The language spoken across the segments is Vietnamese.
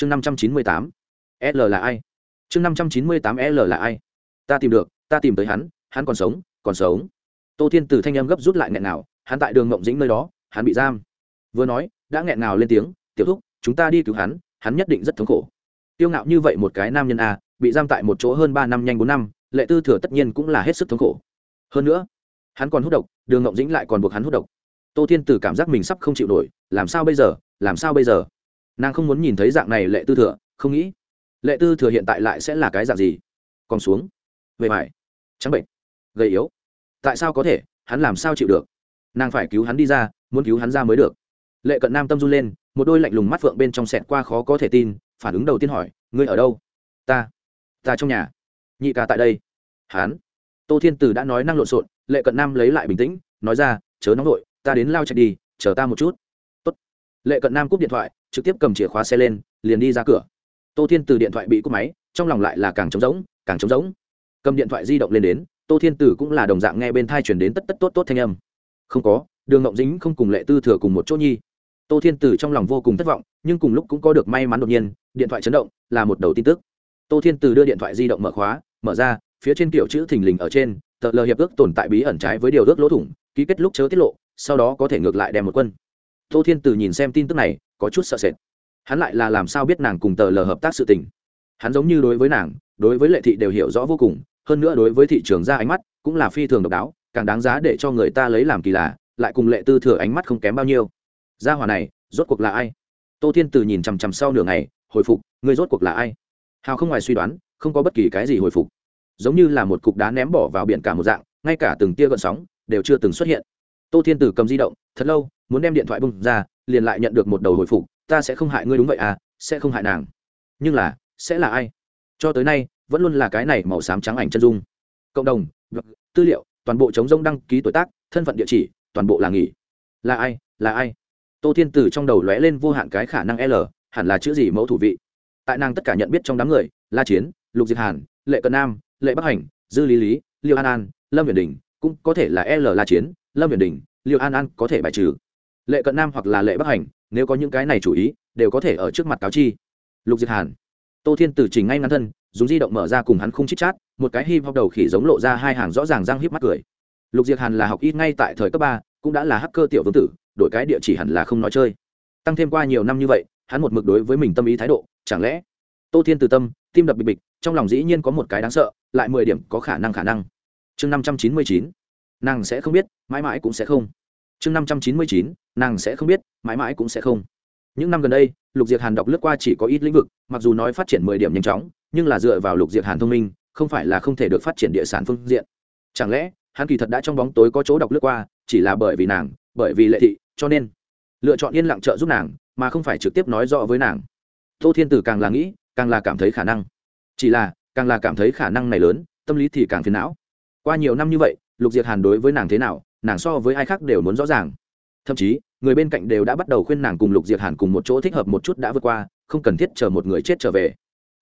chương năm trăm chín mươi tám, l là ai? Chương năm trăm chín mươi tám, l là ai? Ta tìm được, ta tìm tới hắn hắn còn sống còn sống. Tô thiên từ thanh em gấp rút lại nghẹn nào, hắn tại đường mộng dĩnh nơi đó, hắn bị giam. Vừa nói, đã nghẹn nào lên tiếng, tiểu thúc, chúng ta đi cứu hắn hắn nhất định rất thống khổ. Tiêu ngạo như vậy một cái nam nhân a, bị giam tại một chỗ hơn ba năm nhanh bốn năm, lệ tư thừa tất nhiên cũng là hết sức thống khổ. Hơn nữa, hắn còn hút độc, đường ngộng dĩnh lại còn buộc hắn hút độc. Tô thiên tử cảm giác mình sắp không chịu nổi, làm sao bây giờ? Làm sao bây giờ? Nàng không muốn nhìn thấy dạng này lệ tư thừa, không nghĩ lệ tư thừa hiện tại lại sẽ là cái dạng gì? Còn xuống. Về mải trắng bệnh. Gầy yếu. Tại sao có thể? Hắn làm sao chịu được? Nàng phải cứu hắn đi ra, muốn cứu hắn ra mới được. Lệ cận nam tâm run lên, một đôi lạnh lùng mắt phượng bên trong sẹt qua khó có thể tin, phản ứng đầu tiên hỏi, ngươi ở đâu? Ta ta trong nhà. Nhị ca tại đây. Hán tô thiên tử đã nói năng lộn xộn, lệ cận nam lấy lại bình tĩnh, nói ra, chớ nóng vội, ta đến lao chạy đi, chờ ta một chút lệ cận nam cúp điện thoại, trực tiếp cầm chìa khóa xe lên, liền đi ra cửa. Tô thiên từ điện thoại bị cúp máy, trong lòng lại là càng trống rỗng, càng trống rỗng. Cầm điện thoại di động lên đến, tô thiên tử cũng là đồng dạng nghe bên thai chuyển đến tất tất tốt tốt thanh âm. Không có, đường ngộng dính không cùng lệ tư thừa cùng một chỗ nhi. Tô thiên tử trong lòng vô cùng thất vọng, nhưng cùng lúc cũng có được may mắn đột nhiên, điện thoại chấn động, là một đầu tin tức. Tô thiên tử đưa điện thoại di động mở khóa, mở ra, phía trên kiểu chữ thình lình ở trên, tờ lờ hiệp ước tồn tại bí ẩn trái với điều ước lỗ thủng, ký kết lúc chớ tiết lộ, sau đó có thể ngược lại đem một quân tô thiên Từ nhìn xem tin tức này, có chút sợ sệt. Hắn lại là làm sao biết nàng cùng tờ lờ hợp tác sự tình? Hắn giống như đối với nàng, đối với lệ thị đều hiểu rõ vô cùng, hơn nữa đối với thị trường ra ánh mắt cũng là phi thường độc đáo, càng đáng giá để cho người ta lấy làm kỳ lạ, lại cùng lệ tư thừa ánh mắt không kém bao nhiêu. Gia hỏa này, rốt cuộc là ai? Tô thiên từ nhìn chằm chằm sau nửa ngày, hồi phục người rốt cuộc là ai? Hào không ngoài suy đoán, không có bất kỳ cái gì hồi phục. Giống như là một cục đá ném bỏ vào biển cả một dạng, ngay cả từng tia gợn sóng đều chưa từng xuất hiện. Tô thiên Từ cầm di động, thật lâu muốn đem điện thoại bung ra, liền lại nhận được một đầu hồi phục, ta sẽ không hại ngươi đúng vậy à sẽ không hại nàng. Nhưng là, sẽ là ai? Cho tới nay, vẫn luôn là cái này màu xám trắng ảnh chân dung. Cộng đồng tư liệu, toàn bộ chống rông đăng ký tuổi tác, thân phận địa chỉ, toàn bộ là nghỉ. Là ai là ai? Tô thiên tử trong đầu lóe lên vô hạn cái khả năng l, hẳn là chữ gì mẫu thủ vị. Tại nàng tất cả nhận biết trong đám người, la chiến, lục diệt hàn, lệ cận nam, lệ bắc hành, dư lý lý, liêu an an, lâm viện đình, cũng có thể là l la chiến, lâm viện đình, liêu an an có thể bài trừ lệ cận nam hoặc là lệ bắc hành, nếu có những cái này chủ ý, đều có thể ở trước mặt cáo chi. Lục diệt hàn. Tô thiên tử chỉnh ngay ngắn thân, dùng di động mở ra cùng hắn không chít chát, một cái hip hop đầu khỉ giống lộ ra hai hàng rõ ràng răng híp mắt cười. Lục diệt hàn là học ít ngay tại thời cấp ba, cũng đã là hacker tiểu vương tử, đổi cái địa chỉ hẳn là không nói chơi. Tăng thêm qua nhiều năm như vậy, hắn một mực đối với mình tâm ý thái độ, chẳng lẽ tô thiên từ tâm, tim đập bịch bịch, trong lòng dĩ nhiên có một cái đáng sợ, lại mười điểm có khả năng khả năng. Chương năm trăm chín mươi chín, nàng sẽ không biết, mãi mãi cũng sẽ không. Chương năm trăm chín mươi chín nàng sẽ không biết, mãi mãi cũng sẽ không. Những năm gần đây, lục diệt hàn đọc lướt qua chỉ có ít lĩnh vực, mặc dù nói phát triển mười điểm nhanh chóng, nhưng là dựa vào lục diệt hàn thông minh, không phải là không thể được phát triển địa sản phương diện. Chẳng lẽ, hắn kỳ thật đã trong bóng tối có chỗ đọc lướt qua, chỉ là bởi vì nàng, bởi vì lệ thị, cho nên lựa chọn yên lặng trợ giúp nàng, mà không phải trực tiếp nói rõ với nàng. Tô thiên tử càng là nghĩ, càng là cảm thấy khả năng. Chỉ là, càng là cảm thấy khả năng này lớn, tâm lý thì càng phiền não. Qua nhiều năm như vậy, lục diệt hàn đối với nàng thế nào, nàng so với ai khác đều muốn rõ ràng thậm chí, người bên cạnh đều đã bắt đầu khuyên nàng cùng lục diệt hàn cùng một chỗ thích hợp một chút đã vượt qua, không cần thiết chờ một người chết trở về.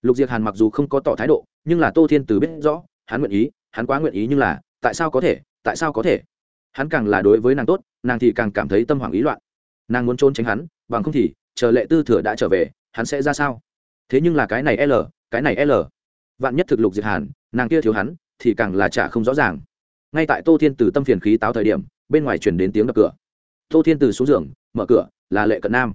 Lục diệt hàn mặc dù không có tỏ thái độ, nhưng là tô thiên từ biết rõ, hắn nguyện ý, hắn quá nguyện ý nhưng là, tại sao có thể, tại sao có thể? Hắn càng là đối với nàng tốt, nàng thì càng cảm thấy tâm hoảng ý loạn. Nàng muốn trốn tránh hắn, bằng không thì, chờ lệ tư thừa đã trở về, hắn sẽ ra sao? Thế nhưng là cái này l, cái này l. Vạn nhất thực lục diệt hàn, nàng kia thiếu hắn, thì càng là trả không rõ ràng. Ngay tại tô thiên từ tâm phiền khí táo thời điểm, bên ngoài chuyển đến tiếng đập cửa tô thiên từ xuống giường, mở cửa, là lệ cận nam.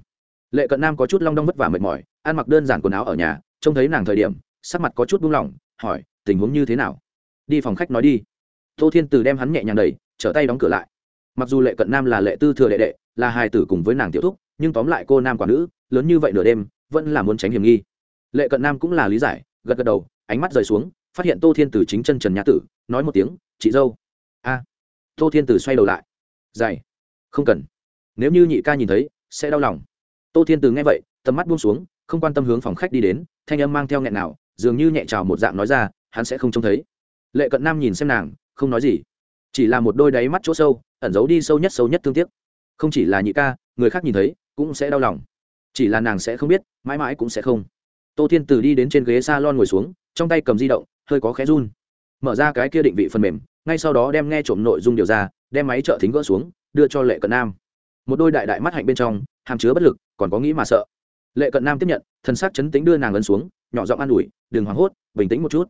Lệ cận nam có chút long đong vất vả mệt mỏi, ăn mặc đơn giản quần áo ở nhà, trông thấy nàng thời điểm, sắc mặt có chút buông lỏng, hỏi, tình huống như thế nào? Đi phòng khách nói đi. Tô thiên từ đem hắn nhẹ nhàng đầy trở tay đóng cửa lại. Mặc dù lệ cận nam là lệ tư thừa đệ đệ, là hài tử cùng với nàng tiểu thúc, nhưng tóm lại cô nam quả nữ, lớn như vậy nửa đêm, vẫn là muốn tránh hiểm nghi. Lệ cận nam cũng là lý giải, gật gật đầu, ánh mắt rời xuống, phát hiện tô thiên từ chính chân trần nhã tử, nói một tiếng, chị dâu. A. Tô thiên từ xoay đầu lại. Dày không cần. Nếu như nhị ca nhìn thấy, sẽ đau lòng. Tô thiên từ nghe vậy, tầm mắt buông xuống, không quan tâm hướng phòng khách đi đến, thanh âm mang theo nghẹn nào, dường như nhẹ trào một dạng nói ra, hắn sẽ không trông thấy. Lệ cận nam nhìn xem nàng, không nói gì. Chỉ là một đôi đáy mắt chỗ sâu, ẩn giấu đi sâu nhất sâu nhất thương tiếc. Không chỉ là nhị ca, người khác nhìn thấy, cũng sẽ đau lòng. Chỉ là nàng sẽ không biết, mãi mãi cũng sẽ không. Tô thiên từ đi đến trên ghế s a lon ngồi xuống, trong tay cầm di động, hơi có khẽ run. Mở ra cái kia định vị phần mềm, ngay sau đó đem nghe trộm nội dung điều ra, đem máy trợ thính gỡ xuống đưa cho lệ cận nam một đôi đại đại mắt hạnh bên trong hàm chứa bất lực còn có nghĩ mà sợ lệ cận nam tiếp nhận thần sắc chấn tĩnh đưa nàng ấn xuống nhỏ giọng an ủi đừng hoảng hốt bình tĩnh một chút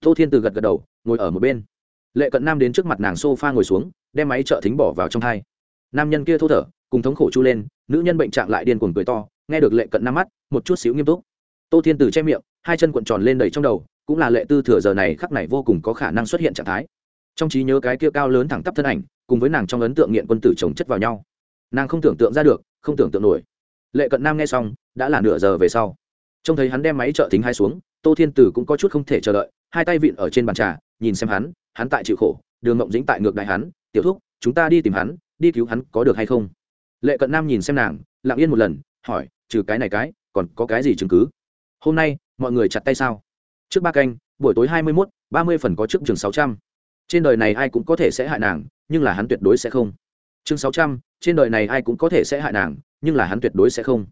tô thiên từ gật gật đầu ngồi ở một bên lệ cận nam đến trước mặt nàng s o f a ngồi xuống đem máy trợ thính bỏ vào trong thai nam nhân kia thô thở cùng thống khổ chu lên nữ nhân bệnh trạng lại điên cuồng cười to nghe được lệ cận nam mắt một chút xíu nghiêm túc tô thiên từ che miệng hai chân cuộn tròn lên đầy trong đầu cũng là lệ tư thừa giờ này khắc này vô cùng có khả năng xuất hiện trạng thái trong trí nhớ cái kia cao lớn thẳng tắp thân ảnh cùng với nàng trong ấn tượng nghiện quân tử chồng chất vào nhau. Nàng không tưởng tượng ra được, không tưởng tượng nổi. Lệ cận nam nghe xong, đã là nửa giờ về sau. Trông thấy hắn đem máy trợ thính hai xuống, tô thiên tử cũng có chút không thể chờ đợi, hai tay vịn ở trên bàn trà, nhìn xem hắn hắn tại chịu khổ, đường ngộng dĩnh tại ngược đại hắn, tiểu thúc, chúng ta đi tìm hắn, đi cứu hắn có được hay không? Lệ cận nam nhìn xem nàng, lặng yên một lần, hỏi, trừ cái này cái, còn có cái gì chứng cứ? Hôm nay, mọi người chặt tay sao? Trước ba canh, buổi tối hai mươi mốt, ba mươi phần có trước chừng sáu trăm trên đời này ai cũng có thể sẽ hại nàng, nhưng là hắn tuyệt đối sẽ không. Chương sáu trăm, trên đời này ai cũng có thể sẽ hại nàng, nhưng là hắn tuyệt đối sẽ không.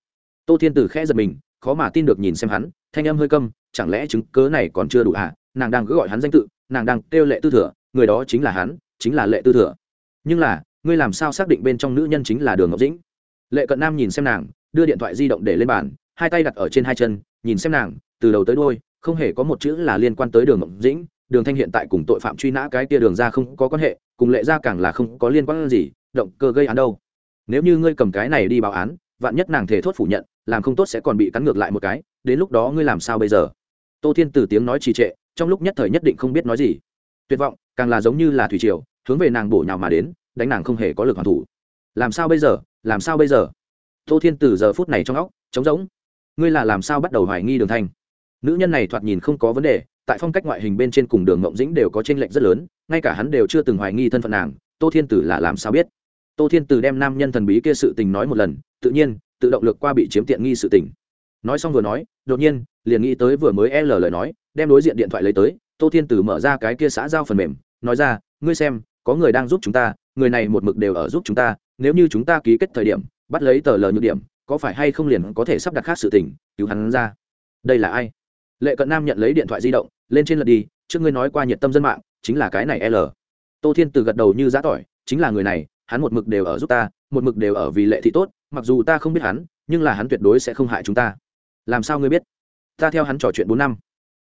Tô thiên tử khẽ giật mình, khó mà tin được nhìn xem hắn, thanh âm hơi câm, chẳng lẽ chứng cớ này còn chưa đủ à? nàng đang cứ gọi hắn danh tự, nàng đang kêu lệ tư thừa, người đó chính là hắn, chính là lệ tư thừa. Nhưng là, ngươi làm sao xác định bên trong nữ nhân chính là đường ngọc dĩnh? Lệ cận nam nhìn xem nàng, đưa điện thoại di động để lên bàn, hai tay đặt ở trên hai chân, nhìn xem nàng, từ đầu tới đôi không hề có một chữ là liên quan tới đường ngọc dĩnh đường thanh hiện tại cùng tội phạm truy nã cái tia đường ra không có quan hệ, cùng lệ ra càng là không có liên quan gì, động cơ gây án đâu. Nếu như ngươi cầm cái này đi báo án, vạn nhất nàng thể thốt phủ nhận, làm không tốt sẽ còn bị cắn ngược lại một cái, đến lúc đó ngươi làm sao bây giờ? Tô thiên từ tiếng nói trì trệ, trong lúc nhất thời nhất định không biết nói gì. Tuyệt vọng, càng là giống như là thủy triều, hướng về nàng bổ nhào mà đến, đánh nàng không hề có lực hoàn thủ. Làm sao bây giờ? Làm sao bây giờ? Tô thiên từ giờ phút này trong óc, trống rỗng. Ngươi là làm sao bắt đầu hoài nghi đường thanh? Nữ nhân này thoạt nhìn không có vấn đề tại phong cách ngoại hình bên trên cùng đường ngộng dĩnh đều có t r ê n lệch rất lớn, ngay cả hắn đều chưa từng hoài nghi thân phận nàng, tô thiên tử là làm sao biết? Tô thiên tử đem nam nhân thần bí kia sự tình nói một lần, tự nhiên, tự động lược qua bị chiếm tiện nghi sự tình. Nói xong vừa nói, đột nhiên, liền nghĩ tới vừa mới l lời nói, đem đối diện điện thoại lấy tới, tô thiên tử mở ra cái kia xã giao phần mềm, nói ra, ngươi xem, có người đang giúp chúng ta, người này một mực đều ở giúp chúng ta, nếu như chúng ta ký kết thời điểm, bắt lấy tờ lờ nhược điểm, có phải hay không liền có thể sắp đặt khác sự tình? Cứu hắn ra. Đây là ai? Lệ cận nam nhận lấy điện thoại di động lên trên lật đi, trước ngươi nói qua nhiệt tâm dân mạng, chính là cái này l. Tô thiên từ gật đầu như giã tỏi, chính là người này, hắn một mực đều ở giúp ta, một mực đều ở vì lệ thị tốt, mặc dù ta không biết hắn, nhưng là hắn tuyệt đối sẽ không hại chúng ta. Làm sao ngươi biết? Ta theo hắn trò chuyện bốn năm.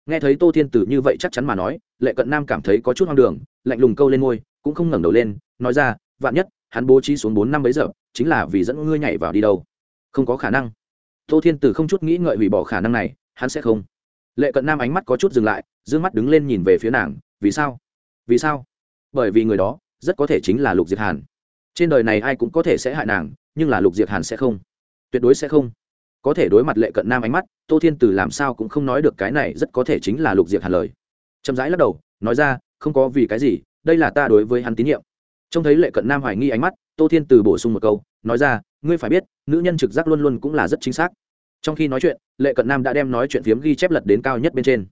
Nghe thấy tô thiên Tử như vậy chắc chắn mà nói, lệ cận nam cảm thấy có chút hoang đường, lạnh lùng câu lên môi, cũng không ngẩng đầu lên, nói ra, vạn nhất, hắn bố trí xuống bốn năm bấy giờ, chính là vì dẫn ngươi nhảy vào đi đâu? Không có khả năng. Tô thiên Tử không chút nghĩ ngợi hủy bỏ khả năng này, hắn sẽ không lệ cận nam ánh mắt có chút dừng lại d ư ơ n g mắt đứng lên nhìn về phía nàng, vì sao? Vì sao? Bởi vì người đó rất có thể chính là lục diệt hàn. Trên đời này ai cũng có thể sẽ hại nàng, nhưng là lục diệt hàn sẽ không. Tuyệt đối sẽ không. Có thể đối mặt lệ cận nam ánh mắt, tô thiên từ làm sao cũng không nói được cái này rất có thể chính là lục diệt hàn lời. Chậm rãi lắc đầu, nói ra, không có vì cái gì, đây là ta đối với hắn tín nhiệm. Trông thấy lệ cận nam hoài nghi ánh mắt, tô thiên từ bổ sung một câu, nói ra, ngươi phải biết, nữ nhân trực giác luôn luôn cũng là rất chính xác trong khi nói chuyện, lệ cận nam đã đem nói chuyện phiếm ghi chép lật đến cao nhất bên trên.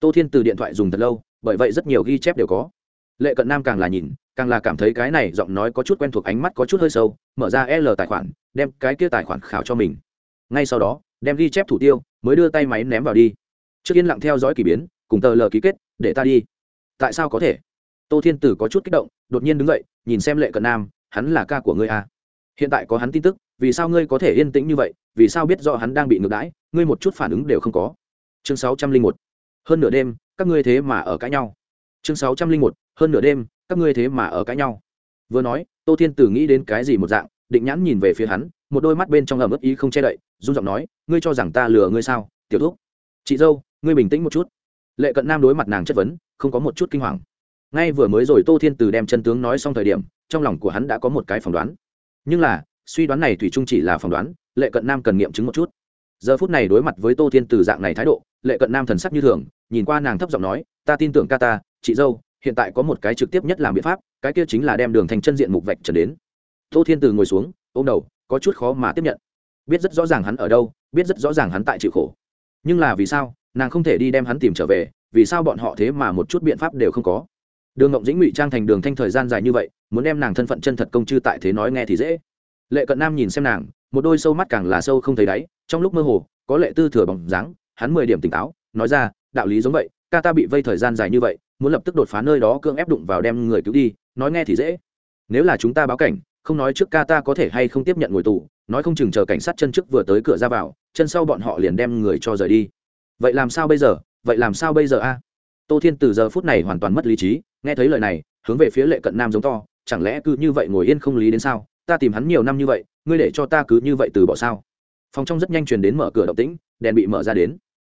Tô thiên từ điện thoại dùng thật lâu, bởi vậy rất nhiều ghi chép đều có. Lệ cận nam càng là nhìn, càng là cảm thấy cái này giọng nói có chút quen thuộc, ánh mắt có chút hơi sâu, mở ra l tài khoản, đem cái kia tài khoản khảo cho mình. Ngay sau đó, đem ghi chép thủ tiêu, mới đưa tay máy ném vào đi. Trước yên lặng theo dõi k ỳ biến, cùng tờ l ký kết, để ta đi. Tại sao có thể? Tô thiên tử có chút kích động, đột nhiên đứng dậy, nhìn xem lệ cận nam, hắn là ca của ngươi à hiện tại có hắn tin tức, vì sao ngươi có thể yên tĩnh như vậy? Vì sao biết rõ hắn đang bị ngược đãi? Ngươi một chút phản ứng đều không có. Chương sáu trăm linh một. Hơn nửa đêm, các ngươi thế mà ở cãi nhau. Chương sáu trăm linh một. Hơn nửa đêm, các ngươi thế mà ở cãi nhau. Vừa nói, tô thiên tử nghĩ đến cái gì một dạng, định nhãn nhìn về phía hắn, một đôi mắt bên trong ẩm ướt ý không che đậy, run giọng nói, ngươi cho rằng ta lừa ngươi sao, tiểu thúc? Chị dâu, ngươi bình tĩnh một chút. Lệ cận nam đối mặt nàng chất vấn, không có một chút kinh hoàng. Ngay vừa mới rồi tô thiên từ đem chân tướng nói xong thời điểm, trong lòng của hắn đã có một cái phỏng đoán nhưng là, suy đoán này thủy trung chỉ là phỏng đoán, lệ cận nam cần nghiệm chứng một chút. Giờ phút này đối mặt với tô thiên từ dạng này thái độ, lệ cận nam thần sắc như thường, nhìn qua nàng thấp giọng nói, ta tin tưởng ca ta, chị dâu, hiện tại có một cái trực tiếp nhất làm biện pháp, cái kia chính là đem đường thành chân diện mục vạch trần đến. Tô thiên từ ngồi xuống, ôm đầu, có chút khó mà tiếp nhận. Biết rất rõ ràng hắn ở đâu, biết rất rõ ràng hắn tại chịu khổ. Nhưng là vì sao, nàng không thể đi đem hắn tìm trở về, vì sao bọn họ thế mà một chút biện pháp đều không có? Đường ngộng dĩnh ngụy trang thành đường thanh thời gian dài như vậy, muốn đem nàng thân phận chân thật công chư tại thế nói nghe thì dễ. Lệ cận nam nhìn xem nàng, một đôi sâu mắt càng là sâu không thấy đáy, trong lúc mơ hồ, có lệ tư thừa bằng dáng, hắn mười điểm tỉnh táo, nói ra, đạo lý giống vậy, ca ta bị vây thời gian dài như vậy, muốn lập tức đột phá nơi đó cưỡng ép đụng vào đem người cứu đi, nói nghe thì dễ. Nếu là chúng ta báo cảnh, không nói trước ca ta có thể hay không tiếp nhận ngồi tù, nói không chừng chờ cảnh sát chân trước vừa tới cửa ra vào, chân sau bọn họ liền đem người cho rời đi. Vậy làm sao bây giờ? Vậy làm sao bây giờ a? Tô thiên từ giờ phút này hoàn toàn mất lý trí nghe thấy lời này, hướng về phía lệ cận nam giống to, chẳng lẽ cứ như vậy ngồi yên không lý đến sao? Ta tìm hắn nhiều năm như vậy, ngươi để cho ta cứ như vậy từ bỏ sao? Phòng trong rất nhanh truyền đến mở cửa động tĩnh, đèn bị mở ra đến.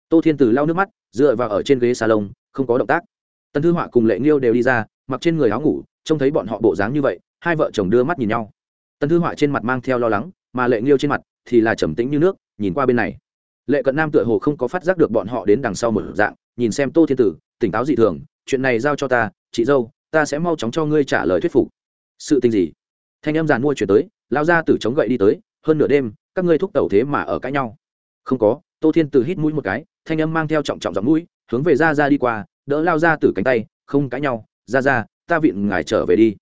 Tô thiên từ lau nước mắt, dựa vào ở trên ghế salon, không có động tác. Tần thư họa cùng lệ nghiêu đều đi ra, mặc trên người áo ngủ, trông thấy bọn họ bộ dáng như vậy, hai vợ chồng đưa mắt nhìn nhau. Tần thư họa trên mặt mang theo lo lắng, mà lệ nghiêu trên mặt thì là trầm tĩnh như nước, nhìn qua bên này. Lệ cận nam tựa hồ không có phát giác được bọn họ đến đằng sau một dạng, nhìn xem tô thiên tử, tỉnh táo dị thường, chuyện này giao cho ta chị dâu, ta sẽ mau chóng cho ngươi trả lời thuyết phục. Sự tình gì? Thanh em giàn mua chuyển tới lao ra từ chống gậy đi tới, hơn nửa đêm, các ngươi thúc tẩu thế mà ở cãi nhau. Không có. Tô thiên từ hít mũi một cái, thanh âm mang theo trọng trọng giọng mũi, hướng về ra ra đi qua, đỡ lao ra từ cánh tay, không cãi nhau ra ra ta vịn ngài trở về đi.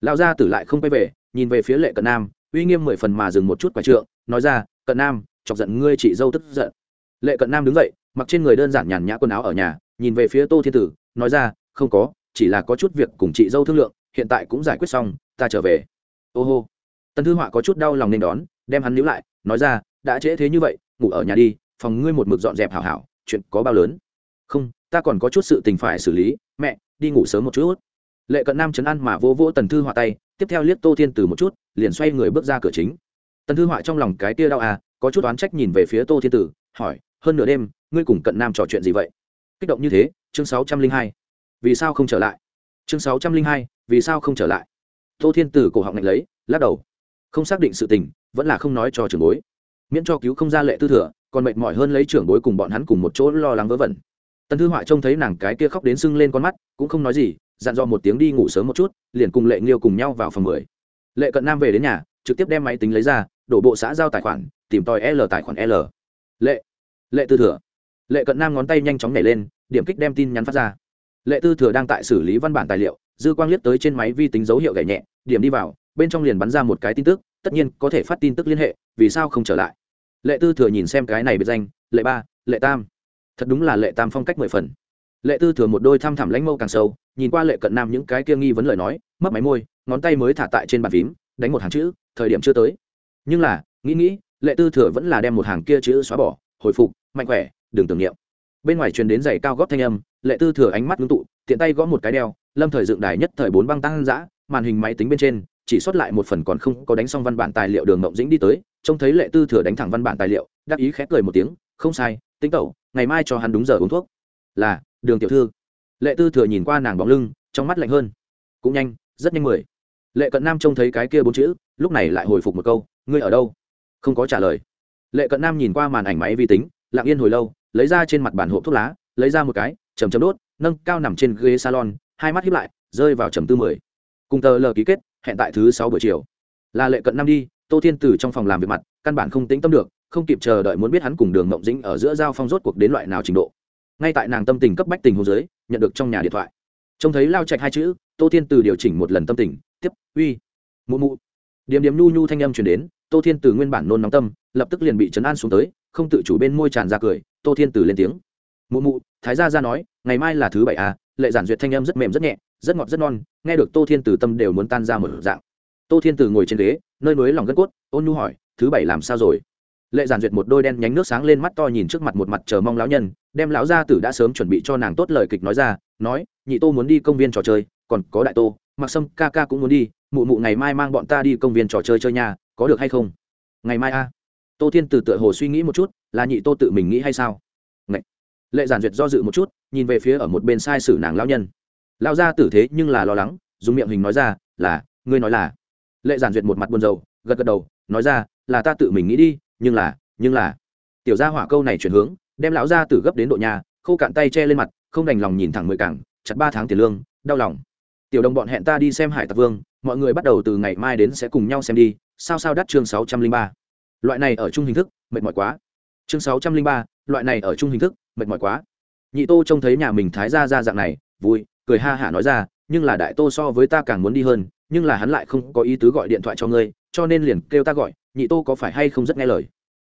Lao ra tử lại không quay về, nhìn về phía lệ cận nam, uy nghiêm mười phần mà dừng một chút quái trượng, nói ra, cận nam, chọc giận ngươi chị dâu tức giận. Lệ cận nam đứng dậy, mặc trên người đơn giản nhàn nhã quần áo ở nhà, nhìn về phía tô thiên tử, nói ra, không có chỉ là có chút việc cùng chị dâu thương lượng, hiện tại cũng giải quyết xong, ta trở về. Ô hô. Tần thư họa có chút đau lòng nên đón, đem hắn níu lại, nói ra, đã trễ thế như vậy, ngủ ở nhà đi, phòng ngươi một mực dọn dẹp hảo hảo, chuyện có bao lớn? Không, ta còn có chút sự tình phải xử lý, mẹ, đi ngủ sớm một chút. Lệ cận nam chấn ăn mà vô vỗ tần thư họa tay, tiếp theo liếc tô thiên từ một chút, liền xoay người bước ra cửa chính. Tần thư họa trong lòng cái tia đau à có chút oán trách nhìn về phía tô thiên tử, hỏi, hơn nửa đêm, ngươi cùng cận nam trò chuyện gì vậy? Kích động như thế, chương sáu trăm linh hai vì sao không trở lại? Chương sáu trăm linh hai, vì sao không trở lại? Tô thiên tử cổ họng ngạch lấy, lắc đầu. Không xác định sự tình, vẫn là không nói cho trưởng bối. Miễn cho cứu không ra lệ tư thừa, còn mệt mỏi hơn lấy trưởng bối cùng bọn hắn cùng một chỗ lo lắng vớ vẩn. Tần thư họa trông thấy nàng cái kia khóc đến sưng lên con mắt, cũng không nói gì, dặn dò một tiếng đi ngủ sớm một chút, liền cùng lệ nghiêu cùng nhau vào phòng mười. Lệ cận nam về đến nhà, trực tiếp đem máy tính lấy ra, đổ bộ xã giao tài khoản, tìm tòi l tài khoản l. Lệ lệ tư thừa. Lệ cận nam ngón tay nhanh chóng nhảy lên, điểm kích đem tin nhắn phát ra lệ tư thừa đang tại xử lý văn bản tài liệu, dư quang liếc tới trên máy vi tính dấu hiệu gậy nhẹ, điểm đi vào, bên trong liền bắn ra một cái tin tức, tất nhiên có thể phát tin tức liên hệ, vì sao không trở lại? Lệ tư thừa nhìn xem cái này biệt danh, lệ ba, lệ tam. Thật đúng là lệ tam phong cách mười phần. Lệ tư thừa một đôi thăm thẳm lãnh mâu càng sâu, nhìn qua lệ cận nam những cái kia nghi vấn lời nói mất máy môi, ngón tay mới thả tại trên bàn phím, đánh một hàng chữ, thời điểm chưa tới. Nhưng là, nghĩ nghĩ, lệ tư thừa vẫn là đem một hàng kia chữ xóa bỏ, hồi phục, mạnh khỏe, đừng tưởng niệm bên ngoài truyền đến giày cao góp thanh âm, lệ tư thừa ánh mắt ngưng tụ, tiện tay gõ một cái đeo, lâm thời dựng đài nhất thời bốn băng tăng giã màn hình máy tính bên trên, chỉ xuất lại một phần còn không có đánh xong văn bản tài liệu đường mộng dĩnh đi tới, trông thấy lệ tư thừa đánh thẳng văn bản tài liệu, đắc ý khép cười một tiếng, không sai tính tẩu, ngày mai cho hắn đúng giờ uống thuốc. Là, đường tiểu thư. Lệ tư thừa nhìn qua nàng bóng lưng, trong mắt lạnh hơn. Cũng nhanh, rất nhanh mười. Lệ cận nam trông thấy cái kia bốn chữ, lúc này lại hồi phục một câu, ngươi ở đâu? Không có trả lời. Lệ cận nam nhìn qua màn ảnh máy vi tính, lặng yên hồi lâu lấy ra trên mặt bản hộp thuốc lá, lấy ra một cái, chầm chầm đốt, nâng cao nằm trên ghế salon, hai mắt hiếp lại, rơi vào trầm tư mười. Cùng tờ lờ ký kết, hẹn tại thứ sáu buổi chiều. Là lệ cận năm đi, tô thiên từ trong phòng làm việc mặt, căn bản không tĩnh tâm được, không kịp chờ đợi muốn biết hắn cùng đường mộng dĩnh ở giữa giao phong rốt cuộc đến loại nào trình độ. Ngay tại nàng tâm tình cấp bách tình hồ dưới, nhận được trong nhà điện thoại. Trông thấy lao chạch hai chữ, tô thiên từ điều chỉnh một lần tâm tình, tiếp, uy, mụ mụ. Điểm điểm nhu nhu thanh âm chuyển đến, tô thiên từ nguyên bản nôn nóng tâm, lập tức liền bị chấn an xuống tới không tự chủ bên môi tràn ra cười, tô thiên tử lên tiếng. Mụ mụ, thái gia ra nói, ngày mai là thứ bảy à lệ giản duyệt thanh âm rất mềm rất nhẹ, rất ngọt rất non, nghe được tô thiên tử tâm đều muốn tan ra một dạng. Tô thiên tử ngồi trên ghế, nơi núi lòng gân cốt, ôn nhu hỏi, thứ bảy làm sao rồi? Lệ giản duyệt một đôi đen nhánh nước sáng lên mắt to nhìn trước mặt một mặt chờ mong lão nhân, đem lão gia tử đã sớm chuẩn bị cho nàng tốt lời kịch nói ra, nói, nhị tô muốn đi công viên trò chơi, còn có đại tô, mặc sâm ca ca cũng muốn đi, mụ mụ ngày mai mang bọn ta đi công viên trò chơi chơi nhà có được hay không? Ngày mai a tô thiên từ tựa hồ suy nghĩ một chút, là nhị tô tự mình nghĩ hay sao? Ngậy. lệ giản duyệt do dự một chút, nhìn về phía ở một bên sai sử nàng lão nhân. Lao ra tử thế nhưng là lo lắng, dùng miệng hình nói ra, là, ngươi nói là. Lệ giản duyệt một mặt buồn rầu, gật gật đầu, nói ra, là ta tự mình nghĩ đi, nhưng là nhưng là. Tiểu gia hỏa câu này chuyển hướng, đem lão gia tử gấp đến độ nhà, khô cạn tay che lên mặt, không đành lòng nhìn thẳng mười cảng, chặt ba tháng tiền lương, đau lòng. Tiểu đồng bọn hẹn ta đi xem hải tặc vương, mọi người bắt đầu từ ngày mai đến sẽ cùng nhau xem đi, sao sao đắt chương sáu trăm linh ba loại này ở chung hình thức, mệt mỏi quá. Chương sáu trăm linh ba, loại này ở chung hình thức, mệt mỏi quá. Nhị tô trông thấy nhà mình thái ra ra dạng này, vui, cười ha hả nói ra, nhưng là đại tô so với ta càng muốn đi hơn, nhưng là hắn lại không có ý tứ gọi điện thoại cho ngươi, cho nên liền kêu ta gọi, nhị tô có phải hay không rất nghe lời.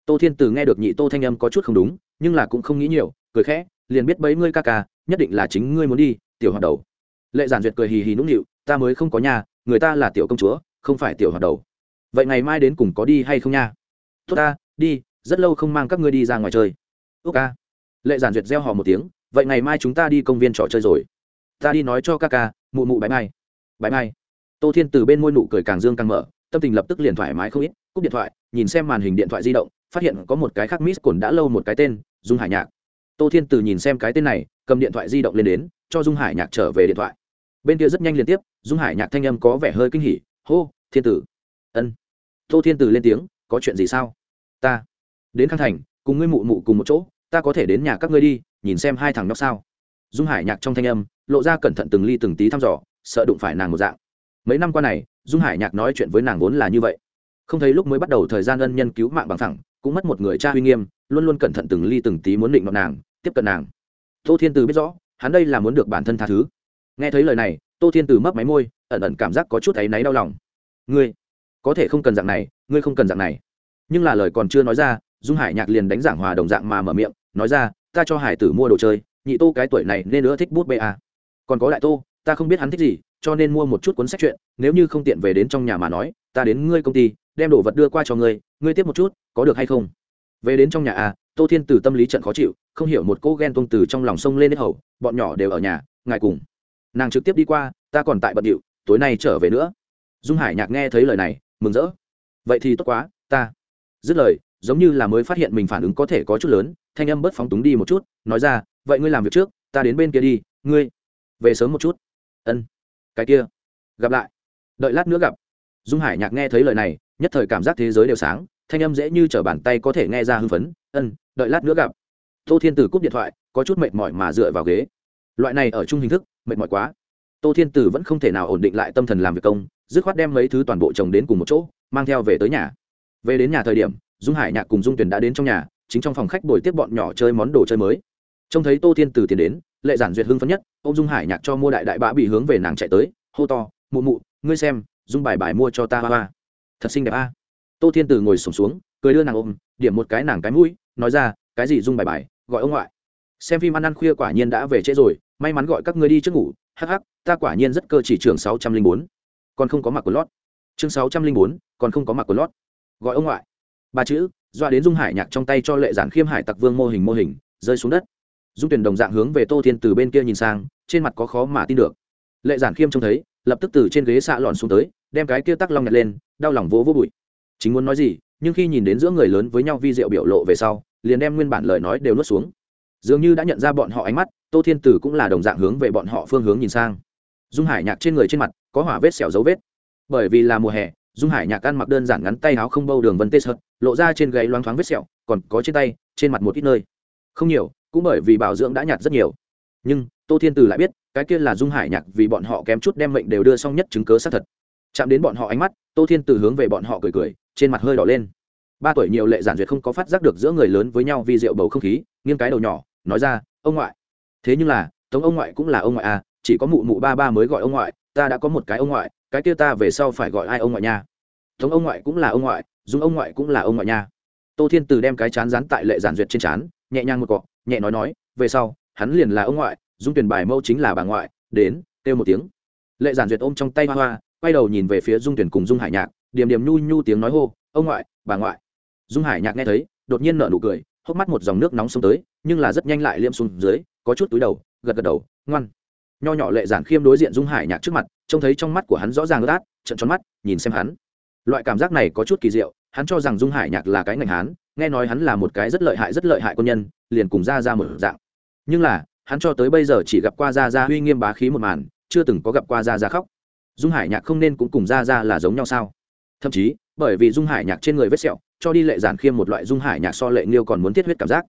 Tô thiên từ nghe được nhị tô thanh âm có chút không đúng, nhưng là cũng không nghĩ nhiều, cười khẽ, liền biết bấy ngươi ca ca, nhất định là chính ngươi muốn đi, tiểu hoạt đầu. Lệ giản duyệt cười hì hì nũng nịu, ta mới không có nhà, người ta là tiểu công chúa, không phải tiểu hoạt đầu. Vậy ngày mai đến cùng có đi hay không nha? Tốt ta, đi, rất lâu không mang các ngươi đi ra ngoài chơi. Ước ca. Lệ giản duyệt gieo họ một tiếng, vậy ngày mai chúng ta đi công viên trò chơi rồi. Ta đi nói cho ca ca, mụ mụ bãi mai. Bãi mai? Tô thiên từ bên môi nụ cười càng dương càng mở, tâm tình lập tức liền thoải mái không ít, cúp điện thoại, nhìn xem màn hình điện thoại di động, phát hiện có một cái khác miss cồn đã lâu một cái tên, dung hải nhạc. Tô thiên từ nhìn xem cái tên này, cầm điện thoại di động lên đến, cho dung hải nhạc trở về điện thoại. Bên kia rất nhanh liên tiếp, dung hải nhạc thanh âm có vẻ hơi kinh hỉ, hô, thiên tử. Ân. Tô thiên tử lên tiếng có chuyện gì sao? Ta. Đến khang thành, cùng ngươi mụ mụ cùng một chỗ, ta có thể đến nhà các ngươi đi, nhìn xem hai thằng nhóc sao. Dung hải nhạc trong thanh âm, lộ ra cẩn thận từng ly từng tí thăm dò, sợ đụng phải nàng một dạng. Mấy năm qua này, dung hải nhạc nói chuyện với nàng vốn là như vậy. Không thấy lúc mới bắt đầu thời gian ân nhân cứu mạng bằng thẳng, cũng mất một người cha uy nghiêm, luôn luôn cẩn thận từng ly từng tí muốn định mặt nàng, tiếp cận nàng. Tô thiên từ biết rõ, hắn đây là muốn được bản thân tha thứ. Nghe thấy lời này, tô thiên từ mấp máy môi, ẩn ẩn cảm giác có chút áy náy đau lòng. Ngươi, có thể không cần dạng này ngươi không cần dạng này. Nhưng là lời còn chưa nói ra, dung hải nhạc liền đánh giảng hòa đồng dạng mà mở miệng, nói ra, ta cho hải tử mua đồ chơi, nhị tô cái tuổi này nên nữa thích bút bê à. còn có đại tô, ta không biết hắn thích gì, cho nên mua một chút cuốn sách chuyện nếu như không tiện về đến trong nhà mà nói, ta đến ngươi công ty, đem đồ vật đưa qua cho ngươi ngươi tiếp một chút, có được hay không? Về đến trong nhà à tô thiên từ tâm lý trận khó chịu, không hiểu một cô ghen tuông từ trong lòng sông lên đến hầu, bọn nhỏ đều ở nhà ngài cùng. Nàng trực tiếp đi qua, ta còn tại bận điệu, tối nay trở về nữa. Dung hải nhạc nghe thấy lời này, mừng rỡ vậy thì tốt quá, ta. Dứt lời, giống như là mới phát hiện mình phản ứng có thể có chút lớn, thanh âm bớt phóng túng đi một chút, nói ra, vậy ngươi làm việc trước, ta đến bên kia đi, ngươi về sớm một chút. Ân. Cái kia. Gặp lại. Đợi lát nữa gặp. Dung hải nhạc nghe thấy lời này, nhất thời cảm giác thế giới đều sáng, thanh âm dễ như t r ở bàn tay có thể nghe ra hưng phấn. Ân, đợi lát nữa gặp. Tô thiên tử cúp điện thoại, có chút mệt mỏi mà dựa vào ghế. Loại này ở chung hình thức, mệt mỏi quá. Tô thiên tử vẫn không thể nào ổn định lại tâm thần làm việc công, dứt khoát đem mấy thứ toàn bộ chồng đến cùng một chỗ mang theo về tới nhà. Về đến nhà thời điểm, dung hải nhạc cùng dung tuyền đã đến trong nhà, chính trong phòng khách bồi tiếp bọn nhỏ chơi món đồ chơi mới. Trông thấy tô thiên Từ tiến đến, lệ giản duyệt hưng phấn nhất ô m dung hải nhạc cho mua đại đại bã bị hướng về nàng chạy tới, hô to, mụ mụ, ngươi xem, dung bài bài mua cho ta hoa hoa. Thật xinh đẹp a. Tô thiên Từ ngồi sổm xuống, cười đưa nàng ôm, điểm một cái nàng cái mũi, nói ra, cái gì dung bài bài, gọi ông ngoại. Xem phim ăn ăn khuya quả nhiên đã về trễ rồi, may mắn gọi các ngươi đi trước ngủ, hắc hắc, ta quả nhiên rất cơ chỉ trường sáu trăm linh bốn. Còn không có mặc quần lót chương sáu trăm linh bốn, còn không có mặc quần lót. Gọi ông ngoại. Ba chữ doa đến dung hải nhạc trong tay cho lệ giản khiêm hải tặc vương mô hình mô hình, rơi xuống đất. Dung tuyển đồng dạng hướng về tô thiên từ bên kia nhìn sang, trên mặt có khó mà tin được. Lệ giản khiêm trông thấy, lập tức từ trên ghế xạ lòn xuống tới, đem cái kia tắc long nhặt lên, đau lòng vỗ vỗ bụi. Chính muốn nói gì, nhưng khi nhìn đến giữa người lớn với nhau vi diệu biểu lộ về sau, liền đem nguyên bản lời nói đều nuốt xuống. Dường như đã nhận ra bọn họ ánh mắt, tô thiên tử cũng là đồng dạng hướng về bọn họ phương hướng nhìn sang. Dung hải nhạc trên người trên mặt, có hỏa vết xẻo dấu vết bởi vì là mùa hè, dung hải nhạc ăn mặc đơn giản ngắn tay áo không bâu đường vân tê sợt, lộ ra trên gáy loáng thoáng vết sẹo, còn có trên tay, trên mặt một ít nơi. Không nhiều, cũng bởi vì bảo dưỡng đã nhạt rất nhiều. Nhưng, tô thiên tử lại biết, cái kia là dung hải nhạc vì bọn họ kém chút đem mệnh đều đưa xong nhất chứng cớ xác thật. Chạm đến bọn họ ánh mắt, tô thiên tử hướng về bọn họ cười cười, trên mặt hơi đỏ lên. Ba tuổi nhiều lệ giản duyệt không có phát giác được giữa người lớn với nhau vì rượu bầu không khí, nghiêng cái đầu nhỏ, nói ra, ông ngoại. Thế nhưng là, tống ông ngoại cũng là ông ngoại à chỉ có mụ mụ ba ba mới gọi ông ngoại, ta đã có một cái ông ngoại cái kia ta về sau phải gọi ai ông ngoại nha. Tống ông ngoại cũng là ông ngoại dùng ông ngoại cũng là ông ngoại nha. Tô thiên từ đem cái chán rán tại lệ giản duyệt trên chán, nhẹ nhàng một cọ, nhẹ nói nói, về sau, hắn liền là ông ngoại, dung tuyển bài mâu chính là bà ngoại, đến, kêu một tiếng. Lệ giản duyệt ôm trong tay hoa hoa, quay đầu nhìn về phía dung tuyển cùng dung hải nhạc điểm điểm nhu nhu tiếng nói hô, ông ngoại, bà ngoại. Dung hải nhạc nghe thấy, đột nhiên nở nụ cười, hốc mắt một dòng nước nóng xông tới, nhưng là rất nhanh lại liêm xuống dưới, có chút túi đầu, gật gật đầu, ngoan nho nhỏ lệ giản khiêm đối diện dung hải nhạc trước mặt, trông thấy trong mắt của hắn rõ ràng ướt át trận tròn mắt, nhìn xem hắn. Loại cảm giác này có chút kỳ diệu, hắn cho rằng dung hải nhạc là cái ngành hắn nghe nói hắn là một cái rất lợi hại rất lợi hại quân nhân, liền cùng ra ra một dạng. Nhưng là, hắn cho tới bây giờ chỉ gặp qua ra ra uy nghiêm bá khí một màn, chưa từng có gặp qua ra ra khóc. Dung hải nhạc không nên cũng cùng ra ra là giống nhau sao? Thậm chí, bởi vì dung hải nhạc trên người vết sẹo, cho đi lệ giản khiêm một loại dung hải nhạc so lệ nghiêu còn muốn tiết huyết cảm giác.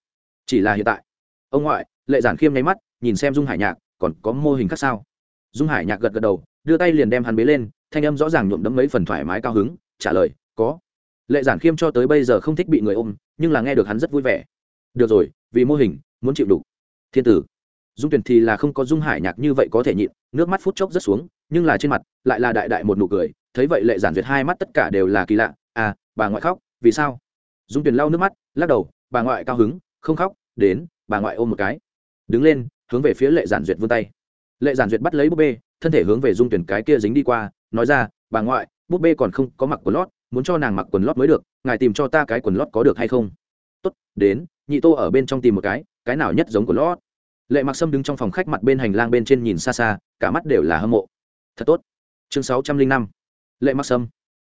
Chỉ là hiện tại, ông ngoại, lệ giản khiêm nháy mắt, nhìn xem dung hải nhạc còn có mô hình khác sao? Dung hải nhạc gật gật đầu, đưa tay liền đem hắn bế lên, thanh âm rõ ràng nhuộm đẫm mấy phần thoải mái cao hứng, trả lời, có. Lệ giản khiêm cho tới bây giờ không thích bị người ôm, nhưng là nghe được hắn rất vui vẻ. Được rồi, vì mô hình, muốn chịu đủ. Thiên tử. Dung tuyển thì là không có dung hải nhạc như vậy có thể nhịn, nước mắt phút chốc rất xuống, nhưng là trên mặt lại là đại đại một nụ cười, thấy vậy lệ giản duyệt hai mắt tất cả đều là kỳ lạ à bà ngoại khóc, vì sao? Dung tuyển lau nước mắt, lắc đầu, bà ngoại cao hứng, không khóc, đến, bà ngoại ôm một cái. Đứng lên hướng về phía lệ giản duyệt vươn tay. Lệ giản duyệt bắt lấy búp bê, thân thể hướng về dung tuyển cái kia dính đi qua, nói ra, bà ngoại, búp bê còn không có mặc quần lót, muốn cho nàng mặc quần lót mới được, ngài tìm cho ta cái quần lót có được hay không? Tốt, đến, nhị tô ở bên trong tìm một cái cái nào nhất giống của lót? Lệ mặc sâm đứng trong phòng khách mặt bên hành lang bên trên nhìn xa xa, cả mắt đều là hâm mộ. Thật tốt. Chương sáu trăm linh năm. Lệ mặc sâm.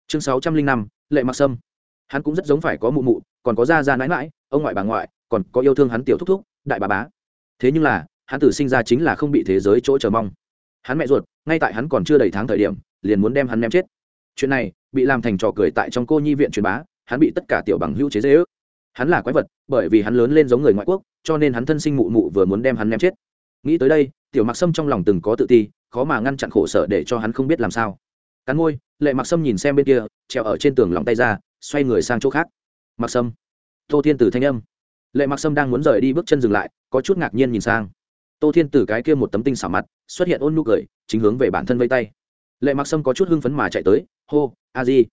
Chương sáu trăm linh năm, lệ mặc sâm. Hắn cũng rất giống phải có mụ mụ, còn có gia gia nãi mãi ông ngoại bà ngoại, còn có yêu thương hắn tiểu thúc thúc, đại bà bá. Thế nhưng là hắn tử sinh ra chính là không bị thế giới chỗ chờ mong. Hắn mẹ ruột, ngay tại hắn còn chưa đầy tháng thời điểm, liền muốn đem hắn ném chết. Chuyện này, bị làm thành trò cười tại trong cô nhi viện truyền bá, hắn bị tất cả tiểu bằng hữu chế dễ ước hắn là quái vật, bởi vì hắn lớn lên giống người ngoại quốc, cho nên hắn thân sinh mụ mụ vừa muốn đem hắn ném chết. Nghĩ tới đây, tiểu mặc sâm trong lòng từng có tự ti, khó mà ngăn chặn khổ sở để cho hắn không biết làm sao. Cắn môi, lệ mặc sâm nhìn xem bên kia, treo ở trên tường lòng tay ra, xoay người sang chỗ khác. Mặc sâm. Tô thiên tử thanh âm. Lệ mặc sâm đang muốn rời đi bước chân dừng lại, có chút ngạc nhiên nhìn sang tô thiên tử cái kia một tấm tinh xảo mặt, xuất hiện ôn nụ cười, chính hướng về bản thân vây tay. Lệ mặc sâm có chút hưng phấn mà chạy tới, hô, a di,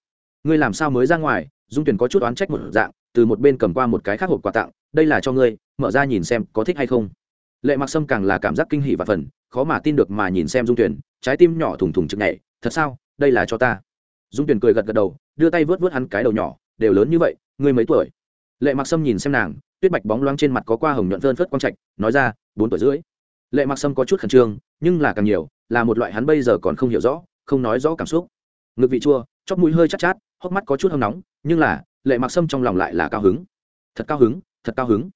ngươi làm sao mới ra ngoài? Dung tuyển có chút oán trách một dạng, từ một bên cầm qua một cái khác hộp quà tặng, đây là cho ngươi, mở ra nhìn xem có thích hay không. Lệ mặc sâm càng là cảm giác kinh hỉ và phần, khó mà tin được mà nhìn xem dung tuyển trái tim nhỏ thùng thùng chực nhảy, thật sao? Đây là cho ta. Dung tuyển cười gật gật đầu, đưa tay vớt vớt hắn cái đầu nhỏ, đều lớn như vậy, ngươi mấy tuổi? Lệ mặc sâm nhìn xem nàng, tuyết bạch bóng loáng trên mặt có qua hồng nhuận vơn phớt quang trạch, nói ra, bốn tuổi rưỡi lệ mặc sâm có chút khẩn trương, nhưng là càng nhiều, là một loại hắn bây giờ còn không hiểu rõ, không nói rõ cảm xúc. Ngực vị chua, chóp mũi hơi chát chát, hốc mắt có chút hâm nóng, nhưng là, lệ mặc sâm trong lòng lại là cao hứng. Thật cao hứng, thật cao hứng.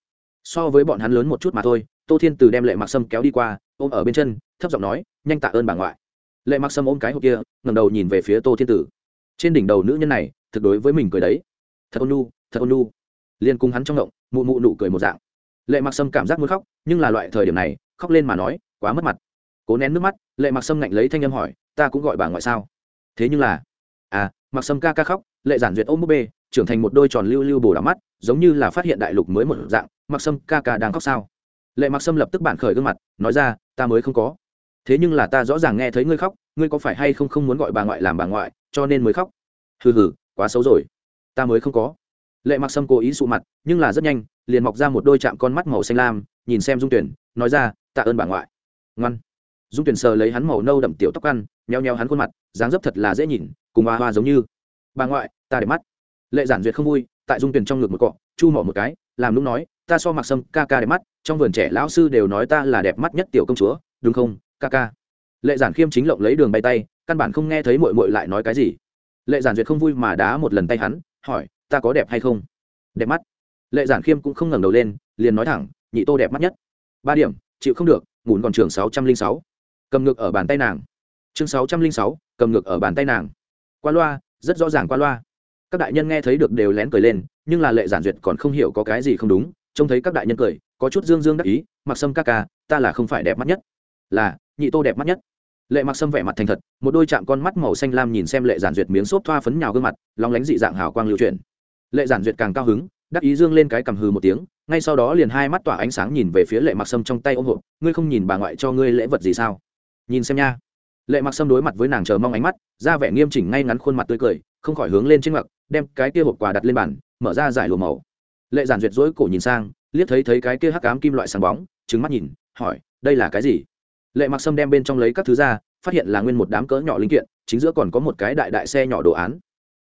So với bọn hắn lớn một chút mà thôi, tô thiên từ đem lệ mặc sâm kéo đi qua, ôm ở bên chân, thấp giọng nói, nhanh tạ ơn bà ngoại. Lệ mặc sâm ôm cái hộp kia ngầm đầu nhìn về phía tô thiên tử. Trên đỉnh đầu nữ nhân này, thực đối với mình cười đấy. Thật ôn nu thật ôn nu liền cùng hắn trong động mụ mụ nụ cười một dạng. Lệ mặc sâm cảm giác muốn khóc, nhưng là loại thời điểm này khóc lên mà nói, quá mất mặt. Cố nén nước mắt, lệ mặc sâm ngạnh lấy thanh âm hỏi, ta cũng gọi bà ngoại sao? Thế nhưng là à mặc sâm ca ca khóc, lệ giản duyệt ôm búp bê, trưởng thành một đôi tròn lưu lưu bồ đỏ mắt, giống như là phát hiện đại lục mới một dạng, mặc sâm ca ca đang khóc sao? Lệ mặc sâm lập tức bản khởi gương mặt, nói ra, ta mới không có. Thế nhưng là ta rõ ràng nghe thấy ngươi khóc, ngươi có phải hay không không muốn gọi bà ngoại làm bà ngoại, cho nên mới khóc? Hừ hừ, quá xấu rồi. Ta mới không có. Lệ mặc sâm cố ý sụ mặt, nhưng là rất nhanh, liền mọc ra một đôi chạm con mắt màu xanh lam, nhìn xem dung tuyển nói ra, tạ ơn bà ngoại. Ngoan. Dung tuyển sờ lấy hắn màu nâu đậm tiểu tóc ăn, nheo nheo hắn khuôn mặt, dáng dấp thật là dễ nhìn, cùng hoa hoa giống như. Bà ngoại, ta để mắt. Lệ giản duyệt không vui, tại dung tuyển trong ngực một cọ, chu mỏ một cái, làm lúc nói, ta so mặc sâm ca ca đẹp mắt, trong vườn trẻ lão sư đều nói ta là đẹp mắt nhất tiểu công chúa, đúng không, ca ca? Lệ giản khiêm chính lộng lấy đường bay tay, căn bản không nghe thấy mội mội lại nói cái gì. Lệ giản duyệt không vui mà đá một lần tay hắn, hỏi, ta có đẹp hay không? Đẹp mắt. Lệ giản khiêm cũng không ngẩng đầu lên, liền nói thẳng, nhị tô đẹp mắt nhất ba điểm, chịu không được ngủn còn trường sáu trăm linh sáu. Cầm ngược ở bàn tay nàng. Chương sáu trăm linh sáu, cầm ngược ở bàn tay nàng. Qua loa, rất rõ ràng qua loa. Các đại nhân nghe thấy được đều lén cười lên, nhưng là lệ giản duyệt còn không hiểu có cái gì không đúng, trông thấy các đại nhân cười, có chút dương dương đắc ý, mặc sâm ca ca, ta là không phải đẹp mắt nhất. Là, nhị tô đẹp mắt nhất. Lệ mặc sâm vẻ mặt thành thật, một đôi chạm con mắt màu xanh lam nhìn xem lệ giản duyệt miếng xốp thoa phấn nhào gương mặt lóng lánh dị dạng hào quang lưu truyền lệ giản duyệt càng cao hứng đắc ý dương lên cái cầm hừ một tiếng, ngay sau đó liền hai mắt tỏa ánh sáng nhìn về phía lệ mặc sâm trong tay ôm hộp, ngươi không nhìn bà ngoại cho ngươi lễ vật gì sao? Nhìn xem nha. Lệ mặc sâm đối mặt với nàng chờ mong ánh mắt, ra vẻ nghiêm chỉnh ngay ngắn khuôn mặt tươi cười, không khỏi hướng lên trên mặt đem cái kia hộp quà đặt lên bàn, mở ra giải lùa màu. Lệ giản duyệt dỗi cổ nhìn sang, liếc thấy thấy cái kia hắc ám kim loại sáng bóng trứng mắt nhìn, hỏi, đây là cái gì? Lệ mặc sâm đem bên trong lấy các thứ ra, phát hiện là nguyên một đám cỡ nhỏ linh kiện, chính giữa còn có một cái đại đại xe nhỏ đồ án.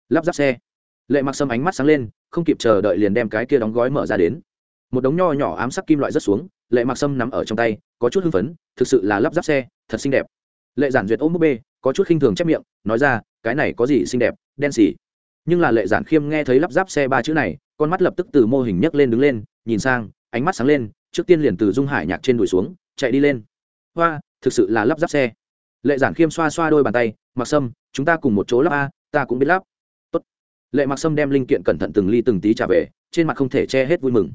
Lắp ráp xe lệ mặc sâm ánh mắt sáng lên, không kịp chờ đợi liền đem cái kia đóng gói mở ra đến. Một đống nho nhỏ ám sắc kim loại rất xuống, lệ mặc sâm nằm ở trong tay, có chút hưng phấn, thực sự là lắp ráp xe, thật xinh đẹp. Lệ giản duyệt ôm búp bê, có chút khinh thường chép miệng, nói ra, cái này có gì xinh đẹp, đen xỉ. Nhưng là lệ giản khiêm nghe thấy lắp ráp xe ba chữ này, con mắt lập tức từ mô hình nhấc lên đứng lên, nhìn sang, ánh mắt sáng lên, trước tiên liền từ dung hải nhạc trên đùi xuống, chạy đi lên. Hoa, thực sự là lắp ráp xe. Lệ giản khiêm xoa xoa đôi bàn tay, mặc sâm, chúng ta cùng một chỗ lắp a, ta cũng biết lắp lệ mặc sâm đem linh kiện cẩn thận từng ly từng tí trả về, trên mặt không thể che hết vui mừng.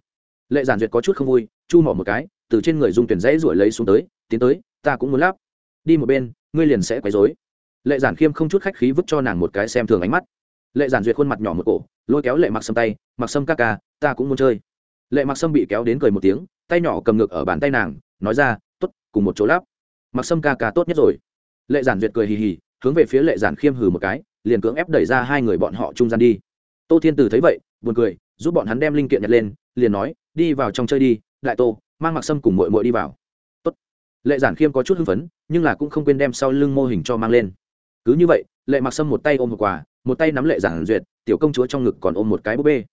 Lệ giản duyệt có chút không vui, chu mỏ một cái, từ trên người dung tuyển dãy ruổi lấy xuống tới, tiến tới, ta cũng muốn lắp. Đi một bên, ngươi liền sẽ quấy dối lệ giản khiêm không chút khách khí vứt cho nàng một cái xem thường ánh mắt. Lệ giản duyệt khuôn mặt nhỏ một cổ, lôi kéo lệ mặc sâm tay, mặc sâm ca ca, ta cũng muốn chơi. Lệ mặc sâm bị kéo đến cười một tiếng, tay nhỏ cầm ngược ở bàn tay nàng, nói ra t ố t cùng một chỗ lắp. Mặc sâm ca ca tốt nhất rồi. Lệ giản duyệt cười hì hì, hướng về phía lệ giản khiêm hừ một cái liền cưỡng ép đẩy ra hai người bọn họ trung gian đi. Tô thiên từ thấy vậy, buồn cười, giúp bọn hắn đem linh kiện nhặt lên, liền nói, đi vào trong chơi đi, đại tô, mang mặc sâm cùng mội mội đi vào. Tốt. lệ giản khiêm có chút hưng phấn, nhưng là cũng không quên đem sau lưng mô hình cho mang lên. Cứ như vậy, lệ mặc sâm một tay ôm một quà một tay nắm lệ giản duyệt, tiểu công chúa trong ngực còn ôm một cái búp bê.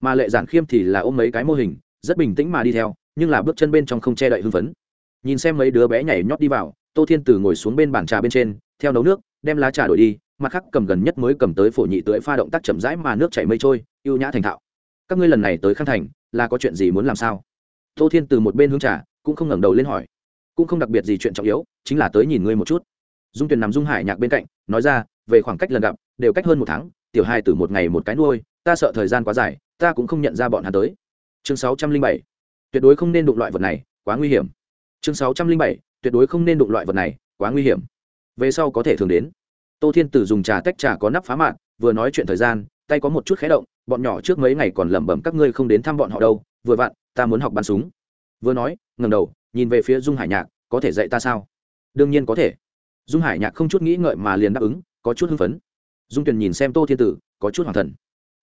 Mà lệ giản khiêm thì là ôm mấy cái mô hình, rất bình tĩnh mà đi theo, nhưng là bước chân bên trong không che đậy hưng phấn. Nhìn xem mấy đứa bé nhảy nhót đi vào, tô thiên Tử ngồi xuống bên bàn trà bên trên, theo nấu nước, đem lá trà đổi đi mặt khác cầm gần nhất mới cầm tới phổ nhị tưới pha động tác chậm rãi mà nước chảy mây trôi, ưu nhã thành thạo. Các ngươi lần này tới khang thành, là có chuyện gì muốn làm sao? Tô thiên từ một bên hướng trà, cũng không ngẩng đầu lên hỏi. Cũng không đặc biệt gì chuyện trọng yếu, chính là tới nhìn ngươi một chút. Dung tuyền nằm dung hải nhạc bên cạnh, nói ra, về khoảng cách lần gặp, đều cách hơn một tháng, tiểu hai từ một ngày một cái nuôi, ta sợ thời gian quá dài, ta cũng không nhận ra bọn hắn tới. Chương sáu trăm linh bảy, tuyệt đối không nên đụng loại vật này, quá nguy hiểm. Chương sáu trăm linh bảy, tuyệt đối không nên đụng loại vật này, quá nguy hiểm. Về sau có thể thường đến tô thiên tử dùng trà tách trà có nắp phá mạng vừa nói chuyện thời gian, tay có một chút khé động, bọn nhỏ trước mấy ngày còn lẩm bẩm các ngươi không đến thăm bọn họ đâu, vừa vặn, ta muốn học bắn súng. Vừa nói ngầm đầu, nhìn về phía dung hải nhạc, có thể dạy ta sao? Đương nhiên có thể. Dung hải nhạc không chút nghĩ ngợi mà liền đáp ứng, có chút hưng phấn. Dung tuyền nhìn xem tô thiên tử, có chút hoàng thần.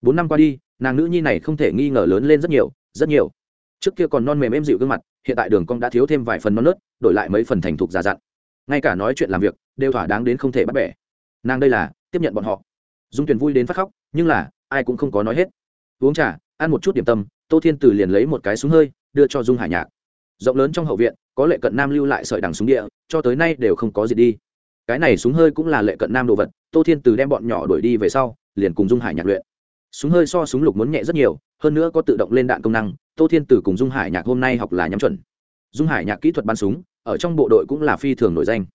Bốn năm qua đi, nàng nữ nhi này không thể nghi ngờ lớn lên rất nhiều rất nhiều. Trước kia còn non mềm êm dịu gương mặt, hiện tại đường cong đã thiếu thêm vài phần non nớt, đổi lại mấy phần thành thục già dặn. Ngay cả nói chuyện làm việc, đều thỏa đáng đến không thể bắt bẻ nàng đây là, tiếp nhận bọn họ. Dung tuyền vui đến phát khóc, nhưng là, ai cũng không có nói hết. Uống trà, ăn một chút điểm tâm, tô thiên từ liền lấy một cái súng hơi, đưa cho dung hải nhạc. Rộng lớn trong hậu viện, có lệ cận nam lưu lại sợi đằng súng địa, cho tới nay đều không có gì đi. Cái này súng hơi cũng là lệ cận nam đồ vật, tô thiên từ đem bọn nhỏ đuổi đi về sau, liền cùng dung hải nhạc luyện. Súng hơi so súng lục muốn nhẹ rất nhiều, hơn nữa có tự động lên đạn công năng, tô thiên từ cùng dung hải nhạc hôm nay học là nhắm chuẩn. Dung hải nhạc kỹ thuật bắn súng, ở trong bộ đội cũng là phi thường nổi danh.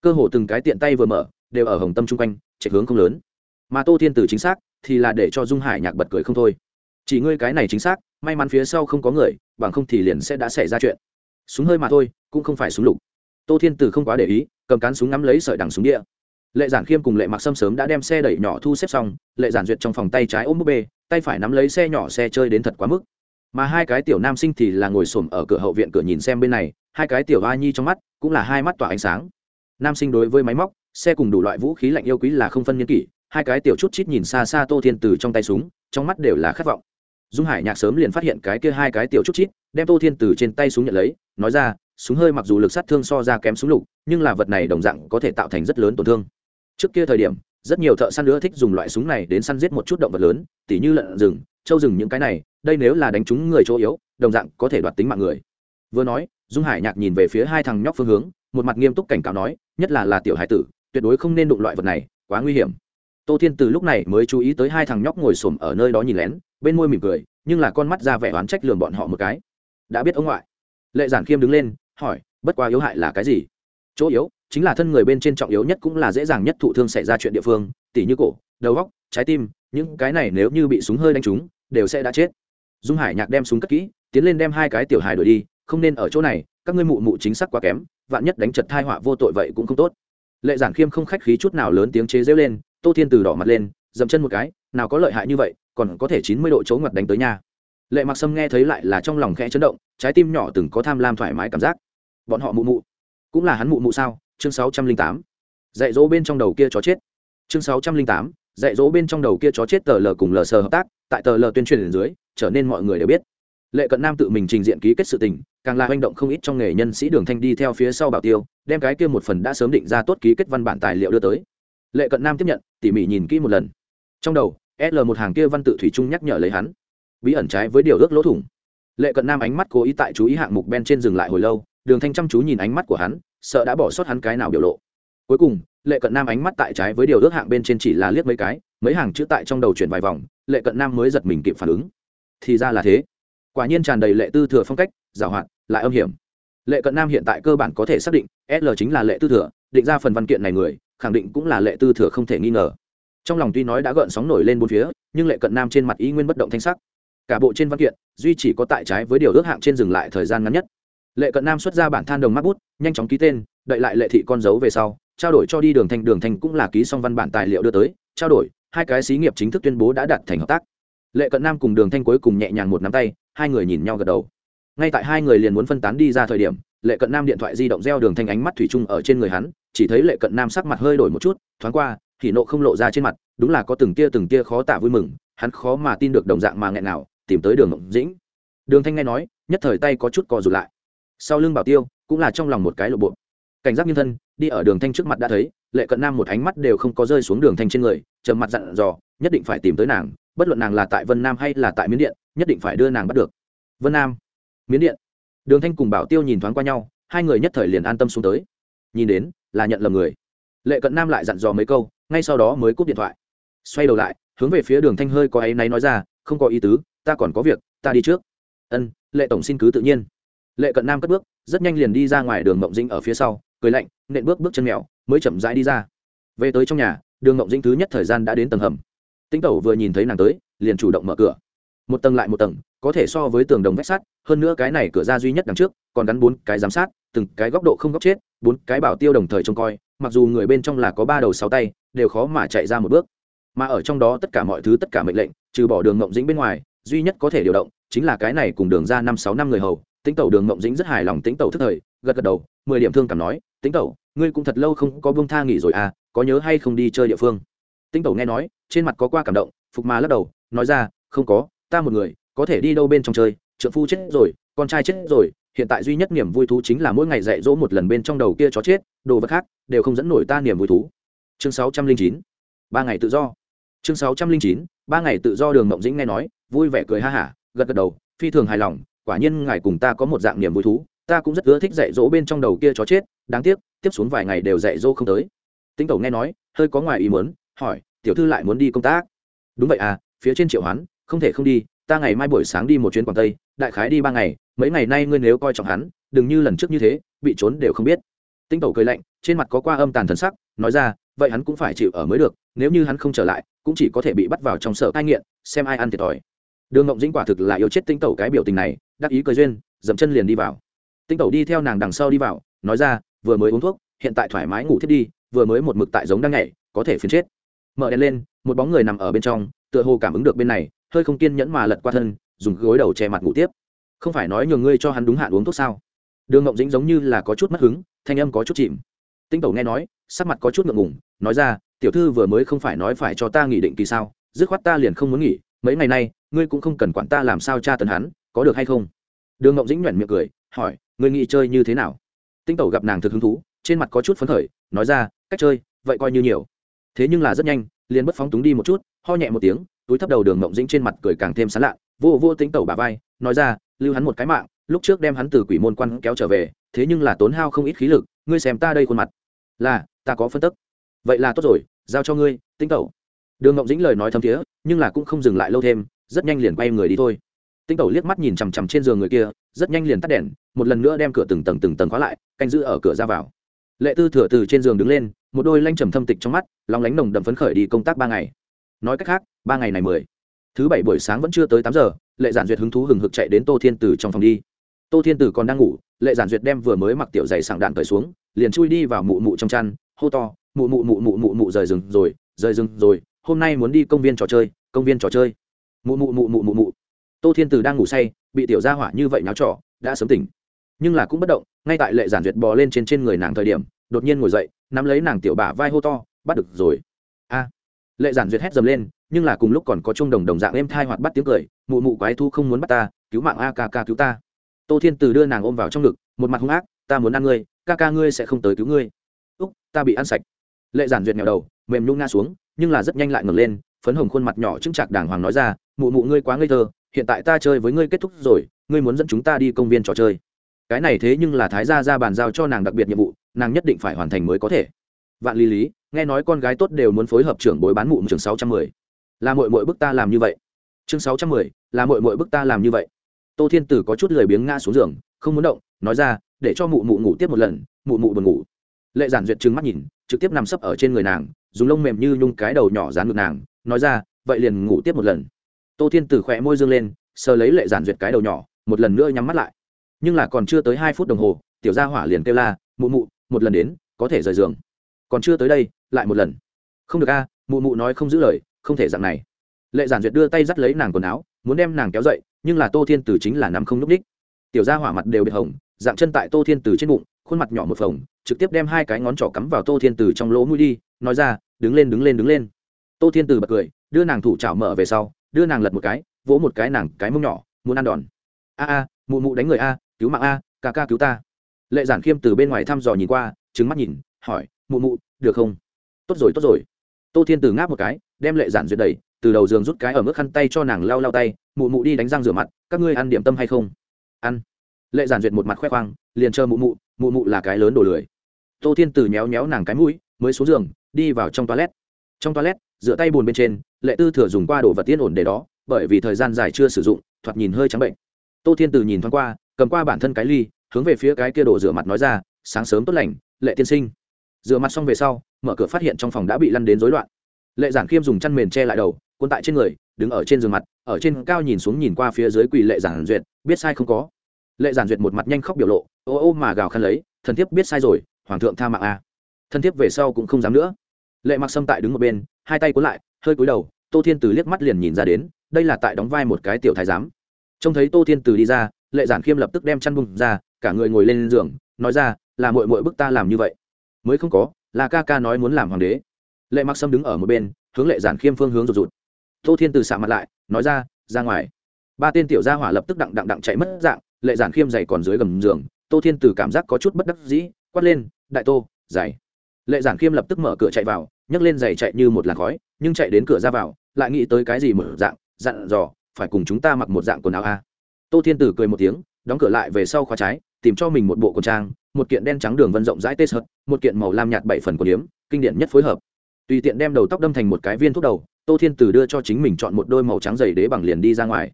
Cơ hồ từng cái tiện tay vừa mở đều ở hồng tâm chung quanh, chạy hướng không lớn. Mà tô thiên từ chính xác thì là để cho dung hải nhạc bật cười không thôi. Chỉ ngươi cái này chính xác, may mắn phía sau không có người, bằng không thì liền sẽ đã xảy ra chuyện. Súng hơi mà thôi, cũng không phải súng lục. Tô thiên từ không quá để ý, cầm cán súng ngắm lấy sợi đằng súng địa. Lệ giản khiêm cùng lệ mặc sâm sớm đã đem xe đẩy nhỏ thu xếp xong, lệ giản duyệt trong phòng tay trái ôm búp bê, tay phải nắm lấy xe nhỏ xe chơi đến thật quá mức. Mà hai cái tiểu nam sinh thì là ngồi xổm ở cửa hậu viện cửa nhìn xem bên này, hai cái tiểu hoa nhi trong mắt cũng là hai mắt tỏa ánh sáng. Nam sinh đối với máy móc xe cùng đủ loại vũ khí lạnh yêu quý là không phân nhân kỷ, hai cái tiểu chút chít nhìn xa xa tô thiên từ trong tay súng, trong mắt đều là khát vọng. Dung hải nhạc sớm liền phát hiện cái kia hai cái tiểu chút chít, đem tô thiên từ trên tay súng nhận lấy, nói ra, súng hơi mặc dù lực sát thương so ra kém súng lục, nhưng là vật này đồng dạng có thể tạo thành rất lớn tổn thương. Trước kia thời điểm, rất nhiều thợ săn nữa thích dùng loại súng này đến săn giết một chút động vật lớn, tỉ như lợn rừng, trâu rừng những cái này, đây nếu là đánh trúng người chỗ yếu, đồng dạng có thể đoạt tính mạng người. Vừa nói, dung hải nhạc nhìn về phía hai thằng nhóc phương hướng, một mặt nghiêm túc cảnh cáo nói, nhất là là tiểu hải tử tuyệt đối không nên đụng loại vật này, quá nguy hiểm. Tô thiên từ lúc này mới chú ý tới hai thằng nhóc ngồi xổm ở nơi đó nhìn lén, bên môi mỉm cười, nhưng là con mắt ra vẻ oán trách lường bọn họ một cái. Đã biết ông ngoại. Lệ giản khiêm đứng lên, hỏi, bất quá yếu hại là cái gì? Chỗ yếu, chính là thân người bên trên trọng yếu nhất cũng là dễ dàng nhất thụ thương xảy ra chuyện địa phương, tỉ như cổ, đầu góc trái tim, những cái này nếu như bị súng hơi đánh trúng, đều sẽ đã chết. Dung hải nhạc đem súng cất kỹ, tiến lên đem hai cái tiểu hài đuổi đi, không nên ở chỗ này, các ngươi mụ mụ chính xác quá kém, vạn nhất đánh chật thai họa vô tội vậy cũng không tốt lệ giản khiêm không khách khí chút nào lớn tiếng chế rêu lên, tô thiên từ đỏ mặt lên, dậm chân một cái, nào có lợi hại như vậy, còn có thể chín mươi độ chỗ ngặt đánh tới nhà lệ mặc sâm nghe thấy lại là trong lòng khẽ chấn động, trái tim nhỏ từng có tham lam thoải mái cảm giác. Bọn họ mụ mụ, cũng là hắn mụ mụ sao? Chương sáu trăm linh tám. Dạy dỗ bên trong đầu kia chó chết. Chương sáu trăm linh tám. Dạy dỗ bên trong đầu kia chó chết tờ lờ cùng lờ sờ hợp tác, tại tờ lờ tuyên truyền dưới, trở nên mọi người đều biết. Lệ cận nam tự mình trình diện ký kết sự tình càng là hành động không ít trong nghề nhân sĩ đường thanh đi theo phía sau bảo tiêu, đem cái kia một phần đã sớm định ra tốt ký kết văn bản tài liệu đưa tới. Lệ cận nam tiếp nhận, tỉ mỉ nhìn kỹ một lần. Trong đầu l một hàng kia văn tự thủy chung nhắc nhở lấy hắn. Bí ẩn trái với điều ước lỗ thủng. Lệ cận nam ánh mắt cố ý tại chú ý hạng mục ben trên dừng lại hồi lâu, đường thanh chăm chú nhìn ánh mắt của hắn, sợ đã bỏ sót hắn cái nào biểu lộ. Cuối cùng, lệ cận nam ánh mắt tại trái với điều ước hạng bên trên chỉ là liếc mấy cái, mấy hàng chữ tại trong đầu chuyển vài vòng, lệ cận nam mới giật mình kịp phản ứng. Thì ra là thế. Quả nhiên tràn đầy lệ tư thừa phong cách giảo hoạt, lại âm hiểm. Lệ cận nam hiện tại cơ bản có thể xác định, l chính là lệ tư thừa, định ra phần văn kiện này người, khẳng định cũng là lệ tư thừa không thể nghi ngờ. Trong lòng tuy nói đã gợn sóng nổi lên bốn phía, nhưng lệ cận nam trên mặt ý nguyên bất động thanh sắc. Cả bộ trên văn kiện, duy chỉ có tại trái với điều ước hạng trên dừng lại thời gian ngắn nhất. Lệ cận nam xuất ra bản than đồng mắt bút, nhanh chóng ký tên, đợi lại lệ thị con dấu về sau, trao đổi cho đi đường thanh đường thanh cũng là ký xong văn bản tài liệu đưa tới, trao đổi, hai cái xí nghiệp chính thức tuyên bố đã đạt thành hợp tác. Lệ cận nam cùng đường thanh cuối cùng nhẹ nhàng một nắm tay, hai người nhìn nhau gật đầu ngay tại hai người liền muốn phân tán đi ra thời điểm, lệ cận nam điện thoại di động reo đường thanh ánh mắt thủy chung ở trên người hắn, chỉ thấy lệ cận nam sắc mặt hơi đổi một chút, thoáng qua, thì nộ không lộ ra trên mặt, đúng là có từng tia từng tia khó tả vui mừng, hắn khó mà tin được đồng dạng mà nghẹn nào tìm tới đường mộng dĩnh. Đường thanh nghe nói, nhất thời tay có chút co rụt lại. Sau lưng bảo tiêu, cũng là trong lòng một cái lộ bộ. Cảnh giác nhân thân, đi ở đường thanh trước mặt đã thấy, lệ cận nam một ánh mắt đều không có rơi xuống đường thanh trên người, trầm mặt dặn dò, nhất định phải tìm tới nàng, bất luận nàng là tại vân nam hay là tại miến điện, nhất định phải đưa nàng bắt được. Vân nam miến điện. Đường thanh cùng bảo tiêu nhìn thoáng qua nhau, hai người nhất thời liền an tâm xuống tới. Nhìn đến, là nhận lầm người. Lệ cận nam lại dặn dò mấy câu, ngay sau đó mới cúp điện thoại. Xoay đầu lại, hướng về phía đường thanh hơi có áy náy nói ra, không có ý tứ, ta còn có việc, ta đi trước. Ân, lệ tổng xin cứ tự nhiên. Lệ cận nam cất bước, rất nhanh liền đi ra ngoài đường mộng dinh ở phía sau, cười lạnh, nện bước bước chân mèo, mới chậm rãi đi ra. Về tới trong nhà, đường mộng dinh thứ nhất thời gian đã đến tầng hầm. Tĩnh tẩu vừa nhìn thấy nàng tới, liền chủ động mở cửa. Một tầng lại một tầng có thể so với tường đồng vách sắt, hơn nữa cái này cửa ra duy nhất đằng trước, còn gắn bốn cái giám sát, từng cái góc độ không góc chết, bốn cái bảo tiêu đồng thời trông coi, mặc dù người bên trong là có ba đầu sáu tay, đều khó mà chạy ra một bước. Mà ở trong đó tất cả mọi thứ tất cả mệnh lệnh, trừ bỏ đường ngộng dĩnh bên ngoài, duy nhất có thể điều động, chính là cái này cùng đường ra năm sáu năm người hầu tính tẩu đường ngộng dĩnh rất hài lòng tính tẩu thức thời, gật gật đầu, mười điểm thương cảm nói tính tẩu, ngươi cũng thật lâu không có bông tha nghỉ rồi à có nhớ hay không đi chơi địa phương? Tính tẩu nghe nói, trên mặt có qua cảm động, phục mà lắc đầu, nói ra, không có, ta một người có thể đi đâu bên trong chơi trợ phu chết rồi, con trai chết rồi, hiện tại duy nhất niềm vui thú chính là mỗi ngày dạy dỗ một lần bên trong đầu kia chó chết, đồ vật khác đều không dẫn nổi ta niềm vui thú. Chương sáu trăm linh chín, ba ngày tự do. Chương sáu trăm linh chín, ba ngày tự do đường mộng dĩnh nghe nói, vui vẻ cười ha hả, gật gật đầu, phi thường hài lòng, quả nhiên ngài cùng ta có một dạng niềm vui thú, ta cũng rất ưa thích dạy dỗ bên trong đầu kia chó chết, đáng tiếc, tiếp xuống vài ngày đều dạy dỗ không tới. Tinh tẩu nghe nói, hơi có ngoài ý muốn, hỏi, tiểu thư lại muốn đi công tác? Đúng vậy à phía trên triệu hoán, không thể không đi ta ngày mai buổi sáng đi một chuyến quảng tây, đại khái đi ba ngày, mấy ngày nay ngươi nếu coi trọng hắn, đừng như lần trước như thế, bị trốn đều không biết. Tinh tẩu cười lạnh, trên mặt có qua âm tàn thần sắc, nói ra, vậy hắn cũng phải chịu ở mới được, nếu như hắn không trở lại, cũng chỉ có thể bị bắt vào trong sở cai nghiện, xem ai ăn thiệt thòi. Đường ngộng dĩnh quả thực là yêu chết tinh tẩu cái biểu tình này, đắc ý cười duyên, dậm chân liền đi vào. Tinh tẩu đi theo nàng đằng sau đi vào, nói ra, vừa mới uống thuốc, hiện tại thoải mái ngủ thiết đi, vừa mới một mực tại giống đang nhảy, có thể phiền chết. Mở đèn lên, một bóng người nằm ở bên trong tựa hồ cảm ứng được bên này, hơi không kiên nhẫn mà lật qua thân, dùng gối đầu che mặt ngủ tiếp. Không phải nói nhường ngươi cho hắn đúng hạn uống thuốc sao? Đường ngộng dĩnh giống như là có chút mất hứng, thanh âm có chút chìm. Tinh tẩu nghe nói, sắc mặt có chút ngượng ngùng, nói ra, tiểu thư vừa mới không phải nói phải cho ta nghỉ định kỳ sao? Dứt khoát ta liền không muốn nghỉ, mấy ngày nay, ngươi cũng không cần quản ta làm sao tra tấn hắn, có được hay không? Đường ngộng dĩnh nhoẻn miệng cười, hỏi, ngươi nghĩ chơi như thế nào? Tinh tẩu gặp nàng thực hứng thú, trên mặt có chút phấn khởi, nói ra, cách chơi, vậy coi như nhiều. Thế nhưng là rất nhanh, liền bất phóng túng đi một chút ho nhẹ một tiếng, túi thấp đầu đường mộng dĩnh trên mặt cười càng thêm sán lạ vô vô tính tẩu bà vai, nói ra, lưu hắn một cái mạng, lúc trước đem hắn từ quỷ môn quan kéo trở về, thế nhưng là tốn hao không ít khí lực, ngươi xem ta đây khuôn mặt. Là, ta có phân tức. Vậy là tốt rồi, giao cho ngươi tinh tẩu. Đường ngộng dĩnh lời nói thâm thiế, nhưng là cũng không dừng lại lâu thêm, rất nhanh liền quay người đi thôi. Tinh tẩu liếc mắt nhìn chằm chằm trên giường người kia, rất nhanh liền tắt đèn, một lần nữa đem cửa từng tầng từng tầng khóa lại, canh giữ ở cửa ra vào. Lệ tư thừa từ trên giường đứng lên, một đôi lanh trầm thâm tịch trong mắt lòng lánh nồng đậm phấn khởi đi công tác ba ngày nói cách khác, ba ngày này mười. Thứ bảy buổi sáng vẫn chưa tới tám giờ, lệ giản duyệt hứng thú hừng hực chạy đến tô thiên tử trong phòng đi. Tô thiên tử còn đang ngủ, lệ giản duyệt đem vừa mới mặc tiểu giày sảng đạn cởi xuống, liền chui đi vào mụ mụ trong chăn, hô to, mụ mụ mụ mụ mụ mụ, rời rừng rồi, rời rừng rồi, hôm nay muốn đi công viên trò chơi, công viên trò chơi. Mụ mụ mụ mụ mụ mụ. Tô thiên tử đang ngủ say, bị tiểu gia hỏa như vậy náo trọ đã sớm tỉnh. Nhưng là cũng bất động, ngay tại lệ giản duyệt bò lên trên trên người nàng thời điểm, đột nhiên ngồi dậy, nắm lấy nàng tiểu bả vai hô to, bắt được rồi. A lệ giản duyệt hét dầm lên, nhưng là cùng lúc còn có chung đồng đồng dạng êm thai hoạt bắt tiếng cười, mụ mụ quái thu không muốn bắt ta, cứu mạng a ca ca cứu ta. Tô thiên từ đưa nàng ôm vào trong ngực, một mặt hung ác, ta muốn ăn ngươi, ca ca ngươi sẽ không tới cứu ngươi. Úc, ta bị ăn sạch. Lệ giản duyệt nghèo đầu, mềm nhung nga xuống, nhưng là rất nhanh lại ngẩng lên, phấn hồng khuôn mặt nhỏ chững chạc đàng hoàng nói ra, mụ mụ ngươi quá ngây thơ, hiện tại ta chơi với ngươi kết thúc rồi, ngươi muốn dẫn chúng ta đi công viên trò chơi. Cái này thế nhưng là thái gia ra bàn giao cho nàng đặc biệt nhiệm vụ, nàng nhất định phải hoàn thành mới có thể vạn lý lý, nghe nói con gái tốt đều muốn phối hợp trưởng bối bán mụ trường sáu trăm mười. Là mội mội bức ta làm như vậy. Chương sáu trăm mười, là mội mội bức ta làm như vậy. Tô thiên tử có chút lười biếng ngã xuống giường, không muốn động, nói ra, để cho mụ mụ ngủ tiếp một lần, mụ mụ buồn ngủ. Lệ giản duyệt trừng mắt nhìn, trực tiếp nằm sấp ở trên người nàng, dùng lông mềm như nhung cái đầu nhỏ dán ngực nàng, nói ra, vậy liền ngủ tiếp một lần. Tô thiên tử khỏe môi dương lên, sờ lấy lệ giản duyệt cái đầu nhỏ, một lần nữa nhắm mắt lại. Nhưng là còn chưa tới hai phút đồng hồ, tiểu gia hỏa liền kêu la, mụ mụ, một lần đến, có thể rời giường còn chưa tới đây, lại một lần. Không được a, mụ mụ nói không giữ lời, không thể dạng này. Lệ giản duyệt đưa tay dắt lấy nàng quần áo, muốn đem nàng kéo dậy, nhưng là tô thiên tử chính là nằm không n ú c ních tiểu gia hỏa mặt đều bị hỏng dạng chân tại tô thiên tử trên bụng, khuôn mặt nhỏ một phồng, trực tiếp đem hai cái ngón trỏ cắm vào tô thiên tử trong lỗ mũi đi, nói ra, đứng lên đứng lên đứng lên. Tô thiên tử bật cười, đưa nàng thủ chảo mở về sau, đưa nàng lật một cái, vỗ một cái nàng cái mông nhỏ, muốn ăn đòn. A a, mụ mụ đánh người a, cứu mạng a, ca ca cứu ta. Lệ giản khiêm từ bên ngoài thăm dò nhìn qua trứng mắt nhìn, hỏi mụ mụ, được không? Tốt rồi tốt rồi. Tô thiên từ ngáp một cái, đem lệ giản duyệt đầy từ đầu giường rút cái ở mức khăn tay cho nàng lau lau tay, mụ mụ đi đánh răng rửa mặt, các ngươi ăn điểm tâm hay không? Ăn. Lệ giản duyệt một mặt khoe khoang, liền chờ mụ mụ mụ mụ là cái lớn đồ lười. Tô thiên từ nhéo nhéo nàng cái mũi, mới xuống giường, đi vào trong toilet. Trong toilet dựa tay bùn bên trên, lệ tư thừa dùng qua đồ vật tiên ổn để đó, bởi vì thời gian dài chưa sử dụng, thoạt nhìn hơi trắng bệnh. Tô thiên từ nhìn thoáng qua, cầm qua bản thân cái ly, hướng về phía cái kia đồ rửa mặt nói ra, sáng sớm tốt lành, lệ tiên sinh rửa mặt xong về sau, mở cửa phát hiện trong phòng đã bị lăn đến rối loạn. Lệ giản khiêm dùng chăn mền che lại đầu quân tại trên người, đứng ở trên giường mặt, ở trên cao nhìn xuống nhìn qua phía dưới quỳ lệ giản duyệt, biết sai không có. Lệ giản duyệt một mặt nhanh khóc biểu lộ, ô ô mà gào khăn lấy, thần thiếp biết sai rồi, hoàng thượng tha mạng a thần thiếp về sau cũng không dám nữa. Lệ mặc sâm tại đứng một bên, hai tay cuốn lại, hơi cúi đầu, tô thiên từ liếc mắt liền nhìn ra đến, đây là tại đóng vai một cái tiểu thái giám. Trông thấy tô thiên từ đi ra, lệ giản khiêm lập tức đem chăn bung ra, cả người ngồi lên giường, nói ra, là mội mội bức ta làm như vậy mới không có, là ca ca nói muốn làm hoàng đế. Lệ mặc sâm đứng ở một bên, hướng lệ giản khiêm phương hướng rụt rụt. Tô thiên từ xạ mặt lại, nói ra ra ngoài. Ba tên tiểu gia hỏa lập tức đặng đặng đặng chạy mất dạng, lệ giản khiêm dày còn dưới gầm giường, tô thiên từ cảm giác có chút bất đắc dĩ, quát lên, đại tô dày lệ giản khiêm lập tức mở cửa chạy vào, nhấc lên giày chạy như một làn khói, nhưng chạy đến cửa ra vào, lại nghĩ tới cái gì mở dạng, dặn dò, phải cùng chúng ta mặc một dạng quần áo a. Tô thiên tử cười một tiếng, đóng cửa lại về sau khóa trái, tìm cho mình một bộ quần trang một kiện đen trắng đường vân rộng rãi tê sợt, một kiện màu lam nhạt bảy phần của liếm kinh điển nhất phối hợp. Tùy tiện đem đầu tóc đâm thành một cái viên thuốc đầu, tô thiên tử đưa cho chính mình chọn một đôi màu trắng dày đế bằng liền đi ra ngoài.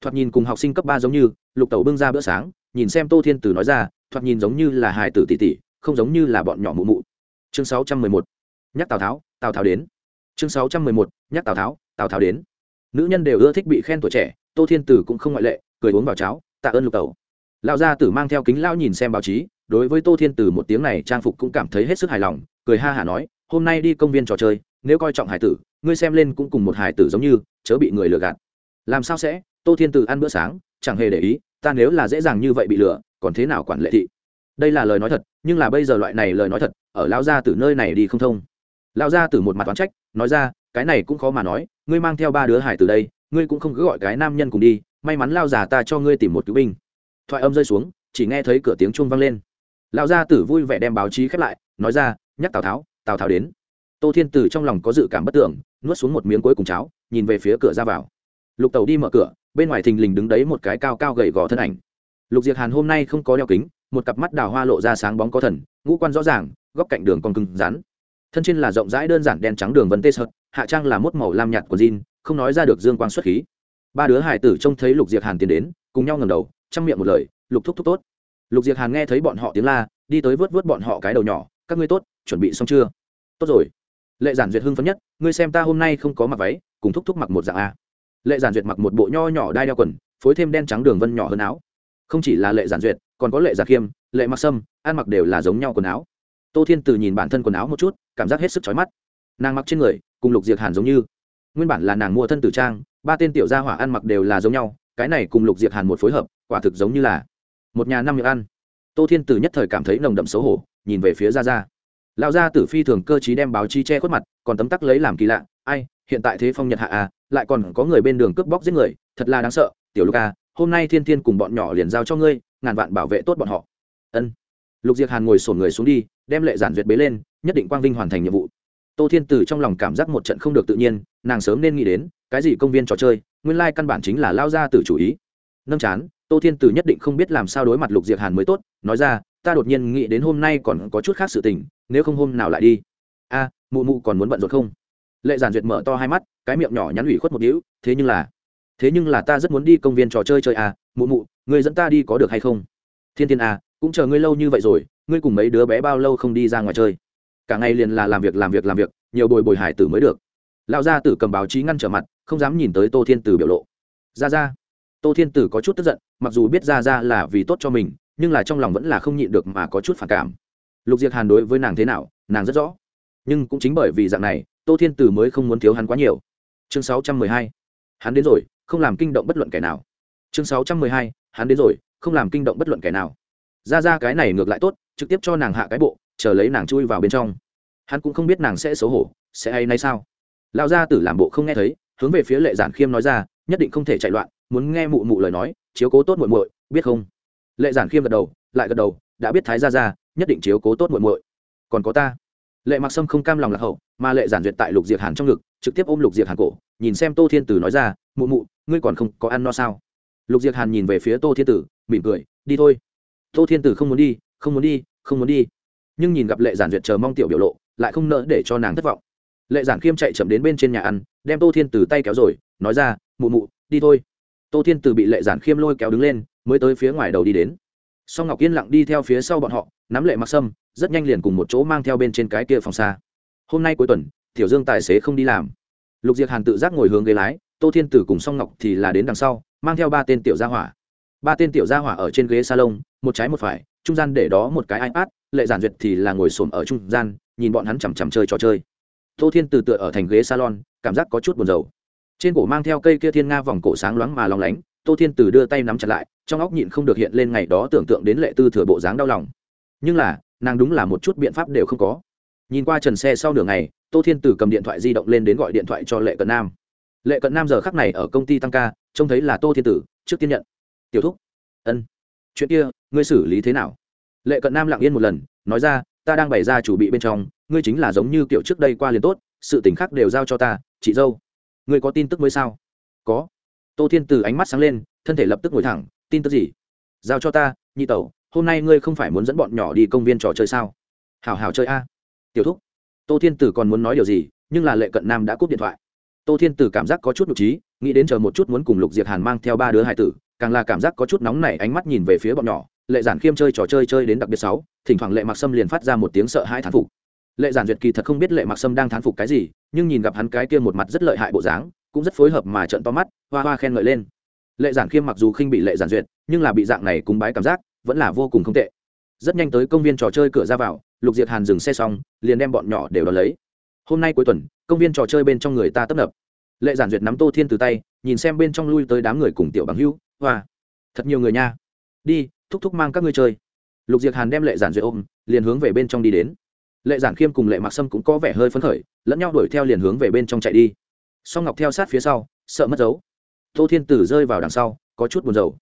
Thoạt nhìn cùng học sinh cấp ba giống như, lục tẩu bưng ra bữa sáng, nhìn xem tô thiên tử nói ra, thoạt nhìn giống như là hài tử tỷ tỷ, không giống như là bọn nhỏ mụ mụ. Chương sáu trăm mười một, nhắc tào tháo tào tháo đến. Chương sáu trăm mười một, nhắc tào tháo tào tháo đến. Nữ nhân đều ưa thích bị khen tuổi trẻ, tô thiên tử cũng không ngoại lệ, cười uống vào cháo, tạ ơn lục tẩu. Lão gia tử mang theo kính lão nhìn xem báo chí đối với tô thiên tử một tiếng này trang phục cũng cảm thấy hết sức hài lòng, cười ha hả nói, hôm nay đi công viên trò chơi, nếu coi trọng hải tử, ngươi xem lên cũng cùng một hải tử giống như, chớ bị người lừa gạt. Làm sao sẽ? Tô thiên tử ăn bữa sáng, chẳng hề để ý, ta nếu là dễ dàng như vậy bị lừa, còn thế nào quản lệ thị? Đây là lời nói thật, nhưng là bây giờ loại này lời nói thật, ở lao gia tử nơi này đi không thông. Lao gia tử một mặt toán trách, nói ra, cái này cũng khó mà nói, ngươi mang theo ba đứa hải từ đây, ngươi cũng không cứ gọi cái nam nhân cùng đi, may mắn lao già ta cho ngươi tìm một cứu binh. Thoại âm rơi xuống, chỉ nghe thấy cửa tiếng chuông vang lên lão gia tử vui vẻ đem báo chí khép lại, nói ra, nhắc tào tháo tào tháo đến. Tô thiên tử trong lòng có dự cảm bất tưởng, nuốt xuống một miếng cuối cùng cháo, nhìn về phía cửa ra vào. Lục tàu đi mở cửa, bên ngoài thình lình đứng đấy một cái cao cao gầy gò thân ảnh. Lục diệc hàn hôm nay không có đeo kính, một cặp mắt đào hoa lộ ra sáng bóng có thần, ngũ quan rõ ràng, góc cạnh đường còn cứng rắn. Thân trên là rộng rãi đơn giản đen trắng đường vân tê sợt, hạ trang là mốt màu lam nhạt của jean, không nói ra được dương quang xuất khí. Ba đứa hải tử trông thấy lục diệc hàn tiến đến, cùng nhau ngầm đầu, chăm miệng một lời, lục thúc thúc tốt lục diệc hàn nghe thấy bọn họ tiếng la, đi tới vớt vớt bọn họ cái đầu nhỏ, các ngươi tốt, chuẩn bị xong chưa? Tốt rồi. Lệ giản duyệt hưng phấn nhất, ngươi xem ta hôm nay không có mặc váy, cùng thúc thúc mặc một dạng a. Lệ giản duyệt mặc một bộ nho nhỏ đai đeo quần, phối thêm đen trắng đường vân nhỏ hơn áo. Không chỉ là lệ giản duyệt, còn có lệ giản khiêm lệ mặc sâm, ăn mặc đều là giống nhau quần áo. Tô thiên từ nhìn bản thân quần áo một chút, cảm giác hết sức chói mắt. Nàng mặc trên người, cùng lục diệc hàn giống như. Nguyên bản là nàng mua thân tử trang, ba tên tiểu gia hỏa ăn mặc đều là giống nhau, cái này cùng lục diệc hàn một phối hợp, quả thực giống như là một nhà năm miệng ăn. Tô thiên tử nhất thời cảm thấy nồng đậm xấu hổ, nhìn về phía gia gia. Lão gia tử phi thường cơ chí đem báo chi che khuất mặt, còn tấm tắc lấy làm kỳ lạ, ai, hiện tại thế phong nhật hạ à lại còn có người bên đường cướp bóc giết người, thật là đáng sợ, tiểu lục à hôm nay thiên thiên cùng bọn nhỏ liền giao cho ngươi, ngàn vạn bảo vệ tốt bọn họ. Ân. Lục diệc hàn ngồi sổn người xuống đi, đem lệ giản duyệt bế lên, nhất định quang vinh hoàn thành nhiệm vụ. Tô thiên tử trong lòng cảm giác một trận không được tự nhiên, nàng sớm nên nghĩ đến, cái gì công viên trò chơi, nguyên lai căn bản chính là lao ra từ chủ ý. Nâng chán tô thiên tử nhất định không biết làm sao đối mặt lục diệc hàn mới tốt, nói ra, ta đột nhiên nghĩ đến hôm nay còn có chút khác sự tình, nếu không hôm nào lại đi. A, mụ mụ còn muốn bận rộn không? Lệ giản duyệt mở to hai mắt, cái miệng nhỏ nhắn ủy khuất một đĩu thế nhưng là, thế nhưng là ta rất muốn đi công viên trò chơi chơi à mụ mụ người dẫn ta đi có được hay không? Thiên thiên à cũng chờ ngươi lâu như vậy rồi, ngươi cùng mấy đứa bé bao lâu không đi ra ngoài chơi? Cả ngày liền là làm việc làm việc làm việc, nhiều bồi bồi hải tử mới được. Lão gia tử cầm báo chí ngăn trở mặt, không dám nhìn tới tô thiên tử biểu lộ. Ra ra tô thiên tử có chút tức giận, mặc dù biết ra ra là vì tốt cho mình, nhưng là trong lòng vẫn là không nhịn được mà có chút phản cảm. Lục diệc hàn đối với nàng thế nào, nàng rất rõ. Nhưng cũng chính bởi vì dạng này, tô thiên tử mới không muốn thiếu hắn quá nhiều. Chương sáu trăm mười hai. Hắn đến rồi, không làm kinh động bất luận kẻ nào. Chương sáu trăm mười hai. Hắn đến rồi, không làm kinh động bất luận kẻ nào. Ra ra cái này ngược lại tốt, trực tiếp cho nàng hạ cái bộ, chờ lấy nàng chui vào bên trong. Hắn cũng không biết nàng sẽ xấu hổ, sẽ hay nay sao. Lão gia tử làm bộ không nghe thấy, hướng về phía lệ giản khiêm nói ra, nhất định không thể chạy loạn muốn nghe mụ mụ lời nói, chiếu cố tốt muội muội, biết không? Lệ giản khiêm gật đầu, lại gật đầu, đã biết thái gia ra nhất định chiếu cố tốt muội muội. Còn có ta. Lệ mặc sâm không cam lòng lạc hậu, mà lệ giản duyệt tại lục diệt hàn trong ngực, trực tiếp ôm lục diệt hàn cổ, nhìn xem tô thiên tử nói ra, mụ mụ, ngươi còn không có ăn no sao? Lục diệc hàn nhìn về phía tô thiên tử, mỉm cười, đi thôi. Tô thiên tử không muốn đi, không muốn đi, không muốn đi. Nhưng nhìn gặp lệ giản duyệt chờ mong tiểu biểu lộ, lại không nỡ để cho nàng thất vọng. Lệ giản khiêm chạy chậm đến bên trên nhà ăn, đem tô thiên tử tay kéo rồi, nói ra, mụ mụ, đi thôi tô thiên Từ bị lệ giản khiêm lôi kéo đứng lên, mới tới phía ngoài đầu đi đến. Song ngọc yên lặng đi theo phía sau bọn họ, nắm lệ mặc sâm, rất nhanh liền cùng một chỗ mang theo bên trên cái kia phòng xa. Hôm nay cuối tuần, tiểu dương tài xế không đi làm. Lục diệc hàn tự giác ngồi hướng ghế lái, tô thiên tử cùng song ngọc thì là đến đằng sau, mang theo ba tên tiểu gia hỏa. Ba tên tiểu gia hỏa ở trên ghế salon, một trái một phải, trung gian để đó một cái ipad, lệ giản duyệt thì là ngồi xổm ở trung gian, nhìn bọn hắn chằm chằm chơi trò chơi. Tô thiên từ tựa ở thành ghế salon, cảm giác có chút buồn rầu trên cổ mang theo cây kia thiên nga vòng cổ sáng loáng mà lòng lánh, tô thiên từ đưa tay nắm chặt lại, trong óc nhịn không được hiện lên ngày đó tưởng tượng đến lệ tư thừa bộ dáng đau lòng. Nhưng là, nàng đúng là một chút biện pháp đều không có. Nhìn qua trần xe sau nửa ngày, tô thiên từ cầm điện thoại di động lên đến gọi điện thoại cho lệ cận nam. Lệ cận nam giờ khắc này ở công ty tăng ca, trông thấy là tô thiên tử, trước tiên nhận. Tiểu thúc. Ân. Chuyện kia, ngươi xử lý thế nào? Lệ cận nam lặng yên một lần, nói ra, ta đang bày ra chủ bị bên trong, ngươi chính là giống như kiểu trước đây qua liền tốt, sự t ì n h khác đều giao cho ta, chị dâu ngươi có tin tức mới sao? Có. Tô thiên từ ánh mắt sáng lên, thân thể lập tức ngồi thẳng, tin tức gì? Giao cho ta, nhị tẩu, hôm nay ngươi không phải muốn dẫn bọn nhỏ đi công viên trò chơi sao? Hào hào chơi a. Tiểu thúc. Tô thiên tử còn muốn nói điều gì, nhưng là lệ cận nam đã cúp điện thoại. Tô thiên tử cảm giác có chút nhục trí, nghĩ đến chờ một chút muốn cùng lục diệp hàn mang theo ba đứa hai tử, càng là cảm giác có chút nóng nảy ánh mắt nhìn về phía bọn nhỏ. Lệ giản khiêm chơi trò chơi chơi đến đặc biệt sáu thỉnh thoảng lệ mặc sâm liền phát ra một tiếng sợ hãi thán phục lệ giản duyệt kỳ thật không biết lệ mặc sâm đang thán phục cái gì, nhưng nhìn gặp hắn cái kia một mặt rất lợi hại bộ dáng, cũng rất phối hợp mà trận to mắt, hoa hoa khen ngợi lên. Lệ giản khiêm mặc dù khinh bị lệ giản duyệt, nhưng là bị dạng này cúng bái cảm giác, vẫn là vô cùng không tệ. Rất nhanh tới công viên trò chơi cửa ra vào, lục diệt hàn dừng xe xong, liền đem bọn nhỏ đều đón lấy. Hôm nay cuối tuần, công viên trò chơi bên trong người ta tấp nập. Lệ giản duyệt nắm tô thiên từ tay, nhìn xem bên trong lui tới đám người cùng tiểu bằng hữu hoa, thật nhiều người nha. Đi, thúc thúc mang các ngươi chơi. Lục Diệt hàn đem lệ giản duyệt ôm, liền hướng về bên trong đi đến lệ giản khiêm cùng lệ mặc sâm cũng có vẻ hơi phấn khởi, lẫn nhau đuổi theo liền hướng về bên trong chạy đi. Song ngọc theo sát phía sau, sợ mất dấu. Tô thiên tử rơi vào đằng sau, có chút buồn rầu.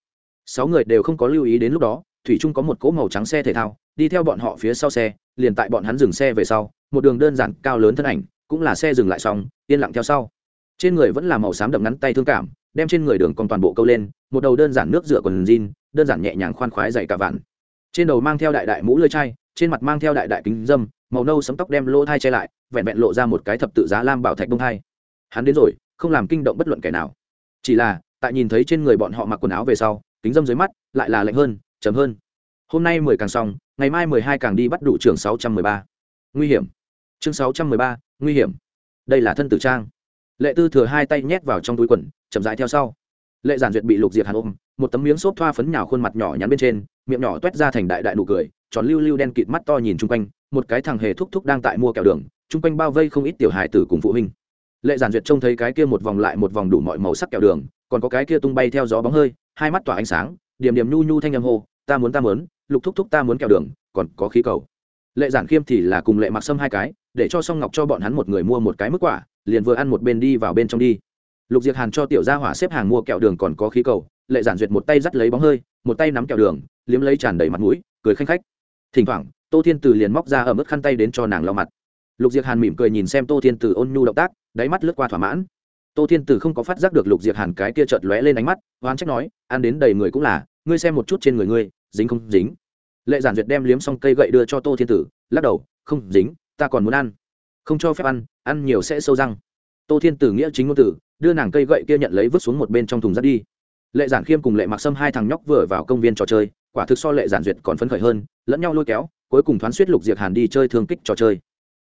Sáu người đều không có lưu ý đến lúc đó, thủy trung có một cỗ màu trắng xe thể thao, đi theo bọn họ phía sau xe, liền tại bọn hắn dừng xe về sau, một đường đơn giản, cao lớn thân ảnh, cũng là xe dừng lại xong, yên lặng theo sau. Trên người vẫn là màu xám đậm ngắn tay thương cảm, đem trên người đường còn toàn bộ câu lên, một đầu đơn giản nước rửa quần jean, đơn giản nhẹ nhàng khoan khoái dày cả vạn. Trên đầu mang theo đại đại mũ lưỡi chai, trên mặt mang theo đại đại kính dâm màu nâu sấm tóc đem lỗ thai che lại, vẹn vẹn lộ ra một cái thập tự giá lam bảo thạch đông thai. Hắn đến rồi, không làm kinh động bất luận kẻ nào. Chỉ là, tại nhìn thấy trên người bọn họ mặc quần áo về sau, kính dâm dưới mắt, lại là lạnh hơn, chấm hơn. Hôm nay mười càng xong, ngày mai mười hai càng đi bắt đủ trường sáu trăm mười ba. Nguy hiểm. Chương sáu trăm mười ba, nguy hiểm. Đây là thân tử trang. Lệ tư thừa hai tay nhét vào trong túi quần, chậm rãi theo sau. Lệ giản duyệt bị lục diệt hàn ôm, một tấm miếng xốp thoa phấn nhào khuôn mặt nhỏ nhắn bên trên, miệng nhỏ t u é t ra thành đại đại nụ cười, tròn lưu lưu đen kịt mắt to nhìn chung quanh một cái thằng hề thúc thúc đang tại mua kẹo đường, chung quanh bao vây không ít tiểu hài tử cùng phụ huynh. Lệ giản duyệt trông thấy cái kia một vòng lại một vòng đủ mọi màu sắc kẹo đường, còn có cái kia tung bay theo gió bóng hơi, hai mắt tỏa ánh sáng, điểm điểm nhu nhu thanh âm hô, ta muốn ta muốn, lục thúc thúc ta muốn kẹo đường, còn có khí cầu. Lệ giản khiêm thì là cùng lệ mặc sâm hai cái, để cho song ngọc cho bọn hắn một người mua một cái mức quả, liền vừa ăn một bên đi vào bên trong đi. Lục diệc hàn cho tiểu gia hỏa xếp hàng mua kẹo đường còn có khí cầu, lệ giản duyệt một tay dắt lấy bóng hơi, một tay nắm kẹo đường, liếm lấy tràn đầy mặt mũi, cười khanh khách. Thỉnh thoảng tô thiên từ liền móc ra ở mức khăn tay đến cho nàng lau mặt. Lục diệc hàn mỉm cười nhìn xem tô thiên từ ôn nhu động tác, đáy mắt lướt qua thỏa mãn. Tô thiên từ không có phát giác được lục diệc hàn cái kia chợt lóe lên ánh mắt hoán trách nói, ăn đến đầy người cũng là, ngươi xem một chút trên người ngươi, dính không dính? Lệ giản duyệt đem liếm xong cây gậy đưa cho tô thiên tử, lắc đầu, không dính, ta còn muốn ăn. Không cho phép ăn ăn nhiều sẽ sâu răng. Tô thiên tử nghĩa chính ngôn tử đưa nàng cây gậy kia nhận lấy vứt xuống một bên trong thùng rác đi. Lệ giản khiêm cùng lệ mặc sâm hai thằng nhóc vừa vào công viên trò chơi, quả thực so lệ giản duyệt còn phấn khởi hơn, lẫn nhau lôi kéo cuối cùng thoáng suýt lục diệt hàn đi chơi thương kích trò chơi.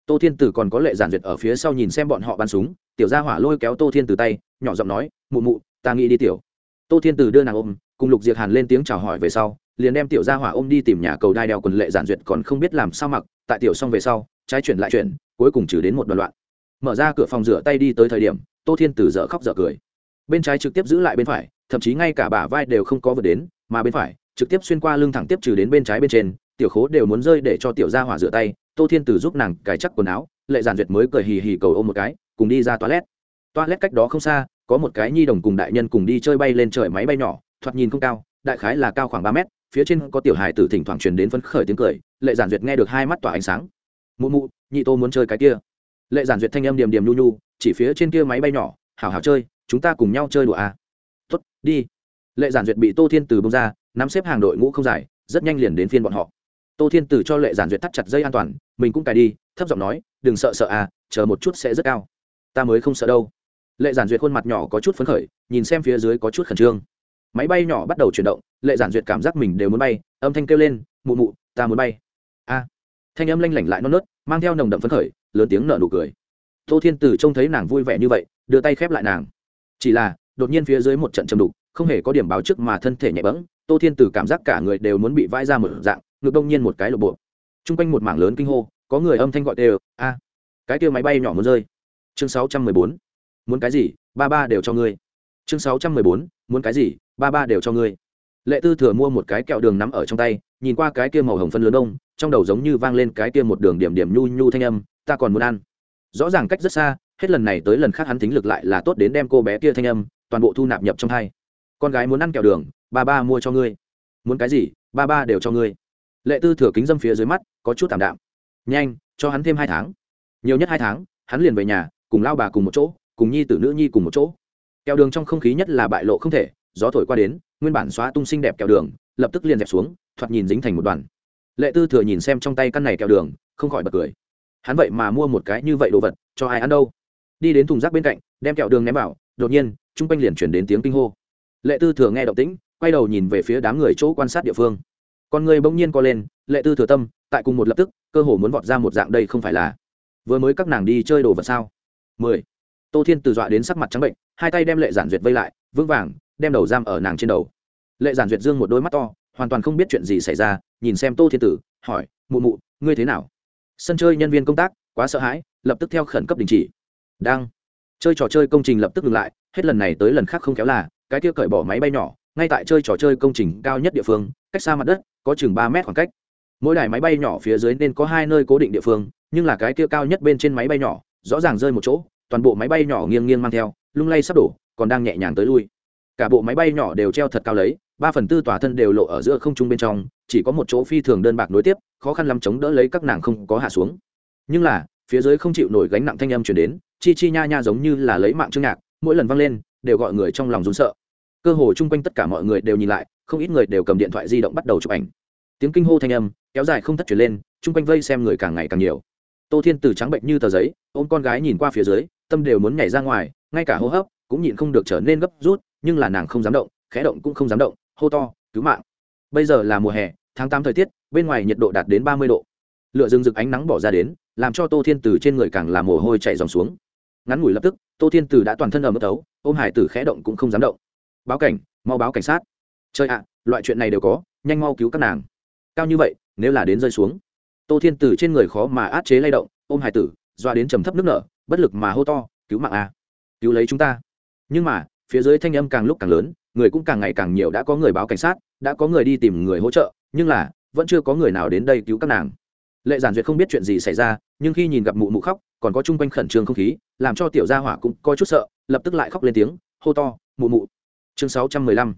Tô thiên tử còn có lệ giản duyệt ở phía sau nhìn xem bọn họ bắn súng, tiểu gia hỏa lôi kéo tô thiên tử tay, nhỏ giọng nói, mụ mụ, ta nghĩ đi tiểu. Tô thiên tử đưa nàng ôm, cùng lục diệt hàn lên tiếng chào hỏi về sau, liền đem tiểu gia hỏa ôm đi tìm nhà cầu đai đeo quần lệ giản duyệt còn không biết làm sao mặc, tại tiểu xong về sau, trái chuyển lại chuyển, cuối cùng trừ đến một đoạn loạn. Mở ra cửa phòng rửa tay đi tới thời điểm, tô thiên tử dở khóc dở cười. Bên trái trực tiếp giữ lại bên phải, thậm chí ngay cả bả vai đều không có vượt đến, mà bên phải trực tiếp xuyên qua lưng thẳng tiếp trừ đến bên trái bên trên tiểu khố đều muốn rơi để cho tiểu gia hỏa rửa tay, tô thiên tử giúp nàng cài chắc quần áo, lệ giản duyệt mới cười hì hì cầu ôm một cái, cùng đi ra toilet. Toilet cách đó không xa, có một cái nhi đồng cùng đại nhân cùng đi chơi bay lên trời máy bay nhỏ, thoạt nhìn không cao, đại khái là cao khoảng ba mét, phía trên có tiểu hài tử thỉnh thoảng truyền đến phấn khởi tiếng cười, lệ giản duyệt nghe được hai mắt tỏa ánh sáng. Mụ mụ, nhị tô muốn chơi cái kia. Lệ giản duyệt thanh âm điềm điềm nhu nhu, chỉ phía trên kia máy bay nhỏ, hảo hảo chơi, chúng ta cùng nhau chơi đùa à. tuất đi. Lệ giản duyệt bị tô thiên từ bông ra, nắm xếp hàng đội ngũ không dài, rất nhanh liền đến phiên bọn họ tô thiên Tử cho lệ giản duyệt thắt chặt dây an toàn, mình cũng cài đi, thấp giọng nói, đừng sợ sợ à chờ một chút sẽ rất cao. Ta mới không sợ đâu. Lệ giản duyệt khuôn mặt nhỏ có chút phấn khởi, nhìn xem phía dưới có chút khẩn trương. Máy bay nhỏ bắt đầu chuyển động, lệ giản duyệt cảm giác mình đều muốn bay, âm thanh kêu lên, mụ mụ, ta muốn bay. A. Thanh âm lanh lảnh lại non nớt, mang theo nồng đậm phấn khởi, lớn tiếng nở nụ cười. Tô thiên tử trông thấy nàng vui vẻ như vậy, đưa tay khép lại nàng. Chỉ là, đột nhiên phía dưới một trận châm đục, không hề có điểm báo trước mà thân thể nhẹ bẫng, tô thiên tử cảm giác cả người đều muốn bị vãi ra một dạng ngược đông nhiên một cái lộp bộ. T r u n g quanh một mảng lớn kinh hô, có người âm thanh gọi đều, a, cái kia máy bay nhỏ muốn rơi. Chương sáu trăm mười bốn, muốn cái gì, ba ba đều cho ngươi. Chương sáu trăm mười bốn, muốn cái gì, ba ba đều cho ngươi. Lệ tư thừa mua một cái kẹo đường nắm ở trong tay, nhìn qua cái kia màu hồng phân lớn đông, trong đầu giống như vang lên cái kia một đường điểm điểm nhu nhu thanh âm, ta còn muốn ăn. Rõ ràng cách rất xa, hết lần này tới lần khác hắn thính lực lại là tốt đến đem cô bé kia thanh âm, toàn bộ thu nạp nhập trong hai. Con gái muốn ăn kẹo đường, ba ba mua cho ngươi. Muốn cái gì, ba ba đều cho ngươi lệ tư thừa kính dâm phía dưới mắt, có chút tạm đạm. Nhanh, cho hắn thêm hai tháng. Nhiều nhất hai tháng, hắn liền về nhà, cùng lao bà cùng một chỗ, cùng nhi tử nữ nhi cùng một chỗ. Kẹo đường trong không khí nhất là bại lộ không thể, gió thổi qua đến, nguyên bản xóa tung xinh đẹp kẹo đường, lập tức liền dẹp xuống, thoạt nhìn dính thành một đoàn. Lệ tư thừa nhìn xem trong tay căn này kẹo đường, không khỏi bật cười. Hắn vậy mà mua một cái như vậy đồ vật, cho ai ăn đâu? Đi đến thùng rác bên cạnh, đem kẹo đường ném vào, đột nhiên, chung quanh liền chuyển đến tiếng kinh hô. Lệ tư thừa nghe động tĩnh, quay đầu nhìn về phía đám người chỗ quan sát địa phương con người bỗng nhiên co lên, lệ tư thừa tâm, tại cùng một lập tức, cơ hồ muốn vọt ra một dạng đây không phải là, vừa mới các nàng đi chơi đồ vật sao? Mười. Tô thiên từ dọa đến sắc mặt trắng bệnh, hai tay đem lệ giản duyệt vây lại, vững vàng, đem đầu giam ở nàng trên đầu. Lệ giản duyệt dương một đôi mắt to, hoàn toàn không biết chuyện gì xảy ra, nhìn xem tô thiên tử, hỏi, mụ mụ, ngươi thế nào? Sân chơi nhân viên công tác, quá sợ hãi, lập tức theo khẩn cấp đình chỉ. Đang. Chơi trò chơi công trình lập tức ngừng lại, hết lần này tới lần khác không kéo là, cái kia cởi bỏ máy bay nhỏ, ngay tại chơi trò chơi công trình cao nhất địa phương cách xa mặt đất, có chừng ba mét khoảng cách. Mỗi đài máy bay nhỏ phía dưới nên có hai nơi cố định địa phương, nhưng là cái kia cao nhất bên trên máy bay nhỏ, rõ ràng rơi một chỗ, toàn bộ máy bay nhỏ nghiêng nghiêng mang theo, lung lay sắp đổ, còn đang nhẹ nhàng tới lui. Cả bộ máy bay nhỏ đều treo thật cao lấy, ba phần tư tòa thân đều lộ ở giữa không trung bên trong, chỉ có một chỗ phi thường đơn bạc nối tiếp, khó khăn lắm chống đỡ lấy các nàng không có hạ xuống. Nhưng là, phía dưới không chịu nổi gánh nặng thanh âm chuyển đến, chi chi nha nha giống như là lấy mạng chương nhạc, mỗi lần văng lên, đều gọi người trong lòng rún sợ cơ hồ chung quanh tất cả mọi người đều nhìn lại, không ít người đều cầm điện thoại di động bắt đầu chụp ảnh. Tiếng kinh hô thanh âm, kéo dài không thất chuyển lên, chung quanh vây xem người càng ngày càng nhiều. Tô thiên từ trắng bệnh như tờ giấy, ôm con gái nhìn qua phía dưới, tâm đều muốn nhảy ra ngoài, ngay cả hô hấp cũng nhịn không được trở nên gấp rút, nhưng là nàng không dám động, khẽ động cũng không dám động, hô to, cứu mạng. Bây giờ là mùa hè, tháng tám thời tiết, bên ngoài nhiệt độ đạt đến ba mươi độ. Lựa rừng rực ánh nắng bỏ ra đến, làm cho tô thiên từ trên người càng làm mồ hôi chạy dòng xuống. Ngắn ngủi lập tức, tô thiên từ đã toàn thân ở mức tấu ôm hải tử khẽ động cũng không dám động báo cảnh, mau báo cảnh sát. Chơi ạ, loại chuyện này đều có, nhanh mau cứu các nàng. Cao như vậy, nếu là đến rơi xuống. Tô thiên tử trên người khó mà át chế lay động, ôm hải tử, doa đến trầm thấp nước nở, bất lực mà hô to, cứu mạng a, cứu lấy chúng ta. Nhưng mà, phía dưới thanh âm càng lúc càng lớn, người cũng càng ngày càng nhiều đã có người báo cảnh sát, đã có người đi tìm người hỗ trợ, nhưng là, vẫn chưa có người nào đến đây cứu các nàng. Lệ giản duyệt không biết chuyện gì xảy ra, nhưng khi nhìn gặp mụ mụ khóc, còn có chung quanh khẩn trương không khí, làm cho tiểu gia hỏa cũng có chút sợ, lập tức lại khóc lên tiếng, hô to, mụ mụ chương sáu trăm mười lăm.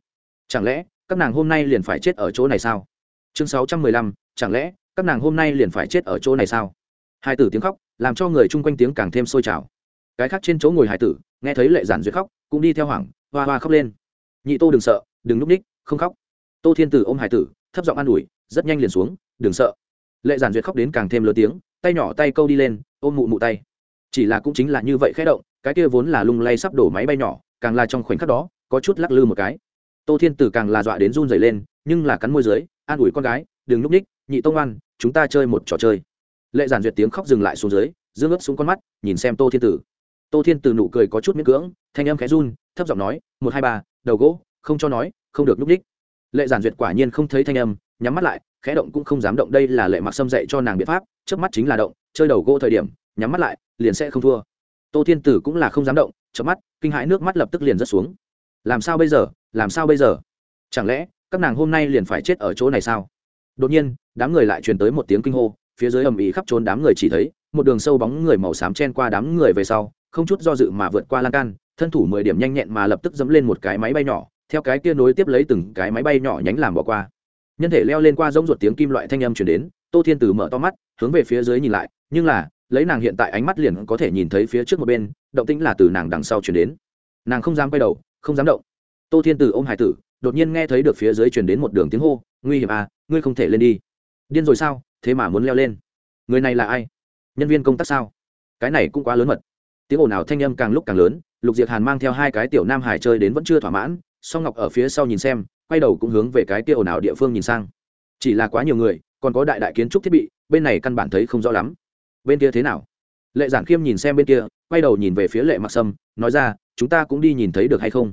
Chẳng lẽ các nàng hôm nay liền phải chết ở chỗ này sao? Chương sáu trăm mười lăm, chẳng lẽ các nàng hôm nay liền phải chết ở chỗ này sao? Hai tử tiếng khóc làm cho người chung quanh tiếng càng thêm sôi trào. Cái khác trên chỗ ngồi hải tử, nghe thấy lệ giản duyệt khóc, cũng đi theo hoảng, hoa hoa khóc lên. Nhị tô đừng sợ, đừng núp ních, không khóc. Tô thiên tử ôm hải tử, thấp giọng an ủi, rất nhanh liền xuống, đừng sợ. Lệ giản duyệt khóc đến càng thêm lớn tiếng, tay nhỏ tay câu đi lên, ôm mụ mụ tay. Chỉ là cũng chính là như vậy khẽ động, cái kia vốn là lung lay sắp đổ máy bay nhỏ, càng là trong khoảnh khắc đó có chút lắc lư một cái. Tô thiên tử càng là dọa đến run dày lên, nhưng là cắn môi dưới, an ủi con gái, đừng núp ních, nhị tông ăn chúng ta chơi một trò chơi. Lệ giản duyệt tiếng khóc dừng lại xuống dưới, dương ướt xuống con mắt, nhìn xem tô thiên tử. Tô thiên tử nụ cười có chút miễn cưỡng, thanh âm khẽ run, thấp giọng nói, một, hai, ba, đầu gỗ, không cho nói, không được núp ních. Lệ giản duyệt quả nhiên không thấy thanh âm, nhắm mắt lại, khẽ động cũng không dám động đây là lệ mặc xâm dạy cho nàng biện pháp trước mắt chính là động, chơi đầu gỗ thời điểm, nhắm mắt lại, liền sẽ không thua. Tô thiên tử cũng là không dám động, chớp mắt, kinh hãi nước mắt lập tức liền rớt xuống làm sao bây giờ? Làm sao bây giờ? Chẳng lẽ các nàng hôm nay liền phải chết ở chỗ này sao? Đột nhiên, đám người lại truyền tới một tiếng kinh hô, phía dưới ầm ĩ khắp trốn đám người chỉ thấy, một đường sâu bóng người màu xám chen qua đám người về sau, không chút do dự mà vượt qua lan can, thân thủ mười điểm nhanh nhẹn mà lập tức dẫm lên một cái máy bay nhỏ, theo cái kia nối tiếp lấy từng cái máy bay nhỏ nhánh làm bỏ qua. Nhân thể leo lên qua giống ruột tiếng kim loại thanh âm chuyển đến, tô thiên từ mở to mắt, hướng về phía dưới nhìn lại, nhưng là, lấy nàng hiện tại ánh mắt liền có thể nhìn thấy phía trước một bên, động tĩnh là từ nàng đằng sau chuyển đến. Nàng không dám quay đầu không dám động. Tô thiên Tử ôm hải tử, đột nhiên nghe thấy được phía dưới truyền đến một đường tiếng hô, nguy hiểm à ngươi không thể lên đi. Điên rồi sao? Thế mà muốn leo lên. Người này là ai? Nhân viên công tác sao? Cái này cũng quá lớn mật. Tiếng ồn ào thanh âm càng lúc càng lớn, lục diệt hàn mang theo hai cái tiểu nam hải chơi đến vẫn chưa thỏa mãn, song ngọc ở phía sau nhìn xem, quay đầu cũng hướng về cái kia ồn ào địa phương nhìn sang. Chỉ là quá nhiều người, còn có đại đại kiến trúc thiết bị, bên này căn bản thấy không rõ lắm. Bên kia thế nào? Lệ giản khiêm nhìn xem bên kia, quay đầu nhìn về phía lệ mặc sâm, nói ra chúng ta cũng đi nhìn thấy được hay không?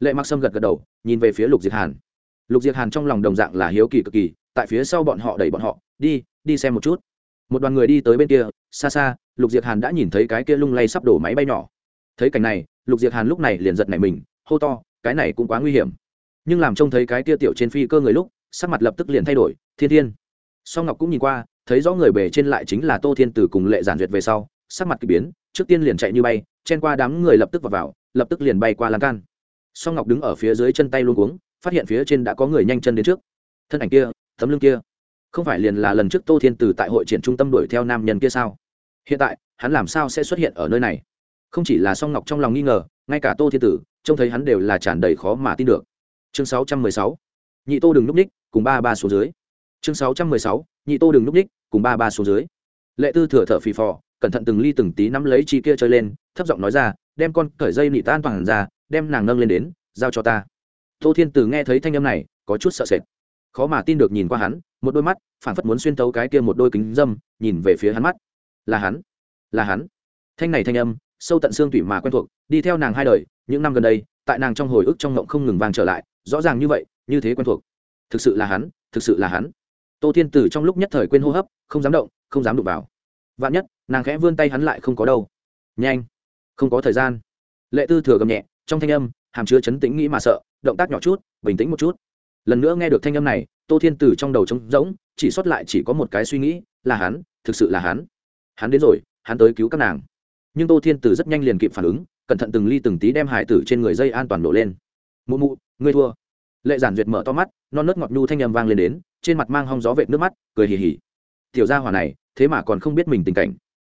Lệ mặc sâm gật gật đầu, nhìn về phía lục diệt hàn. Lục diệt hàn trong lòng đồng dạng là hiếu kỳ cực kỳ, tại phía sau bọn họ đẩy bọn họ, đi đi xem một chút. Một đoàn người đi tới bên kia, xa xa, lục diệt hàn đã nhìn thấy cái kia lung lay sắp đổ máy bay nhỏ. Thấy cảnh này, lục diệt hàn lúc này liền giật nảy mình, hô to, cái này cũng quá nguy hiểm. Nhưng làm trông thấy cái kia tiểu trên phi cơ người lúc, sắc mặt lập tức liền thay đổi, thiên thiên. Song ngọc cũng nhìn qua, thấy rõ người bề trên lại chính là tô thiên Tử cùng lệ giản duyệt về sau, sắc mặt k ỳ biến, trước tiên liền chạy như bay chen qua đám người lập tức vào, vào lập tức liền bay qua lan can. Song ngọc đứng ở phía dưới chân tay luôn cuống phát hiện phía trên đã có người nhanh chân đến trước. Thân ảnh kia tấm lưng kia không phải liền là lần trước tô thiên từ tại hội triển trung tâm đuổi theo nam nhân kia sao? Hiện tại hắn làm sao sẽ xuất hiện ở nơi này? Không chỉ là song ngọc trong lòng nghi ngờ ngay cả tô thiên tử trông thấy hắn đều là tràn đầy khó mà tin được. Chương sáu trăm mười sáu nhị tô đừng núp ních cùng ba ba xuống dưới. Chương sáu trăm mười sáu nhị tô đừng núp ních cùng ba ba xuống dưới. Lệ tư thừa thở phì phò cẩn thận từng ly từng tí nắm lấy chi kia chơi lên thấp giọng nói ra, đem con cởi dây nị tan toàn ra, đem nàng nâng lên đến, giao cho ta. Tô thiên tử nghe thấy thanh âm này, có chút sợ sệt. Khó mà tin được nhìn qua hắn, một đôi mắt phản phất muốn xuyên tấu cái kia một đôi kính dâm, nhìn về phía hắn mắt. Là hắn là hắn. Thanh này thanh âm, sâu tận xương tủy mà quen thuộc, đi theo nàng hai đời, những năm gần đây, tại nàng trong hồi ức trong ngộng không ngừng vang trở lại, rõ ràng như vậy, như thế quen thuộc. Thực sự là hắn, thực sự là hắn. Tô thiên tử trong lúc nhất thời quên hô hấp, không dám động, không dám đụng vào. Vạn nhất, nàng khẽ vươn tay hắn lại không có đâu. Nhanh không có thời gian. Lệ tư thừa gầm nhẹ, trong thanh âm, hàm chứa chấn tĩnh nghĩ mà sợ, động tác nhỏ chút, bình tĩnh một chút. Lần nữa nghe được thanh âm này, tô thiên tử trong đầu trống rỗng, chỉ sót lại chỉ có một cái suy nghĩ, là hắn, thực sự là hắn. Hắn đến rồi, hắn tới cứu các nàng. Nhưng tô thiên tử rất nhanh liền kịp phản ứng, cẩn thận từng ly từng tí đem hải tử trên người dây an toàn nổ lên. Mụ mụ, ngươi thua. Lệ giản duyệt mở to mắt, non nớt ngọt nhu thanh â m vang lên đến, trên mặt mang hong gió vệt nước mắt, cười hì hì. Tiểu gia hỏa này, thế mà còn không biết mình tình cảnh.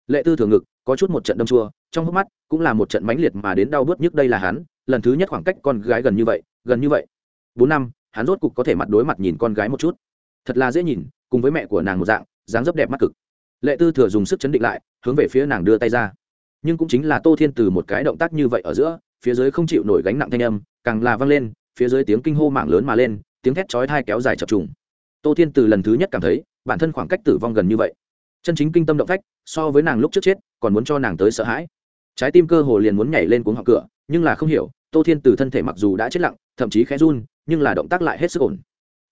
Lệ tư thường ngực, có chút một trận đâm chua, trong hốc mắt cũng là một trận mãnh liệt mà đến đau bớt nhức đây là hắn, lần thứ nhất khoảng cách con gái gần như vậy, gần như vậy. Bốn năm, hắn rốt cục có thể mặt đối mặt nhìn con gái một chút. Thật là dễ nhìn, cùng với mẹ của nàng một dạng, dáng dấp đẹp mắt cực. Lệ tư thừa dùng sức chấn định lại, hướng về phía nàng đưa tay ra. Nhưng cũng chính là tô thiên từ một cái động tác như vậy ở giữa, phía dưới không chịu nổi gánh nặng thanh âm, càng là vang lên, phía dưới tiếng kinh hô mạng lớn mà lên, tiếng thét chói thai kéo dài chập trùng. Tô thiên từ lần thứ nhất cảm thấy, bản thân khoảng cách tử vong gần như vậy. Chân chính kinh tâm động phách, so với nàng lúc trước chết, còn muốn cho nàng tới sợ hãi trái tim cơ hồ liền muốn nhảy lên cuống họng cửa, nhưng là không hiểu, tô thiên từ thân thể mặc dù đã chết lặng, thậm chí khẽ run, nhưng là động tác lại hết sức ổn.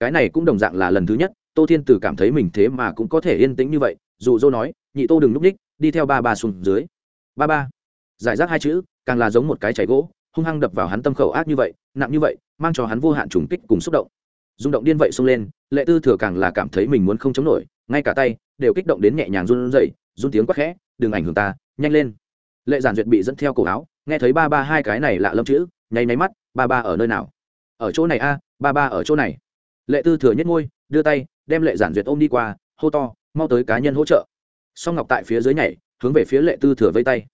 Cái này cũng đồng dạng là lần thứ nhất, tô thiên từ cảm thấy mình thế mà cũng có thể yên tĩnh như vậy, dù dô nói, nhị tô đừng núp ních, đi theo ba ba xuống dưới. Ba ba. Giải rác hai chữ, càng là giống một cái chảy gỗ, hung hăng đập vào hắn tâm khẩu ác như vậy, nặng như vậy, mang cho hắn vô hạn trùng kích cùng xúc động. Rung động điên vậy xông lên, lệ tư thừa càng là cảm thấy mình muốn không chống nổi, ngay cả tay đều kích động đến nhẹ nhàng run rẩy, run tiếng quắc khẽ, đừng ảnh hưởng ta, nhanh lên lệ giản duyệt bị dẫn theo cổ áo, nghe thấy ba ba hai cái này lạ lâm chữ, nháy nháy mắt, ba ba ở nơi nào? Ở chỗ này a, ba ba ở chỗ này. Lệ tư thừa nhất ngôi đưa tay, đem lệ giản duyệt ôm đi qua, hô to, mau tới cá nhân hỗ trợ. Song ngọc tại phía dưới nhảy, hướng về phía lệ tư thừa vây tay.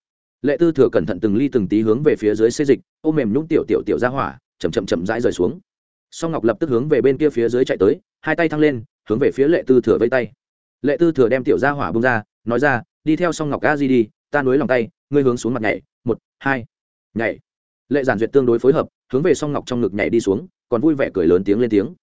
Lệ tư thừa cẩn thận từng ly từng tí hướng về phía dưới xê dịch, ôm mềm nhũng tiểu tiểu tiểu ra hỏa chầm chậm chậm rãi rời xuống. Song ngọc lập tức hướng về bên kia phía dưới chạy tới, hai tay thăng lên, hướng về phía lệ tư thừa vây tay. Lệ tư thừa đem tiểu ra hỏa bung ra, nói ra, đi theo song ngọc a di đi, ta nối lòng tay ngươi hướng xuống mặt nhảy, một, hai, nhảy. Lệ giản duyệt tương đối phối hợp, hướng về song ngọc trong ngực nhảy đi xuống, còn vui vẻ cười lớn tiếng lên tiếng.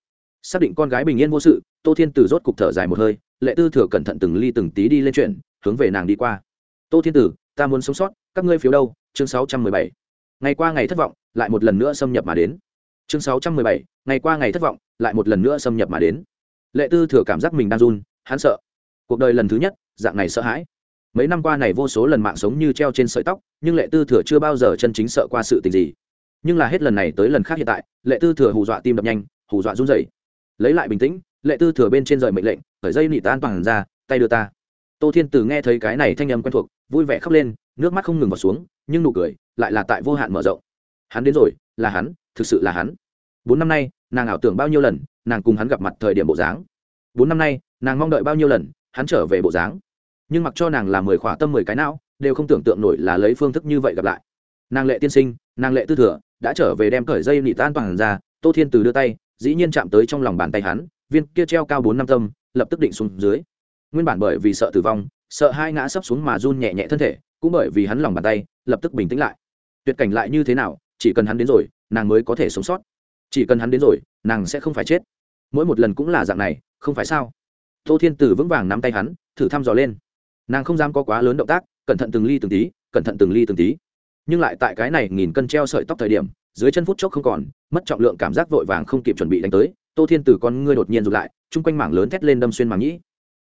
Xác định con gái bình yên vô sự, tô thiên tử rốt cục thở dài một hơi, lệ tư thừa cẩn thận từng ly từng tí đi lên chuyện, hướng về nàng đi qua. Tô thiên tử, ta muốn sống sót, các ngươi phiếu đâu? Chương sáu trăm mười bảy. Ngày qua ngày thất vọng, lại một lần nữa xâm nhập mà đến. Chương sáu trăm mười bảy. Ngày qua ngày thất vọng, lại một lần nữa xâm nhập mà đến. Lệ tư thừa cảm giác mình đang run, hắn sợ. Cuộc đời lần thứ nhất, dạng này sợ hãi mấy năm qua này vô số lần mạng sống như treo trên sợi tóc, nhưng lệ tư thừa chưa bao giờ chân chính sợ qua sự tình gì. Nhưng là hết lần này tới lần khác hiện tại, lệ tư thừa hù dọa tim đập nhanh, hù dọa run rẩy. Lấy lại bình tĩnh, lệ tư thừa bên trên rời mệnh lệnh khởi dây nị tan toàn ra, tay đưa ta. Tô thiên tử nghe thấy cái này thanh âm quen thuộc, vui vẻ khóc lên, nước mắt không ngừng vào xuống, nhưng nụ cười lại là tại vô hạn mở rộng. Hắn đến rồi, là hắn, thực sự là hắn. Bốn năm nay, nàng ảo tưởng bao nhiêu lần, nàng cùng hắn gặp mặt thời điểm bộ dáng. Bốn năm nay, nàng mong đợi bao nhiêu lần, hắn trở về bộ dáng nhưng mặc cho nàng là mười khỏa tâm mười cái não, đều không tưởng tượng nổi là lấy phương thức như vậy gặp lại. Nàng lệ tiên sinh, nàng lệ tư thừa, đã trở về đem cởi dây nị tan toàn ra, tô thiên từ đưa tay, dĩ nhiên chạm tới trong lòng bàn tay hắn, viên kia treo cao bốn năm tâm, lập tức định xuống dưới. Nguyên bản bởi vì sợ tử vong, sợ hai ngã sấp xuống mà run nhẹ nhẹ thân thể, cũng bởi vì hắn lòng bàn tay, lập tức bình tĩnh lại. Tuyệt cảnh lại như thế nào, chỉ cần hắn đến rồi, nàng mới có thể sống sót. Chỉ cần hắn đến rồi, nàng sẽ không phải chết. Mỗi một lần cũng là dạng này, không phải sao? Tô thiên tử vững vàng nắm tay hắn, thử thăm dò lên nàng không dám có quá lớn động tác, cẩn thận từng ly từng tí, cẩn thận từng ly từng tí. Nhưng lại tại cái này nghìn cân treo sợi tóc thời điểm, dưới chân phút chốc không còn, mất trọng lượng cảm giác vội vàng không kịp chuẩn bị đánh tới, tô thiên tử con ngươi đột nhiên rụt lại, chung quanh mảng lớn thét lên đâm xuyên màng nhĩ.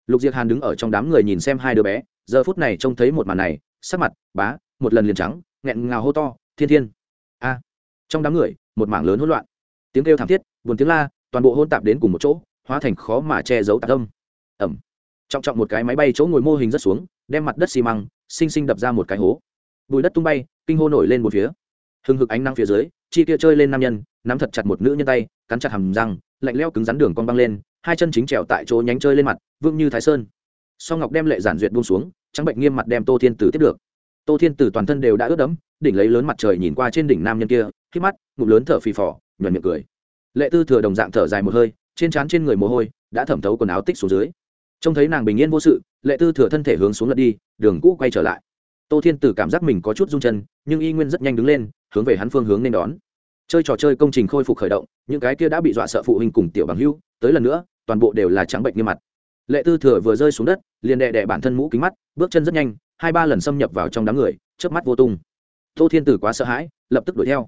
Lục diệc hàn đứng ở trong đám người nhìn xem hai đứa bé, giờ phút này trông thấy một màn này, sắc mặt, bá, một lần liền trắng, nghẹn ngào hô to, thiên thiên! A. Trong đám người, một mảng lớn hỗn loạn. Tiếng kêu thảm thiết, buồn tiếng la, toàn bộ hôn tạp đến cùng một chỗ, hóa thành khó mà che giấu tạc âm. Ẩm trọng trọng một cái máy bay chỗ ngồi mô hình rất xuống, đem mặt đất xi măng, xinh xinh đập ra một cái hố. Bùi đất tung bay, kinh hô nổi lên một phía. Hừng hực ánh năng phía dưới, chi kia chơi lên nam nhân, nắm thật chặt một nữ nhân tay, cắn chặt hầm răng, lạnh leo cứng rắn đường con băng lên, hai chân chính trèo tại chỗ nhánh chơi lên mặt vương như thái sơn. Song ngọc đem lệ giản duyệt buông xuống, trắng bệnh nghiêm mặt đem tô thiên tử tiếp được. Tô thiên tử toàn thân đều đã ướt đẫm, đỉnh lấy lớn mặt trời nhìn qua trên đỉnh nam nhân kia khi mắt, ngụm lớn thở phì phò, nhuận miệng cười. Lệ tư thừa đồng dạng thở dài một hơi, trên trán trên người mồ hôi, đã thẩm thấu quần áo tích xuống dưới trông thấy nàng bình yên vô sự, lệ tư thừa thân thể hướng xuống lật đi, đường cũ quay trở lại. Tô thiên tử cảm giác mình có chút rung chân, nhưng y nguyên rất nhanh đứng lên, hướng về hắn phương hướng nên đón. Chơi trò chơi công trình khôi phục khởi động, những cái kia đã bị dọa sợ phụ huynh cùng tiểu bằng hưu, tới lần nữa, toàn bộ đều là trắng bệnh như mặt. Lệ tư thừa vừa rơi xuống đất, liền đè đè bản thân mũ kính mắt, bước chân rất nhanh, hai ba lần xâm nhập vào trong đám người trước mắt vô tung. Tô thiên tử quá sợ hãi, lập tức đuổi theo.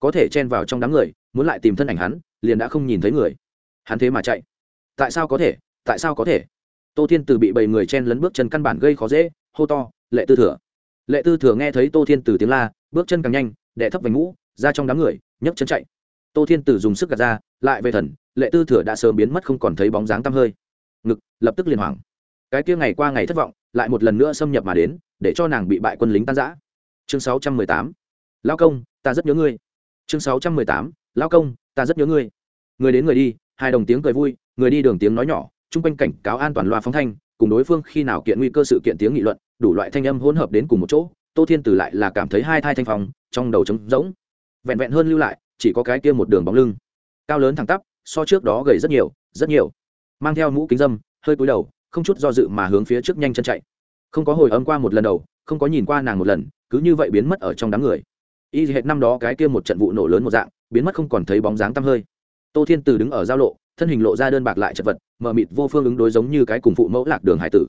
Có thể chen vào trong đám người, muốn lại tìm thân ảnh hắn, liền đã không nhìn thấy người. Hắn thế mà chạy. Tại sao có thể? Tại sao có thể? Tô thiên Từ bị bầy người chen lấn bước chân căn bản gây khó dễ, hô to, lệ tư thừa! Lệ tư thừa nghe thấy tô thiên Từ tiếng la, bước chân càng nhanh đệ thấp vành ngũ ra trong đám người, nhấc chân chạy. Tô thiên Từ dùng sức gạt ra, lại về thần, lệ tư thừa đã sớm biến mất không còn thấy bóng dáng tăm hơi. Ngực, lập tức liền hoảng. Cái kia ngày qua ngày thất vọng, lại một lần nữa xâm nhập mà đến, để cho nàng bị bại quân lính tan giã chương sáu trăm mười tám. Lao công, ta rất nhớ ngươi. Chương sáu trăm mười tám. Lao công, ta rất nhớ ngươi. Người đến người đi, hai đồng tiếng cười vui, người đi đường tiếng nói nhỏ chung quanh cảnh cáo an toàn loa phóng thanh, cùng đối phương khi nào kiện nguy cơ sự kiện tiếng nghị luận, đủ loại thanh âm hỗn hợp đến cùng một chỗ, tô thiên tử lại là cảm thấy hai thai thanh phòng trong đầu trống rỗng. Vẹn vẹn hơn lưu lại, chỉ có cái kia một đường bóng lưng. Cao lớn thẳng tắp, so trước đó gầy rất nhiều rất nhiều. Mang theo mũ kính dâm, hơi cúi đầu, không chút do dự mà hướng phía trước nhanh chân chạy. Không có hồi âm qua một lần đầu, không có nhìn qua nàng một lần, cứ như vậy biến mất ở trong đám người. Y hệt năm đó cái kia một trận vụ nổ lớn một dạng, biến mất không còn thấy bóng dáng tăm hơi tô thiên từ đứng ở giao lộ, thân hình lộ ra đơn bạc lại chật vật, mờ mịt vô phương ứng đối giống như cái cùng phụ mẫu lạc đường hải tử.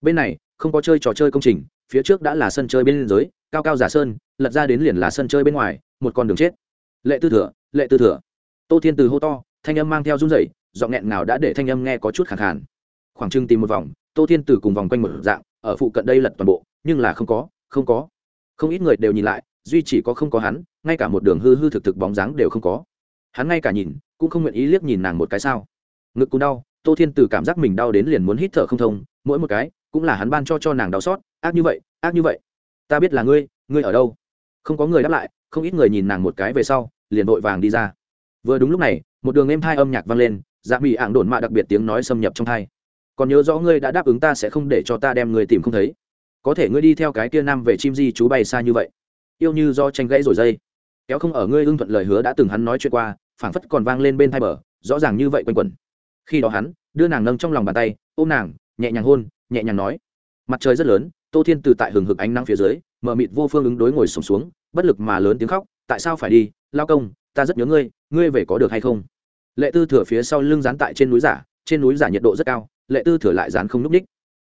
Bên này, không có chơi trò chơi công trình, phía trước đã là sân chơi bên liên giới, cao cao giả sơn, lật ra đến liền là sân chơi bên ngoài, một con đường chết. Lệ tư thừa, lệ tư thừa. Tô thiên từ hô to, thanh âm mang theo run rẩy, giọng nghẹn nào đã để thanh âm nghe có chút khẳng khàn. Khoảng trưng tìm một vòng, tô thiên từ cùng vòng quanh một dạng, ở phụ cận đây lật toàn bộ, nhưng là không có không có. Không ít người đều nhìn lại, duy chỉ có không có hắn, ngay cả một đường hư hư thực thực bóng dáng đều không có hắn ngay cả nhìn, cũng không nguyện ý liếc nhìn nàng một cái sao. Ngực cú đau, tô thiên từ cảm giác mình đau đến liền muốn hít thở không thông, mỗi một cái, cũng là hắn ban cho cho nàng đau xót, ác như vậy, ác như vậy. Ta biết là ngươi ngươi ở đâu? Không có người đáp lại, không ít người nhìn nàng một cái về sau, liền vội vàng đi ra. Vừa đúng lúc này, một đường êm thai âm nhạc vang lên dạ mỹ ảng đồn mạ đặc biệt tiếng nói xâm nhập trong thai. Còn nhớ rõ ngươi đã đáp ứng ta sẽ không để cho ta đem người tìm không thấy. Có thể ngươi đi theo cái kia nam về chim di chú bay xa như vậy. Yêu như do tranh gãy rồi dây kéo không ở ngươi ưng thuận lời hứa đã từng hắn nói chuyện qua, phảng phất còn vang lên bên thai bờ, rõ ràng như vậy quanh quẩn. Khi đó hắn, đưa nàng nâng trong lòng bàn tay, ôm nàng, nhẹ nhàng hôn, nhẹ nhàng nói. Mặt trời rất lớn, tô thiên từ tại hừng hực ánh nắng phía dưới, mở mịt vô phương ứng đối ngồi sổm xuống, bất lực mà lớn tiếng khóc, tại sao phải đi? Lao công, ta rất nhớ ngươi ngươi về có được hay không? Lệ tư thừa phía sau lưng dán tại trên núi giả, trên núi giả nhiệt độ rất cao, lệ tư thừa lại dán không núp ních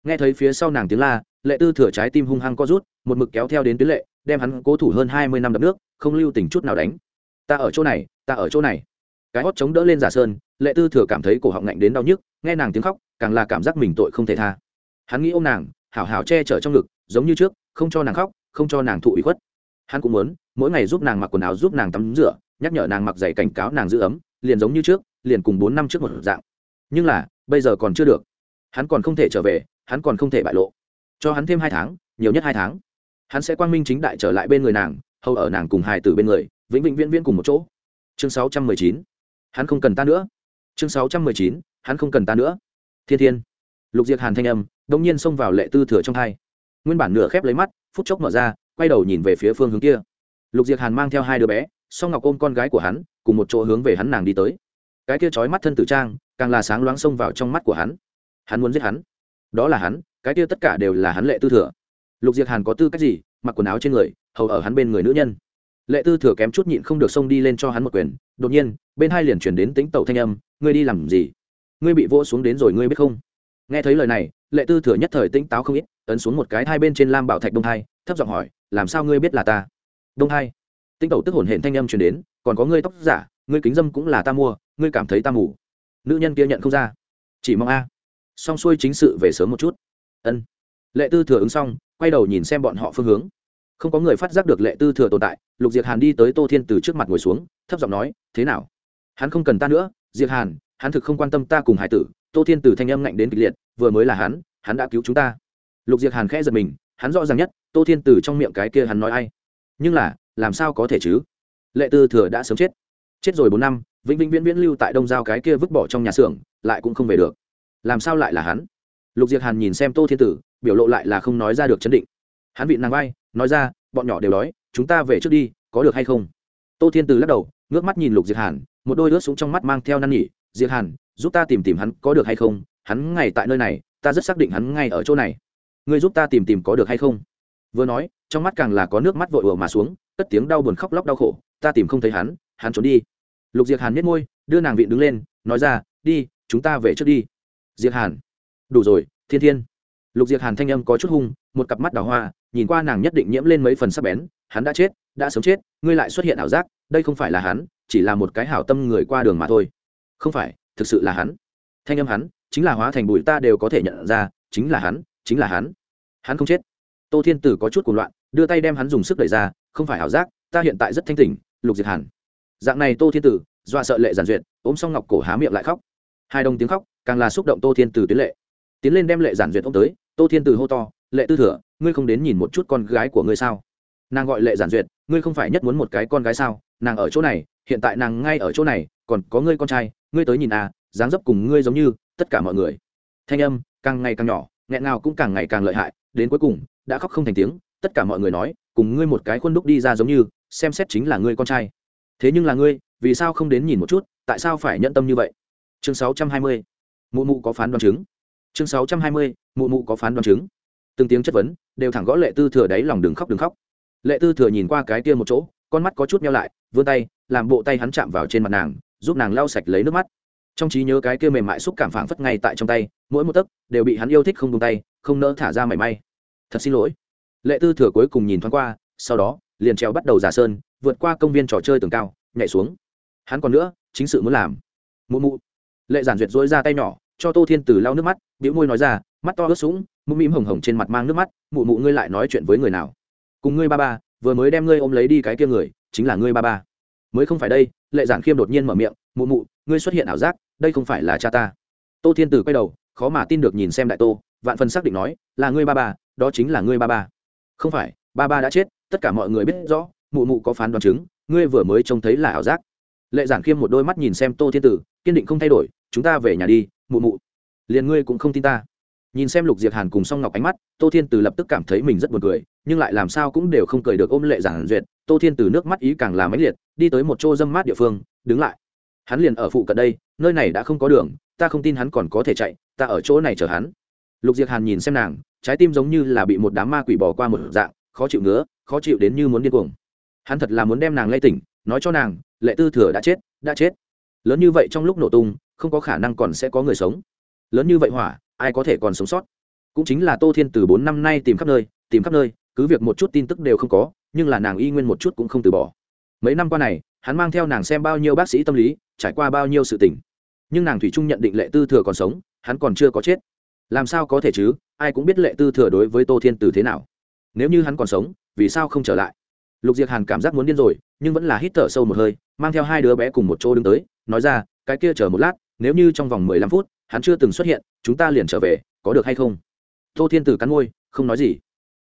nghe thấy phía sau nàng tiếng la, lệ tư thừa trái tim hung hăng co rút, một mực kéo theo đến tuyến lệ, đem hắn cố thủ hơn hai mươi năm đập nước, không lưu tình chút nào đánh. Ta ở chỗ này, ta ở chỗ này. Cái hót chống đỡ lên giả sơn, lệ tư thừa cảm thấy cổ họng ngạnh đến đau nhức, nghe nàng tiếng khóc, càng là cảm giác mình tội không thể tha. Hắn nghĩ ô m nàng, hảo hảo che chở trong ngực, giống như trước, không cho nàng khóc, không cho nàng thụ ủy khuất. Hắn cũng muốn, mỗi ngày giúp nàng mặc quần áo, giúp nàng tắm rửa, nhắc nhở nàng mặc giày cảnh cáo nàng giữ ấm, liền giống như trước, liền cùng bốn năm trước một dạng. Nhưng là, bây giờ còn chưa được. Hắn còn không thể trở về hắn còn không thể bại lộ. Cho hắn thêm hai tháng, nhiều nhất hai tháng. Hắn sẽ quang minh chính đại trở lại bên người nàng, hầu ở nàng cùng hài tử bên người, vĩnh vĩnh viễn viễn cùng một chỗ. Chương sáu trăm mười chín. Hắn không cần ta nữa. Chương sáu trăm mười chín. Hắn không cần ta nữa. Thiên thiên. Lục diệt hàn thanh âm, đông nhiên xông vào lệ tư thừa trong hai. Nguyên bản nửa khép lấy mắt, phút chốc mở ra, quay đầu nhìn về phía phương hướng kia. Lục diệc hàn mang theo hai đứa bé, song ngọc ôm con gái của hắn, cùng một chỗ hướng về hắn nàng đi tới. Cái kia trói mắt thân tử trang, càng là sáng loáng xông vào trong mắt của hắn. Hắn muốn giết hắn đó là hắn, cái kia tất cả đều là hắn lệ tư thừa. Lục diệc hàn có tư cách gì, mặc quần áo trên người, hầu ở hắn bên người nữ nhân. Lệ tư thừa kém chút nhịn không được xông đi lên cho hắn một quyền, đột nhiên, bên hai liền chuyển đến tính tẩu thanh âm, ngươi đi làm gì? Ngươi bị vỗ xuống đến rồi ngươi biết không? Nghe thấy lời này, lệ tư thừa nhất thời tỉnh táo không ít, ấn xuống một cái hai bên trên lam bảo thạch đông hai, thấp giọng hỏi, làm sao ngươi biết là ta? Đông hai. Tinh tẩu tức hồn hển thanh âm truyền đến, còn có ngươi tóc giả, ngươi kính dâm cũng là ta mua, ngươi cảm thấy ta mù. Nữ nhân kia nhận không ra. Chỉ mong a xong xuôi chính sự về sớm một chút. Ân. Lệ tư thừa ứng xong, quay đầu nhìn xem bọn họ phương hướng. Không có người phát giác được lệ tư thừa tồn tại, lục diệt hàn đi tới tô thiên từ trước mặt ngồi xuống, thấp giọng nói, thế nào? Hắn không cần ta nữa, diệt hàn, hắn thực không quan tâm ta cùng hải tử. Tô thiên từ thanh âm ngạnh đến kịch liệt, vừa mới là hắn hắn đã cứu chúng ta. Lục diệt hàn khẽ giật mình, hắn rõ ràng nhất, tô thiên từ trong miệng cái kia hắn nói ai. Nhưng là, làm sao có thể chứ? Lệ tư thừa đã sớm chết. Chết rồi bốn năm, vĩnh vĩnh viễn viễn lưu tại đông giao cái kia vứt bỏ trong nhà xưởng, lại cũng không về được làm sao lại là hắn? Lục diệt hàn nhìn xem tô thiên tử, biểu lộ lại là không nói ra được chấn định. Hắn bị nàng vai, nói ra, bọn nhỏ đều đói, chúng ta về trước đi, có được hay không? Tô thiên tử lắc đầu, ngước mắt nhìn lục diệt hàn, một đôi ướt súng trong mắt mang theo năn nỉ, diệt hàn, giúp ta tìm tìm hắn có được hay không? Hắn ngay tại nơi này, ta rất xác định hắn ngay ở chỗ này. Ngươi giúp ta tìm tìm có được hay không? Vừa nói, trong mắt càng là có nước mắt vội ùa mà xuống, cất tiếng đau buồn khóc lóc đau khổ, ta tìm không thấy hắn hắn trốn đi. Lục diệt hàn nhếch môi, đưa nàng vịn đứng lên, nói ra, đi, chúng ta về trước đi diệt hàn. Đủ rồi, thiên thiên. Lục diệt hàn thanh âm có chút hung, một cặp mắt đào hoa, nhìn qua nàng nhất định nhiễm lên mấy phần sắc bén, hắn đã chết, đã sớm chết, ngươi lại xuất hiện ảo giác, đây không phải là hắn, chỉ là một cái hảo tâm người qua đường mà thôi. Không phải, thực sự là hắn. Thanh âm hắn, chính là hóa thành bụi ta đều có thể nhận ra, chính là hắn, chính là hắn. Hắn không chết. Tô thiên tử có chút cuồng loạn, đưa tay đem hắn dùng sức đẩy ra, không phải ảo giác, ta hiện tại rất thanh tỉnh, lục diệt hàn. Dạng này tô thiên tử, dọa sợ lệ giản duyệt, ôm xong ngọc cổ há miệng lại khóc. Hai đồng tiếng khóc càng là xúc động tô thiên tử tuyến lệ. Tiến lên đem lệ giản duyệt ôm tới, tô thiên tử hô to, lệ tư thừa, ngươi không đến nhìn một chút con gái của ngươi sao? Nàng gọi lệ giản duyệt, ngươi không phải nhất muốn một cái con gái sao? Nàng ở chỗ này, hiện tại nàng ngay ở chỗ này, còn có ngươi con trai, ngươi tới nhìn à dáng dấp cùng ngươi giống như tất cả mọi người. Thanh âm càng ngày càng nhỏ, nghẹn nào cũng càng ngày càng lợi hại, đến cuối cùng, đã khóc không thành tiếng, tất cả mọi người nói, cùng ngươi một cái khuôn đúc đi ra giống như, xem xét chính là ngươi con trai. Thế nhưng là ngươi, vì sao không đến nhìn một chút, tại sao phải nhận tâm như vậy? Chương 620 mụ mụ có phán đoán chứng. Chương 620. mụ mụ có phán đoán chứng. Từng tiếng chất vấn, đều thẳng gõ lệ tư thừa đáy lòng đừng khóc đừng khóc. Lệ tư thừa nhìn qua cái kia một chỗ, con mắt có chút nhau lại, vươn tay, làm bộ tay hắn chạm vào trên mặt nàng, giúp nàng lau sạch lấy nước mắt. Trong trí nhớ cái kia mềm mại xúc cảm phảng phất ngay tại trong tay, mỗi một tấc đều bị hắn yêu thích không tung tay, không nỡ thả ra mảy may. Thật xin lỗi. Lệ tư thừa cuối cùng nhìn thoáng qua, sau đó, liền treo bắt đầu giả sơn, vượt qua công viên trò chơi tường cao, nhảy xuống. Hắn còn nữa, chính sự muốn làm. Mụ mụ lệ giản duyệt dối ra tay nhỏ, cho tô thiên từ lau nước mắt biểu môi nói ra, mắt to ướt sũng mụ mĩm hồng hồng trên mặt mang nước mắt, mụ mụ ngươi lại nói chuyện với người nào? Cùng ngươi ba ba, vừa mới đem ngươi ôm lấy đi cái kia người, chính là ngươi ba ba. Mới không phải đây, lệ giản khiêm đột nhiên mở miệng, mụ mụ, ngươi xuất hiện ảo giác, đây không phải là cha ta. Tô thiên tử quay đầu, khó mà tin được nhìn xem đại tô, vạn phần xác định nói, là ngươi ba ba, đó chính là ngươi ba ba. Không phải, ba ba đã chết, tất cả mọi người biết rõ, mụ mụ có phán đoán chứng, ngươi vừa mới trông thấy là ảo giác lệ giản khiêm một đôi mắt nhìn xem tô thiên tử kiên định không thay đổi chúng ta về nhà đi mụ mụ. Liền ngươi cũng không tin ta. Nhìn xem lục diệp hàn cùng song ngọc ánh mắt tô thiên Tử lập tức cảm thấy mình rất buồn cười nhưng lại làm sao cũng đều không cười được ôm lệ giản duyệt tô thiên Tử nước mắt ý càng là mãnh liệt đi tới một chỗ dâm mát địa phương đứng lại. Hắn liền ở phụ cận đây nơi này đã không có đường ta không tin hắn còn có thể chạy ta ở chỗ này chờ hắn. Lục diệp hàn nhìn xem nàng trái tim giống như là bị một đám ma quỷ bỏ qua một dạng khó chịu nữa, khó chịu đến như muốn điên cuồng. Hắn thật là muốn đem nàng lay tỉnh nói cho nàng, lệ tư thừa đã chết đã chết. Lớn như vậy trong lúc nổ tung, không có khả năng còn sẽ có người sống. Lớn như vậy hỏa, ai có thể còn sống sót? Cũng chính là tô thiên từ bốn năm nay tìm khắp nơi, tìm khắp nơi, cứ việc một chút tin tức đều không có, nhưng là nàng y nguyên một chút cũng không từ bỏ. Mấy năm qua này, hắn mang theo nàng xem bao nhiêu bác sĩ tâm lý, trải qua bao nhiêu sự tình. Nhưng nàng thủy trung nhận định lệ tư thừa còn sống, hắn còn chưa có chết. Làm sao có thể chứ? Ai cũng biết lệ tư thừa đối với tô thiên từ thế nào. Nếu như hắn còn sống, vì sao không trở lại? Lục diệc hàn cảm giác muốn điên rồi, nhưng vẫn là hít thở sâu một hơi, mang theo hai đứa bé cùng một chỗ đứng tới, nói ra, cái kia chờ một lát, nếu như trong vòng mười lăm phút, hắn chưa từng xuất hiện, chúng ta liền trở về, có được hay không? Tô thiên tử cắn môi, không nói gì.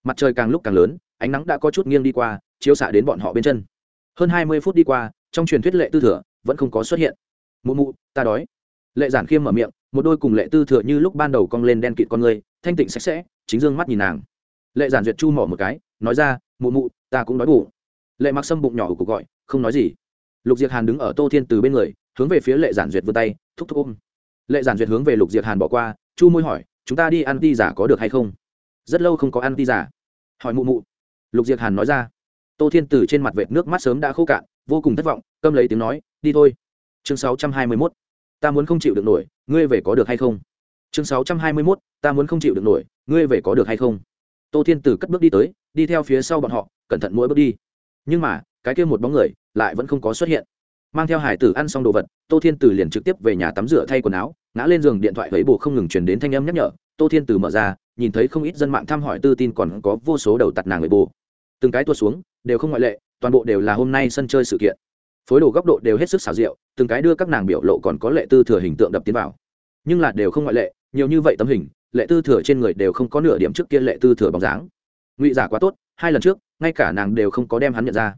Mặt trời càng lúc càng lớn, ánh nắng đã có chút nghiêng đi qua, chiếu xạ đến bọn họ bên chân. Hơn hai mươi phút đi qua, trong truyền thuyết lệ tư thừa vẫn không có xuất hiện. Mụ mụ, ta đói. Lệ giản khiêm mở miệng, một đôi cùng lệ tư thừa như lúc ban đầu cong lên đen kịt con người, thanh tịnh sạch sẽ, chính dương mắt nhìn nàng. Lệ giản duyệt chu mỏ một cái, nói ra, mụ mụ ta cũng đói bụng. Lệ mặc sâm bụng nhỏ của cuộc gọi, không nói gì. Lục diệc hàn đứng ở tô thiên từ bên người, hướng về phía lệ giản duyệt vươn tay, thúc thúc ôm. Lệ giản duyệt hướng về lục diệc hàn bỏ qua, chu môi hỏi, chúng ta đi ăn ti giả có được hay không? Rất lâu không có ăn ti giả. Hỏi mụ mụ. Lục diệc hàn nói ra. Tô thiên từ trên mặt vệt nước mắt sớm đã khô cạn, vô cùng thất vọng, câm lấy tiếng nói, đi thôi. Chương sáu trăm hai mươi mốt. Ta muốn không chịu được nổi, ngươi về có được hay không? Chương sáu trăm hai mươi mốt. Ta muốn không chịu được nổi, ngươi về có được hay không? Tô thiên tử cất bước đi tới đi theo phía sau bọn họ, cẩn thận mỗi bước đi. Nhưng mà, cái kia một bóng người lại vẫn không có xuất hiện. Mang theo hải tử ăn xong đồ vật, tô thiên tử liền trực tiếp về nhà tắm rửa thay quần áo, ngã lên giường điện thoại lấy bồ không ngừng truyền đến thanh âm nhắc nhở. Tô thiên tử mở ra, nhìn thấy không ít dân mạng thăm hỏi tư tin còn có vô số đầu tặt nàng người bồ từng cái tuột xuống, đều không ngoại lệ, toàn bộ đều là hôm nay sân chơi sự kiện. Phối đồ góc độ đều hết sức xảo diệu, từng cái đưa các nàng biểu lộ còn có lệ tư thừa hình tượng đập tiến vào. Nhưng là đều không ngoại lệ, nhiều như vậy tấm hình, lệ tư thừa trên người đều không có nửa điểm trước kia lệ tư thừa bóng dáng ngụy giả quá tốt, hai lần trước, ngay cả nàng đều không có đem hắn nhận ra.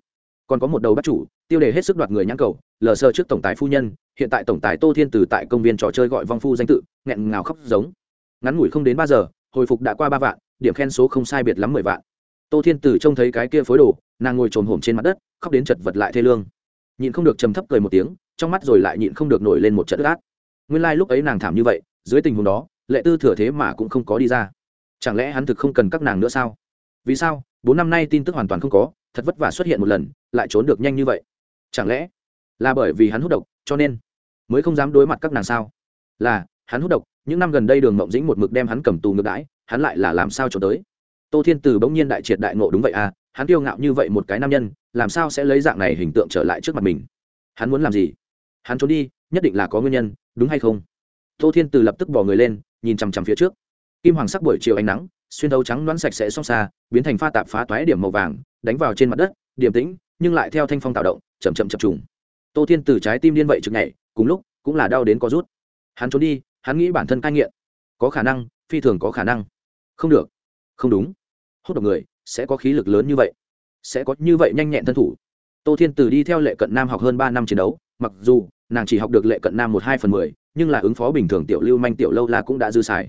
Còn có một đầu bắt chủ, tiêu đề hết sức đoạt người nhãn cầu, lờ sơ trước tổng tài phu nhân, hiện tại tổng tài tô thiên từ tại công viên trò chơi gọi vong phu danh tự, nghẹn ngào khóc giống. Ngắn ngủi không đến ba giờ, hồi phục đã qua ba vạn, điểm khen số không sai biệt lắm mười vạn. Tô thiên từ trông thấy cái kia phối đồ, nàng ngồi trồm hổm trên mặt đất, khóc đến chật vật lại thê lương. Nhịn không được trầm thấp cười một tiếng, trong mắt rồi lại nhịn không được nổi lên một trận ác nguyên lai、like、lúc ấy nàng thảm như vậy, dưới tình huống đó, lệ tư thừa thế mà cũng không có đi ra. Chẳng lẽ hắn thực không cần các nàng nữa sao? Vì sao? Bốn năm nay tin tức hoàn toàn không có, thật vất vả xuất hiện một lần, lại trốn được nhanh như vậy. Chẳng lẽ là bởi vì hắn hút độc, cho nên mới không dám đối mặt các nàng sao? Là, hắn hút độc, những năm gần đây đường mộng dĩnh một mực đem hắn cầm tù ngược đãi, hắn lại là làm sao trốn tới? Tô thiên từ bỗng nhiên đại triệt đại ngộ đúng vậy à hắn kiêu ngạo như vậy một cái nam nhân, làm sao sẽ lấy dạng này hình tượng trở lại trước mặt mình? Hắn muốn làm gì? Hắn trốn đi, nhất định là có nguyên nhân, đúng hay không? Tô thiên từ lập tức bỏ người lên, nhìn chằm chằm phía trước. Kim hoàng sắc buổi chiều ánh nắng xuyên thấu trắng đoán sạch sẽ song xa, biến thành pha tạp phá toái điểm màu vàng, đánh vào trên mặt đất, điểm tĩnh, nhưng lại theo thanh phong tạo động, chậm chậm chập trùng. Tô thiên từ trái tim điên vậy chực nhảy, cùng lúc, cũng là đau đến có rút. Hắn trốn đi, hắn nghĩ bản thân cai nghiện. Có khả năng, phi thường có khả năng. Không được. Không đúng. Hút độc người, sẽ có khí lực lớn như vậy. Sẽ có như vậy nhanh nhẹn thân thủ. Tô thiên từ đi theo lệ cận nam học hơn ba năm chiến đấu, mặc dù, nàng chỉ học được lệ cận nam một hai phần mười, nhưng là ứng phó bình thường tiểu lưu manh tiểu lâu la cũng đã dư xài.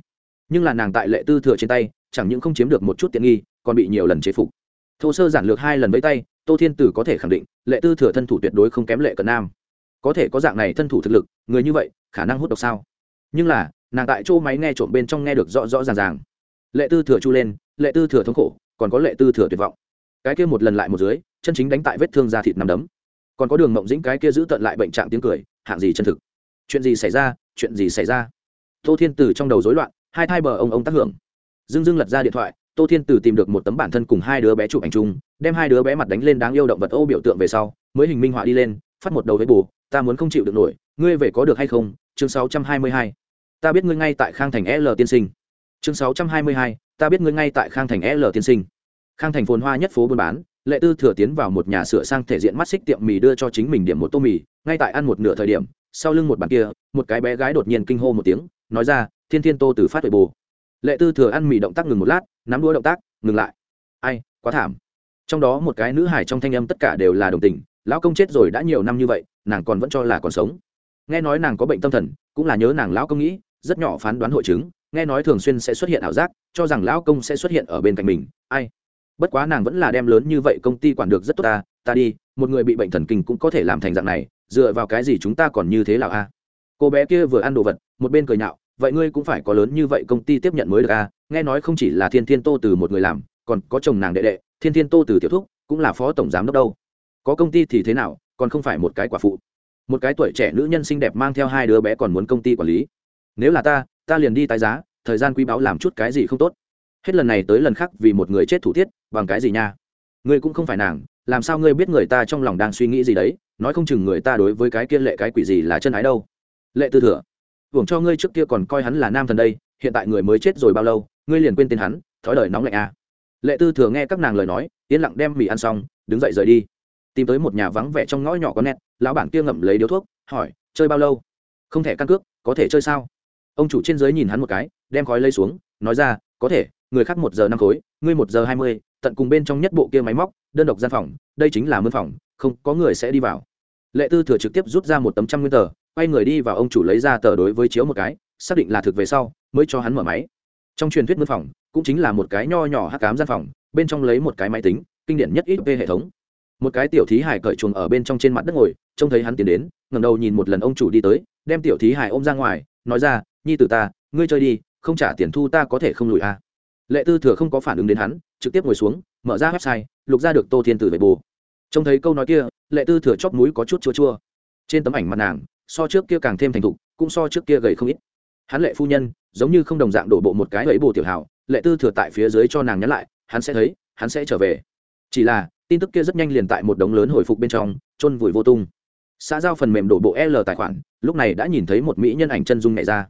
Nhưng là nàng tại lệ tư thừa trên tay chẳng những không chiếm được một chút tiện nghi, còn bị nhiều lần chế phục. Thô sơ giản lược hai lần với tay, tô thiên tử có thể khẳng định, lệ tư thừa thân thủ tuyệt đối không kém lệ cận nam. Có thể có dạng này thân thủ thực lực, người như vậy, khả năng hút độc sao? Nhưng là, nàng tại chỗ máy nghe trộm bên trong nghe được rõ rõ ràng ràng. Lệ tư thừa chu lên, lệ tư thừa thống khổ, còn có lệ tư thừa tuyệt vọng. Cái kia một lần lại một dưới, chân chính đánh tại vết thương da thịt nằm đấm. Còn có đường mộng dĩnh cái kia giữ tận lại bệnh trạng tiếng cười, hạng gì chân thực? Chuyện gì xảy ra? Chuyện gì xảy ra? Tô thiên tử trong đầu rối loạn, hai thai bờ ông ông tác hưởng dưng dưng lật ra điện thoại, tô thiên tử tìm được một tấm bản thân cùng hai đứa bé chụp ảnh chung, đem hai đứa bé mặt đánh lên đáng yêu động vật ô biểu tượng về sau, mới hình minh họa đi lên, phát một đầu với bù, ta muốn không chịu được nổi, ngươi về có được hay không? Chương sáu trăm hai mươi hai. Ta biết ngươi ngay tại khang thành l tiên sinh. Chương sáu trăm hai mươi hai. Ta biết ngươi ngay tại khang thành l tiên sinh. Khang thành phồn hoa nhất phố buôn bán, lệ tư thừa tiến vào một nhà sửa sang thể diện mắt xích tiệm mì đưa cho chính mình điểm một tô mì, ngay tại ăn một nửa thời điểm, sau lưng một bàn kia, một cái bé gái đột nhiên kinh hô một tiếng, nói ra, thiên thiên tô từ phát huệ bù lệ tư thừa ăn mì động tác ngừng một lát, nắm đũa động tác, ngừng lại. Ai, quá thảm. Trong đó một cái nữ hải trong thanh âm tất cả đều là đồng tình, lão công chết rồi đã nhiều năm như vậy, nàng còn vẫn cho là còn sống. Nghe nói nàng có bệnh tâm thần, cũng là nhớ nàng lão công nghĩ, rất nhỏ phán đoán hội chứng, nghe nói thường xuyên sẽ xuất hiện ảo giác, cho rằng lão công sẽ xuất hiện ở bên cạnh mình. Ai? Bất quá nàng vẫn là đem lớn như vậy công ty quản được rất tốt ta ta đi, một người bị bệnh thần kinh cũng có thể làm thành dạng này, dựa vào cái gì chúng ta còn như thế là a? Cô bé kia vừa ăn đồ vật, một bên cười nhạo vậy ngươi cũng phải có lớn như vậy công ty tiếp nhận mới được à? nghe nói không chỉ là thiên thiên tô từ một người làm, còn có chồng nàng đệ đệ, thiên thiên tô từ tiểu thúc, cũng là phó tổng giám đốc đâu. Có công ty thì thế nào, còn không phải một cái quả phụ. Một cái tuổi trẻ nữ nhân xinh đẹp mang theo hai đứa bé còn muốn công ty quản lý. Nếu là ta ta liền đi tái giá, thời gian quý báo làm chút cái gì không tốt. Hết lần này tới lần khác vì một người chết thủ tiết, bằng cái gì nha? Ngươi cũng không phải nàng, làm sao ngươi biết người ta trong lòng đang suy nghĩ gì đấy? Nói không chừng người ta đối với cái kia lệ cái quỷ gì là chân ái đâu. Lệ tư thừa hưởng cho ngươi trước kia còn coi hắn là nam thần đây, hiện tại người mới chết rồi bao lâu, ngươi liền quên tên hắn, thói đời nóng lạnh à. lệ tư thừa nghe các nàng lời nói, yên lặng đem mì ăn xong, đứng dậy rời đi. Tìm tới một nhà vắng vẻ trong ngõ nhỏ có nét, lão bản kia ngậm lấy điếu thuốc, hỏi, chơi bao lâu? Không thể căn cước, có thể chơi sao? Ông chủ trên dưới nhìn hắn một cái, đem khói lấy xuống, nói ra, có thể, người khác một giờ năm khối, ngươi một giờ hai mươi, tận cùng bên trong nhất bộ kia máy móc, đơn độc gian phòng, đây chính là mân phòng, không có người sẽ đi vào. Lệ tư thừa trực tiếp rút ra một tấm trăm nguyên tờ quay người đi vào ông chủ lấy ra tờ đối với chiếu một cái, xác định là thực về sau, mới cho hắn mở máy. Trong truyền thuyết mân phòng, cũng chính là một cái nho nhỏ hắc cám gian phòng, bên trong lấy một cái máy tính, kinh điển nhất ít về hệ thống. Một cái tiểu thí hải cởi chuồng ở bên trong trên mặt đất ngồi, trông thấy hắn tiến đến, ngẩng đầu nhìn một lần ông chủ đi tới, đem tiểu thí hải ôm ra ngoài, nói ra, nhi tử ta, ngươi chơi đi, không trả tiền thu ta có thể không lùi à. lệ tư thừa không có phản ứng đến hắn, trực tiếp ngồi xuống, mở ra website, lục ra được tô thiên tử về bù. Trông thấy câu nói kia, lệ tư thừa chóp mũi có chút chua chua. Trên tấm ảnh mặt nàng so trước kia càng thêm thành thục, cũng so trước kia gầy không ít. Hắn lệ phu nhân, giống như không đồng dạng đổ bộ một cái ấy bồ tiểu hảo lệ tư thừa tại phía dưới cho nàng nhắn lại, hắn sẽ thấy, hắn sẽ trở về. Chỉ là, tin tức kia rất nhanh liền tại một đống lớn hồi phục bên trong, chôn vùi vô tung. Xã giao phần mềm đổ bộ l tài khoản, lúc này đã nhìn thấy một mỹ nhân ảnh chân dung nhảy ra.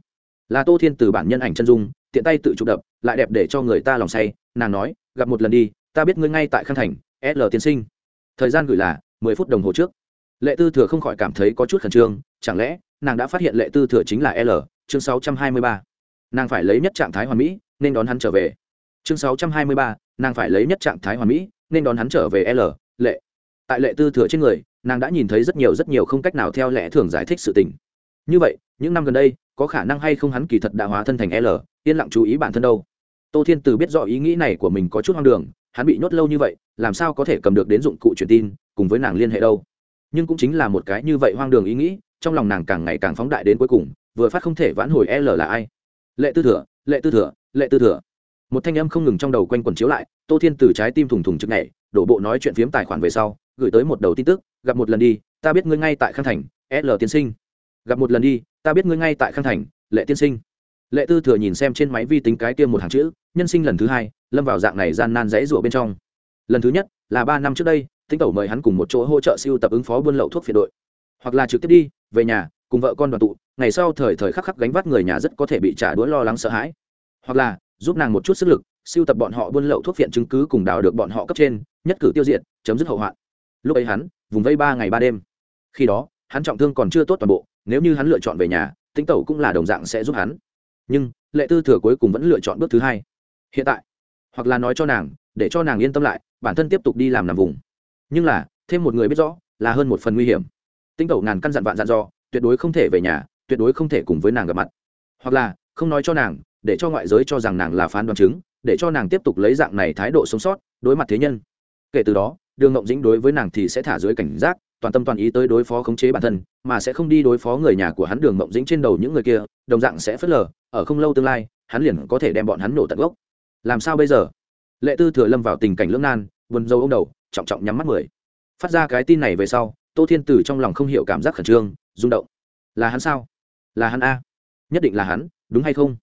Là tô thiên từ bản nhân ảnh chân dung, tiện tay tự chụp đập, lại đẹp để cho người ta lòng say, nàng nói, gặp một lần đi, ta biết ngươi ngay tại khang thành, l tiên sinh. Thời gian gửi là mười phút đồng hồ trước lệ tư thừa không khỏi cảm thấy có chút khẩn trương, chẳng lẽ nàng đã phát hiện lệ tư thừa chính là l? Chương sáu trăm hai mươi ba. Nàng phải lấy nhất trạng thái hoàn mỹ, nên đón hắn trở về. Chương sáu trăm hai mươi ba. Nàng phải lấy nhất trạng thái hoàn mỹ, nên đón hắn trở về l. Lệ. Tại lệ tư thừa trên người, nàng đã nhìn thấy rất nhiều rất nhiều không cách nào theo lẽ thường giải thích sự tình. Như vậy, những năm gần đây, có khả năng hay không hắn kỳ thật đã hóa thân thành l? Yên lặng chú ý bản thân đâu. Tô thiên từ biết rõ ý nghĩ này của mình có chút hoang đường, hắn bị nhốt lâu như vậy, làm sao có thể cầm được đến dụng cụ truyền tin, cùng với nàng liên hệ đâu? Nhưng cũng chính là một cái như vậy hoang đường ý nghĩ, trong lòng nàng càng ngày càng phóng đại đến cuối cùng, vừa phát không thể vãn hồi l là ai? Lệ tư thừa, lệ tư thừa, lệ tư thừa. Một thanh âm không ngừng trong đầu quanh quần chiếu lại, tô thiên từ trái tim thùng thùng chực nhảy, đổ bộ nói chuyện phiếm tài khoản về sau, gửi tới một đầu tin tức, gặp một lần đi, ta biết ngươi ngay tại khang thành, l tiên sinh. Gặp một lần đi, ta biết ngươi ngay tại khang thành, lệ tiên sinh. Lệ tư thừa nhìn xem trên máy vi tính cái kia một hàng chữ, nhân sinh lần thứ hai, lâm vào dạng này gian nan rẽ rụa bên trong. Lần thứ nhất, là ba năm trước đây tính tẩu mời hắn cùng một chỗ hỗ trợ siêu tập ứng phó buôn lậu thuốc phiện đội. Hoặc là trực tiếp đi, về nhà, cùng vợ con đoàn tụ, ngày sau thời thời khắc khắc gánh vác người nhà rất có thể bị trả đũa lo lắng sợ hãi. Hoặc là, giúp nàng một chút sức lực, siêu tập bọn họ buôn lậu thuốc phiện chứng cứ cùng đào được bọn họ cấp trên, nhất cử tiêu diệt, chấm dứt hậu hoạn. Lúc ấy hắn, vùng vây ba ngày ba đêm. Khi đó, hắn trọng thương còn chưa tốt toàn bộ, nếu như hắn lựa chọn về nhà tính tẩu cũng là đồng dạng sẽ giúp hắn. Nhưng, lệ tư thừa cuối cùng vẫn lựa chọn bước thứ hai. Hiện tại, hoặc là nói cho nàng, để cho nàng yên tâm lại, bản thân tiếp tục đi làm nằm vùng nhưng là, thêm một người biết rõ, là hơn một phần nguy hiểm. Tinh tẩu ngàn căn dặn vạn dặn dò, tuyệt đối không thể về nhà, tuyệt đối không thể cùng với nàng gặp mặt. Hoặc là, không nói cho nàng, để cho ngoại giới cho rằng nàng là phán đoán chứng, để cho nàng tiếp tục lấy dạng này thái độ sống sót, đối mặt thế nhân. Kể từ đó, đường ngộng dĩnh đối với nàng thì sẽ thả dưới cảnh giác, toàn tâm toàn ý tới đối phó khống chế bản thân, mà sẽ không đi đối phó người nhà của hắn đường ngộng dĩnh trên đầu những người kia, đồng dạng sẽ phớt lờ, ở không lâu tương lai, hắn liền có thể đem bọn hắn nổ tận gốc. Làm sao bây giờ? Lệ tư thừa lâm vào tình cảnh lưỡng nan, buồn dâu ô đầu trọng trọng nhắm mắt mười. Phát ra cái tin này về sau, tô thiên tử trong lòng không hiểu cảm giác khẩn trương, rung động. Là hắn sao? Là hắn a? Nhất định là hắn, đúng hay không?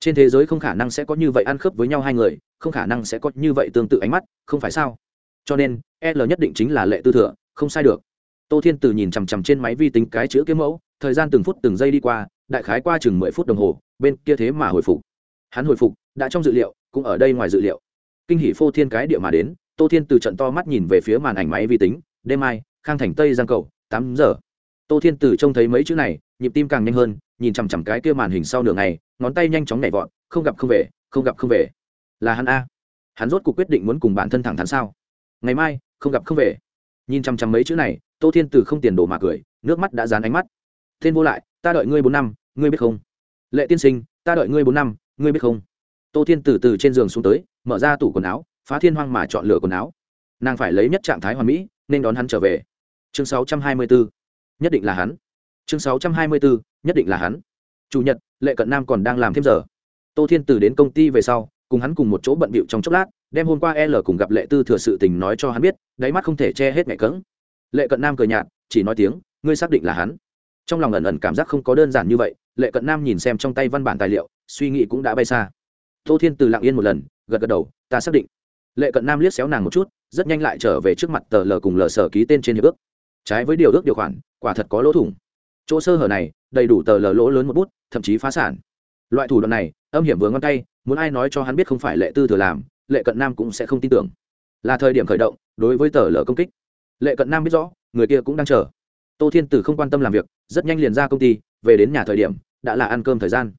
Trên thế giới không khả năng sẽ có như vậy ăn khớp với nhau hai người, không khả năng sẽ có như vậy tương tự ánh mắt, không phải sao? Cho nên, l nhất định chính là lệ tư thừa, không sai được. Tô thiên tử nhìn chằm chằm trên máy vi tính cái chữ kiếm mẫu, thời gian từng phút từng giây đi qua, đại khái qua chừng mười phút đồng hồ, bên kia thế mà hồi phục. Hắn hồi phục, đã trong dự liệu, cũng ở đây ngoài dự liệu. Kinh hỷ phô thiên cái địa mà đến tô thiên từ trận to mắt nhìn về phía màn ảnh máy vi tính, đêm mai, khang thành tây giang cầu, tám giờ. Tô thiên từ trông thấy mấy chữ này, nhịp tim càng nhanh hơn, nhìn chằm chằm cái kia màn hình sau nửa ngày, ngón tay nhanh chóng nhảy vọt, không gặp không về, không gặp không về. Là hắn a? Hắn rốt cuộc quyết định muốn cùng bản thân thẳng thắn sao? Ngày mai, không gặp không về. Nhìn chằm chằm mấy chữ này, tô thiên từ không tiền đồ mà cười, nước mắt đã dán ánh mắt. Thiên vô lại, ta đợi ngươi bốn năm, ngươi biết không? Lệ tiên sinh, ta đợi ngươi bốn năm, ngươi biết không? Tô thiên từ từ trên giường xuống tới, mở ra tủ quần áo phá thiên hoang mà chọn lựa quần áo. Nàng phải lấy nhất trạng thái hoàn mỹ nên đón hắn trở về. Chương 624. nhất định là hắn. Chương 624, nhất định là hắn. Chủ nhật lệ cận nam còn đang làm thêm giờ. Tô thiên từ đến công ty về sau cùng hắn cùng một chỗ bận bịu trong chốc lát đem hôm qua l cùng gặp lệ tư thừa sự tình nói cho hắn biết đáy mắt không thể che hết mẹ cỡng. Lệ cận nam cười nhạt chỉ nói tiếng ngươi xác định là hắn. Trong lòng ẩn ẩn cảm giác không có đơn giản như vậy lệ cận nam nhìn xem trong tay văn bản tài liệu suy nghĩ cũng đã bay xa. Tô thiên từ lặng yên một lần gật gật đầu ta xác định lệ cận nam liếc xéo nàng một chút, rất nhanh lại trở về trước mặt tờ lờ cùng lờ sở ký tên trên hiệp ước. Trái với điều ước điều khoản, quả thật có lỗ thủng. Chỗ sơ hở này, đầy đủ tờ lờ lỗ lớn một bút, thậm chí phá sản. Loại thủ đoạn này, âm hiểm vừa ngon tay, muốn ai nói cho hắn biết không phải lệ tư thừa làm, lệ cận nam cũng sẽ không tin tưởng. Là thời điểm khởi động, đối với tờ lờ công kích. Lệ cận nam biết rõ, người kia cũng đang chờ. Tô thiên tử không quan tâm làm việc, rất nhanh liền ra công ty, về đến nhà thời điểm, đã là ăn cơm thời gian.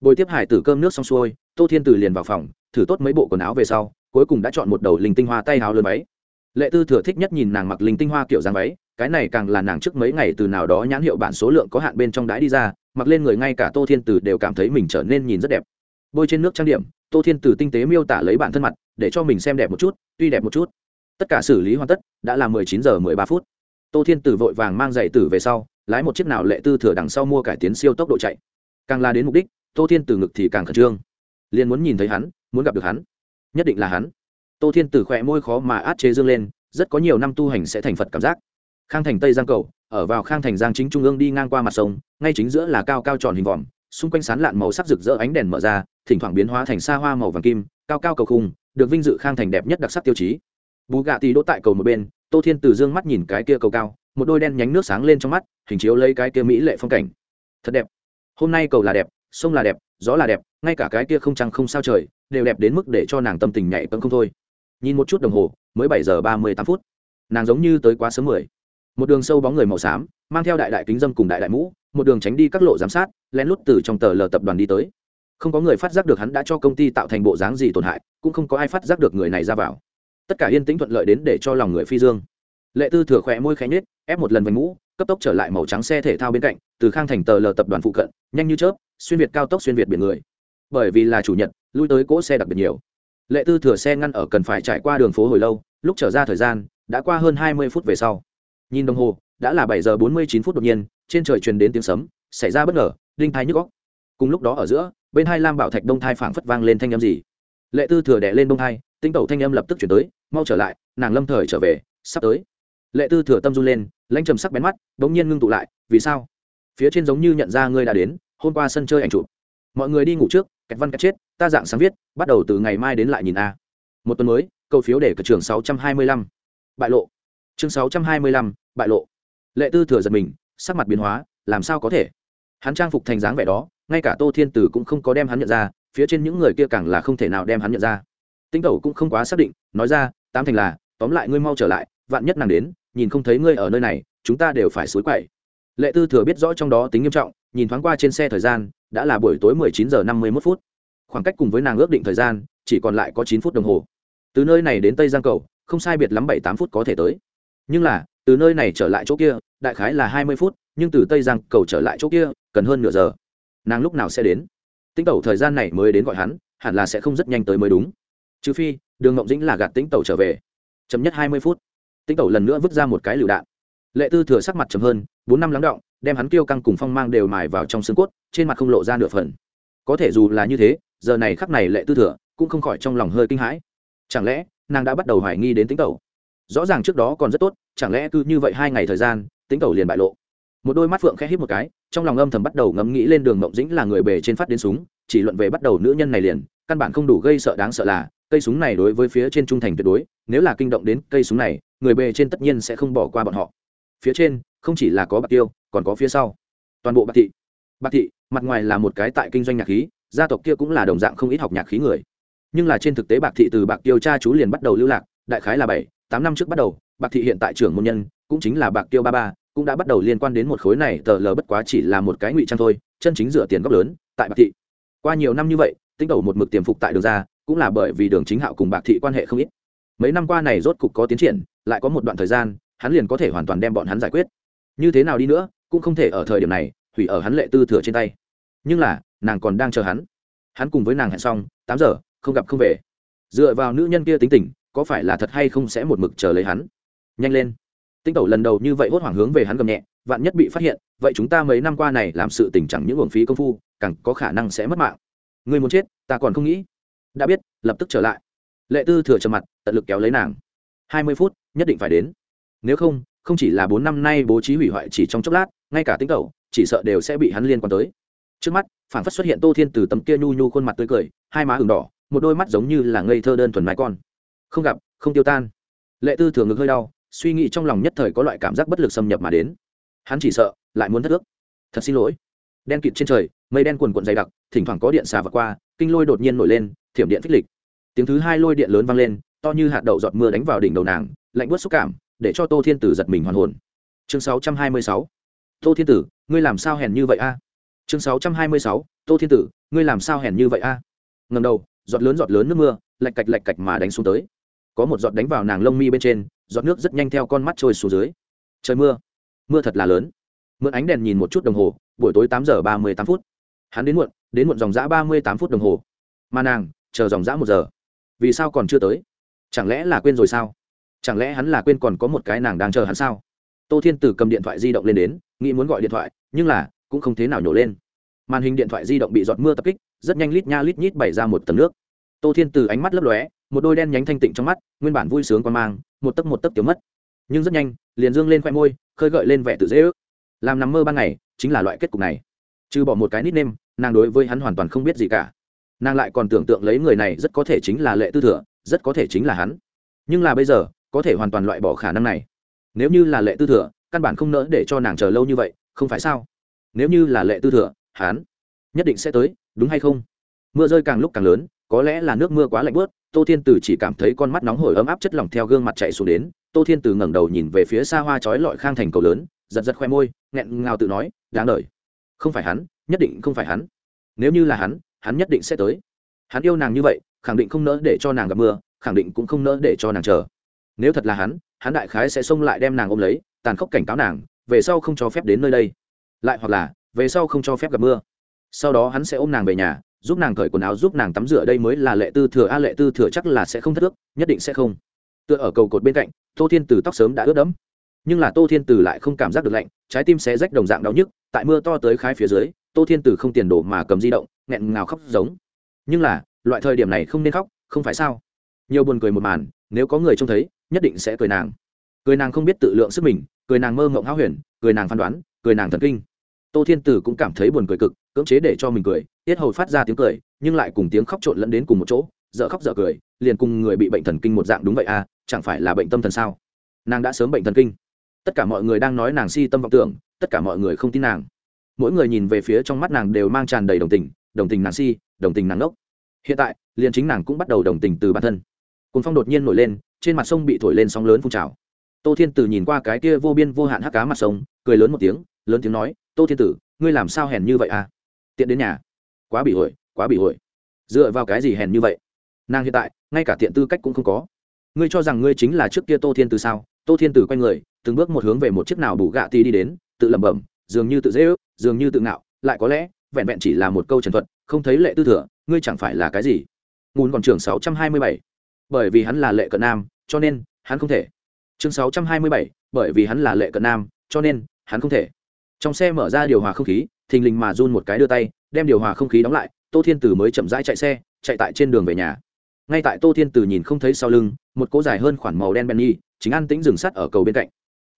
Bồi tiếp hải tử cơm nước xong xuôi, tô thiên tử liền vào phòng, thử tốt mấy bộ quần áo về sau cuối cùng đã chọn một đầu linh tinh hoa tay háo lớn váy. Lệ tư thừa thích nhất nhìn nàng mặc linh tinh hoa kiểu dáng váy, cái này càng là nàng trước mấy ngày từ nào đó nhãn hiệu bản số lượng có hạn bên trong đãi đi ra, mặc lên người ngay cả tô thiên tử đều cảm thấy mình trở nên nhìn rất đẹp. Bôi trên nước trang điểm, tô thiên tử tinh tế miêu tả lấy bản thân mặt, để cho mình xem đẹp một chút, tuy đẹp một chút. Tất cả xử lý hoàn tất, đã là mười chín giờ mười ba phút. Tô thiên tử vội vàng mang giày tử về sau, lái một chiếc nào lệ tư thừa đằng sau mua cải tiến siêu tốc độ chạy. Càng la đến mục đích, tô thiên tử ngực thì càng khẩn trương. Liền muốn nhìn thấy hắn, muốn gặp được hắn nhất định là hắn. Tô thiên tử khỏe môi khó mà át chế dương lên, rất có nhiều năm tu hành sẽ thành phật cảm giác. Khang thành tây giang cầu, ở vào khang thành giang chính trung ương đi ngang qua mặt sông, ngay chính giữa là cao cao tròn hình vòm, xung quanh sán lạn màu sắc rực rỡ ánh đèn mở ra, thỉnh thoảng biến hóa thành xa hoa màu vàng kim, cao cao cầu khung, được vinh dự khang thành đẹp nhất đặc sắc tiêu chí. Bú gạ tì đỗ tại cầu một bên, tô thiên từ dương mắt nhìn cái kia cầu cao, một đôi đen nhánh nước sáng lên trong mắt, hình chiếu lấy cái kia mỹ lệ phong cảnh. Thật đẹp. Hôm nay cầu là đẹp sông là đẹp, gió là đẹp, ngay cả cái kia không trăng không sao trời, đều đẹp đến mức để cho nàng tâm tình nhảy cấm không thôi. Nhìn một chút đồng hồ, mới bảy giờ ba mươi tám phút. Nàng giống như tới quá sớm mười. Một đường sâu bóng người màu xám, mang theo đại đại kính dâm cùng đại đại mũ, một đường tránh đi các lộ giám sát, lén lút từ trong tờ lờ tập đoàn đi tới. Không có người phát giác được hắn đã cho công ty tạo thành bộ dáng gì tổn hại, cũng không có ai phát giác được người này ra vào. Tất cả yên tĩnh thuận lợi đến để cho lòng người phi dương. Lệ tư thừa khỏe môi khẽ nhết ép một lần vành mũ, cấp tốc trở lại màu trắng xe thể thao bên cạnh, từ khang thành tờ lờ tập đoàn phụ cận, nhanh như chớp xuyên việt cao tốc xuyên việt biển người. Bởi vì là chủ nhật, lui tới cỗ xe đặc biệt nhiều. Lệ tư thừa xe ngăn ở cần phải trải qua đường phố hồi lâu, lúc trở ra thời gian, đã qua hơn hai mươi phút về sau. Nhìn đồng hồ, đã là bảy giờ bốn mươi chín phút đột nhiên, trên trời truyền đến tiếng sấm, xảy ra bất ngờ, đinh thai nhức góc cùng lúc đó ở giữa, bên hai lam bảo thạch đông thai phảng phất vang lên thanh âm gì. Lệ tư thừa đẻ lên đông thai, tinh tẩu thanh âm lập tức chuyển tới, mau trở lại, nàng lâm thời trở về, sắp tới. Lệ tư thừa tâm run lên, lãnh trầm sắc bén mắt đ ỗ n g nhiên ngưng tụ lại, vì sao? Phía trên giống như nhận ra ngươi đã đến hôm qua sân chơi ảnh chụp. Mọi người đi ngủ trước cách văn cách chết, ta dạng sáng viết, bắt đầu từ ngày mai đến lại nhìn a. Một tuần mới, câu phiếu để cờ trường sáu trăm hai mươi lăm. Bại lộ. Chương sáu trăm hai mươi lăm, bại lộ. Lệ tư thừa giật mình, sắc mặt biến hóa, làm sao có thể? Hắn trang phục thành dáng vẻ đó, ngay cả tô thiên tử cũng không có đem hắn nhận ra, phía trên những người kia càng là không thể nào đem hắn nhận ra. Tinh tẩu cũng không quá xác định, nói ra, tám thành là, tóm lại ngươi mau trở lại, vạn nhất nàng đến, nhìn không thấy ngươi ở nơi này, chúng ta đều phải xối quậy. Lệ tư thừa biết rõ trong đó tính nghiêm trọng nhìn thoáng qua trên xe thời gian, đã là buổi tối 19 giờ 51 phút. Khoảng cách cùng với nàng ước định thời gian, chỉ còn lại có 9 phút đồng hồ. Từ nơi này đến tây giang cầu, không sai biệt lắm bảy tám phút có thể tới. Nhưng là, từ nơi này trở lại chỗ kia, đại khái là 20 phút, nhưng từ tây giang cầu trở lại chỗ kia, cần hơn nửa giờ. Nàng lúc nào sẽ đến? Tính tẩu thời gian này mới đến gọi hắn, hẳn là sẽ không rất nhanh tới mới đúng. Trừ phi, đường ngộng dĩnh là gạt tính tẩu trở về. Chậm nhất hai mươi phút. Tính tẩu lần nữa vứt ra một cái lựu đạn. Lệ tư thừa sắc mặt chấm hơn, bốn năm lắng động đem hắn kêu căng cùng phong mang đều mài vào trong xương cốt, trên mặt không lộ ra nửa phần. Có thể dù là như thế, giờ này khắc này lệ tư thừa cũng không khỏi trong lòng hơi kinh hãi. Chẳng lẽ, nàng đã bắt đầu hoài nghi đến tính tẩu rõ ràng trước đó còn rất tốt, chẳng lẽ cứ như vậy hai ngày thời gian tính tẩu liền bại lộ? Một đôi mắt phượng khẽ hít một cái, trong lòng âm thầm bắt đầu ngẫm nghĩ lên đường mộng dĩnh là người bề trên phát đến súng, chỉ luận về bắt đầu nữ nhân này liền, căn bản không đủ gây sợ đáng sợ là, cây súng này đối với phía trên trung thành tuyệt đối, nếu là kinh động đến cây súng này, người bề trên tất nhiên sẽ không bỏ qua bọn họ. Phía trên, không chỉ là có bạc tiêu còn có phía sau. Toàn bộ bạc thị. Bạc thị, mặt ngoài là một cái tại kinh doanh nhạc khí, gia tộc kia cũng là đồng dạng không ít học nhạc khí người. Nhưng là trên thực tế bạc thị từ bạc tiêu cha chú liền bắt đầu lưu lạc, đại khái là bảy, tám năm trước bắt đầu, bạc thị hiện tại trưởng môn nhân, cũng chính là bạc tiêu ba ba, cũng đã bắt đầu liên quan đến một khối này tờ lờ bất quá chỉ là một cái ngụy trang thôi, chân chính rửa tiền gốc lớn, tại bạc thị. Qua nhiều năm như vậy, tinh đầu một mực tiềm phục tại đường ra, cũng là bởi vì đường chính hạo cùng bạc thị quan hệ không ít. Mấy năm qua này rốt cục có tiến triển, lại có một đoạn thời gian, hắn liền có thể hoàn toàn đem bọn hắn giải quyết. Như thế nào đi nữa cũng không thể ở thời điểm này hủy ở hắn lệ tư thừa trên tay. Nhưng là, nàng còn đang chờ hắn. Hắn cùng với nàng hẹn xong, tám giờ, không gặp không về. Dựa vào nữ nhân kia tính tình, có phải là thật hay không sẽ một mực chờ lấy hắn? Nhanh lên. Tinh tẩu lần đầu như vậy hốt hoảng hướng về hắn gầm nhẹ, vạn nhất bị phát hiện, vậy chúng ta mấy năm qua này làm sự tình chẳng những uổng phí công phu, càng có khả năng sẽ mất mạng. Người muốn chết, ta còn không nghĩ. Đã biết, lập tức trở lại. Lệ tư thừa trầm mặt, tận lực kéo lấy nàng. Hai mươi phút, nhất định phải đến. Nếu không không chỉ là bốn năm nay bố trí hủy hoại chỉ trong chốc lát ngay cả tính cậu, chỉ sợ đều sẽ bị hắn liên quan tới. Trước mắt phản phất xuất hiện tô thiên từ tấm kia nhu nhu khuôn mặt tươi cười hai má ửng đỏ một đôi mắt giống như là ngây thơ đơn thuần mái con. Không gặp không tiêu tan. Lệ tư thường ngực hơi đau suy nghĩ trong lòng nhất thời có loại cảm giác bất lực xâm nhập mà đến. Hắn chỉ sợ lại muốn thất ước. Thật xin lỗi. Đen kịt trên trời mây đen quần quận dày đặc thỉnh thoảng có điện xà vượt qua kinh lôi đột nhiên nổi lên thiểm điện phích lịch. Tiếng thứ hai lôi điện lớn vang lên to như hạt đậu giọt mưa đánh vào đỉnh đầu nàng lạnh bớt xúc cảm để cho tô thiên tử giật mình hoàn hồn. Chương 626 tô thiên tử, ngươi làm sao hèn như vậy a? Chương 626. tô thiên tử, ngươi làm sao hèn như vậy a? À? ngầm đầu, giọt lớn giọt lớn nước mưa, lạch cạch lạch cạch mà đánh xuống tới. Có một giọt đánh vào nàng lông mi bên trên, giọt nước rất nhanh theo con mắt trôi xuống dưới. Trời mưa mưa thật là lớn. Mượn ánh đèn nhìn một chút đồng hồ, buổi tối tám giờ ba mươi tám phút. Hắn đến muộn đến muộn dòng g ba mươi tám phút đồng hồ. Mà nàng, chờ dòng g một giờ. Vì sao còn chưa tới? Chẳng lẽ là quên rồi sao? Chẳng lẽ hắn là quên còn có một cái nàng đang chờ hắn sao? Tô thiên Tử cầm điện thoại di động lên đến, nghĩ muốn gọi điện thoại, nhưng là, cũng không thế nào nhổ lên. Màn hình điện thoại di động bị giọt mưa tập kích, rất nhanh lít nha lít nhít bày ra một tầng nước. Tô thiên Tử ánh mắt lấp lóe, một đôi đen nhánh thanh tịnh trong mắt, nguyên bản vui sướng quan mang, một tấc một tấc tiểu mất. Nhưng rất nhanh, liền dương lên khoe môi, khơi gợi lên vẻ tự dễ ước. Làm nằm mơ ban ngày, chính là loại kết cục này. Trừ bỏ một cái nít nêm, nàng đối với hắn hoàn toàn không biết gì cả. Nàng lại còn tưởng tượng lấy người này rất có thể chính là lệ tư thừa, rất có thể chính là hắn. Nhưng là bây giờ, có thể hoàn toàn loại bỏ khả năng này nếu như là lệ tư thừa, căn bản không nỡ để cho nàng chờ lâu như vậy, không phải sao? Nếu như là lệ tư thừa, hắn nhất định sẽ tới, đúng hay không? Mưa rơi càng lúc càng lớn, có lẽ là nước mưa quá lạnh bớt tô thiên tử chỉ cảm thấy con mắt nóng hổi ấm áp chất lỏng theo gương mặt chạy xuống đến, tô thiên tử ngẩng đầu nhìn về phía xa hoa trói lọi khang thành cầu lớn, giật giật khoe môi, nghẹn ngào tự nói, đáng đời. Không phải hắn, nhất định không phải hắn. Nếu như là hắn hắn nhất định sẽ tới. Hắn yêu nàng như vậy, khẳng định không nỡ để cho nàng gặp mưa, khẳng định cũng không nỡ để cho nàng chờ. Nếu thật là hắn hắn đại khái sẽ xông lại đem nàng ôm lấy, tàn khốc cảnh cáo nàng, về sau không cho phép đến nơi đây. Lại hoặc là, về sau không cho phép gặp mưa. Sau đó hắn sẽ ôm nàng về nhà, giúp nàng cởi quần áo, giúp nàng tắm rửa đây mới là lệ tư thừa. A, lệ tư thừa chắc là sẽ không thất ước, nhất định sẽ không. Tựa ở cầu cột bên cạnh, tô thiên từ tóc sớm đã ướt đẫm. Nhưng là tô thiên từ lại không cảm giác được lạnh, trái tim sẽ rách đồng dạng đau nhức, tại mưa to tới khái phía dưới, tô thiên từ không tiền đổ mà cầm di động, nghẹn ngào khóc giống. Nhưng là, loại thời điểm này không nên khóc, không phải sao? Nhiều buồn cười một màn, nếu có người trông thấy nhất định sẽ cười nàng. Cười nàng không biết tự lượng sức mình, cười nàng mơ ngộng háo huyền, cười nàng phán đoán, cười nàng thần kinh. Tô thiên tử cũng cảm thấy buồn cười cực, cưỡng chế để cho mình cười, tiết hầu phát ra tiếng cười, nhưng lại cùng tiếng khóc trộn lẫn đến cùng một chỗ dợ khóc dợ cười, liền cùng người bị bệnh thần kinh một dạng đúng vậy à chẳng phải là bệnh tâm thần sao? Nàng đã sớm bệnh thần kinh. Tất cả mọi người đang nói nàng si tâm vọng tưởng, tất cả mọi người không tin nàng. Mỗi người nhìn về phía trong mắt nàng đều mang tràn đầy đồng tình đồng tình nàng si, đồng tình nàng ngốc. Hiện tại, liền chính nàng cũng bắt đầu đồng tình từ bản thân. Cồn phong đột nhiên nổi lên trên mặt sông bị thổi lên sóng lớn phun trào. Tô thiên tử nhìn qua cái kia vô biên vô hạn hắc cá mặt sông, cười lớn một tiếng, lớn tiếng nói, tô thiên tử, ngươi làm sao hèn như vậy à? Tiện đến nhà. Quá bị hội quá bị hội dựa vào cái gì hèn như vậy? Nàng hiện tại, ngay cả tiện tư cách cũng không có. Ngươi cho rằng ngươi chính là trước kia tô thiên tử sao? Tô thiên tử quay người, từng bước một hướng về một chiếc nào bù gạ tì đi đến, tự lẩm bẩm, dường như tự dễ ước, dường như tự ngạo, lại có lẽ, vẹn vẹn chỉ là một câu trần thuật, không thấy lệ tư thừa, ngươi chẳng phải là cái gì? Ngùn còn trưởng sáu trăm hai mươi bảy. Bởi vì hắn là lệ cận nam cho nên hắn không thể. Chương sáu trăm hai mươi bảy, bởi vì hắn là lệ cận nam, cho nên hắn không thể. Trong xe mở ra điều hòa không khí, thình lình mà run một cái đưa tay, đem điều hòa không khí đóng lại, tô thiên tử mới chậm rãi chạy xe, chạy tại trên đường về nhà. Ngay tại tô thiên tử nhìn không thấy sau lưng, một cỗ dài hơn khoản màu đen benny, chính an tĩnh dừng sắt ở cầu bên cạnh.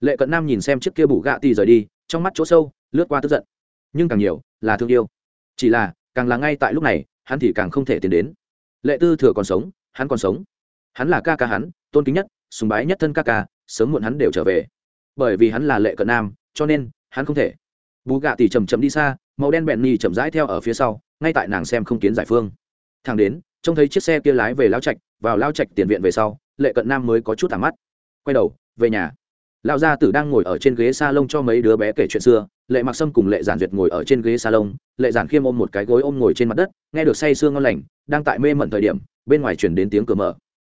Lệ cận nam nhìn xem chiếc kia bù gạ tì rời đi, trong mắt chỗ sâu, lướt qua tức giận. Nhưng càng nhiều, là thương yêu. Chỉ là, càng là ngay tại lúc này, hắn thì càng không thể tiến đến. Lệ tư thừa còn sống, hắn còn sống. Hắn là ca ca hắn tôn kính nhất, sùng bái nhất thân ca ca, sớm muộn hắn đều trở về. Bởi vì hắn là lệ cận nam, cho nên, hắn không thể. Bù gạ tỉ chầm chầm đi xa, màu đen bẹn nhì chậm rãi theo ở phía sau, ngay tại nàng xem không kiến giải phương. Thằng đến, trông thấy chiếc xe kia lái về lao trạch, vào lao trạch tiền viện về sau, lệ cận nam mới có chút thả mắt. Quay đầu, về nhà. Lão gia tử đang ngồi ở trên ghế salon cho mấy đứa bé kể chuyện xưa, lệ mặc sâm cùng lệ giản duyệt ngồi ở trên ghế salon, lệ giản khiêm ôm một cái gối ôm ngồi trên mặt đất, nghe được say sương ngon lành, đang tại mê mẩn thời điểm, bên ngoài chuyển đến tiếng cửa mở.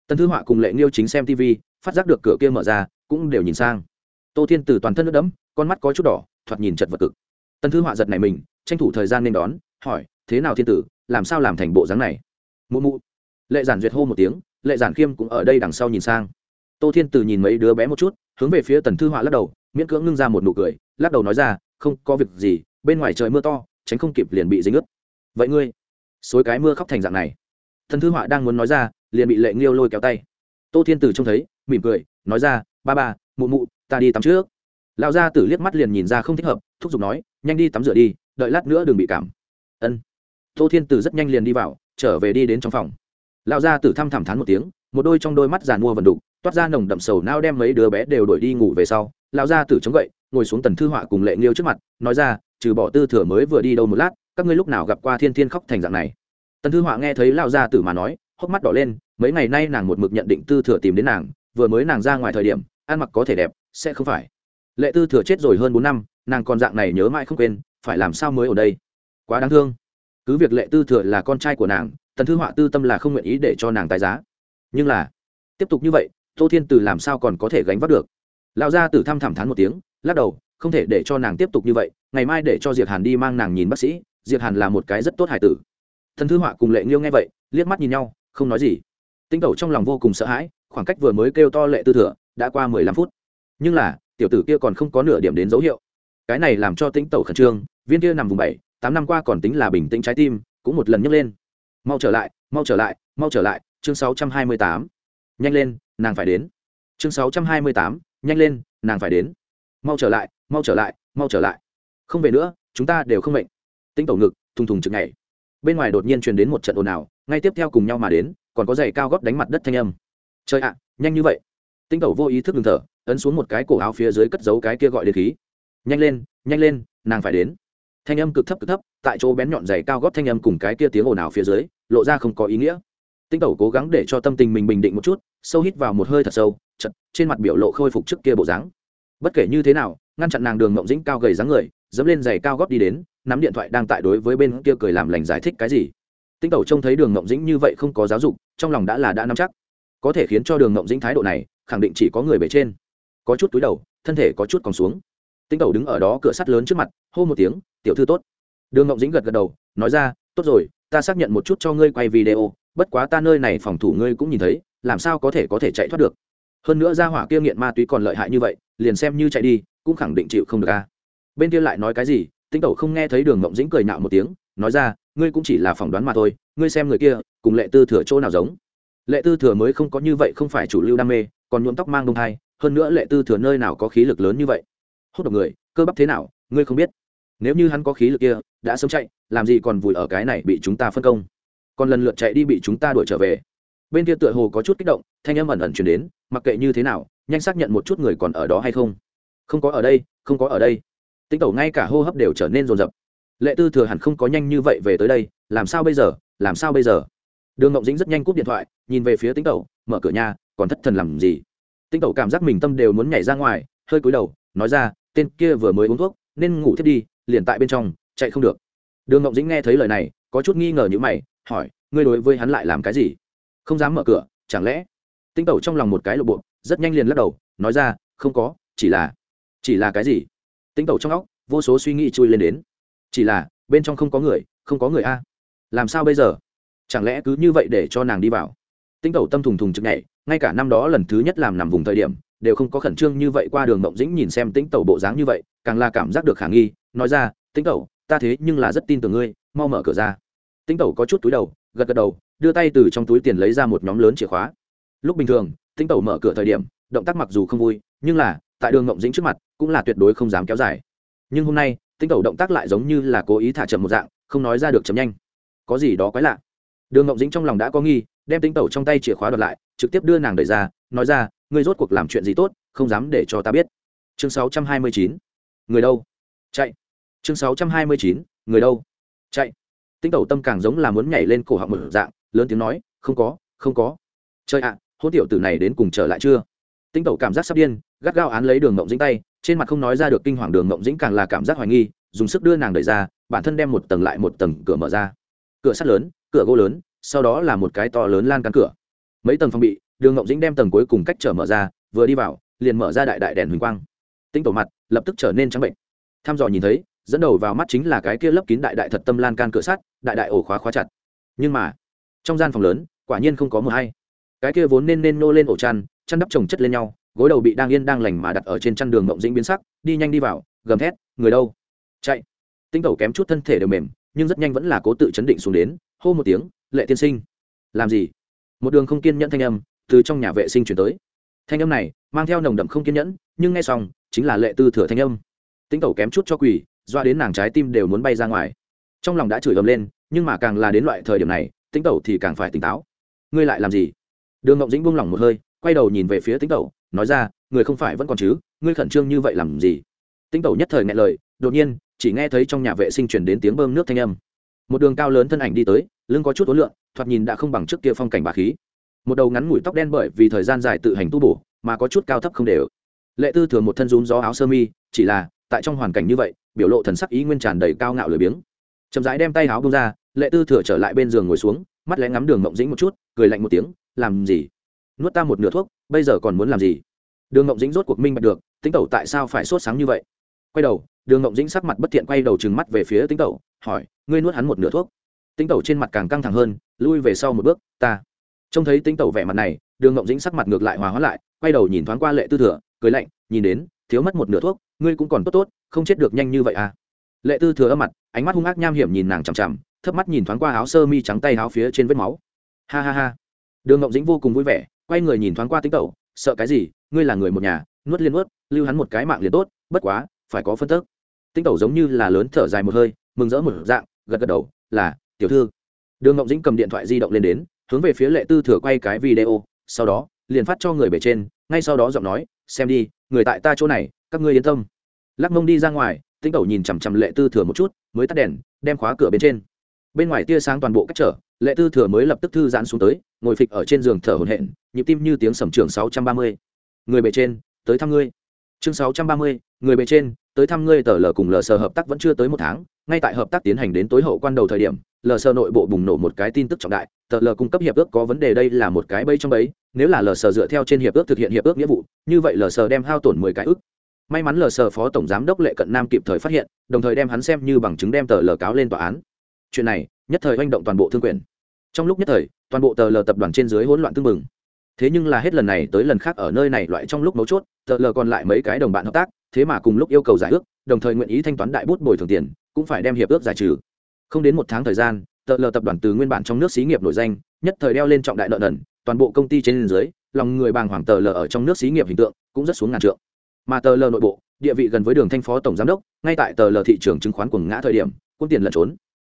Tần thư họa cùng lệ nghiêu chính xem tv phát giác được cửa kia mở ra, cũng đều nhìn sang. Tô thiên từ toàn thân nước đẫm, con mắt có chút đỏ, thoạt nhìn chật vật cực. Tần thư họa giật này mình, tranh thủ thời gian nên đón, hỏi, thế nào thiên tử, làm sao làm thành bộ dáng này? Mụ mụ. Lệ giản duyệt hô một tiếng, lệ giản khiêm cũng ở đây đằng sau nhìn sang. Tô thiên từ nhìn mấy đứa bé một chút, hướng về phía tần thư họa lắc đầu, miễn cưỡng ngưng ra một nụ cười, lắc đầu nói ra, không có việc gì, bên ngoài trời mưa to, tránh không kịp liền bị dính ướt. Vậy ngươi, xối cái mưa khóc thành dạng này. Thần thư họa đang muốn nói ra liền bị lệ nghiêu lôi kéo tay. Tô thiên tử trông thấy, mỉm cười, nói ra, ba ba, mụ mụ, ta đi tắm trước. Lão gia tử liếc mắt liền nhìn ra không thích hợp, thúc giục nói, nhanh đi tắm rửa đi, đợi lát nữa đừng bị cảm. Ân. Tô thiên tử rất nhanh liền đi vào, trở về đi đến trong phòng. Lão gia tử thăm thẳm thán một tiếng, một đôi trong đôi mắt giàn mua vần đục, toát ra nồng đậm sầu nao đem mấy đứa bé đều đuổi đi ngủ về sau. Lão gia tử chống gậy, ngồi xuống tần thư họa cùng lệ nghiêu trước mặt, nói ra, trừ bỏ tư thừa mới vừa đi đâu một lát, các ngươi lúc nào gặp qua thiên thiên khóc thành dạng này? Tần thư họa nghe thấy lão gia tử mà nói hốc mắt đỏ lên, mấy ngày nay nàng một mực nhận định tư thừa tìm đến nàng, vừa mới nàng ra ngoài thời điểm, ăn mặc có thể đẹp, sẽ không phải. Lệ tư thừa chết rồi hơn bốn năm, nàng còn dạng này nhớ mãi không quên, phải làm sao mới ở đây? Quá đáng thương. Cứ việc lệ tư thừa là con trai của nàng, tần thư họa tư tâm là không nguyện ý để cho nàng tái giá. Nhưng là, tiếp tục như vậy, tô thiên từ làm sao còn có thể gánh vác được? Lão gia tử thăm thẳm thán một tiếng, lắc đầu, không thể để cho nàng tiếp tục như vậy, ngày mai để cho diệp hàn đi mang nàng nhìn bác sĩ, diệp hàn là một cái rất tốt hải tử. Thần thư họa cùng lệ nghiêu nghe vậy, liếc mắt nhìn nhau không nói gì. Tinh tẩu trong lòng vô cùng sợ hãi, khoảng cách vừa mới kêu to lệ tư thừa đã qua mười lăm phút. Nhưng là, tiểu tử kia còn không có nửa điểm đến dấu hiệu. Cái này làm cho tinh tẩu khẩn trương, viên kia nằm vùng bảy, tám năm qua còn tính là bình tĩnh trái tim, cũng một lần nhấc lên. Mau trở lại, mau trở lại, mau trở lại, chương sáu trăm hai mươi tám. Nhanh lên, nàng phải đến. Chương sáu trăm hai mươi tám, nhanh lên, nàng phải đến. Mau trở lại, mau trở lại, mau trở lại. Không về nữa, chúng ta đều không mệnh. Tinh tẩu ngực, thùng thùng chực ngày bên ngoài đột nhiên truyền đến một trận ồn ào, ngay tiếp theo cùng nhau mà đến, còn có giày cao góp đánh mặt đất thanh âm. Trời ạ, nhanh như vậy. Tinh tẩu vô ý thức ngừng thở, ấn xuống một cái cổ áo phía dưới cất giấu cái kia gọi đến khí. Nhanh lên nhanh lên, nàng phải đến. Thanh âm cực thấp cực thấp, tại chỗ bén nhọn giày cao góp thanh âm cùng cái kia tiếng ồn ào phía dưới, lộ ra không có ý nghĩa. Tinh tẩu cố gắng để cho tâm tình mình bình định một chút, sâu hít vào một hơi thật sâu chật trên mặt biểu lộ khôi phục trước kia bộ dáng. Bất kể như thế nào, ngăn chặn nàng đường mộng dĩnh cao gầy dáng người, dẫm lên giày cao góp đi đến nắm điện thoại đang tại đối với bên kia cười làm lành giải thích cái gì. Tinh tẩu trông thấy đường ngộng dĩnh như vậy không có giáo dục, trong lòng đã là đã nắm chắc. Có thể khiến cho đường ngộng dĩnh thái độ này, khẳng định chỉ có người bề trên. Có chút túi đầu, thân thể có chút còn xuống. Tinh tẩu đứng ở đó cửa sắt lớn trước mặt, hô một tiếng, tiểu thư tốt. Đường ngộng dĩnh gật gật đầu, nói ra, tốt rồi, ta xác nhận một chút cho ngươi quay video, bất quá ta nơi này phòng thủ ngươi cũng nhìn thấy, làm sao có thể có thể chạy thoát được. Hơn nữa ra hỏa kia nghiện ma túy còn lợi hại như vậy, liền xem như chạy đi, cũng khẳng định chịu không được a. Bên kia lại nói cái gì tinh tẩu không nghe thấy đường mộng dĩnh cười nạo một tiếng, nói ra, ngươi cũng chỉ là phỏng đoán mà thôi, ngươi xem người kia, cùng lệ tư thừa chỗ nào giống? Lệ tư thừa mới không có như vậy không phải chủ lưu đam mê, còn nhuộm tóc mang đông thai, hơn nữa lệ tư thừa nơi nào có khí lực lớn như vậy? Hốt độc người, cơ bắp thế nào, ngươi không biết. Nếu như hắn có khí lực kia, đã sớm chạy, làm gì còn vùi ở cái này bị chúng ta phân công? Còn lần lượt chạy đi bị chúng ta đuổi trở về. Bên kia tựa hồ có chút kích động, thanh âm ẩn ẩn chuyển đến, mặc kệ như thế nào, nhanh xác nhận một chút người còn ở đó hay không. Không có ở đây, không có ở đây tính tẩu ngay cả hô hấp đều trở nên rồn rập lệ tư thừa hẳn không có nhanh như vậy về tới đây, làm sao bây giờ, làm sao bây giờ? Đường ngộng dĩnh rất nhanh cúp điện thoại, nhìn về phía tính tẩu, mở cửa nhà, còn thất thần làm gì? Tĩnh tẩu cảm giác mình tâm đều muốn nhảy ra ngoài, hơi cúi đầu, nói ra, tên kia vừa mới uống thuốc, nên ngủ thiết đi, liền tại bên trong, chạy không được. Đường ngộng dĩnh nghe thấy lời này, có chút nghi ngờ như mày, hỏi, ngươi đối với hắn lại làm cái gì? Không dám mở cửa, chẳng lẽ? Tinh tẩu trong lòng một cái lộ bộ rất nhanh liền lắc đầu, nói ra, không có, chỉ là chỉ là cái gì? Tính tẩu trong óc, vô số suy nghĩ chui lên đến. Chỉ là, bên trong không có người, không có người a. Làm sao bây giờ? Chẳng lẽ cứ như vậy để cho nàng đi vào? Tinh tẩu tâm thùng thùng chực nhảy, ngay cả năm đó lần thứ nhất làm nằm vùng thời điểm, đều không có khẩn trương như vậy qua đường mộng dĩnh nhìn xem tinh tẩu bộ dáng như vậy, càng là cảm giác được khả nghi, nói ra tinh tẩu, ta thế nhưng là rất tin tưởng ngươi, mau mở cửa ra. Tinh tẩu có chút túi đầu, gật gật đầu, đưa tay từ trong túi tiền lấy ra một nhóm lớn chìa khóa. Lúc bình thường tinh tẩu mở cửa thời điểm, động tác mặc dù không vui, nhưng là tại đường ngộng dĩnh trước mặt cũng là tuyệt đối không dám kéo dài. Nhưng hôm nay tinh tẩu động tác lại giống như là cố ý thả chậm một dạng không nói ra được chậm nhanh. Có gì đó quái lạ. Đường ngộng dĩnh trong lòng đã có nghi đem tinh tẩu trong tay chìa khóa đoạt lại trực tiếp đưa nàng đẩy ra nói ra ngươi rốt cuộc làm chuyện gì tốt không dám để cho ta biết. Chương 629. người đâu? Chạy. Chương 629. người đâu? Chạy. Tinh tẩu tâm càng giống là muốn nhảy lên cổ họng một dạng lớn tiếng nói không có không có. Chơi ạ à, hôn tiểu tử này đến cùng trở lại chưa? Tinh tẩu cảm giác sắp điên, gắt gao án lấy đường ngộng dĩnh tay, trên mặt không nói ra được kinh hoàng đường ngộng dĩnh càng là cảm giác hoài nghi, dùng sức đưa nàng đẩy ra, bản thân đem một tầng lại một tầng cửa mở ra. Cửa sắt lớn, cửa gỗ lớn, sau đó là một cái to lớn lan căn cửa. Mấy tầng phòng bị, đường ngộng dĩnh đem tầng cuối cùng cách trở mở ra, vừa đi vào, liền mở ra đại đại đèn huỳnh quang. Tinh tổ mặt, lập tức trở nên trắng bệnh. Thăm dò nhìn thấy, dẫn đầu vào mắt chính là cái kia lấp kín đại đại thật tâm lan can cửa sắt, đại đại ổ khóa khóa chặt. Nhưng mà, trong gian phòng lớn, quả nhiên không có mờ hay. Cái kia vốn nên nên nô lên ổ chăn chăn đắp chồng chất lên nhau, gối đầu bị đang yên đang lành mà đặt ở trên chăn đường mộng dĩnh biến sắc, đi nhanh đi vào, gầm thét, người đâu? Chạy. Tinh tẩu kém chút thân thể đều mềm, nhưng rất nhanh vẫn là cố tự chấn định xuống đến, hô một tiếng, lệ tiên sinh. Làm gì? Một đường không kiên nhẫn thanh âm từ trong nhà vệ sinh chuyển tới. Thanh âm này mang theo nồng đậm không kiên nhẫn, nhưng nghe xong, chính là lệ tư thừa thanh âm. Tinh tẩu kém chút cho quỳ, doa đến nàng trái tim đều muốn bay ra ngoài. Trong lòng đã chửi ầm lên, nhưng mà càng là đến loại thời điểm này, tinh tẩu thì càng phải tỉnh táo. Ngươi lại làm gì? Đường ngộng dĩnh buông lỏng một hơi quay đầu nhìn về phía tính tẩu, nói ra, người không phải vẫn còn chứ? Ngươi khẩn trương như vậy làm gì? Tính tẩu nhất thời nghe lời, đột nhiên, chỉ nghe thấy trong nhà vệ sinh chuyển đến tiếng bơm nước thanh âm. Một đường cao lớn thân ảnh đi tới, lưng có chút ối lượng thoạt nhìn đã không bằng trước kia phong cảnh bà khí. Một đầu ngắn mũi tóc đen bởi vì thời gian dài tự hành tu bổ, mà có chút cao thấp không đều. Lệ tư thường một thân rún gió áo sơ mi, chỉ là, tại trong hoàn cảnh như vậy, biểu lộ thần sắc ý nguyên tràn đầy cao ngạo lười biếng. Chậm rãi đem tay áo bông ra, lệ tư thừa trở lại bên giường ngồi xuống, mắt lẽ ngắm đường mộng dĩnh một chút, cười lạnh một tiếng, làm gì? Nuốt ta một nửa thuốc, bây giờ còn muốn làm gì? Đường ngộng dĩnh rốt cuộc minh bạch được tính tẩu tại sao phải sốt sáng như vậy? Quay đầu, đường ngộng dĩnh sắc mặt bất thiện quay đầu trừng mắt về phía tính tẩu, hỏi, ngươi nuốt hắn một nửa thuốc? Tính tẩu trên mặt càng căng thẳng hơn, lui về sau một bước, ta. Trông thấy tính tẩu vẻ mặt này, đường ngộng dĩnh sắc mặt ngược lại hòa hóa lại, quay đầu nhìn thoáng qua lệ tư thừa, cười lạnh, nhìn đến, thiếu mất một nửa thuốc, ngươi cũng còn tốt tốt, không chết được nhanh như vậy à? Lệ tư thừa âm mặt, ánh mắt hung ác nham hiểm nhìn nàng chằm chằm, thấp mắt nhìn thoáng qua áo sơ mi trắng tay áo phía trên vết máu. Ha ha ha. Đường ngộng dĩnh vô cùng vui vẻ quay người nhìn thoáng qua tính tẩu sợ cái gì? Ngươi là người một nhà, nuốt liên nuốt, lưu hắn một cái mạng liền tốt, bất quá, phải có phân tức. Tinh tẩu giống như là lớn thở dài một hơi, mừng rỡ một dạng, gật gật đầu, là, tiểu thư. Đường ngọc dĩnh cầm điện thoại di động lên đến, hướng về phía lệ tư thừa quay cái video, sau đó, liền phát cho người bể trên, ngay sau đó giọng nói, xem đi, người tại ta chỗ này, các ngươi yên tâm. Lắc mông đi ra ngoài tinh tẩu nhìn chằm chằm lệ tư thừa một chút, mới tắt đèn, đem khóa cửa bên trên. Bên ngoài tia sáng toàn bộ cách trở lệ tư thừa mới lập tức thư giãn xuống tới, ngồi phịch ở trên giường thở hổn hển, nhịp tim như tiếng sầm trường sáu trăm ba mươi. Người bề trên, tới thăm ngươi. Chương sáu trăm ba mươi, người bề trên, tới thăm ngươi tờ lờ cùng lờ sờ hợp tác vẫn chưa tới một tháng, ngay tại hợp tác tiến hành đến tối hậu quan đầu thời điểm lờ sờ nội bộ bùng nổ một cái tin tức trọng đại, tờ lờ cung cấp hiệp ước có vấn đề đây là một cái bẫy trong bẫy, nếu là lờ sờ dựa theo trên hiệp ước thực hiện hiệp ước nghĩa vụ, như vậy lờ sờ đem hao tổn mười cái ước. May mắn lờ sờ phó tổng giám đốc lệ cận nam kịp thời phát hiện, đồng thời đem hắn xem như bằng chứng đem tờ lờ cáo lên tòa án chuyện này, nhất thời oanh động toàn bộ thương quyền trong lúc nhất thời, toàn bộ tờ lờ tập đoàn trên dưới hỗn loạn tương mừng thế nhưng là hết lần này tới lần khác ở nơi này loại trong lúc mấu chốt, tờ lờ còn lại mấy cái đồng bạn hợp tác, thế mà cùng lúc yêu cầu giải ước, đồng thời nguyện ý thanh toán đại bút bồi thường tiền, cũng phải đem hiệp ước giải trừ. Không đến một tháng thời gian, tờ lờ tập đoàn từ nguyên bản trong nước xí nghiệp nổi danh, nhất thời đeo lên trọng đại nợ nần, toàn bộ công ty trên dưới, lòng người bàng hoàng tờ lờ ở trong nước xí nghiệp hình tượng cũng rất xuống ngàn trượng. Mà tờ lờ nội bộ, địa vị gần với đường thanh phó tổng giám đốc, ngay tại tờ lờ thị trường chứng khoán quần ngã thời điểm quân tiền lẩn trốn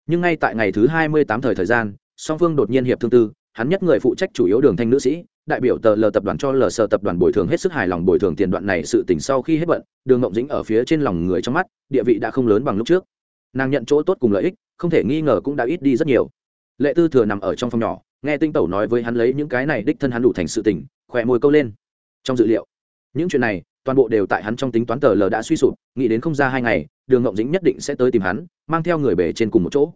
nhưng ngay tại ngày thứ hai mươi tám thời thời gian, song phương đột nhiên hiệp thương tư, hắn nhất người phụ trách chủ yếu đường thanh nữ sĩ, đại biểu tờ lờ tập đoàn cho lờ sợ tập đoàn bồi thường hết sức hài lòng bồi thường tiền đoạn này sự tỉnh sau khi hết bận, đường ngộng dĩnh ở phía trên lòng người trong mắt, địa vị đã không lớn bằng lúc trước. Nàng nhận chỗ tốt cùng lợi ích, không thể nghi ngờ cũng đã ít đi rất nhiều. Lệ tư thừa nằm ở trong phòng nhỏ, nghe tinh tẩu nói với hắn lấy những cái này đích thân hắn đủ thành sự tỉnh khỏe môi câu lên. Trong dự liệu, những chuyện này toàn bộ đều tại hắn trong tính toán tờ lờ đã suy sụp, nghĩ đến không ra hai ngày, đường ngộng dĩnh nhất định sẽ tới tìm hắn, mang theo người bể trên cùng một chỗ.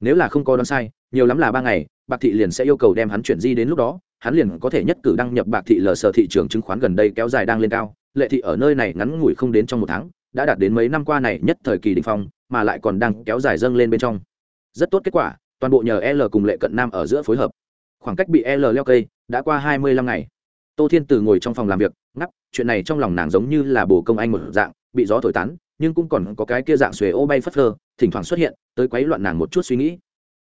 Nếu là không có đoán sai, nhiều lắm là ba ngày, bạc thị liền sẽ yêu cầu đem hắn chuyển di đến lúc đó, hắn liền có thể nhất cử đăng nhập bạc thị lờ sở thị trường chứng khoán gần đây kéo dài đang lên cao, lệ thị ở nơi này ngắn ngủi không đến trong một tháng, đã đạt đến mấy năm qua này nhất thời kỳ đình phong, mà lại còn đang kéo dài dâng lên bên trong. Rất tốt kết quả, toàn bộ nhờ l cùng lệ cận nam ở giữa phối hợp. Khoảng cách bị l leo cây, đã qua hai mươi lăm ngày tô thiên từ ngồi trong phòng làm việc ngắp chuyện này trong lòng nàng giống như là bồ công anh một dạng, bị gió thổi tán, nhưng cũng còn có cái kia dạng xuề ô bay phất phơ, thỉnh thoảng xuất hiện, tới quấy loạn nàng một chút suy nghĩ.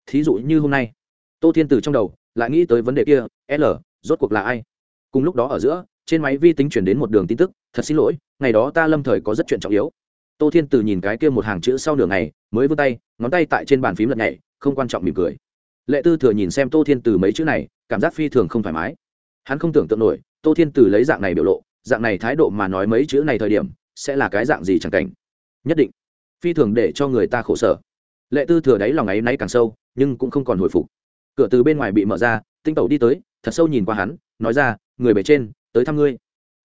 Thí dụ như hôm nay, tô thiên từ trong đầu, lại nghĩ tới vấn đề kia, l, rốt cuộc là ai? Cùng lúc đó ở giữa, trên máy vi tính chuyển đến một đường tin tức, thật xin lỗi, ngày đó ta lâm thời có rất chuyện trọng yếu. Tô thiên từ nhìn cái kia một hàng chữ sau nửa ngày, mới vươn tay, ngón tay tại trên bàn phím lật nhảy, không quan trọng mỉm cười. Lệ tư thừa nhìn xem tô thiên từ mấy chữ này, cảm giác phi thường không thoải mái hắn không tưởng tượng nổi, tô thiên từ lấy dạng này biểu lộ, dạng này thái độ mà nói mấy chữ này thời điểm, sẽ là cái dạng gì chẳng cảnh. Nhất định, phi thường để cho người ta khổ sở. Lệ tư thừa đáy lòng ấy nay càng sâu, nhưng cũng không còn hồi phục. Cửa từ bên ngoài bị mở ra, tinh tẩu đi tới, thật sâu nhìn qua hắn, nói ra, người bề trên, tới thăm ngươi.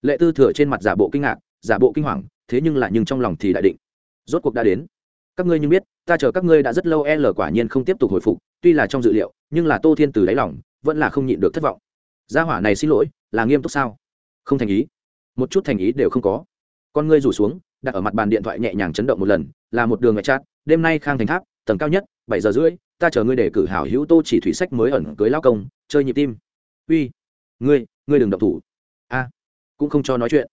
Lệ tư thừa trên mặt giả bộ kinh ngạc, giả bộ kinh hoàng, thế nhưng lại nhưng trong lòng thì đại định. Rốt cuộc đã đến. Các ngươi nhưng biết, ta chờ các ngươi đã rất lâu l quả nhiên không tiếp tục hồi phục, tuy là trong dự liệu, nhưng là tô thiên từ đáy lòng, vẫn là không nhịn được thất vọng gia hỏa này xin lỗi là nghiêm túc sao? Không thành ý. Một chút thành ý đều không có. Con ngươi rủ xuống đặt ở mặt bàn điện thoại nhẹ nhàng chấn động một lần là một đường ngoại trát đêm nay khang thành tháp tầng cao nhất bảy giờ rưỡi ta chờ ngươi để cử hảo hữu tô chỉ thủy sách mới ẩn cưới lao công chơi nhịp tim. Uy ngươi ngươi đừng động thủ. A cũng không cho nói chuyện.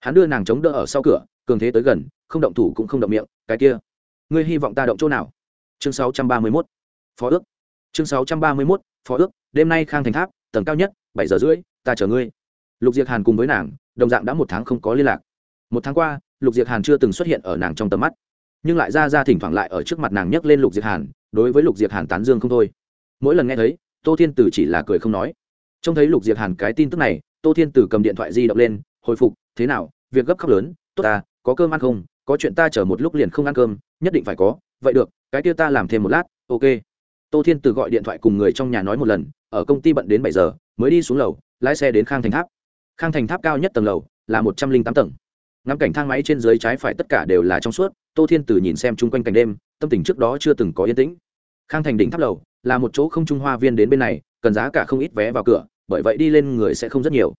Hắn đưa nàng chống đỡ ở sau cửa cường thế tới gần không động thủ cũng không động miệng cái kia. Ngươi hy vọng ta động chỗ nào? Chương 631. phó ước. Chương 631, phó ước đêm nay khang thành tháp tầng cao nhất bảy giờ rưỡi, ta chờ ngươi. Lục diệc hàn cùng với nàng, đồng dạng đã một tháng không có liên lạc. Một tháng qua, lục diệc hàn chưa từng xuất hiện ở nàng trong tầm mắt. Nhưng lại ra ra thỉnh thoảng lại ở trước mặt nàng nhấc lên lục diệc hàn, đối với lục diệc hàn tán dương không thôi. Mỗi lần nghe thấy, tô thiên tử chỉ là cười không nói. Trông thấy lục diệc hàn cái tin tức này, tô thiên tử cầm điện thoại di động lên, hồi phục, thế nào, việc gấp khóc lớn, tốt ta có cơm ăn không? Có chuyện ta chở một lúc liền không ăn cơm, nhất định phải có, vậy được, cái kia ta làm thêm một lát, ok. Tô thiên tử gọi điện thoại cùng người trong nhà nói một lần ở công ty bận đến bảy giờ, mới đi xuống lầu, lái xe đến khang thành tháp. Khang thành tháp cao nhất tầng lầu là một trăm linh tám tầng. Ngắm cảnh thang máy trên dưới trái phải tất cả đều là trong suốt, tô thiên tử nhìn xem chung quanh cảnh đêm, tâm tình trước đó chưa từng có yên tĩnh. Khang thành đỉnh tháp lầu là một chỗ không trung hoa viên đến bên này, cần giá cả không ít vé vào cửa, bởi vậy đi lên người sẽ không rất nhiều.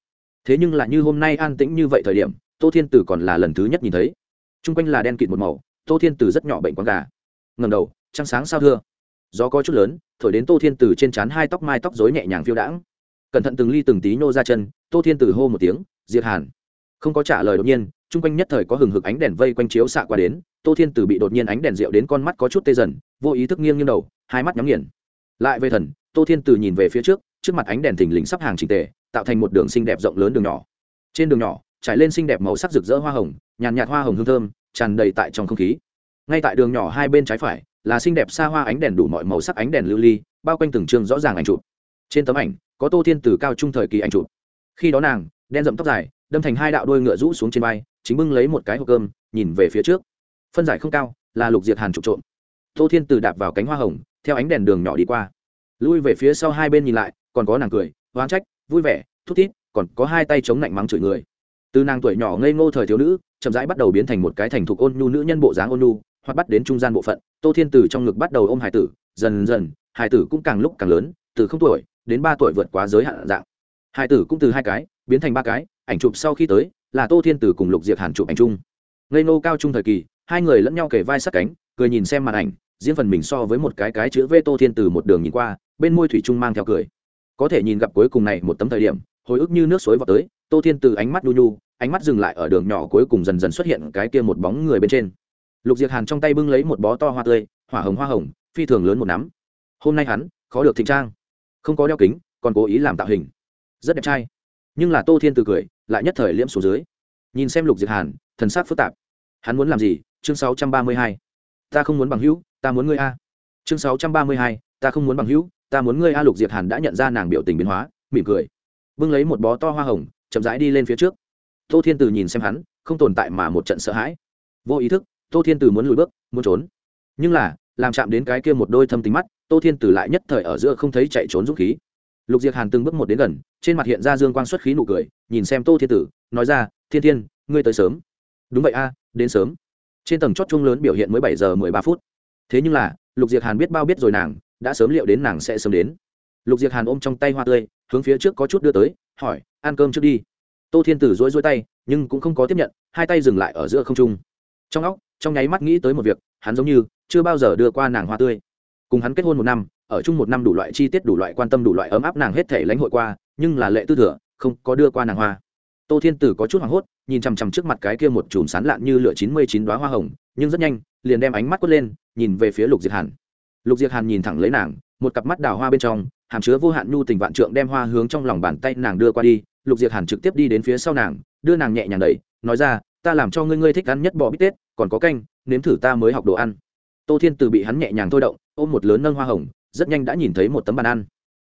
Thế nhưng là như hôm nay an tĩnh như vậy thời điểm, tô thiên tử còn là lần thứ nhất nhìn thấy. Chung quanh là đen kịt một màu, tô thiên tử rất nhỏ bệnh quán gà. Ngầm đầu, trăng sáng sao thưa gió có chút lớn, thổi đến tô thiên tử trên trán hai tóc mai tóc dối nhẹ nhàng phiêu đãng. Cẩn thận từng ly từng tí nhô ra chân, tô thiên từ hô một tiếng diệt hàn. Không có trả lời đột nhiên, chung quanh nhất thời có hừng hực ánh đèn vây quanh chiếu xạ qua đến, tô thiên từ bị đột nhiên ánh đèn rượu đến con mắt có chút tê dần, vô ý thức nghiêng như đầu, hai mắt nhắm nghiền. Lại về thần, tô thiên từ nhìn về phía trước trước mặt ánh đèn thình lình sắp hàng trình tề, tạo thành một đường xinh đẹp rộng lớn đường nhỏ. Trên đường nhỏ, trải lên xinh đẹp màu sắc rực rỡ hoa hồng, nhàn nhạt hoa hồng hương thơm, tràn đầy tại trong không khí. Ngay tại đường nhỏ hai bên trái phải là xinh đẹp xa hoa ánh đèn đủ mọi màu sắc ánh đèn lưu ly, bao quanh từng trường rõ ràng ảnh chụp. Trên tấm ảnh, có tô thiên từ cao trung thời kỳ ảnh chụp. Khi đó nàng, đen rậm tóc dài, đâm thành hai đạo đôi ngựa rũ xuống trên vai, chính bưng lấy một cái hộp cơm, nhìn về phía trước. Phân giải không cao, là lục diệt hàn trục trộm. Tô thiên từ đạp vào cánh hoa hồng, theo ánh đèn đường nhỏ đi qua. Lui về phía sau hai bên nhìn lại, còn có nàng cười, oán trách, vui vẻ, thút thít, còn có hai tay chống lạnh mắng chửi người. Từ nàng tuổi nhỏ ngây ngô thời thiếu nữ, chậm rãi bắt đầu biến thành một cái thành thục ôn nhu nữ nhân bộ dáng ôn nhu hoặc bắt đến trung gian bộ phận, tô thiên từ trong ngực bắt đầu ôm hải tử, dần dần hải tử cũng càng lúc càng lớn, từ không tuổi đến ba tuổi vượt quá giới hạn dạng. Hải tử cũng từ hai cái, biến thành ba cái, ảnh chụp sau khi tới, là tô thiên từ cùng lục diệt hàn chụp ảnh chung. Ngây nô cao trung thời kỳ, hai người lẫn nhau kề vai sát cánh, cười nhìn xem màn ảnh, diễn phần mình so với một cái cái chữ v tô thiên từ một đường nhìn qua, bên môi thủy trung mang theo cười. Có thể nhìn gặp cuối cùng này một tấm thời điểm, hồi ức như nước suối vào tới, tô thiên từ ánh mắt nhu nhu, ánh mắt dừng lại ở đường nhỏ cuối cùng dần dần xuất hiện cái kia một bóng người bên trên lục diệt hàn trong tay bưng lấy một bó to hoa tươi, hỏa hồng hoa hồng, phi thường lớn một nắm. Hôm nay hắn, khó được thịnh trang. Không có đeo kính, còn cố ý làm tạo hình. Rất đẹp trai. Nhưng là tô thiên từ cười, lại nhất thời liễm xuống dưới. Nhìn xem lục diệt hàn, thần sắc phức tạp. Hắn muốn làm gì? Chương sáu trăm ba mươi hai. Ta không muốn bằng hữu, ta muốn ngươi a. Chương sáu trăm ba mươi hai. Ta không muốn bằng hữu, ta muốn ngươi a. Lục diệt hàn đã nhận ra nàng biểu tình biến hóa, mỉm cười. Bưng lấy một bó to hoa hồng, chậm rãi đi lên phía trước. Tô thiên từ nhìn xem hắn, không tồn tại mà một trận sợ hãi. Vô ý thức tô thiên từ muốn lùi bước, muốn trốn. Nhưng là, làm chạm đến cái kia một đôi thâm tính mắt, tô thiên từ lại nhất thời ở giữa không thấy chạy trốn dũng khí. Lục Diệc hàn từng bước một đến gần, trên mặt hiện ra dương quang xuất khí nụ cười, nhìn xem tô thiên tử nói ra, thiên thiên, ngươi tới sớm. Đúng vậy a, đến sớm. Trên tầng chót chung lớn biểu hiện mới bảy giờ mười ba phút. Thế nhưng là, lục Diệc hàn biết bao biết rồi nàng, đã sớm liệu đến nàng sẽ sớm đến. Lục Diệc hàn ôm trong tay hoa tươi, hướng phía trước có chút đưa tới, hỏi, ăn cơm trước đi. Tô thiên tử dối dối tay, nhưng cũng không có tiếp nhận, hai tay dừng lại ở giữa không trung. Trong óc trong nháy mắt nghĩ tới một việc, hắn giống như chưa bao giờ đưa qua nàng hoa tươi. Cùng hắn kết hôn một năm, ở chung một năm đủ loại chi tiết, đủ loại quan tâm, đủ loại ấm áp nàng hết thể lãnh hội qua, nhưng là lệ tư thừa, không có đưa qua nàng hoa. Tô thiên tử có chút hoảng hốt, nhìn chằm chằm trước mặt cái kia một chùm sán lạn như lửa chín mươi chín đoá hoa hồng, nhưng rất nhanh, liền đem ánh mắt quất lên, nhìn về phía lục diệt hàn. Lục diệt hàn nhìn thẳng lấy nàng, một cặp mắt đào hoa bên trong, hàm chứa vô hạn nhu tình vạn trượng đem hoa hướng trong lòng bàn tay nàng đưa qua đi. Lục diệt hàn trực tiếp đi đến phía sau nàng, đưa nàng nhẹ nhàng đẩy, nói ra, ta làm cho ngươi ngươi thích ăn nhất bò bít tết còn có canh, nếm thử ta mới học đồ ăn. Tô thiên từ bị hắn nhẹ nhàng thôi động, ôm một lớn nâng hoa hồng, rất nhanh đã nhìn thấy một tấm bàn ăn.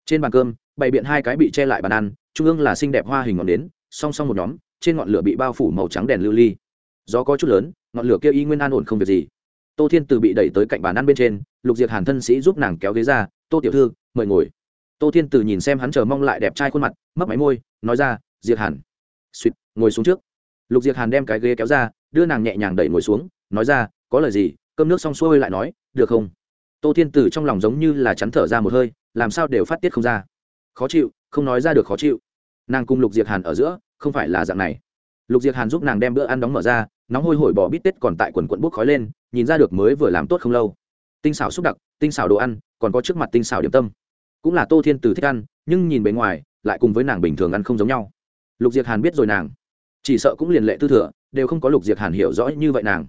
Trên bàn cơm, bày biện hai cái bị che lại bàn ăn, trung ương là xinh đẹp hoa hình ngọn nến, song song một nhóm, trên ngọn lửa bị bao phủ màu trắng đèn lưu ly. Gió có chút lớn, ngọn lửa kia y nguyên an ổn không việc gì. Tô thiên từ bị đẩy tới cạnh bàn ăn bên trên, lục diệt hàn thân sĩ giúp nàng kéo ghế ra, tô tiểu thư, mời ngồi. Tô thiên từ nhìn xem hắn chờ mong lại đẹp trai khuôn mặt, mấp máy môi, nói ra diệt hàn. Suýt ngồi xuống trước lục Diệc hàn đem cái ghế kéo ra, đưa nàng nhẹ nhàng đẩy ngồi xuống, nói ra, có lời gì, cơm nước xong xuôi lại nói, được không? Tô thiên tử trong lòng giống như là chắn thở ra một hơi, làm sao đều phát tiết không ra. Khó chịu, không nói ra được khó chịu. Nàng cùng lục Diệc hàn ở giữa, không phải là dạng này. Lục Diệc hàn giúp nàng đem bữa ăn đóng mở ra, nóng hôi hổi bỏ bít tết còn tại quần quận bốc khói lên, nhìn ra được mới vừa làm tốt không lâu. Tinh xảo xúc đặc, tinh xảo đồ ăn, còn có trước mặt tinh xảo điểm tâm. Cũng là tô thiên Tử thích ăn, nhưng nhìn bề ngoài, lại cùng với nàng bình thường ăn không giống nhau. Lục Diệc hàn biết rồi nàng chỉ sợ cũng liền lệ tư thừa, đều không có lục diệt hàn hiểu rõ như vậy nàng.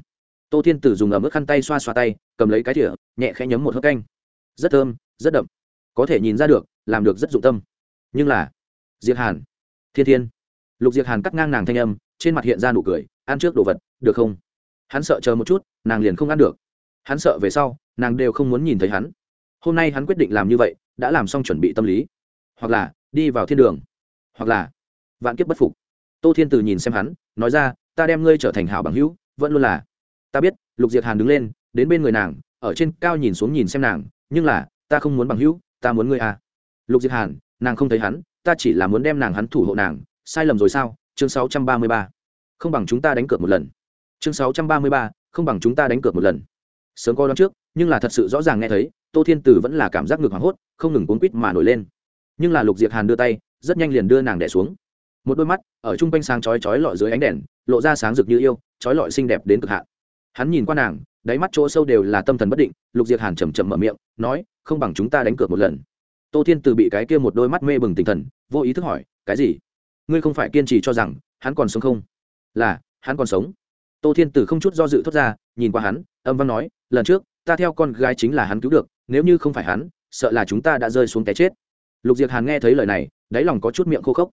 Tô thiên tử dùng ở mức khăn tay xoa xoa tay, cầm lấy cái thỉa nhẹ khẽ nhấm một hớp canh. Rất thơm, rất đậm. Có thể nhìn ra được, làm được rất dụng tâm. Nhưng là, diệt hàn, thiên thiên. Lục diệt hàn cắt ngang nàng thanh âm, trên mặt hiện ra nụ cười, ăn trước đồ vật, được không? Hắn sợ chờ một chút, nàng liền không ăn được. Hắn sợ về sau, nàng đều không muốn nhìn thấy hắn. Hôm nay hắn quyết định làm như vậy, đã làm xong chuẩn bị tâm lý. Hoặc là, đi vào thiên đường. Hoặc là, vạn kiếp bất phục tô thiên từ nhìn xem hắn, nói ra, ta đem ngươi trở thành hảo bằng hữu, vẫn luôn là. Ta biết. Lục diệt hàn đứng lên, đến bên người nàng, ở trên cao nhìn xuống nhìn xem nàng, nhưng là, ta không muốn bằng hữu, ta muốn ngươi à. Lục diệt hàn, nàng không thấy hắn, ta chỉ là muốn đem nàng hắn thủ hộ nàng, sai lầm rồi sao? Chương sáu trăm ba mươi ba. Không bằng chúng ta đánh cược một lần. Chương sáu trăm ba mươi ba. Không bằng chúng ta đánh cược một lần. Sớm coi đón trước, nhưng là thật sự rõ ràng nghe thấy, tô thiên tử vẫn là cảm giác ngực hoảng hốt, không ngừng cuốn quýt mà nổi lên. Nhưng là lục diệt hàn đưa tay, rất nhanh liền đưa nàng đẻ xuống một đôi mắt ở chung quanh sáng chói chói lọi dưới ánh đèn, lộ ra sáng rực như yêu, chói lọi xinh đẹp đến cực hạn. Hắn nhìn qua nàng, đáy mắt chỗ sâu đều là tâm thần bất định, lục diệt hàn chầm chậm mở miệng, nói, không bằng chúng ta đánh cược một lần. Tô thiên từ bị cái kia một đôi mắt mê bừng tinh thần, vô ý thức hỏi, cái gì? Ngươi không phải kiên trì cho rằng hắn còn sống không? Là, hắn còn sống. Tô thiên tử không chút do dự thốt ra, nhìn qua hắn, âm văn nói, lần trước, ta theo con gái chính là hắn cứu được, nếu như không phải hắn, sợ là chúng ta đã rơi xuống cái chết. Lục diệc hàn nghe thấy lời này, đáy lòng có chút miệng khô khốc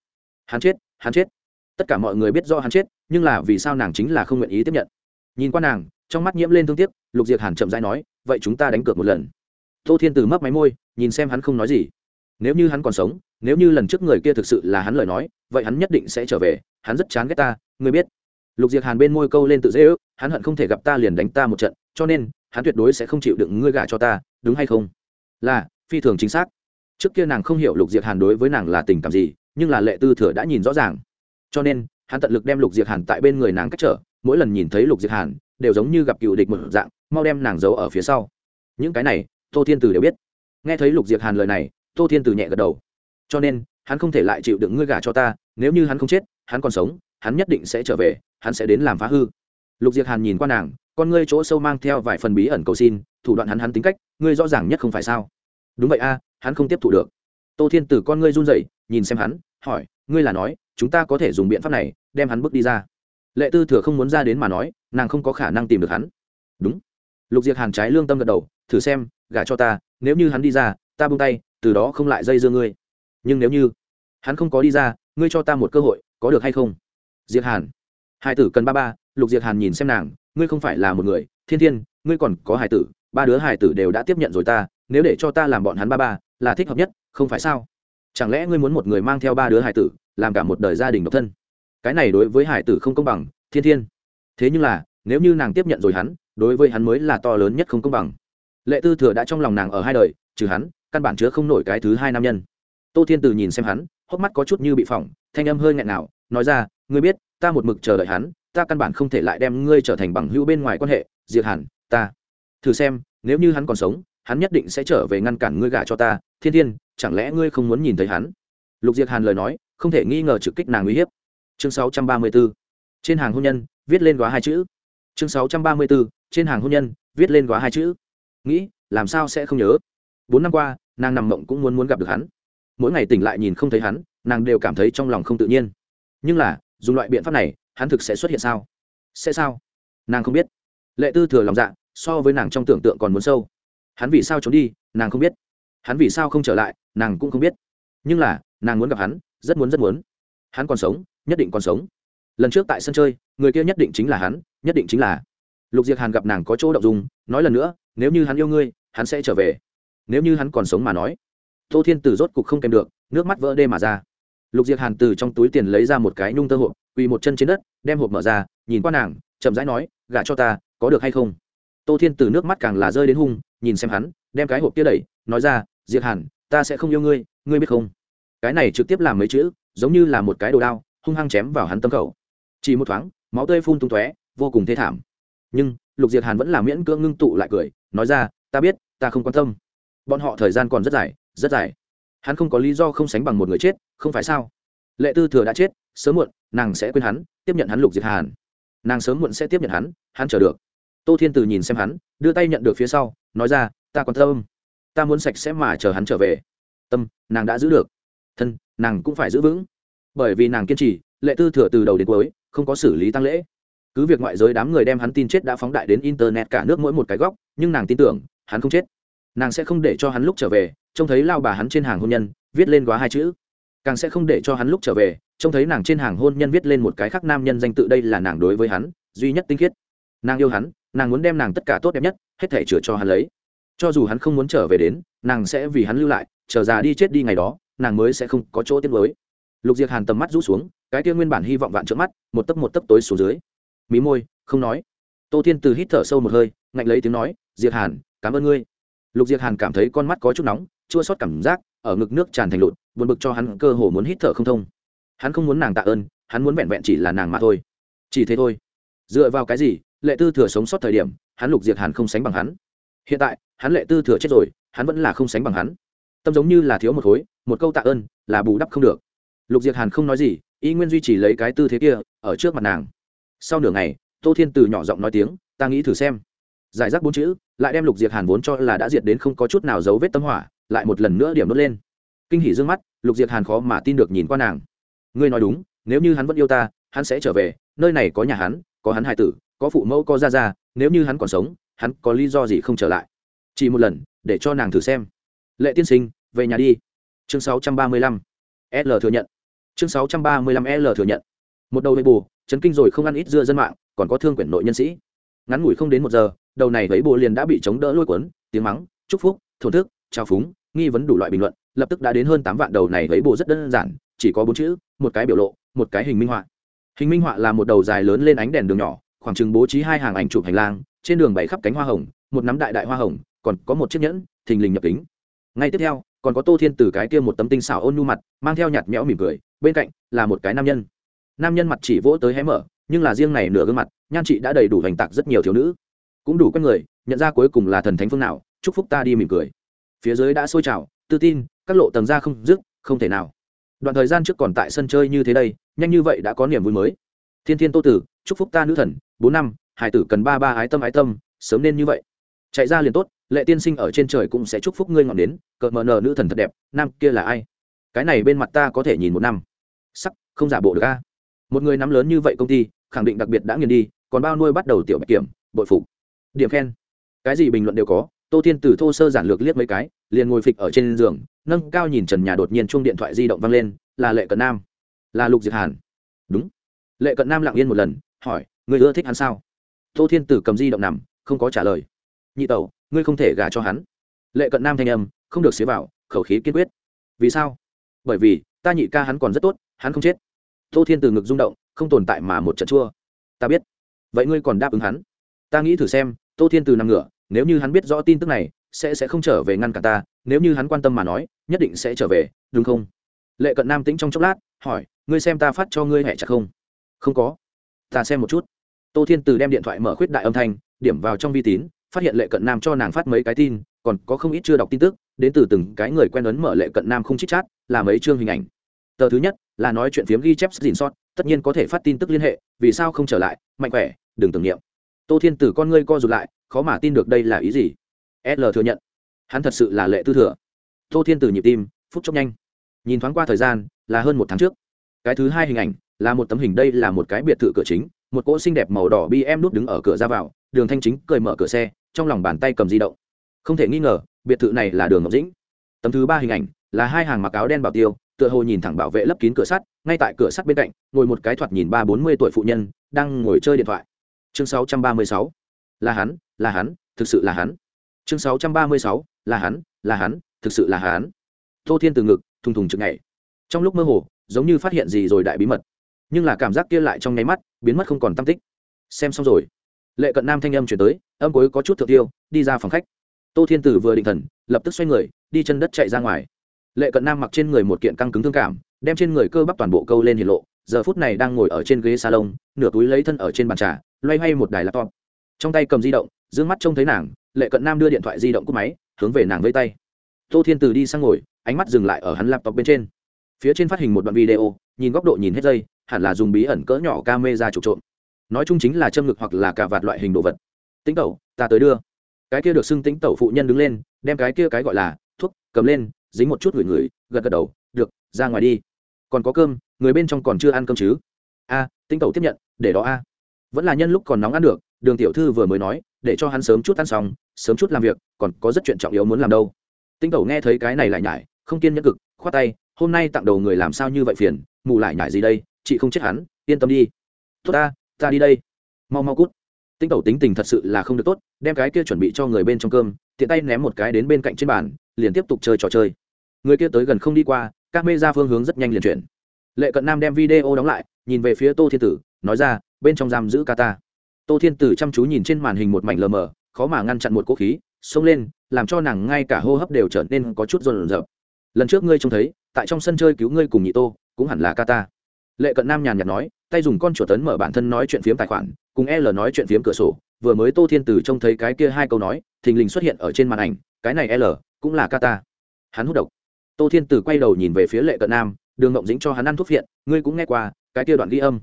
hắn chết hắn chết. Tất cả mọi người biết do hắn chết, nhưng là vì sao nàng chính là không nguyện ý tiếp nhận? Nhìn qua nàng, trong mắt nhiễm lên thương tiếc, lục diệc hàn chậm dãi nói, vậy chúng ta đánh cược một lần. Tô thiên từ mấp máy môi, nhìn xem hắn không nói gì. Nếu như hắn còn sống, nếu như lần trước người kia thực sự là hắn lời nói, vậy hắn nhất định sẽ trở về, hắn rất chán ghét ta, ngươi biết. Lục diệc hàn bên môi câu lên tự dễ ước, hắn hận không thể gặp ta liền đánh ta một trận, cho nên, hắn tuyệt đối sẽ không chịu đựng ngươi gả cho ta, đúng hay không? Là, phi thường chính xác. Trước kia nàng không hiểu lục diệc hàn đối với nàng là tình cảm gì nhưng là lệ tư thừa đã nhìn rõ ràng. Cho nên, hắn tận lực đem lục diệc hàn tại bên người nàng cách trở, mỗi lần nhìn thấy lục diệc hàn, đều giống như gặp cựu địch một dạng, mau đem nàng giấu ở phía sau. Những cái này, tô thiên từ đều biết. Nghe thấy lục diệc hàn lời này, tô thiên từ nhẹ gật đầu. Cho nên, hắn không thể lại chịu đựng ngươi gả cho ta, nếu như hắn không chết, hắn còn sống, hắn nhất định sẽ trở về, hắn sẽ đến làm phá hư. Lục diệc hàn nhìn qua nàng, con ngươi chỗ sâu mang theo vài phần bí ẩn cầu xin, thủ đoạn hắn hắn tính cách, ngươi rõ ràng nhất không phải sao? Đúng vậy a, hắn không tiếp thu được. Tô thiên tử con ngươi run rẩy, nhìn xem hắn hỏi, ngươi là nói, chúng ta có thể dùng biện pháp này, đem hắn bước đi ra? Lệ tư thừa không muốn ra đến mà nói, nàng không có khả năng tìm được hắn. Đúng. Lục diệc hàn trái lương tâm gật đầu, thử xem, gả cho ta, nếu như hắn đi ra, ta buông tay, từ đó không lại dây dưa ngươi. Nhưng nếu như hắn không có đi ra, ngươi cho ta một cơ hội, có được hay không? Diệc hàn. Hai tử cần ba ba, lục diệc hàn nhìn xem nàng, ngươi không phải là một người, thiên thiên, ngươi còn có hải tử, ba đứa hải tử đều đã tiếp nhận rồi ta, nếu để cho ta làm bọn hắn ba ba, là thích hợp nhất, không phải sao? Chẳng lẽ ngươi muốn một người mang theo ba đứa hải tử, làm cả một đời gia đình độc thân? Cái này đối với hải tử không công bằng, thiên thiên. Thế nhưng là, nếu như nàng tiếp nhận rồi hắn, đối với hắn mới là to lớn nhất không công bằng. Lệ tư thừa đã trong lòng nàng ở hai đời, trừ hắn, căn bản chứa không nổi cái thứ hai nam nhân. Tô thiên từ nhìn xem hắn, hốc mắt có chút như bị phỏng, thanh âm hơi nghẹn nào nói ra, ngươi biết, ta một mực chờ đợi hắn, ta căn bản không thể lại đem ngươi trở thành bằng hữu bên ngoài quan hệ, diệt hẳn, ta. Thử xem, nếu như hắn còn sống, hắn nhất định sẽ trở về ngăn cản ngươi gả cho ta, thiên thiên chẳng lẽ ngươi không muốn nhìn thấy hắn? Lục diệt hàn lời nói, không thể nghi ngờ trực kích nàng uy hiếp. Chương 634. trên hàng hôn nhân, viết lên góa hai chữ. Chương 634. trên hàng hôn nhân, viết lên góa hai chữ. Nghĩ, làm sao sẽ không nhớ? Bốn năm qua, nàng nằm mộng cũng muốn muốn gặp được hắn. Mỗi ngày tỉnh lại nhìn không thấy hắn, nàng đều cảm thấy trong lòng không tự nhiên. Nhưng là, dùng loại biện pháp này, hắn thực sẽ xuất hiện sao? Sẽ sao? Nàng không biết. Lệ tư thừa lòng dạ so với nàng trong tưởng tượng còn muốn sâu. Hắn vì sao trốn đi, nàng không biết hắn vì sao không trở lại, nàng cũng không biết. Nhưng là, nàng muốn gặp hắn, rất muốn rất muốn. Hắn còn sống, nhất định còn sống. Lần trước tại sân chơi, người kia nhất định chính là hắn, nhất định chính là. Lục diệc hàn gặp nàng có chỗ đậu dùng nói lần nữa, nếu như hắn yêu ngươi, hắn sẽ trở về. Nếu như hắn còn sống mà nói. Tô thiên từ rốt cục không kèm được, nước mắt vỡ đê mà ra. Lục diệc hàn từ trong túi tiền lấy ra một cái nhung tơ hộp, quỳ một chân trên đất, đem hộp mở ra, nhìn qua nàng, chậm rãi nói, gả cho ta, có được hay không? Tô thiên từ nước mắt càng là rơi đến hung nhìn xem hắn, đem cái hộp kia đẩy, nói ra Diệt hàn, ta sẽ không yêu ngươi ngươi biết không? Cái này trực tiếp làm mấy chữ, giống như là một cái đồ đao, hung hăng chém vào hắn tâm khẩu. Chỉ một thoáng, máu tươi phun tung tóe, vô cùng thê thảm. Nhưng, lục diệt hàn vẫn là miễn cưỡng ngưng tụ lại cười, nói ra, ta biết, ta không quan tâm. Bọn họ thời gian còn rất dài rất dài. Hắn không có lý do không sánh bằng một người chết, không phải sao? Lệ tư thừa đã chết, sớm muộn, nàng sẽ quên hắn, tiếp nhận hắn lục diệt hàn. Nàng sớm muộn sẽ tiếp nhận hắn hắn chờ được. Tô thiên từ nhìn xem hắn, đưa tay nhận được phía sau nói ra, ta còn tâm. Ta muốn sạch sẽ mà chờ hắn trở về. Tâm, nàng đã giữ được. Thân, nàng cũng phải giữ vững. Bởi vì nàng kiên trì, lệ tư thừa từ đầu đến cuối, không có xử lý tăng lễ. Cứ việc ngoại giới đám người đem hắn tin chết đã phóng đại đến internet cả nước mỗi một cái góc, nhưng nàng tin tưởng, hắn không chết. Nàng sẽ không để cho hắn lúc trở về, trông thấy lao bà hắn trên hàng hôn nhân, viết lên quá hai chữ. Càng sẽ không để cho hắn lúc trở về, trông thấy nàng trên hàng hôn nhân viết lên một cái khác nam nhân danh tự đây là nàng đối với hắn duy nhất tinh khiết. Nàng yêu hắn nàng muốn đem nàng tất cả tốt đẹp nhất, hết thể chữa cho hắn lấy. Cho dù hắn không muốn trở về đến, nàng sẽ vì hắn lưu lại chờ già đi chết đi ngày đó, nàng mới sẽ không có chỗ tiết mới lục diệc hàn tầm mắt rũ xuống, cái kia nguyên bản hy vọng vạn trợn mắt, một tấc một tấc tối xuống dưới. Mí môi, không nói. Tô thiên từ hít thở sâu một hơi, ngạnh lấy tiếng nói diệc hàn, cảm ơn ngươi. Lục diệc hàn cảm thấy con mắt có chút nóng, chua sót cảm giác, ở ngực nước tràn thành lụt, buồn bực cho hắn cơ hồ muốn hít thở không thông. Hắn không muốn nàng tạ ơn, hắn muốn vẹn vẹn chỉ là nàng mà thôi. Chỉ thế thôi. Dựa vào cái gì lệ tư thừa sống sót thời điểm, hắn lục Diệt hàn không sánh bằng hắn. Hiện tại, hắn lệ tư thừa chết rồi, hắn vẫn là không sánh bằng hắn. Tâm giống như là thiếu một khối, một câu tạ ơn, là bù đắp không được. Lục Diệt hàn không nói gì, y nguyên duy trì lấy cái tư thế kia, ở trước mặt nàng. Sau nửa ngày, tô thiên từ nhỏ giọng nói tiếng, ta nghĩ thử xem. Giải rác bốn chữ, lại đem lục Diệt hàn vốn cho là đã diệt đến không có chút nào dấu vết tâm hỏa, lại một lần nữa điểm đốt lên. Kinh hỉ dương mắt, lục Diệt hàn khó mà tin được nhìn qua nàng. Ngươi nói đúng, nếu như hắn vẫn yêu ta, hắn sẽ trở về, nơi này có nhà hắn, có hắn hai tử có phụ mẫu có ra ra nếu như hắn còn sống, hắn có lý do gì không trở lại? Chỉ một lần, để cho nàng thử xem. Lệ tiên sinh, về nhà đi. Chương 635. l thừa nhận. Chương 635 l thừa nhận. Một đầu đầy bù, chấn kinh rồi không ăn ít dưa dân mạng, còn có thương quyển nội nhân sĩ. Ngắn ngủi không đến một giờ, đầu này lấy bồ liền đã bị chống đỡ lôi cuốn, tiếng mắng, chúc phúc, thổn thức trao phúng, nghi vấn đủ loại bình luận, lập tức đã đến hơn tám vạn đầu này lấy bồ rất đơn giản, chỉ có bốn chữ, một cái biểu lộ, một cái hình minh họa. Hình minh họa là một đầu dài lớn lên ánh đèn đường nhỏ khoảng chừng bố trí hai hàng ảnh chụp hành lang, trên đường bày khắp cánh hoa hồng, một nắm đại đại hoa hồng, còn có một chiếc nhẫn, thình lình nhập kính. Ngay tiếp theo, còn có tô thiên từ cái kia một tấm tinh xảo ôn nhu mặt, mang theo nhạt nhẽo mỉm cười, bên cạnh là một cái nam nhân. Nam nhân mặt chỉ vỗ tới hé mở, nhưng là riêng này nửa gương mặt, nhan chị đã đầy đủ hành tạc rất nhiều thiếu nữ. Cũng đủ quen người, nhận ra cuối cùng là thần thánh phương nào, chúc phúc ta đi mỉm cười. Phía dưới đã sôi trào, tự tin, các lộ tầng ra không dứt, không thể nào. Đoạn thời gian trước còn tại sân chơi như thế đây, nhanh như vậy đã có niềm vui mới. Thiên thiên tô tử, chúc phúc ta nữ thần bốn năm, hải tử cần ba ba ái tâm ái tâm, sớm nên như vậy. Chạy ra liền tốt, lệ tiên sinh ở trên trời cũng sẽ chúc phúc ngươi ngọn đến cờ mờ nờ nữ thần thật đẹp, nam kia là ai? Cái này bên mặt ta có thể nhìn một năm. Sắc, không giả bộ được a. Một người nắm lớn như vậy công ty, khẳng định đặc biệt đã nghiền đi, còn bao nuôi bắt đầu tiểu bạch kiểm, bội phục điểm khen. Cái gì bình luận đều có, tô thiên tử thô sơ giản lược liếc mấy cái, liền ngồi phịch ở trên giường, nâng cao nhìn trần nhà đột nhiên chuông điện thoại di động văng lên, là lệ cận nam. Là lục diệt hàn. Đúng. Lệ cận nam lặng yên một lần, hỏi người ưa thích hắn sao? Tô thiên tử cầm di động nằm, không có trả lời. Nhị tẩu, ngươi không thể gả cho hắn. Lệ cận nam thanh âm, không được xế vào, khẩu khí kiên quyết. Vì sao? Bởi vì, ta nhị ca hắn còn rất tốt, hắn không chết. Tô thiên từ ngực rung động, không tồn tại mà một trận chua. Ta biết. Vậy ngươi còn đáp ứng hắn? Ta nghĩ thử xem, tô thiên từ nằm ngửa, nếu như hắn biết rõ tin tức này, sẽ sẽ không trở về ngăn cả ta. Nếu như hắn quan tâm mà nói, nhất định sẽ trở về, đúng không? Lệ cận nam tĩnh trong chốc lát, hỏi, ngươi xem ta phát cho ngươi hẹ chặt không? Không có. Ta xem một chút tô thiên từ đem điện thoại mở khuyết đại âm thanh, điểm vào trong vi tín, phát hiện lệ cận nam cho nàng phát mấy cái tin, còn có không ít chưa đọc tin tức, đến từ từng cái người quen ấn mở lệ cận nam không chích chát là mấy chương hình ảnh. Tờ thứ nhất, là nói chuyện phiếm ghi chép dìn sót, tất nhiên có thể phát tin tức liên hệ, vì sao không trở lại, mạnh khỏe, đừng tưởng niệm. Tô thiên tử con ngươi co rụt lại, khó mà tin được đây là ý gì. L thừa nhận. Hắn thật sự là lệ tư thừa. Tô thiên tử nhịp tim, phút chốc nhanh. Nhìn thoáng qua thời gian, là hơn một tháng trước. Cái thứ hai hình ảnh, là một tấm hình, đây là một cái biệt thự cửa chính một cỗ xinh đẹp màu đỏ bi em nút đứng ở cửa ra vào, đường thanh chính cười mở cửa xe, trong lòng bàn tay cầm di động. Không thể nghi ngờ, biệt thự này là đường ngọc dĩnh. Tấm thứ ba hình ảnh, là hai hàng mặc áo đen bảo tiêu, tựa hồ nhìn thẳng bảo vệ lấp kín cửa sắt, ngay tại cửa sắt bên cạnh, ngồi một cái thoạt nhìn ba bốn mươi tuổi phụ nhân, đang ngồi chơi điện thoại. Chương sáu trăm ba mươi sáu. Là hắn là hắn, thực sự là hắn. Chương sáu trăm ba mươi sáu. Là hắn là hắn, thực sự là hắn. Tô thiên từ ngực, thùng thùng chực nhảy. Trong lúc mơ hồ, giống như phát hiện gì rồi đại bí mật. Nhưng là cảm giác kia lại trong nháy mắt biến mất không còn tâm tích. Xem xong rồi. Lệ cận nam thanh âm chuyển tới, âm cuối có chút thượng tiêu, đi ra phòng khách. Tô thiên tử vừa định thần, lập tức xoay người, đi chân đất chạy ra ngoài. Lệ cận nam mặc trên người một kiện căng cứng thương cảm, đem trên người cơ bắp toàn bộ câu lên hiện lộ, giờ phút này đang ngồi ở trên ghế salon, nửa túi lấy thân ở trên bàn trà, loay hoay một đài laptop. Trong tay cầm di động d ư ơ n g mắt trông thấy nàng, lệ cận nam đưa điện thoại di động cúp máy, hướng về nàng vây tay. Tô thiên từ đi sang ngồi, ánh mắt dừng lại ở hắn laptop bên trên phía trên phát hình một đoạn video nhìn góc độ nhìn hết dây hẳn là dùng bí ẩn cỡ nhỏ ca mê ra trục trộm. Nói chung chính là châm ngực hoặc là cả vạt loại hình đồ vật. Tính tẩu ta tới đưa. Cái kia được xưng tính tẩu phụ nhân đứng lên đem cái kia cái gọi là thuốc cầm lên dính một chút gửi người gật gật đầu được ra ngoài đi. Còn có cơm người bên trong còn chưa ăn cơm chứ? A à, tinh tẩu tiếp nhận để đó a. Vẫn là nhân lúc còn nóng ăn được đường tiểu thư vừa mới nói để cho hắn sớm chút ăn xong sớm chút làm việc còn có rất chuyện trọng yếu muốn làm đâu. Tinh tẩu nghe thấy cái này lại nhải không kiên nhẫn cực khoát tay hôm nay tặng đầu người làm sao như vậy phiền, mù lại nhải gì đây, chị không chết hắn, yên tâm đi. Tốt ta ta đi đây. Mau mau cút. Tinh tẩu tính tình thật sự là không được tốt, đem cái kia chuẩn bị cho người bên trong cơm, tiện tay ném một cái đến bên cạnh trên bàn, liền tiếp tục chơi trò chơi. Người kia tới gần không đi qua, các mê ra phương hướng rất nhanh liền chuyển. Lệ cận nam đem video đóng lại, nhìn về phía tô thiên tử, nói ra, bên trong giam giữ kata tô thiên tử chăm chú nhìn trên màn hình một mảnh lờ mờ, khó mà ngăn chặn một cỗ khí, xông lên, làm cho nàng ngay cả hô hấp đều trở nên có chút rộn rợp lần trước ngươi trông thấy, tại trong sân chơi cứu ngươi cùng nhị tô, cũng hẳn là kata lệ cận nam nhàn nhạt nói, tay dùng con chuột tấn mở bản thân nói chuyện phiếm tài khoản, cùng l nói chuyện phiếm cửa sổ, vừa mới tô thiên tử trông thấy cái kia hai câu nói, thình lình xuất hiện ở trên màn ảnh, cái này l cũng là kata hắn hút độc. Tô thiên tử quay đầu nhìn về phía lệ cận nam, đường ngộng dính cho hắn ăn thuốc viện ngươi cũng nghe qua, cái kia đoạn ghi âm.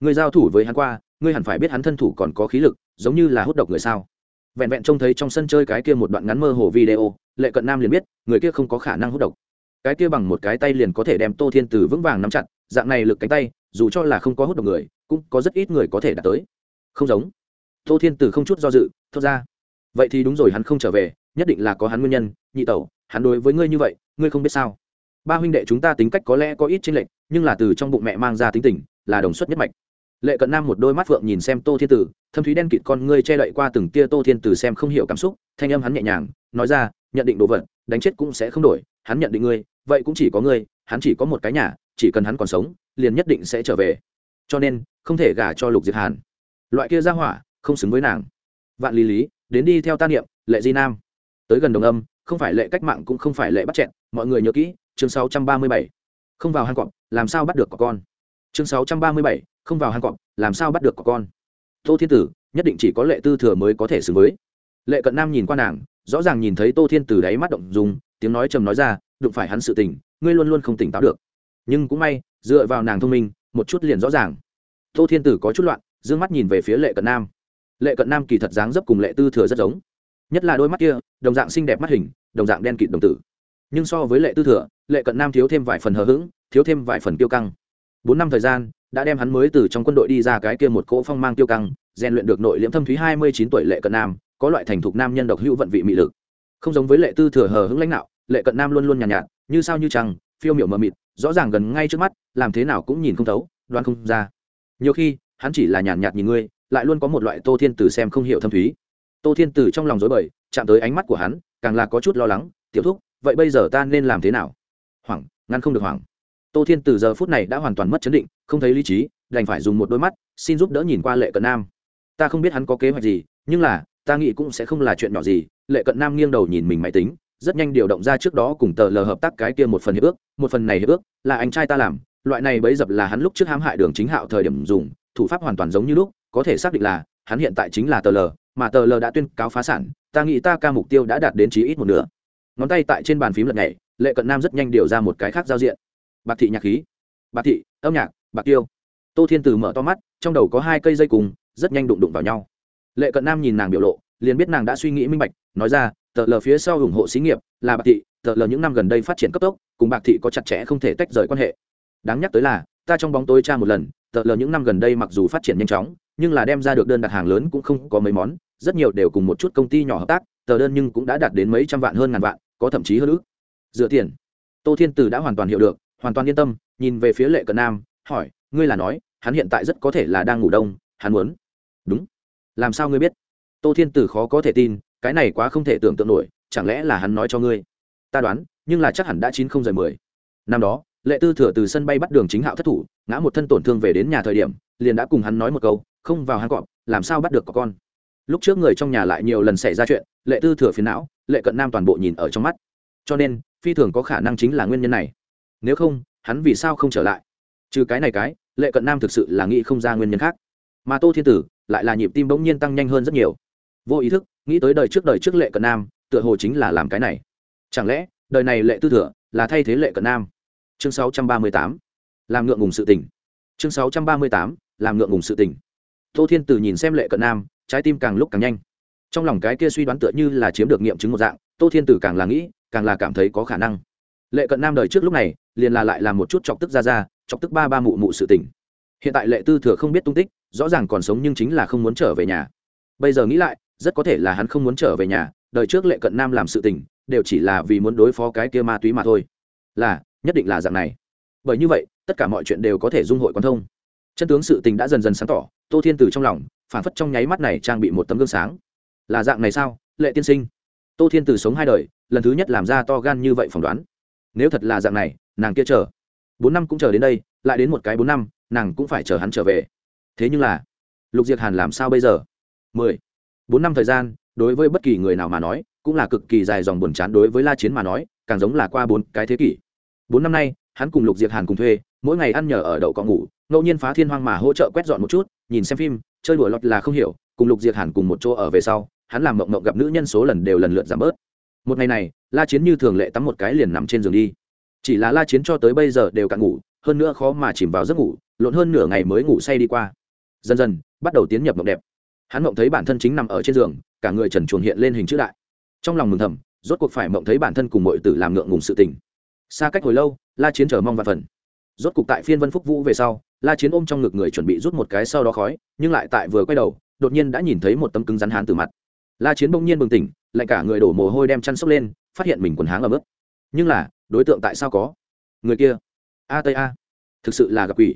Ngươi giao thủ với hắn qua, ngươi hẳn phải biết hắn thân thủ còn có khí lực, giống như là hút độc người sao. Vẹn vẹn trông thấy trong sân chơi cái kia một đoạn ngắn mơ hồ video, lệ cận nam liền biết, người kia không có khả năng hút độc cái kia bằng một cái tay liền có thể đem tô thiên từ vững vàng nắm chặt, dạng này lực cánh tay, dù cho là không có hút độc người, cũng có rất ít người có thể đạt tới. Không giống. Tô thiên từ không chút do dự, thốt ra. Vậy thì đúng rồi, hắn không trở về, nhất định là có hắn nguyên nhân, nhị tẩu, hắn đối với ngươi như vậy, ngươi không biết sao. Ba huynh đệ chúng ta tính cách có lẽ có ít chênh lệch, nhưng là từ trong bụng mẹ mang ra tính tình, là đồng xuất nhất mạch. Lệ cận nam một đôi mắt phượng nhìn xem tô thiên tử, thâm thúy đen kịt con ngươi che đậy qua từng tia tô thiên tử xem không hiểu cảm xúc, thanh âm hắn nhẹ nhàng, nói ra nhận định đồ vật đánh chết cũng sẽ không đổi hắn nhận định ngươi vậy cũng chỉ có ngươi hắn chỉ có một cái nhà chỉ cần hắn còn sống liền nhất định sẽ trở về. Cho nên không thể gả cho lục diệt hàn. Loại kia ra hỏa không xứng với nàng. Vạn lý lý đến đi theo ta niệm lệ di nam. Tới gần đồng âm không phải lệ cách mạng cũng không phải lệ bắt chẹn mọi người nhớ kỹ chương 637. không vào hang cọp làm sao bắt được có con? Chương 637, không vào hang cọp làm sao bắt được có con? Tô thiên tử nhất định chỉ có lệ tư thừa mới có thể xứng với lệ cận nam nhìn qua nàng, rõ ràng nhìn thấy tô thiên tử đáy mắt động dùng tiếng nói trầm nói ra, đụng phải hắn sự tình, ngươi luôn luôn không tỉnh táo được. Nhưng cũng may, dựa vào nàng thông minh, một chút liền rõ ràng. Tô thiên tử có chút loạn d ư ơ n g mắt nhìn về phía lệ cận nam. Lệ cận nam kỳ thật dáng dấp cùng lệ tư thừa rất giống. Nhất là đôi mắt kia, đồng dạng xinh đẹp mắt hình, đồng dạng đen kịt đồng tử. Nhưng so với lệ tư thừa, lệ cận nam thiếu thêm vài phần hờ hững, thiếu thêm vài phần tiêu căng. Bốn năm thời gian, đã đem hắn mới từ trong quân đội đi ra cái kia một cỗ phong mang tiêu căng, rèn luyện được nội liễm thâm thúy hai mươi chín tuổi lệ cận nam có loại thành thục nam nhân độc hữu vận vị mị lực. Không giống với lệ tư thừa hờ hững lãnh đạo lệ cận nam luôn luôn nhàn nhạt, nhạt như sao như trăng phiêu miểu mờ mịt rõ ràng gần ngay trước mắt làm thế nào cũng nhìn không thấu đoán không ra. Nhiều khi hắn chỉ là nhàn nhạt nhìn ngươi lại luôn có một loại tô thiên tử xem không hiểu thâm thúy. Tô thiên tử trong lòng dối bời chạm tới ánh mắt của hắn càng là có chút lo lắng tiểu thúc vậy bây giờ ta nên làm thế nào? Hoảng ngăn không được hoảng. Tô thiên tử giờ phút này đã hoàn toàn mất chấn định không thấy lý trí đành phải dùng một đôi mắt xin giúp đỡ nhìn qua lệ cận nam. Ta không biết hắn có kế hoạch gì nhưng là ta nghĩ cũng sẽ không là chuyện nhỏ gì, lệ cận nam nghiêng đầu nhìn mình máy tính, rất nhanh điều động ra trước đó cùng tờ lờ hợp tác cái kia một phần hiệp ước, một phần này hiệp ước là anh trai ta làm, loại này bấy dập là hắn lúc trước hãm hại đường chính hạo thời điểm dùng, thủ pháp hoàn toàn giống như lúc, có thể xác định là hắn hiện tại chính là tờ lờ mà tờ lờ đã tuyên cáo phá sản, ta nghĩ ta ca mục tiêu đã đạt đến chí ít một nửa. Ngón tay tại trên bàn phím lật này lệ cận nam rất nhanh điều ra một cái khác giao diện. Bạc thị nhạc khí, bạc thị, âm nhạc, bạc tiêu. Tô thiên từ mở to mắt, trong đầu có hai cây dây cùng, rất nhanh đụng đụng vào nhau lệ cận nam nhìn nàng biểu lộ, liền biết nàng đã suy nghĩ minh bạch, nói ra, tờ lờ phía sau ủng hộ xí nghiệp là bạc thị, tờ lờ những năm gần đây phát triển cấp tốc, cùng bạc thị có chặt chẽ không thể tách rời quan hệ. Đáng nhắc tới là, ta trong bóng tối tra một lần, tờ lờ những năm gần đây mặc dù phát triển nhanh chóng, nhưng là đem ra được đơn đặt hàng lớn cũng không có mấy món, rất nhiều đều cùng một chút công ty nhỏ hợp tác, tờ đơn nhưng cũng đã đạt đến mấy trăm vạn hơn ngàn vạn, có thậm chí hơn ước dựa tiền. Tô thiên tử đã hoàn toàn hiểu được, hoàn toàn yên tâm, nhìn về phía lệ cận nam, hỏi, ngươi là nói, hắn hiện tại rất có thể là đang ngủ đông, hắn muốn? Đúng làm sao ngươi biết? Tô thiên Tử khó có thể tin, cái này quá không thể tưởng tượng nổi, chẳng lẽ là hắn nói cho ngươi? Ta đoán, nhưng là chắc hẳn đã chín không giờ mười. Năm đó, lệ tư thừa từ sân bay bắt đường chính hạo thất thủ, ngã một thân tổn thương về đến nhà thời điểm, liền đã cùng hắn nói một câu, không vào hang cọp, làm sao bắt được có con? Lúc trước người trong nhà lại nhiều lần xảy ra chuyện, lệ tư thừa phiền não, lệ cận nam toàn bộ nhìn ở trong mắt. Cho nên, phi thường có khả năng chính là nguyên nhân này. Nếu không, hắn vì sao không trở lại? Trừ cái này cái, lệ cận nam thực sự là nghĩ không ra nguyên nhân khác. Mà tô thiên tử lại là nhịp tim bỗng nhiên tăng nhanh hơn rất nhiều. Vô ý thức, nghĩ tới đời trước đời trước lệ cận nam, tựa hồ chính là làm cái này. Chẳng lẽ, đời này lệ tư thừa là thay thế lệ cận nam? Chương 638. làm ngượng ngùng sự tình. Chương 638. làm ngượng ngùng sự tình. Tô thiên tử nhìn xem lệ cận nam, trái tim càng lúc càng nhanh. Trong lòng cái kia suy đoán tựa như là chiếm được nghiệm chứng một dạng, tô thiên tử càng là nghĩ, càng là cảm thấy có khả năng. Lệ cận nam đời trước lúc này, liền là lại làm một chút chọc tức ra ra, chọc tức ba ba mụ mụ sự tình. Hiện tại lệ tư thừa không biết tung tích rõ ràng còn sống nhưng chính là không muốn trở về nhà. Bây giờ nghĩ lại, rất có thể là hắn không muốn trở về nhà, đời trước lệ cận nam làm sự tình, đều chỉ là vì muốn đối phó cái kia ma túy mà thôi. Là, nhất định là dạng này. Bởi như vậy, tất cả mọi chuyện đều có thể dung hội quan thông. Chân tướng sự tình đã dần dần sáng tỏ, tô thiên từ trong lòng phản phất trong nháy mắt này trang bị một tấm gương sáng. Là dạng này sao, lệ tiên sinh? Tô thiên từ sống hai đời, lần thứ nhất làm ra to gan như vậy phỏng đoán. Nếu thật là dạng này, nàng kia chờ. Bốn năm cũng chờ đến đây, lại đến một cái bốn năm, nàng cũng phải chờ hắn trở về thế nhưng là, lục diệt hàn làm sao bây giờ? Mười, bốn năm thời gian, đối với bất kỳ người nào mà nói, cũng là cực kỳ dài dòng buồn chán đối với la chiến mà nói, càng giống là qua bốn cái thế kỷ. Bốn năm nay, hắn cùng lục diệt hàn cùng thuê, mỗi ngày ăn nhờ ở đậu cọ ngủ, ngẫu nhiên phá thiên hoang mà hỗ trợ quét dọn một chút, nhìn xem phim, chơi đùa lọt là không hiểu, cùng lục diệt hàn cùng một chỗ ở về sau, hắn làm mộng mộng gặp nữ nhân số lần đều lần lượt giảm bớt. Một ngày này, la chiến như thường lệ tắm một cái liền nằm trên giường đi. Chỉ là la chiến cho tới bây giờ đều cạn ngủ, hơn nữa khó mà chìm vào giấc ngủ, lộn hơn nửa ngày mới ngủ say đi qua dần dần bắt đầu tiến nhập mộng đẹp. Hắn mộng thấy bản thân chính nằm ở trên giường, cả người trần chuồng hiện lên hình chữ đại. Trong lòng mừng thầm, rốt cuộc phải mộng thấy bản thân cùng mọi tử làm ngượng ngùng sự tình. Xa cách hồi lâu, la chiến chờ mong và phần. Rốt cuộc tại phiên vân phúc vũ về sau, la chiến ôm trong ngực người chuẩn bị rút một cái sau đó khói, nhưng lại tại vừa quay đầu, đột nhiên đã nhìn thấy một tấm cứng rắn hán từ mặt. La chiến bỗng nhiên bừng tỉnh lại cả người đổ mồ hôi đem chăn sốc lên, phát hiện mình quần háng ở bước nhưng là, đối tượng tại sao có? Người kia. A tây a. Thực sự là gặp quỷ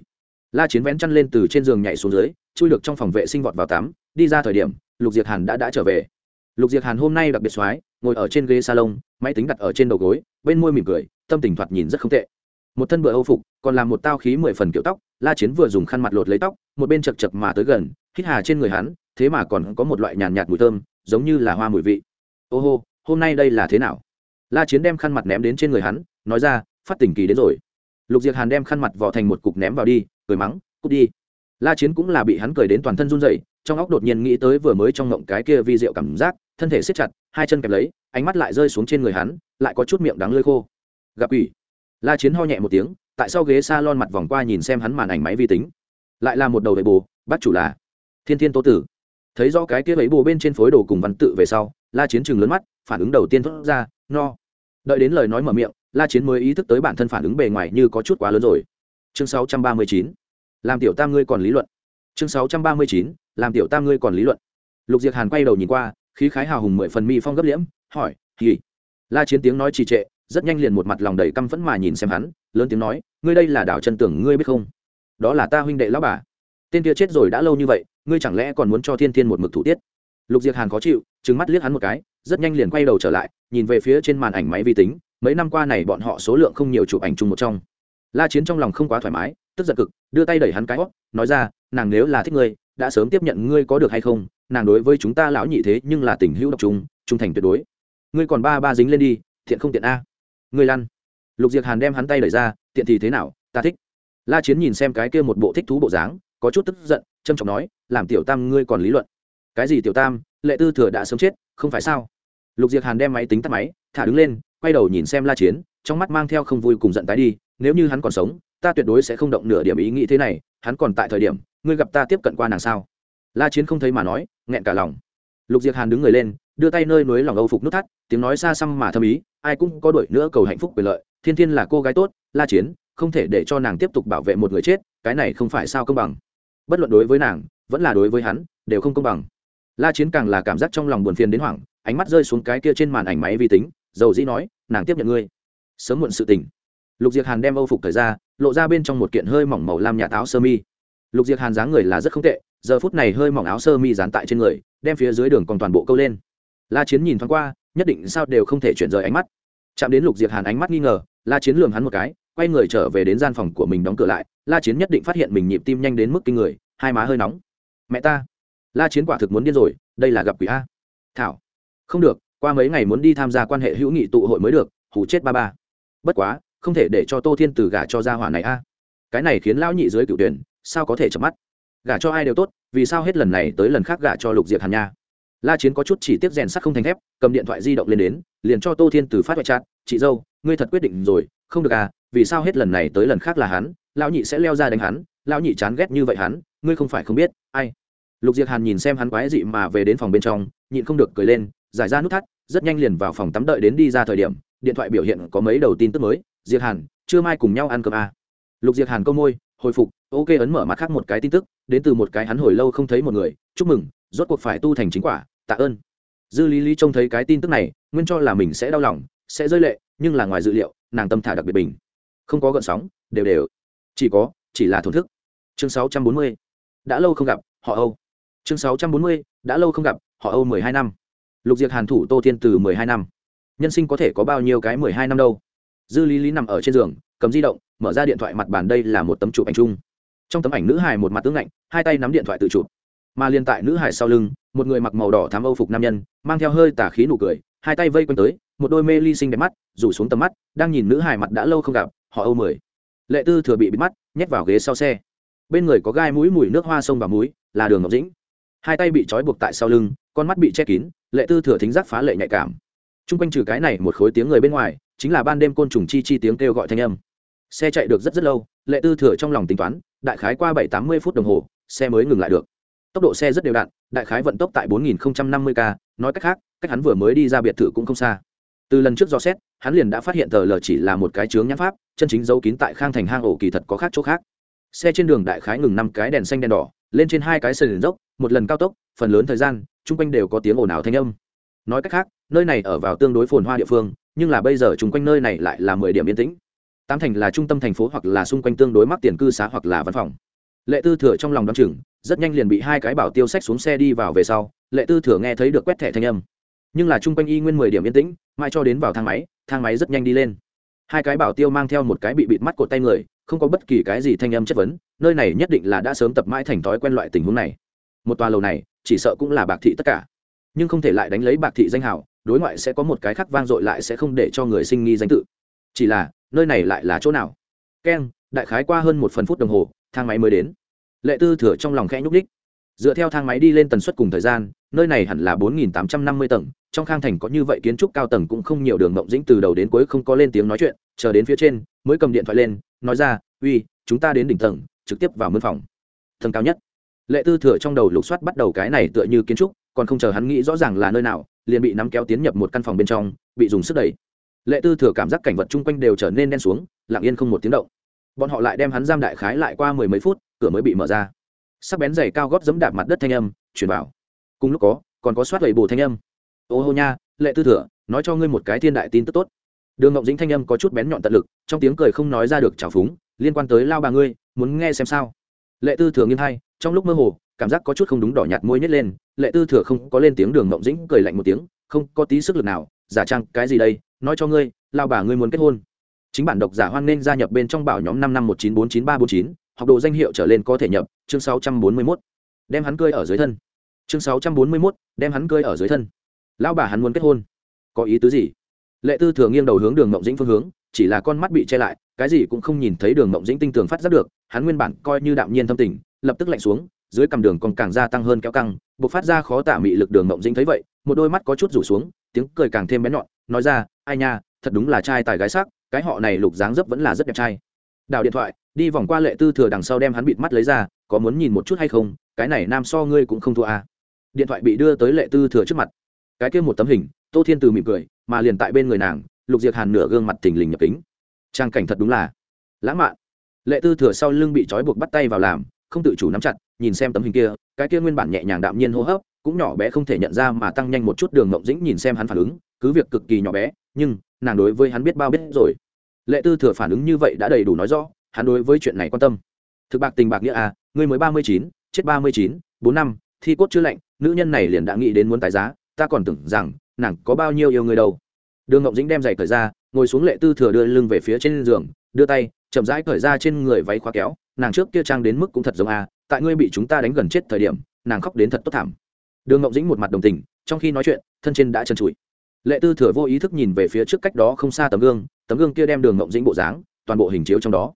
la chiến vén chăn lên từ trên giường nhảy xuống dưới chui được trong phòng vệ sinh vọt vào tắm đi ra thời điểm lục diệt hàn đã đã trở về. Lục diệt hàn hôm nay đặc biệt soái ngồi ở trên ghế salon máy tính đặt ở trên đầu gối bên môi mỉm cười tâm tình thoạt nhìn rất không tệ. Một thân bựa âu phục còn làm một tao khí mười phần kiểu tóc la chiến vừa dùng khăn mặt lột lấy tóc một bên chật chật mà tới gần hít hà trên người hắn thế mà còn có một loại nhàn nhạt, mùi thơm giống như là hoa mùi vị. Ô hô hôm nay đây là thế nào? La chiến đem khăn mặt ném đến trên người hắn nói ra phát tình kỳ đến rồi. Lục diệc hàn đem khăn mặt vò thành một cục ném vào đi cười mắng, cút đi. La chiến cũng là bị hắn cười đến toàn thân run rẩy, trong óc đột nhiên nghĩ tới vừa mới trong ngộng cái kia vi diệu cảm giác, thân thể siết chặt, hai chân kẹp lấy, ánh mắt lại rơi xuống trên người hắn, lại có chút miệng đắng lơi khô. Gặp quỷ. la chiến ho nhẹ một tiếng, tại sau ghế s a lon mặt vòng qua nhìn xem hắn màn ảnh máy vi tính. Lại là một đầu đầy bồ, bắt chủ là thiên thiên tô tử. Thấy do cái kia ấy bồ bên trên phối đồ cùng văn tự về sau, la chiến chừng lớn mắt, phản ứng đầu tiên thốt ra, no. Đợi đến lời nói mở miệng, la chiến mới ý thức tới bản thân phản ứng bề ngoài như có chút quá lớn rồi. Chương 639 làm tiểu tam ngươi còn lý luận. Chương 639. làm tiểu tam ngươi còn lý luận. Lục diệc hàn quay đầu nhìn qua, khí khái hào hùng mười phần mi phong gấp liễm, hỏi kỳ la chiến tiếng nói trì trệ, rất nhanh liền một mặt lòng đầy căm phẫn mà nhìn xem hắn, lớn tiếng nói, ngươi đây là đảo chân tưởng ngươi biết không? Đó là ta huynh đệ lão bà. Tên kia chết rồi đã lâu như vậy, ngươi chẳng lẽ còn muốn cho thiên thiên một mực thủ tiết? Lục diệc hàn khó chịu, trừng mắt liếc hắn một cái, rất nhanh liền quay đầu trở lại, nhìn về phía trên màn ảnh máy vi tính, mấy năm qua này bọn họ số lượng không nhiều chụp ảnh chung một trong. La chiến trong lòng không quá thoải mái tức giận cực, đưa tay đẩy hắn cái hót, nói ra, nàng nếu là thích ngươi, đã sớm tiếp nhận ngươi có được hay không, nàng đối với chúng ta lão nhị thế nhưng là tình hữu độc trung trung thành tuyệt đối. Ngươi còn ba ba dính lên đi, thiện không tiện a. Ngươi lăn. Lục diệc hàn đem hắn tay đẩy ra, tiện thì thế nào, ta thích. La chiến nhìn xem cái kia một bộ thích thú bộ dáng, có chút tức giận trâm trọng nói, làm tiểu tam ngươi còn lý luận. Cái gì tiểu tam, lệ tư thừa đã sớm chết, không phải sao? Lục diệc hàn đem máy tính tắt máy, thả đứng lên, quay đầu nhìn xem la chiến, trong mắt mang theo không vui cùng giận tái đi, nếu như hắn còn sống ta tuyệt đối sẽ không động nửa điểm ý nghĩ thế này, hắn còn tại thời điểm, ngươi gặp ta tiếp cận qua nàng sao? La chiến không thấy mà nói, nghẹn cả lòng. Lục diệc hàn đứng người lên, đưa tay nơi núi lòng âu phục nút thắt, tiếng nói xa xăm mà thâm ý, ai cũng có đuổi nữa cầu hạnh phúc quyền lợi, thiên thiên là cô gái tốt, la chiến, không thể để cho nàng tiếp tục bảo vệ một người chết, cái này không phải sao công bằng. Bất luận đối với nàng, vẫn là đối với hắn, đều không công bằng. La chiến càng là cảm giác trong lòng buồn phiền đến hoảng, ánh mắt rơi xuống cái kia trên màn ảnh máy vi tính, dầu dĩ nói, nàng tiếp nhận ngươi. Sớm muộn sự tình. Lục diệc hàn đem âu phục thời ra lộ ra bên trong một kiện hơi mỏng màu lam nhà áo sơ mi. Lục diệc hàn dáng người là rất không tệ, giờ phút này hơi mỏng áo sơ mi dán tại trên người, đem phía dưới đường còn toàn bộ câu lên. La chiến nhìn thoáng qua, nhất định sao đều không thể chuyển rời ánh mắt. Chạm đến lục diệc hàn ánh mắt nghi ngờ, la chiến lường hắn một cái, quay người trở về đến gian phòng của mình đóng cửa lại. La chiến nhất định phát hiện mình nhịp tim nhanh đến mức kinh người, hai má hơi nóng. Mẹ ta. La chiến quả thực muốn điên rồi, đây là gặp quỷ a. Thảo. Không được, qua mấy ngày muốn đi tham gia quan hệ hữu nghị tụ hội mới được hủ chết ba ba. Bất quá không thể để cho tô thiên từ gả cho gia hỏa này a. Cái này khiến lão nhị dưới cựu tuyển, sao có thể chập mắt? Gả cho ai đều tốt, vì sao hết lần này tới lần khác gả cho lục diệp hàn nha? La chiến có chút chỉ tiếp rèn sắt không thành thép, cầm điện thoại di động lên đến, liền cho tô thiên từ phát ngoại trát chị dâu, ngươi thật quyết định rồi, không được à vì sao hết lần này tới lần khác là hắn, lão nhị sẽ leo ra đánh hắn, lão nhị chán ghét như vậy hắn, ngươi không phải không biết, ai? Lục diệc hàn nhìn xem hắn quái dị mà về đến phòng bên trong, nhịn không được cười lên, giải ra nút thắt, rất nhanh liền vào phòng tắm đợi đến đi ra thời điểm, điện thoại biểu hiện có mấy đầu tin tức mới. Diệt hàn chưa mai cùng nhau ăn cơm à. lục Diệt hàn câu môi, hồi phục, ok ấn mở mặt khác một cái tin tức, đến từ một cái hắn hồi lâu không thấy một người, chúc mừng, rốt cuộc phải tu thành chính quả, tạ ơn. Dư lý lý trông thấy cái tin tức này, nguyên cho là mình sẽ đau lòng, sẽ rơi lệ, nhưng là ngoài dự liệu, nàng tâm thả đặc biệt bình. Không có gợn sóng, đều đều. Chỉ có, chỉ là thổn thức. Chương 640. đã lâu không gặp, họ âu. Chương 640. đã lâu không gặp, họ âu mười hai năm. Lục Diệt hàn thủ tô thiên từ mười hai năm. Nhân sinh có thể có bao nhiêu cái mười hai năm đâu? Dư lý lý nằm ở trên giường, cầm di động, mở ra điện thoại mặt bàn đây là một tấm chụp ảnh chung. Trong tấm ảnh nữ hài một mặt tướng lạnh, hai tay nắm điện thoại tự chụp. Mà liên tại nữ hài sau lưng, một người mặc màu đỏ thám âu phục nam nhân, mang theo hơi tả khí nụ cười, hai tay vây quanh tới, một đôi mê ly xinh đẹp mắt, rủ xuống tầm mắt, đang nhìn nữ hài mặt đã lâu không gặp, họ âu mười. Lệ tư thừa bị bịt mắt, nhét vào ghế sau xe. Bên người có gai mũi mùi nước hoa sông và muối là đường ngọc dĩnh. Hai tay bị trói buộc tại sau lưng, con mắt bị che kín, lệ tư thừa thính giác phá lệ nhạy cảm. T r u n g quanh trừ cái này một khối tiếng người bên ngoài chính là ban đêm côn trùng chi chi tiếng kêu gọi thanh âm. Xe chạy được rất rất lâu, lệ tư thừa trong lòng tính toán, đại khái qua bảy tám mươi phút đồng hồ, xe mới ngừng lại được. Tốc độ xe rất đều đặn, đại khái vận tốc tại bốn nghìn năm mươi k, nói cách khác, cách hắn vừa mới đi ra biệt thự cũng không xa. Từ lần trước do xét, hắn liền đã phát hiện tờ lờ chỉ là một cái chướng nhãn pháp, chân chính giấu kín tại khang thành hang ổ kỳ thật có khác chỗ khác. Xe trên đường đại khái ngừng năm cái đèn xanh đèn đỏ, lên trên hai cái sườn dốc, một lần cao tốc, phần lớn thời gian, chung quanh đều có tiếng ồn ào thanh âm. Nói cách khác, nơi này ở vào tương đối phồn hoa địa phương nhưng là bây giờ chung quanh nơi này lại là mười điểm yên tĩnh. Tám thành là trung tâm thành phố hoặc là xung quanh tương đối mắc tiền cư xá hoặc là văn phòng. Lệ tư thừa trong lòng đ o á n chừng, rất nhanh liền bị hai cái bảo tiêu sách xuống xe đi vào về sau, lệ tư thừa nghe thấy được quét thẻ thanh âm. Nhưng là chung quanh y nguyên mười điểm yên tĩnh, mãi cho đến vào thang máy thang máy rất nhanh đi lên. Hai cái bảo tiêu mang theo một cái bị bịt mắt cột tay người, không có bất kỳ cái gì thanh âm chất vấn, nơi này nhất định là đã sớm tập mãi thành thói quen loại tình huống này. Một tòa lầu này, chỉ sợ cũng là bạc thị tất cả. Nhưng không thể lại đánh lấy bạc thị danh hào đối ngoại sẽ có một cái khác vang dội lại sẽ không để cho người sinh nghi danh tự. Chỉ là, nơi này lại là chỗ nào? Keng, đại khái qua hơn một phần phút đồng hồ, thang máy mới đến. Lệ tư thừa trong lòng khẽ nhúc đích dựa theo thang máy đi lên tần suất cùng thời gian, nơi này hẳn là bốn nghìn tám trăm năm mươi tầng, trong khang thành có như vậy kiến trúc cao tầng cũng không nhiều đường mộng dĩnh từ đầu đến cuối không có lên tiếng nói chuyện, chờ đến phía trên, mới cầm điện thoại lên, nói ra, uy, chúng ta đến đỉnh tầng, trực tiếp vào mân phòng. Tầng cao nhất. Lệ tư thừa trong đầu lục soát bắt đầu cái này tựa như kiến trúc, còn không chờ hắn nghĩ rõ ràng là nơi nào liền bị nắm kéo tiến nhập một căn phòng bên trong, bị dùng sức đẩy. Lệ tư thừa cảm giác cảnh vật chung quanh đều trở nên đen xuống, lặng yên không một tiếng động. Bọn họ lại đem hắn giam đại khái lại qua mười mấy phút, cửa mới bị mở ra. Sắc bén dày cao góp giấm đạp mặt đất thanh âm chuyển vào. Cùng lúc có, còn có soát lầy bồ thanh âm. Ô hô nha, lệ tư thừa, nói cho ngươi một cái thiên đại tin tức tốt. Đường ngọc dĩnh thanh âm có chút bén nhọn tận lực, trong tiếng cười không nói ra được trào phúng, liên quan tới lao bà ngươi, muốn nghe xem sao. Lệ tư thừa nghiêng hay trong lúc mơ hồ cảm giác có chút không đúng đỏ nhạt môi nhét lên, lệ tư thừa không có lên tiếng đường Mộng dĩnh cười lạnh một tiếng, không có tí sức lực nào, giả trang, cái gì đây, nói cho ngươi, lao bà ngươi muốn kết hôn. Chính bản độc giả hoan nên gia nhập bên trong bảo nhóm năm năm một chín bốn chín ba bốn chín, học đồ danh hiệu trở lên có thể nhập, chương sáu trăm bốn mươi mốt. Đem hắn cơi ở dưới thân. Chương sáu trăm bốn mươi mốt, đem hắn cơi ở dưới thân. Lao bà hắn muốn kết hôn. Có ý tứ gì? Lệ tư Thừa nghiêng đầu hướng đường mộng dĩnh phương hướng, chỉ là con mắt bị che lại, cái gì cũng không nhìn thấy đường mộng dĩnh tinh tường phát giác được, hắn nguyên bản coi như đạm nhiên thâm tình, lập tức lạnh xuống dưới cầm đường còn càng gia tăng hơn kéo căng buộc phát ra khó tả mị lực đường mộng dĩnh thấy vậy, một đôi mắt có chút rủ xuống, tiếng cười càng thêm bén nhọn, nói ra, ai nha, thật đúng là trai tài gái sắc, cái họ này lục dáng dấp vẫn là rất đẹp trai. Đào điện thoại, đi vòng qua lệ tư thừa đằng sau đem hắn bịt mắt lấy ra, có muốn nhìn một chút hay không? Cái này nam so ngươi cũng không thua à. điện thoại bị đưa tới lệ tư thừa trước mặt. Cái kia một tấm hình, tô thiên từ mỉm cười, mà liền tại bên người nàng, lục diệt hàn nửa gương mặt thình lình nhập kính. Trang cảnh thật đúng là lãng mạn. Lệ tư thừa sau lưng bị trói buộc bắt tay vào làm, không tự chủ nắm chặt nhìn xem tấm hình kia, cái kia nguyên bản nhẹ nhàng đạm nhiên hô hấp, cũng nhỏ bé không thể nhận ra mà tăng nhanh một chút đường mộng dĩnh nhìn xem hắn phản ứng, cứ việc cực kỳ nhỏ bé, nhưng nàng đối với hắn biết bao biết rồi. Lệ tư thừa phản ứng như vậy đã đầy đủ nói rõ, hắn đối với chuyện này quan tâm. Thực bạc tình bạc nghĩa à ngươi mới ba mươi chín, chết ba mươi chín, bốn năm, thi cốt chưa lạnh, nữ nhân này liền đã nghĩ đến muốn tái giá, ta còn tưởng rằng nàng có bao nhiêu yêu người đâu. Đường ngọc dĩnh đem giày cởi ra, ngồi xuống lệ tư thừa đưa lưng về phía trên giường, đưa tay, chậm rãi cởi ra trên người váy khóa kéo, nàng trước kia trang đến mức cũng thật giống à tại ngươi bị chúng ta đánh gần chết thời điểm, nàng khóc đến thật tốt thảm. Đường ngọc dĩnh một mặt đồng tình, trong khi nói chuyện, thân trên đã trần trụi. Lệ tư thừa vô ý thức nhìn về phía trước cách đó không xa tấm gương tấm gương kia đem đường mộng dĩnh bộ dáng, toàn bộ hình chiếu trong đó.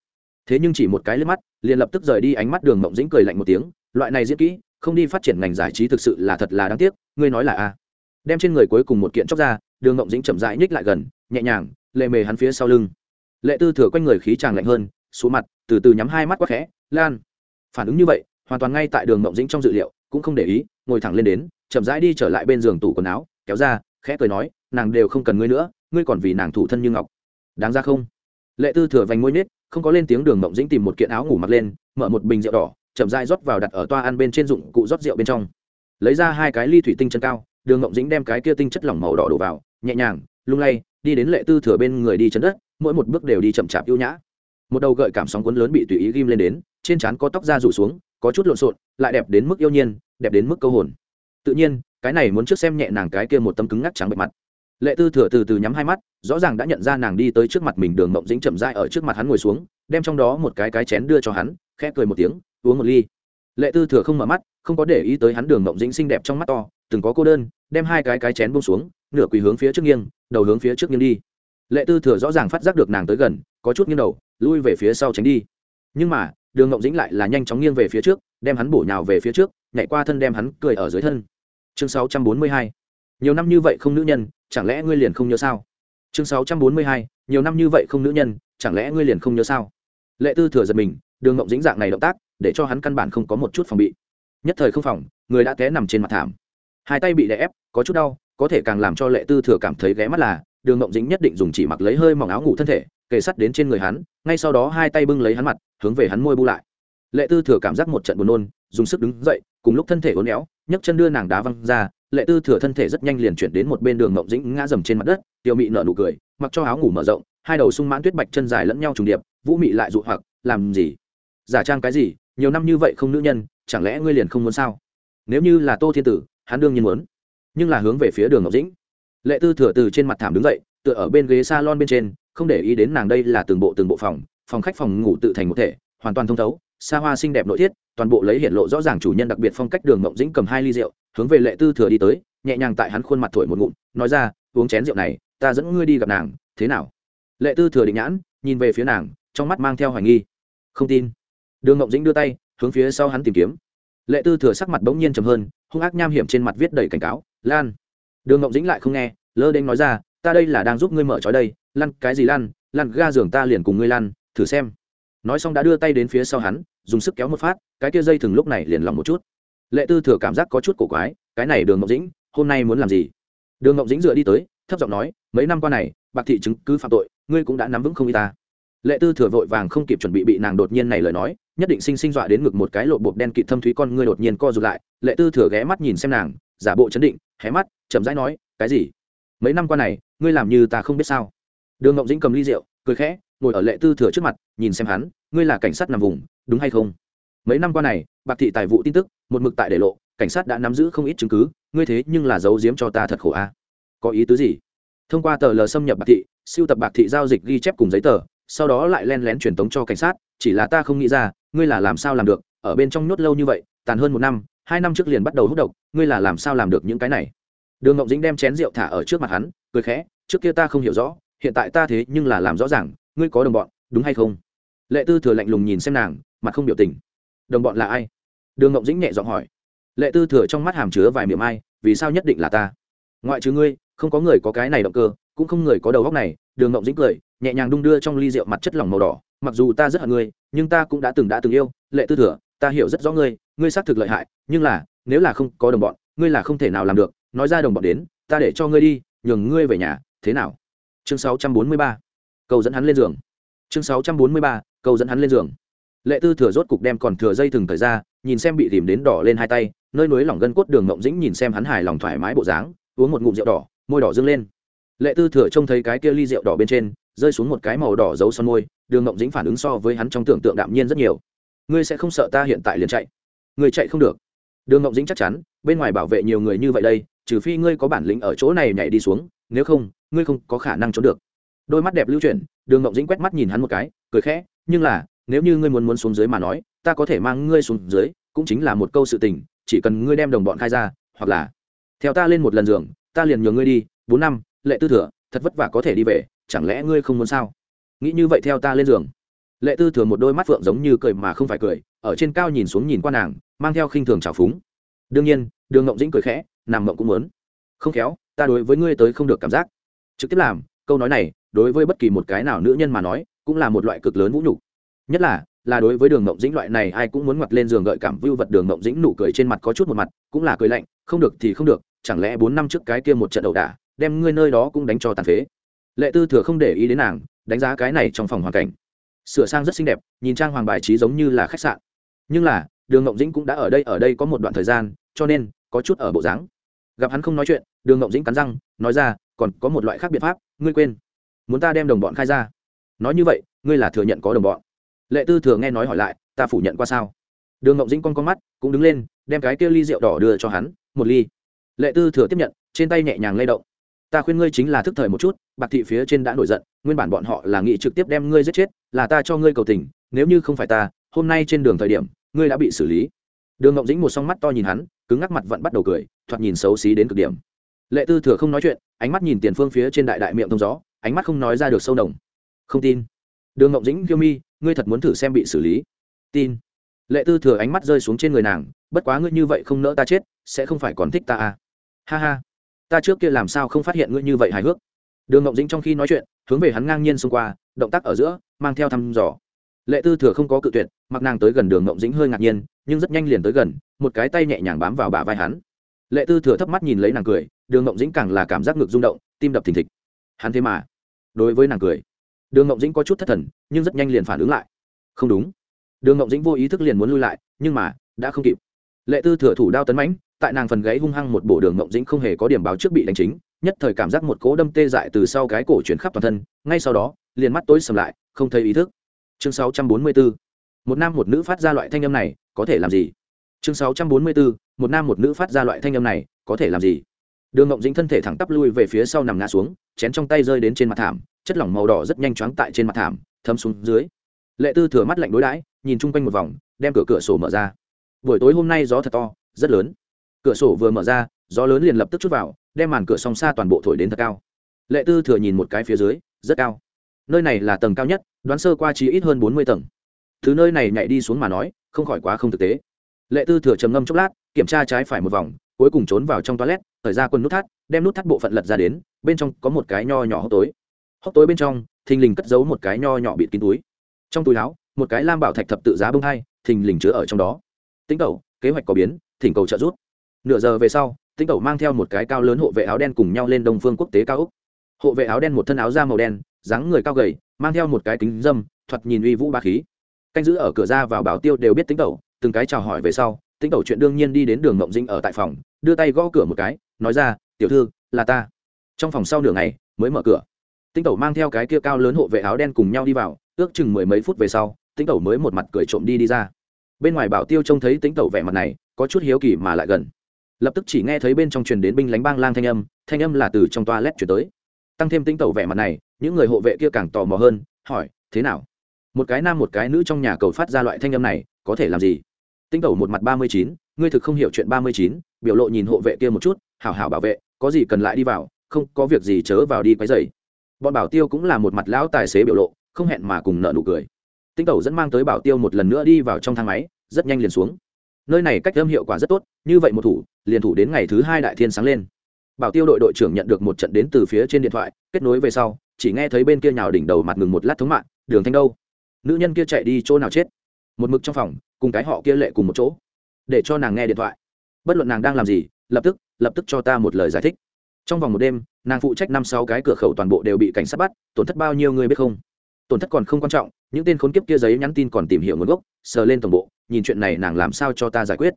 Thế nhưng chỉ một cái lên mắt, liền lập tức rời đi ánh mắt đường mộng dĩnh cười lạnh một tiếng, loại này diễn kỹ, không đi phát triển ngành giải trí thực sự là thật là đáng tiếc, ngươi nói là a. Đem trên người cuối cùng một kiện chóc ra, đường mộng dĩnh chậm rãi nhích lại gần, nhẹ nhàng, lệ mề hắn phía sau lưng. Lệ tư thừa quanh người khí tràng lạnh hơn, xuống mặt, từ từ nhắm hai mắt quá khẽ, lan phản ứng như vậy, hoàn toàn ngay tại đường mộng dĩnh trong dự liệu, cũng không để ý, ngồi thẳng lên đến, chậm rãi đi trở lại bên giường tủ quần áo, kéo ra, khẽ cười nói, nàng đều không cần ngươi nữa, ngươi còn vì nàng thủ thân như ngọc. Đáng ra không? Lệ tư thừa vành môi nết không có lên tiếng đường mộng dĩnh tìm một kiện áo ngủ mặc lên, mở một bình rượu đỏ, chậm rãi rót vào đặt ở toa ăn bên trên dụng cụ rót rượu bên trong. Lấy ra hai cái ly thủy tinh chân cao, đường mộng dĩnh đem cái kia tinh chất lỏng màu đỏ đổ vào, nhẹ nhàng, lung lay, đi đến lệ tư thừa bên người đi chân đất, mỗi một bước đều đi chậm chạp ưu nhã. Một đầu gợi cảm sóng cuốn lớn bị tùy ý ghim lên đến trên trán có tóc da rủ xuống, có chút lộn xộn, lại đẹp đến mức yêu nhiên, đẹp đến mức câu hồn. Tự nhiên, cái này muốn trước xem nhẹ nàng cái kia một tấm cứng ngắc trắng bệ mặt. Lệ tư thừa từ từ nhắm hai mắt, rõ ràng đã nhận ra nàng đi tới trước mặt mình đường mộng dĩnh chậm dai ở trước mặt hắn ngồi xuống, đem trong đó một cái cái chén đưa cho hắn, khẽ cười một tiếng, uống một ly. Lệ tư thừa không mở mắt, không có để ý tới hắn đường mộng dĩnh xinh đẹp trong mắt to, từng có cô đơn, đem hai cái cái chén bông xuống, nửa quỳ hướng phía trước nghiêng, đầu hướng phía trước nghiêng đi. Lệ tư thừa rõ ràng phát giác được nàng tới gần, có chút nghiêng đầu, lui về phía sau tránh đi. Nhưng mà đường ngộng dĩnh lại là nhanh chóng nghiêng về phía trước, đem hắn bổ nhào về phía trước, nhảy qua thân đem hắn cười ở dưới thân. Chương sáu trăm bốn mươi hai. Nhiều năm như vậy không nữ nhân, chẳng lẽ ngươi liền không nhớ sao? Chương sáu trăm bốn mươi hai. Nhiều năm như vậy không nữ nhân, chẳng lẽ ngươi liền không nhớ sao? Lệ tư thừa giật mình, đường ngộng dĩnh dạng này động tác, để cho hắn căn bản không có một chút phòng bị. Nhất thời không phòng, người đã té nằm trên mặt thảm. Hai tay bị đè ép, có chút đau, có thể càng làm cho lệ tư thừa cảm thấy ghé mắt là đường ngộng dĩnh nhất định dùng chỉ mặc lấy hơi mỏng áo ngủ thân thể, kề sắt đến trên người hắn, ngay sau đó hai tay bưng lấy hắn mặt, hướng về hắn môi bu lại. Lệ tư thừa cảm giác một trận buồn nôn, dùng sức đứng dậy, cùng lúc thân thể uốn éo, nhấc chân đưa nàng đá văng ra, lệ tư thừa thân thể rất nhanh liền chuyển đến một bên đường ngộng dĩnh ngã dầm trên mặt đất tiêu mị nở nụ cười, mặc cho áo ngủ mở rộng, hai đầu sung mãn tuyết bạch chân dài lẫn nhau trùng điệp, vũ mị lại dụ hoặc, làm gì? Giả trang cái gì? Nhiều năm như vậy không nữ nhân, chẳng lẽ ngươi liền không muốn sao? Nếu như là tô thiên tử, hắn đương nhiên muốn, nhưng là hướng về phía đường ngọc dĩnh lệ tư thừa từ trên mặt thảm đứng dậy, tựa ở bên ghế s a lon bên trên, không để ý đến nàng đây là từng bộ từng bộ phòng phòng khách phòng ngủ tự thành một thể, hoàn toàn thông thấu, xa hoa xinh đẹp nội thiết, toàn bộ lấy hiện lộ rõ ràng chủ nhân đặc biệt phong cách đường mộng dĩnh cầm hai ly rượu, hướng về lệ tư thừa đi tới, nhẹ nhàng tại hắn khuôn mặt thổi một ngụm, nói ra, uống chén rượu này, ta dẫn ngươi đi gặp nàng, thế nào? Lệ tư thừa định nhãn, nhìn về phía nàng, trong mắt mang theo hoài nghi. Không tin. Đường mộng dĩnh đưa tay, hướng phía sau hắn tìm kiếm. Lệ tư thừa sắc mặt bỗng nhiên trầm hơn, hung ác nham hiểm trên mặt viết đầy cảnh cáo, lan đường ngộng dĩnh lại không nghe, lơ đênh nói ra, ta đây là đang giúp ngươi mở trói đây, lăn cái gì lăn lăn ga giường ta liền cùng ngươi lăn, thử xem. Nói xong đã đưa tay đến phía sau hắn, dùng sức kéo một phát, cái kia dây thừng lúc này liền lòng một chút. Lệ tư thừa cảm giác có chút cổ quái, cái này đường ngọc dĩnh, hôm nay muốn làm gì? Đường ngọc dĩnh dựa đi tới, thấp giọng nói, mấy năm qua này, bạc thị chứng cứ phạm tội, ngươi cũng đã nắm vững không y ta. Lệ tư thừa vội vàng không kịp chuẩn bị bị nàng đột nhiên này lời nói, nhất định sinh sinh dọa đến ngực một cái lộ bột đen kịt thâm thúy con ngươi đột nhiên co rụt lại. Lệ tư thừa ghé mắt nhìn xem nàng, giả bộ chấn định hé mắt, chậm rãi nói, cái gì? Mấy năm qua này, ngươi làm như ta không biết sao. Đường ngọc dĩnh cầm ly rượu, cười khẽ, ngồi ở lệ tư thừa trước mặt, nhìn xem hắn, ngươi là cảnh sát nằm vùng, đúng hay không? Mấy năm qua này, bạc thị tài vụ tin tức, một mực tại để lộ, cảnh sát đã nắm giữ không ít chứng cứ, ngươi thế nhưng là giấu giếm cho ta thật khổ a. Có ý tứ gì? Thông qua tờ lờ xâm nhập bạc thị, siêu tập bạc thị giao dịch ghi chép cùng giấy tờ, sau đó lại len lén truyền tống cho cảnh sát, chỉ là ta không nghĩ ra, ngươi là làm sao làm được, ở bên trong nhốt lâu như vậy, tàn hơn một năm hai năm trước liền bắt đầu hút độc, ngươi là làm sao làm được những cái này? Đường ngọc dĩnh đem chén rượu thả ở trước mặt hắn, cười khẽ, trước kia ta không hiểu rõ, hiện tại ta thế nhưng là làm rõ ràng, ngươi có đồng bọn, đúng hay không? Lệ tư thừa lạnh lùng nhìn xem nàng, mặt không biểu tình. Đồng bọn là ai? Đường ngọc dĩnh nhẹ giọng hỏi. Lệ tư thừa trong mắt hàm chứa vài miệng ai, vì sao nhất định là ta? Ngoại trừ ngươi, không có người có cái này động cơ, cũng không người có đầu góc này, đường ngọc dĩnh cười, nhẹ nhàng đung đưa trong ly rượu mặt chất lỏng màu đỏ. Mặc dù ta rất hận ngươi, nhưng ta cũng đã từng đã từng yêu, lệ tư thừa ta hiểu rất rõ ngươi ngươi xác thực lợi hại, nhưng là, nếu là không có đồng bọn, ngươi là không thể nào làm được nói ra đồng bọn đến, ta để cho ngươi đi, nhường ngươi về nhà, thế nào chương 643. cầu dẫn hắn lên giường chương 643. cầu dẫn hắn lên giường lệ tư thừa rốt cục đem còn thừa dây thừng thời ra, nhìn xem bị tìm đến đỏ lên hai tay, nơi núi lỏng gân cốt đường mộng dĩnh nhìn xem hắn hài lòng thoải mái bộ dáng, uống một ngụm rượu đỏ, môi đỏ dâng lên lệ tư thừa trông thấy cái kia ly rượu đỏ bên trên, rơi xuống một cái màu đỏ dấu son môi, đường mộng dĩnh phản ứng so với hắn trong tưởng tượng đạm nhiên rất nhiều ngươi sẽ không sợ ta hiện tại liền chạy. Ngươi chạy không được. Đường mộng dĩnh chắc chắn, bên ngoài bảo vệ nhiều người như vậy đây, trừ phi ngươi có bản lĩnh ở chỗ này nhảy đi xuống, nếu không, ngươi không có khả năng trốn được. Đôi mắt đẹp lưu chuyển, đường ngộng dĩnh quét mắt nhìn hắn một cái, cười khẽ, nhưng là, nếu như ngươi muốn muốn xuống dưới mà nói, ta có thể mang ngươi xuống dưới, cũng chính là một câu sự tình, chỉ cần ngươi đem đồng bọn khai ra, hoặc là theo ta lên một lần giường, ta liền nhờ ngươi đi, bốn năm, lệ tư thừa, thật vất vả có thể đi về, chẳng lẽ ngươi không muốn sao? Nghĩ như vậy theo ta lên giường lệ tư thừa một đôi mắt phượng giống như cười mà không phải cười, ở trên cao nhìn xuống nhìn qua nàng, mang theo khinh thường trào phúng. Đương nhiên, đường ngộng dĩnh cười khẽ nằm ngộng cũng muốn. Không khéo, ta đối với ngươi tới không được cảm giác. Trực tiếp làm, câu nói này, đối với bất kỳ một cái nào nữ nhân mà nói, cũng là một loại cực lớn vũ nhục. Nhất là là đối với đường ngộng dĩnh loại này, ai cũng muốn ngoặt lên giường gợi cảm vưu vật đường ngộng dĩnh nụ cười trên mặt có chút một mặt, cũng là cười lạnh, không được thì không được, chẳng lẽ bốn năm trước cái kia một trận ẩu đả, đem ngươi nơi đó cũng đánh cho tàn phế. Lệ tư thừa không để ý đến nàng, đánh giá cái này trong phòng hoàn cảnh sửa sang rất xinh đẹp, nhìn trang hoàng bài trí giống như là khách sạn. Nhưng là, đường ngộng dĩnh cũng đã ở đây ở đây có một đoạn thời gian, cho nên có chút ở bộ dáng. Gặp hắn không nói chuyện, đường ngộng dĩnh cắn răng, nói ra, còn có một loại khác biện pháp, ngươi quên. Muốn ta đem đồng bọn khai ra. Nói như vậy, ngươi là thừa nhận có đồng bọn. Lệ tư thừa nghe nói hỏi lại, ta phủ nhận qua sao? Đường ngộng dĩnh con con mắt cũng đứng lên, đem cái kia ly rượu đỏ đưa cho hắn, một ly. Lệ tư thừa tiếp nhận, trên tay nhẹ nhàng lay động ta khuyên ngươi chính là thức thời một chút, bạc thị phía trên đã nổi giận, nguyên bản bọn họ là nghị trực tiếp đem ngươi giết chết, là ta cho ngươi cầu tình, nếu như không phải ta, hôm nay trên đường thời điểm, ngươi đã bị xử lý. Đường ngộng dĩnh một song mắt to nhìn hắn, cứng ngắc mặt vẫn bắt đầu cười, thoạt nhìn xấu xí đến cực điểm. Lệ tư thừa không nói chuyện, ánh mắt nhìn tiền phương phía trên đại đại miệng thông gió, ánh mắt không nói ra được sâu đồng không tin. Đường ngộng dĩnh kiêu mi, ngươi thật muốn thử xem bị xử lý. Tin. Lệ tư thừa ánh mắt rơi xuống trên người nàng, bất quá ngươi như vậy không nỡ ta chết, sẽ không phải còn thích ta à. Ha ha ta trước kia làm sao không phát hiện ngươi như vậy hài hước? Đường ngộng dĩnh trong khi nói chuyện, hướng về hắn ngang nhiên xông qua, động tác ở giữa, mang theo thăm dò. Lệ tư thừa không có cự tuyệt, mặc nàng tới gần đường ngộng dĩnh hơi ngạc nhiên, nhưng rất nhanh liền tới gần, một cái tay nhẹ nhàng bám vào bả vai hắn. Lệ tư thừa thấp mắt nhìn lấy nàng cười, đường ngộng dĩnh càng là cảm giác ngực rung động, tim đập thình thịch. Hắn thế mà, đối với nàng cười. Đường ngộng dĩnh có chút thất thần, nhưng rất nhanh liền phản ứng lại. Không đúng. Đường ngộng dĩnh vô ý thức liền muốn lui lại, nhưng mà, đã không kịp. Lệ tư thừa thủ đao tấn mãnh tại nàng phần gáy hung hăng một bộ đường ngộng dĩnh không hề có điểm báo trước bị đánh chính, nhất thời cảm giác một cố đâm tê dại từ sau cái cổ chuyển khắp toàn thân, ngay sau đó, liền mắt tối sầm lại, không thấy ý thức chương 644. một nam một nữ phát ra loại thanh âm này, có thể làm gì chương 644. một nam một nữ phát ra loại thanh âm này, có thể làm gì đường ngộng dĩnh thân thể thẳng tắp lui về phía sau nằm ngã xuống, chén trong tay rơi đến trên mặt thảm, chất lỏng màu đỏ rất nhanh choáng tại trên mặt thảm, thấm xuống dưới lệ tư thừa mắt lạnh đối đãi, nhìn chung quanh một vòng, đem cửa cửa sổ mở ra buổi tối hôm nay gió thật to, rất lớn cửa sổ vừa mở ra, gió lớn liền lập tức chút vào, đem màn cửa song xa toàn bộ thổi đến thật cao. Lệ tư thừa nhìn một cái phía dưới, rất cao. Nơi này là tầng cao nhất, đoán sơ qua chỉ ít hơn bốn mươi tầng. Thứ nơi này nhảy đi xuống mà nói, không khỏi quá không thực tế. Lệ tư thừa trầm ngâm chốc lát, kiểm tra trái phải một vòng, cuối cùng trốn vào trong toilet thời ra quân nút thắt, đem nút thắt bộ phận lật ra đến, bên trong có một cái nho nhỏ hốc tối. Hốc tối bên trong, thình lình cất giấu một cái nho nhỏ bịt kín túi. Trong túi áo, một cái lam bảo thạch thập tự giá bông hai, thình lình chứa ở trong đó. Tính cầu, kế hoạch có biến, thỉnh cầu trợ giúp nửa giờ về sau tinh cầu mang theo một cái cao lớn hộ vệ áo đen cùng nhau lên đông phương quốc tế cao úc hộ vệ áo đen một thân áo da màu đen, dáng người cao gầy, mang theo một cái kính dâm, thoạt nhìn uy vũ ba khí. Canh giữ ở cửa ra vào bảo tiêu đều biết tính cầu từng cái chào hỏi về sau tính cầu chuyện đương nhiên đi đến đường mộng dinh ở tại phòng, đưa tay gõ cửa một cái, nói ra, tiểu thư, là ta. Trong phòng sau nửa ngày, mới mở cửa. Tính cầu mang theo cái kia cao lớn hộ vệ áo đen cùng nhau đi vào, ước chừng mười mấy phút về sau tính cầu mới một mặt cười trộm đi đi ra. Bên ngoài bảo tiêu trông thấy tính cầu vẻ mặt này, có chút hiếu kỳ mà lại gần lập tức chỉ nghe thấy bên trong truyền đến binh lánh bang lang thanh âm thanh âm là từ trong toa lét chuyển tới. Tăng thêm tính tẩu vẻ mặt này, những người hộ vệ kia càng tò mò hơn, hỏi, thế nào? Một cái nam, một cái nữ trong nhà cầu phát ra loại thanh âm này, có thể làm gì? Tinh tẩu một mặt ba mươi chín, ngươi thực không hiểu chuyện ba mươi chín, biểu lộ nhìn hộ vệ kia một chút, hảo hảo bảo vệ, có gì cần lại đi vào, không có việc gì chớ vào đi quấy dày bọn bảo tiêu cũng là một mặt lão tài xế biểu lộ, không hẹn mà cùng nợ nụ cười. Tinh tẩu dẫn mang tới bảo tiêu một lần nữa đi vào trong thang máy, rất nhanh liền xuống nơi này cách âm hiệu quả rất tốt, như vậy một thủ, liền thủ đến ngày thứ hai đại thiên sáng lên. Bảo tiêu đội đội trưởng nhận được một trận đến từ phía trên điện thoại, kết nối về sau, chỉ nghe thấy bên kia nhào đỉnh đầu mặt ngừng một lát thống mạng, đường thanh đâu? Nữ nhân kia chạy đi chỗ nào chết? Một mực trong phòng, cùng cái họ kia lệ cùng một chỗ, để cho nàng nghe điện thoại. Bất luận nàng đang làm gì, lập tức lập tức cho ta một lời giải thích. Trong vòng một đêm, nàng phụ trách năm sáu cái cửa khẩu toàn bộ đều bị cảnh sát bắt, tổn thất bao nhiêu người biết không? Tổn thất còn không quan trọng, những tên khốn kiếp kia giấy nhắn tin còn tìm hiểu nguồn gốc, sờ lên tổng bộ, nhìn chuyện này nàng làm sao cho ta giải quyết.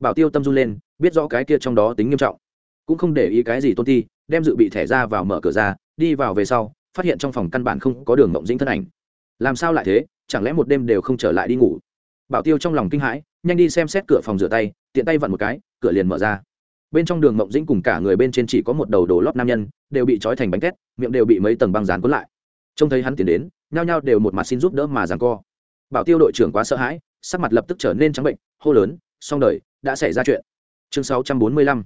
Bảo tiêu tâm run lên, biết rõ cái kia trong đó tính nghiêm trọng, cũng không để ý cái gì tôn ti, đem dự bị thẻ ra vào mở cửa ra, đi vào về sau, phát hiện trong phòng căn bản không có đường mộng dĩnh thân ảnh. Làm sao lại thế, chẳng lẽ một đêm đều không trở lại đi ngủ? Bảo tiêu trong lòng kinh hãi, nhanh đi xem xét cửa phòng rửa tay, tiện tay vặn một cái, cửa liền mở ra. Bên trong đường mộng dĩnh cùng cả người bên trên chỉ có một đầu đồ lót nam nhân, đều bị trói thành bánh tét miệng đều bị mấy tầng băng dán cuốn lại. Trông thấy hắn tiến đến nhao nhao đều một mặt xin giúp đỡ mà giằng co. Bảo tiêu đội trưởng quá sợ hãi, sắc mặt lập tức trở nên trắng bệnh, hô lớn, xong đời, đã xảy ra chuyện. Chương 645.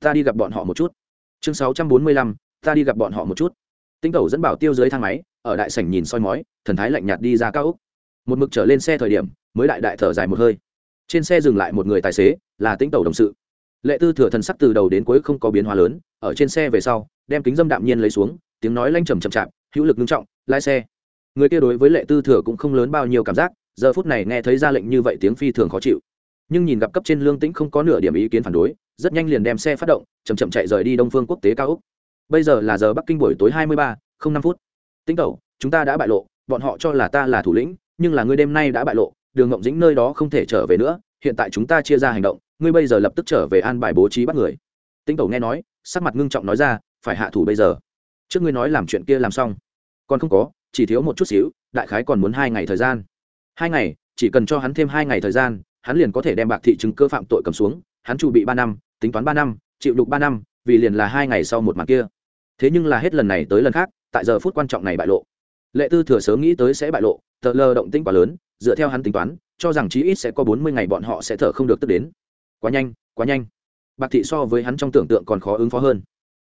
ta đi gặp bọn họ một chút. Chương 645. ta đi gặp bọn họ một chút. Tinh cầu dẫn bảo tiêu dưới thang máy, ở đại sảnh nhìn soi mói, thần thái lạnh nhạt đi ra cao úc một mực trở lên xe thời điểm, mới đại đại thở dài một hơi. Trên xe dừng lại một người tài xế, là tinh tẩu đồng sự. Lệ tư thừa thần sắc từ đầu đến cuối không có biến hóa lớn, ở trên xe về sau, đem kính dâm đạm nhiên lấy xuống, tiếng nói lanh trầm chậm chạp, hữu lực nghiêm trọng, lái xe người kia đối với lệ tư thừa cũng không lớn bao nhiêu cảm giác, giờ phút này nghe thấy ra lệnh như vậy tiếng phi thường khó chịu. Nhưng nhìn gặp cấp trên lương tĩnh không có nửa điểm ý kiến phản đối, rất nhanh liền đem xe phát động chầm chậm chạy rời đi đông phương quốc tế cao úc bây giờ là giờ bắc kinh buổi tối hai mươi ba không năm phút. Tĩnh tẩu chúng ta đã bại lộ, bọn họ cho là ta là thủ lĩnh, nhưng là ngươi đêm nay đã bại lộ, đường ngộng dĩnh nơi đó không thể trở về nữa, hiện tại chúng ta chia ra hành động, ngươi bây giờ lập tức trở về an bài bố trí bắt người. Tĩnh tẩu nghe nói, sắc mặt ngưng trọng nói ra, phải hạ thủ bây giờ. Trước ngươi nói làm chuyện kia làm xong. Còn không có chỉ thiếu một chút xíu, đại khái còn muốn hai ngày thời gian. Hai ngày, chỉ cần cho hắn thêm hai ngày thời gian, hắn liền có thể đem bạc thị chứng cơ phạm tội cầm xuống, hắn chủ bị ba năm, tính toán ba năm, chịu đục ba năm, vì liền là hai ngày sau một mặt kia. Thế nhưng là hết lần này tới lần khác, tại giờ phút quan trọng này bại lộ. Lệ tư thừa sớm nghĩ tới sẽ bại lộ, tờ lờ động tĩnh quá lớn, dựa theo hắn tính toán, cho rằng chí ít sẽ có bốn mươi ngày bọn họ sẽ thở không được tức đến. Quá nhanh quá nhanh. Bạc thị so với hắn trong tưởng tượng còn khó ứng phó hơn.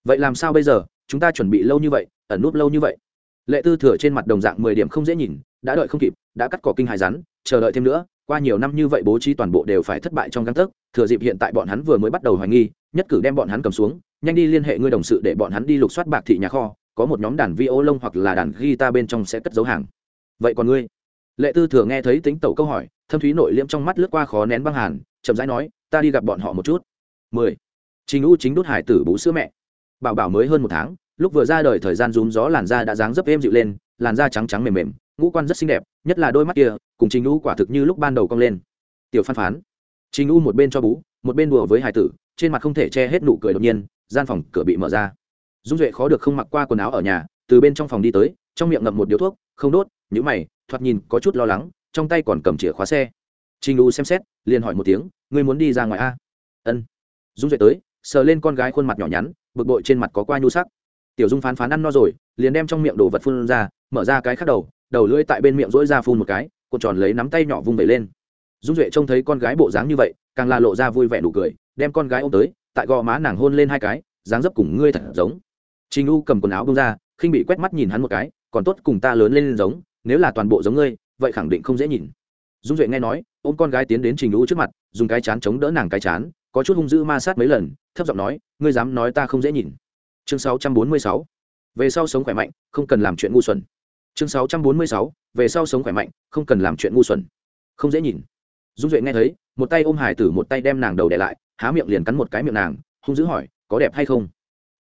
Vậy làm sao bây giờ? Chúng ta chuẩn bị lâu như vậy, ẩn núp lâu như vậy lệ tư thừa trên mặt đồng dạng mười điểm không dễ nhìn, đã đợi không kịp, đã cắt cỏ kinh hài rắn, chờ đợi thêm nữa, qua nhiều năm như vậy bố trí toàn bộ đều phải thất bại trong găng tấc, thừa dịp hiện tại bọn hắn vừa mới bắt đầu hoài nghi, nhất cử đem bọn hắn cầm xuống, nhanh đi liên hệ ngươi đồng sự để bọn hắn đi lục soát bạc thị nhà kho, có một nhóm đàn vi ô lông hoặc là đàn guitar bên trong sẽ cất dấu hàng. Vậy còn ngươi? Lệ tư thừa nghe thấy tính tẩu câu hỏi, thâm thúy nội liễm trong mắt lướt qua khó nén băng hàn, chậm rãi nói, ta đi gặp bọn họ một chút. Mười. Trình u chính đốt hải tử bú sữa mẹ. Bảo bảo mới hơn một tháng lúc vừa ra đời thời gian rúm gió làn da đã dáng dấp êm dịu lên, làn da trắng trắng mềm mềm, ngũ quan rất xinh đẹp, nhất là đôi mắt kia, cùng trình u quả thực như lúc ban đầu cong lên. Tiểu phan phán, trình u một bên cho bú, một bên đùa với hải tử, trên mặt không thể che hết nụ cười đột nhiên, gian phòng cửa bị mở ra. Dung duệ khó được không mặc qua quần áo ở nhà, từ bên trong phòng đi tới, trong miệng ngậm một điếu thuốc, không đốt nhữ mày, thoạt nhìn có chút lo lắng, trong tay còn cầm chìa khóa xe. Trình u xem xét, liền hỏi một tiếng, ngươi muốn đi ra ngoài a? Ân. Dung duệ tới, sờ lên con gái khuôn mặt nhỏ nhắn, bực bội trên mặt có qua nhu sắc tiểu dung phán phán ăn no rồi, liền đem trong miệng đồ vật phun ra, mở ra cái khác đầu đầu lưỡi tại bên miệng rỗi ra phun một cái, cuộn tròn lấy nắm tay nhỏ vung vẩy lên. Dung duệ trông thấy con gái bộ dáng như vậy, càng là lộ ra vui vẻ nụ cười, đem con gái ôm tới, tại gò má nàng hôn lên hai cái, dáng dấp cùng ngươi thật giống. Trình u cầm quần áo bông ra, khinh bị quét mắt nhìn hắn một cái, còn tốt cùng ta lớn lên giống, nếu là toàn bộ giống ngươi, vậy khẳng định không dễ nhìn. Dung duệ nghe nói, ôm con gái tiến đến trình u trước mặt, dùng cái chán chống đỡ nàng cái chán, có chút hung dữ ma sát mấy lần, thấp giọng nói, ngươi dám nói ta không dễ nhìn chương 646. về sau sống khỏe mạnh, không cần làm chuyện ngu xuẩn. Chương 646. về sau sống khỏe mạnh, không cần làm chuyện ngu xuẩn. Không dễ nhìn. Dung duệ nghe thấy, một tay ôm hải tử, một tay đem nàng đầu đẻ lại, há miệng liền cắn một cái miệng nàng, hung dữ hỏi, có đẹp hay không?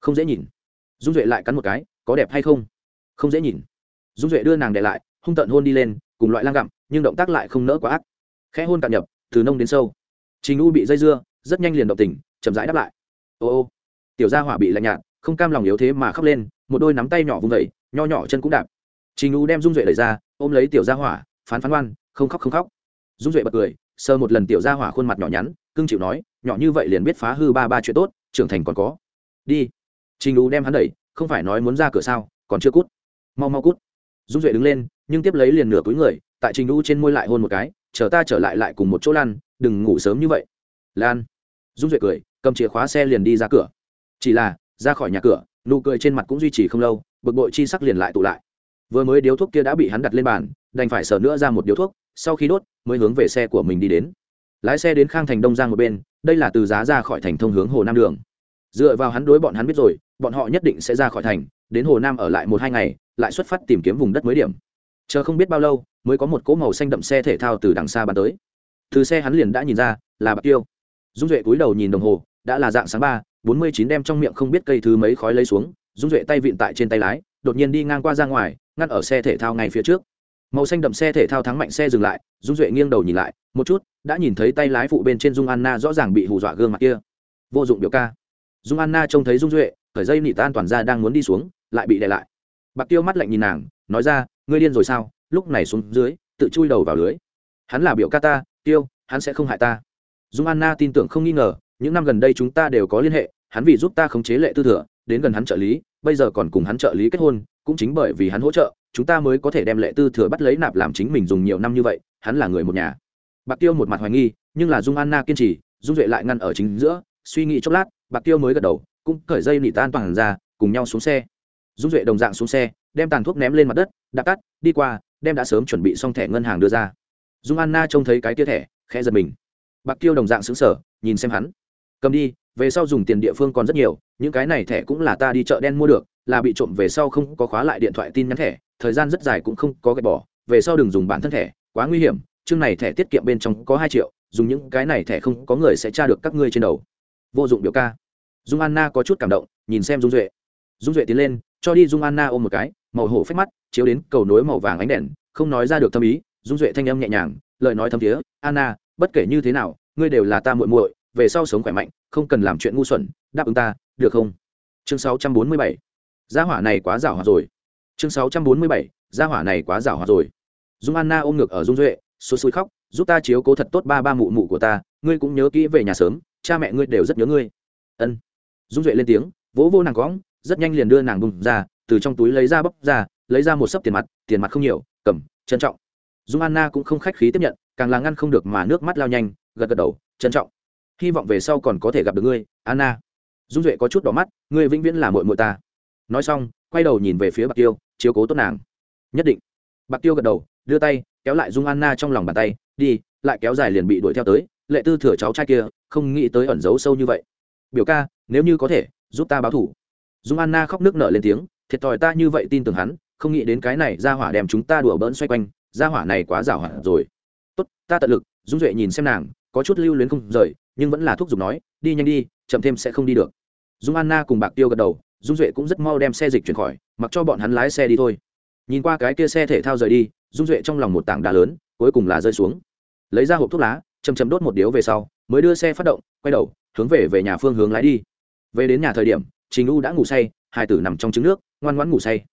Không dễ nhìn. Dung duệ lại cắn một cái, có đẹp hay không? Không dễ nhìn. Dung duệ đưa nàng đẻ lại, hung tận hôn đi lên, cùng loại lang gặm, nhưng động tác lại không nỡ quá ác. Khẽ hôn cạn nhập, từ nông đến sâu. Trình u bị dây dưa, rất nhanh liền động tình, chậm rãi đáp lại. Ô ô, tiểu gia hỏa bị lạnh nhạt không cam lòng yếu thế mà khóc lên một đôi nắm tay nhỏ vung vẩy nho nhỏ chân cũng đạp. Trình u đem dung duệ đẩy ra ôm lấy tiểu gia hỏa phán phán oan, không khóc không khóc. Dung duệ bật cười sờ một lần tiểu gia hỏa khuôn mặt nhỏ nhắn cưng chịu nói nhỏ như vậy liền biết phá hư ba ba chuyện tốt trưởng thành còn có. Đi. Trình u đem hắn đẩy không phải nói muốn ra cửa sao còn chưa cút. Mau mau cút. Dung duệ đứng lên nhưng tiếp lấy liền nửa túi người tại trình u trên môi lại hôn một cái chờ ta trở lại lại cùng một chỗ lan đừng ngủ sớm như vậy. Lan. Dung duệ cười cầm chìa khóa xe liền đi ra cửa. Chỉ là ra khỏi nhà cửa, nụ cười trên mặt cũng duy trì không lâu, bực bội chi sắc liền lại tụ lại. Vừa mới điếu thuốc kia đã bị hắn đặt lên bàn, đành phải sờ nữa ra một điếu thuốc, sau khi đốt, mới hướng về xe của mình đi đến. Lái xe đến khang thành đông giang một bên, đây là từ giá ra khỏi thành thông hướng hồ nam đường. Dựa vào hắn đối bọn hắn biết rồi, bọn họ nhất định sẽ ra khỏi thành, đến hồ nam ở lại một hai ngày, lại xuất phát tìm kiếm vùng đất mới điểm. Chờ không biết bao lâu, mới có một cỗ màu xanh đậm xe thể thao từ đằng xa bắn tới. Từ xe hắn liền đã nhìn ra, là bạc tiêu. Dung duệ cúi đầu nhìn đồng hồ, đã là dạng sáng ba bốn mươi chín đem trong miệng không biết cây thứ mấy khói lấy xuống, dung duệ tay vịn tại trên tay lái, đột nhiên đi ngang qua ra ngoài ngăn ở xe thể thao ngay phía trước. Màu xanh đậm xe thể thao thắng mạnh xe dừng lại, dung duệ nghiêng đầu nhìn lại, một chút, đã nhìn thấy tay lái phụ bên trên dung anna rõ ràng bị hù dọa gương mặt kia. Vô dụng biểu ca. Dung anna trông thấy dung duệ khởi dây nị tan toàn ra đang muốn đi xuống, lại bị đè lại. Bạc tiêu mắt lạnh nhìn nàng, nói ra, ngươi điên rồi sao? Lúc này xuống dưới, tự chui đầu vào lưới. Hắn là biểu ca ta, tiêu, hắn sẽ không hại ta. Dung anna tin tưởng không nghi ngờ những năm gần đây chúng ta đều có liên hệ, hắn vì giúp ta khống chế lệ tư thừa, đến gần hắn trợ lý, bây giờ còn cùng hắn trợ lý kết hôn, cũng chính bởi vì hắn hỗ trợ, chúng ta mới có thể đem lệ tư thừa bắt lấy nạp làm chính mình dùng nhiều năm như vậy, hắn là người một nhà. Bạc tiêu một mặt hoài nghi, nhưng là dung anna kiên trì, dung duệ lại ngăn ở chính giữa, suy nghĩ chốc lát, bạc tiêu mới gật đầu, cũng cởi dây nị tan toàn ra, cùng nhau xuống xe. Dung duệ đồng dạng xuống xe, đem tàn thuốc ném lên mặt đất đạp cắt, đi qua, đem đã sớm chuẩn bị xong thẻ ngân hàng đưa ra. Dung anna trông thấy cái tia thẻ, khẽ giật mình. Bạc tiêu đồng dạng xứng sở nhìn xem hắn cầm đi, về sau dùng tiền địa phương còn rất nhiều, những cái này thẻ cũng là ta đi chợ đen mua được, là bị trộm về sau không có khóa lại điện thoại tin nhắn thẻ, thời gian rất dài cũng không có gạch bỏ, về sau đừng dùng bản thân thẻ, quá nguy hiểm, chương này thẻ tiết kiệm bên trong có hai triệu, dùng những cái này thẻ không có người sẽ tra được các ngươi trên đầu. Vô dụng biểu ca. Dung anna có chút cảm động, nhìn xem dung duệ. Dung duệ tiến lên, cho đi dung anna ôm một cái, màu hổ phách mắt, chiếu đến cầu nối màu vàng ánh đèn, không nói ra được tâm ý, dung duệ thanh âm nhẹ nhàng, lời nói thâm thiế, anna, bất kể như thế nào, ngươi đều là ta muội muội về sau sống khỏe mạnh, không cần làm chuyện ngu xuẩn, đáp ứng ta, được không? Chương 647. gia hỏa này quá giảo hòa rồi. Chương 647. gia hỏa này quá giảo hòa rồi. Dung anna ôm ngực ở dung duệ xô xui khóc, giúp ta chiếu cố thật tốt ba ba mụ mụ của ta, ngươi cũng nhớ kỹ về nhà sớm, cha mẹ ngươi đều rất nhớ ngươi. Ân. Dung duệ lên tiếng, vỗ vô nàng cóng rất nhanh liền đưa nàng bùng ra, từ trong túi lấy ra bóc ra, lấy ra một sấp tiền mặt tiền mặt không nhiều, cầm, trân trọng. Dung anna cũng không khách khí tiếp nhận, càng là ngăn không được mà nước mắt lao nhanh, gật gật đầu, trân trọng hy vọng về sau còn có thể gặp được ngươi, anna. Dung duệ có chút đỏ mắt, ngươi vĩnh viễn là mội mội ta. Nói xong, quay đầu nhìn về phía bạc tiêu, chiếu cố tốt nàng. Nhất định. Bạc tiêu gật đầu, đưa tay, kéo lại dung anna trong lòng bàn tay, đi, lại kéo dài liền bị đuổi theo tới, lệ tư thừa cháu trai kia, không nghĩ tới ẩn giấu sâu như vậy. Biểu ca, nếu như có thể, giúp ta báo thủ. Dung anna khóc nước nở lên tiếng, thiệt thòi ta như vậy tin tưởng hắn, không nghĩ đến cái này ra hỏa đem chúng ta đùa bỡn xoay quanh, ra hỏa này quá giảo hỏa rồi. Tốt, ta tận lực, dung duệ nhìn xem nàng, có chút lưu luyến không rời nhưng vẫn là thúc giục nói, đi nhanh đi, chậm thêm sẽ không đi được. Dung anna cùng bạc tiêu gật đầu, dung duệ cũng rất mau đem xe dịch chuyển khỏi, mặc cho bọn hắn lái xe đi thôi. Nhìn qua cái kia xe thể thao rời đi, dung duệ trong lòng một tảng đá lớn, cuối cùng là rơi xuống. Lấy ra hộp thuốc lá chầm chầm đốt một điếu về sau, mới đưa xe phát động, quay đầu, hướng về về nhà phương hướng lái đi. Về đến nhà thời điểm, trình u đã ngủ say, hai tử nằm trong trứng nước, ngoan ngoãn ngủ say.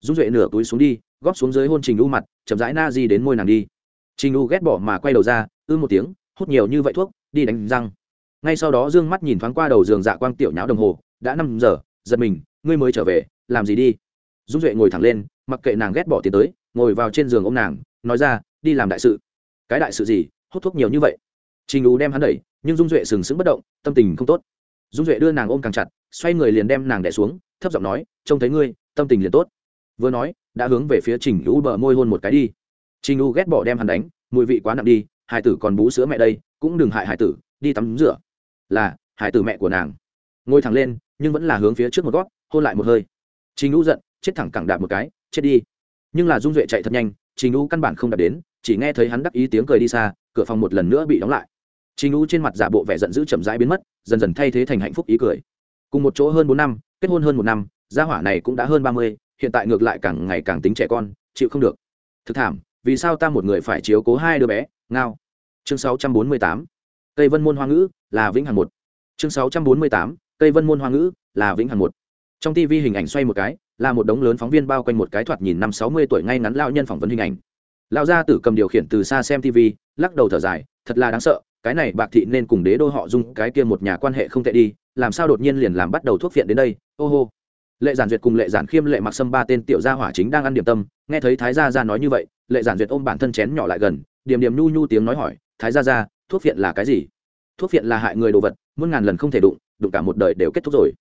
Dung duệ nửa túi xuống đi, góp xuống dưới hôn trình u mặt, chậm rãi na di đến môi nàng đi. Trình u ghét bỏ mà quay đầu ra, ư một tiếng, hút nhiều như vậy thuốc đi đánh răng. Ngay sau đó Dương mắt nhìn thoáng qua đầu giường dạ quang tiểu nháo đồng hồ, đã năm giờ, giật mình, ngươi mới trở về, làm gì đi? Dung duệ ngồi thẳng lên, mặc kệ nàng ghét bỏ tiền tới, ngồi vào trên giường ô m nàng, nói ra, đi làm đại sự. Cái đại sự gì, hút thuốc nhiều như vậy? Trình u đem hắn đẩy, nhưng dung duệ sừng sững bất động, tâm tình không tốt. Dung duệ đưa nàng ôm càng chặt, xoay người liền đem nàng đẻ xuống, thấp giọng nói, trông thấy ngươi, tâm tình liền tốt. Vừa nói, đã hướng về phía trình u bờ môi hôn một cái đi. Trình u ghét bỏ đem hắn đánh, mùi vị quá nặng đi hai tử còn bú sữa mẹ đây cũng đừng hại hải tử, đi tắm rửa. Là, hải tử mẹ của nàng. Ngồi thẳng lên, nhưng vẫn là hướng phía trước một gót, hôn lại một hơi. Trình u giận, chết thẳng cẳng đạp một cái, chết đi. Nhưng là dung duệ chạy thật nhanh, trình u căn bản không đạp đến, chỉ nghe thấy hắn đắc ý tiếng cười đi xa, cửa phòng một lần nữa bị đóng lại. Trình u trên mặt giả bộ vẻ giận dữ chậm rãi biến mất, dần dần thay thế thành hạnh phúc ý cười. Cùng một chỗ hơn bốn năm, kết hôn hơn một năm, gia hỏa này cũng đã hơn ba mươi, hiện tại ngược lại càng ngày càng tính trẻ con, chịu không được. Thực thảm, vì sao ta một người phải chiếu cố hai đứa bé, ngao? Chương sáu trăm bốn mươi tám cây vân môn hoa ngữ là vĩnh hằng một. Chương sáu trăm bốn mươi tám cây vân môn hoa ngữ là vĩnh hằng một. Trong tv hình ảnh xoay một cái, là một đống lớn phóng viên bao quanh một cái thoạt nhìn năm sáu mươi tuổi ngay ngắn lao nhân phỏng vấn hình ảnh. Lao gia tử cầm điều khiển từ xa xem tv lắc đầu thở dài, thật là đáng sợ, cái này bạc thị nên cùng đế đô họ dung, cái kia một nhà quan hệ không tệ đi, làm sao đột nhiên liền làm bắt đầu thuốc viện đến đây, ô hô. Lệ giản duyệt cùng lệ giản khiêm, lệ mặc sâm ba tên tiểu gia hỏa chính đang ăn điểm tâm, nghe thấy thái gia gia nói như vậy, lệ giản duyệt ôm bản thân chén nhỏ lại gần, điểm điểm nhu nhu tiếng nói hỏi thái gia gia, thuốc viện là cái gì? Thuốc viện là hại người đồ vật, muôn ngàn lần không thể đụng đụng cả một đời đều kết thúc rồi.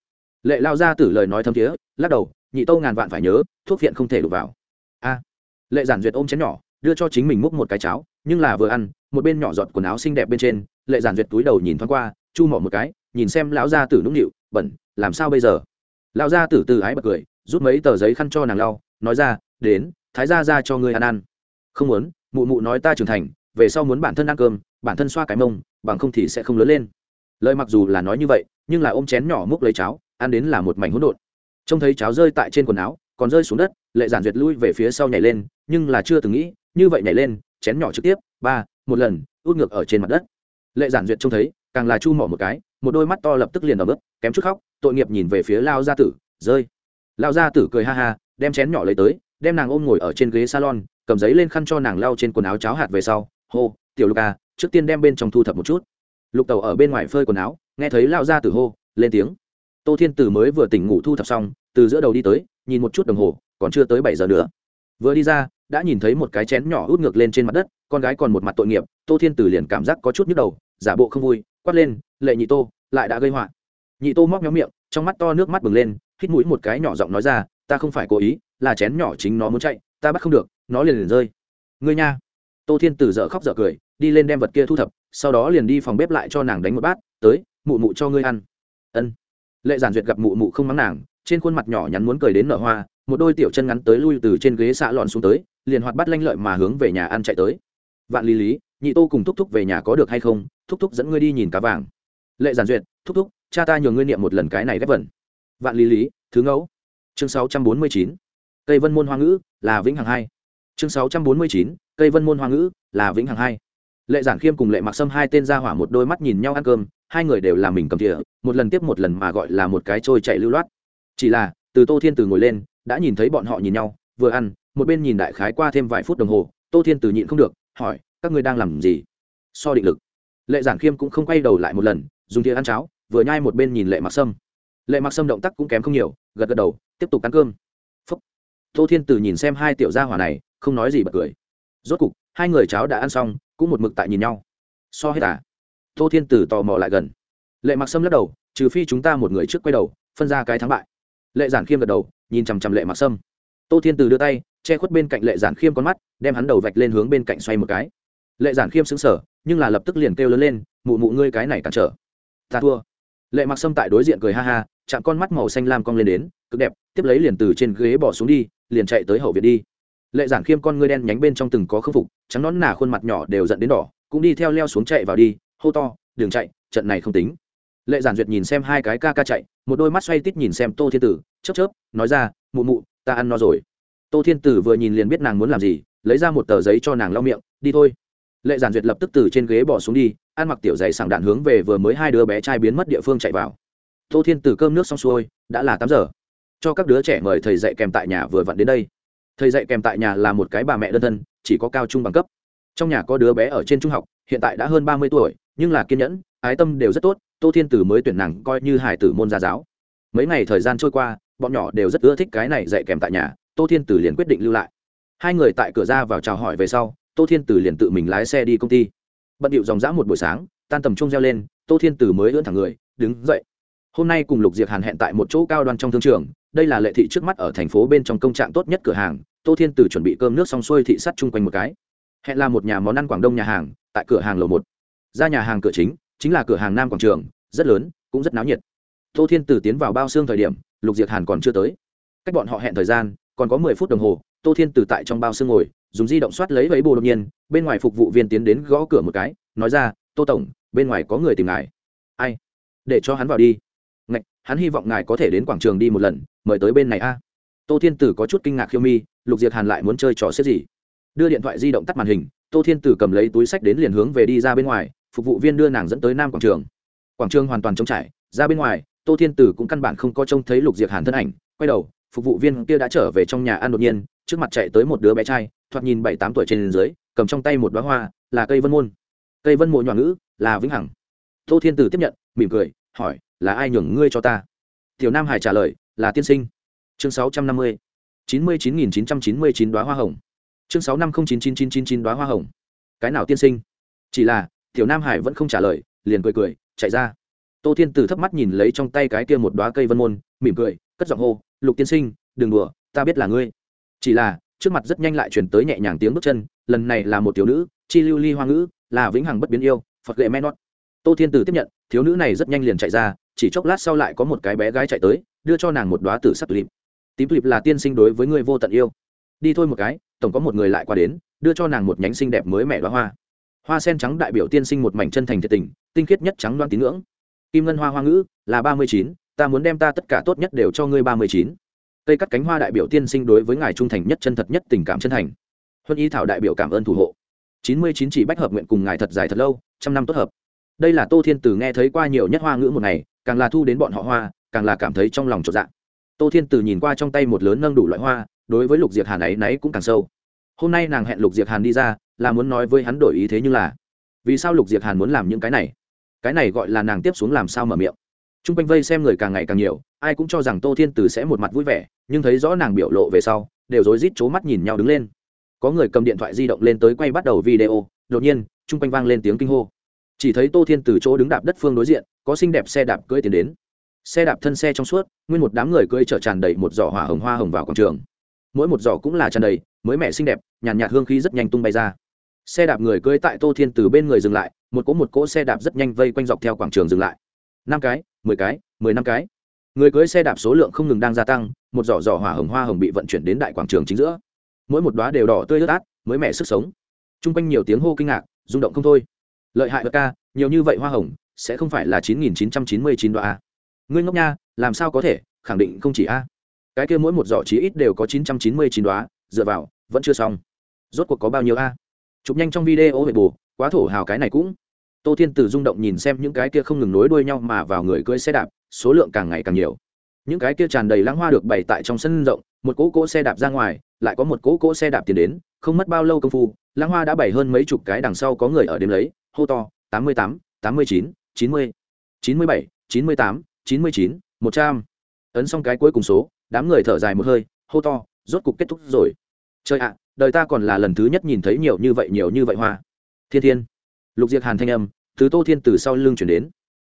Lệ lao ra tử lời nói thâm thiế, lắc đầu, nhị tâu ngàn vạn phải nhớ, thuốc viện không thể đụng vào. A. Lệ giản duyệt ôm chén nhỏ, đưa cho chính mình múc một cái cháo, nhưng là vừa ăn, một bên nhỏ giọt quần áo xinh đẹp bên trên, lệ giản duyệt túi đầu nhìn thoáng qua, chu mỏ một cái, nhìn xem lão gia tử nũng nịu, bẩn, làm sao bây giờ? Lão gia tử từ ái bật cười, rút mấy tờ giấy khăn cho nàng lau, nói ra, đến, thái gia ra cho ngươi ăn ăn. Không muốn, mụ mụ nói ta trưởng thành về sau muốn bản thân ăn cơm, bản thân xoa cái mông, bằng không thì sẽ không lớn lên. Lời mặc dù là nói như vậy, nhưng là ôm chén nhỏ múc lấy cháo, ăn đến là một mảnh hỗn độn. Trông thấy cháo rơi tại trên quần áo, còn rơi xuống đất, lệ giản duyệt lui về phía sau nhảy lên, nhưng là chưa từng nghĩ, như vậy nhảy lên, chén nhỏ trực tiếp, ba, một lần, út ngược ở trên mặt đất. Lệ giản duyệt trông thấy, càng là chu mỏ một cái, một đôi mắt to lập tức liền ở bước kém chút khóc, tội nghiệp nhìn về phía lao gia tử, rơi. Lao gia tử cười ha ha, đem chén nhỏ lấy tới, đem nàng ôm ngồi ở trên ghế salon, cầm giấy lên khăn cho nàng lau trên quần áo cháo hạt về sau hô, tiểu lục à trước tiên đem bên trong thu thập một chút. Lục tàu ở bên ngoài phơi quần áo, nghe thấy lao ra từ hô, lên tiếng. Tô thiên tử mới vừa tỉnh ngủ thu thập xong, từ giữa đầu đi tới, nhìn một chút đồng hồ, còn chưa tới bảy giờ nữa. Vừa đi ra, đã nhìn thấy một cái chén nhỏ út ngược lên trên mặt đất, con gái còn một mặt tội nghiệp, tô thiên tử liền cảm giác có chút nhức đầu, giả bộ không vui, quát lên, lệ nhị tô, lại đã gây họa. Nhị tô móc nhóm miệng, trong mắt to nước mắt bừng lên, hít mũi một cái nhỏ giọng nói ra, ta không phải cố ý, là chén nhỏ chính nó muốn chạy, ta bắt không được, nó liền liền rơi. Ngươi nha tô thiên Từ dợ khóc dợ cười, đi lên đem vật kia thu thập, sau đó liền đi phòng bếp lại cho nàng đánh một bát, tới, mụ mụ cho ngươi ăn. Ân. Lệ giản duyệt gặp mụ mụ không mắng nàng, trên khuôn mặt nhỏ nhắn muốn cười đến nở hoa, một đôi tiểu chân ngắn tới lui từ trên ghế xạ lọn xuống tới, liền hoạt bắt lanh lợi mà hướng về nhà ăn chạy tới. Vạn lý lý, nhị tô cùng thúc thúc về nhà có được hay không? Thúc thúc dẫn ngươi đi nhìn cá vàng. Lệ giản duyệt, thúc thúc, cha ta nhường ngươi niệm một lần cái này ghép vẩn vạn lý lý, thứ ngẫu. Chương sáu trăm bốn mươi chín. Cây vân môn hoa ngữ, là vĩnh hằng hai chương sáu trăm bốn mươi chín, cây vân môn hoa ngữ, là vĩnh hằng hai. Lệ giản khiêm cùng lệ mặc sâm hai tên ra hỏa một đôi mắt nhìn nhau ăn cơm, hai người đều là mình cầm thìa, một lần tiếp một lần mà gọi là một cái trôi chạy lưu loát. Chỉ là, từ tô thiên từ ngồi lên, đã nhìn thấy bọn họ nhìn nhau, vừa ăn, một bên nhìn đại khái qua thêm vài phút đồng hồ, tô thiên từ nhịn không được, hỏi, các ngươi đang làm gì? So định lực. Lệ giản khiêm cũng không quay đầu lại một lần, dùng thìa ăn cháo, vừa nhai một bên nhìn lệ mặc sâm. Lệ mặc sâm động tác cũng kém không nhiều, gật gật đầu, tiếp tục ăn cơm. Phúc. tô thiên từ nhìn xem hai tiểu gia hỏa này không nói gì bật cười. Rốt cục, hai người cháo đã ăn xong, cũng một mực tại nhìn nhau. So hết à? Tô thiên tử tò mò lại gần. Lệ mặc sâm lắc đầu, trừ phi chúng ta một người trước quay đầu, phân ra cái thắng bại. Lệ giản khiêm gật đầu, nhìn chằm chằm lệ mặc sâm. Tô thiên tử đưa tay, che khuất bên cạnh lệ giản khiêm con mắt, đem hắn đầu vạch lên hướng bên cạnh xoay một cái. Lệ giản khiêm xứng sở nhưng là lập tức liền kêu lớn lên, mụ mụ ngươi cái này cản trở. Ta thua. Lệ mặc sâm tại đối diện cười ha ha, chạm con mắt màu xanh lam cong lên đến, cực đẹp, tiếp lấy liền từ trên ghế bỏ xuống đi, liền chạy tới hậu viện đi lệ giản khiêm con ngươi đen nhánh bên trong từng có khâm phục, trắng nón nà khuôn mặt nhỏ đều dẫn đến đỏ, cũng đi theo leo xuống chạy vào đi, hô to đường chạy, trận này không tính. Lệ giản duyệt nhìn xem hai cái ca ca chạy, một đôi mắt xoay tít nhìn xem tô thiên tử, chớp chớp, nói ra, mụ mụ, ta ăn no rồi. Tô thiên tử vừa nhìn liền biết nàng muốn làm gì, lấy ra một tờ giấy cho nàng lau miệng, đi thôi. Lệ giản duyệt lập tức từ trên ghế bỏ xuống đi, ăn mặc tiểu giày sảng đạn hướng về vừa mới hai đứa bé trai biến mất địa phương chạy vào. Tô thiên tử cơm nước xong xuôi, đã là tám giờ. Cho các đứa trẻ mời thầy dạy kèm tại nhà vừa vặn đến đây thầy dạy kèm tại nhà là một cái bà mẹ đơn thân, chỉ có cao trung bằng cấp. Trong nhà có đứa bé ở trên trung học, hiện tại đã hơn ba mươi tuổi, nhưng là kiên nhẫn, ái tâm đều rất tốt, tô thiên tử mới tuyển nàng coi như hải tử môn gia giáo. Mấy ngày thời gian trôi qua, bọn nhỏ đều rất ưa thích cái này dạy kèm tại nhà, tô thiên tử liền quyết định lưu lại. Hai người tại cửa ra vào chào hỏi về sau, tô thiên tử liền tự mình lái xe đi công ty. Bận điệu dòng dã một buổi sáng, tan tầm trung reo lên, tô thiên tử mới ưỡn thẳng người, đứng dậy. Hôm nay cùng lục diệp hàn hẹn tại một chỗ cao đoan trong thương trường đây là lệ thị trước mắt ở thành phố bên trong công trạng tốt nhất cửa hàng, tô thiên tử chuẩn bị cơm nước xong xuôi thị sắt chung quanh một cái. Hẹn là một nhà món ăn quảng đông nhà hàng, tại cửa hàng lầu một. Ra nhà hàng cửa chính chính là cửa hàng nam quảng trường, rất lớn, cũng rất náo nhiệt. Tô thiên tử tiến vào bao xương thời điểm, lục diệt hàn còn chưa tới. Cách bọn họ hẹn thời gian, còn có mười phút đồng hồ, tô thiên tử tại trong bao xương ngồi, dùng di động soát lấy vấy bồ đột nhiên, bên ngoài phục vụ viên tiến đến gõ cửa một cái, nói ra, tô tổng, bên ngoài có người tìm ngài. Ai? Để cho hắn vào đi hắn hy vọng ngài có thể đến quảng trường đi một lần, mời tới bên này a. Tô thiên tử có chút kinh ngạc khiêu mi, lục diệt hàn lại muốn chơi trò xếp gì? Đưa điện thoại di động tắt màn hình, tô thiên tử cầm lấy túi sách đến liền hướng về đi ra bên ngoài, phục vụ viên đưa nàng dẫn tới nam quảng trường. Quảng trường hoàn toàn trống trải, ra bên ngoài, tô thiên tử cũng căn bản không có trông thấy lục diệt hàn thân ảnh, quay đầu, phục vụ viên kia đã trở về trong nhà ăn đột nhiên, trước mặt chạy tới một đứa bé trai, thoạt nhìn bảy tám tuổi trên dưới, cầm trong tay một đoá hoa, là cây vân môn. Cây vân mộ nhọn ngữ, là vĩnh hằng. Tô thiên tử tiếp nhận, mỉm cười, hỏi là ai nhường ngươi cho ta? Tiểu nam hải trả lời, là tiên sinh. Chương sáu trăm năm mươi. chín mươi chín nghìn chín trăm chín mươi chín đoá hoa hồng. Chương sáu năm không chín chín chín chín chín đoá hoa hồng. Cái nào tiên sinh? Chỉ là, tiểu nam hải vẫn không trả lời, liền cười cười, chạy ra. Tô thiên tử thấp mắt nhìn lấy trong tay cái kia một đoá cây vân môn, mỉm cười, cất giọng hô, lục tiên sinh, đừng đùa, ta biết là ngươi. Chỉ là, trước mặt rất nhanh lại chuyển tới nhẹ nhàng tiếng bước chân, lần này là một thiếu nữ, chi lưu ly hoa ngữ, là vĩnh hằng bất biến yêu, phật lệ menot tô thiên tử tiếp nhận, thiếu nữ này rất nhanh liền chạy ra chỉ chốc lát sau lại có một cái bé gái chạy tới, đưa cho nàng một đoá tử sắc tulip tím tulip là tiên sinh đối với người vô tận yêu. Đi thôi một cái, tổng có một người lại qua đến, đưa cho nàng một nhánh xinh đẹp mới mẻ đoá hoa. Hoa sen trắng đại biểu tiên sinh một mảnh chân thành thiệt tình, tinh khiết nhất trắng đoan tín ngưỡng. Kim ngân hoa hoa ngữ, là ba mươi chín, ta muốn đem ta tất cả tốt nhất đều cho ngươi ba mươi chín. Cây cắt cánh hoa đại biểu tiên sinh đối với ngài trung thành nhất chân thật nhất tình cảm chân thành. Huân y thảo đại biểu cảm ơn thủ hộ. chín mươi chín chỉ bách hợp nguyện cùng ngài thật dài thật lâu, trăm năm tốt hợp. Đây là tô thiên tử nghe thấy qua nhiều nhất hoa ngữ một ngày càng là thu đến bọn họ hoa, càng là cảm thấy trong lòng trọn dạng tô thiên Từ nhìn qua trong tay một lớn nâng đủ loại hoa, đối với lục diệp hàn ấy náy cũng càng sâu. Hôm nay nàng hẹn lục diệp hàn đi ra, là muốn nói với hắn đổi ý thế nhưng là, vì sao lục diệp hàn muốn làm những cái này? Cái này gọi là nàng tiếp xuống làm sao mở miệng? T r u n g quanh vây xem người càng ngày càng nhiều, ai cũng cho rằng tô thiên Từ sẽ một mặt vui vẻ, nhưng thấy rõ nàng biểu lộ về sau, đều rối rít c mắt nhìn nhau đứng lên. Có người cầm điện thoại di động lên tới quay bắt đầu video, đột nhiên t r u n g quanh vang lên tiếng kinh hô. Chỉ thấy tô thiên từ chỗ đứng đạp đất phương đối diện có xinh đẹp xe đạp cưỡi tiến đến. Xe đạp thân xe trong suốt nguyên một đám người cưỡi chở tràn đầy một giỏ hỏa hồng hoa hồng vào quảng trường. Mỗi một giỏ cũng là tràn đầy mới mẻ xinh đẹp nhàn nhạt, nhạt hương khí rất nhanh tung bay ra. Xe đạp người cưỡi tại tô thiên từ bên người dừng lại một cỗ một cỗ xe đạp rất nhanh vây quanh dọc theo quảng trường dừng lại. Năm cái mười cái mười năm cái. Người cưới xe đạp số lượng không ngừng đang gia tăng một giỏ giỏ hỏa hồng hoa hồng bị vận chuyển đến đại quảng trường chính giữa. Mỗi một đoá đều đỏ tươi ướt át mới mẻ sức sống. T r u n g quanh nhiều tiếng hô kinh ngạc rung động không thôi. Lợi hại ca nhiều như vậy hoa hồng sẽ không phải là chín nghìn chín trăm chín mươi chín đoá a. Ngươi ngốc nha, làm sao có thể, khẳng định không chỉ a. Cái kia mỗi một giỏ chí ít đều có chín trăm chín mươi chín đoá dựa vào, vẫn chưa xong. Rốt cuộc có bao nhiêu a? Chụp nhanh trong video về bù, quá thổ hào cái này cũng. Tô thiên tử rung động nhìn xem những cái kia không ngừng nối đuôi nhau mà vào người cưỡi xe đạp, số lượng càng ngày càng nhiều. Những cái kia tràn đầy lãng hoa được bày tại trong sân rộng, một cỗ cỗ xe đạp ra ngoài, lại có một cỗ cỗ xe đạp tiến đến, không mất bao lâu công phu, lãng hoa đã bày hơn mấy chục cái đằng sau có người ở đêm lấy, hô to, tám mươi tám tám mươi chín chín mươi chín mươi bảy, chín mươi tám, chín mươi chín, một trăm. Ấn xong cái cuối cùng số, đám người thở dài một hơi, hô to, rốt cục kết thúc rồi. Trời ạ, đời ta còn là lần thứ nhất nhìn thấy nhiều như vậy, nhiều như vậy hoa. Thiên thiên. Lục diệt hàn thanh âm, từ tô thiên từ sau lưng chuyển đến.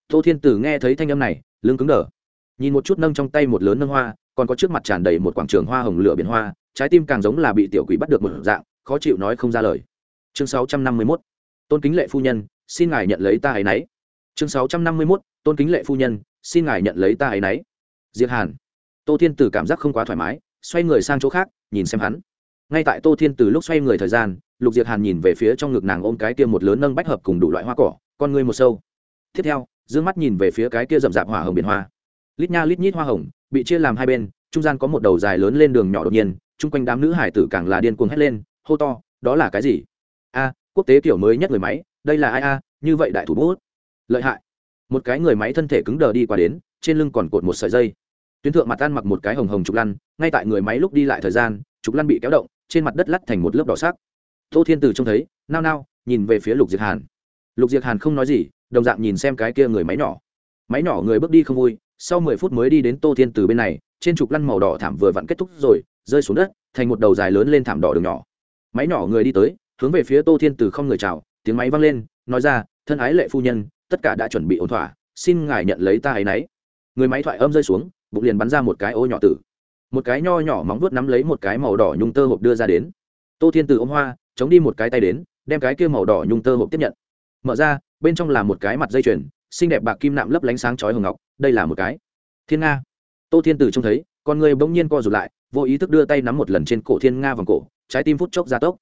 Tô thiên tử nghe thấy thanh âm này, lưng cứng đờ. Nhìn một chút nâng trong tay một lớn nâng hoa, còn có trước mặt tràn đầy một quảng trường hoa hồng lửa biển hoa, trái tim càng giống là bị tiểu quỷ bắt được một dạng, khó chịu nói không ra lời. Chương sáu trăm năm mươi 651 tôn kính lệ phu nhân, xin ngài nhận lấy ta ấy nãy chương sáu trăm năm mươi 651 tôn kính lệ phu nhân, xin ngài nhận lấy ta ấy nấy. Diệt hàn. Tô thiên tử cảm giác không quá thoải mái, xoay người sang chỗ khác, nhìn xem hắn. Ngay tại tô thiên tử lúc xoay người thời gian, lục diệt hàn nhìn về phía trong ngực nàng ôm cái kia một lớn nâng bách hợp cùng đủ loại hoa cỏ, con người một sâu. Tiếp theo d ư ơ n g mắt nhìn về phía cái kia rậm rạp hỏa hồng biển hoa. Lít nha lít nhít hoa hồng, bị chia làm hai bên, trung gian có một đầu dài lớn lên đường nhỏ đột nhiên, chung quanh đám nữ hải tử càng là điên cuồng hét lên, hô to, đó là cái gì? A, quốc tế kiểu mới nhất người máy, đây là ai a, như vậy đại thủ bút lợi hại. Một cái người máy thân thể cứng đờ đi qua đến, trên lưng còn cột một sợi dây. Tuyến thượng mặt ăn mặc một cái hồng hồng trục lăn, ngay tại người máy lúc đi lại thời gian, trục lăn bị kéo động, trên mặt đất lắt thành một lớp đỏ sắc. Tô thiên từ trông thấy, nao nao, nhìn về phía lục diệt hàn. Lục diệt hàn không nói gì, đồng dạng nhìn xem cái kia người máy nhỏ. Máy nhỏ người bước đi không vui, sau mười phút mới đi đến tô thiên từ bên này, trên trục lăn màu đỏ thảm vừa vặn kết thúc rồi, rơi xuống đất, thành một đầu dài lớn lên thảm đỏ đường nhỏ. Máy nhỏ người đi tới, hướng về phía tô thiên từ không người chào, tiếng máy vang lên, nói ra, thân ái lệ phu nhân tất cả đã chuẩn bị ổn thỏa, xin ngài nhận lấy ta ấy nấy. Người máy thoại âm rơi xuống, bụng liền bắn ra một cái ô nhỏ tử. Một cái nho nhỏ móng vuốt nắm lấy một cái màu đỏ nhung tơ hộp đưa ra đến. Tô thiên từ ôm hoa, chống đi một cái tay đến, đem cái kia màu đỏ nhung tơ hộp tiếp nhận. Mở ra, bên trong là một cái mặt dây chuyền, xinh đẹp bạc kim nạm lấp lánh sáng chói hồng ngọc, đây là một cái. Thiên nga. Tô thiên từ trông thấy, con người bỗng nhiên co rụt lại, vô ý thức đưa tay nắm một lần trên cổ thiên nga vòng cổ, trái tim phút chốc ra tốc.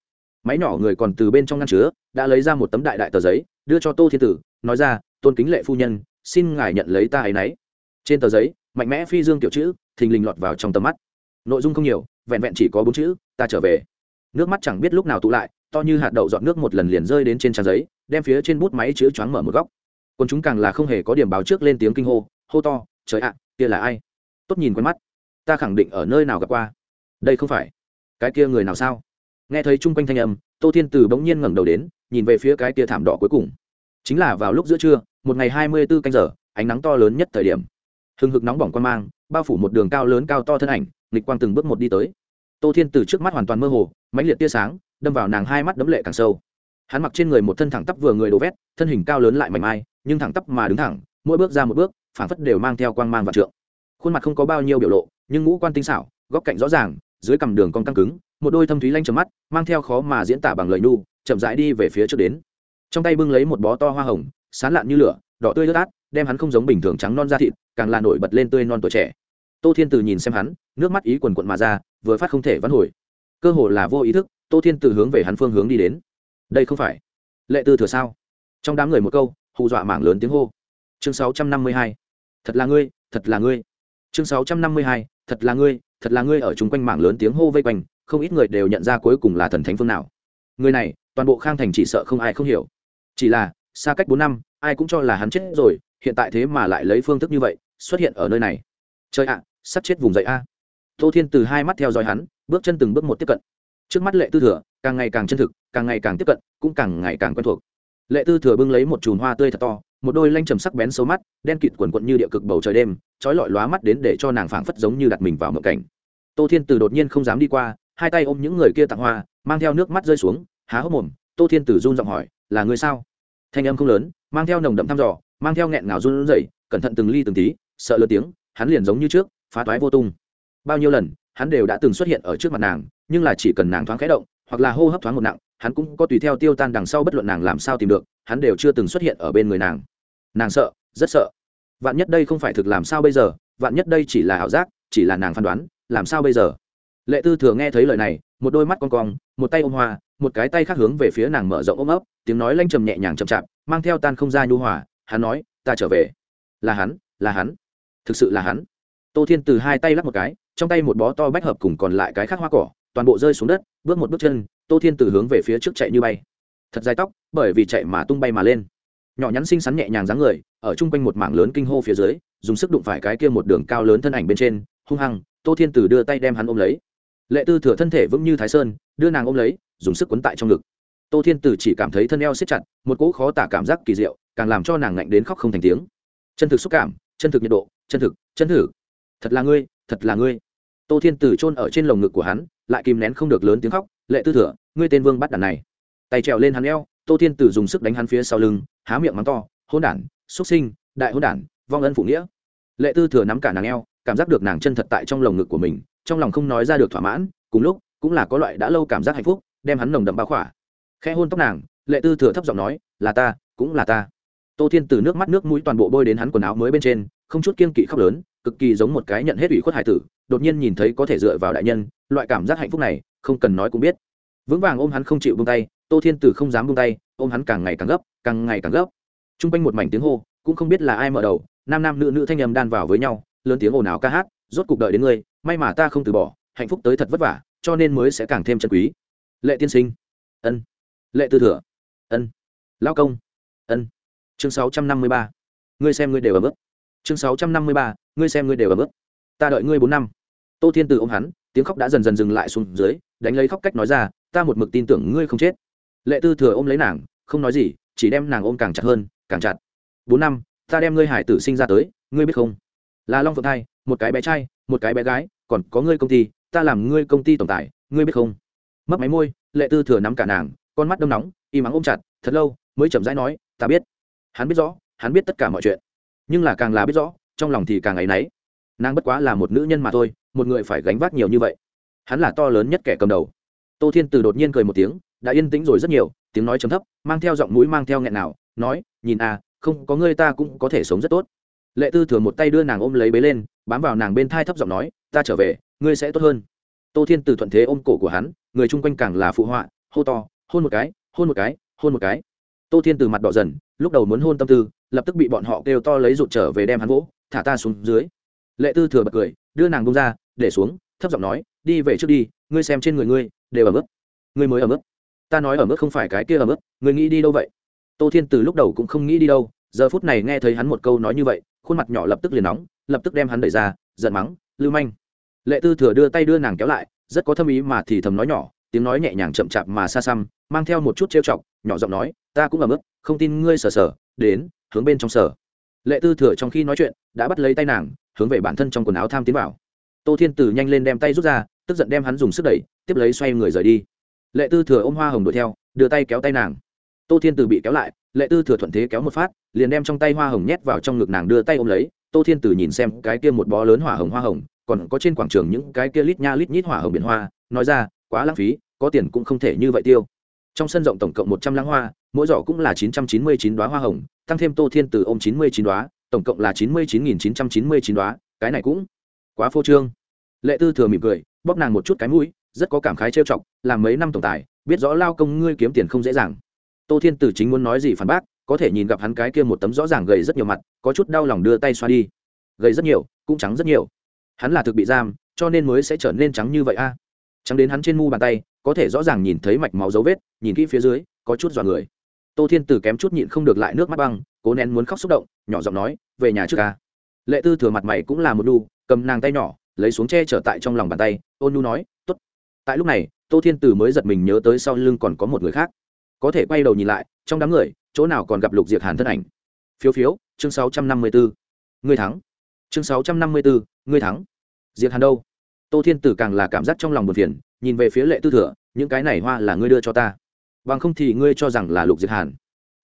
Máy nhỏ người còn từ bên trong ngăn chứa, đã lấy ra một tấm đại đại tờ giấy đưa cho tô thiên tử, nói ra, tôn kính lệ phu nhân, xin ngài nhận lấy ta ấy nấy. Trên tờ giấy, mạnh mẽ phi dương kiểu chữ, thình lình lọt vào trong tầm mắt. Nội dung không nhiều, vẹn vẹn chỉ có bốn chữ, ta trở về. Nước mắt chẳng biết lúc nào tụ lại, to như hạt đậu dọn nước một lần liền rơi đến trên trang giấy, đem phía trên bút máy chữ choáng mở một góc. Còn chúng càng là không hề có điểm báo trước lên tiếng kinh hô hô to, trời ạ, kia là ai? Tốt nhìn quen mắt. Ta khẳng định ở nơi nào gặp qua? Đây không phải. Cái kia người nào sao? Nghe thấy chung quanh thanh âm, tô thiên từ bỗng nhiên ngẩng đầu đến nhìn về phía cái tia thảm đỏ cuối cùng. Chính là vào lúc giữa trưa, một ngày hai mươi b ố canh giờ, ánh nắng to lớn nhất thời điểm. Hừng hực nóng bỏng quan mang, bao phủ một đường cao lớn cao to thân ảnh, nghịch quang từng bước một đi tới. Tô thiên từ trước mắt hoàn toàn mơ hồ, mãnh liệt tia sáng, đâm vào nàng hai mắt đấm lệ càng sâu. Hắn mặc trên người một thân thẳng tắp vừa người đổ vét, thân hình cao lớn lại mảnh mai, nhưng thẳng tắp mà đứng thẳng, mỗi bước ra một bước phản phất đều mang theo quang mang và trượng. Khuôn mặt không có bao nhiêu biểu lộ, nhưng ngũ quan tinh xảo, góc cạnh rõ ràng, dưới cằm đường cong căng cứng, một đôi thâm thúy lanh trầm mắt, mang theo khó mà diễn tả bằng lời nu chậm rãi đi về phía trước đến. Trong tay bưng lấy một bó to hoa hồng, sán lạn như lửa, đỏ tươi ướt át, đem hắn không giống bình thường trắng non da thịt, càng là nổi bật lên tươi non tuổi trẻ. Tô thiên từ nhìn xem hắn, nước mắt ý quần quận mà ra, vừa phát không thể vãn hồi. Cơ hồ là vô ý thức, tô thiên từ hướng về hắn phương hướng đi đến. Đây không phải lệ tư thừa sao? Trong đám người một câu, hù dọa mảng lớn tiếng hô. Chương sáu trăm năm mươi hai, thật là ngươi, thật là ngươi. Chương sáu trăm năm mươi hai, thật là ngươi, thật là ngươi ở chung quanh mảng lớn tiếng hô vây quanh, không ít người đều nhận ra cuối cùng là thần thánh phương nào. Người này toàn bộ khang thành chỉ sợ không ai không hiểu. Chỉ là, xa cách bốn năm, ai cũng cho là hắn chết rồi, hiện tại thế mà lại lấy phương thức như vậy, xuất hiện ở nơi này. Chơi ạ, sắp chết vùng dậy a. Tô thiên từ hai mắt theo dõi hắn, bước chân từng bước một tiếp cận. Trước mắt lệ tư thừa, càng ngày càng chân thực, càng ngày càng tiếp cận, cũng càng ngày càng quen thuộc. Lệ tư thừa bưng lấy một chùm hoa tươi thật to, một đôi lanh trầm sắc bén xấu mắt, đen kịt quần quận như địa cực bầu trời đêm, trói lọi lóa mắt đến để cho nàng phảng phất giống như đặt mình vào mộng cảnh. Tô thiên từ đột nhiên không dám đi qua, hai tay ôm những người kia tặng hoa, mang theo nước mắt rơi xuống há hốc mồm, tô thiên Tử run giọng hỏi, là người sao? Thanh âm không lớn, mang theo nồng đậm thăm dò, mang theo nghẹn ngào run rẩy, cẩn thận từng ly từng tí, sợ lớn tiếng, hắn liền giống như trước, phá toái vô tung. Bao nhiêu lần, hắn đều đã từng xuất hiện ở trước mặt nàng, nhưng là chỉ cần nàng thoáng khẽ động, hoặc là hô hấp thoáng một nặng, hắn cũng có tùy theo tiêu tan đằng sau bất luận nàng làm sao tìm được, hắn đều chưa từng xuất hiện ở bên người nàng. Nàng sợ, rất sợ. Vạn nhất đây không phải thực làm sao bây giờ, vạn nhất đây chỉ là ảo giác, chỉ là nàng phán đoán, làm sao bây giờ? Lệ tư thừa nghe thấy lời này, một đôi mắt con cong một tay ôm hoa, một cái tay khác hướng về phía nàng mở rộng ôm ấp, tiếng nói lanh trầm nhẹ nhàng chậm chạp, mang theo tan không ra nhu hòa, hắn nói, ta trở về. Là hắn là hắn. Thực sự là hắn. Tô thiên từ hai tay lắc một cái, trong tay một bó to bách hợp cùng còn lại cái khác hoa cỏ, toàn bộ rơi xuống đất, bước một bước chân, tô thiên từ hướng về phía trước chạy như bay. Thật dài tóc, bởi vì chạy mà tung bay mà lên. Nhỏ nhắn xinh xắn nhẹ nhàng dáng người, ở chung quanh một mảng lớn kinh hô phía dưới, dùng sức đụng phải cái kia một đường cao lớn thân ảnh bên trên, hung hăng, tô thiên từ đưa tay đem hắn ôm lấy lệ tư thừa thân thể vững như thái sơn, đưa nàng ôm lấy, dùng sức quấn tại trong ngực. Tô thiên Tử chỉ cảm thấy thân eo siết chặt, một cỗ khó tả cảm giác kỳ diệu, càng làm cho nàng ngạnh đến khóc không thành tiếng. Chân thực xúc cảm, chân thực nhiệt độ, chân thực, chân thử thật là ngươi, thật là ngươi. Tô thiên Tử chôn ở trên lồng ngực của hắn, lại kìm nén không được lớn tiếng khóc, lệ tư thừa, ngươi tên vương bắt đàn này. Tay trèo lên hắn eo, tô thiên Tử dùng sức đánh hắn phía sau lưng, há miệng mắng to hôn đản, xuất sinh, đại hôn đản, vong ân phụ nghĩa. Lệ tư thừa nắm cả nàng eo, cảm giác được nàng chân thật tại trong lồng ngực của mình trong lòng không nói ra được thỏa mãn, cùng lúc, cũng là có loại đã lâu cảm giác hạnh phúc, đem hắn nồng đậm bao khỏa. Khe hôn tóc nàng, lệ tư thừa thấp giọng nói, là ta, cũng là ta. Tô thiên từ nước mắt nước mũi toàn bộ bôi đến hắn quần áo mới bên trên, không chút kiên kỵ khóc lớn, cực kỳ giống một cái nhận hết ủy khuất hải tử, đột nhiên nhìn thấy có thể dựa vào đại nhân, loại cảm giác hạnh phúc này, không cần nói cũng biết. Vững vàng ôm hắn không chịu buông tay, tô thiên tử không dám buông tay, ôm hắn càng ngày càng gấp, càng ngày càng gấp. T r u n g quanh một mảnh tiếng hô, cũng không biết là ai mở đầu, nam nam nữ nữ thanh âm đan vào với nhau, lớn tiếng ồn ào ca hát, rốt cục đợi đến ngươi may mà ta không từ bỏ, hạnh phúc tới thật vất vả, cho nên mới sẽ càng thêm chân quý. Lệ tiên sinh. Ân. Lệ tư thừa. Ân. Lao công. Ân. Chương sáu trăm năm mươi ba. Ngươi xem ngươi đều ở mức chương sáu trăm năm mươi ba, ngươi xem ngươi đều ở mức ta đợi ngươi bốn năm. Tô thiên từ ôm hắn, tiếng khóc đã dần dần dừng lại xuống dưới, đánh lấy khóc cách nói ra, ta một mực tin tưởng ngươi không chết. Lệ tư thừa ôm lấy nàng, không nói gì, chỉ đem nàng ôm càng chặt hơn, càng chặt. Bốn năm, ta đem ngươi hải tử sinh ra tới, ngươi biết không? Là long phượng thai, một cái bé trai, một cái bé gái còn có ngươi công ty, ta làm ngươi công ty tổng tài, ngươi biết không? Mất máy môi, lệ tư thừa nắm cả nàng, con mắt đông nóng, im ắng ôm chặt, thật lâu, mới chậm rãi nói, ta biết. Hắn biết rõ, hắn biết tất cả mọi chuyện. Nhưng là càng là biết rõ, trong lòng thì càng ấy náy. Nàng bất quá là một nữ nhân mà thôi, một người phải gánh vác nhiều như vậy. Hắn là to lớn nhất kẻ cầm đầu. Tô thiên từ đột nhiên cười một tiếng, đã yên tĩnh rồi rất nhiều, tiếng nói chấm thấp, mang theo giọng mũi mang theo nghẹn nào, nói, nhìn à không có ngươi ta cũng có thể sống rất tốt. Lệ tư thừa một tay đưa nàng ôm lấy bế lên bám vào nàng bên thai thấp giọng nói, ta trở về, ngươi sẽ tốt hơn. Tô thiên từ thuận thế ôm cổ của hắn, người chung quanh càng là phụ họa, hô to, hôn một cái, hôn một cái, hôn một cái. Tô thiên từ mặt đỏ dần, lúc đầu muốn hôn tâm tư, lập tức bị bọn họ kêu to lấy rụt trở về đem hắn vỗ, thả ta xuống dưới. Lệ tư thừa bật cười, đưa nàng bông ra, để xuống, thấp giọng nói, đi về trước đi, ngươi xem trên người ngươi, đều ở mức ngươi mới ở mức ta nói ở mức không phải cái kia ở mức ngươi nghĩ đi đâu vậy? Tô thiên từ lúc đầu cũng không nghĩ đi đâu, giờ phút này nghe thấy hắn một câu nói như vậy khuôn mặt nhỏ lập tức liền nóng, lập tức đem hắn đẩy ra, giận mắng, lưu manh. Lệ tư thừa đưa tay đưa nàng kéo lại, rất có thâm ý mà thì thầm nói nhỏ, tiếng nói nhẹ nhàng chậm chạp mà xa xăm, mang theo một chút trêu chọc, nhỏ giọng nói, ta cũng ấm ức, không tin ngươi sờ sờ, đến, hướng bên trong sở lệ tư thừa trong khi nói chuyện, đã bắt lấy tay nàng, hướng về bản thân trong quần áo tham tiến vào. Tô thiên tử nhanh lên đem tay rút ra, tức giận đem hắn dùng sức đẩy, tiếp lấy xoay người rời đi. Lệ tư thừa ôm hoa hồng đuổi theo, đưa tay kéo tay nàng. Tô thiên tử bị kéo lại lệ tư thừa thuận thế kéo một phát, liền đem trong tay hoa hồng nhét vào trong ngực nàng đưa tay ôm lấy. Tô thiên tử nhìn xem cái kia một bó lớn hỏa hồng hoa hồng, còn có trên quảng trường những cái kia lít nha lít nhít hỏa hồng biển hoa, nói ra, quá lãng phí, có tiền cũng không thể như vậy tiêu. Trong sân rộng tổng cộng một trăm lãng hoa, mỗi giỏ cũng là chín trăm chín mươi chín đoá hoa hồng, tăng thêm tô thiên từ ôm chín mươi chín đoá tổng cộng là chín mươi chín nghìn chín trăm chín mươi chín đoá cái này cũng quá phô trương. Lệ tư thừa mỉm cười, bóp nàng một chút cái mũi, rất có cảm khái trêu chọc, làm mấy năm tổng tài, biết rõ lao công ngươi kiếm tiền không dễ dàng tô thiên tử chính muốn nói gì phản bác, có thể nhìn gặp hắn cái kia một tấm rõ ràng gầy rất nhiều mặt, có chút đau lòng đưa tay xoa đi. Gầy rất nhiều, cũng trắng rất nhiều. Hắn là thực bị giam, cho nên mới sẽ trở nên trắng như vậy a. Trắng đến hắn trên mu bàn tay, có thể rõ ràng nhìn thấy mạch máu dấu vết, nhìn kỹ phía dưới, có chút dọa người. Tô thiên tử kém chút nhịn không được lại nước mắt băng, cố nén muốn khóc xúc động, nhỏ giọng nói, về nhà trước ca lệ tư thừa mặt mày cũng là một đu, cầm nàng tay nhỏ, lấy xuống che trở tại trong lòng bàn tay, ôn nu nói t ố t tại lúc này, tô thiên tử mới giật mình nhớ tới sau lưng còn có một người khác có thể quay đầu nhìn lại, trong đám người, chỗ nào còn gặp lục diệt hàn thân ảnh? Phiếu phiếu, chương sáu trăm năm mươi bốn người thắng. Chương sáu trăm năm mươi bốn người thắng. Diệt hàn đâu? Tô thiên tử càng là cảm giác trong lòng buồn phiền, nhìn về phía lệ tư thừa, những cái này hoa là ngươi đưa cho ta. Bằng không thì ngươi cho rằng là lục diệt hàn.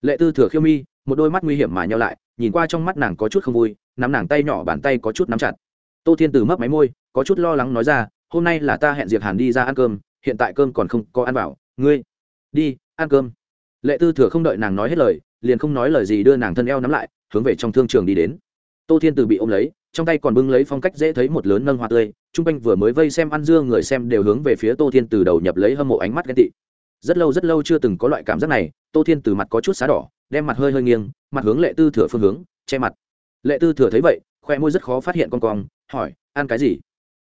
Lệ tư thừa khiêu mi, một đôi mắt nguy hiểm mà nhau lại, nhìn qua trong mắt nàng có chút không vui, nắm nàng tay nhỏ bàn tay có chút nắm chặt. Tô thiên tử mấp máy môi, có chút lo lắng nói ra, hôm nay là ta hẹn diệt hàn đi ra ăn cơm, hiện tại cơm còn không có ăn vào. Ngươi, đi ăn cơm. Lệ tư thừa không đợi nàng nói hết lời, liền không nói lời gì đưa nàng thân eo nắm lại, hướng về trong thương trường đi đến. Tô thiên từ bị ôm lấy, trong tay còn bưng lấy phong cách dễ thấy một lớn nâng hoa tươi chung quanh vừa mới vây xem ăn dưa người xem đều hướng về phía tô thiên từ đầu nhập lấy hâm mộ ánh mắt ghen tị. Rất lâu rất lâu chưa từng có loại cảm giác này, tô thiên từ mặt có chút xá đỏ, đem mặt hơi hơi nghiêng, mặt hướng lệ tư thừa phương hướng, che mặt. Lệ tư thừa thấy vậy, khoe môi rất khó phát hiện con cong, hỏi, ăn cái gì?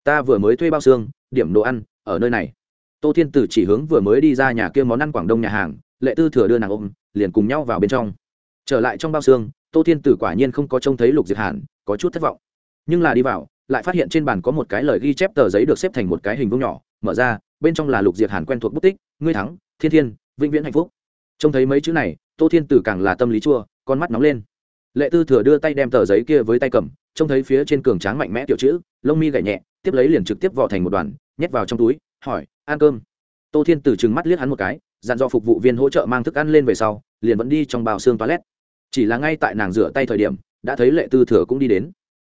Ta vừa mới thuê bao xương, điểm đồ ăn, ở nơi này tô thiên tử chỉ hướng vừa mới đi ra nhà kia món ăn quảng đông nhà hàng, lệ tư thừa đưa nàng ôm, liền cùng nhau vào bên trong. Trở lại trong bao xương, tô thiên tử quả nhiên không có trông thấy lục diệt hàn, có chút thất vọng. Nhưng là đi vào, lại phát hiện trên bàn có một cái lời ghi chép tờ giấy được xếp thành một cái hình vuông nhỏ, mở ra, bên trong là lục diệt hàn quen thuộc bút tích, ngươi thắng, thiên thiên, vĩnh viễn hạnh phúc. Trông thấy mấy chữ này, tô thiên tử càng là tâm lý chua, con mắt nóng lên. Lệ tư thừa đưa tay đem tờ giấy kia với tay cầm, trông thấy phía trên cường tráng mạnh mẽ tiểu chữ, lông mi gảy nhẹ, tiếp lấy liền trực tiếp vò thành một đoàn, nhét vào trong túi hỏi, ăn cơm? Tô thiên tử trừng mắt liếc hắn một cái, dặn dò phục vụ viên hỗ trợ mang thức ăn lên về sau, liền vẫn đi trong bào xương toilet. Chỉ là ngay tại nàng rửa tay thời điểm, đã thấy lệ tư thừa cũng đi đến.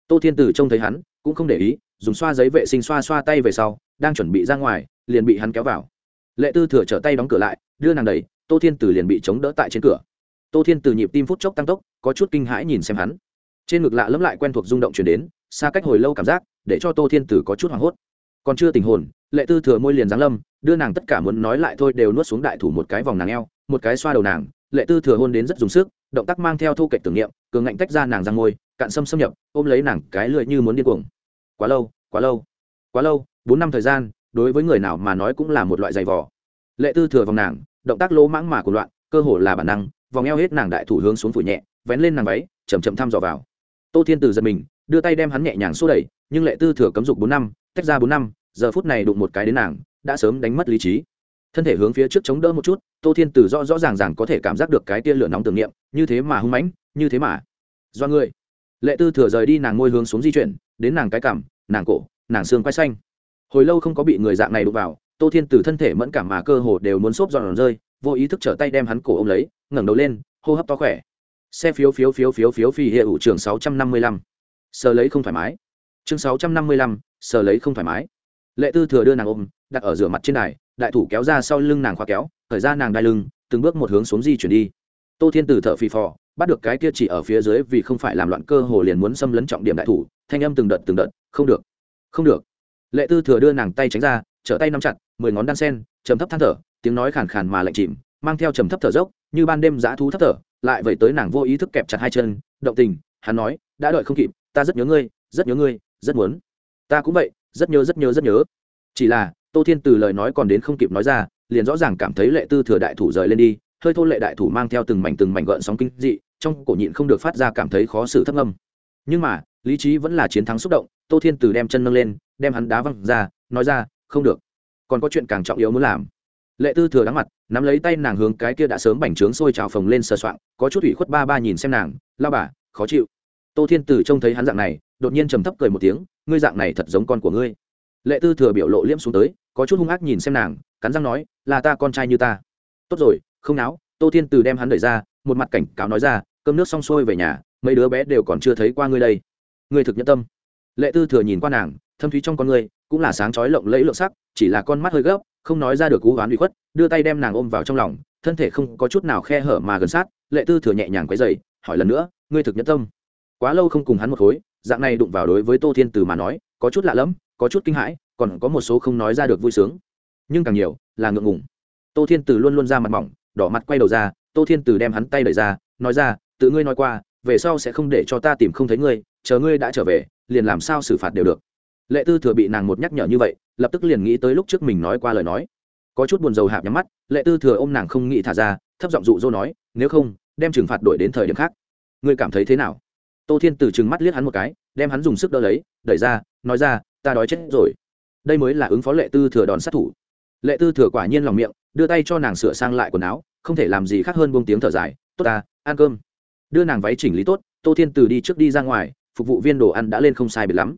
Tô thiên tử trông thấy hắn, cũng không để ý, dùng xoa giấy vệ sinh xoa xoa tay về sau, đang chuẩn bị ra ngoài, liền bị hắn kéo vào. Lệ tư thừa trở tay đóng cửa lại, đưa nàng đẩy, tô thiên tử liền bị chống đỡ tại trên cửa. Tô thiên tử nhịp tim phút chốc tăng tốc, có chút kinh hãi nhìn xem hắn. Trên ngực lạ lẫm lại quen thuộc rung động chuyển đến, xa cách hồi lâu cảm giác, để cho tô thiên tử có chút hoảng hốt còn chưa tình hồn, lệ tư thừa môi liền giáng lâm, đưa nàng tất cả muốn nói lại thôi đều nuốt xuống đại thủ một cái vòng nàng eo, một cái xoa đầu nàng, lệ tư thừa hôn đến rất dùng sức, động tác mang theo thu kệch tưởng niệm, cường ngạnh tách ra nàng ra ngôi cạn xâm xâm nhập, ôm lấy nàng cái lưỡi như muốn điên cuồng. Quá lâu quá lâu quá lâu, bốn năm thời gian, đối với người nào mà nói cũng là một loại giày vò. Lệ tư thừa vòng nàng, động tác lỗ mãng mà của loạn, cơ hồ là bản năng, vòng eo hết nàng đại thủ hướng xuống phủ nhẹ, vén lên nàng váy chầm chậm thăm dò vào. Tô thiên từ giật mình, đưa tay đem hắn nhẹ nhàng xô đẩy, nhưng lệ tư thừa cấm dục bốn năm tách ra bốn năm, giờ phút này đụng một cái đến nàng, đã sớm đánh mất lý trí. Thân thể hướng phía trước chống đỡ một chút, tô thiên tử rõ rõ ràng ràng có thể cảm giác được cái tia lửa nóng tưởng niệm, như thế mà hung mãnh, như thế mà. Do người. Lệ tư thừa rời đi nàng ngôi hướng xuống di chuyển, đến nàng cái cảm nàng cổ, nàng xương quay xanh. Hồi lâu không có bị người dạng này đụng vào, tô thiên tử thân thể mẫn cảm mà cơ hồ đều muốn xốp giòn rơi, vô ý thức trở tay đem hắn cổ ô m lấy, ngẩng đầu lên, hô hấp to khỏe. Xe phiếu phiếu phiếu phiếu phiếu phi hệ ủ trường sáu trăm năm mươi lăm. Sờ lấy không thoải mái. Chương sáu trăm năm mươi lăm sờ lấy không thoải mái. Lệ tư thừa đưa nàng ôm, đặt ở rửa mặt trên đài, đại thủ kéo ra sau lưng nàng khóa kéo, thời ra nàng đai lưng, từng bước một hướng xuống di chuyển đi. Tô thiên tử thở phì phò, bắt được cái kia chỉ ở phía dưới vì không phải làm loạn cơ hồ liền muốn xâm lấn trọng điểm đại thủ, thanh âm từng đợt từng đợt, không được không được. Lệ tư thừa đưa nàng tay tránh ra, trở tay nắm chặt, mười ngón đan sen, trầm thấp than thở, tiếng nói khàn khàn mà lạnh chìm, mang theo trầm thấp thở dốc, như ban đêm dã thú thấp thở, lại vậy tới nàng vô ý thức kẹp chặt hai chân, động tình, hắn nói, đã đợi không kịp, ta rất nhớ ngươi, rất nhớ ngươi, rất muốn ta cũng vậy, rất nhớ rất nhớ rất nhớ. Chỉ là, tô thiên từ lời nói còn đến không kịp nói ra, liền rõ ràng cảm thấy lệ tư thừa đại thủ rời lên đi, hơi thô lệ đại thủ mang theo từng mảnh từng mảnh gợn sóng kinh dị, trong cổ nhịn không được phát ra cảm thấy khó xử thấp âm. Nhưng mà, lý trí vẫn là chiến thắng xúc động, tô thiên từ đem chân nâng lên, đem hắn đá văng ra, nói ra, không được. Còn có chuyện càng trọng yếu muốn làm. Lệ tư thừa đắng mặt, nắm lấy tay nàng hướng cái kia đã sớm bành trướng sôi trào phồng lên sờ soạng, có chút ủy khuất ba ba nhìn xem nàng, lao bà, khó chịu. Tô thiên tử trông thấy hắn dạng này đột nhiên trầm thấp cười một tiếng, ngươi dạng này thật giống con của ngươi. Lệ tư thừa biểu lộ liễm xuống tới, có chút hung ác nhìn xem nàng, cắn răng nói, là ta con trai như ta. Tốt rồi, không náo. Tô thiên Từ đem hắn đẩy ra, một mặt cảnh cáo nói ra, cơm nước xong xuôi về nhà, mấy đứa bé đều còn chưa thấy qua ngươi đây. Ngươi thực nhân tâm. Lệ tư thừa nhìn qua nàng, thâm thúy trong con ngươi, cũng là sáng chói lộng lẫy lượng sắc, chỉ là con mắt hơi gấp, không nói ra được cú oán bị khuất, đưa tay đem nàng ôm vào trong lòng, thân thể không có chút nào khe hở mà gần sát, lệ tư thừa nhẹ nhàng quấy dày hỏi lần nữa, ngươi thực nhân tâm? Quá lâu không cùng hắn một khối dạng này đụng vào đối với tô thiên từ mà nói, có chút lạ lẫm, có chút kinh hãi, còn có một số không nói ra được vui sướng. Nhưng càng nhiều, là ngượng ngùng. Tô thiên từ luôn luôn ra mặt mỏng, đỏ mặt quay đầu ra, tô thiên từ đem hắn tay đẩy ra, nói ra, tự ngươi nói qua, về sau sẽ không để cho ta tìm không thấy ngươi, chờ ngươi đã trở về, liền làm sao xử phạt đều được. Lệ tư thừa bị nàng một nhắc nhở như vậy, lập tức liền nghĩ tới lúc trước mình nói qua lời nói. Có chút buồn rầu hạp nhắm mắt, lệ tư thừa ô m nàng không nghĩ thả ra, thấp giọng dụ dỗ nói, nếu không, đem trừng phạt đổi đến thời điểm khác. Ngươi cảm thấy thế nào? Tô thiên từ chừng mắt liếc hắn một cái, đem hắn dùng sức đỡ lấy, đẩy ra, nói ra, ta đói chết rồi. Đây mới là ứng phó lệ tư thừa đòn sát thủ. Lệ tư thừa quả nhiên lòng miệng, đưa tay cho nàng sửa sang lại quần áo, không thể làm gì khác hơn buông tiếng thở dài, tốt ta, ăn cơm. Đưa nàng váy chỉnh lý tốt, tô thiên từ đi trước đi ra ngoài, phục vụ viên đồ ăn đã lên không sai biệt lắm.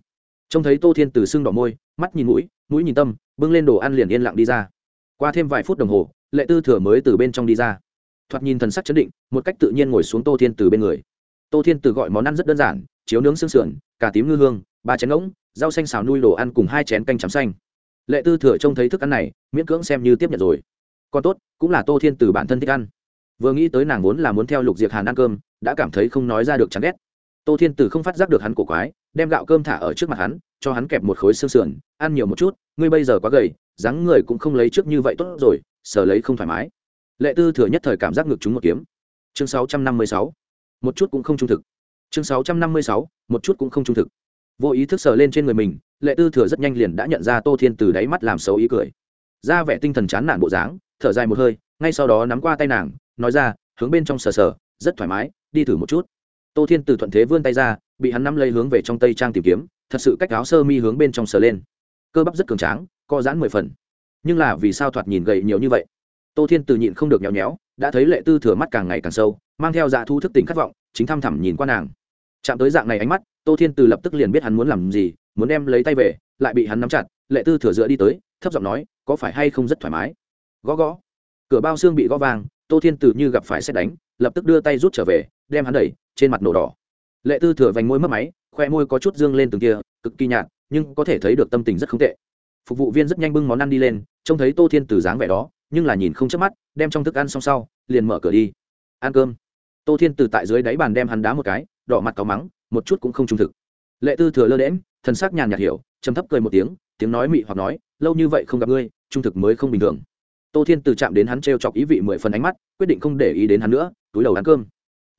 Trông thấy tô thiên từ sưng đỏ môi, mắt nhìn mũi mũi nhìn tâm, bưng lên đồ ăn liền yên lặng đi ra. Qua thêm vài phút đồng hồ, lệ tư thừa mới từ bên trong đi ra. Thoạt nhìn thần sắc chấn định, một cách tự nhiên ngồi xuống tô thiên từ bên người tô thiên từ gọi món ăn rất đơn giản, chiếu nướng xương sườn, cà tím ngư hương, ba chén ngỗng, rau xanh xào nuôi đồ ăn cùng hai chén canh chấm xanh. Lệ tư thừa trông thấy thức ăn này, miễn cưỡng xem như tiếp nhận rồi. Còn tốt, cũng là tô thiên từ bản thân thích ăn. Vừa nghĩ tới nàng vốn là muốn theo lục Diệc hàn ăn cơm, đã cảm thấy không nói ra được chán ghét. Tô thiên từ không phát giác được hắn cổ quái, đem gạo cơm thả ở trước mặt hắn, cho hắn kẹp một khối xương sườn, ăn nhiều một chút, ngươi bây giờ quá gầy, dáng người cũng không lấy trước như vậy tốt rồi sờ lấy không thoải mái. Lệ tư thừa nhất thời cảm giác ngực chúng một kiếm. Chương sáu trăm năm mươi sáu một chút cũng không trung thực. Chương sáu trăm năm mươi sáu, một chút cũng không trung thực. Vô ý thức sờ lên trên người mình, lệ tư thừa rất nhanh liền đã nhận ra tô thiên từ đáy mắt làm xấu ý cười. Ra vẻ tinh thần chán nản bộ dáng, thở dài một hơi, ngay sau đó nắm qua tay nàng, nói ra, hướng bên trong sờ sờ, rất thoải mái, đi thử một chút. Tô thiên từ thuận thế vươn tay ra, bị hắn nắm lấy hướng về trong tây trang tìm kiếm, thật sự cách áo sơ mi hướng bên trong sờ lên. Cơ bắp rất cường tráng, co giãn mười phần. Nhưng là vì sao thoạt nhìn gầy nhiều như vậy? Tô thiên từ nhịn không được nhéo nhéo đã thấy lệ tư thừa mắt càng ngày càng sâu, mang theo dạ thu thức tỉnh khát vọng, chính thăm thẳm nhìn qua nàng. Chạm tới dạng này ánh mắt, tô thiên từ lập tức liền biết hắn muốn làm gì, muốn đem lấy tay về, lại bị hắn nắm chặt, lệ tư thừa dựa đi tới, thấp giọng nói, có phải hay không rất thoải mái? Gõ gõ. Cửa bao xương bị gõ vàng, tô thiên từ như gặp phải xét đánh, lập tức đưa tay rút trở về, đem hắn đẩy, trên mặt nổ đỏ. Lệ tư thừa vành môi mất máy, khoe môi có chút dương lên từng kia, cực kỳ nhạt, nhưng có thể thấy được tâm tình rất không tệ. Phục vụ viên rất nhanh bưng món ăn đi lên, trông thấy tô thiên từ dáng vẻ đó nhưng là nhìn không chớp mắt, đem trong thức ăn xong sau, liền mở cửa đi. Ăn cơm. Tô thiên từ tại dưới đáy bàn đem hắn đá một cái, đỏ mặt có mắng, một chút cũng không trung thực. Lệ tư thừa lơ đễm thần sắc nhàn nhạt hiểu chấm thấp cười một tiếng tiếng nói mị hoặc nói, lâu như vậy không gặp ngươi, trung thực mới không bình thường. Tô thiên từ chạm đến hắn t r e o chọc ý vị mười phần ánh mắt, quyết định không để ý đến hắn nữa, túi đầu ăn cơm.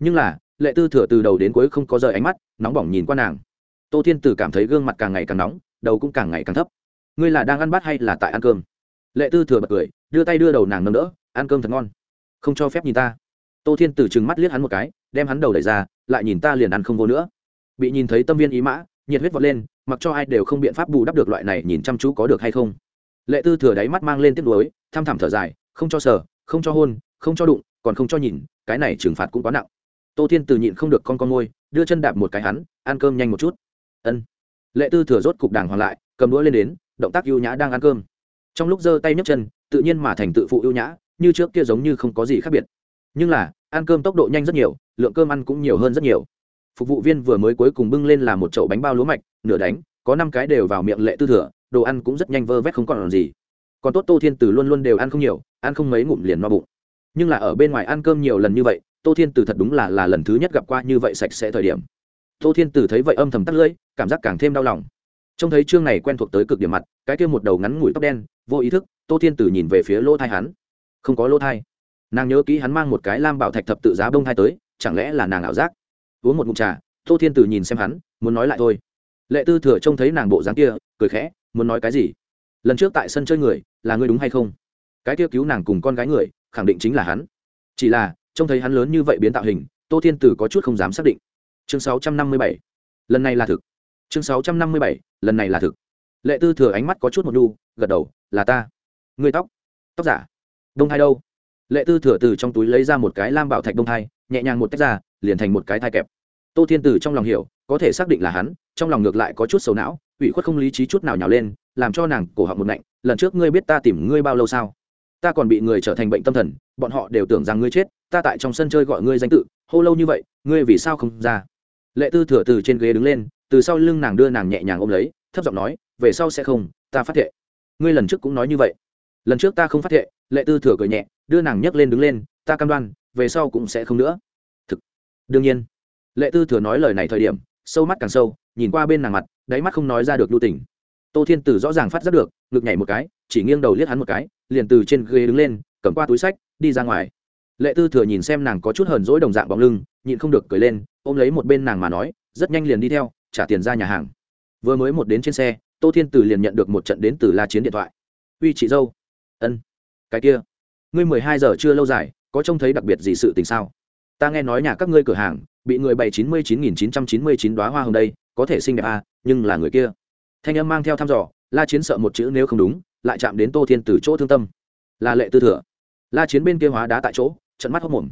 Nhưng là, lệ tư thừa từ đầu đến cuối không có rời ánh mắt, nóng bỏng nhìn qua nàng. Tô thiên từ cảm thấy gương mặt càng ngày càng nóng, đầu cũng càng ngày càng thấp. Ngươi là đang ăn bát hay là tại ăn cơm? Lệ tư thừa bật cười, đưa tay đưa đầu nàng nâng đỡ, ăn cơm thật ngon. Không cho phép nhìn ta. Tô thiên từ chừng mắt liếc hắn một cái, đem hắn đầu đẩy ra, lại nhìn ta liền ăn không vô nữa. Bị nhìn thấy tâm viên ý mã, nhiệt huyết vọt lên, mặc cho ai đều không biện pháp bù đắp được loại này nhìn chăm chú có được hay không. Lệ tư thừa đáy mắt mang lên tiếc nuối, thăm thẳm thở dài, không cho sờ, không cho hôn, không cho đụng, còn không cho nhìn, cái này trừng phạt cũng quá nặng. Tô thiên từ nhịn không được con con môi, đưa chân đạp một cái hắn, ăn cơm nhanh một chút. Ân. Lệ tư thừa rốt cục đàng hoàng lại, cầm đũa lên đến, động tác ưu nhã đang ăn cơm trong lúc giơ tay nhấc chân, tự nhiên mà thành tự phụ ưu nhã, như trước kia giống như không có gì khác biệt. Nhưng là, ăn cơm tốc độ nhanh rất nhiều, lượng cơm ăn cũng nhiều hơn rất nhiều. Phục vụ viên vừa mới cuối cùng bưng lên là một chậu bánh bao lúa mạch, nửa đánh, có năm cái đều vào miệng lệ tư thừa, đồ ăn cũng rất nhanh vơ vét không còn làm gì. Còn tốt tô thiên từ luôn luôn đều ăn không nhiều, ăn không mấy ngụm liền no bụng. Nhưng là ở bên ngoài ăn cơm nhiều lần như vậy, tô thiên từ thật đúng là là lần thứ nhất gặp qua như vậy sạch sẽ thời điểm. Tô thiên từ thấy vậy âm thầm tắt lưỡi, cảm giác càng thêm đau lòng trông thấy chương này quen thuộc tới cực điểm mặt, cái kia một đầu ngắn ngủi tóc đen, vô ý thức, tô thiên tử nhìn về phía lỗ thai hắn. Không có lỗ thai. Nàng nhớ kỹ hắn mang một cái lam bảo thạch thập tự giá bông thai tới, chẳng lẽ là nàng ảo giác? Uống một ngụm trà, tô thiên tử nhìn xem hắn, muốn nói lại thôi. Lệ tư thừa trông thấy nàng bộ dáng kia, cười khẽ, muốn nói cái gì? Lần trước tại sân chơi người, là ngươi đúng hay không? Cái kia cứu nàng cùng con gái người, khẳng định chính là hắn. Chỉ là, trông thấy hắn lớn như vậy biến tạo hình, tô thiên tử có chút không dám xác định. Chương sáu trăm năm mươi bảy. Lần này là thực chương sáu trăm năm mươi bảy, lần này là thực. Lệ tư thừa ánh mắt có chút một đu gật đầu, là ta. Người tóc. Tóc giả. Đông hai đâu? Lệ tư thừa từ trong túi lấy ra một cái lam bảo thạch đông hai nhẹ nhàng một tách ra, liền thành một cái thai kẹp. Tô thiên tử trong lòng hiểu, có thể xác định là hắn, trong lòng ngược lại có chút sầu não, ủy khuất không lý trí chút nào nhào lên, làm cho nàng cổ họng một nạnh lần trước ngươi biết ta tìm ngươi bao lâu sao? Ta còn bị người trở thành bệnh tâm thần, bọn họ đều tưởng rằng ngươi chết, ta tại trong sân chơi gọi ngươi danh tự, hô lâu như vậy, ngươi vì sao không ra? Lệ tư thừa từ trên ghế đứng lên từ sau lưng nàng đưa nàng nhẹ nhàng ôm lấy, thấp giọng nói, về sau sẽ không, ta phát thệ. Ngươi lần trước cũng nói như vậy. Lần trước ta không phát thệ, lệ tư thừa cười nhẹ, đưa nàng nhấc lên đứng lên, ta cam đoan, về sau cũng sẽ không nữa. Thực. Đương nhiên. Lệ tư thừa nói lời này thời điểm, sâu mắt càng sâu, nhìn qua bên nàng mặt, đáy mắt không nói ra được lưu tình. Tô thiên tử rõ ràng phát giác được, ngực nhảy một cái, chỉ nghiêng đầu liếc hắn một cái, liền từ trên ghế đứng lên, cầm qua túi sách, đi ra ngoài. Lệ tư thừa nhìn xem nàng có chút hờn dỗi đồng dạng bóng lưng, nhịn không được cười lên, ôm lấy một bên nàng mà nói, rất nhanh liền đi theo trả tiền ra nhà hàng. Vừa mới một đến trên xe, tô thiên tử liền nhận được một trận đến từ la chiến điện thoại. Uy chị dâu. Ân. Cái kia, ngươi mười hai giờ chưa lâu dài, có trông thấy đặc biệt gì sự tình sao? Ta nghe nói nhà các ngươi cửa hàng, bị người bày chín mươi chín nghìn chín trăm chín mươi chín đoá hoa hồng đây, có thể xinh đẹp à nhưng là người kia. Thanh âm mang theo thăm dò, la chiến sợ một chữ nếu không đúng, lại chạm đến tô thiên từ chỗ thương tâm. Là lệ tư thừa. La chiến bên kia hóa đá tại chỗ, trận mắt hốc mồm.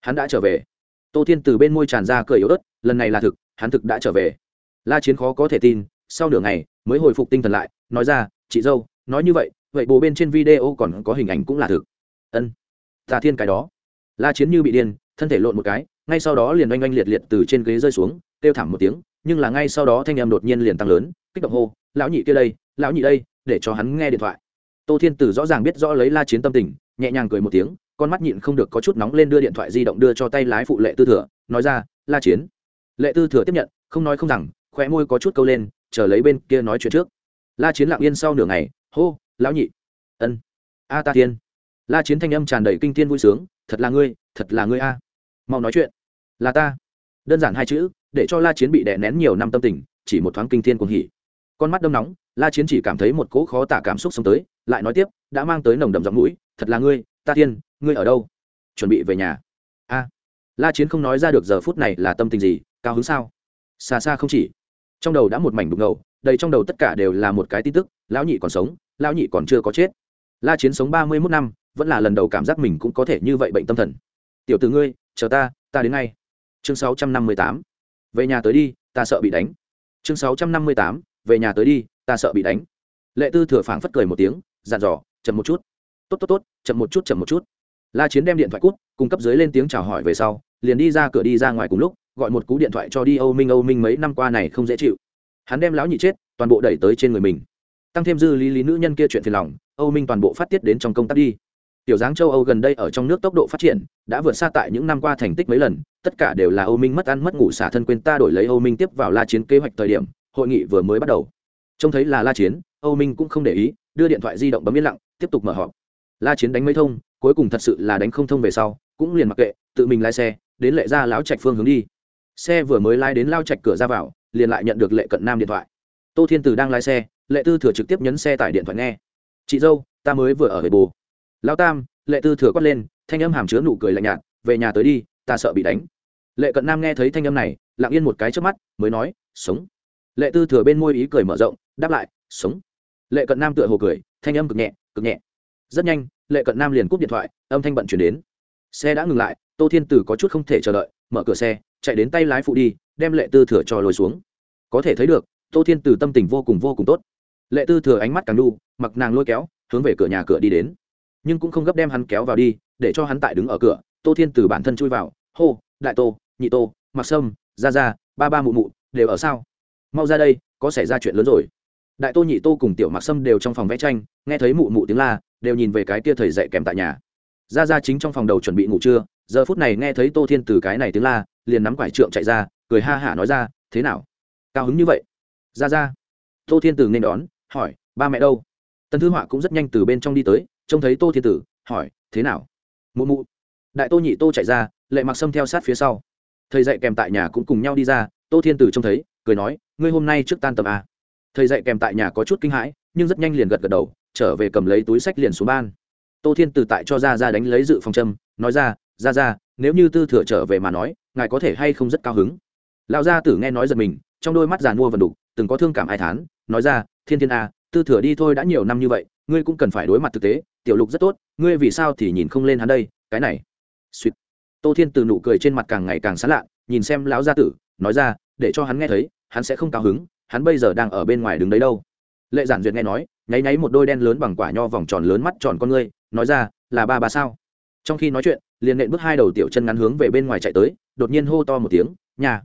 Hắn đã trở về. Tô thiên từ bên môi tràn ra cười yếu ớt, lần này là thực, hắn thực đã trở về la chiến khó có thể tin, sau nửa ngày mới hồi phục tinh thần lại, nói ra, chị dâu, nói như vậy vậy bồ bên trên video còn có hình ảnh cũng là thực. Ân tà thiên cái đó. La chiến như bị điên, thân thể lộn một cái, ngay sau đó liền oanh oanh liệt liệt từ trên ghế rơi xuống, kêu thảm một tiếng, nhưng là ngay sau đó thanh em đột nhiên liền tăng lớn, kích động hô, lão nhị kia đây, lão nhị đây, để cho hắn nghe điện thoại. Tô thiên tử rõ ràng biết rõ lấy la chiến tâm tình, nhẹ nhàng cười một tiếng, con mắt nhịn không được có chút nóng lên đưa điện thoại di động đưa cho tay lái phụ lệ tư thừa, nói ra, la chiến. Lệ tư thừa tiếp nhận, không nói không rằng khóe môi có chút câu lên, chờ lấy bên kia nói chuyện trước. La chiến lặng yên sau nửa ngày, hô, lão nhị. Ân. A ta thiên la chiến thanh âm tràn đầy kinh thiên vui sướng, thật là ngươi, thật là ngươi a. Mau nói chuyện. Là ta. Đơn giản hai chữ, để cho la chiến bị đè nén nhiều năm tâm tình, chỉ một thoáng kinh thiên cuồng hỉ. Con mắt đâm nóng, la chiến chỉ cảm thấy một cỗ khó tả cảm xúc xông tới, lại nói tiếp, đã mang tới nồng đậm giọng mũi, thật là ngươi, ta thiên ngươi ở đâu? Chuẩn bị về nhà. A. La chiến không nói ra được giờ phút này là tâm tình gì, cao hứng sao? Xa xa không chỉ trong đầu đã một mảnh đục ngầu, đầy trong đầu tất cả đều là một cái tin tức, lão nhị còn sống, lão nhị còn chưa có chết. La chiến sống ba mươi mốt năm, vẫn là lần đầu cảm giác mình cũng có thể như vậy bệnh tâm thần. Tiểu t ử ngươi, chờ ta ta đến ngay. Chương sáu trăm năm mươi tám. Về nhà tới đi, ta sợ bị đánh. Chương sáu trăm năm mươi tám. Về nhà tới đi, ta sợ bị đánh. Lệ tư thừa phảng phất cười một tiếng dàn dò, chậm một chút. Tốt tốt tốt, chậm một chút, chậm một chút. La chiến đem điện thoại cút cung cấp dưới lên tiếng chào hỏi về sau, liền đi ra cửa đi ra ngoài cùng lúc gọi một cú điện thoại cho đi âu minh âu minh mấy năm qua này không dễ chịu. Hắn đem lão nhị chết, toàn bộ đẩy tới trên người mình. Tăng thêm dư lý lý nữ nhân kia chuyện phiền lòng, âu minh toàn bộ phát tiết đến trong công tác đi. Tiểu dáng châu âu gần đây ở trong nước tốc độ phát triển, đã vượt xa tại những năm qua thành tích mấy lần, tất cả đều là âu minh mất ăn mất ngủ xả thân quên ta đổi lấy âu minh tiếp vào la chiến kế hoạch thời điểm, hội nghị vừa mới bắt đầu. Trông thấy là la chiến, âu minh cũng không để ý, đưa điện thoại di động bấm yên lặng, tiếp tục mở họp. La chiến đánh mấy thông, cuối cùng thật sự là đánh không thông về sau, cũng liền mặc kệ, tự mình lái xe, đến lệ ra lão trạch phương hướng đi xe vừa mới lái đến lao chạch cửa ra vào, liền lại nhận được lệ cận nam điện thoại. Tô thiên từ đang lái xe, lệ tư thừa trực tiếp nhấn xe tải điện thoại nghe. Chị dâu, ta mới vừa ở hệ bồ lao tam, lệ tư thừa quát lên, thanh âm hàm chứa nụ cười lạnh nhạt, về nhà tới đi, ta sợ bị đánh. Lệ cận nam nghe thấy thanh âm này, lặng yên một cái trước mắt, mới nói, sống. Lệ tư thừa bên môi ý cười mở rộng, đáp lại, sống. Lệ cận nam tựa hồ cười, thanh âm cực nhẹ cực nhẹ. Rất nhanh, lệ cận nam liền cúp điện thoại, âm thanh bận chuyển đến. Xe đã ngừng lại, tô thiên tử có chút không thể chờ đợi mở cửa xe, chạy đến tay lái phụ đi, đem lệ tư thừa cho lồi xuống. Có thể thấy được, tô thiên Từ tâm tình vô cùng vô cùng tốt. Lệ tư thừa ánh mắt càng đu, mặc nàng lôi kéo, hướng về cửa nhà cửa đi đến. Nhưng cũng không gấp đem hắn kéo vào đi, để cho hắn tại đứng ở cửa, tô thiên Từ bản thân chui vào, hô, đại tô, nhị tô mặc sâm ra ra ba ba mụ mụ, đều ở sao? Mau ra đây, có xảy ra chuyện lớn rồi. Đại tô, nhị tô cùng tiểu mặc sâm đều trong phòng vẽ tranh, nghe thấy mụ mụ tiếng la, đều nhìn về cái kia thầy dạy kèm tại nhà ra ra chính trong phòng đầu chuẩn bị ngủ trưa, giờ phút này nghe thấy tô thiên từ cái này tiếng la, liền nắm quải trượng chạy ra, cười ha hả nói ra, thế nào? Cao hứng như vậy? Ra ra. Tô thiên từ nên đón, hỏi, ba mẹ đâu? Tần thư họa cũng rất nhanh từ bên trong đi tới, trông thấy tô thiên tử, hỏi, thế nào? Mụ mụ. Đại tô nhị tô chạy ra, lệ mặc sâm theo sát phía sau. Thầy dạy kèm tại nhà cũng cùng nhau đi ra, tô thiên tử trông thấy, cười nói, ngươi hôm nay trước tan tầm à. thầy dạy kèm tại nhà có chút kinh hãi, nhưng rất nhanh liền gật gật đầu, trở về cầm lấy túi sách liền xuống ban tô thiên Từ tại cho ra ra đánh lấy dự phòng châm nói ra ra ra nếu như tư thừa trở về mà nói ngài có thể hay không rất cao hứng? Lão gia tử nghe nói giật mình trong đôi mắt giàn mua vần đục từng có thương cảm ai thán nói ra thiên thiên a à, tư thừa đi thôi đã nhiều năm như vậy ngươi cũng cần phải đối mặt thực tế tiểu lục rất tốt ngươi vì sao thì nhìn không lên hắn đây cái này. Suýt tô thiên từ nụ cười trên mặt càng ngày càng sán lạ nhìn xem lão gia tử nói ra để cho hắn nghe thấy hắn sẽ không cao hứng hắn bây giờ đang ở bên ngoài đứng đấy đâu. Lệ giản duyệt nghe nói nháy nháy một đôi đen lớn bằng quả nho vòng tròn lớn mắt tròn con ngươi nói ra, là ba ba sao? Trong khi nói chuyện, liền nện bước hai đầu tiểu chân ngắn hướng về bên ngoài chạy tới, đột nhiên hô to một tiếng, nhà!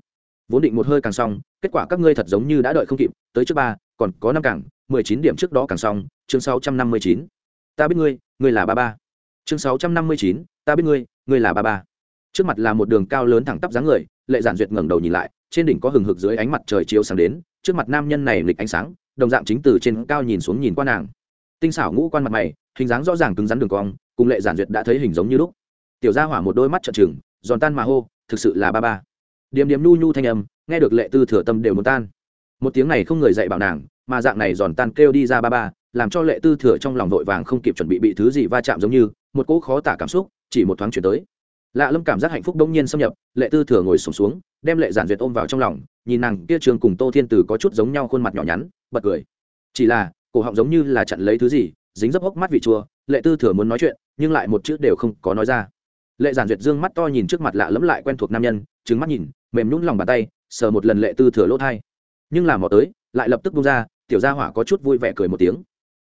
Vốn định một hơi càng xong, kết quả các ngươi thật giống như đã đợi không kịp, tới trước ba, còn có năm càng, mười chín điểm trước đó càng xong, chương sáu trăm năm mươi chín. Ta biết ngươi ngươi là ba ba. Chương sáu trăm năm mươi chín, ta biết ngươi ngươi là ba ba. Trước mặt là một đường cao lớn thẳng tắp dáng người, lệ giản duyệt ngẩng đầu nhìn lại, trên đỉnh có hừng hực dưới ánh mặt trời chiếu sáng đến, trước mặt nam nhân này lịch ánh sáng, đồng dạng chính từ trên cao nhìn xuống nhìn qua nàng. Tinh xảo ngũ quan mặt mày hình dáng rõ ràng cứng rắn đường cong cùng lệ giản duyệt đã thấy hình giống như lúc. Tiểu gia hỏa một đôi mắt trợn trừng giòn tan mà hô thực sự là ba ba. Điểm điểm nhu nhu thanh âm nghe được lệ tư thừa tâm đều muốn tan. Một tiếng này không người dạy bảo nàng mà dạng này giòn tan kêu đi ra ba ba làm cho lệ tư thừa trong lòng vội vàng không kịp chuẩn bị bị thứ gì va chạm giống như một cỗ khó tả cảm xúc chỉ một thoáng chuyển tới. Lạ lâm cảm giác hạnh phúc đông nhiên xâm nhập lệ tư thừa ngồi sùng xuống, xuống đem lệ giản duyệt ôm vào trong lòng nhìn nàng kia trường cùng tô thiên tử có chút giống nhau khuôn mặt nhỏ nhắn bật cười. Chỉ là cổ họng giống như là chặn lấy thứ gì dính dấp hốc mắt vị chua, lệ tư thừa muốn nói chuyện, nhưng lại một chữ đều không có nói ra. Lệ giản duyệt dương mắt to nhìn trước mặt lạ lẫm lại quen thuộc nam nhân trứng mắt nhìn, mềm nhún lòng bàn tay, sờ một lần lệ tư thừa lỗ thai. Nhưng làm mò tới, lại lập tức bung ra, tiểu gia hỏa có chút vui vẻ cười một tiếng.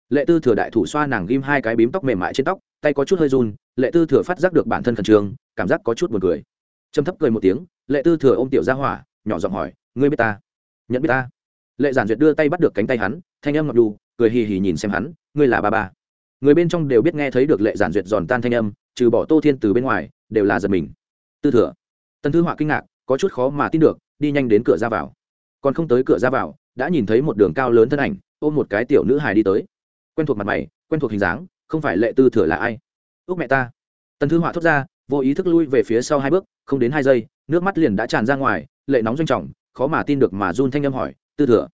Lệ tư thừa đại thủ xoa nàng ghim hai cái bím tóc mềm mại trên tóc, tay có chút hơi run, lệ tư thừa phát giác được bản thân khẩn trương, cảm giác có chút buồn cười. Trầm thấp cười một tiếng, lệ tư thừa ôm tiểu gia hỏa, nhỏ giọng hỏi, ngươi biết ta? Nhận biết ta. Lệ giản duyệt đưa tay bắt được cánh tay hắn thanh âm ngọc đu, cười hì hì nhìn xem hắn ngươi là ba ba. Người bên trong đều biết nghe thấy được lệ giản duyệt giòn tan thanh âm trừ bỏ tô thiên từ bên ngoài đều là giật mình. Tư thừa. Tân thư họa kinh ngạc có chút khó mà tin được đi nhanh đến cửa ra vào. Còn không tới cửa ra vào đã nhìn thấy một đường cao lớn thân ảnh ôm một cái tiểu nữ hài đi tới. Quen thuộc mặt mày quen thuộc hình dáng không phải lệ tư thừa là ai? Ước mẹ ta. Tần thư họa thốt ra vô ý thức lui về phía sau hai bước không đến hai giây nước mắt liền đã tràn ra ngoài lệ nóng doanh trọng khó mà tin được mà run thanh âm hỏi tư thừa.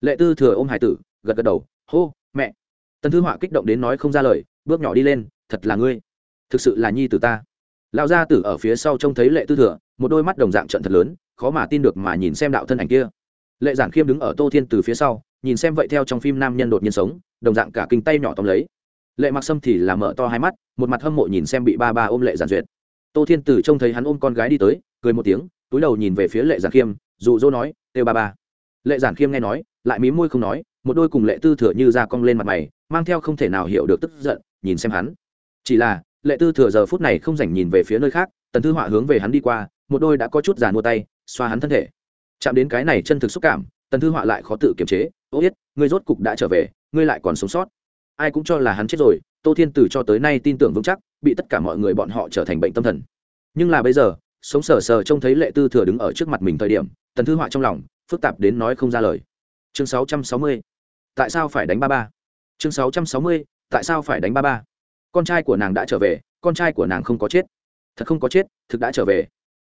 Lệ tư thừa ôm hải tử gật gật đầu, hô, mẹ. Tần thư họa kích động đến nói không ra lời, bước nhỏ đi lên, thật là ngươi. Thực sự là nhi tử ta. Lão gia tử ở phía sau trông thấy lệ tư thừa, một đôi mắt đồng dạng trận thật lớn, khó mà tin được mà nhìn xem đạo thân ảnh kia. Lệ giản khiêm đứng ở tô thiên từ phía sau, nhìn xem vậy theo trong phim nam nhân đột nhiên sống, đồng dạng cả kinh tay nhỏ tóm lấy. Lệ mặc sâm thì là mở to hai mắt, một mặt hâm mộ nhìn xem bị ba ba ôm lệ giản duyệt. Tô thiên tử trông thấy hắn ôm con gái đi tới, cười một tiếng, túi đầu nhìn về phía lệ giản khiêm, dụ dỗ nói, têu ba ba. Lệ giản khiêm nghe nói, lại mí môi không nói một đôi cùng lệ tư thừa như ra cong lên mặt mày, mang theo không thể nào hiểu được tức giận, nhìn xem hắn. Chỉ là, lệ tư thừa giờ phút này không dành nhìn về phía nơi khác, tần thư họa hướng về hắn đi qua, một đôi đã có chút giàn mua tay, xoa hắn thân thể. Chạm đến cái này chân thực xúc cảm, tần thư họa lại khó tự kiềm chế, ô yết, ngươi rốt cục đã trở về, ngươi lại còn sống sót. Ai cũng cho là hắn chết rồi, tô thiên tử cho tới nay tin tưởng vững chắc, bị tất cả mọi người bọn họ trở thành bệnh tâm thần. Nhưng là bây giờ, sống sờ sờ trông thấy lệ tư thừa đứng ở trước mặt mình thời điểm, tần thư họa trong lòng phức tạp đến nói không ra lời. Chương 660 tại sao phải đánh ba ba? Chương 660. tại sao phải đánh ba ba? Con trai của nàng đã trở về, con trai của nàng không có chết. Thật không có chết, thực đã trở về.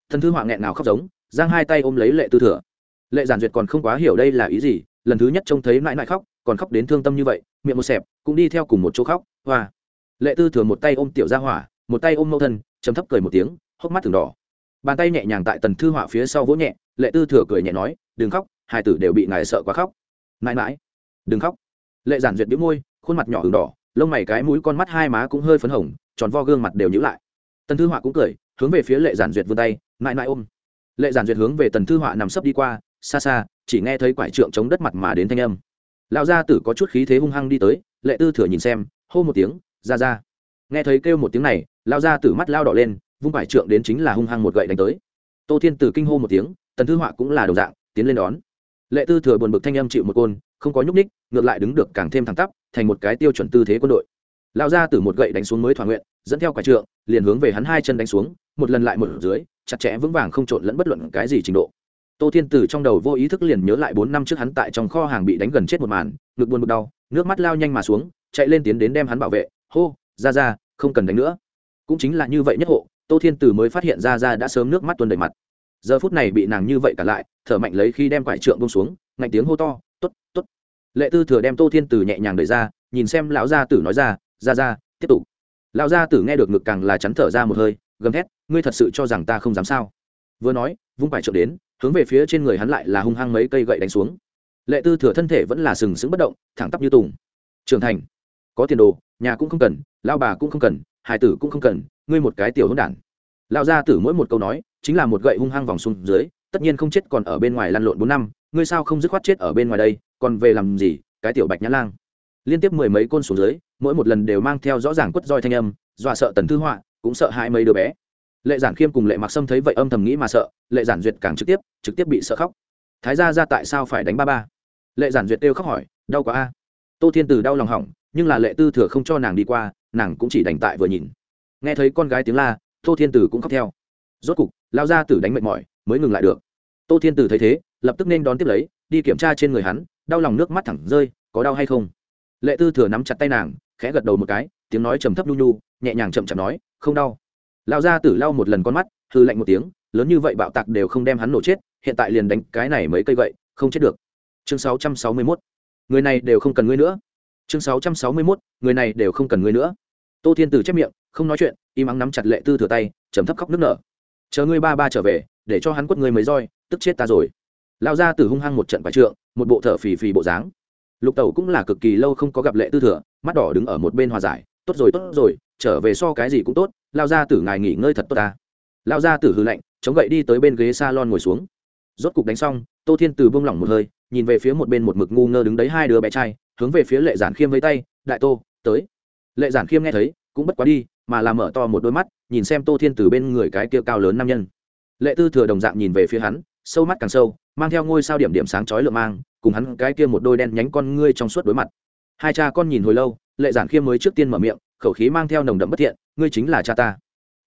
Thần thư họa nghẹn nào khóc giống, giang hai tay ôm lấy lệ tư thừa. Lệ giản duyệt còn không quá hiểu đây là ý gì, lần thứ nhất trông thấy mãi mãi khóc, còn khóc đến thương tâm như vậy, miệng một xẹp, cũng đi theo cùng một chỗ khóc, hoa. Lệ tư thừa một tay ôm tiểu gia hỏa, một tay ôm mẫu thân chấm thấp cười một tiếng, hốc mắt thường đỏ. Bàn tay nhẹ nhàng tại tần thư họa phía sau vỗ nhẹ, lệ tư thừa cười nhẹ nói, đừng khóc, hai tử đều bị ngài sợ quá khóc. Mãi mãi đừng khóc. Lệ giản duyệt biếu môi, khuôn mặt nhỏ hừng đỏ, lông mày cái mũi con mắt hai má cũng hơi phấn hồng, tròn vo gương mặt đều nhữ lại. Tần thư họa cũng cười, hướng về phía lệ giản duyệt vươn tay, mãi mãi ôm. Lệ giản duyệt hướng về tần thư họa nằm sấp đi qua, xa xa, chỉ nghe thấy quải trượng chống đất mặt mà đến thanh âm. Lão gia tử có chút khí thế hung hăng đi tới, lệ tư thừa nhìn xem, hô một tiếng, ra ra. Nghe thấy kêu một tiếng này, lão gia tử mắt lao đỏ lên, vung quải trượng đến chính là hung hăng một gậy đánh tới. Tô thiên tử kinh hô một tiếng, tần thư họa cũng là đồng dạng, tiến lên đón. Lệ tư thừa buồn bực thanh âm chịu một côn không có nhúc ních ngược lại đứng được càng thêm thẳng tắp, thành một cái tiêu chuẩn tư thế quân đội. Lao ra từ một gậy đánh xuống mới thỏa nguyện, dẫn theo quả trượng, liền hướng về hắn hai chân đánh xuống, một lần lại một dưới, chặt chẽ vững vàng không trộn lẫn bất luận cái gì trình độ. Tô thiên tử trong đầu vô ý thức liền nhớ lại bốn năm trước hắn tại trong kho hàng bị đánh gần chết một màn, ngực buồn bực đau, nước mắt lao nhanh mà xuống, chạy lên tiến đến đem hắn bảo vệ, hô, ra ra, không cần đánh nữa. Cũng chính là như vậy nhất hộ, tô thiên tử mới phát hiện ra ra đã sớm nước mắt tuôn đầy mặt. Giờ phút này bị nàng như vậy cả lại, thở mạnh lấy khi đem quải trượng bông xuống, ngạnh tiếng hô to t ố t t ố t lệ tư thừa đem tô thiên tử nhẹ nhàng đẩy ra, nhìn xem lão gia tử nói ra ra ra, tiếp tục. Lão gia tử nghe được ngực càng là chắn thở ra một hơi, gầm thét, ngươi thật sự cho rằng ta không dám sao? Vừa nói, vung phải trượng đến, hướng về phía trên người hắn lại là hung hăng mấy cây gậy đánh xuống. Lệ tư thừa thân thể vẫn là sừng sững bất động, thẳng tắp như tùng. Trưởng thành, có tiền đồ, nhà cũng không cần lao bà cũng không cần hải tử cũng không cần, ngươi một cái tiểu hỗn đản. Lao gia tử mỗi một câu nói, chính là một gậy hung hăng vòng xuống dưới, tất nhiên không chết còn ở bên ngoài lăn lộn bốn năm ngươi sao không dứt khoát chết ở bên ngoài đây, còn về làm gì, cái tiểu bạch nhã lang. Liên tiếp mười mấy côn xuống dưới, mỗi một lần đều mang theo rõ ràng quất roi thanh âm, dọa sợ tần thư họa, cũng sợ hai mấy đứa bé. Lệ giản khiêm cùng lệ mặc sâm thấy vậy âm thầm nghĩ mà sợ, lệ giản duyệt càng trực tiếp trực tiếp bị sợ khóc. Thái gia ra tại sao phải đánh ba ba? Lệ giản duyệt kêu khóc hỏi, đau quá a. Tô thiên từ đau lòng hỏng, nhưng là lệ tư thừa không cho nàng đi qua, nàng cũng chỉ đành tại vừa nhìn. Nghe thấy con gái tiếng la, tô thiên tử cũng khóc theo. Rốt cục lao ra tử đánh mệt mỏi, mới ngừng lại được. Tô thiên tử thấy thế lập tức nên đón tiếp lấy, đi kiểm tra trên người hắn, đau lòng nước mắt thẳng rơi, có đau hay không? Lệ tư thừa nắm chặt tay nàng, khẽ gật đầu một cái, tiếng nói trầm thấp nhu nhu, nhẹ nhàng chậm chậm nói, không đau. Lao ra tử lau một lần con mắt hư lạnh một tiếng, lớn như vậy bạo tạc đều không đem hắn nổ chết, hiện tại liền đánh cái này mấy cây gậy không chết được. Chương 661. người này đều không cần ngươi nữa. Chương 661. người này đều không cần ngươi nữa. Tô thiên tử chép miệng, không nói chuyện, im ắng nắm chặt lệ tư thừa tay chấm thấp khóc nước nở. Chờ ngươi ba ba trở về, để cho hắn quất ngươi mới roi, tức chết ta rồi lao ra từ hung hăng một trận bài trượng, một bộ thở phì phì bộ dáng. Lục tẩu cũng là cực kỳ lâu không có gặp lệ tư thừa, mắt đỏ đứng ở một bên hòa giải. Tốt rồi tốt rồi, trở về so cái gì cũng tốt, lao ra tử ngài nghỉ ngơi thật tốt ta. Lao ra tử hư lạnh, chống gậy đi tới bên ghế s a lon ngồi xuống. Rốt cục đánh xong, tô thiên từ bông lỏng một hơi, nhìn về phía một bên một mực ngu ngơ đứng đấy hai đứa bé trai, hướng về phía lệ giản khiêm với tay, đại tô, tới. Lệ giản khiêm nghe thấy, cũng bất quá đi, mà làm mở to một đôi mắt, nhìn xem tô thiên từ bên người cái kia cao lớn nam nhân. Lệ tư thừa đồng dạng nhìn về phía hắn sâu mắt càng sâu, mang theo ngôi sao điểm điểm sáng chói lượm mang, cùng hắn cái kia một đôi đen nhánh con ngươi trong suốt đối mặt. Hai cha con nhìn hồi lâu, lệ giản khiêm mới trước tiên mở miệng, khẩu khí mang theo nồng đậm bất thiện, ngươi chính là cha ta.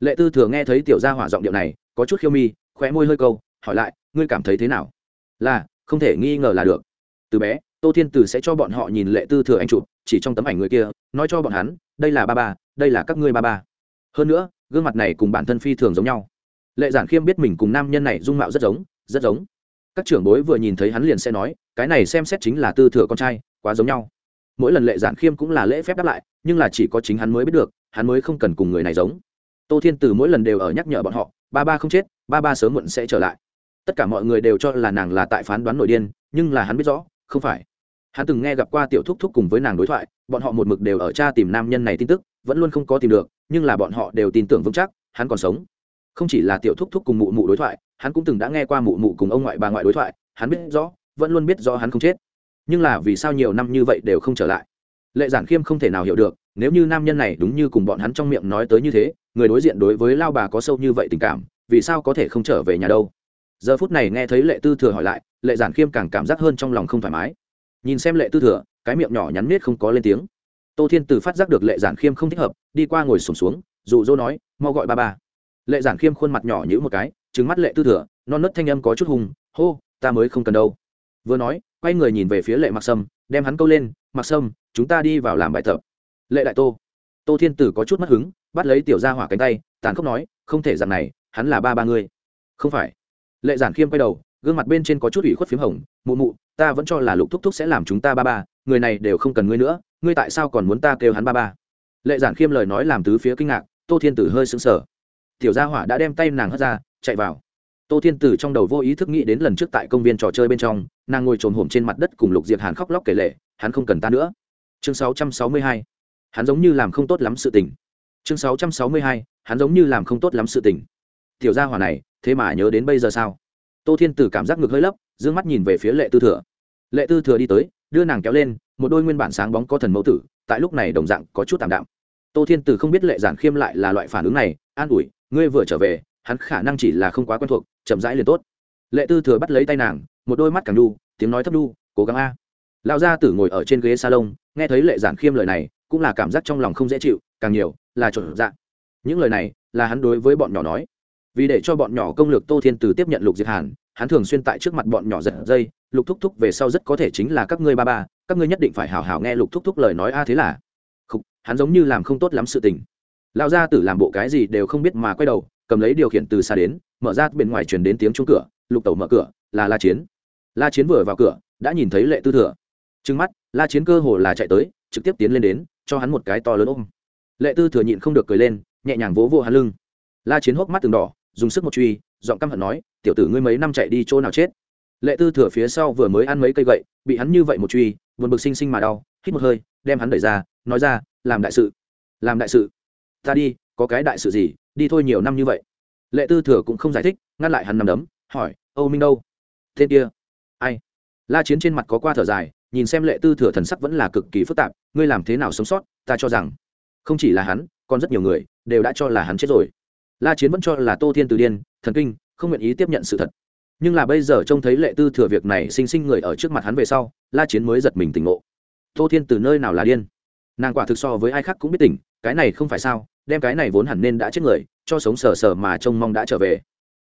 Lệ tư thừa nghe thấy tiểu gia hỏa giọng điệu này, có chút khiêu mi, khóe môi hơi câu, hỏi lại, ngươi cảm thấy thế nào? Là, không thể nghi ngờ là được. Từ bé, tô thiên tử sẽ cho bọn họ nhìn lệ tư thừa anh chụp, chỉ trong tấm ảnh người kia, nói cho bọn hắn, đây là ba ba, đây là các ngươi ba ba. Hơn nữa, gương mặt này cùng bản thân phi thường giống nhau. Lệ giản khiêm biết mình cùng nam nhân này dung mạo rất giống rất giống. Các trưởng bối vừa nhìn thấy hắn liền sẽ nói, cái này xem xét chính là tư thừa con trai, quá giống nhau. Mỗi lần lệ giản khiêm cũng là lễ phép đáp lại, nhưng là chỉ có chính hắn mới biết được, hắn mới không cần cùng người này giống. Tô thiên từ mỗi lần đều ở nhắc nhở bọn họ, ba ba không chết, ba ba sớm muộn sẽ trở lại. Tất cả mọi người đều cho là nàng là tại phán đoán nội điên, nhưng là hắn biết rõ, không phải. Hắn từng nghe gặp qua tiểu thúc thúc cùng với nàng đối thoại, bọn họ một mực đều ở cha tìm nam nhân này tin tức, vẫn luôn không có tìm được, nhưng là bọn họ đều tin tưởng vững chắc, hắn còn sống. Không chỉ là tiểu thúc thúc cùng mụ mụ đối thoại hắn cũng từng đã nghe qua mụ mụ cùng ông ngoại bà ngoại đối thoại hắn biết rõ vẫn luôn biết rõ hắn không chết. Nhưng là vì sao nhiều năm như vậy đều không trở lại? Lệ giản khiêm không thể nào hiểu được nếu như nam nhân này đúng như cùng bọn hắn trong miệng nói tới như thế người đối diện đối với lao bà có sâu như vậy tình cảm vì sao có thể không trở về nhà đâu? Giờ phút này nghe thấy lệ tư thừa hỏi lại lệ giản khiêm càng cảm giác hơn trong lòng không thoải mái. Nhìn xem lệ tư thừa cái miệng nhỏ nhắn nết không có lên tiếng. Tô thiên từ phát giác được lệ giản khiêm không thích hợp đi qua ngồi sùng xuống, xuống dụ dỗ nói mau gọi ba ba lệ giản khiêm khuôn mặt nhỏ nhữ một cái trứng mắt lệ tư thừa, non nớt thanh âm có chút hùng, hô, ta mới không cần đâu. Vừa nói, quay người nhìn về phía lệ mặc sâm, đem hắn câu lên mặc sâm, chúng ta đi vào làm bài tập. Lệ đại tô tô thiên tử có chút mất hứng, bắt lấy tiểu gia hỏa cánh tay, tàn khốc nói, không thể dặn này, hắn là ba ba ngươi. Không phải. Lệ giản khiêm quay đầu, gương mặt bên trên có chút ủy khuất p h í m hồng, mụ mụ, ta vẫn cho là lục thúc thúc sẽ làm chúng ta ba ba, người này đều không cần ngươi nữa, ngươi tại sao còn muốn ta kêu hắn ba ba? Lệ giản khiêm lời nói làm tứ phía kinh ngạc, tô thiên tử hơi sững sờ tiểu gia hỏa đã đem tay nàng hất ra, chạy vào. Tô thiên tử trong đầu vô ý thức nghĩ đến lần trước tại công viên trò chơi bên trong, nàng ngồi trồn hổm trên mặt đất cùng lục diệp hàn khóc lóc kể lệ hắn không cần ta nữa. Chương 662. hắn giống như làm không tốt lắm sự tình. Chương 662. hắn giống như làm không tốt lắm sự tình. Tiểu gia hỏa này, thế mà nhớ đến bây giờ sao? Tô thiên tử cảm giác ngực hơi lấp d mắt nhìn về phía lệ tư thừa. Lệ tư thừa đi tới, đưa nàng kéo lên, một đôi nguyên bản sáng bóng có thần mẫu tử, tại lúc này đồng dạng có chút tạm đạm. Tô thiên tử không biết lệ giản khiêm lại là loại phản ứng này, an ủi ngươi vừa trở về, hắn khả năng chỉ là không quá quen thuộc, chậm rãi liền tốt. Lệ tư thừa bắt lấy tay nàng, một đôi mắt càng đu, tiếng nói thấp đu, cố gắng a. Lão gia tử ngồi ở trên ghế salon, nghe thấy lệ giản khiêm lời này, cũng là cảm giác trong lòng không dễ chịu, càng nhiều là trộn dạng. những lời này là hắn đối với bọn nhỏ nói. Vì để cho bọn nhỏ công lược tô thiên từ tiếp nhận lục diệt hàn, hắn thường xuyên tại trước mặt bọn nhỏ giật dây, lục thúc thúc, về sau rất có thể chính là các ngươi ba ba, các ngươi nhất định phải hào hào nghe lục thúc thúc lời nói a thế là. Khục, hắn giống như làm không tốt lắm sự tình lão gia tử làm bộ cái gì đều không biết mà quay đầu, cầm lấy điều khiển từ xa đến, mở ra bên ngoài truyền đến tiếng chung cửa, lục tẩu mở cửa, là la chiến. La chiến vừa vào cửa, đã nhìn thấy lệ tư thừa. Trừng mắt, la chiến cơ hồ là chạy tới, trực tiếp tiến lên đến, cho hắn một cái to lớn ôm. Lệ tư thừa nhịn không được cười lên, nhẹ nhàng vỗ vô hắn lưng. La chiến hốc mắt từng đỏ, dùng sức một truy, giọng căm hận nói, tiểu tử ngươi mấy năm chạy đi chỗ nào chết? Lệ tư thừa phía sau vừa mới ăn mấy cây gậy, bị hắn như vậy một truy vượt bực sinh sinh mà đau, hít một hơi, đem hắn đẩy ra, nói ra, làm đại sự, làm đại sự ta đi, có cái đại sự gì, đi thôi nhiều năm như vậy. Lệ tư thừa cũng không giải thích, ngăn lại hắn nằm đấm, hỏi, âu minh đâu? Tên kia. Ai? La chiến trên mặt có qua thở dài, nhìn xem lệ tư thừa thần sắc vẫn là cực kỳ phức tạp, ngươi làm thế nào sống sót, ta cho rằng không chỉ là hắn, còn rất nhiều người đều đã cho là hắn chết rồi. La chiến vẫn cho là tô thiên từ điên, thần kinh, không nguyện ý tiếp nhận sự thật. Nhưng là bây giờ trông thấy lệ tư thừa việc này sinh sinh người ở trước mặt hắn về sau, la chiến mới giật mình tỉnh ngộ. Tô thiên từ nơi nào là điên? Nàng quả thực so với ai khác cũng biết tỉnh, cái này không phải sao đem cái này vốn hẳn nên đã chết người, cho sống sờ sờ mà trông mong đã trở về.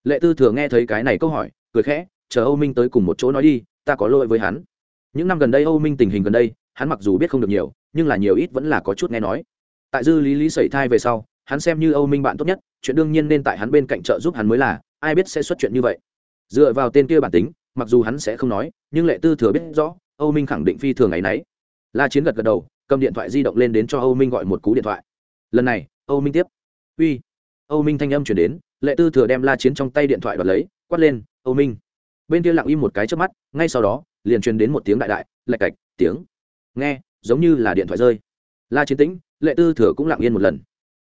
Lệ tư thừa nghe thấy cái này câu hỏi, cười khẽ, chờ âu minh tới cùng một chỗ nói đi, ta có lỗi với hắn. Những năm gần đây âu minh tình hình gần đây, hắn mặc dù biết không được nhiều, nhưng là nhiều ít vẫn là có chút nghe nói. Tại dư lý lý sẩy thai về sau, hắn xem như âu minh bạn tốt nhất, chuyện đương nhiên nên tại hắn bên cạnh trợ giúp hắn mới là, ai biết sẽ xuất chuyện như vậy. Dựa vào tên kia bản tính, mặc dù hắn sẽ không nói, nhưng lệ tư thừa biết rõ, âu minh khẳng định phi thường ấ y n ấ y la chiến gật gật đầu, cầm điện thoại di động lên đến cho âu minh gọi một cú điện thoại. Lần này âu minh tiếp. Uy. Âu minh thanh âm chuyển đến, lệ tư thừa đem la chiến trong tay điện thoại đoạt lấy, quát lên, âu minh. Bên kia lặng im một cái trước mắt, ngay sau đó, liền truyền đến một tiếng đại đại, lạch cạch, tiếng. Nghe, giống như là điện thoại rơi. La chiến tĩnh, lệ tư thừa cũng lặng yên một lần.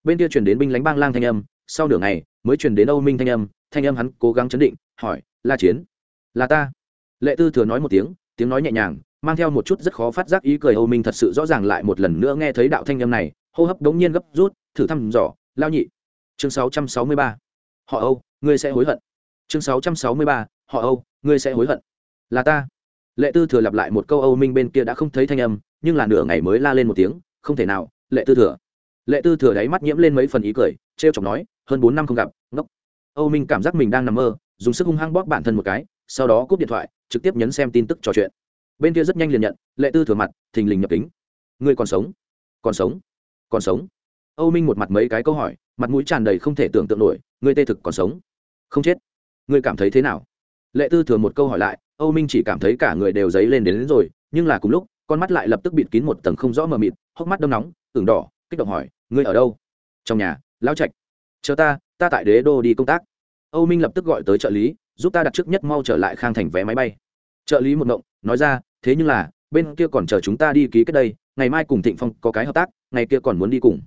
Bên kia truyền đến binh lánh bang lang thanh âm, sau nửa ngày mới truyền đến âu minh thanh âm thanh âm hắn cố gắng chấn định, hỏi, la chiến, là ta? Lệ tư thừa nói một tiếng tiếng nói nhẹ nhàng, mang theo một chút rất khó phát giác ý cười âu minh thật sự rõ ràng lại một lần nữa nghe thấy đạo thanh âm này hô hấp đống nhiên gấp rút, thử thăm dò, lao nhị. Chương 663. họ âu, ngươi sẽ hối hận. Chương 663. họ âu, ngươi sẽ hối hận. Là ta. Lệ tư thừa lặp lại một câu âu minh bên kia đã không thấy thanh âm, nhưng là nửa ngày mới la lên một tiếng, không thể nào, lệ tư thừa. Lệ tư thừa đáy mắt nhiễm lên mấy phần ý cười t r e o chọc nói, hơn bốn năm không gặp, ngốc. Âu minh cảm giác mình đang nằm mơ, dùng sức hung hăng bóp bản thân một cái, sau đó cúp điện thoại, trực tiếp nhấn xem tin tức trò chuyện. Bên kia rất nhanh liền nhận, lệ tư thừa mặt, thình lình nhập kính. Ngươi còn sống? Còn sống? Còn sống. Âu minh một mặt mấy cái câu hỏi mặt mũi tràn đầy không thể tưởng tượng nổi người tê thực còn sống? Không chết. Người cảm thấy thế nào? Lệ tư thừa một câu hỏi lại âu minh chỉ cảm thấy cả người đều dấy lên đến, đến rồi nhưng là cùng lúc con mắt lại lập tức bịt kín một tầng không rõ mờ mịt hốc mắt đâm nóng ửng đỏ kích động hỏi ngươi ở đâu? Trong nhà lão trạch. Chờ ta ta tại đế đô đi công tác. Âu minh lập tức gọi tới trợ lý giúp ta đặt trước nhất mau trở lại khang thành vé máy bay. Trợ lý một ngộng nói ra thế nhưng là bên kia còn chờ chúng ta đi ký kết đây ngày mai cùng thịnh phong có cái hợp tác, ngày kia còn muốn đi cùng.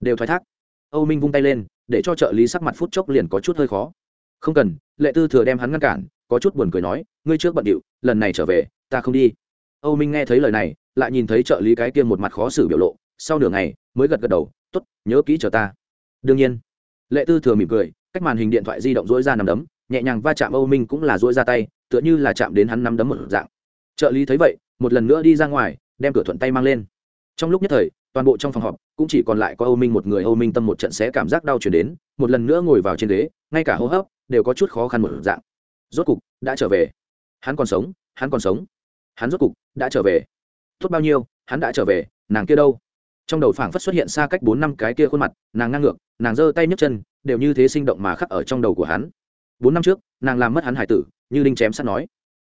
Đều thoái thác. Âu minh vung tay lên, để cho trợ lý sắc mặt phút chốc liền có chút hơi khó. Không cần, lệ tư thừa đem hắn ngăn cản, có chút buồn cười nói, ngươi trước bận điệu, lần này trở về, ta không đi. Âu minh nghe thấy lời này, lại nhìn thấy trợ lý cái kia một mặt khó xử biểu lộ, sau nửa ngày mới gật gật đầu t ố t nhớ kỹ chờ ta. Đương nhiên, lệ tư thừa mỉm cười, cách màn hình điện thoại di động dỗi ra nằm đấm, nhẹ nhàng va chạm âu minh cũng là dỗi ra tay, tựa như là chạm đến hắn nắm đấm một dạng. Trợ lý thấy vậy, một lần nữa đi ra ngoài, đem cửa thuận tay mang lên trong lúc nhất thời, toàn bộ trong phòng họp, cũng chỉ còn lại có âu minh một người. Âu minh tâm một trận sẽ cảm giác đau chuyển đến, một lần nữa ngồi vào trên ghế, ngay cả hô hấp đều có chút khó khăn một dạng. Rốt cục, đã trở về. Hắn còn sống, hắn còn sống. Hắn rốt cục, đã trở về. Tốt bao nhiêu, hắn đã trở về, nàng kia đâu? Trong đầu phảng phất xuất hiện xa cách bốn năm cái kia khuôn mặt, nàng ngang ngược, nàng giơ tay nhấc chân, đều như thế sinh động mà khắc ở trong đầu của hắn. Bốn năm trước, nàng làm mất hắn hải tử, như linh chém sắt nói.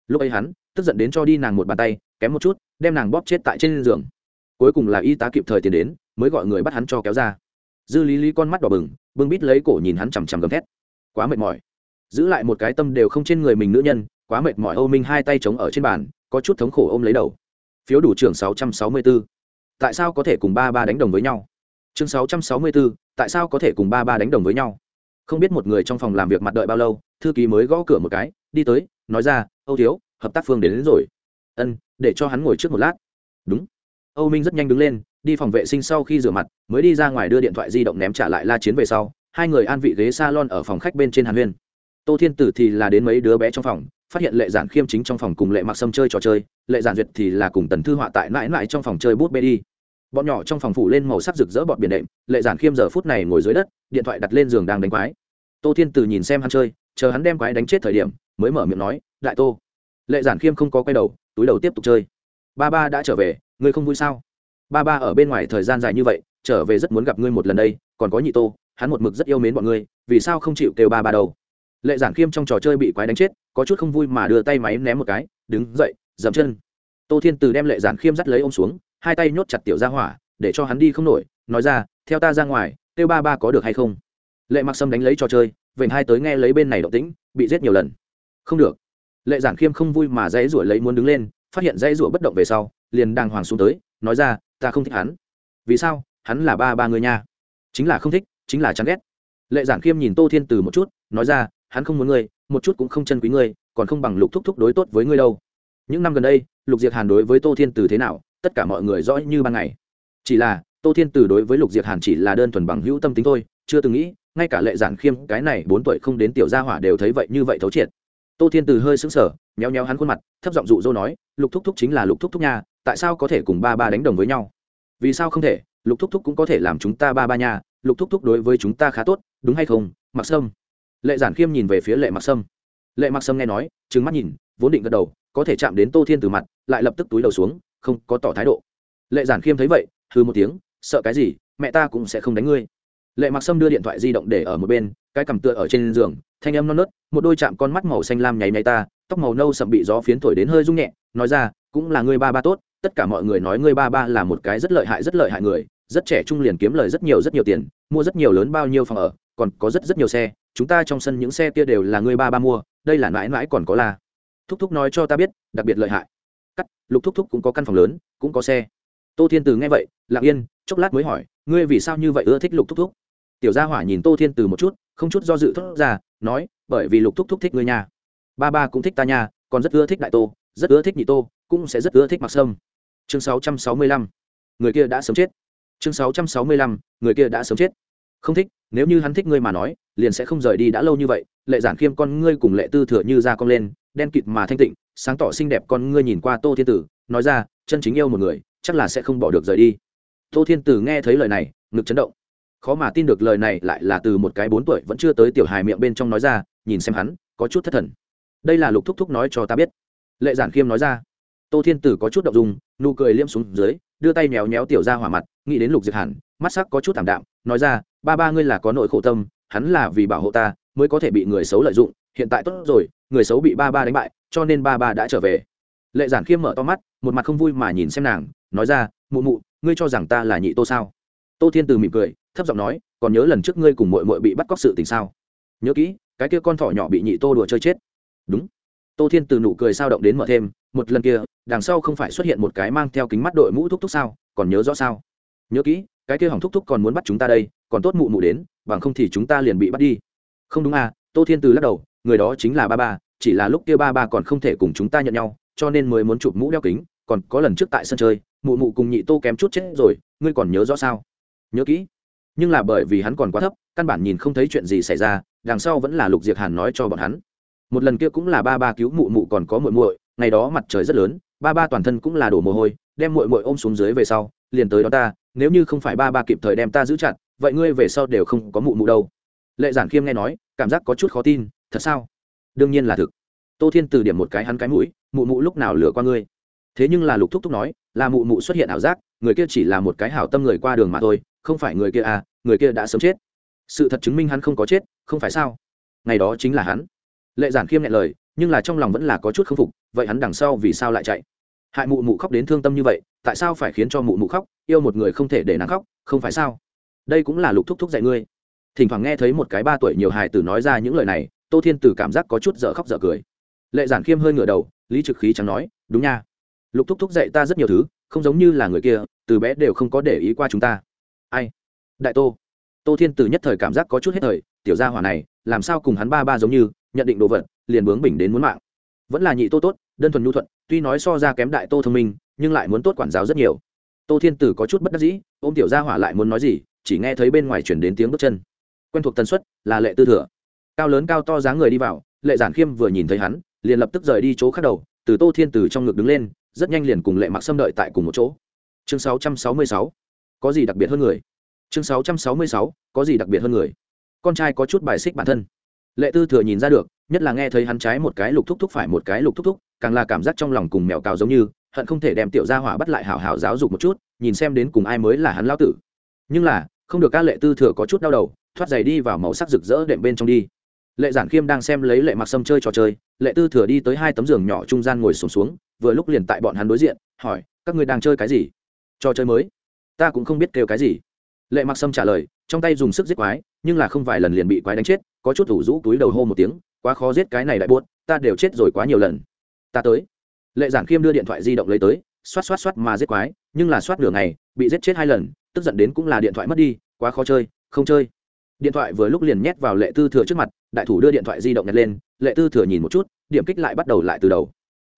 Lúc ấy hắn, tức giận đến cho đi nàng một bàn tay, kém một chút, đem nàng bóp chết tại trên giường cuối cùng là y tá kịp thời tiến đến mới gọi người bắt hắn cho kéo ra. Dư lý lý con mắt đỏ bừng bưng bít lấy cổ nhìn hắn chằm chằm gầm thét. Quá mệt mỏi. Giữ lại một cái tâm đều không trên người mình nữ nhân quá mệt mỏi âu minh hai tay chống ở trên bàn có chút thống khổ ôm lấy đầu. Phiếu đủ trưởng 664. tại sao có thể cùng ba ba đánh đồng với nhau? Chương 664, tại sao có thể cùng ba ba đánh đồng với nhau? Không biết một người trong phòng làm việc mặt đợi bao lâu thư ký mới gõ cửa một cái đi tới nói ra âu thiếu hợp tác phương đến, đến rồi. Ân để cho hắn ngồi trước một lát. Đúng âu minh rất nhanh đứng lên, đi phòng vệ sinh sau khi rửa mặt, mới đi ra ngoài đưa điện thoại di động ném trả lại la chiến về sau. Hai người an vị ghế s a lon ở phòng khách bên trên hàn huyên. Tô thiên tử thì là đến mấy đứa bé trong phòng, phát hiện lệ giản khiêm chính trong phòng cùng lệ mặc sâm chơi trò chơi, lệ giản duyệt thì là cùng tần thư họa tại mãi mãi trong phòng chơi bút bê đi. Bọn nhỏ trong phòng phủ lên màu sắc rực rỡ bọt biển đệm, lệ giản khiêm giờ phút này ngồi dưới đất, điện thoại đặt lên giường đang đánh quái. Tô thiên Tử nhìn xem hắn chơi, chờ hắn đem quái đánh chết thời điểm, mới mở miệng nói, đại tô. Lệ giản khiêm không có quay đầu, túi đầu tiếp tục chơi. Ba ba đã trở về ngươi không vui sao? Ba ba ở bên ngoài thời gian dài như vậy, trở về rất muốn gặp ngươi một lần đây, còn có nhị tô, hắn một mực rất yêu mến bọn ngươi, vì sao không chịu kêu ba ba đâu? Lệ giản khiêm trong trò chơi bị quái đánh chết, có chút không vui mà đưa tay máy ném một cái, đứng dậy, dậm chân. Tô thiên từ đem lệ giản khiêm dắt lấy ô m xuống, hai tay nhốt chặt tiểu ra hỏa, để cho hắn đi không nổi, nói ra, theo ta ra ngoài, kêu ba ba có được hay không? Lệ mặc sâm đánh lấy trò chơi, vểnh hai tới nghe lấy bên này động tĩnh, bị giết nhiều lần. Không được. Lệ giản khiêm không vui mà dãy ruổi lấy muốn đứng lên phát hiện dây rủa bất động về sau, liền đàng hoàng xuống tới, nói ra, ta không thích hắn. Vì sao? Hắn là ba ba người nha. Chính là không thích, chính là chán ghét. Lệ giản khiêm nhìn tô thiên từ một chút, nói ra, hắn không muốn ngươi, một chút cũng không chân quý ngươi, còn không bằng lục thúc thúc đối tốt với ngươi đâu. Những năm gần đây, lục diệt hàn đối với tô thiên từ thế nào, tất cả mọi người rõ như ban ngày. Chỉ là, tô thiên từ đối với lục diệt hàn chỉ là đơn thuần bằng hữu tâm tính thôi, chưa từng nghĩ, ngay cả lệ giản khiêm, cái này bốn tuổi không đến tiểu gia hỏa đều thấy vậy như vậy thấu triệt tô thiên từ hơi sững sờ nhéo nhéo hắn khuôn mặt, thấp giọng dụ dỗ nói, lục thúc thúc chính là lục thúc thúc nha, tại sao có thể cùng ba ba đánh đồng với nhau? Vì sao không thể? Lục thúc thúc cũng có thể làm chúng ta ba ba nha, lục thúc thúc đối với chúng ta khá tốt, đúng hay không? Mặc sâm. Lệ giản khiêm nhìn về phía lệ mặc sâm. Lệ mặc sâm nghe nói, trừng mắt nhìn, vốn định gật đầu, có thể chạm đến tô thiên từ mặt, lại lập tức túi đầu xuống, không có tỏ thái độ. Lệ giản khiêm thấy vậy hư một tiếng, sợ cái gì, mẹ ta cũng sẽ không đánh ngươi. Lệ mặc sâm đưa điện thoại di động để ở một bên cái cằm tựa ở trên giường, thanh âm non nớt, một đôi chạm con mắt màu xanh lam nháy nháy ta, tóc màu nâu sậm bị gió phiến thổi đến hơi rung nhẹ, nói ra, cũng là ngươi ba ba tốt, tất cả mọi người nói ngươi ba ba là một cái rất lợi hại rất lợi hại người, rất trẻ trung liền kiếm lời rất nhiều rất nhiều tiền, mua rất nhiều lớn bao nhiêu phòng ở, còn có rất rất nhiều xe, chúng ta trong sân những xe kia đều là ngươi ba ba mua, đây là mãi mãi còn có là. Thúc thúc nói cho ta biết, đặc biệt lợi hại. Cắt, lục thúc thúc cũng có căn phòng lớn, cũng có xe. Tô thiên từ nghe vậy, lặng yên, chốc lát mới hỏi, ngươi vì sao như vậy ưa thích lục thúc thúc? Tiểu gia hỏa nhìn tô thiên từ một chút không chút do dự thốt ra, nói, bởi vì lục thúc thúc thích ngươi nha. Ba ba cũng thích ta nha, còn rất ưa thích đại tô, rất ưa thích nhị tô, cũng sẽ rất ưa thích mặc sâm. Chương 665. người kia đã sớm chết. Chương 665. người kia đã sớm chết. Không thích, nếu như hắn thích ngươi mà nói, liền sẽ không rời đi đã lâu như vậy, lệ giản khiêm con ngươi cùng lệ tư thừa như ra con lên, đen kịt mà thanh tịnh, sáng tỏ xinh đẹp con ngươi nhìn qua tô thiên tử, nói ra, chân chính yêu một người, chắc là sẽ không bỏ được rời đi. Tô thiên tử nghe thấy lời này, ngực chấn động khó mà tin được lời này lại là từ một cái bốn tuổi vẫn chưa tới tiểu hài miệng bên trong nói ra, nhìn xem hắn, có chút thất thần. Đây là lục thúc thúc nói cho ta biết. Lệ giản khiêm nói ra. Tô thiên tử có chút động dung, nụ cười liêm xuống dưới, đưa tay méo méo tiểu ra hỏa mặt, nghĩ đến lục diệt hẳn mắt sắc có chút thảm đạm, nói ra, ba ba ngươi là có nội khổ tâm, hắn là vì bảo hộ ta, mới có thể bị người xấu lợi dụng, hiện tại tốt rồi, người xấu bị ba ba đánh bại, cho nên ba ba đã trở về. Lệ giản khiêm mở to mắt, một mặt không vui mà nhìn xem nàng, nói ra, mụ mụ, ngươi cho rằng ta là nhị tô sao? Tô thiên từ mỉm cười thấp giọng nói, còn nhớ lần trước ngươi cùng mội mội bị bắt cóc sự tình sao? Nhớ kỹ, cái kia con thỏ nhỏ bị nhị tô đùa chơi chết. Đúng. Tô thiên từ nụ cười sao động đến mở thêm, một lần kia, đằng sau không phải xuất hiện một cái mang theo kính mắt đội mũ thúc thúc sao? Còn nhớ rõ sao? Nhớ kỹ, cái kia hỏng thúc thúc còn muốn bắt chúng ta đây, còn tốt mụ mụ đến, bằng không thì chúng ta liền bị bắt đi. Không đúng à? Tô thiên từ lắc đầu, người đó chính là ba ba, chỉ là lúc kia ba ba còn không thể cùng chúng ta nhận nhau, cho nên mới muốn chụp mũ đeo kính, còn có lần trước tại sân chơi, mụ mụ cùng nhị tô kém chút chết rồi, ngươi còn nhớ rõ sao? Nhớ kỹ nhưng là bởi vì hắn còn quá thấp, căn bản nhìn không thấy chuyện gì xảy ra, đằng sau vẫn là lục diệt hàn nói cho bọn hắn. Một lần kia cũng là ba ba cứu mụ mụ còn có muội muội, ngày đó mặt trời rất lớn, ba ba toàn thân cũng là đổ mồ hôi, đem muội muội ôm xuống dưới về sau, liền tới đó ta, nếu như không phải ba ba kịp thời đem ta giữ chặt, vậy ngươi về sau đều không có mụ mụ đâu. Lệ giản khiêm nghe nói, cảm giác có chút khó tin, thật sao? Đương nhiên là thực. Tô thiên từ điểm một cái hắn cái mũi, mụ mụ lúc nào lừa qua ngươi? Thế nhưng là lục thúc thúc nói, là mụ mụ xuất hiện ảo giác người kia chỉ là một cái hảo tâm người qua đường mà thôi, không phải người kia à người kia đã sớm chết. Sự thật chứng minh hắn không có chết, không phải sao? Ngày đó chính là hắn. Lệ giản khiêm nhẹ lời, nhưng là trong lòng vẫn là có chút k phục, vậy hắn đằng sau vì sao lại chạy? Hại mụ mụ khóc đến thương tâm như vậy, tại sao phải khiến cho mụ mụ khóc? Yêu một người không thể để nàng khóc, không phải sao? Đây cũng là lục thúc thúc dạy ngươi. Thỉnh thoảng nghe thấy một cái ba tuổi nhiều hài tử nói ra những lời này, tô thiên tử cảm giác có chút dở khóc dở cười. Lệ giản khiêm hơi ngửa đầu, lý trực khí chẳng nói, đúng nha. Lục thúc thúc dạy ta rất nhiều thứ không giống như là người kia, từ bé đều không có để ý qua chúng ta. Ai? Đại tô. Tô thiên tử nhất thời cảm giác có chút hết thời, tiểu gia hỏa này, làm sao cùng hắn ba ba giống như, nhận định đồ vật, liền bướng bỉnh đến muốn mạng. Vẫn là nhị tô tốt, đơn thuần nhu thuận, tuy nói so ra kém đại tô thông minh, nhưng lại muốn tốt quản giáo rất nhiều. Tô thiên tử có chút bất đắc dĩ, ôm tiểu gia hỏa lại muốn nói gì, chỉ nghe thấy bên ngoài chuyển đến tiếng bước chân. Quen thuộc tần suất, là lệ tư thừa. Cao lớn cao to dáng người đi vào, lệ giản khiêm vừa nhìn thấy hắn, liền lập tức rời đi chỗ khác đầu, từ tô thiên tử trong ngực đứng lên rất nhanh liền cùng lệ mặc xâm đợi tại cùng một chỗ chương 666. có gì đặc biệt hơn người chương 666. có gì đặc biệt hơn người con trai có chút bài xích bản thân lệ tư thừa nhìn ra được, nhất là nghe thấy hắn trái một cái lục thúc thúc phải một cái lục thúc thúc, càng là cảm giác trong lòng cùng mèo cào giống như, hận không thể đem tiểu gia hỏa bắt lại hảo hảo giáo dục một chút, nhìn xem đến cùng ai mới là hắn lao tử nhưng là, không được ca lệ tư thừa có chút đau đầu, thoát giày đi vào màu sắc rực rỡ đệm bên trong đi lệ giản khiêm đang xem lấy lệ mặc sâm chơi trò chơi lệ tư thừa đi tới hai tấm giường nhỏ trung gian ngồi sùng xuống, xuống vừa lúc liền tại bọn hắn đối diện hỏi các ngươi đang chơi cái gì? Trò chơi mới. Ta cũng không biết kêu cái gì. Lệ mặc sâm trả lời trong tay dùng sức giết quái nhưng là không vài lần liền bị quái đánh chết có chút thủ rũ túi đầu hô một tiếng quá khó giết cái này đại buốt ta đều chết rồi quá nhiều lần. Ta tới. Lệ giản khiêm đưa điện thoại di động lấy tới xoát xoát xoát mà giết quái nhưng là xoát nửa ngày bị giết chết hai lần tức giận đến cũng là điện thoại mất đi quá khó chơi không chơi điện thoại vừa lúc liền nhét vào lệ tư thừa trước mặt, đại thủ đưa điện thoại di động nhặt lên, lệ tư thừa nhìn một chút, điểm kích lại bắt đầu lại từ đầu.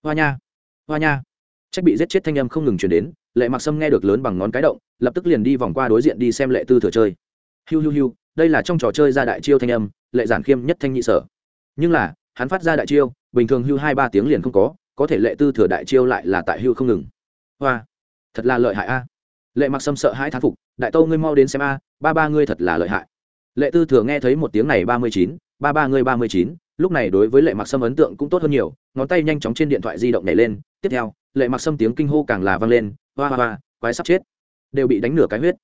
Hoa nha! Hoa nha! Trách bị giết chết thanh âm không ngừng chuyển đến, lệ mặc sâm nghe được lớn bằng ngón cái động, lập tức liền đi vòng qua đối diện đi xem lệ tư thừa chơi. Hiu hiu hiu, đây là trong trò chơi ra đại chiêu thanh âm, lệ giản khiêm nhất thanh nhị sở. Nhưng là, hắn phát ra đại chiêu, bình thường hưu hai ba tiếng liền không có có thể lệ tư thừa đại chiêu lại là tại hưu không ngừng. Hoa! Thật là lợi hại a. Lệ mặc sâm sợ hai thán phục, đại tâu ngươi mau đến xem a, ba ba ngươi thật là lợi hại lệ tư thừa nghe thấy một tiếng này ba mươi chín, ba ba ngươi ba mươi chín, lúc này đối với lệ mặc sâm ấn tượng cũng tốt hơn nhiều, ngón tay nhanh chóng trên điện thoại di động nhảy lên, tiếp theo, lệ mặc sâm tiếng kinh hô càng là vang lên, hoa hoa hoa, quái sắp chết, đều bị đánh nửa cái huyết.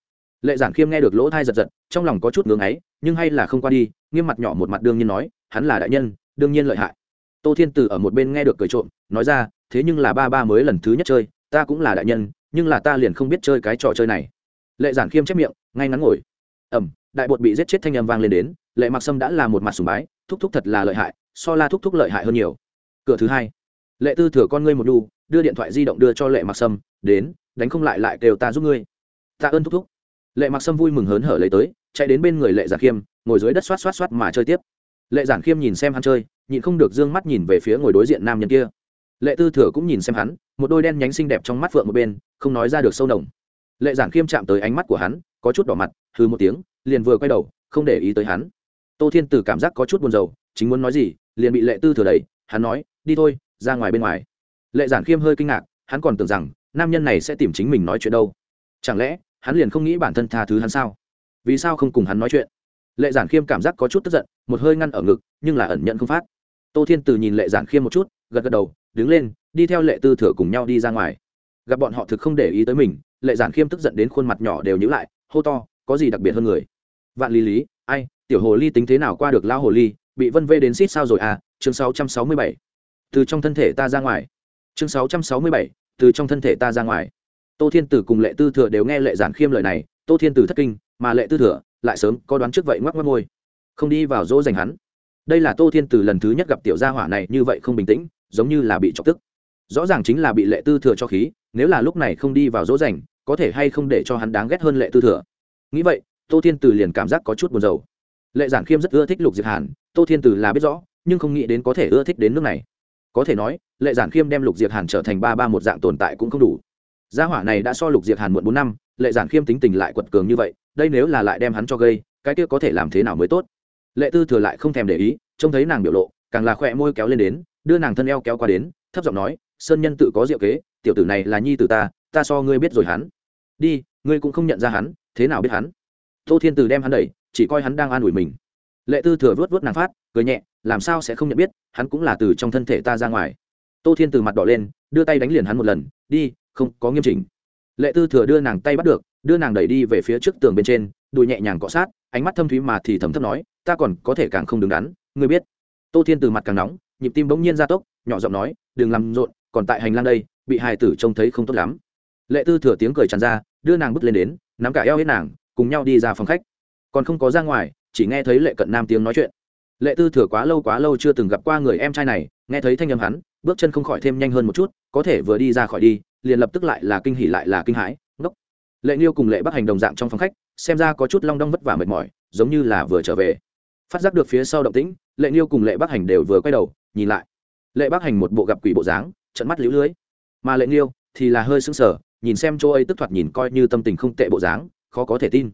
Lệ giản khiêm nghe được lỗ thai giật giật, trong lòng có chút ngưng ấy nhưng hay là không qua đi, nghiêm mặt nhỏ một mặt đương nhiên nói, hắn là đại nhân, đương nhiên lợi hại. Tô thiên tử ở một bên nghe được cười trộm, nói ra, thế nhưng là ba ba mới lần thứ nhất chơi, ta cũng là đại nhân, nhưng là ta liền không biết chơi cái trò chơi này. Lệ giản khiêm chép miệng, ngay ngắn ngồi. Ẩm đại bột bị giết chết thanh âm vang lên đến, lệ mặc sâm đã là một mặt sùng bái, thúc thúc thật là lợi hại, so la thúc thúc lợi hại hơn nhiều. Cửa thứ hai, lệ tư thừa con ngươi một đu, đưa điện thoại di động đưa cho lệ mặc sâm, đến, đánh không lại lại đều ta giúp ngươi. Ta ơn thúc thúc. Lệ mặc sâm vui mừng hớn hở lấy tới, chạy đến bên người lệ giả khiêm, ngồi dưới đất xoát xoát xoát mà chơi tiếp. Lệ giản khiêm nhìn xem hắn chơi, nhịn không được d ư ơ n g mắt nhìn về phía ngồi đối diện nam nhân kia. Lệ tư thừa cũng nhìn xem hắn, một đôi đen nhánh xinh đẹp trong mắt phượng một bên, không nói ra được sâu nồng. Lệ giản khiêm chạm tới ánh mắt của hắn, có chút đỏ mặt hư một tiếng liền vừa quay đầu, không để ý tới hắn. Tô thiên tử cảm giác có chút buồn rầu, chính muốn nói gì, liền bị lệ tư thừa đẩy, hắn nói, đi thôi, ra ngoài bên ngoài. Lệ giản khiêm hơi kinh ngạc, hắn còn tưởng rằng, nam nhân này sẽ tìm chính mình nói chuyện đâu. Chẳng lẽ, hắn liền không nghĩ bản thân tha thứ hắn sao? Vì sao không cùng hắn nói chuyện? Lệ giản khiêm cảm giác có chút tức giận, một hơi ngăn ở ngực, nhưng là ẩn nhận không phát. Tô thiên từ nhìn lệ giản khiêm một chút, gật gật đầu, đứng lên, đi theo lệ tư thừa cùng nhau đi ra ngoài. Gặp bọn họ thực không để ý tới mình, lệ giản khiêm tức giận đến khuôn mặt nhỏ đều nhữ lại, hô to, có gì đặc biệt hơn người? Vạn lý lý ai tiểu hồ ly tính thế nào qua được lao hồ ly bị vân vê đến xít sao rồi à? Chương 667. từ trong thân thể ta ra ngoài. Chương 667, từ trong thân thể ta ra ngoài. Tô thiên tử cùng lệ tư thừa đều nghe lệ giản khiêm lời này tô thiên tử thất kinh mà lệ tư thừa lại sớm có đoán trước vậy ngoắc ngoắc môi. Không đi vào dỗ dành hắn. Đây là tô thiên tử lần thứ nhất gặp tiểu gia hỏa này như vậy không bình tĩnh giống như là bị chọc tức. Rõ ràng chính là bị lệ tư thừa cho khí nếu là lúc này không đi vào dỗ dành có thể hay không để cho hắn đáng ghét hơn lệ tư thừa. Nghĩ vậy tô thiên Từ liền cảm giác có chút buồn rầu. Lệ giản khiêm rất ưa thích lục diệp hàn, tô thiên Từ là biết rõ, nhưng không nghĩ đến có thể ưa thích đến nước này. Có thể nói, lệ giản khiêm đem lục diệp hàn trở thành ba ba một dạng tồn tại cũng không đủ. Gia hỏa này đã so lục diệp hàn muộn bốn năm, lệ giản khiêm tính tình lại quật cường như vậy, đây nếu là lại đem hắn cho gây, cái kia có thể làm thế nào mới tốt? Lệ tư thừa lại không thèm để ý, trông thấy nàng biểu lộ, càng là khỏe môi kéo lên đến, đưa nàng thân eo kéo qua đến, thấp giọng nói, sơn nhân tự có diệu kế, tiểu tử này là nhi tử ta ta so ngươi biết rồi hắn. Đi, ngươi cũng không nhận ra hắn, thế nào biết hắn? Tô thiên từ đem hắn đẩy, chỉ coi hắn đang an ủi mình. Lệ tư thừa vớt vớt nàng phát, cười nhẹ, làm sao sẽ không nhận biết, hắn cũng là từ trong thân thể ta ra ngoài. Tô thiên từ mặt đỏ lên, đưa tay đánh liền hắn một lần, đi, không có nghiêm chỉnh. Lệ tư thừa đưa nàng tay bắt được, đưa nàng đẩy đi về phía trước tường bên trên, đùi nhẹ nhàng cọ sát, ánh mắt thâm thúy mà thì thầm thấp nói, ta còn có thể càng không đứng đắn, ngươi biết. Tô thiên từ mặt càng nóng, nhịp tim bỗng nhiên gia tốc, nhỏ giọng nói, đừng làm rộn, còn tại hành lang đây, bị hài tử trông thấy không tốt lắm. Lệ tư thừa tiếng cười tràn ra, đưa nàng bước lên đến, nắm cả eo hết nàng cùng nhau đi ra phòng khách. Còn không có ra ngoài, chỉ nghe thấy lệ cận nam tiếng nói chuyện. Lệ tư thừa quá lâu quá lâu chưa từng gặp qua người em trai này, nghe thấy thanh âm hắn, bước chân không khỏi thêm nhanh hơn một chút, có thể vừa đi ra khỏi đi, liền lập tức lại là kinh hỉ lại là kinh hãi, ngốc. Lệ nghiêu cùng lệ bắc hành đồng dạng trong phòng khách, xem ra có chút long đong vất vả mệt mỏi, giống như là vừa trở về. Phát giác được phía sau động tĩnh, lệ nghiêu cùng lệ bắc hành đều vừa quay đầu, nhìn lại. Lệ bắc hành một bộ gặp quỷ bộ dáng trận mắt lũ lưới. Mà lệ nghiêu thì là hơi sững sờ, nhìn xem chỗ ấy tức thoạt nhìn coi như tâm tình không tệ bộ dáng khó có thể tin.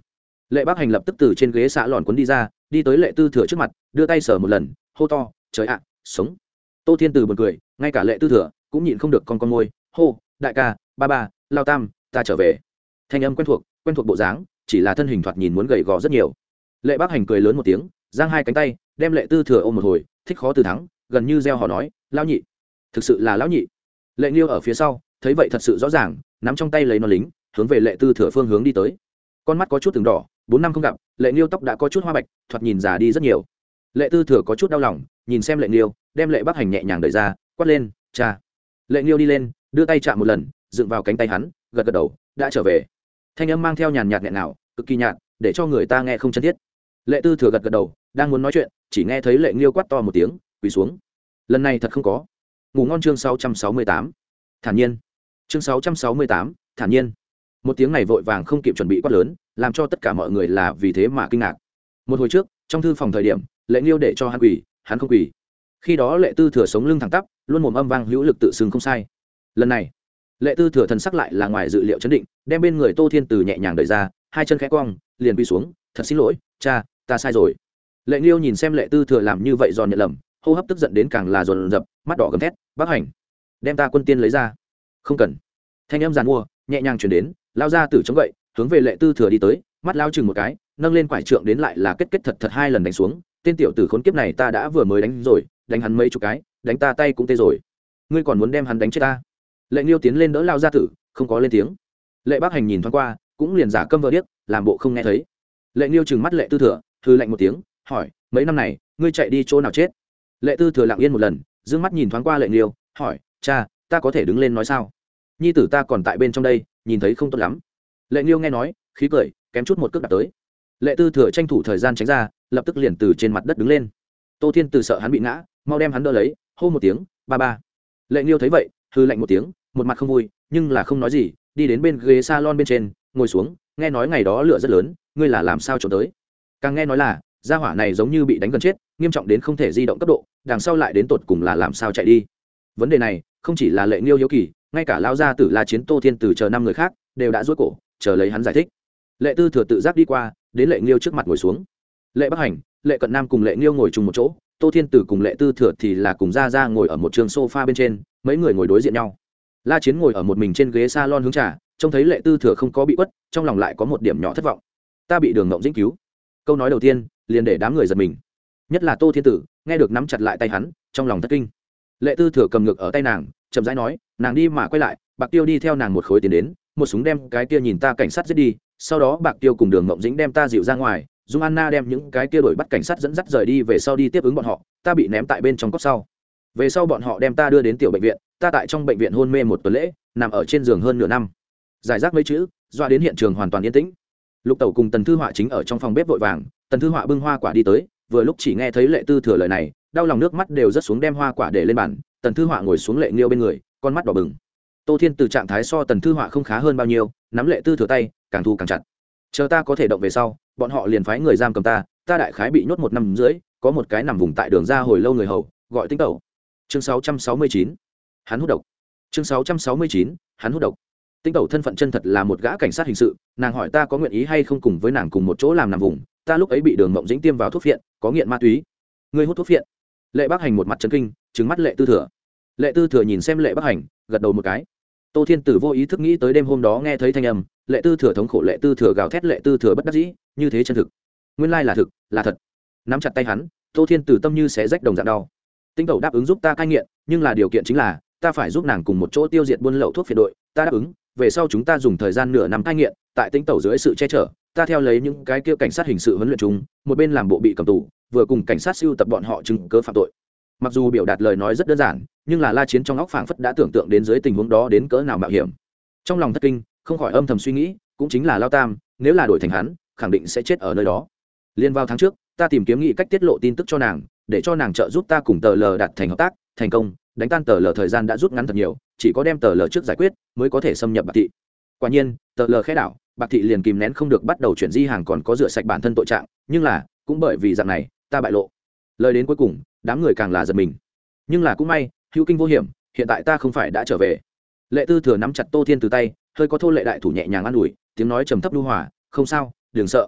Lệ Bác hành lập tức từ trên ghế xạ lòn quấn đi ra, đi tới lệ tư thừa trước mặt, đưa tay sờ một lần, hô to, trời ạ, sống. Tô thiên từ b u ồ n cười, ngay cả lệ tư thừa cũng nhịn không được con con môi, hô, đại ca, ba ba, lao tam, ta trở về. Thanh âm quen thuộc quen thuộc bộ dáng, chỉ là thân hình thoạt nhìn muốn gầy gò rất nhiều. Lệ bác hành cười lớn một tiếng, giang hai cánh tay, đem lệ tư thừa ôm một hồi, thích khó từ thắng, gần như gieo họ nói lao nhị, thực sự là lão nhị. Lệ nghiêu ở phía sau, thấy vậy thật sự rõ ràng, nắm trong tay lấy nó lính, hướng về lệ tư thừa phương hướng đi tới con mắt có chút từng đỏ bốn năm không gặp lệ niêu tóc đã có chút hoa bạch thoạt nhìn già đi rất nhiều. Lệ tư thừa có chút đau lòng nhìn xem lệ niêu, đem lệ bắc hành nhẹ nhàng đẩy ra quát lên cha. Lệ niêu đi lên đưa tay chạm một lần dựng vào cánh tay hắn gật gật đầu đã trở về. Thanh âm mang theo nhàn nhạt nhẹ nào cực kỳ nhạt để cho người ta nghe không chân thiết. Lệ tư thừa gật gật đầu đang muốn nói chuyện chỉ nghe thấy lệ nghiêu quát to một tiếng quỳ xuống. Lần này thật không có. Ngủ ngon chương sáu trăm sáu mươi tám. Thản nhiên. Chương sáu trăm sáu mươi tám thản nhiên một tiếng này vội vàng không kịp chuẩn bị quát lớn, làm cho tất cả mọi người là vì thế mà kinh ngạc. Một hồi trước, trong thư phòng thời điểm, lệ nghiêu để cho hắn quỳ, hắn không quỳ. Khi đó lệ tư thừa sống lưng thẳng tắp, luôn mồm âm vang hữu lực tự xưng không sai. Lần này, lệ tư thừa thần sắc lại là ngoài dự liệu chấn định, đem bên người tô thiên từ nhẹ nhàng đợi ra, hai chân khẽ cong, liền quỳ xuống, thật xin lỗi, cha, ta sai rồi. Lệ nghiêu nhìn xem lệ tư thừa làm như vậy giòn nhận lầm, hô hấp tức giận đến càng là dồn dập, mắt đỏ gầm thét, bác hành, đem ta quân tiên lấy ra. Không cần. Thanh âm giàn mua, nhẹ nhàng chuyển đến lao ra từ chống gậy, hướng về lệ tư thừa đi tới, mắt lao chừng một cái, nâng lên quải trượng đến lại là kết kết thật thật hai lần đánh xuống. Tên tiểu tử khốn kiếp này ta đã vừa mới đánh rồi, đánh hắn mấy chục cái, đánh ta tay cũng tê rồi. Ngươi còn muốn đem hắn đánh chết ta? Lệ nghiêu tiến lên đỡ lao gia tử, không có lên tiếng. Lệ bác hành nhìn thoáng qua, cũng liền giả câm vợ điếc, làm bộ không nghe thấy. Lệ nghiêu chừng mắt lệ tư thừa thư lạnh một tiếng, hỏi, mấy năm này, ngươi chạy đi chỗ nào chết? Lệ tư thừa lặng yên một lần d ư ơ n g mắt nhìn thoáng qua lệ nghiêu, hỏi, cha, ta có thể đứng lên nói sao? Nhi tử ta còn tại bên trong đây, nhìn thấy không tốt lắm. Lệ nghiêu nghe nói, khí cười, kém chút một cước đặt tới. Lệ tư thừa tranh thủ thời gian tránh ra, lập tức liền từ trên mặt đất đứng lên. Tô thiên từ sợ hắn bị ngã, mau đem hắn đỡ lấy, hô một tiếng, ba ba. Lệ nghiêu thấy vậy hư lạnh một tiếng, một mặt không vui, nhưng là không nói gì, đi đến bên ghế s a lon bên trên, ngồi xuống, nghe nói ngày đó lửa rất lớn, ngươi là làm sao trốn tới? Càng nghe nói là, gia hỏa này giống như bị đánh gần chết, nghiêm trọng đến không thể di động cấp độ, đằng sau lại đến tột cùng là làm sao chạy đi? Vấn đề này, không chỉ là lệ nghiêu hiếu kỳ ngay cả lao gia tử la chiến tô thiên tử chờ năm người khác đều đã rối cổ, chờ lấy hắn giải thích. Lệ tư thừa tự giác đi qua, đến lệ nghiêu trước mặt ngồi xuống. Lệ bắc hành, lệ cận nam cùng lệ nghiêu ngồi chung một chỗ, tô thiên tử cùng lệ tư thừa thì là cùng ra ra ngồi ở một trường sofa bên trên, mấy người ngồi đối diện nhau. La chiến ngồi ở một mình trên ghế salon hướng trà, trông thấy lệ tư thừa không có bị quất, trong lòng lại có một điểm nhỏ thất vọng. Ta bị đường ngộng dĩnh cứu. Câu nói đầu tiên, liền để đám người giật mình. Nhất là tô thiên tử, nghe được nắm chặt lại tay hắn, trong lòng thất kinh. Lệ tư thừa cầm ngực ở tay nàng chậm rãi nói, nàng đi mà quay lại, bạc tiêu đi theo nàng một khối tiền đến, một súng đem cái kia nhìn ta cảnh sát giết đi, sau đó bạc tiêu cùng đường mộng dĩnh đem ta dịu ra ngoài, dung anna đem những cái kia đổi bắt cảnh sát dẫn dắt rời đi, về sau đi tiếp ứng bọn họ, ta bị ném tại bên trong cốc sau. Về sau bọn họ đem ta đưa đến tiểu bệnh viện, ta tại trong bệnh viện hôn mê một tuần lễ, nằm ở trên giường hơn nửa năm. Giải rác mấy chữ, doa đến hiện trường hoàn toàn yên tĩnh. Lục tẩu cùng tần thư họa chính ở trong phòng bếp vội vàng, tần thư họa bưng hoa quả đi tới, vừa lúc chỉ nghe thấy lệ tư thừa lời này, đau lòng nước mắt đều rất xuống đem hoa quả để lên bàn tần thư họa ngồi xuống lệ nghiêu bên người, con mắt đỏ bừng. Tô thiên từ trạng thái so tần thư họa không khá hơn bao nhiêu, nắm lệ tư thừa tay, càng thu càng chặt. Chờ ta có thể động về sau, bọn họ liền phái người giam cầm ta ta đại khái bị nhốt một năm rưỡi có một cái nằm vùng tại đường ra hồi lâu người hầu, gọi tính tẩu. Chương 669. hắn hút độc. Chương 669. hắn hút độc. Tinh tẩu thân phận chân thật là một gã cảnh sát hình sự, nàng hỏi ta có nguyện ý hay không cùng với nàng cùng một chỗ làm nằm vùng, ta lúc ấy bị đường mộng dĩnh tiêm vào thuốc phiện, có nghiện ma túy. Ngươi hút thuốc phiện. Lệ bắc hành một mặt trấn kinh trứng mắt lệ tư thừa. Lệ tư thừa nhìn xem lệ bắc hành, gật đầu một cái. Tô thiên tử vô ý thức nghĩ tới đêm hôm đó nghe thấy thanh âm, lệ tư thừa thống khổ, lệ tư thừa gào thét, lệ tư thừa bất đắc dĩ, như thế chân thực. Nguyên lai là thực, là thật. Nắm chặt tay hắn, tô thiên tử tâm như sẽ rách đồng dạng đau. Tinh tẩu đáp ứng giúp ta cai nghiện, nhưng là điều kiện chính là, ta phải giúp nàng cùng một chỗ tiêu diệt buôn lậu thuốc phiện đội. Ta đáp ứng, về sau chúng ta dùng thời gian nửa năm cai nghiện, tại tinh tẩu dưới sự che chở, ta theo lấy những cái kia cảnh sát hình sự huấn luyện chúng, một bên làm bộ bị cầm tù, vừa cùng cảnh sát siêu tập bọn họ chứng cớ phạm tội mặc dù biểu đạt lời nói rất đơn giản, nhưng là la chiến trong óc phảng phất đã tưởng tượng đến dưới tình huống đó đến cỡ nào mạo hiểm. Trong lòng thất kinh, không khỏi âm thầm suy nghĩ, cũng chính là lao tam, nếu là đổi thành hắn, khẳng định sẽ chết ở nơi đó. Liên vào tháng trước, ta tìm kiếm nghị cách tiết lộ tin tức cho nàng, để cho nàng trợ giúp ta cùng tờ lờ đạt thành hợp tác, thành công, đánh tan tờ lờ thời gian đã rút ngắn thật nhiều, chỉ có đem tờ lờ trước giải quyết, mới có thể xâm nhập bạc thị. Quả nhiên, tờ lờ khẽ đảo, bạc thị liền kìm nén không được bắt đầu chuyển di hàng còn có rửa sạch bản thân tội trạng, nhưng là, cũng bởi vì dạng này, ta bại lộ. Lời đến cuối cùng đám người càng là giật mình. Nhưng là cũng may, hữu kinh vô hiểm, hiện tại ta không phải đã trở về. Lệ tư thừa nắm chặt tô thiên từ tay, hơi có thô lệ đại thủ nhẹ nhàng an ủi, tiếng nói trầm thấp lưu hòa, không sao, đừng sợ.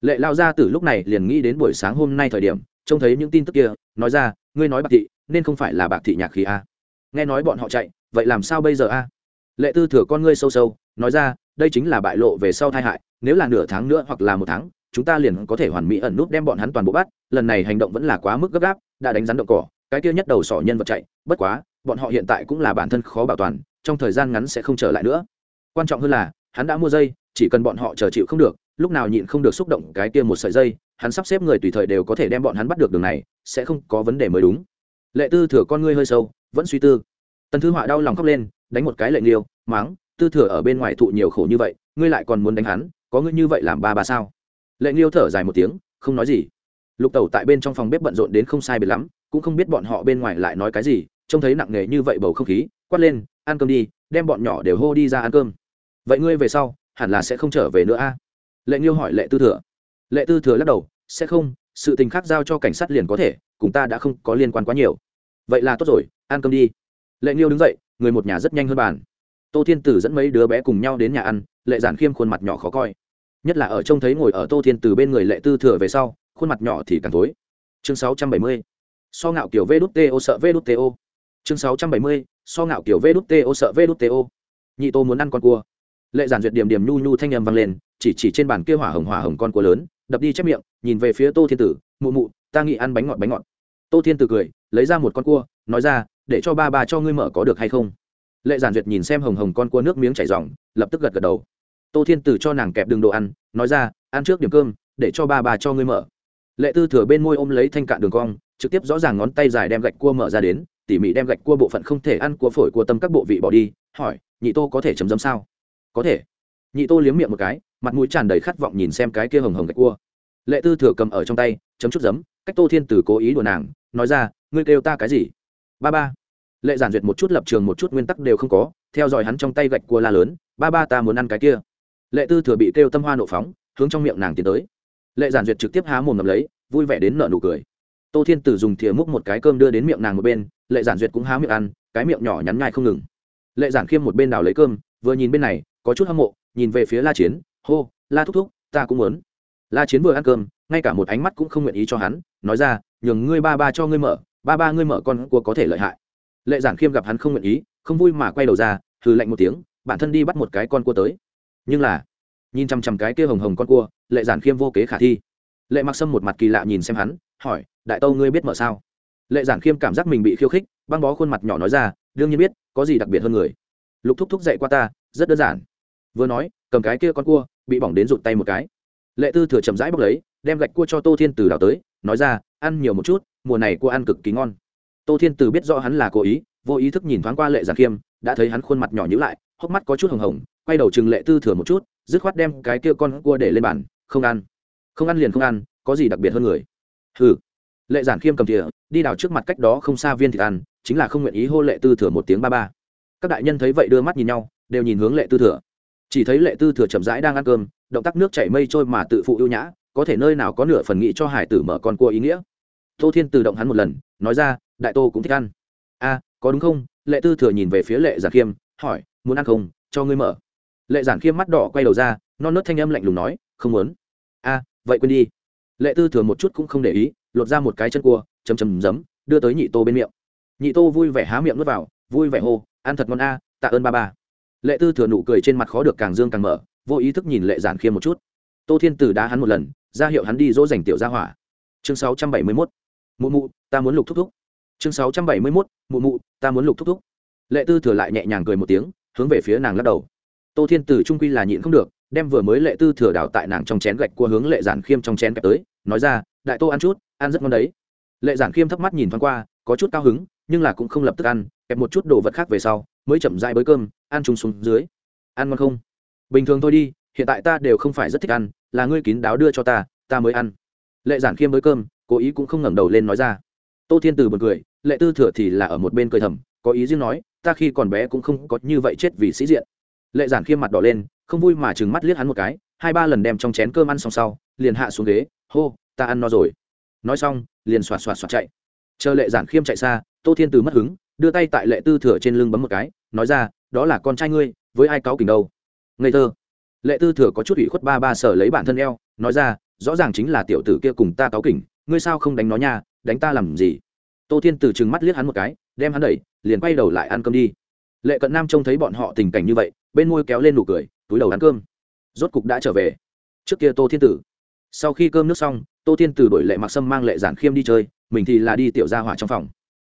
Lệ lao ra từ lúc này liền nghĩ đến buổi sáng hôm nay thời điểm, trông thấy những tin tức kia, nói ra, ngươi nói bạc thị, nên không phải là bạc thị nhạc khí a. Nghe nói bọn họ chạy, vậy làm sao bây giờ a? Lệ tư thừa con ngươi sâu sâu, nói ra, đây chính là bại lộ về sau tai hại, nếu là nửa tháng nữa hoặc là một tháng chúng ta liền có thể hoàn mỹ ẩn nút đem bọn hắn toàn bộ bắt, lần này hành động vẫn là quá mức gấp gáp, đã đánh rắn động cỏ, cái kia nhất đầu sỏ nhân vật chạy, bất quá, bọn họ hiện tại cũng là bản thân khó bảo toàn, trong thời gian ngắn sẽ không trở lại nữa. Quan trọng hơn là, hắn đã mua dây, chỉ cần bọn họ chờ chịu không được, lúc nào nhịn không được xúc động cái kia một sợi dây, hắn sắp xếp người tùy thời đều có thể đem bọn hắn bắt được đường này, sẽ không có vấn đề mới đúng. Lệ tư thừa con ngươi hơi sâu, vẫn suy tư. Tần thư họa đau lòng khóc lên, đánh một cái lệ nghiêu, máng, tư thừa ở bên ngoài thụ nhiều khổ như vậy, ngươi lại còn muốn đánh hắn, có ngươi như vậy làm ba ba sao? Lệ nghiêu thở dài một tiếng, không nói gì. Lục tẩu tại bên trong phòng bếp bận rộn đến không sai biệt lắm, cũng không biết bọn họ bên ngoài lại nói cái gì, trông thấy nặng nề như vậy bầu không khí, quát lên, ăn cơm đi, đem bọn nhỏ đều hô đi ra ăn cơm. Vậy ngươi về sau, hẳn là sẽ không trở về nữa a? Lệ nghiêu hỏi lệ tư thừa. Lệ tư thừa lắc đầu, sẽ không, sự tình khác giao cho cảnh sát liền có thể, cùng ta đã không có liên quan quá nhiều. Vậy là tốt rồi, ăn cơm đi. Lệ nghiêu đứng dậy, người một nhà rất nhanh hơn bàn. Tô thiên tử dẫn mấy đứa bé cùng nhau đến nhà ăn, lệ giản khiêm khuôn mặt nhỏ khó coi nhất là ở trông thấy ngồi ở tô thiên tử bên người lệ tư thừa về sau, khuôn mặt nhỏ thì càng tối chương sáu trăm bảy mươi, so ngạo kiểu vê đút tê sợ vê đút tê chương sáu trăm bảy mươi, so ngạo kiểu vê đút tê sợ vê đút tê nhị tô muốn ăn con cua. Lệ giản duyệt điểm điểm nhu nhu thanh â m vang lên, chỉ chỉ trên bàn kia hỏa hồng hỏa hồng con cua lớn, đập đi chép miệng, nhìn về phía tô thiên tử, mụ mụ, ta nghĩ ăn bánh ngọt bánh ngọt. Tô thiên tử cười, lấy ra một con cua, nói ra, để cho ba bà cho ngươi mở có được hay không? Lệ giản duyệt nhìn xem hồng hồng con cua nước miếng chảy r lập tức gật gật đầu tô thiên tử cho nàng kẹp đường đồ ăn, nói ra, ăn trước điểm cơm, để cho ba bà cho ngươi mở. Lệ tư thừa bên môi ôm lấy thanh cạn đường cong, trực tiếp rõ ràng ngón tay dài đem gạch cua mở ra đến, tỉ mỉ đem gạch cua bộ phận không thể ăn cua phổi cua tâm các bộ vị bỏ đi, hỏi, nhị tô có thể chấm dấm sao? Có thể. Nhị tô liếm miệng một cái, mặt mũi tràn đầy khát vọng nhìn xem cái kia hồng hồng gạch cua. Lệ tư thừa cầm ở trong tay, chấm chút giấm cách tô thiên tử cố ý đùa nàng, nói ra, ngươi kêu ta cái gì? Ba ba. Lệ giản duyệt một chút lập trường một chút nguyên tắc đều không có, theo dõi hắn trong tay gạch cua la lớn, ba ba ta muốn ăn cái kia lệ tư thừa bị kêu tâm hoa nộ phóng, hướng trong miệng nàng tiến tới. Lệ giản duyệt trực tiếp há mồm ngầm lấy, vui vẻ đến nợ nụ cười. Tô thiên tử dùng thìa múc một cái cơm đưa đến miệng nàng một bên, lệ giản duyệt cũng há miệng ăn, cái miệng nhỏ nhắn nhai không ngừng. Lệ giản khiêm một bên đào lấy cơm, vừa nhìn bên này, có chút hâm mộ, nhìn về phía la chiến, hô, la thúc thúc, ta cũng muốn. La chiến vừa ăn cơm, ngay cả một ánh mắt cũng không nguyện ý cho hắn, nói ra, nhường ngươi ba ba cho ngươi mở, ba ba ngươi mở con cua có thể lợi hại. Lệ giản khiêm gặp hắn không nguyện ý, không vui mà quay đầu ra, hừ lạnh một tiếng, bản thân đi bắt một cái con cua tới nhưng là, nhìn chằm chằm cái kia hồng hồng con cua, lệ giản khiêm vô kế khả thi. Lệ mặc sâm một mặt kỳ lạ nhìn xem hắn, hỏi, đại tâu ngươi biết mở sao? Lệ giản khiêm cảm giác mình bị khiêu khích, băng bó khuôn mặt nhỏ nói ra, đương nhiên biết, có gì đặc biệt hơn người? Lục thúc thúc dậy qua ta, rất đơn giản. Vừa nói, cầm cái kia con cua, bị bỏng đến rụt tay một cái. Lệ tư thừa chậm rãi bóc lấy, đem gạch cua cho tô thiên từ đào tới, nói ra, ăn nhiều một chút, mùa này cua ăn cực kỳ ngon. Tô thiên từ biết rõ hắn là cố ý, vô ý thức nhìn thoáng qua lệ giản khiêm, đã thấy hắn khuôn mặt nhỏ nhữ lại, hốc mắt có chút hồng hồng quay đầu chừng lệ tư thừa một chút, dứt khoát đem cái kia con cua để lên bàn, không ăn. Không ăn liền không ăn, có gì đặc biệt hơn người? Hừ. Lệ giản khiêm cầm thìa, đi đào trước mặt cách đó không xa viên thịt ăn, chính là không nguyện ý hô lệ tư thừa một tiếng ba ba. Các đại nhân thấy vậy đưa mắt nhìn nhau, đều nhìn hướng lệ tư thừa. Chỉ thấy lệ tư thừa chậm rãi đang ăn cơm, động tác nước chảy mây trôi mà tự phụ ưu nhã, có thể nơi nào có nửa phần nghĩ cho hải tử mở con cua ý nghĩa. Tô thiên tự động hắn một lần, nói ra, đại tô cũng thích ăn. A, có đúng không? Lệ tư thừa nhìn về phía lệ giản khiêm, hỏi, muốn ăn không? Cho ngươi mở lệ giản khiêm mắt đỏ quay đầu ra, non nớt thanh âm lạnh lùng nói, không muốn. A, vậy quên đi. Lệ tư thừa một chút cũng không để ý, lột ra một cái chân cua, chấm chấm giấm, đưa tới nhị tô bên miệng. Nhị tô vui vẻ há miệng nuốt vào, vui vẻ hô, ăn thật ngon a, tạ ơn ba ba. Lệ tư thừa nụ cười trên mặt khó được càng dương càng mở, vô ý thức nhìn lệ giản khiêm một chút. Tô thiên tử đá hắn một lần, ra hiệu hắn đi dỗ dành tiểu gia hỏa. Chương sáu trăm bảy mươi mốt. Mụ mụ, ta muốn lục thúc thúc. Chương sáu trăm bảy mươi mốt, mụ mụ, ta muốn lục thúc thúc. Lệ tư thừa lại nhẹ nhàng cười một tiếng, hướng về phía nàng lắc đầu tô thiên tử trung quy là nhịn không được, đem vừa mới lệ tư thừa đào tại nàng trong chén gạch cua hướng lệ giản khiêm trong chén kẹp tới, nói ra, đại tô ăn chút, ăn rất ngon đấy. Lệ giản khiêm thấp mắt nhìn thoáng qua, có chút cao hứng, nhưng là cũng không lập tức ăn, kẹp một chút đồ vật khác về sau, mới chậm dại bới cơm, ăn chung xuống dưới. Ăn ngon không? Bình thường thôi đi, hiện tại ta đều không phải rất thích ăn, là ngươi kín đáo đưa cho ta ta mới ăn. Lệ giản khiêm bới cơm, cố ý cũng không ngẩng đầu lên nói ra. Tô thiên từ b u ồ n cười, lệ tư thừa thì là ở một bên cười thầm, có ý riêng nói, ta khi còn bé cũng không có như vậy chết vì sĩ diện lệ giản khiêm mặt đỏ lên, không vui mà trừng mắt liếc hắn một cái, hai ba lần đem trong chén cơm ăn xong sau, liền hạ xuống ghế, hô, ta ăn no rồi. Nói xong, liền xoạt xoạt xoạt chạy. Chờ lệ giản khiêm chạy xa, tô thiên từ mất hứng, đưa tay tại lệ tư thừa trên lưng bấm một cái, nói ra, đó là con trai ngươi, với ai cáo kình đâu? Ngây thơ. Lệ tư thừa có chút ủy khuất ba ba sở lấy bản thân eo, nói ra, rõ ràng chính là tiểu tử kia cùng ta cáo kỉnh, ngươi sao không đánh nó nha, đánh ta làm gì? Tô thiên từ trừng mắt liếc hắn một cái, đem hắn đẩy, liền quay đầu lại ăn cơm đi lệ cận nam trông thấy bọn họ tình cảnh như vậy, bên môi kéo lên nụ cười, túi đầu ăn cơm. Rốt cục đã trở về. Trước kia tô thiên tử. Sau khi cơm nước xong, tô thiên tử đổi lệ mặc sâm mang lệ giản khiêm đi chơi, mình thì là đi tiểu gia hỏa trong phòng.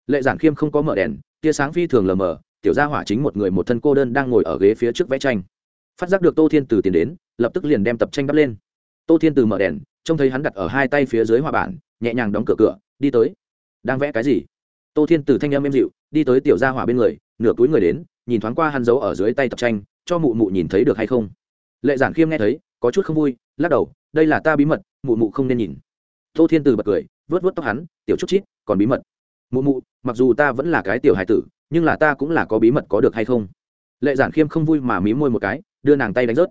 Lệ giản khiêm không có mở đèn, tia sáng phi thường lờ mờ, tiểu gia hỏa chính một người một thân cô đơn đang ngồi ở ghế phía trước vẽ tranh. Phát giác được tô thiên tử tiến đến, lập tức liền đem tập tranh đắp lên. Tô thiên tử mở đèn, trông thấy hắn đặt ở hai tay phía dưới hòa bản, nhẹ nhàng đóng cửa cửa, đi tới. Đang vẽ cái gì? Tô thiên tử thanh âm êm dịu, đi tới tiểu gia hỏa bên người nửa túi người đến, nhìn thoáng qua hắn giấu ở dưới tay tập tranh, cho mụ mụ nhìn thấy được hay không. Lệ giản khiêm nghe thấy, có chút không vui, lắc đầu, đây là ta bí mật, mụ mụ không nên nhìn. Tô thiên từ bật cười vớt vớt tóc hắn, tiểu chút chít, còn bí mật. Mụ mụ, mặc dù ta vẫn là cái tiểu hài tử, nhưng là ta cũng là có bí mật có được hay không? Lệ giản khiêm không vui mà mí môi một cái, đưa nàng tay đánh rớt.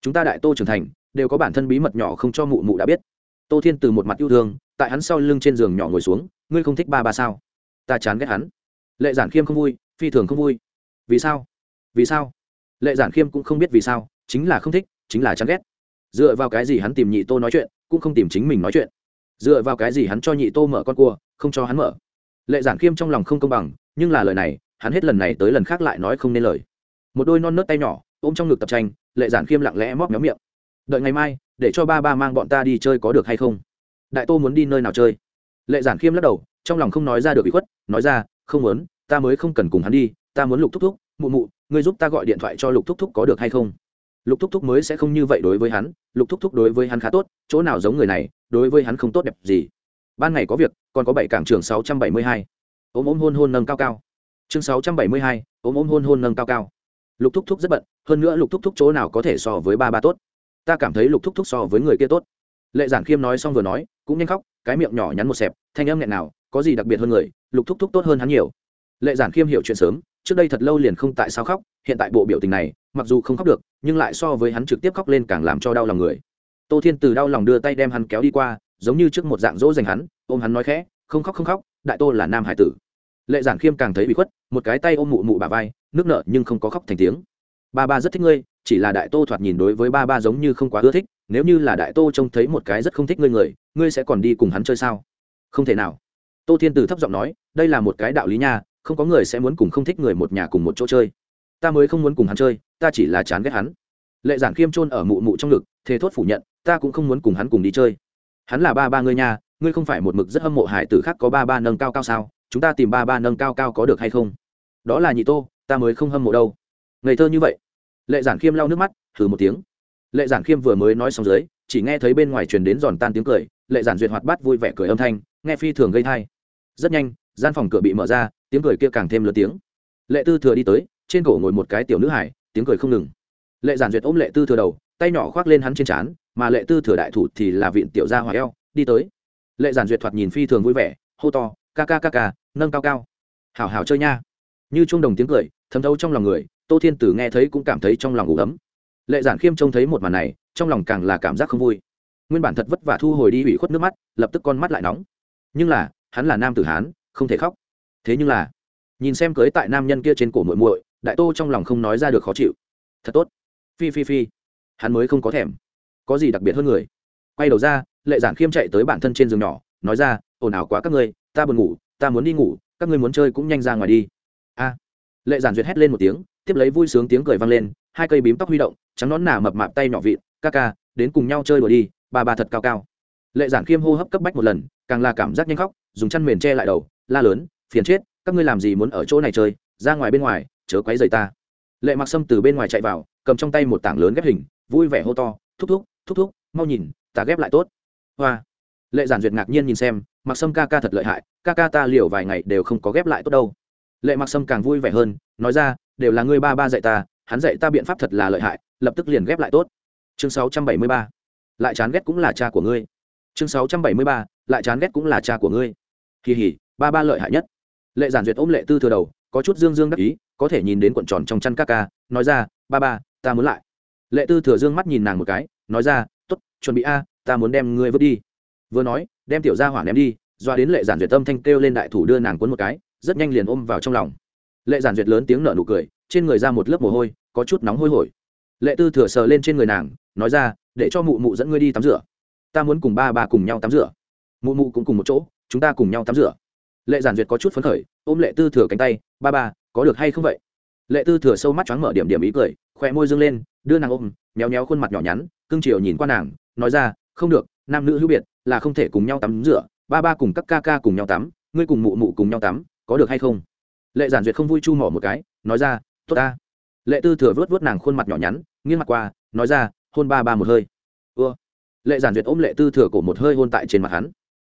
Chúng ta đại tô trưởng thành, đều có bản thân bí mật nhỏ không cho mụ mụ đã biết. Tô thiên từ một mặt yêu thương, tại hắn sau lưng trên giường nhỏ ngồi xuống, ngươi không thích ba ba sao? Ta chán ghét hắn. Lệ giản khiêm không vui phi thường không vui. Vì sao? Vì sao? Lệ giản khiêm cũng không biết vì sao, chính là không thích, chính là chán ghét. Dựa vào cái gì hắn tìm nhị tô nói chuyện, cũng không tìm chính mình nói chuyện. Dựa vào cái gì hắn cho nhị tô mở con cua, không cho hắn mở. Lệ giản khiêm trong lòng không công bằng, nhưng là lời này, hắn hết lần này tới lần khác lại nói không nên lời. Một đôi non nớt tay nhỏ, ôm trong ngực tập tranh, lệ giản khiêm lặng lẽ móc méo miệng. Đợi ngày mai, để cho ba ba mang bọn ta đi chơi có được hay không? Đại tô muốn đi nơi nào chơi? Lệ giản khiêm lắc đầu, trong lòng không nói ra được bị khuất, nói ra, không muốn ta mới không cần cùng hắn đi, ta muốn lục thúc thúc, mụ mụ, ngươi giúp ta gọi điện thoại cho lục thúc thúc có được hay không? Lục thúc thúc mới sẽ không như vậy đối với hắn, lục thúc thúc đối với hắn khá tốt, chỗ nào giống người này, đối với hắn không tốt đẹp gì. Ban ngày có việc, còn có bảy cảng trường sáu trăm bảy mươi hai. Ôm ôm hôn hôn nâng cao cao. Chương sáu trăm bảy mươi hai, ôm ôm hôn hôn nâng cao cao. Lục thúc thúc rất bận, hơn nữa lục thúc thúc chỗ nào có thể so với ba ba tốt. Ta cảm thấy lục thúc thúc so với người kia tốt. Lệ giản khiêm nói xong vừa nói, cũng nhanh khóc, cái miệng nhỏ nhắn một xẹp, thanh âm nghẹn nào có gì đặc biệt hơn người, lục thúc thúc tốt hơn hắn nhiều lệ giản khiêm hiểu chuyện sớm, trước đây thật lâu liền không tại sao khóc, hiện tại bộ biểu tình này, mặc dù không khóc được, nhưng lại so với hắn trực tiếp khóc lên càng làm cho đau lòng người. Tô thiên từ đau lòng đưa tay đem hắn kéo đi qua, giống như trước một dạng dỗ dành hắn, ôm hắn nói khẽ, không khóc không khóc, đại tô là nam hải tử. Lệ giản khiêm càng thấy bị khuất, một cái tay ôm mụ mụ bà vai, nước nợ nhưng không có khóc thành tiếng. Ba ba rất thích ngươi, chỉ là đại tô thoạt nhìn đối với ba ba giống như không quá ưa thích, nếu như là đại tô trông thấy một cái rất không thích ngươi người, ngươi sẽ còn đi cùng hắn chơi sao? Không thể nào. Tô thiên từ thấp giọng nói, đây là một cái đạo lý nha không có người sẽ muốn cùng không thích người một nhà cùng một chỗ chơi. Ta mới không muốn cùng hắn chơi, ta chỉ là chán ghét hắn. Lệ giản khiêm trôn ở mụ mụ trong ngực thế thốt phủ nhận, ta cũng không muốn cùng hắn cùng đi chơi. Hắn là ba ba ngươi nha, ngươi không phải một mực rất hâm mộ hải tử khác có ba ba nâng cao cao sao, chúng ta tìm ba ba nâng cao cao có được hay không? Đó là nhị tô, ta mới không hâm mộ đâu. Ngây thơ như vậy. Lệ giản khiêm lau nước mắt thử một tiếng. Lệ giản khiêm vừa mới nói xong dưới, chỉ nghe thấy bên ngoài truyền đến giòn tan tiếng cười, lệ giản duyệt hoạt bát vui vẻ cười âm thanh, nghe phi thường gây thai. Rất nhanh, gian phòng cửa bị mở ra tiếng cười kia càng thêm lớn tiếng. Lệ tư thừa đi tới, trên cổ ngồi một cái tiểu nữ hải tiếng cười không ngừng. Lệ giản duyệt ôm lệ tư thừa đầu, tay nhỏ khoác lên hắn trên trán, mà lệ tư thừa đại thủ thì là viện tiểu gia hòa eo, đi tới. Lệ giản duyệt thoạt nhìn phi thường vui vẻ, hô to, ca ca ca ca, nâng cao cao. Hào hào chơi nha. Như chuông đồng tiếng cười, thấm thấu trong lòng người, tô thiên tử nghe thấy cũng cảm thấy trong lòng ủ ấm. Lệ giản khiêm trông thấy một màn này, trong lòng càng là cảm giác không vui. Nguyên bản thật vất vả thu hồi đi ủy khuất nước mắt, lập tức con mắt lại nóng. Nhưng là, hắn là nam tử hán, không thể khóc thế nhưng là, nhìn xem cưới tại nam nhân kia trên cổ muội muội, đại tô trong lòng không nói ra được khó chịu. Thật tốt. Phi phi phi. Hắn mới không có thèm. Có gì đặc biệt hơn người? Quay đầu ra, lệ giản khiêm chạy tới bản thân trên giường nhỏ, nói ra ồn ào quá các ngươi, ta buồn ngủ, ta muốn đi ngủ, các ngươi muốn chơi cũng nhanh ra ngoài đi. A. Lệ giản duyệt hét lên một tiếng, tiếp lấy vui sướng tiếng cười vang lên, hai cây bím tóc huy động, trắng nón nà mập mạp tay nhỏ vịn, ca ca, đến cùng nhau chơi đùa đi, bà bà thật cao cao. Lệ giản khiêm hô hấp cấp bách một lần, càng là cảm giác nhanh khóc, dùng chăn mền che lại đầu, la lớn phiền chết, các ngươi làm gì muốn ở chỗ này chơi, ra ngoài bên ngoài, chớ quấy rầy ta. Lệ mặc sâm từ bên ngoài chạy vào, cầm trong tay một tảng lớn ghép hình, vui vẻ hô to, thúc thúc thúc thúc, mau nhìn, ta ghép lại tốt. Hoa. Lệ giản duyệt ngạc nhiên nhìn xem, mặc sâm ca ca thật lợi hại, ca ca ta liều vài ngày đều không có ghép lại tốt đâu. Lệ mặc sâm càng vui vẻ hơn, nói ra, đều là ngươi ba ba dạy ta, hắn dạy ta biện pháp thật là lợi hại, lập tức liền ghép lại tốt. Chương 673. lại chán ghét cũng là cha của ngươi. Chương 673. lại chán ghét cũng là cha của ngươi. Kỳ hỉ, ba ba lợi hại nhất lệ giản duyệt ôm lệ tư thừa đầu, có chút dương dương đắc ý, có thể nhìn đến cuộn tròn trong chăn các ca, nói ra, ba ba, ta muốn lại. Lệ tư thừa dương mắt nhìn nàng một cái, nói ra t ố t chuẩn bị a, ta muốn đem ngươi vứt đi. Vừa nói, đem tiểu gia hỏa ném đi, doa đến lệ giản duyệt tâm thanh kêu lên đại thủ đưa nàng cuốn một cái, rất nhanh liền ôm vào trong lòng. Lệ giản duyệt lớn tiếng nở nụ cười, trên người ra một lớp mồ hôi, có chút nóng hôi hổi. Lệ tư thừa sờ lên trên người nàng, nói ra, để cho mụ mụ dẫn ngươi đi tắm rửa. Ta muốn cùng ba ba cùng nhau tắm rửa. Mụ mụ cũng cùng một chỗ, chúng ta cùng nhau tắm rửa lệ giản duyệt có chút phấn khởi, ôm lệ tư thừa cánh tay, ba ba, có được hay không vậy? Lệ tư thừa sâu mắt choáng mở điểm điểm ý cười, khoe môi dương lên, đưa nàng ôm, méo méo khuôn mặt nhỏ nhắn, cưng chiều nhìn qua nàng, nói ra, không được, nam nữ hữu biệt, là không thể cùng nhau tắm rửa, ba ba cùng các ca ca cùng nhau tắm, ngươi cùng mụ mụ cùng nhau tắm, có được hay không? Lệ giản duyệt không vui chu mỏ một cái, nói ra, tốt ta. Lệ tư thừa vớt vớt nàng khuôn mặt nhỏ nhắn, nghiêng mặt qua, nói ra, hôn ba ba một hơi. Ưa lệ giản duyệt ôm lệ tư thừa cổ một hơi hôn tại trên mặt hắn.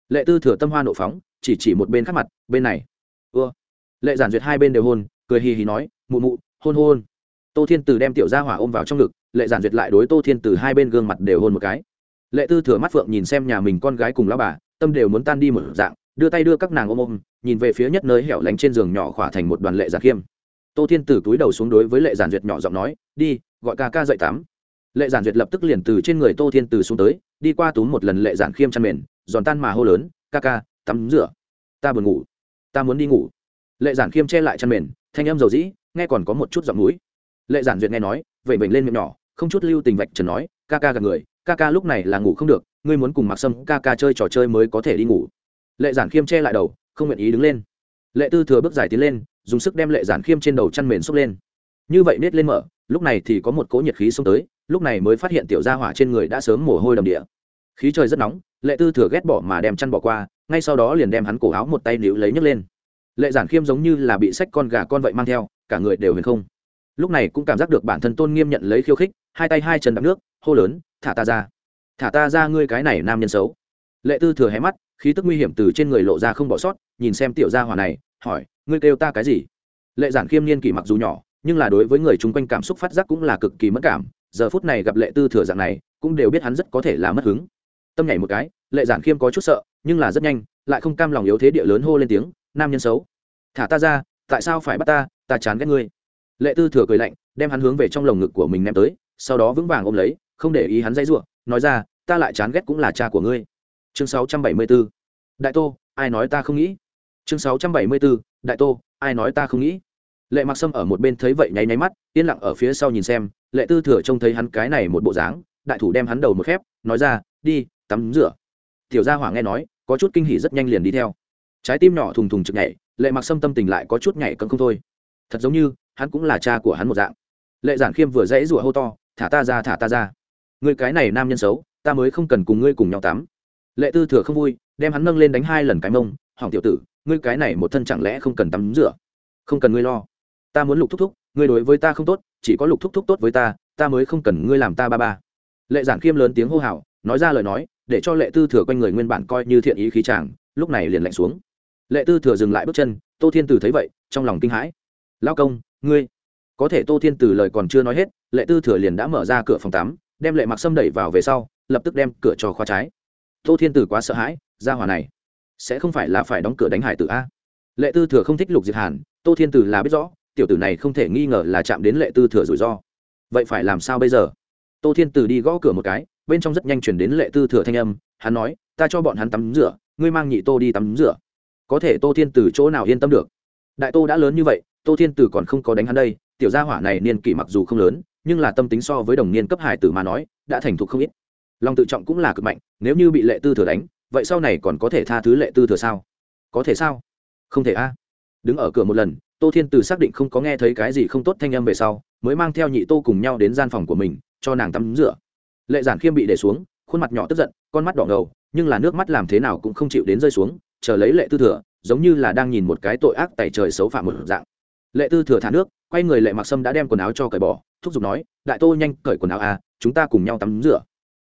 Lệ tư thừa tâm hoa nộ phóng chỉ chỉ một bên khác mặt, bên này. Ưa. Lệ giản duyệt hai bên đều hôn, cười hì hì nói, mụ mụ, hôn hôn. Tô thiên từ đem tiểu gia hỏa ôm vào trong ngực, lệ giản duyệt lại đối tô thiên từ hai bên gương mặt đều hôn một cái. Lệ tư thừa mắt phượng nhìn xem nhà mình con gái cùng lao bà, tâm đều muốn tan đi một dạng, đưa tay đưa các nàng ôm ôm, nhìn về phía nhất nơi hẻo lánh trên giường nhỏ khỏa thành một đoàn lệ giản khiêm tô thiên từ túi đầu xuống đối với lệ giản duyệt nhỏ giọng nói, đi, gọi ca ca dậy tắm. Lệ giản duyệt lập tức liền từ trên người tô thiên từ xuống tới, đi qua túm một lần lệ giản khiêm chăn mền, giòn tan mà hô lớn, ca ca tắm rửa. Ta buồn ngủ. Ta muốn đi ngủ. Lệ giản khiêm che lại chăn mền, thanh âm dầu dĩ, nghe còn có một chút giọng núi. Lệ giản duyệt nghe nói vậy bệnh lên miệng nhỏ, không chút lưu tình vạch trần nói, ca ca gặp người, ca ca lúc này là ngủ không được, ngươi muốn cùng mặc sâm ca ca chơi trò chơi mới có thể đi ngủ. Lệ giản khiêm che lại đầu, không nguyện ý đứng lên. Lệ tư thừa bước dài tiến lên, dùng sức đem lệ giản khiêm trên đầu chăn mền xốc lên. Như vậy nết lên mở, lúc này thì có một cỗ nhiệt khí xông tới, lúc này mới phát hiện tiểu gia hỏa trên người đã sớm mồ hôi đầm địa. Khí trời rất nóng, lệ tư thừa ghét bỏ mà đem chăn bỏ qua ngay sau đó liền đem hắn cổ áo một tay níu lấy nhấc lên. Lệ giản khiêm giống như là bị sách con gà con vậy mang theo, cả người đều huyền không. Lúc này cũng cảm giác được bản thân tôn nghiêm nhận lấy khiêu khích, hai tay hai chân đắp nước, hô lớn, thả ta ra. Thả ta ra ngươi cái này nam nhân xấu. Lệ tư thừa hé mắt, khí tức nguy hiểm từ trên người lộ ra không bỏ sót, nhìn xem tiểu gia hỏa này, hỏi, ngươi kêu ta cái gì? Lệ giản khiêm niên kỷ mặc dù nhỏ, nhưng là đối với người chung quanh cảm xúc phát giác cũng là cực kỳ mất cảm, giờ phút này gặp lệ tư thừa dạng này, cũng đều biết hắn rất có thể là mất hứng. Tâm nhảy một cái, lệ giản khiêm có chút sợ nhưng là rất nhanh, lại không cam lòng yếu thế địa lớn hô lên tiếng, nam nhân xấu, thả ta ra, tại sao phải bắt ta ta chán ghét ngươi lệ tư thừa cười lạnh, đem hắn hướng về trong lồng ngực của mình ném tới, sau đó vững vàng ôm lấy, không để ý hắn dãy ruộng nói ra, ta lại chán ghét cũng là cha của ngươi chương 674. đại tô, ai nói ta không nghĩ chương 674. đại tô, ai nói ta không nghĩ lệ mặc sâm ở một bên thấy vậy nháy nháy mắt, yên lặng ở phía sau nhìn xem, lệ tư thừa trông thấy hắn cái này một bộ dáng, đại thủ đem hắn đầu một khép, nói ra, đi, tắm rửa tiểu gia hỏa nghe nói, có chút kinh hỉ rất nhanh liền đi theo. Trái tim nhỏ thùng thùng trực nhảy, lệ mặc sâm tâm tình lại có chút nhảy cân không thôi. Thật giống như, hắn cũng là cha của hắn một dạng. Lệ giản khiêm vừa dãy rủa hô to, thả ta ra, thả ta ra. Người cái này nam nhân xấu, ta mới không cần cùng ngươi cùng nhau tắm. Lệ tư thừa không vui, đem hắn nâng lên đánh hai lần cái mông, hỏng tiểu tử, ngươi cái này một thân chẳng lẽ không cần tắm rửa? Không cần ngươi lo. Ta muốn lục thúc thúc, ngươi đối với ta không tốt, chỉ có lục thúc thúc tốt với ta ta mới không cần ngươi làm ta ba ba. Lệ giản khiêm lớn tiếng hô hào, nói ra lời nói để cho lệ tư thừa quanh người nguyên bản coi như thiện ý khí chàng, lúc này liền lạnh xuống. Lệ tư thừa dừng lại bước chân, tô thiên tử thấy vậy, trong lòng kinh hãi. Lao công, ngươi, có thể tô thiên tử lời còn chưa nói hết, lệ tư thừa liền đã mở ra cửa phòng tắm, đem lệ mặc sâm đẩy vào về sau, lập tức đem cửa cho khóa trái. Tô thiên tử quá sợ hãi, ra hòa này, sẽ không phải là phải đóng cửa đánh hải tử a? Lệ tư thừa không thích lục diệt hàn, tô thiên tử là biết rõ, tiểu tử này không thể nghi ngờ là chạm đến lệ tư thừa rủi ro. Vậy phải làm sao bây giờ? Tô thiên tử đi gõ cửa một cái bên trong rất nhanh chuyển đến lệ tư thừa thanh âm, hắn nói, ta cho bọn hắn tắm rửa, ngươi mang nhị tô đi tắm rửa. Có thể tô thiên từ chỗ nào yên tâm được? Đại tô đã lớn như vậy, tô thiên từ còn không có đánh hắn đây, tiểu gia hỏa này niên kỷ mặc dù không lớn, nhưng là tâm tính so với đồng niên cấp hải tử mà nói, đã thành thục không ít. Lòng tự trọng cũng là cực mạnh, nếu như bị lệ tư thừa đánh, vậy sau này còn có thể tha thứ lệ tư thừa sao? Có thể sao? Không thể a. Đứng ở cửa một lần, tô thiên từ xác định không có nghe thấy cái gì không tốt thanh âm về sau, mới mang theo nhị tô cùng nhau đến gian phòng của mình, cho nàng tắm rửa lệ giản khiêm bị để xuống, khuôn mặt nhỏ tức giận, con mắt đỏ ngầu, nhưng là nước mắt làm thế nào cũng không chịu đến rơi xuống, chờ lấy lệ tư thừa, giống như là đang nhìn một cái tội ác tẩy trời xấu phạm một dạng. Lệ tư thừa thả nước, quay người lệ mặc sâm đã đem quần áo cho cởi bỏ, thúc giục nói, đại tô nhanh cởi quần áo à chúng ta cùng nhau tắm rửa.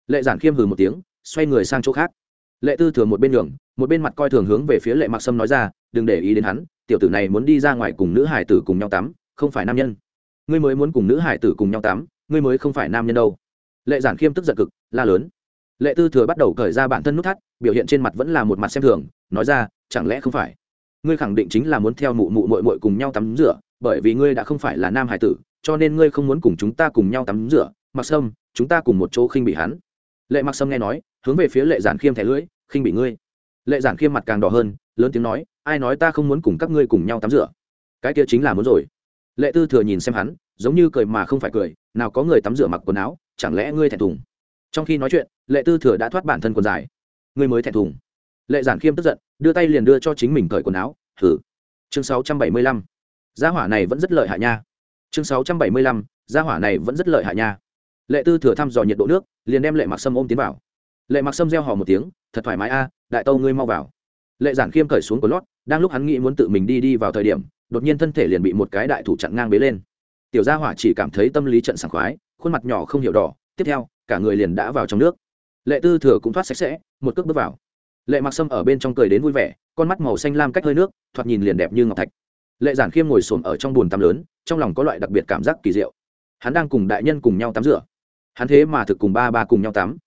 Lệ giản khiêm hừ một tiếng, xoay người sang chỗ khác. Lệ tư thừa một bên đường một bên mặt coi thường hướng về phía lệ mặc sâm nói ra, đừng để ý đến hắn, tiểu tử này muốn đi ra ngoài cùng nữ hải tử cùng nhau tắm, không phải nam nhân. Ngươi mới muốn cùng nữ hải tử cùng nhau tắm, ngươi mới không phải nam nhân đâu lệ giản khiêm tức giận cực, la lớn. Lệ tư thừa bắt đầu cởi ra bản thân nút thắt, biểu hiện trên mặt vẫn là một mặt xem thường, nói ra, chẳng lẽ không phải? Ngươi khẳng định chính là muốn theo mụ mụ mội mội cùng nhau tắm rửa, bởi vì ngươi đã không phải là nam hải tử, cho nên ngươi không muốn cùng chúng ta cùng nhau tắm rửa. Mặc sâm, chúng ta cùng một chỗ khinh bị hắn. Lệ mặc sâm nghe nói, hướng về phía lệ giản khiêm thẻ lưỡi, khinh bị ngươi. Lệ giản khiêm mặt càng đỏ hơn, lớn tiếng nói, ai nói ta không muốn cùng các ngươi cùng nhau tắm rửa? Cái kia chính là muốn rồi. Lệ tư thừa nhìn xem hắn, giống như cười mà không phải cười, nào có người tắm rửa mặc quần áo chẳng lẽ ngươi thẹn thùng? Trong khi nói chuyện, lệ tư thừa đã thoát bản thân quần dài. Ngươi mới thẹn thùng. Lệ giản khiêm tức giận, đưa tay liền đưa cho chính mình cởi quần áo. Thử chương sáu trăm bảy mươi lăm. Gia hỏa này vẫn rất lợi hại nha. Chương sáu trăm bảy mươi lăm. Gia hỏa này vẫn rất lợi hại nha. Lệ tư thừa thăm dò nhiệt độ nước, liền đem lệ mặc sâm ôm tiến vào. Lệ mặc sâm reo hò một tiếng, thật thoải mái a, đại tâu ngươi mau vào. Lệ giản khiêm cởi xuống của lót, đang lúc hắn nghĩ muốn tự mình đi đi vào thời điểm, đột nhiên thân thể liền bị một cái đại thủ chặn ngang bế lên. Tiểu gia hỏa chỉ cảm thấy tâm lý trận sảng khoái khuôn mặt nhỏ không hiểu đỏ, tiếp theo, cả người liền đã vào trong nước. Lệ tư thừa cũng thoát sạch sẽ, một cước bước vào. Lệ mặc sâm ở bên trong cười đến vui vẻ, con mắt màu xanh lam cách hơi nước, thoạt nhìn liền đẹp như ngọc thạch. Lệ giản khiêm ngồi xổm ở trong bùn tắm lớn, trong lòng có loại đặc biệt cảm giác kỳ diệu. Hắn đang cùng đại nhân cùng nhau tắm rửa. Hắn thế mà thực cùng ba ba cùng nhau tắm.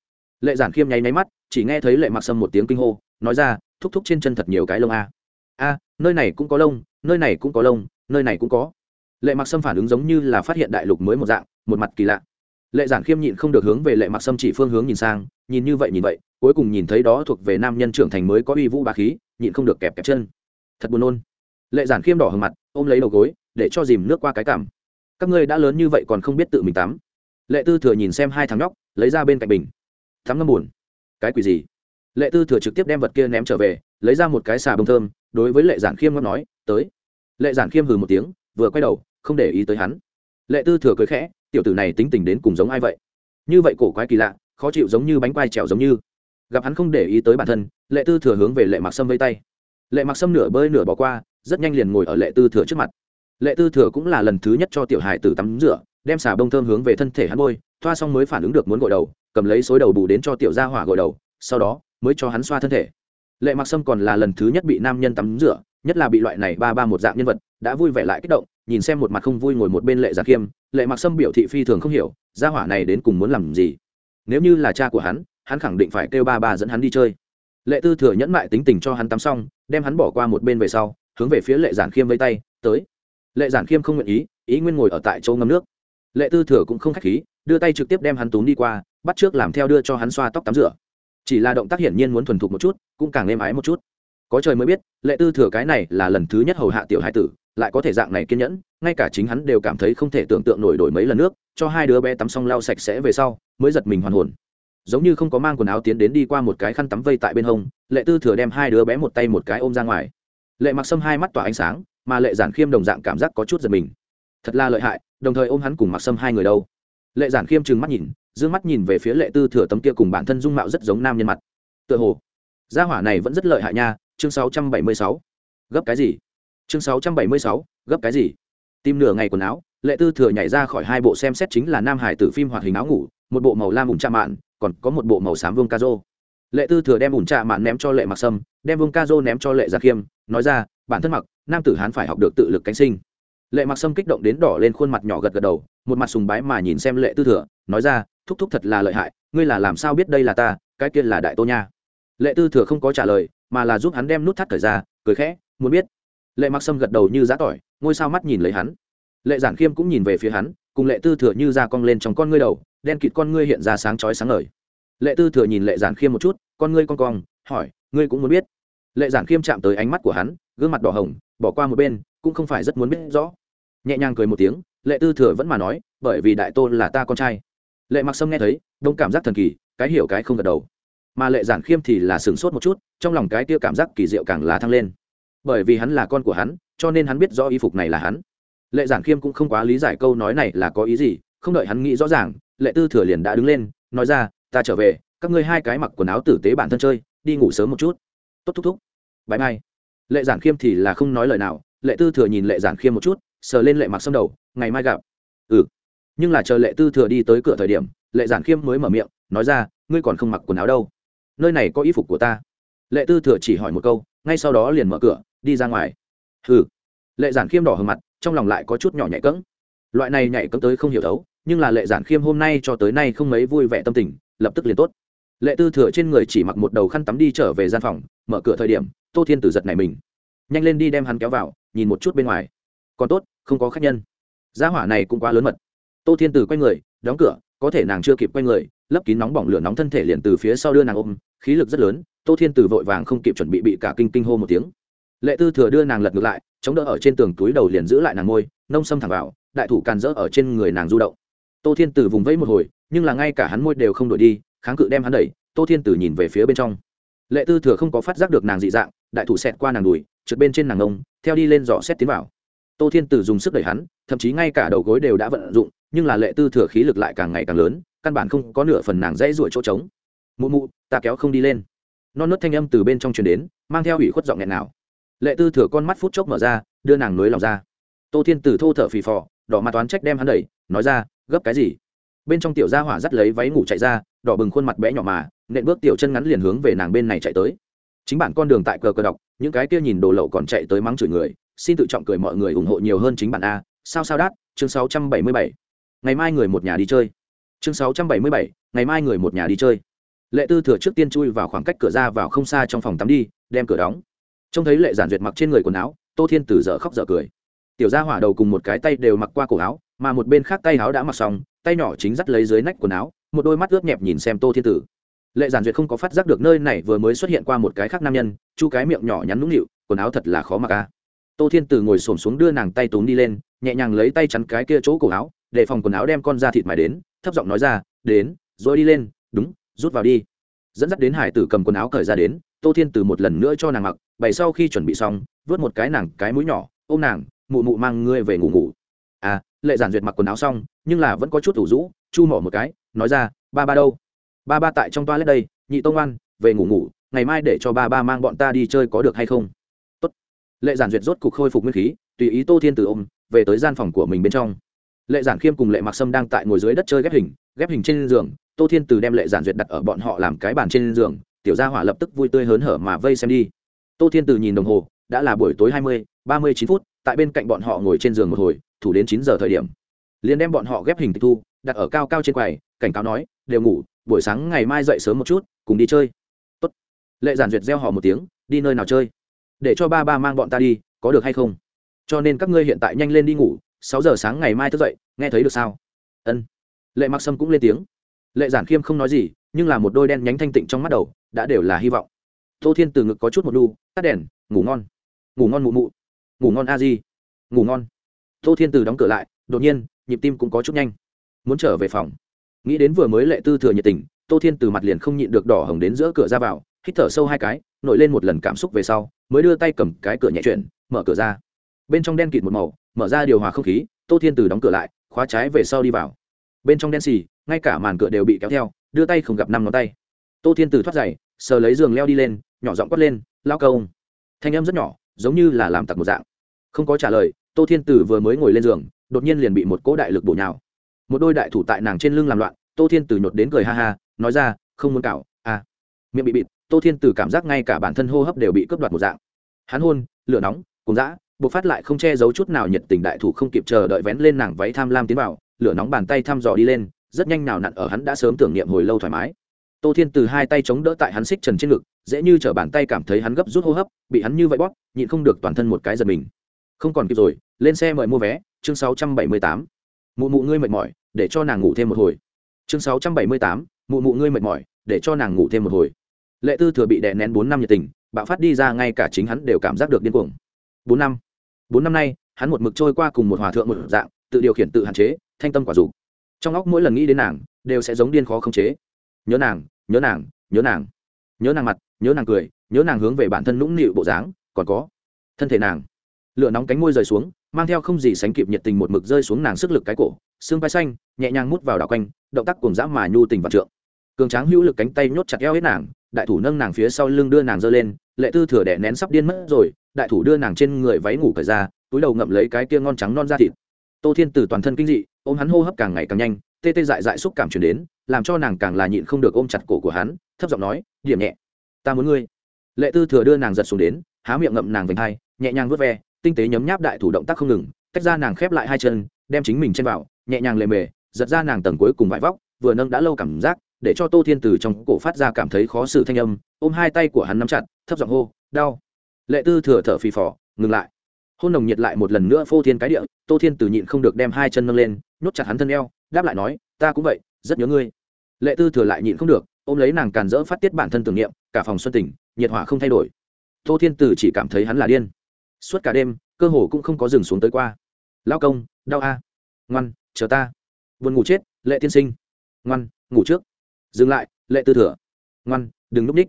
Lệ giản khiêm nháy máy mắt, chỉ nghe thấy lệ mặc sâm một tiếng kinh hô, nói ra, thúc thúc trên chân thật nhiều cái lông a. A, nơi này cũng có lông, nơi này cũng có lông, nơi này cũng có. Lệ mặc sâm phản ứng giống như là phát hiện đại lục mới một dạng một mặt kỳ lạ. Lệ giản khiêm nhịn không được hướng về lệ mặc sâm chỉ phương hướng nhìn sang, nhìn như vậy nhìn vậy, cuối cùng nhìn thấy đó thuộc về nam nhân trưởng thành mới có uy vũ bà khí, nhịn không được kẹp kẹp chân. Thật buồn nôn. Lệ giản khiêm đỏ hờ mặt, ôm lấy đầu gối, để cho dìm nước qua cái cảm. Các ngươi đã lớn như vậy còn không biết tự mình tắm. Lệ tư thừa nhìn xem hai thằng nhóc, lấy ra bên cạnh bình. Tắm ngâm buồn. Cái quỷ gì? Lệ tư thừa trực tiếp đem vật kia ném trở về, lấy ra một cái xà bông thơm, đối với lệ giản khiêm ngâm nói, tới. Lệ giản khiêm hừ một tiếng, vừa quay đầu, không để ý tới hắn. Lệ tư thừa cười khẽ tiểu tử này tính tình đến cùng giống ai vậy? Như vậy cổ quái kỳ lạ, khó chịu giống như bánh quai trèo giống như. Gặp hắn không để ý tới bản thân, lệ tư thừa hướng về lệ mặc sâm vây tay. Lệ mặc sâm nửa bơi nửa bỏ qua, rất nhanh liền ngồi ở lệ tư thừa trước mặt. Lệ tư thừa cũng là lần thứ nhất cho tiểu Hải tử tắm rửa, đem xà bông thơm hướng về thân thể hắn bôi, thoa xong mới phản ứng được muốn gội đầu, cầm lấy xối đầu bù đến cho tiểu gia hỏa gội đầu, sau đó mới cho hắn xoa thân thể. Lệ mặc sâm còn là lần thứ nhất bị nam nhân tắm rửa, nhất là bị loại này ba ba một dạng nhân vật, đã vui vẻ lại kích động nhìn xem một mặt không vui ngồi một bên lệ giả khiêm, lệ mặc sâm biểu thị phi thường không hiểu gia hỏa này đến cùng muốn làm gì? Nếu như là cha của hắn hắn khẳng định phải kêu ba ba dẫn hắn đi chơi. Lệ tư thừa nhẫn mại tính tình cho hắn tắm xong đem hắn bỏ qua một bên về sau hướng về phía lệ giản khiêm vây tay tới. Lệ giản khiêm không nguyện ý ý nguyên ngồi ở tại chỗ ngâm nước. Lệ tư thừa cũng không k h á c h khí đưa tay trực tiếp đem hắn túm đi qua bắt trước làm theo đưa cho hắn xoa tóc tắm rửa. Chỉ là động tác hiển nhiên muốn thuần thục một chút cũng càng êm ái một chút. Có trời mới biết lệ tư thừa cái này là lần thứ nhất hầu hạ tiểu hải tử lại có thể dạng này kiên nhẫn, ngay cả chính hắn đều cảm thấy không thể tưởng tượng nổi đổi mấy lần nước, cho hai đứa bé tắm xong lau sạch sẽ về sau, mới giật mình hoàn hồn. Giống như không có mang quần áo tiến đến đi qua một cái khăn tắm vây tại bên hông, lệ tư thừa đem hai đứa bé một tay một cái ôm ra ngoài. Lệ mặc sâm hai mắt tỏa ánh sáng, mà lệ giản khiêm đồng dạng cảm giác có chút giật mình. Thật là lợi hại, đồng thời ôm hắn cùng mặc sâm hai người đâu. Lệ giản khiêm trừng mắt nhìn d ư ơ n g mắt nhìn về phía lệ tư thừa tấm kia cùng bản thân dung mạo rất giống nam nhân mặt. Tựa hồ, gia hỏa này vẫn rất lợi hại nha, chương sáu trăm bảy mươi sáu. Gấp cái gì? Chương sáu trăm bảy mươi sáu, gấp cái gì? Tìm nửa ngày quần áo, lệ tư thừa nhảy ra khỏi hai bộ xem xét chính là nam hải tử phim hoạt hình áo ngủ, một bộ màu lam ủng cha mạn, còn có một bộ màu xám vương ca rô. Lệ tư thừa đem ủng trà mạn ném cho lệ mặc sâm, đem vương ca rô ném cho lệ giả khiêm, nói ra, bản thân mặc, nam tử hán phải học được tự lực cánh sinh. Lệ mặc sâm kích động đến đỏ lên khuôn mặt nhỏ gật gật đầu, một mặt sùng bái mà nhìn xem lệ tư thừa, nói ra, thúc thúc thật là lợi hại, ngươi là làm sao biết đây là ta, cái kia là đại tô nha. Lệ tư thừa không có trả lời, mà là giúp hắn đem nút thắt thời ra, cười khẽ, muốn biết lệ mặc sâm gật đầu như giã tỏi, ngôi sao mắt nhìn lấy hắn. Lệ giản khiêm cũng nhìn về phía hắn, cùng lệ tư thừa như ra cong lên trong con ngươi đầu, đen kịt con ngươi hiện ra sáng chói sáng ngời. Lệ tư thừa nhìn lệ giản khiêm một chút, con ngươi con cong, hỏi, ngươi cũng muốn biết? Lệ giản khiêm chạm tới ánh mắt của hắn, gương mặt đỏ hồng, bỏ qua một bên, cũng không phải rất muốn biết rõ. Nhẹ nhàng cười một tiếng, lệ tư thừa vẫn mà nói, bởi vì đại tôn là ta con trai. Lệ mặc sâm nghe thấy, đông cảm giác thần kỳ, cái hiểu cái không gật đầu. Mà lệ giản khiêm thì là sửng sốt một chút, trong lòng cái tia cảm giác kỳ diệu càng là thăng lên bởi vì hắn là con của hắn, cho nên hắn biết rõ y phục này là hắn. Lệ giản khiêm cũng không quá lý giải câu nói này là có ý gì, không đợi hắn nghĩ rõ ràng, lệ tư thừa liền đã đứng lên, nói ra, ta trở về, các ngươi hai cái mặc quần áo tử tế bản thân chơi, đi ngủ sớm một chút. Tốt, thúc thúc. Bãi mai lệ giản khiêm thì là không nói lời nào, lệ tư thừa nhìn lệ giản khiêm một chút, sờ lên lệ mặc xâm đầu, ngày mai gặp. Ừ. Nhưng là chờ lệ tư thừa đi tới cửa thời điểm, lệ giản khiêm mới mở miệng, nói ra, ngươi còn không mặc quần áo đâu? Nơi này có y phục của ta. Lệ tư thừa chỉ hỏi một câu ngay sau đó liền mở cửa, đi ra ngoài. Hừ. Lệ giản khiêm đỏ hờ mặt, trong lòng lại có chút nhỏ nhạy cẫng. Loại này nhạy cẫng tới không hiểu thấu, nhưng là lệ giản khiêm hôm nay cho tới nay không mấy vui vẻ tâm tình, lập tức liền tốt. Lệ tư thừa trên người chỉ mặc một đầu khăn tắm đi trở về gian phòng, mở cửa thời điểm, tô thiên tử giật này mình. Nhanh lên đi đem hắn kéo vào, nhìn một chút bên ngoài. Còn tốt, không có khách nhân. Gia hỏa này cũng quá lớn mật. Tô thiên tử quay người, đóng cửa, có thể nàng chưa kịp quay người lấp kín nóng bỏng lửa nóng thân thể liền từ phía sau đưa nàng ôm, khí lực rất lớn, tô thiên tử vội vàng không kịp chuẩn bị bị cả kinh kinh hô một tiếng. Lệ tư thừa đưa nàng lật ngược lại, chống đỡ ở trên tường túi đầu liền giữ lại nàng môi nông xâm thẳng vào, đại thủ càn rỡ ở trên người nàng du động. Tô thiên tử vùng vẫy một hồi, nhưng là ngay cả hắn môi đều không đổi đi, kháng cự đem hắn đẩy, tô thiên tử nhìn về phía bên trong. Lệ tư thừa không có phát giác được nàng dị dạng, đại thủ xẹt qua nàng đùi, trượt bên trên nàng ông theo đi lên dò xét tiến vào. Tô thiên tử dùng sức đẩy hắn, thậm chí ngay cả đầu gối đều đã vận dụng, nhưng là lệ tư thừa khí lực lại càng ngày càng lớn căn bản không có nửa phần nàng dãy ruổi chỗ trống. Mụ mụ, ta kéo không đi lên. Non nớt thanh âm từ bên trong truyền đến, mang theo ủy khuất giọng nghẹn nào. Lệ tư thừa con mắt phút chốc mở ra, đưa nàng nối lòng ra. Tô thiên tử thô thở phì phò, đỏ mặt toán trách đem hắn đẩy, nói ra, gấp cái gì? Bên trong tiểu gia hỏa dắt lấy váy ngủ chạy ra, đỏ bừng khuôn mặt bé nhỏ mà, nện bước tiểu chân ngắn liền hướng về nàng bên này chạy tới. Chính bản con đường tại cờ cờ đọc, những cái kia nhìn đồ lậu còn chạy tới mắng chửi người, xin tự trọng cười mọi người ủng hộ nhiều hơn chính bản a, sao sao đát, chương 677. ngày mai người một nhà đi chơi chương 677, ngày mai người một nhà đi chơi. Lệ tư thừa trước tiên chui vào khoảng cách cửa ra vào không xa trong phòng tắm đi đem cửa đóng. Trông thấy lệ giản duyệt mặc trên người quần áo tô thiên tử dở khóc dở cười. Tiểu gia hỏa đầu cùng một cái tay đều mặc qua cổ áo mà một bên khác tay áo đã mặc xong tay nhỏ chính dắt lấy dưới nách quần áo một đôi mắt ướt nhẹp nhìn xem tô thiên tử. Lệ giản duyệt không có phát giác được nơi này vừa mới xuất hiện qua một cái khác nam nhân chu cái miệng nhỏ nhắn nũng nịu quần áo thật là khó mặc a. Tô thiên tử ngồi xổm xuống đưa nàng tay túm đi lên nhẹ nhàng lấy tay chắn cái kia chỗ cổ áo để phòng quần áo đem con da thịt mài đến thấp giọng nói ra, đến, rồi đi lên, đúng, rút vào đi. Dẫn dắt đến hải tử cầm quần áo cởi ra đến, tô thiên Từ một lần nữa cho nàng mặc, bày sau khi chuẩn bị xong, vớt một cái nàng cái mũi nhỏ, ôm nàng, mụ mụ mang ngươi về ngủ ngủ. À lệ giản duyệt mặc quần áo xong, nhưng là vẫn có chút ủ rũ, chu mỏ một cái, nói ra, ba ba đâu? Ba ba tại trong toa lết đây, nhị tông ăn về ngủ ngủ, ngày mai để cho ba ba mang bọn ta đi chơi có được hay không? Tốt. lệ giản duyệt rốt cục khôi phục nguyên khí, tùy ý tô thiên Từ ôm, về tới gian phòng của mình bên trong lệ giản khiêm cùng lệ mặc sâm đang tại ngồi dưới đất chơi ghép hình ghép hình trên giường, tô thiên từ đem lệ giản duyệt đặt ở bọn họ làm cái bàn trên giường, tiểu gia hỏa lập tức vui tươi hớn hở mà vây xem đi. Tô thiên từ nhìn đồng hồ, đã là buổi tối hai mươi, ba mươi chín phút, tại bên cạnh bọn họ ngồi trên giường một hồi, thủ đến chín giờ thời điểm. Liền đem bọn họ ghép hình tịch thu, đặt ở cao cao trên quầy, cảnh cáo nói, đều ngủ, buổi sáng ngày mai dậy sớm một chút, cùng đi chơi. Tốt. lệ giản duyệt gieo họ một tiếng, đi nơi nào chơi? Để cho ba ba mang bọn ta đi, có được hay không? Cho nên các ngươi hiện tại nhanh lên đi ngủ sáu giờ sáng ngày mai thức dậy, nghe thấy được sao? Ân. Lệ mặc sâm cũng lên tiếng. Lệ giản khiêm không nói gì, nhưng là một đôi đen nhánh thanh tịnh trong mắt đầu, đã đều là hy vọng. Tô thiên từ ngực có chút một đu, tắt đèn, ngủ ngon. Ngủ ngon mụ mụ. Ngủ ngon a di. Ngủ ngon. Tô thiên từ đóng cửa lại, đột nhiên, nhịp tim cũng có chút nhanh. Muốn trở về phòng. Nghĩ đến vừa mới lệ tư thừa nhiệt tình, tô thiên từ mặt liền không nhịn được đỏ hồng đến giữa cửa ra vào, hít thở sâu hai cái, nổi lên một lần cảm xúc về sau, mới đưa tay cầm cái cửa nhẹ chuyển, mở cửa ra. Bên trong đen kịt một màu mở ra điều hòa không khí, tô thiên từ đóng cửa lại, khóa trái về sau đi vào. Bên trong đen xì, ngay cả màn cửa đều bị kéo theo, đưa tay không gặp năm ngón tay. Tô thiên từ thoát giày, sờ lấy giường leo đi lên, nhỏ giọng quất lên lao câu thanh em rất nhỏ, giống như là làm tặc một dạng. Không có trả lời, tô thiên tử vừa mới ngồi lên giường, đột nhiên liền bị một cỗ đại lực bổ nhào. Một đôi đại thủ tại nàng trên lưng làm loạn, tô thiên tử nhột đến cười ha ha, nói ra, không muốn cạo à. Miệng bị bịt, tô thiên tử cảm giác ngay cả bản thân hô hấp đều bị cướp đoạt một dạng. Hắn hôn, lửa nóng cùng dã Bộ phát lại không che giấu chút nào nhiệt tình đại thủ không kịp chờ đợi vén lên nàng váy tham lam tiến vào, lửa nóng bàn tay thăm dò đi lên, rất nhanh nào nặn ở hắn đã sớm tưởng niệm hồi lâu thoải mái. Tô thiên từ hai tay chống đỡ tại hắn xích trần trên ngực, dễ như t bàn tay cảm thấy hắn gấp rút hô hấp, bị hắn như vậy bóp, nhịn không được toàn thân một cái giật mình. Không còn kịp rồi, lên xe mời mua vé, chương sáu trăm bảy mươi tám. Mụ mụ ngươi mệt mỏi, để cho nàng ngủ thêm một hồi. Chương sáu trăm bảy mươi tám, mụ mụ ngươi mệt mỏi, để cho nàng ngủ thêm một hồi. Lệ tư thừa bị đè nén bốn năm nhiệt tình, bạo phát đi ra ngay cả chính hắn đều cảm giác được điên cuồng bốn năm. Bốn năm nay, hắn một mực trôi qua cùng một hòa thượng một dạng, tự điều khiển tự hạn chế, thanh tâm quả dục. Trong óc mỗi lần nghĩ đến nàng, đều sẽ giống điên khó khống chế. Nhớ nàng nhớ nàng nhớ nàng. Nhớ nàng mặt, nhớ nàng cười, nhớ nàng hướng về bản thân nũng nịu bộ dáng, còn có thân thể nàng. Lửa nóng cánh môi rời xuống, mang theo không gì sánh kịp nhiệt tình một mực rơi xuống nàng sức lực cái cổ, xương vai xanh, nhẹ nhàng mút vào đảo quanh, động tác cùng dã mà nhu tình và trượng. Cường tráng hữu lực cánh tay nhốt chặt eo hết nàng, đại thủ nâng nàng phía sau lưng đưa nàng giơ lên lệ tư thừa đẻ nén sắp điên mất rồi, đại thủ đưa nàng trên người váy ngủ cởi ra, túi đầu ngậm lấy cái kia ngon trắng non da thịt. Tô thiên từ toàn thân kinh dị, ôm hắn hô hấp càng ngày càng nhanh, tê tê dại dại xúc cảm chuyển đến, làm cho nàng càng là nhịn không được ôm chặt cổ của hắn, thấp giọng nói, điểm nhẹ, ta muốn ngươi. Lệ tư thừa đưa nàng giật xuống đến, há miệng ngậm nàng vành hai, nhẹ nhàng vớt ve, tinh tế nhấm nháp đại thủ động tác không ngừng, tách ra nàng khép lại hai chân, đem chính mình trên vào, nhẹ nhàng lề mề, giật ra nàng tầng cuối cùng vải vóc, vừa nâng đã lâu cảm giác để cho tô thiên từ trong cổ phát ra cảm thấy khó xử thanh âm, ôm hai tay của hắn nắm chặt, thấp giọng hô, đau. Lệ tư thừa thở phì phò, ngừng lại. Hôn nồng nhiệt lại một lần nữa phô thiên cái địa, tô thiên từ nhịn không được đem hai chân nâng lên, nhốt chặt hắn thân eo, đáp lại nói, ta cũng vậy, rất nhớ ngươi. Lệ tư thừa lại nhịn không được, ôm lấy nàng càn rỡ phát tiết bản thân tưởng niệm, cả phòng xuân tỉnh nhiệt hỏa không thay đổi. Tô thiên từ chỉ cảm thấy hắn là điên. Suốt cả đêm, cơ hồ cũng không có dừng xuống tới qua. Lao công, đau a. Ngoan, chờ ta. Buồn ngủ chết, lệ tiên sinh. Ngoan, ngủ trước dừng lại, lệ tư thừa. Ngoan, đừng núp ních.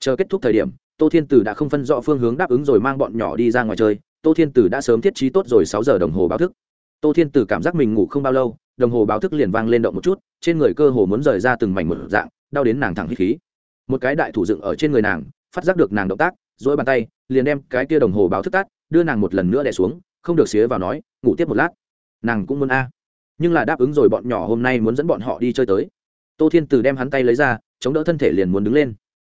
Chờ kết thúc thời điểm, tô thiên tử đã không phân rõ phương hướng đáp ứng rồi mang bọn nhỏ đi ra ngoài chơi. Tô thiên tử đã sớm thiết trí tốt rồi sáu giờ đồng hồ báo thức. Tô thiên tử cảm giác mình ngủ không bao lâu, đồng hồ báo thức liền vang lên động một chút, trên người cơ hồ muốn rời ra từng mảnh một dạng, đau đến nàng thẳng hít khí. Một cái đại thủ dựng ở trên người nàng, phát giác được nàng động tác dỗi bàn tay, liền đem cái kia đồng hồ báo thức tắt, đưa nàng một lần nữa đè xuống, không được xía vào nói, ngủ tiếp một lát. Nàng cũng muốn a. Nhưng là đáp ứng rồi bọn nhỏ hôm nay muốn dẫn bọn họ đi chơi tới tô thiên từ đem hắn tay lấy ra, chống đỡ thân thể liền muốn đứng lên.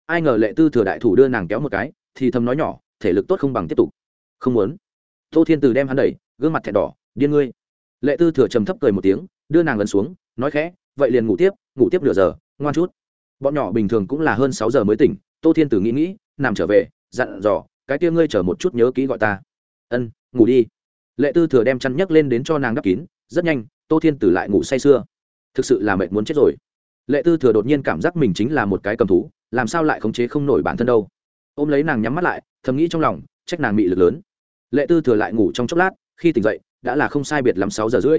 Ai ngờ lệ tư thừa đại thủ đưa nàng kéo một cái, thì thầm nói nhỏ, thể lực tốt không bằng tiếp tục. Không muốn. Tô thiên từ đem hắn đẩy, gương mặt thẹn đỏ, điên ngươi. Lệ tư thừa trầm thấp cười một tiếng, đưa nàng lần xuống, nói khẽ, vậy liền ngủ tiếp ngủ tiếp nửa giờ, ngoan chút. Bọn nhỏ bình thường cũng là hơn sáu giờ mới tỉnh, tô thiên từ nghĩ nghĩ, nằm trở về, dặn dò, cái tia ngươi chờ một chút nhớ kỹ gọi ta. Ân, ngủ đi. Lệ tư thừa đem chăn nhấc lên đến cho nàng đắp kín, rất nhanh, tô thiên tử lại ngủ say sưa. Thực sự là mệt muốn chết rồi lệ tư thừa đột nhiên cảm giác mình chính là một cái cầm thú, làm sao lại khống chế không nổi bản thân đâu? Ôm lấy nàng nhắm mắt lại, thầm nghĩ trong lòng, trách nàng bị lực lớn. Lệ tư thừa lại ngủ trong chốc lát, khi tỉnh dậy, đã là không sai biệt lắm sáu giờ rưỡi.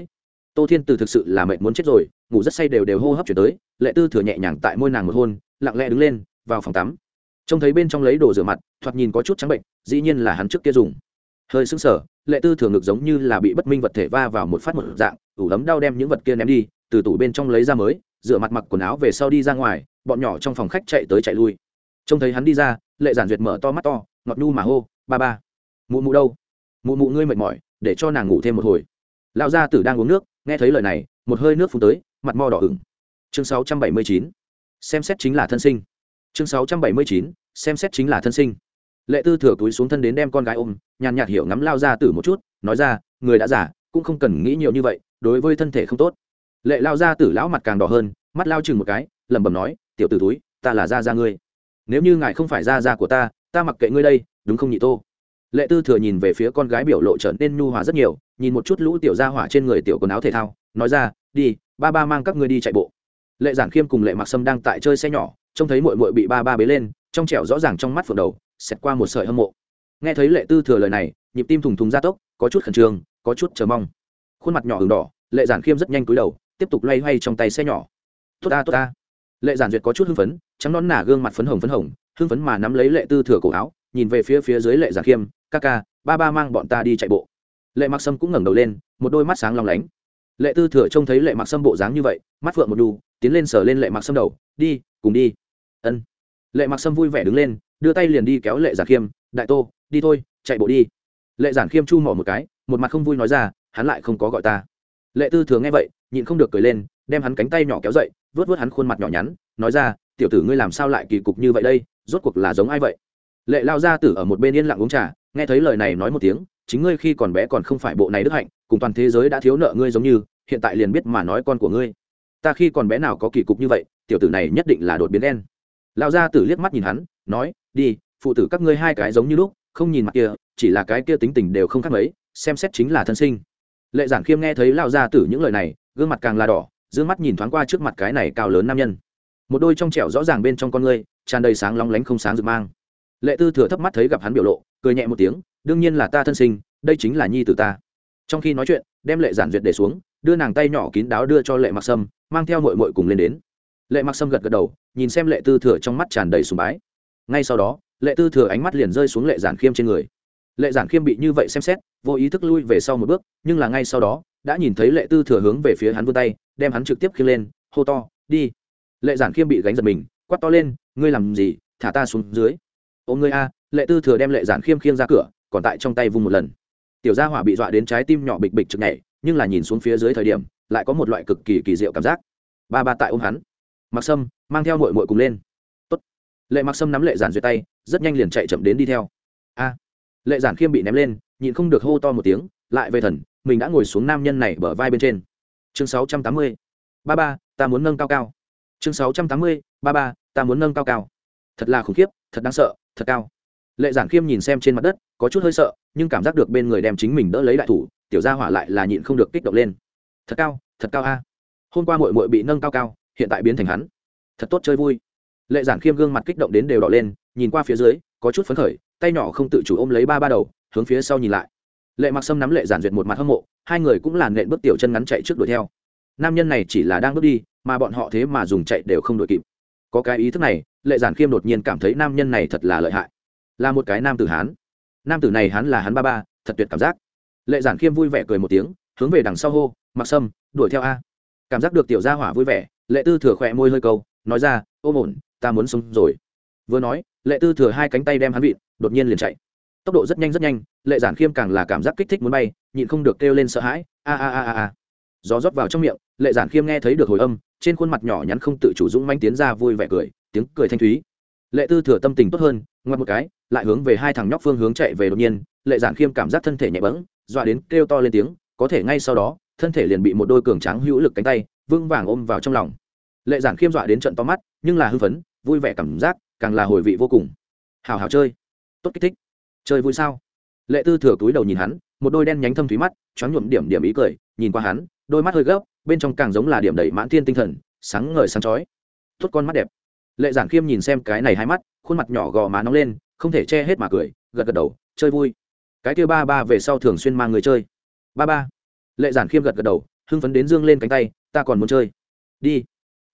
Tô thiên từ thực sự là mệt muốn chết rồi, ngủ rất say đều đều hô hấp chuyển tới, lệ tư thừa nhẹ nhàng tại môi nàng một hôn, lặng lẽ đứng lên, vào phòng tắm. Trông thấy bên trong lấy đồ rửa mặt, thoạt nhìn có chút trắng bệnh, dĩ nhiên là hắn trước kia dùng. Hơi sững sờ, lệ tư thừa ngực giống như là bị bất minh vật thể va vào một phát một dạng, ủ ấm đau đem những vật kia ném đi, từ tủ bên trong lấy ra mới rửa mặt mặc quần áo về sau đi ra ngoài, bọn nhỏ trong phòng khách chạy tới chạy lui. Trông thấy hắn đi ra, lệ giản duyệt mở to mắt to, ngọt nhu mà hô, ba ba, mụ mụ đâu? Mụ mụ ngươi mệt mỏi, để cho nàng ngủ thêm một hồi. Lão gia tử đang uống nước, nghe thấy lời này, một hơi nước phun tới, mặt mo đỏ ửng. Chương 679. xem xét chính là thân sinh. Chương 679. xem xét chính là thân sinh. Lệ tư thừa túi xuống thân đến đem con gái ôm, nhàn nhạt hiểu ngắm lao gia tử một chút, nói ra, người đã già, cũng không cần nghĩ nhiều như vậy, đối với thân thể không tốt lệ lao ra tử lão mặt càng đỏ hơn, mắt lao chừng một cái, lẩm bẩm nói, tiểu t ử túi ta là gia gia ngươi. Nếu như ngài không phải gia gia của ta ta mặc kệ ngươi đây, đúng không nhị tô? Lệ tư thừa nhìn về phía con gái biểu lộ trở nên nhu hòa rất nhiều, nhìn một chút lũ tiểu gia hỏa trên người tiểu quần áo thể thao, nói ra, đi, ba ba mang các ngươi đi chạy bộ. Lệ giản khiêm cùng lệ mặc sâm đang tại chơi xe nhỏ, trông thấy mội mội bị ba ba bế lên, trong trẻo rõ ràng trong mắt phượng đầu, xẹt qua một sợi hâm mộ. Nghe thấy lệ tư thừa lời này, nhịp tim thùng thùng gia tốc, có chút khẩn trương, có chút chờ mong. Khuôn mặt nhỏ h đỏ, lệ giản khiêm rất nhanh cúi đầu tiếp tục loay hoay trong tay xe nhỏ. Tốt ta tốt ta. Lệ giản duyệt có chút hưng phấn, trắng nón nả gương mặt phấn hồng phấn hồng, hưng phấn mà nắm lấy lệ tư thừa cổ áo, nhìn về phía phía dưới lệ giản khiêm, ca ca, ba ba mang bọn ta đi chạy bộ. Lệ mặc sâm cũng ngẩng đầu lên, một đôi mắt sáng long lánh. Lệ tư thừa trông thấy lệ mặc sâm bộ dáng như vậy, mắt phượng một đu tiến lên sờ lên lệ mặc sâm đầu, đi, cùng đi. Ân. Lệ mặc sâm vui vẻ đứng lên, đưa tay liền đi kéo lệ giản khiêm, đại tô, đi thôi, chạy bộ đi. Lệ giản khiêm chu mỏ một cái, một mặt không vui nói ra, hắn lại không có gọi ta lệ tư thừa nghe vậy, nhịn không được cười lên, đem hắn cánh tay nhỏ kéo dậy vớt vớt hắn khuôn mặt nhỏ nhắn, nói ra, tiểu tử ngươi làm sao lại kỳ cục như vậy đây? Rốt cuộc là giống ai vậy? Lệ lao gia tử ở một bên yên lặng uống trà, nghe thấy lời này nói một tiếng, chính ngươi khi còn bé còn không phải bộ này đức hạnh, cùng toàn thế giới đã thiếu nợ ngươi giống như, hiện tại liền biết mà nói con của ngươi. Ta khi còn bé nào có kỳ cục như vậy, tiểu tử này nhất định là đột biến đen. Lao gia tử liếc mắt nhìn hắn, nói, đi, phụ tử các ngươi hai cái giống như lúc, không nhìn mặt kia, chỉ là cái kia tính tình đều không khác mấy, xem xét chính là thân sinh lệ giản khiêm nghe thấy lao gia tử những lời này, gương mặt càng là đỏ d ư ơ n g mắt nhìn thoáng qua trước mặt cái này cao lớn nam nhân. Một đôi trong trẻo rõ ràng bên trong con ngươi, tràn đầy sáng lóng lánh không sáng rực mang. Lệ tư thừa thấp mắt thấy gặp hắn biểu lộ, cười nhẹ một tiếng, đương nhiên là ta thân sinh, đây chính là nhi t ta. Trong khi nói chuyện, đem lệ giản duyệt để xuống, đưa nàng tay nhỏ kín đáo đưa cho lệ mặc sâm, mang theo mội mội cùng lên đến. Lệ mặc sâm gật gật đầu, nhìn xem lệ tư thừa trong mắt tràn đầy sùng bái. Ngay sau đó, lệ tư thừa ánh mắt liền rơi xuống lệ giản khiêm trên người lệ giản khiêm bị như vậy xem xét, vô ý thức lui về sau một bước, nhưng là ngay sau đó, đã nhìn thấy lệ tư thừa hướng về phía hắn vươn tay, đem hắn trực tiếp khiêng lên, hô to, đi. Lệ giản khiêm bị gánh giật mình quắt to lên, ngươi làm gì? Thả ta xuống dưới. Ô ngươi a. Lệ tư thừa đem lệ giản khiêm khiêng ra cửa, còn tại trong tay vung một lần. Tiểu gia hỏa bị dọa đến trái tim nhỏ bịch bịch trực nhảy, nhưng là nhìn xuống phía dưới thời điểm, lại có một loại cực kỳ kỳ diệu cảm giác. Ba ba tại ôm hắn. Mặc sâm mang theo mội mội cùng lên. Tốt. lệ mặc sâm nắm lệ giản duyệt tay, rất nhanh liền chạy chậm đến đi theo. A lệ giản khiêm bị ném lên, nhịn không được hô to một tiếng, lại về thần, mình đã ngồi xuống nam nhân này bờ vai bên trên. Chương sáu trăm tám mươi. Ba ba, ta muốn nâng cao cao. Chương sáu trăm tám mươi, ba ba, ta muốn nâng cao cao. Thật là khủng khiếp, thật đáng sợ, thật cao. Lệ giản khiêm nhìn xem trên mặt đất, có chút hơi sợ, nhưng cảm giác được bên người đem chính mình đỡ lấy đại thủ, tiểu gia hỏa lại là nhịn không được kích động lên. Thật cao thật cao a. Hôm qua mội mội bị nâng cao cao, hiện tại biến thành hắn. Thật tốt chơi vui. Lệ giản khiêm gương mặt kích động đến đều đỏ lên, nhìn qua phía dưới, có chút phấn khởi tay nhỏ không tự chủ ôm lấy ba ba đầu, hướng phía sau nhìn lại. Lệ mặc sâm nắm lệ giản duyệt một mặt hâm mộ, hai người cũng làn nện bước tiểu chân ngắn chạy trước đuổi theo. Nam nhân này chỉ là đang bước đi, mà bọn họ thế mà dùng chạy đều không đuổi kịp. Có cái ý thức này, lệ giản khiêm đột nhiên cảm thấy nam nhân này thật là lợi hại. Là một cái nam tử hán. Nam tử này hắn là hắn ba ba, thật tuyệt cảm giác. Lệ giản khiêm vui vẻ cười một tiếng, hướng về đằng sau hô, mặc sâm, đuổi theo a. Cảm giác được tiểu gia hỏa vui vẻ, lệ tư thừa khỏe môi hơi câu, nói ra, ôm ổn, ta muốn sống rồi. Vừa nói, lệ tư thừa hai cánh tay đem hắn vịn đột nhiên liền chạy. Tốc độ rất nhanh rất nhanh, lệ giản khiêm càng là cảm giác kích thích muốn bay, nhịn không được kêu lên sợ hãi, a a a a a. Gió rót vào trong miệng, lệ giản khiêm nghe thấy được hồi âm, trên khuôn mặt nhỏ nhắn không tự chủ dũng manh tiến ra vui vẻ cười, tiếng cười thanh thúy. Lệ tư thừa tâm tình tốt hơn, ngoặt một cái, lại hướng về hai thằng nhóc phương hướng chạy về đột nhiên, lệ giản khiêm cảm giác thân thể nhẹ bẫng, dọa đến kêu to lên tiếng, có thể ngay sau đó, thân thể liền bị một đôi cường tráng hữu lực cánh tay, vững vàng ôm vào trong lòng. Lệ giản khiêm dọa đến trận to mắt, nhưng là hư phấn, vui vẻ cảm giác, càng là hồi vị vô cùng. Hào hào chơi tốt kích thích. Chơi vui sao? Lệ tư thừa túi đầu nhìn hắn, một đôi đen nhánh thâm thúy mắt, choáng nhuộm điểm điểm ý cười, nhìn qua hắn, đôi mắt hơi gấp, bên trong càng giống là điểm đầy mãn thiên tinh thần, sáng ngời sáng chói. Tốt con mắt đẹp. Lệ giản khiêm nhìn xem cái này hai mắt, khuôn mặt nhỏ gò má nóng lên, không thể che hết mà cười, gật gật đầu, chơi vui. Cái kia ba ba về sau thường xuyên mang người chơi. Ba ba. Lệ giản khiêm gật gật đầu, hưng phấn đến dương lên cánh tay, ta còn muốn chơi. Đi.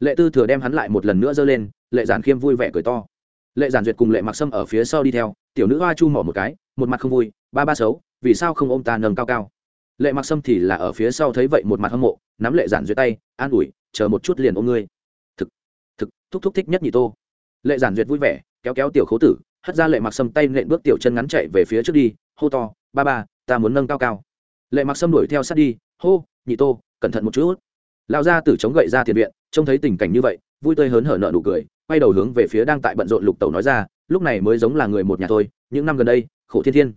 Lệ tư thừa đem hắn lại một lần nữa giơ lên, lệ giản khiêm vui vẻ cười to. Lệ giản duyệt cùng lệ mặc sâm ở phía sau đi theo tiểu nữ hoa chu mỏ một cái, một mặt không vui, ba ba xấu, vì sao không ôm ta nâng cao cao? Lệ mặc sâm thì là ở phía sau thấy vậy một mặt hâm mộ, nắm lệ giản duyệt tay, an ủi, chờ một chút liền ôm ngươi. Thực thực, thúc thúc thích nhất nhị tô. Lệ giản duyệt vui vẻ, kéo kéo tiểu khấu tử, hất ra lệ mặc sâm tay nện bước tiểu chân ngắn chạy về phía trước đi, hô to, ba ba, ta muốn nâng cao cao. Lệ mặc sâm đuổi theo sát đi, hô, nhị tô, cẩn thận một chút. Lao ra từ chống gậy ra tiền viện, trông thấy tình cảnh như vậy, vui tươi hớn hở nợ nụ cười, quay đầu hướng về phía đang tại bận rộn lục tẩu nói ra lúc này mới giống là người một nhà thôi, những năm gần đây, khổ thiên thiên.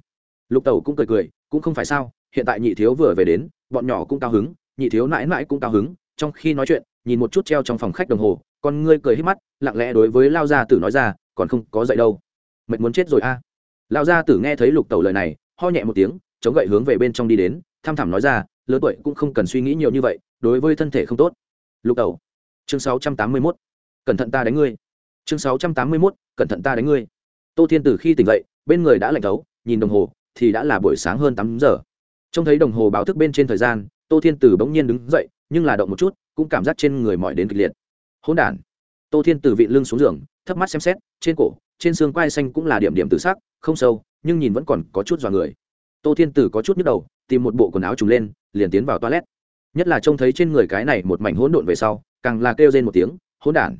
Lục tẩu cũng cười cười, cũng không phải sao, hiện tại nhị thiếu vừa về đến, bọn nhỏ cũng cao hứng, nhị thiếu mãi mãi cũng cao hứng, trong khi nói chuyện, nhìn một chút treo trong phòng khách đồng hồ, con ngươi cười hít mắt, lặng lẽ đối với lao gia tử nói ra, còn không có dậy đâu. Mệt muốn chết rồi a. À. lao gia tử nghe thấy lục tẩu lời này, ho nhẹ một tiếng, chống gậy hướng về bên trong đi đến tham thẳm nói ra, lớn tuổi cũng không cần suy nghĩ nhiều như vậy, đối với thân thể không tốt. Lục tẩu, chương sáu trăm tám mươi mốt, cẩn thận ta đánh ngươi chương sáu trăm tám mươi 681, cẩn thận ta đánh ngươi. Tô thiên tử khi tỉnh dậy bên người đã lạnh thấu nhìn đồng hồ thì đã là buổi sáng hơn tám giờ. Trông thấy đồng hồ báo thức bên trên thời gian tô thiên tử bỗng nhiên đứng dậy nhưng là động một chút cũng cảm giác trên người mỏi đến kịch liệt. Hỗn đàn tô thiên tử vị lưng xuống giường thấp mắt xem xét trên cổ trên xương quai xanh cũng là điểm điểm tự sắc không sâu nhưng nhìn vẫn còn có chút dọa người. Tô thiên tử có chút nhức đầu tìm một bộ quần áo trùng lên liền tiến vào toilet. Nhất là trông thấy trên người cái này một mảnh hỗn độn về sau càng là kêu lên một tiếng hỗn đản!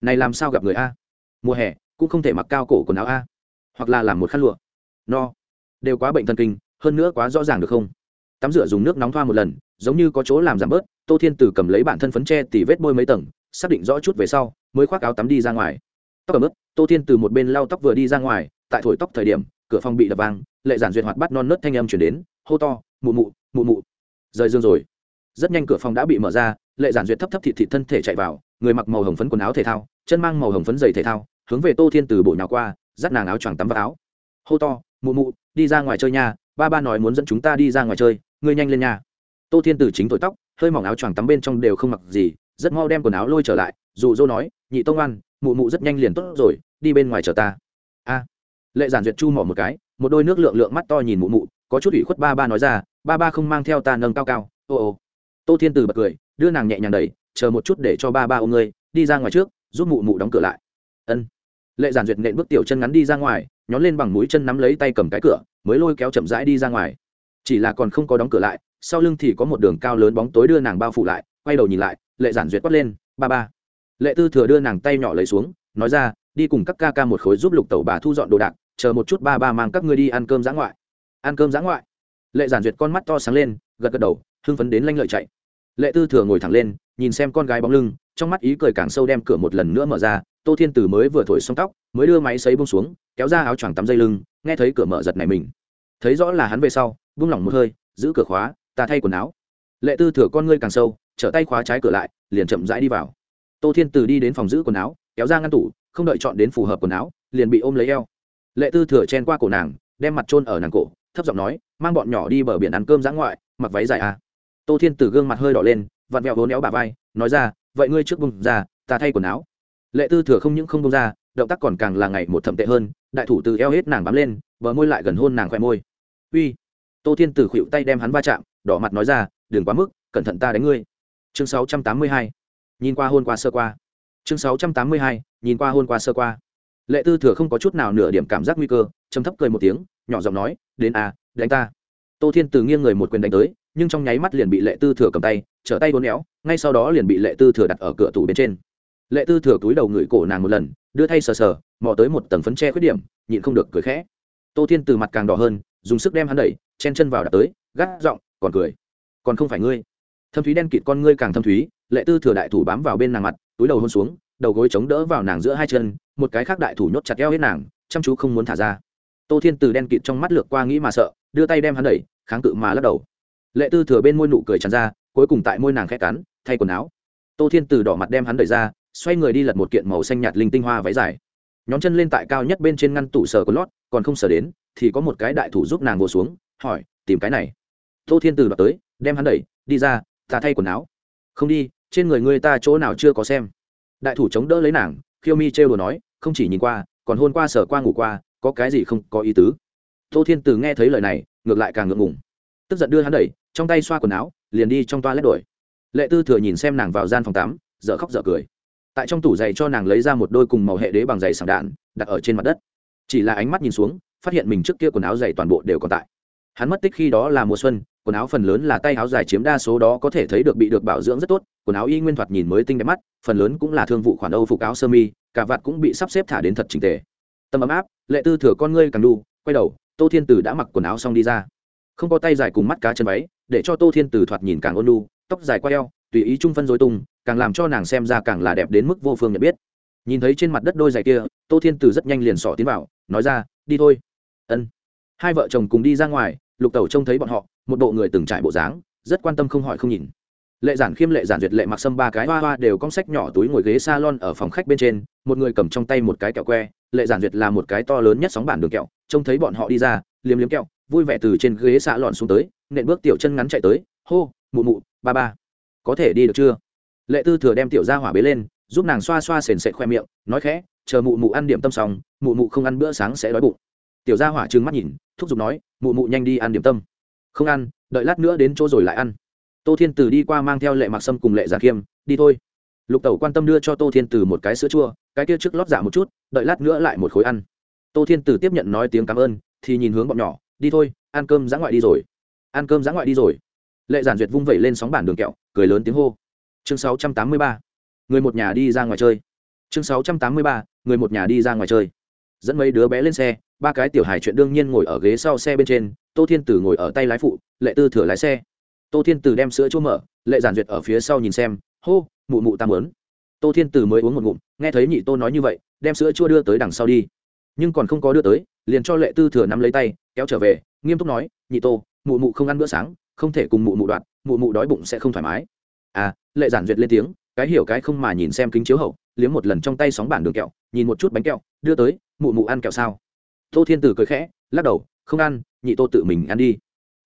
Này làm sao gặp người a? Mùa hè, cũng không thể mặc cao cổ quần áo a. Hoặc là làm một khăn lụa. No. Đều quá bệnh thần kinh, hơn nữa quá rõ ràng được không? Tắm rửa dùng nước nóng thoa một lần, giống như có chỗ làm giảm bớt, tô thiên tử cầm lấy bản thân phấn tre tỉ vết bôi mấy tầng, xác định rõ chút về sau, mới khoác áo tắm đi ra ngoài. Tóc cầm ướp tô thiên từ một bên lau tóc vừa đi ra ngoài, tại thổi tóc thời điểm, cửa phòng bị đập vang, lệ giản duyệt hoạt bắt non nớt thanh âm chuyển đến, hô to, mụ mụ mụ mụ. Rời dương rồi. Rất nhanh cửa phòng đã bị mở ra lệ giản duyệt thấp thấp thịt thịt thân thể chạy vào, người mặc màu hồng phấn quần áo thể thao, chân mang màu hồng phấn giày thể thao, hướng về tô thiên từ bộ nhào qua, dắt nàng áo choàng tắm vào áo. Hô to, mụ mụ, đi ra ngoài chơi nha, ba ba nói muốn dẫn chúng ta đi ra ngoài chơi, ngươi nhanh lên nha. Tô thiên từ chính thổi tóc, hơi mỏng áo choàng tắm bên trong đều không mặc gì, rất mau đem quần áo lôi trở lại, dụ dỗ nói, nhị tông oan mụ mụ rất nhanh liền tốt rồi, đi bên ngoài chờ ta. A. Lệ giản duyệt chu mỏ một cái, một đôi nước lượng lượng mắt to nhìn mụ mụ, có chút ủy khuất ba ba nói ra, ba ba không mang theo ta nâng cao cao, ô ô tô thiên từ bật cười, đưa nàng nhẹ nhàng đẩy, chờ một chút để cho ba ba ôm ngươi, đi ra ngoài trước, giúp mụ mụ đóng cửa lại. Ân. Lệ giản duyệt nện bước tiểu chân ngắn đi ra ngoài, nhón lên bằng mũi chân nắm lấy tay cầm cái cửa, mới lôi kéo chậm rãi đi ra ngoài. Chỉ là còn không có đóng cửa lại, sau lưng thì có một đường cao lớn bóng tối đưa nàng bao phủ lại, quay đầu nhìn lại, lệ giản duyệt quát lên, ba ba. Lệ tư thừa đưa nàng tay nhỏ lấy xuống, nói ra, đi cùng các ca ca một khối giúp lục tẩu bà thu dọn đồ đạc, chờ một chút ba ba mang các ngươi đi ăn cơm giã ngoại. Ăn cơm giã ngoại. Lệ giản duyệt con mắt to sáng lên, gật gật đầu, hưng phấn đến lanh lợi chạy lệ tư thừa ngồi thẳng lên, nhìn xem con gái bóng lưng, trong mắt ý cười càng sâu đem cửa một lần nữa mở ra, tô thiên tử mới vừa thổi xong tóc, mới đưa máy xấy bông xuống, kéo ra áo choàng tắm dây lưng, nghe thấy cửa mở giật này mình. Thấy rõ là hắn về sau buông lỏng một hơi, giữ cửa khóa, ta thay quần áo. Lệ tư thừa con ngươi càng sâu, trở tay khóa trái cửa lại, liền chậm rãi đi vào. Tô thiên từ đi đến phòng giữ quần áo, kéo ra ngăn tủ, không đợi chọn đến phù hợp quần áo, liền bị ôm lấy eo. Lệ tư thừa chen qua cổ nàng, đem mặt trôn ở nàng cổ, thấp giọng nói, mang bọn nhỏ đi bờ biển ăn cơm giã ngoại, mặc váy dài à tô thiên từ gương mặt hơi đỏ lên, vặn vẹo vốn éo bà vai, nói ra, vậy ngươi trước bông ra, ta thay quần áo. Lệ tư thừa không những không bông ra, động tác còn càng là ngày một thậm tệ hơn, đại thủ từ eo hết nàng bám lên, bờ môi lại gần hôn nàng khoe môi. Uy. Tô thiên từ khuỵu tay đem hắn va chạm, đỏ mặt nói ra, đừng quá mức, cẩn thận ta đánh ngươi. Chương 682. nhìn qua hôn qua sơ qua. Chương 682. nhìn qua hôn qua sơ qua. Lệ tư thừa không có chút nào nửa điểm cảm giác nguy cơ chấm thấp cười một tiếng, nhỏ giọng nói, đến à đánh ta. Tô thiên từ nghiêng người một quyền đánh tới nhưng trong nháy mắt liền bị lệ tư thừa cầm tay, trở tay vốn éo, ngay sau đó liền bị lệ tư thừa đặt ở cửa tủ bên trên. Lệ tư thừa túi đầu ngửi cổ nàng một lần, đưa thay sờ sờ, mò tới một tầng phấn tre khuyết điểm, nhịn không được cười khẽ. Tô thiên từ mặt càng đỏ hơn, dùng sức đem hắn đẩy, chen chân vào đặt tới, gắt giọng, còn cười? Còn không phải ngươi? Thâm thúy đen kịt con ngươi càng thâm thúy, lệ tư thừa đại thủ bám vào bên nàng mặt, túi đầu hôn xuống, đầu gối chống đỡ vào nàng giữa hai chân, một cái khác đại thủ nhốt chặt eo hết nàng, chăm chú không muốn thả ra. Tô thiên từ đen kịt trong mắt lược qua nghĩ mà sợ, đưa tay đem hắn đẩy, kháng cự mà lắc đầu lệ tư thừa bên môi nụ cười tràn ra, cuối cùng tại môi nàng khẽ cắn, thay quần áo. Tô thiên từ đỏ mặt đem hắn đẩy ra, xoay người đi lật một kiện màu xanh nhạt linh tinh hoa váy dài. Nhóm chân lên tại cao nhất bên trên ngăn tủ sờ có lót, còn không sờ đến, thì có một cái đại thủ giúp nàng ngồi xuống, hỏi, tìm cái này. Tô thiên từ đoạt tới, đem hắn đẩy, đi ra, ta thay quần áo. Không đi, trên người ngươi ta chỗ nào chưa có xem. Đại thủ chống đỡ lấy nàng, khiêu mi trêu đùa nói, không chỉ nhìn qua, còn hôn qua sở qua, ngủ qua, có cái gì không có ý tứ? Tô thiên từ nghe thấy lời này, ngược lại càng ngượng ngùng. Tức giận đưa hắn đẩy trong tay xoa quần áo, liền đi trong toa lét đổi. Lệ tư thừa nhìn xem nàng vào gian phòng tắm, dở khóc dở cười. Tại trong tủ giày cho nàng lấy ra một đôi cùng màu hệ đế bằng giày sàng đạn, đặt ở trên mặt đất. Chỉ là ánh mắt nhìn xuống, phát hiện mình trước kia quần áo giày toàn bộ đều còn tại. Hắn mất tích khi đó là mùa xuân, quần áo phần lớn là tay áo dài chiếm đa số đó có thể thấy được bị được bảo dưỡng rất tốt, quần áo y nguyên thoạt nhìn mới tinh đẹp mắt, phần lớn cũng là thương vụ khoản âu phục áo sơ mi, cả vạt cũng bị sắp xếp thả đến thật trình tề. Tâm ấm áp, lệ tư thừa con ngươi càng đu, quay đầu, tô thiên tử đã mặc quần áo xong đi ra. Không có tay dài cùng mắt cá chân váy để cho tô thiên tử thoạt nhìn càng ôn lu tóc dài qua eo, tùy ý trung phân dối tung, càng làm cho nàng xem ra càng là đẹp đến mức vô phương nhận biết. Nhìn thấy trên mặt đất đôi giày kia, tô thiên tử rất nhanh liền sỏ tiến vào, nói ra, đi thôi. Ân. Hai vợ chồng cùng đi ra ngoài, lục tẩu trông thấy bọn họ, một bộ người từng trải bộ dáng, rất quan tâm không hỏi không nhìn. Lệ giản khiêm, lệ giản duyệt, lệ mặc sâm ba cái hoa hoa đều cong sách nhỏ túi ngồi ghế salon ở phòng khách bên trên, một người cầm trong tay một cái kẹo que, lệ giản duyệt là một cái to lớn nhất sóng bản đường kẹo, trông thấy bọn họ đi ra, liếm liếm kẹo, vui vẻ từ trên ghế s a lon xuống tới nện bước tiểu chân ngắn chạy tới, hô, mụ mụ, ba ba. Có thể đi được chưa? Lệ tư thừa đem tiểu ra hỏa bế lên, giúp nàng xoa xoa sền sệt khoe miệng, nói khẽ, chờ mụ mụ ăn điểm tâm xong, mụ mụ không ăn bữa sáng sẽ đói bụng. Tiểu gia hỏa trừng mắt nhìn, thúc giục nói, mụ mụ nhanh đi ăn điểm tâm. Không ăn, đợi lát nữa đến chỗ rồi lại ăn. Tô thiên từ đi qua mang theo lệ mặc sâm cùng lệ giả khiêm đi thôi. Lục tẩu quan tâm đưa cho tô thiên từ một cái sữa chua, cái kia trước lót giả dạ một chút, đợi lát nữa lại một khối ăn. Tô thiên từ tiếp nhận nói tiếng cảm ơn, thì nhìn hướng bọn nhỏ, đi thôi, ăn cơm dã ngoại đi rồi ăn cơm giã ngoại đi rồi. Lệ giản duyệt vung vẩy lên sóng bản đường kẹo, cười lớn tiếng hô. Chương 683. người một nhà đi ra ngoài chơi. Chương 683. người một nhà đi ra ngoài chơi. Dẫn mấy đứa bé lên xe, ba cái tiểu hài chuyện đương nhiên ngồi ở ghế sau xe bên trên, tô thiên tử ngồi ở tay lái phụ, lệ tư thừa lái xe. Tô thiên tử đem sữa chỗ mở, lệ giản duyệt ở phía sau nhìn xem, hô, mụ mụ tam lớn tô thiên tử mới uống một ngụm, nghe thấy nhị tô nói như vậy, đem sữa chua đưa tới đằng sau đi. Nhưng còn không có đưa tới, liền cho lệ tư thừa nắm lấy tay, kéo trở về, nghiêm túc nói, nhị tô mụ mụ không ăn bữa sáng, không thể cùng mụ mụ đoạn mụ mụ đói bụng sẽ không thoải mái. À lệ giản duyệt lên tiếng, cái hiểu cái không mà nhìn xem kính chiếu hậu, liếm một lần trong tay sóng bản đường kẹo, nhìn một chút bánh kẹo, đưa tới, mụ mụ ăn kẹo sao? Tô thiên tử cười khẽ, lắc đầu, không ăn, nhị tô tự mình ăn đi.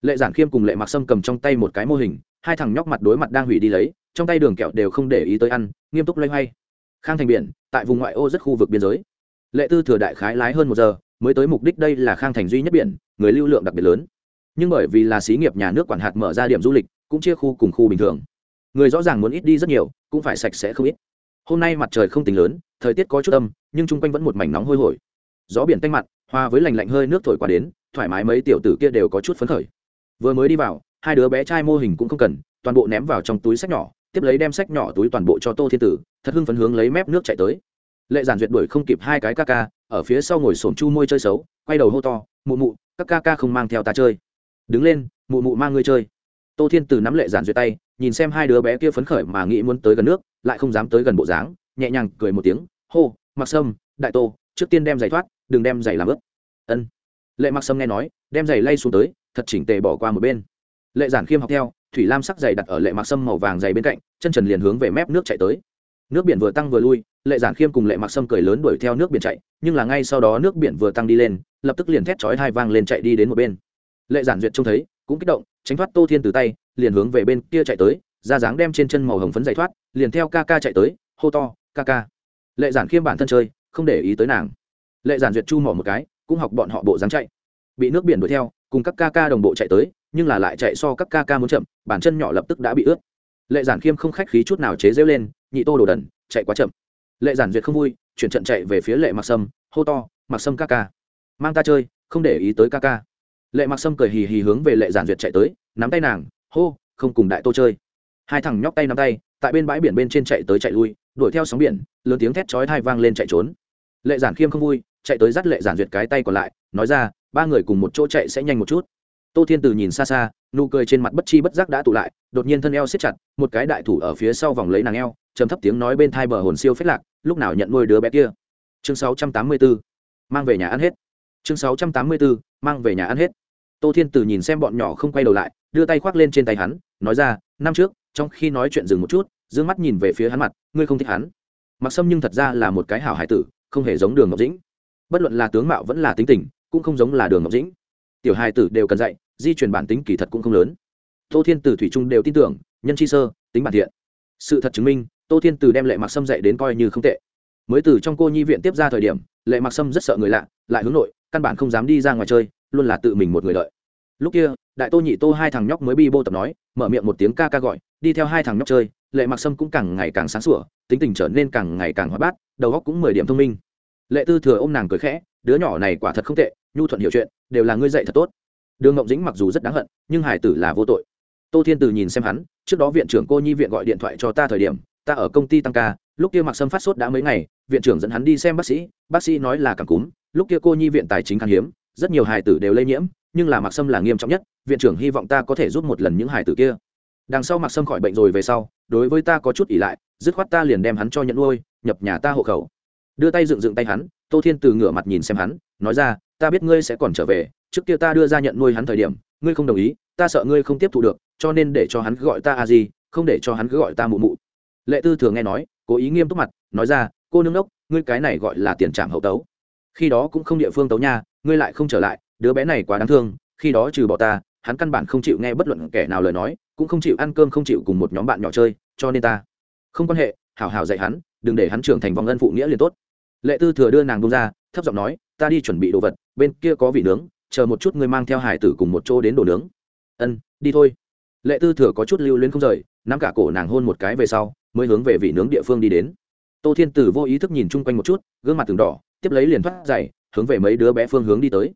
Lệ giản khiêm cùng lệ mặc sâm cầm trong tay một cái mô hình, hai thằng nhóc mặt đối mặt đang hủy đi lấy, trong tay đường kẹo đều không để ý tới ăn, nghiêm túc loay hoay. Khang thành biển, tại vùng ngoại ô rất khu vực biên giới. Lệ tư thừa đại khái lái hơn một giờ, mới tới mục đích đây là khang thành duy nhất biển, người lưu lượng đặc biệt lớn nhưng bởi vì là xí nghiệp nhà nước quản hạt mở ra điểm du lịch, cũng chia khu cùng khu bình thường. Người rõ ràng muốn ít đi rất nhiều, cũng phải sạch sẽ không ít. Hôm nay mặt trời không tính lớn, thời tiết có chút âm, nhưng chung quanh vẫn một mảnh nóng hôi hổi. Gió biển tanh mặt hòa với lành lạnh hơi nước thổi qua đến, thoải mái mấy tiểu tử kia đều có chút phấn khởi. Vừa mới đi vào, hai đứa bé trai mô hình cũng không cần, toàn bộ ném vào trong túi sách nhỏ, tiếp lấy đem sách nhỏ túi toàn bộ cho tô thiên tử, thật hưng phấn hướng lấy mép nước chạy tới. Lệ giản duyệt đuổi không kịp hai cái ca ca, ở phía sau ngồi sổm chu môi chơi xấu, quay đầu hô to, mụ mụ, các ca ca không mang theo ta chơi đứng lên, mụ mụ mang ngươi chơi. Tô thiên từ nắm lệ giản duyệt tay, nhìn xem hai đứa bé kia phấn khởi mà nghĩ muốn tới gần nước, lại không dám tới gần bộ dáng, nhẹ nhàng cười một tiếng, hô mặc sâm, đại tô, trước tiên đem giày thoát, đừng đem giày làm ướt. Ân. Lệ mặc sâm nghe nói, đem giày lay xuống tới, thật chỉnh tề bỏ qua một bên. Lệ giản khiêm học theo, thủy lam sắc giày đặt ở lệ mặc sâm màu vàng giày bên cạnh, chân trần liền hướng về mép nước chạy tới. Nước biển vừa tăng vừa lui, lệ giản khiêm cùng lệ mặc sâm cười lớn đuổi theo nước biển chạy, nhưng là ngay sau đó nước biển vừa tăng đi lên, lập tức liền thét chói hai vang lên chạy đi đến một bên lệ giản duyệt trông thấy, cũng kích động, tránh thoát tô thiên từ tay, liền hướng về bên kia chạy tới, ra dáng đem trên chân màu hồng phấn giải thoát, liền theo ca ca chạy tới, hô to, ca ca. Lệ giản khiêm bản thân chơi, không để ý tới nàng. Lệ giản duyệt chu mỏ một cái, cũng học bọn họ bộ dáng chạy. Bị nước biển đuổi theo, cùng các ca ca đồng bộ chạy tới, nhưng là lại chạy so các ca ca muốn chậm, bản chân nhỏ lập tức đã bị ướt. Lệ giản khiêm không khách khí chút nào chế rêu lên, nhị tô đồ đần, chạy quá chậm. Lệ giản duyệt không vui, chuyển trận chạy về phía lệ mặc sâm, hô to, mặc sâm ca ca, mang ta chơi, không để ý tới ca ca lệ mặc sâm cười hì hì hướng về lệ giản duyệt chạy tới, nắm tay nàng, hô, không cùng đại tô chơi. Hai thằng nhóc tay nắm tay, tại bên bãi biển bên trên chạy tới chạy lui, đuổi theo sóng biển, lớn tiếng thét chói thai vang lên chạy trốn. Lệ giản khiêm không vui, chạy tới dắt lệ giản duyệt cái tay còn lại, nói ra, ba người cùng một chỗ chạy sẽ nhanh một chút. Tô thiên từ nhìn xa xa, nụ cười trên mặt bất chi bất giác đã tụ lại, đột nhiên thân eo siết chặt, một cái đại thủ ở phía sau vòng lấy nàng eo, trầm thấp tiếng nói bên thai bờ hồn siêu phết lạc, lúc nào nhận nuôi đứa bé kia? Chương 684 mang về nhà ăn hết. Chương 684 mang về nhà ăn hết tô thiên từ nhìn xem bọn nhỏ không quay đầu lại, đưa tay khoác lên trên tay hắn, nói ra, năm trước, trong khi nói chuyện dừng một chút d ư ơ n g mắt nhìn về phía hắn mặt, ngươi không thích hắn. Mặc sâm nhưng thật ra là một cái hảo hải tử, không hề giống đường ngọc dĩnh. Bất luận là tướng mạo vẫn là tính tình, cũng không giống là đường ngọc dĩnh. Tiểu hải tử đều cần dạy, di truyền bản tính kỳ thật cũng không lớn. Tô thiên Tử thủy trung đều tin tưởng, nhân chi sơ, tính bản thiện. Sự thật chứng minh, tô thiên Tử đem lệ mặc sâm dạy đến coi như không tệ. Mới từ trong cô nhi viện tiếp ra thời điểm, lệ mặc sâm rất sợ người lạ, lại hướng nội căn bản không dám đi ra ngoài chơi, luôn là tự mình một người đợi. Lúc kia, đại tô nhị tô hai thằng nhóc mới bi bô tập nói, mở miệng một tiếng ca ca gọi, đi theo hai thằng nhóc chơi, lệ mặc sâm cũng càng ngày càng sáng sủa, tính tình trở nên càng ngày càng hóa bát, đầu óc cũng mười điểm thông minh. Lệ tư thừa ô m nàng cười khẽ, đứa nhỏ này quả thật không tệ, nhu thuận hiểu chuyện, đều là ngươi dạy thật tốt. Đường ngộng dĩnh mặc dù rất đáng hận, nhưng hải tử là vô tội. Tô thiên từ nhìn xem hắn, trước đó viện trưởng cô nhi viện gọi điện thoại cho ta thời điểm, ta ở công ty tăng ca, lúc kia mặc sâm phát sốt đã mấy ngày, viện trưởng dẫn hắn đi xem bác sĩ bác sĩ nói là cảm cúm lúc kia cô nhi viện tài chính khan hiếm, rất nhiều hài tử đều lây nhiễm, nhưng là mặc sâm là nghiêm trọng nhất, viện trưởng hy vọng ta có thể giúp một lần những hài tử kia. Đằng sau mặc sâm khỏi bệnh rồi về sau, đối với ta có chút ỉ lại, dứt khoát ta liền đem hắn cho nhận nuôi, nhập nhà ta hộ khẩu. Đưa tay dựng dựng tay hắn, tô thiên từ ngửa mặt nhìn xem hắn, nói ra, ta biết ngươi sẽ còn trở về, trước kia ta đưa ra nhận nuôi hắn thời điểm, ngươi không đồng ý, ta sợ ngươi không tiếp thu được, cho nên để cho hắn cứ gọi ta a gì không để cho hắn cứ gọi ta mụ mụ. Lệ tư thường nghe nói, cố ý nghiêm túc mặt, nói ra, cô nương đốc, ngươi cái này gọi là tiền trạm hậu tấu khi đó cũng không địa phương tấu nha, ngươi lại không trở lại, đứa bé này quá đáng thương, khi đó trừ bỏ ta, hắn căn bản không chịu nghe bất luận kẻ nào lời nói, cũng không chịu ăn cơm, không chịu cùng một nhóm bạn nhỏ chơi, cho nên ta không quan hệ, hảo hảo dạy hắn, đừng để hắn trưởng thành vòng ân phụ nghĩa liền tốt. Lệ tư thừa đưa nàng bông ra, thấp giọng nói, ta đi chuẩn bị đồ vật, bên kia có vị nướng, chờ một chút ngươi mang theo hải tử cùng một chỗ đến đồ nướng. Ân, đi thôi. Lệ tư thừa có chút lưu luyến không rời, nắm cả cổ nàng hôn một cái về sau, mới hướng về vị nướng địa phương đi đến tô thiên tử vô ý thức nhìn chung quanh một chút, gương mặt từng đỏ, tiếp lấy liền thoát dày hướng về mấy đứa bé phương hướng đi tới.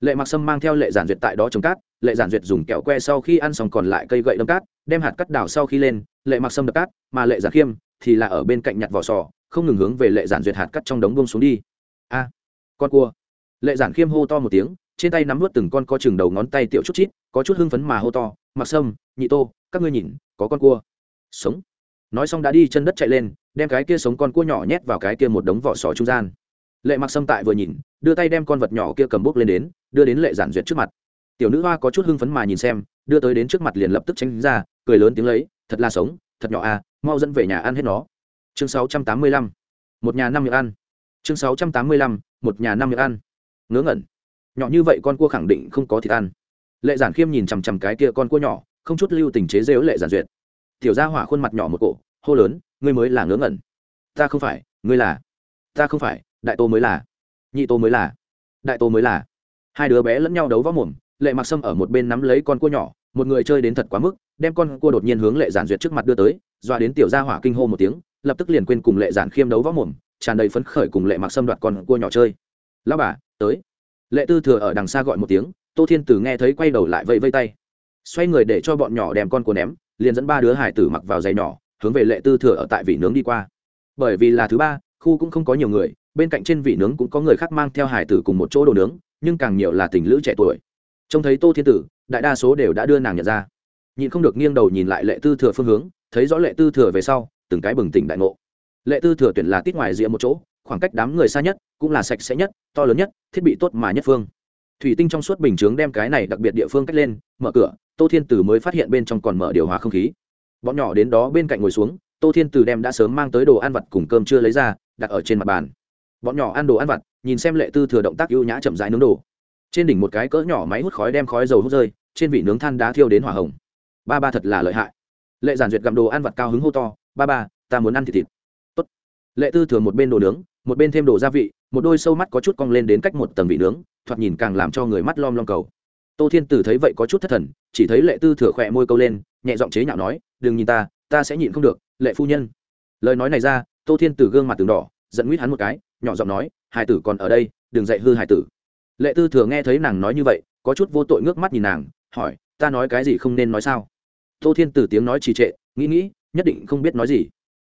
Lệ mặc sâm mang theo lệ giản duyệt tại đó trồng cát, lệ giản duyệt dùng kẹo que sau khi ăn xong còn lại cây gậy đâm cát, đem hạt cắt đào sau khi lên, lệ mặc sâm đập cát, mà lệ giản khiêm thì là ở bên cạnh nhặt vỏ sò, không ngừng hướng về lệ giản duyệt hạt cắt trong đống bông xuống đi. A, con cua. Lệ giản khiêm hô to một tiếng, trên tay nắm vớt từng con co chừng đầu ngón tay tiểu chút chít, có chút hưng phấn mà hô to, mặc sâm, nhị tô, các ngươi nhìn, có con cua. Sống nói xong đã đi chân đất chạy lên, đem cái kia sống con cua nhỏ nhét vào cái kia một đống vỏ sò trung gian. Lệ mặc sâm tại vừa nhìn, đưa tay đem con vật nhỏ kia cầm bút lên đến, đưa đến lệ giản duyệt trước mặt. Tiểu nữ hoa có chút hưng phấn mà nhìn xem, đưa tới đến trước mặt liền lập tức tránh ra, cười lớn tiếng lấy, thật là sống, thật nhỏ à mau dẫn về nhà ăn hết nó. Chương 685. một nhà năm miệng ăn. Chương 685. một nhà năm miệng ăn. Ngớ ngẩn. Nhỏ như vậy con cua khẳng định không có thịt ăn. Lệ giản khiêm nhìn chằm chằm cái kia con cua nhỏ, không chút lưu tình chế rêu lệ giản duyệt tiểu gia hỏa khuôn mặt nhỏ một cổ, hô lớn, ngươi mới là ngớ ngẩn. Ta không phải, ngươi là. Ta không phải, đại tô mới là. Nhị tô mới là. Đại tô mới là. Hai đứa bé lẫn nhau đấu võ mồm, lệ mặc sâm ở một bên nắm lấy con cua nhỏ, một người chơi đến thật quá mức, đem con cua đột nhiên hướng lệ giản duyệt trước mặt đưa tới doa đến tiểu gia hỏa kinh hô một tiếng, lập tức liền quên cùng lệ giản khiêm đấu võ mồm, tràn đầy phấn khởi cùng lệ mặc sâm đoạt con cua nhỏ chơi. Lao bà, tới. Lệ tư thừa ở đằng xa gọi một tiếng, tô thiên tử nghe thấy quay đầu lại vẫy vây tay. Xoay người để cho bọn nhỏ đem con cua ném liền dẫn ba đứa hải tử mặc vào giày nhỏ, hướng về lệ tư thừa ở tại vị nướng đi qua. Bởi vì là thứ ba, khu cũng không có nhiều người, bên cạnh trên vị nướng cũng có người khác mang theo hải tử cùng một chỗ đồ nướng, nhưng càng nhiều là tình lữ trẻ tuổi. Trông thấy tô thiên tử, đại đa số đều đã đưa nàng nhận ra. Nhịn không được nghiêng đầu nhìn lại lệ tư thừa phương hướng, thấy rõ lệ tư thừa về sau, từng cái bừng tỉnh đại ngộ. Lệ tư thừa tuyển là tít ngoài rìa một chỗ, khoảng cách đám người xa nhất, cũng là sạch sẽ nhất, to lớn nhất, thiết bị tốt mà nhất phương. Thủy tinh trong suốt bình chướng đem cái này đặc biệt địa phương cách lên, mở cửa tô thiên tử mới phát hiện bên trong còn mở điều hòa không khí. Bọn nhỏ đến đó bên cạnh ngồi xuống, tô thiên tử đem đã sớm mang tới đồ ăn vặt cùng cơm chưa lấy ra, đặt ở trên mặt bàn. Bọn nhỏ ăn đồ ăn vặt, nhìn xem lệ tư thừa động tác ưu nhã chậm rãi nướng đồ. Trên đỉnh một cái cỡ nhỏ máy hút khói đem khói dầu hút rơi, trên vị nướng than đá thiêu đến hỏa hồng. Ba ba thật là lợi hại. Lệ giản duyệt gặm đồ ăn vặt cao hứng hô to, ba ba, ta muốn ăn thịt thịt. Tốt. lệ tư thừa một bên đồ nướng, một bên thêm đồ gia vị, một đôi sâu mắt có chút cong lên đến cách một tầng vị nướng, thoạt nhìn càng làm cho người mắt lom lom cầu tô thiên tử thấy vậy có chút thất thần, chỉ thấy lệ tư thừa khỏe môi câu lên, nhẹ giọng chế nhạo nói, đừng nhìn ta ta sẽ nhịn không được, lệ phu nhân. Lời nói này ra, tô thiên tử gương mặt từng đỏ, giận nguyết hắn một cái, nhỏ giọng nói, hải tử còn ở đây, đừng dạy hư hải tử. Lệ tư thừa nghe thấy nàng nói như vậy, có chút vô tội ngước mắt nhìn nàng, hỏi, ta nói cái gì không nên nói sao? Tô thiên tử tiếng nói trì trệ, nghĩ nghĩ, nhất định không biết nói gì.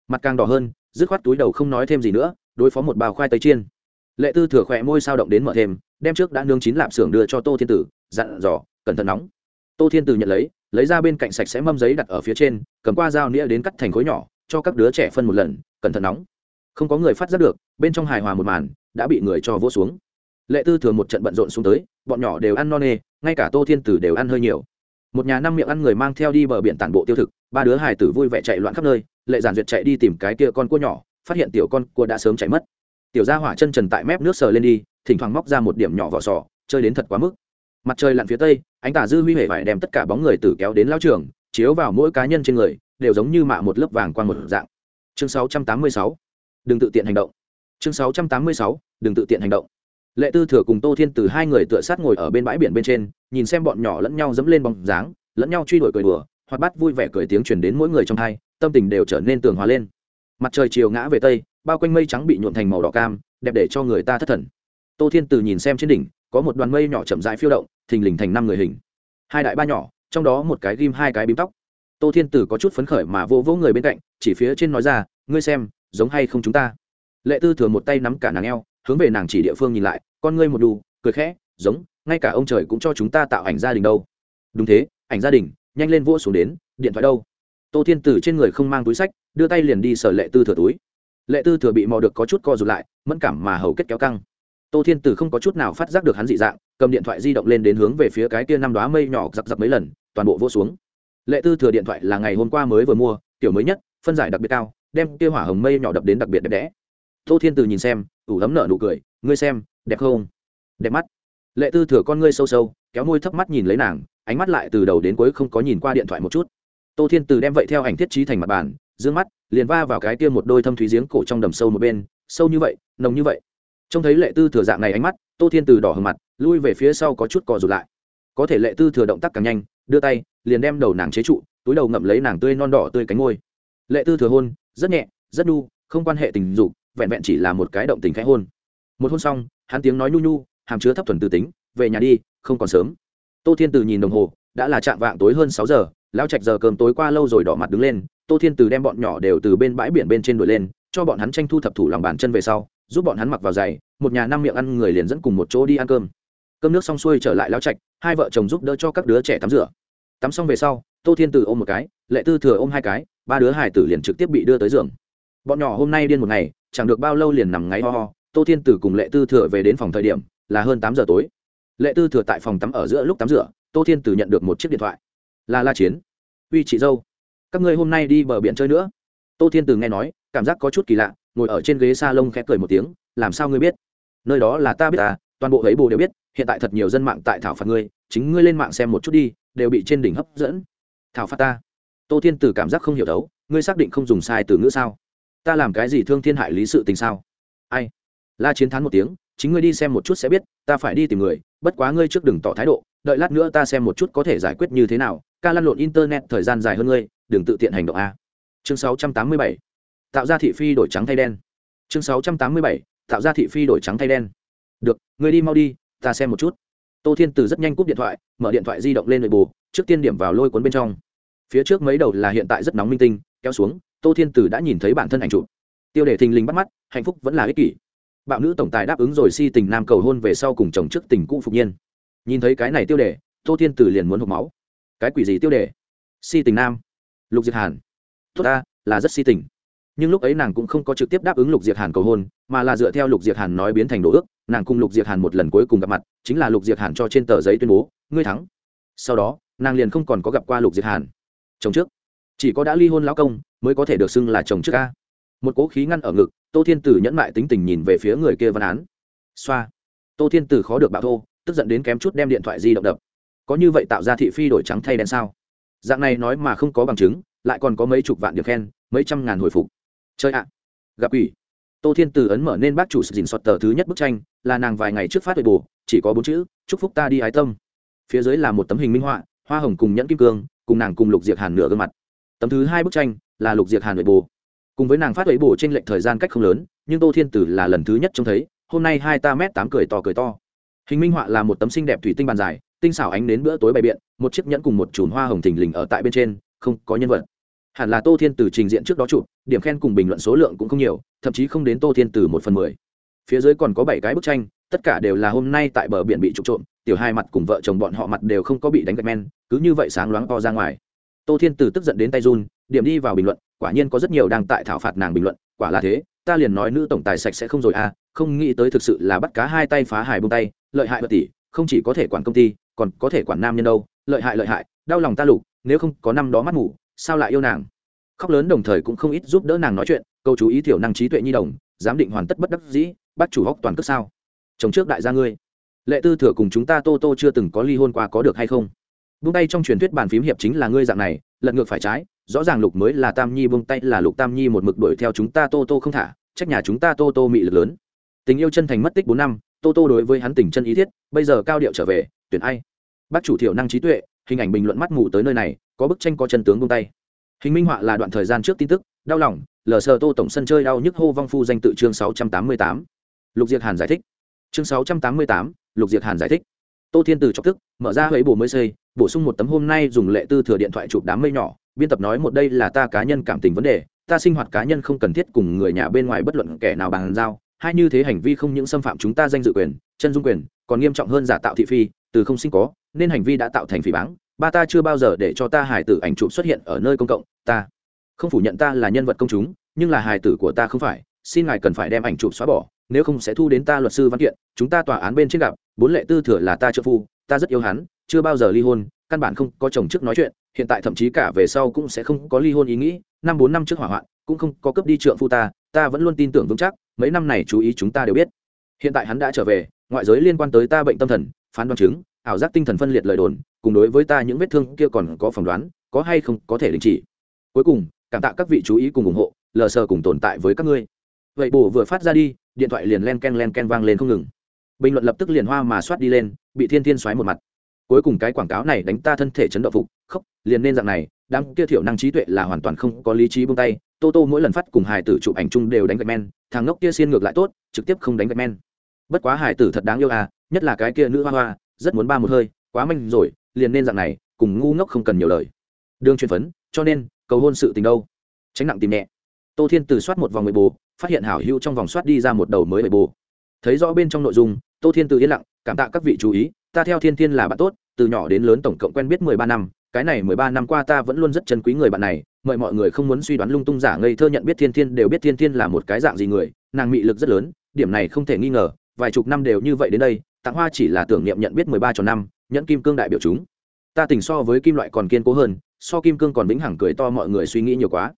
Mặt càng đỏ hơn, dứt khoát túi đầu không nói thêm gì nữa, đối phó một bào khoai tây chiên. Lệ tư thừa khỏe môi sao động đến mở thêm, đem trước đã nương chín lạp xưởng đưa cho tô thiên tử dặn dò, cẩn thận nóng. Tô thiên tử nhận lấy lấy ra bên cạnh sạch sẽ mâm giấy đặt ở phía trên, cầm qua dao nĩa đến cắt thành khối nhỏ, cho các đứa trẻ phân một lần, cẩn thận nóng. Không có người phát giác được, bên trong hài hòa một màn, đã bị người cho vỗ xuống. Lệ tư thường một trận bận rộn xuống tới, bọn nhỏ đều ăn no nê, ngay cả tô thiên tử đều ăn hơi nhiều. Một nhà năm miệng ăn người mang theo đi bờ biển tản bộ tiêu thực, ba đứa hài tử vui vẻ chạy loạn khắp nơi, lệ giản duyệt chạy đi tìm cái kia con cua nhỏ, phát hiện tiểu con cua đã sớm chạy mất. Tiểu gia hỏa chân trần tại mép nước sờ lên đi, thỉnh thoảng móc ra một điểm nhỏ vỏ sò, chơi đến thật quá mức mặt trời lặn phía tây, ánh tà dư huy hể vải đem tất cả bóng người tử kéo đến lao trường, chiếu vào mỗi cá nhân trên người, đều giống như mạ một lớp vàng qua một dạng. Chương 686. đừng tự tiện hành động. Chương 686. đừng tự tiện hành động. Lệ tư thừa cùng tô thiên từ hai người tựa sát ngồi ở bên bãi biển bên trên, nhìn xem bọn nhỏ lẫn nhau dẫm lên bóng dáng, lẫn nhau truy đuổi cười đùa hoặc bắt vui vẻ cười tiếng truyền đến mỗi người trong hai, tâm tình đều trở nên tường hòa lên. Mặt trời chiều ngã về tây, bao quanh mây trắng bị nhuộn thành màu đỏ cam, đẹp để cho người ta thất thần. Tô thiên từ nhìn xem trên đỉnh có một đoàn mây nhỏ chậm rãi phiêu động, thình lình thành năm người hình. Hai đại ba nhỏ, trong đó một cái ghim, hai cái bím tóc. Tô thiên tử có chút phấn khởi mà vô vỗ người bên cạnh, chỉ phía trên nói ra, ngươi xem, giống hay không chúng ta? Lệ tư thừa một tay nắm cả nàng eo, hướng về nàng chỉ địa phương nhìn lại, con ngươi một đù, cười khẽ, giống, ngay cả ông trời cũng cho chúng ta tạo ảnh gia đình đâu. Đúng thế, ảnh gia đình, nhanh lên vỗ xuống đến, điện thoại đâu? Tô thiên tử trên người không mang túi sách, đưa tay liền đi sở lệ tư thừa túi. Lệ tư thừa bị mò được có chút co rụt lại, mẫn cảm mà hầu kết kéo căng tô thiên tử không có chút nào phát giác được hắn dị dạng, cầm điện thoại di động lên đến hướng về phía cái kia năm đoá mây nhỏ giặc giặc mấy lần, toàn bộ vô xuống. Lệ tư thừa điện thoại là ngày hôm qua mới vừa mua kiểu mới nhất, phân giải đặc biệt cao, đem kia hỏa hồng mây nhỏ đập đến đặc biệt đẹp đẽ. Tô thiên tử nhìn xem, ủ ấm nợ nụ cười, ngươi xem, đẹp không? Đẹp mắt. Lệ tư thừa con ngươi sâu sâu, kéo môi thấp mắt nhìn lấy nàng, ánh mắt lại từ đầu đến cuối không có nhìn qua điện thoại một chút. Tô thiên từ đem vậy theo ảnh thiết trí thành mặt bàn d ư ơ n g mắt, liền va vào cái kia một đôi thâm thúy giếng cổ trong đầm sâu một bên, sâu như vậy, nồng như vậy trông thấy lệ tư thừa dạng này ánh mắt, tô thiên từ đỏ hờ mặt, lui về phía sau có chút cò rụt lại. Có thể lệ tư thừa động tác càng nhanh, đưa tay, liền đem đầu nàng chế trụ, túi đầu ngậm lấy nàng tươi non đỏ tươi cánh ngôi lệ tư thừa hôn, rất nhẹ, rất nhu không quan hệ tình dục, vẹn vẹn chỉ là một cái động tình khẽ hôn. Một hôn xong, hắn tiếng nói nhu nhu, hàm chứa thấp thuần từ tính, về nhà đi, không còn sớm. Tô thiên từ nhìn đồng hồ, đã là chạm vạng tối hơn sáu giờ, lão trạch giờ cơm tối qua lâu rồi đỏ mặt đứng lên, tô thiên từ đem bọn nhỏ đều từ bên bãi biển bên trên đuổi lên cho bọn hắn tranh thu thập thủ lòng bàn chân về sau, giúp bọn hắn mặc vào giày, một nhà năm miệng ăn người liền dẫn cùng một chỗ đi ăn cơm. Cơm nước xong xuôi trở lại lão trạch, hai vợ chồng giúp đỡ cho các đứa trẻ tắm rửa. Tắm xong về sau, tô thiên từ ôm một cái, lệ tư thừa ôm hai cái, ba đứa hải tử liền trực tiếp bị đưa tới giường. Bọn nhỏ hôm nay điên một ngày, chẳng được bao lâu liền nằm ngáy ho ho, tô thiên tử cùng lệ tư thừa về đến phòng thời điểm, là hơn tám giờ tối. Lệ tư thừa tại phòng tắm ở giữa lúc tắm rửa, tô thiên tử nhận được một chiếc điện thoại. Là la chiến. Uy chị dâu, các ngươi hôm nay đi bờ biển chơi nữa tô thiên Từ nghe nói, cảm giác có chút kỳ lạ, ngồi ở trên ghế s a lông khẽ cười một tiếng, làm sao ngươi biết? Nơi đó là ta biết à toàn bộ ấy bồ đều biết, hiện tại thật nhiều dân mạng tại thảo phạt ngươi, chính ngươi lên mạng xem một chút đi, đều bị trên đỉnh hấp dẫn. Thảo phạt ta? Tô thiên Từ cảm giác không hiểu đấu, ngươi xác định không dùng sai từ ngữ sao? Ta làm cái gì thương thiên hại lý sự tình sao? Ai? La chiến thắng một tiếng, chính ngươi đi xem một chút sẽ biết, ta phải đi tìm người, bất quá ngươi trước đừng tỏ thái độ, đợi lát nữa ta xem một chút có thể giải quyết như thế nào. Ca lăn lộn internet thời gian dài hơn ngươi, đừng tự tiện hành động a chương 687. tạo ra thị phi đổi trắng thay đen. Chương 687. tạo ra thị phi đổi trắng thay đen. Được, ngươi đi mau đi, ta xem một chút. Tô thiên từ rất nhanh cúp điện thoại, mở điện thoại di động lên nội bù trước tiên điểm vào lôi cuốn bên trong. Phía trước mấy đầu là hiện tại rất nóng minh tinh, kéo xuống, tô thiên từ đã nhìn thấy bản thân ảnh chụp. Tiêu đề thình lình bắt mắt, hạnh phúc vẫn là ích kỷ. Bạo nữ tổng tài đáp ứng rồi si tình nam cầu hôn về sau cùng chồng trước tình cũ phục nhiên. Nhìn thấy cái này tiêu đề, tô thiên từ liền muốn hộp máu. Cái quỷ gì tiêu đề? Si tình nam. Lục diệt hàn tốt ta, là rất si tình. Nhưng lúc ấy nàng cũng không có trực tiếp đáp ứng lục diệt hàn cầu hôn, mà là dựa theo lục diệt hàn nói biến thành đồ ước, nàng cùng lục diệt hàn một lần cuối cùng gặp mặt, chính là lục diệt hàn cho trên tờ giấy tuyên bố, ngươi thắng. Sau đó, nàng liền không còn có gặp qua lục diệt hàn. Chồng trước, chỉ có đã ly hôn lão công, mới có thể được xưng là chồng trước ca một cố khí ngăn ở ngực, tô thiên tử nhẫn mại tính tình nhìn về phía người kia văn án. Xoa. Tô thiên tử khó được bạo thô, tức giận đến kém chút đem điện thoại di động đập. Có như vậy tạo ra thị phi đổi trắng thay đen sao? Dạng này nói mà không có bằng chứng lại còn có mấy chục vạn điểm khen, mấy trăm ngàn hồi phục. Chơi ạ. Gặp ủy. Tô thiên từ ấn mở nên bác chủ dình soạt tờ thứ nhất bức tranh, là nàng vài ngày trước phát huệ bù, chỉ có bốn chữ, chúc phúc ta đi ái tâm. Phía dưới là một tấm hình minh họa, hoa hồng cùng nhẫn kim cương, cùng nàng cùng lục diệc hàn nửa gương mặt. Tấm thứ hai bức tranh là lục diệc hàn huệ bù. Cùng với nàng phát huệ bù trên lệnh thời gian cách không lớn, nhưng tô thiên tử là lần thứ nhất trông thấy, hôm nay hai ta mét tám cười to cười to. Hình minh họa là một tấm xinh đẹp thủy tinh bàn dài, tinh xảo ánh đến bữa tối bày biện, một chiếc nhẫn cùng một chùm hoa hồng thình lình ở tại bên trên không có nhân vật. Hẳn là tô thiên từ trình diện trước đó chụp, điểm khen cùng bình luận số lượng cũng không nhiều, thậm chí không đến tô thiên từ một phần mười. Phía dưới còn có bảy cái bức tranh, tất cả đều là hôm nay tại bờ biển bị trục trộm, tiểu hai mặt cùng vợ chồng bọn họ mặt đều không có bị đánh gạch men, cứ như vậy sáng loáng to ra ngoài. Tô thiên từ tức giận đến tay run, điểm đi vào bình luận, quả nhiên có rất nhiều đang tại thảo phạt nàng bình luận, quả là thế, ta liền nói nữ tổng tài sạch sẽ không rồi à không nghĩ tới thực sự là bắt cá hai tay phá hài bông tay, lợi hại bất tỷ, không chỉ có thể quản công ty, còn có thể quản nam nhân đâu, lợi hại lợi hại, đau lòng ta lục nếu không có năm đó mắt ngủ sao lại yêu nàng? Khóc lớn đồng thời cũng không ít giúp đỡ nàng nói chuyện câu chú ý thiểu năng trí tuệ nhi đồng, giám định hoàn tất bất đắc dĩ, bắt chủ hóc toàn cước sao? Chồng trước đại gia ngươi, lệ tư thừa cùng chúng ta tô tô chưa từng có ly hôn qua có được hay không? Vung tay trong truyền thuyết bàn phím hiệp chính là ngươi dạng này, lật ngược phải trái, rõ ràng lục mới là tam nhi buông tay là lục tam nhi một mực đuổi theo chúng ta tô tô không thả, trách nhà chúng ta tô tô mị lực lớn. Tình yêu chân thành mất tích bốn năm, tô tô đối với hắn tình chân ý thiết, bây giờ cao điệu trở về, tuyển ai? Bác chủ thiểu năng trí tuệ hình ảnh bình luận mắt mù tới nơi này, có bức tranh có chân tướng buông tay. Hình minh họa là đoạn thời gian trước tin tức, đau lòng, lờ sờ tô tổng sân chơi đau nhức hô vong phu danh tự chương sáu trăm tám mươi tám. Lục diệt hàn giải thích. Chương sáu trăm tám mươi tám, lục diệt hàn giải thích. Tô thiên từ chọc tức, mở ra huế bổ mới xây, bổ sung một tấm hôm nay dùng lệ tư thừa điện thoại chụp đám mây nhỏ, biên tập nói một đây là ta cá nhân cảm tình vấn đề, ta sinh hoạt cá nhân không cần thiết cùng người nhà bên ngoài bất luận kẻ nào bàn giao hay như thế hành vi không những xâm phạm chúng ta danh dự quyền, chân dung quyền, còn nghiêm trọng hơn giả tạo thị phi, từ không sinh có nên hành vi đã tạo thành phỉ báng. Ba ta chưa bao giờ để cho ta hài tử ảnh chụp xuất hiện ở nơi công cộng, ta không phủ nhận ta là nhân vật công chúng, nhưng là hài tử của ta không phải. Xin ngài cần phải đem ảnh chụp xóa bỏ, nếu không sẽ thu đến ta luật sư văn kiện. Chúng ta tòa án bên trên gặp, bốn lệ tư thừa là ta trợ phu, ta rất yêu hắn, chưa bao giờ ly hôn, căn bản không có chồng trước nói chuyện. Hiện tại thậm chí cả về sau cũng sẽ không có ly hôn ý nghĩ. Năm bốn năm trước hỏa hoạn, cũng không có cấp đi trượng phu ta ta vẫn luôn tin tưởng vững chắc, mấy năm này chú ý chúng ta đều biết. Hiện tại hắn đã trở về, ngoại giới liên quan tới ta bệnh tâm thần, phán đoán chứng ảo giác tinh thần phân liệt lời đồn, cùng đối với ta những vết thương kia còn có phỏng đoán, có hay không có thể đình chỉ. Cuối cùng, cảm tạ các vị chú ý cùng ủng hộ, lờ sờ cùng tồn tại với các ngươi. Vậy bổ vừa phát ra đi, điện thoại liền len ken len ken vang lên không ngừng. Bình luận lập tức liền hoa mà soát đi lên, bị thiên thiên xoáy một mặt. Cuối cùng cái quảng cáo này đánh ta thân thể chấn động phục, khóc, liền nên dạng này, đám kia thiểu năng trí tuệ là hoàn toàn không có lý trí buông tay, tô tô mỗi lần phát cùng hải tử chụp ảnh chung đều đánh gạch men, thằng ngốc kia xiên ngược lại tốt, trực tiếp không đánh gạch men. Bất quá hải tử thật đáng yêu à nhất là cái kia nữ hoa hoa rất muốn ba một hơi, quá manh rồi, liền nên dạng này, cùng ngu ngốc không cần nhiều lời. Đương truyền phấn, cho nên, cầu hôn sự tình đâu? Tránh nặng tìm nhẹ. Tô thiên từ soát một vòng mười bồ phát hiện hảo hữu trong vòng soát đi ra một đầu mới mười bồ thấy rõ bên trong nội dung, tô thiên từ yên lặng, cảm tạ các vị chú ý, ta theo thiên thiên là bạn tốt, từ nhỏ đến lớn tổng cộng quen biết mười ba năm, cái này mười ba năm qua ta vẫn luôn rất chân quý người bạn này, mời mọi người không muốn suy đoán lung tung giả ngây thơ nhận biết thiên thiên đều biết thiên thiên là một cái dạng gì người, nàng mị lực rất lớn, điểm này không thể nghi ngờ, vài chục năm đều như vậy đến đây tặng hoa chỉ là tưởng niệm nhận biết mười ba cho năm, nhẫn kim cương đại biểu chúng. Ta tình so với kim loại còn kiên cố hơn, so kim cương còn vĩnh hằng cười to mọi người suy nghĩ nhiều quá.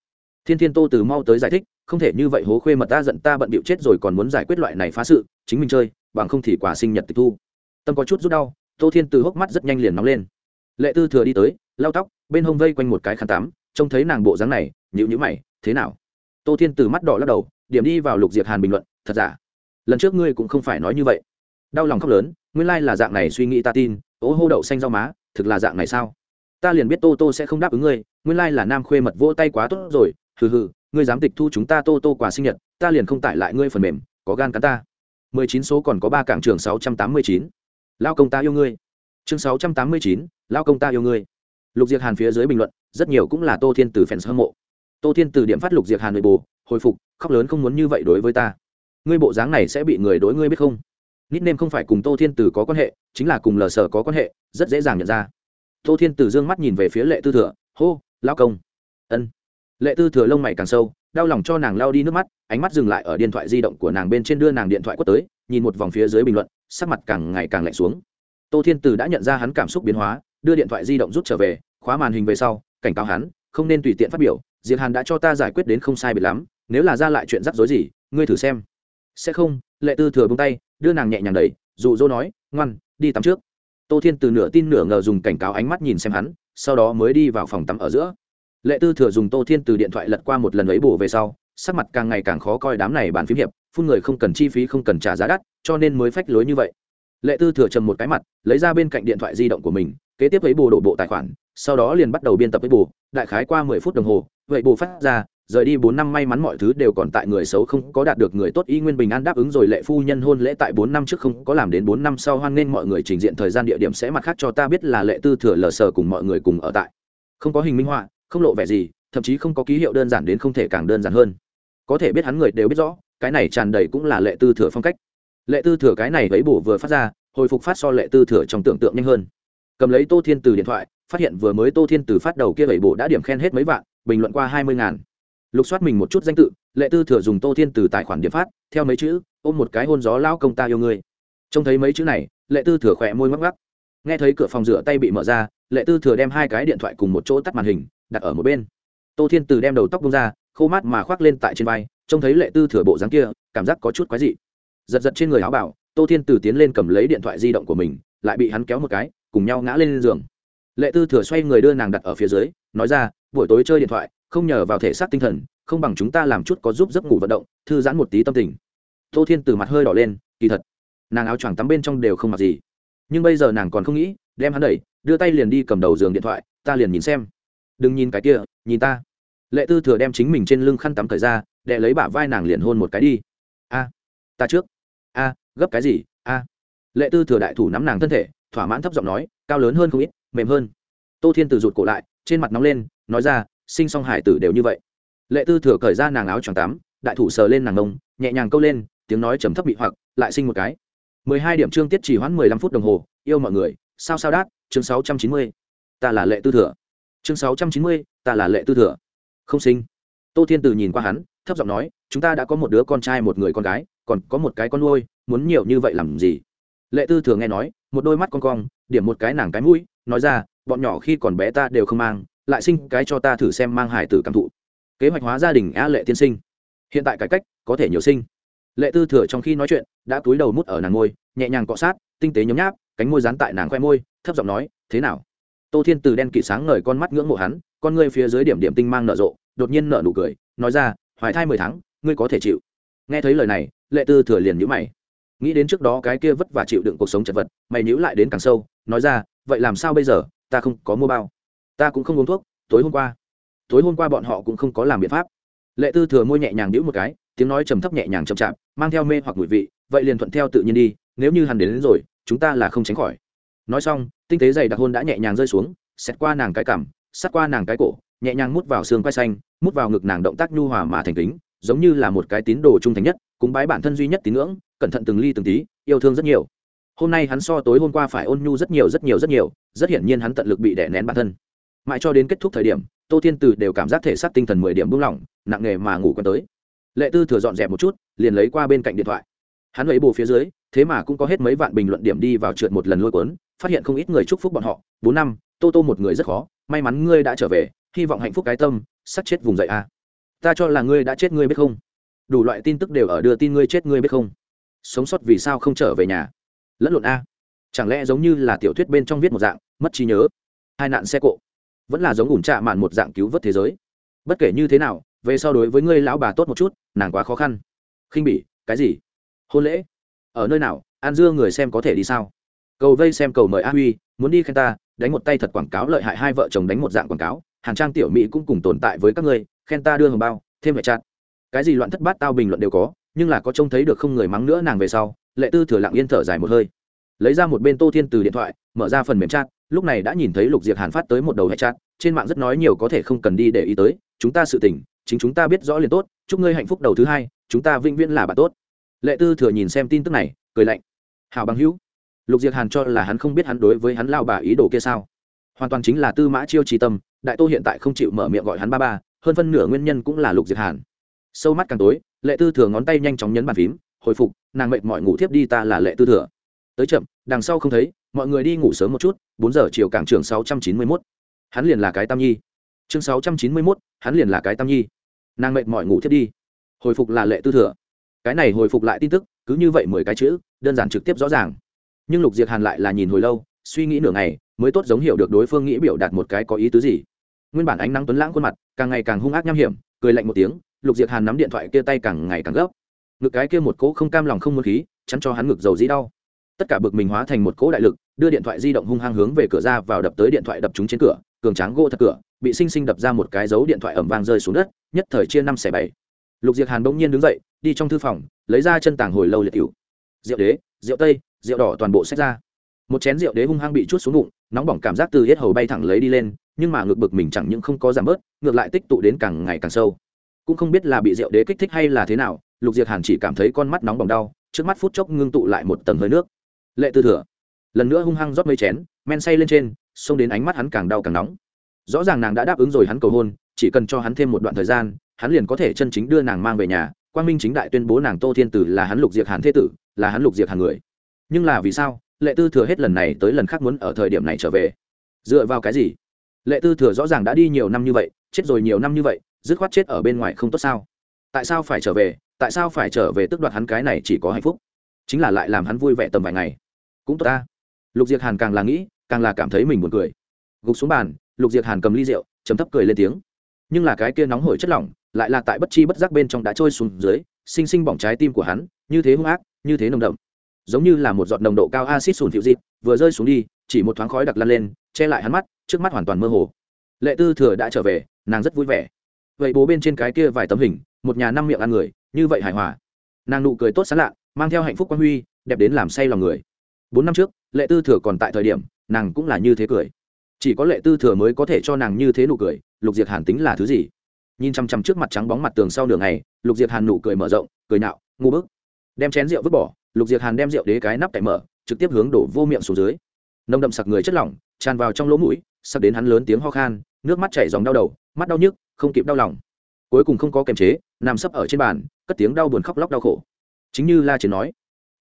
Thiên thiên tô từ mau tới giải thích, không thể như vậy hố khuê mật ta giận ta bận bịu chết rồi còn muốn giải quyết loại này phá sự, chính mình chơi, bằng không thì quả sinh nhật tịch thu. Tâm có chút rút đau, tô thiên từ hốc mắt rất nhanh liền nóng lên. Lệ tư thừa đi tới, lau tóc, bên hông vây quanh một cái khăn tắm, trông thấy nàng bộ dáng này nhịu nhữ mày, thế nào? Tô thiên từ mắt đỏ lắc đầu, điểm đi vào lục diệt hàn bình luận, thật giả? Lần trước ngươi cũng không phải nói như vậy đau lòng khóc lớn, nguyên lai là dạng này suy nghĩ ta tin ố hô đậu xanh rau má, thực là dạng này sao? Ta liền biết tô tô sẽ không đáp ứng ngươi, nguyên lai là nam khuê mật vỗ tay quá tốt rồi, hừ hừ, ngươi dám tịch thu chúng ta tô tô quà sinh nhật, ta liền không tải lại ngươi phần mềm, có gan cắn ta. Mười chín số còn có ba cảng trường sáu trăm tám mươi chín. Lao công ta yêu ngươi. Chương sáu trăm tám mươi chín, lao công ta yêu ngươi. Lục diệt hàn phía dưới bình luận, rất nhiều cũng là tô thiên từ fans hâm mộ. Tô thiên từ điểm phát lục diệt hàn nội bù, hồi phục, khóc lớn không muốn như vậy đối với ta. Ngươi bộ dáng này sẽ bị người đối ngươi biết không? Nít nêm không phải cùng tô thiên từ có quan hệ, chính là cùng lờ sở có quan hệ, rất dễ dàng nhận ra. Tô thiên từ d ư ơ n g mắt nhìn về phía lệ tư thừa, hô lao công. Ân. Lệ tư thừa lông mày càng sâu, đau lòng cho nàng lao đi nước mắt, ánh mắt dừng lại ở điện thoại di động của nàng bên trên đưa nàng điện thoại quất tới, nhìn một vòng phía dưới bình luận, sắc mặt càng ngày càng lạnh xuống. Tô thiên từ đã nhận ra hắn cảm xúc biến hóa, đưa điện thoại di động rút trở về, khóa màn hình về sau, cảnh cáo hắn, không nên tùy tiện phát biểu diệt hàn đã cho ta giải quyết đến không sai biệt lắm, nếu là ra lại chuyện rắc rối gì, ngươi thử xem. Sẽ không. Lệ tư thừa bông tay đưa nàng nhẹ nhàng đẩy, dụ dỗ nói, ngoan, đi tắm trước. Tô thiên từ nửa tin nửa ngờ dùng cảnh cáo ánh mắt nhìn xem hắn, sau đó mới đi vào phòng tắm ở giữa. Lệ tư thừa dùng tô thiên từ điện thoại lật qua một lần ấy bổ về sau, sắc mặt càng ngày càng khó coi đám này bàn phím hiệp, phun người không cần chi phí không cần trả giá đắt, cho nên mới phách lối như vậy. Lệ tư thừa trầm một cái mặt, lấy ra bên cạnh điện thoại di động của mình, kế tiếp ấy bồ đổ bộ tài khoản, sau đó liền bắt đầu biên tập ấy bồ đại khái qua mười phút đồng hồ, vậy bồ phát ra rời đi bốn năm may mắn mọi thứ đều còn tại người xấu không có đạt được người tốt. Y nguyên bình an đáp ứng rồi, lệ phu nhân hôn lễ tại bốn năm trước không có làm đến bốn năm sau, hoan nghênh mọi người trình diện thời gian địa điểm sẽ mặt khác cho ta biết là lệ tư thừa lờ sờ cùng mọi người cùng ở tại. Không có hình minh họa, không lộ vẻ gì, thậm chí không có ký hiệu đơn giản đến không thể càng đơn giản hơn. Có thể biết hắn người đều biết rõ, cái này tràn đầy cũng là lệ tư thừa phong cách. Lệ tư thừa cái này vẫy bổ vừa phát ra, hồi phục phát so lệ tư thừa trong tưởng tượng nhanh hơn. Cầm lấy tô thiên từ điện thoại, phát hiện vừa mới tô thiên từ phát đầu kia vẫy bổ đã điểm khen hết mấy vạn, bình luận qua hai mươi ngàn lục soát mình một chút danh tự, lệ tư thừa dùng tô thiên từ tài khoản điểm phát, theo mấy chữ, ôm một cái hôn gió lao công ta yêu ngươi. Trông thấy mấy chữ này, lệ tư thừa khỏe môi mắc mắc nghe thấy cửa phòng rửa tay bị mở ra, lệ tư thừa đem hai cái điện thoại cùng một chỗ tắt màn hình, đặt ở một bên. Tô thiên từ đem đầu tóc bông ra, khô mát mà khoác lên tại trên vai, trông thấy lệ tư thừa bộ dáng kia, cảm giác có chút quái dị. Giật giật trên người áo bảo, tô thiên từ tiến lên cầm lấy điện thoại di động của mình, lại bị hắn kéo một cái, cùng nhau ngã lên giường. Lệ tư thừa xoay người đưa nàng đặt ở phía dưới, nói ra, buổi tối chơi điện thoại không nhờ vào thể xác tinh thần, không bằng chúng ta làm chút có giúp giấc ngủ vận động, thư giãn một tí tâm tình. Tô thiên từ mặt hơi đỏ lên, kỳ thật, nàng áo choàng tắm bên trong đều không mặc gì. Nhưng bây giờ nàng còn không nghĩ, đem hắn đẩy, đưa tay liền đi cầm đầu giường điện thoại, ta liền nhìn xem. Đừng nhìn cái kia, nhìn ta. Lệ tư thừa đem chính mình trên lưng khăn tắm thời ra đệ lấy bả vai nàng liền hôn một cái đi. A, ta trước. A, gấp cái gì? A. Lệ tư thừa đại thủ nắm nàng thân thể, thỏa mãn thấp giọng nói, cao lớn hơn không ít, mềm hơn. Tô thiên từ rụt cổ lại, trên mặt nóng lên, nói ra sinh song hải tử đều như vậy. Lệ tư thừa cởi ra nàng áo choàng tắm, đại thủ sờ lên nàng ngông, nhẹ nhàng câu lên, tiếng nói trầm thấp bị hoặc, lại sinh một cái. Mười hai điểm chương tiết chỉ hoãn mười lăm phút đồng hồ, yêu mọi người, sao sao đát, chương sáu trăm chín mươi. Ta là lệ tư thừa. Chương sáu trăm chín mươi, ta là lệ tư thừa. Không sinh. Tô thiên từ nhìn qua hắn, thấp giọng nói, chúng ta đã có một đứa con trai, một người con gái, còn có một cái con nuôi, muốn nhiều như vậy làm gì? Lệ tư thừa nghe nói, một đôi mắt con cong, điểm một cái nàng cái mũi, nói ra, bọn nhỏ khi còn bé ta đều không mang lại sinh cái cho ta thử xem mang hải tử cảm thụ. Kế hoạch hóa gia đình a lệ tiên sinh. Hiện tại cải cách, có thể nhiều sinh. Lệ tư thừa trong khi nói chuyện, đã túi đầu mút ở nàng ngôi, nhẹ nhàng cọ sát, tinh tế nhấm nháp, cánh môi dán tại nàng khoe môi, thấp giọng nói, thế nào? Tô thiên từ đen kỵ sáng ngời con mắt ngưỡng mộ hắn, con ngươi phía dưới điểm điểm tinh mang nở rộ, đột nhiên nở nụ cười, nói ra, hoài thai mười tháng, ngươi có thể chịu. Nghe thấy lời này, lệ tư thừa liền nhữ mày. Nghĩ đến trước đó cái kia vất vả chịu đựng cuộc sống chật vật, mày nhữ lại đến càng sâu, nói ra, vậy làm sao bây giờ? Ta không có mua bao ta cũng không uống thuốc tối hôm qua. Tối hôm qua bọn họ cũng không có làm biện pháp. Lệ tư thừa môi nhẹ nhàng đĩu một cái tiếng nói trầm thấp nhẹ nhàng chậm chạp mang theo mê hoặc mùi vị vậy liền thuận theo tự nhiên đi nếu như hắn đến, đến rồi chúng ta là không tránh khỏi. Nói xong tinh tế dày đặc hôn đã nhẹ nhàng rơi xuống xét qua nàng cái cằm sát qua nàng cái cổ nhẹ nhàng mút vào xương quai xanh mút vào ngực nàng động tác nhu hòa mà thành kính giống như là một cái tín đồ trung thành nhất cúng bái bản thân duy nhất tín ngưỡng cẩn thận từng ly từng tí yêu thương rất nhiều. Hôm nay hắn so tối hôm qua phải ôn nhu rất nhiều rất nhiều rất nhiều rất hiển nhiên hắn tận lực bị đè nén bản thân mãi cho đến kết thúc thời điểm, tô thiên từ đều cảm giác thể xác tinh thần mười điểm buông lỏng, nặng nề mà ngủ quen tới. Lệ tư thừa dọn dẹp một chút, liền lấy qua bên cạnh điện thoại. Hắn lấy bồ phía dưới, thế mà cũng có hết mấy vạn bình luận điểm đi vào trượt một lần lôi cuốn, phát hiện không ít người chúc phúc bọn họ. Bốn năm, tô tô một người rất khó, may mắn ngươi đã trở về, hy vọng hạnh phúc cái tâm sắc chết vùng dậy a ta cho là ngươi đã chết ngươi biết không? Đủ loại tin tức đều ở đưa tin ngươi chết ngươi biết không? Sống sót vì sao không trở về nhà? Lẫn lộn a. Chẳng lẽ giống như là tiểu thuyết bên trong viết một dạng, mất trí nhớ? Hai nạn xe cộ vẫn là giống ủn trạ mạn một dạng cứu vớt thế giới. Bất kể như thế nào, về so đối với ngươi lão bà tốt một chút, nàng quá khó khăn. Khinh bỉ, cái gì? Hôn lễ? Ở nơi nào? An dưa người xem có thể đi sao? Cầu vây xem cầu mời a huy, muốn đi khen ta, đánh một tay thật quảng cáo lợi hại hai vợ chồng đánh một dạng quảng cáo hàng trang tiểu mỹ cũng cùng tồn tại với các ngươi, khen ta đưa hồng bao, thêm hệ chặt. Cái gì loạn thất bát tao bình luận đều có, nhưng là có trông thấy được không người mắng nữa nàng về sau, lệ tư thừa lặng yên thở dài một hơi. Lấy ra một bên tô thiên từ điện thoại, mở ra phần mềm chat lúc này đã nhìn thấy lục diệp hàn phát tới một đầu hệ chat, trên mạng rất nói nhiều có thể không cần đi để ý tới, chúng ta sự tình, chính chúng ta biết rõ liền tốt, chúc ngươi hạnh phúc đầu thứ hai, chúng ta vĩnh viễn là bạn tốt. Lệ tư thừa nhìn xem tin tức này, cười lạnh. Hào bằng hữu. Lục diệp hàn cho là hắn không biết hắn đối với hắn lao bà ý đồ kia sao. Hoàn toàn chính là tư mã chiêu trí tâm, đại tô hiện tại không chịu mở miệng gọi hắn ba ba, hơn phân nửa nguyên nhân cũng là lục diệt hàn. Sâu mắt càng tối, lệ tư thừa ngón tay nhanh chóng nhấn bàn phím, hồi phục, nàng mệt mọi ngủ thiếp đi, ta là lệ tư thừa tới chậm, đằng sau không thấy, mọi người đi ngủ sớm một chút, bốn giờ chiều cảng trường sáu trăm chín mươi mốt. Hắn liền là cái tam nhi. Chương sáu trăm chín mươi mốt, hắn liền là cái tam nhi. Nàng mệt mỏi ngủ thiếp đi. Hồi phục là lệ tư thừa. Cái này hồi phục lại tin tức, cứ như vậy mười cái chữ, đơn giản trực tiếp rõ ràng. Nhưng lục diệt hàn lại là nhìn hồi lâu, suy nghĩ nửa ngày, mới tốt giống hiểu được đối phương nghĩ biểu đạt một cái có ý tứ gì. Nguyên bản ánh nắng tuấn lãng khuôn mặt, càng ngày càng hung ác nham hiểm, cười lạnh một tiếng, lục diệt hàn nắm điện thoại kia tay càng ngày càng gấp. Ngực cái kia một cỗ không cam lòng không muốn khí, chắn cho hắn ngực dầu dĩ đau tất cả bực mình hóa thành một cỗ đại lực, đưa điện thoại di động hung hăng hướng về cửa ra vào đập tới điện thoại đập trúng trên cửa, cường tráng gỗ thật cửa, bị sinh sinh đập ra một cái dấu điện thoại ẩm vang rơi xuống đất, nhất thời chia năm xẻ bảy. Lục diệt hàn bỗng nhiên đứng dậy, đi trong thư phòng, lấy ra chân tàng hồi lâu liệt cựu rượu đế, rượu tây, rượu đỏ toàn bộ xách ra. Một chén rượu đế hung hăng bị chút xuống bụng, nóng bỏng cảm giác từ hết hầu bay thẳng lấy đi lên, nhưng mà ngược bực mình chẳng những không có giảm bớt, ngược lại tích tụ đến càng ngày càng sâu. Cũng không biết là bị rượu đế kích thích hay là thế nào, lục diệt hàn chỉ cảm thấy con mắt nóng bỏng đau, trước mắt phút chốc ngưng tụ lại một tầng hơi nước lệ tư thừa. Lần nữa hung hăng rót mấy chén, men say lên trên, xông đến ánh mắt hắn càng đau càng nóng. Rõ ràng nàng đã đáp ứng rồi hắn cầu hôn, chỉ cần cho hắn thêm một đoạn thời gian, hắn liền có thể chân chính đưa nàng mang về nhà. Quang minh chính đại tuyên bố nàng tô thiên tử là hắn lục diệt hàn thế tử, là hắn lục diệt hàn người. Nhưng là vì sao, lệ tư thừa hết lần này tới lần khác muốn ở thời điểm này trở về? Dựa vào cái gì? Lệ tư thừa rõ ràng đã đi nhiều năm như vậy, chết rồi nhiều năm như vậy, dứt khoát chết ở bên ngoài không tốt sao? Tại sao phải trở về? Tại sao phải trở về tức đoạt hắn cái này chỉ có hạnh phúc? Chính là lại làm hắn vui vẻ tầm vài ngày. Cũng tốt ta. Lục diệt hàn càng là nghĩ, càng là cảm thấy mình buồn cười. Gục xuống bàn, lục diệt hàn cầm ly rượu chấm thấp cười lên tiếng. Nhưng là cái kia nóng hổi chất lỏng, lại là tại bất chi bất giác bên trong đã trôi xuống dưới, sinh sinh bỏng trái tim của hắn, như thế hung ác, như thế nồng đậm. Giống như là một giọt nồng độ cao acid sùn phiệu dịp vừa rơi xuống đi, chỉ một thoáng khói đặc lăn lên, che lại hắn mắt, trước mắt hoàn toàn mơ hồ. Lệ tư thừa đã trở về, nàng rất vui vẻ. Vậy bố bên trên cái kia vài tấm hình, một nhà năm miệng ăn người, như vậy hài hòa. Nàng nụ cười tốt sán lạ mang theo hạnh phúc quan huy, đẹp đến làm say lòng người. Bốn năm trước, lệ tư thừa còn tại thời điểm, nàng cũng là như thế cười. Chỉ có lệ tư thừa mới có thể cho nàng như thế nụ cười, lục diệt hàn tính là thứ gì? Nhìn chăm chăm trước mặt trắng bóng mặt tường sau nửa ngày, lục diệt hàn nụ cười mở rộng, cười nạo, ngu bức. Đem chén rượu vứt bỏ, lục diệt hàn đem rượu đế cái nắp cậy mở, trực tiếp hướng đổ vô miệng xuống dưới. Nông đậm sặc người chất lỏng, tràn vào trong lỗ mũi, sặc đến hắn lớn tiếng ho khan, nước mắt chảy dòng đau đầu, mắt đau nhức, không kịp đau lòng. Cuối cùng không có kềm chế, nằm sấp ở trên bàn, cất tiếng đau buồn khóc lóc đau khổ chính như la chiến nói,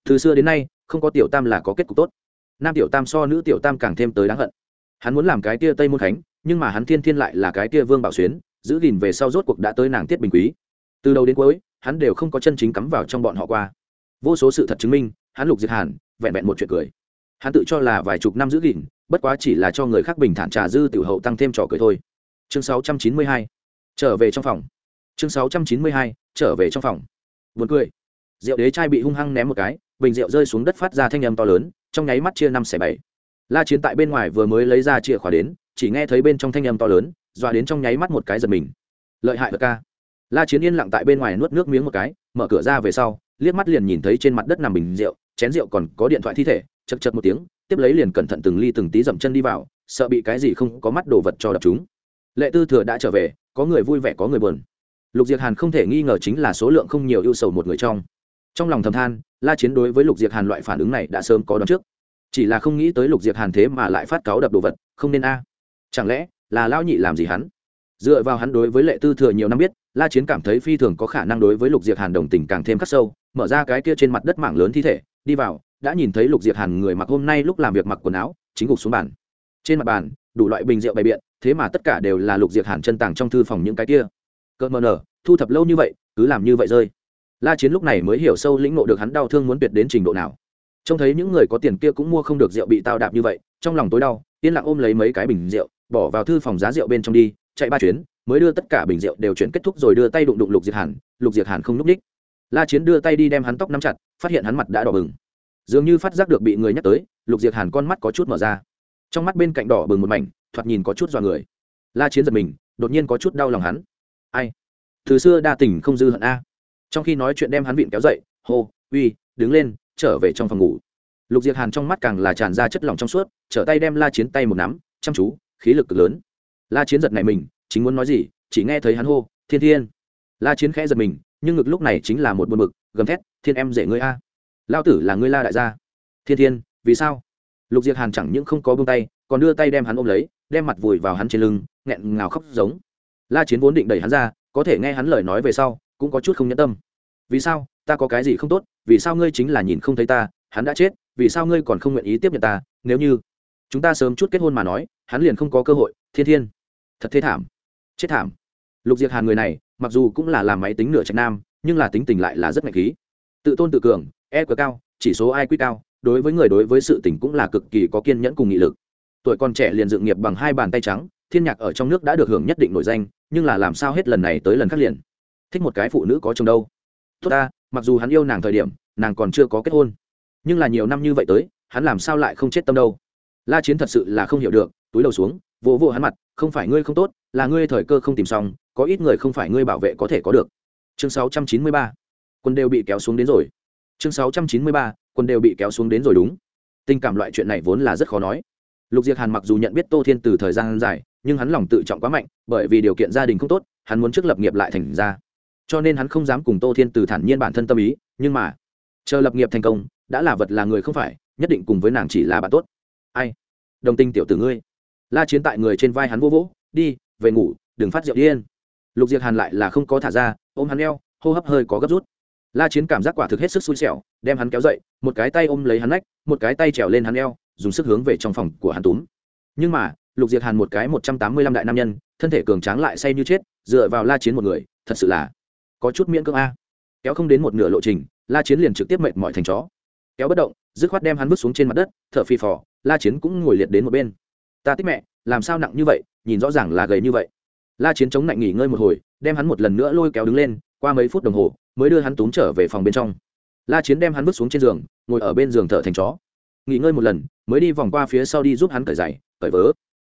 từ xưa đến nay, không có tiểu tam là có kết cục tốt. Nam tiểu tam so nữ tiểu tam càng thêm tới đáng hận. Hắn muốn làm cái tia tây môn khánh, nhưng mà hắn thiên thiên lại là cái tia vương bảo xuyến, giữ gìn về sau rốt cuộc đã tới nàng tiết bình quý. Từ đầu đến cuối, hắn đều không có chân chính cắm vào trong bọn họ qua. Vô số sự thật chứng minh, hắn lục diệt hàn, vẹn vẹn một chuyện cười. Hắn tự cho là vài chục năm giữ gìn, bất quá chỉ là cho người khác bình thản trà dư tiểu hậu tăng thêm trò cười thôi. Chương 692. trở về trong phòng. Chương 692. trở về trong phòng. Buồn cười rượu đế chai bị hung hăng ném một cái, bình rượu rơi xuống đất phát ra thanh âm to lớn, trong nháy mắt chia năm xẻ bảy. La chiến tại bên ngoài vừa mới lấy ra chìa khóa đến, chỉ nghe thấy bên trong thanh âm to lớn, dọa đến trong nháy mắt một cái giật mình. Lợi hại vật ca. La chiến yên lặng tại bên ngoài nuốt nước miếng một cái, mở cửa ra về sau, liếc mắt liền nhìn thấy trên mặt đất nằm bình rượu, chén rượu còn có điện thoại thi thể, chật chật một tiếng, tiếp lấy liền cẩn thận từng ly từng tí dậm chân đi vào, sợ bị cái gì không có mắt đồ vật cho đập chúng. Lệ tư thừa đã trở về, có người vui vẻ có người buồn. Lục diệt hàn không thể nghi ngờ chính là số lượng không nhiều ưu sầu một người trong trong lòng thầm than, la chiến đối với lục diệt hàn loại phản ứng này đã sớm có đón trước. Chỉ là không nghĩ tới lục diệt hàn thế mà lại phát cáo đập đồ vật, không nên a. Chẳng lẽ là lao nhị làm gì hắn? Dựa vào hắn đối với lệ tư thừa nhiều năm biết, la chiến cảm thấy phi thường có khả năng đối với lục diệt hàn đồng tình càng thêm khắc sâu, mở ra cái kia trên mặt đất mảng lớn thi thể, đi vào, đã nhìn thấy lục diệt hàn người mặc hôm nay lúc làm việc mặc quần áo, chính gục xuống bàn. Trên mặt bàn, đủ loại bình rượu bày biện, thế mà tất cả đều là lục diệt hàn chân tàng trong thư phòng những cái kia. Cợt mờ nở, thu thập lâu như vậy, cứ làm như vậy rơi la chiến lúc này mới hiểu sâu lĩnh ngộ được hắn đau thương muốn tuyệt đến trình độ nào. Trông thấy những người có tiền kia cũng mua không được rượu bị tao đạp như vậy, trong lòng tối đau, yên lặng ôm lấy mấy cái bình rượu, bỏ vào thư phòng giá rượu bên trong đi, chạy ba chuyến, mới đưa tất cả bình rượu đều chuyển kết thúc rồi đưa tay đụng đụng lục diệt hàn, lục diệt hàn không n ú c ních la chiến đưa tay đi đem hắn tóc nắm chặt, phát hiện hắn mặt đã đỏ bừng. Dường như phát giác được bị người nhắc tới, lục diệt hàn con mắt có chút mở ra. Trong mắt bên cạnh đỏ bừng một mảnh, thoạt nhìn có chút dọa người. La chiến giật mình, đột nhiên có chút đau lòng hắn. Ai? Từ xưa đa tình không dư hận a trong khi nói chuyện đem hắn vịn kéo dậy, hô, uy, đứng lên, trở về trong phòng ngủ. Lục diệt hàn trong mắt càng là tràn ra chất lỏng trong suốt, trở tay đem la chiến tay một nắm, chăm chú, khí lực cực lớn. La chiến giật này mình, chính muốn nói gì, chỉ nghe thấy hắn hô, thiên thiên. La chiến khẽ giật mình, nhưng ngực lúc này chính là một buồn bực, gầm thét, thiên em dễ ngươi a. Lao tử là ngươi la đại gia. Thiên thiên, vì sao? Lục diệt hàn chẳng những không có bông tay, còn đưa tay đem hắn ôm lấy, đem mặt vùi vào hắn trên lưng, nghẹn ngào khóc giống. La chiến vốn định đẩy hắn ra, có thể nghe hắn lời nói về sau cũng có chút không nhẫn tâm. Vì sao? Ta có cái gì không tốt? Vì sao ngươi chính là nhìn không thấy ta? Hắn đã chết, vì sao ngươi còn không nguyện ý tiếp nhận ta? Nếu như chúng ta sớm chút kết hôn mà nói, hắn liền không có cơ hội. Thiên thiên, thật thế thảm. Chết thảm. Lục diệt hàn người này, mặc dù cũng là làm máy tính nửa trạch nam, nhưng là tính tình lại là rất ngạch khí. Tự tôn tự cường e quá cao, chỉ số IQ cao, đối với người đối với sự tình cũng là cực kỳ có kiên nhẫn cùng nghị lực. Tuổi còn trẻ liền dựng nghiệp bằng hai bàn tay trắng, thiên nhạc ở trong nước đã được hưởng nhất định nổi danh, nhưng là làm sao hết lần này tới lần khác liền thích một cái phụ nữ có chồng đâu. Tốt ta, mặc dù hắn yêu nàng thời điểm, nàng còn chưa có kết hôn. Nhưng là nhiều năm như vậy tới, hắn làm sao lại không chết tâm đâu? La chiến thật sự là không hiểu được, túi đầu xuống, vỗ vỗ hắn mặt, không phải ngươi không tốt, là ngươi thời cơ không tìm xong, có ít người không phải ngươi bảo vệ có thể có được. Chương 693. quân đều bị kéo xuống đến rồi. Chương 693. quân đều bị kéo xuống đến rồi đúng. Tình cảm loại chuyện này vốn là rất khó nói. Lục diệc hàn mặc dù nhận biết tô thiên từ thời gian dài, nhưng hắn lòng tự trọng quá mạnh, bởi vì điều kiện gia đình không tốt, hắn muốn trước lập nghiệp lại thành ra cho nên hắn không dám cùng tô thiên từ thản nhiên bản thân tâm ý, nhưng mà, chờ lập nghiệp thành công, đã là vật là người không phải, nhất định cùng với nàng chỉ là bạn tốt. Ai? Đồng tình tiểu tử ngươi. La chiến tại người trên vai hắn vô vỗ, đi, về ngủ, đừng phát rượu điên. Lục diệc hàn lại là không có thả ra, ôm hắn eo, hô hấp hơi có gấp rút. La chiến cảm giác quả thực hết sức xui xẻo, đem hắn kéo dậy, một cái tay ôm lấy hắn nách, một cái tay trèo lên hắn eo, dùng sức hướng về trong phòng của hắn túm. Nhưng mà, lục diệc hàn một cái một trăm tám mươi lăm đại nam nhân, thân thể cường tráng lại say như chết, dựa vào la chiến một người, thật sự là có chút miễn cưỡng a. Kéo không đến một nửa lộ trình, la chiến liền trực tiếp mệt mỏi thành chó. Kéo bất động, dứt khoát đem hắn vứt xuống trên mặt đất, thở phì phò, la chiến cũng ngồi liệt đến một bên. Ta tích mẹ, làm sao nặng như vậy, nhìn rõ ràng là gầy như vậy. La chiến chống lạnh nghỉ ngơi một hồi, đem hắn một lần nữa lôi kéo đứng lên, qua mấy phút đồng hồ, mới đưa hắn túm trở về phòng bên trong. La chiến đem hắn vứt xuống trên giường, ngồi ở bên giường thở thành chó. Nghỉ ngơi một lần, mới đi vòng qua phía sau đi giúp hắn cởi giày, cởi vớ.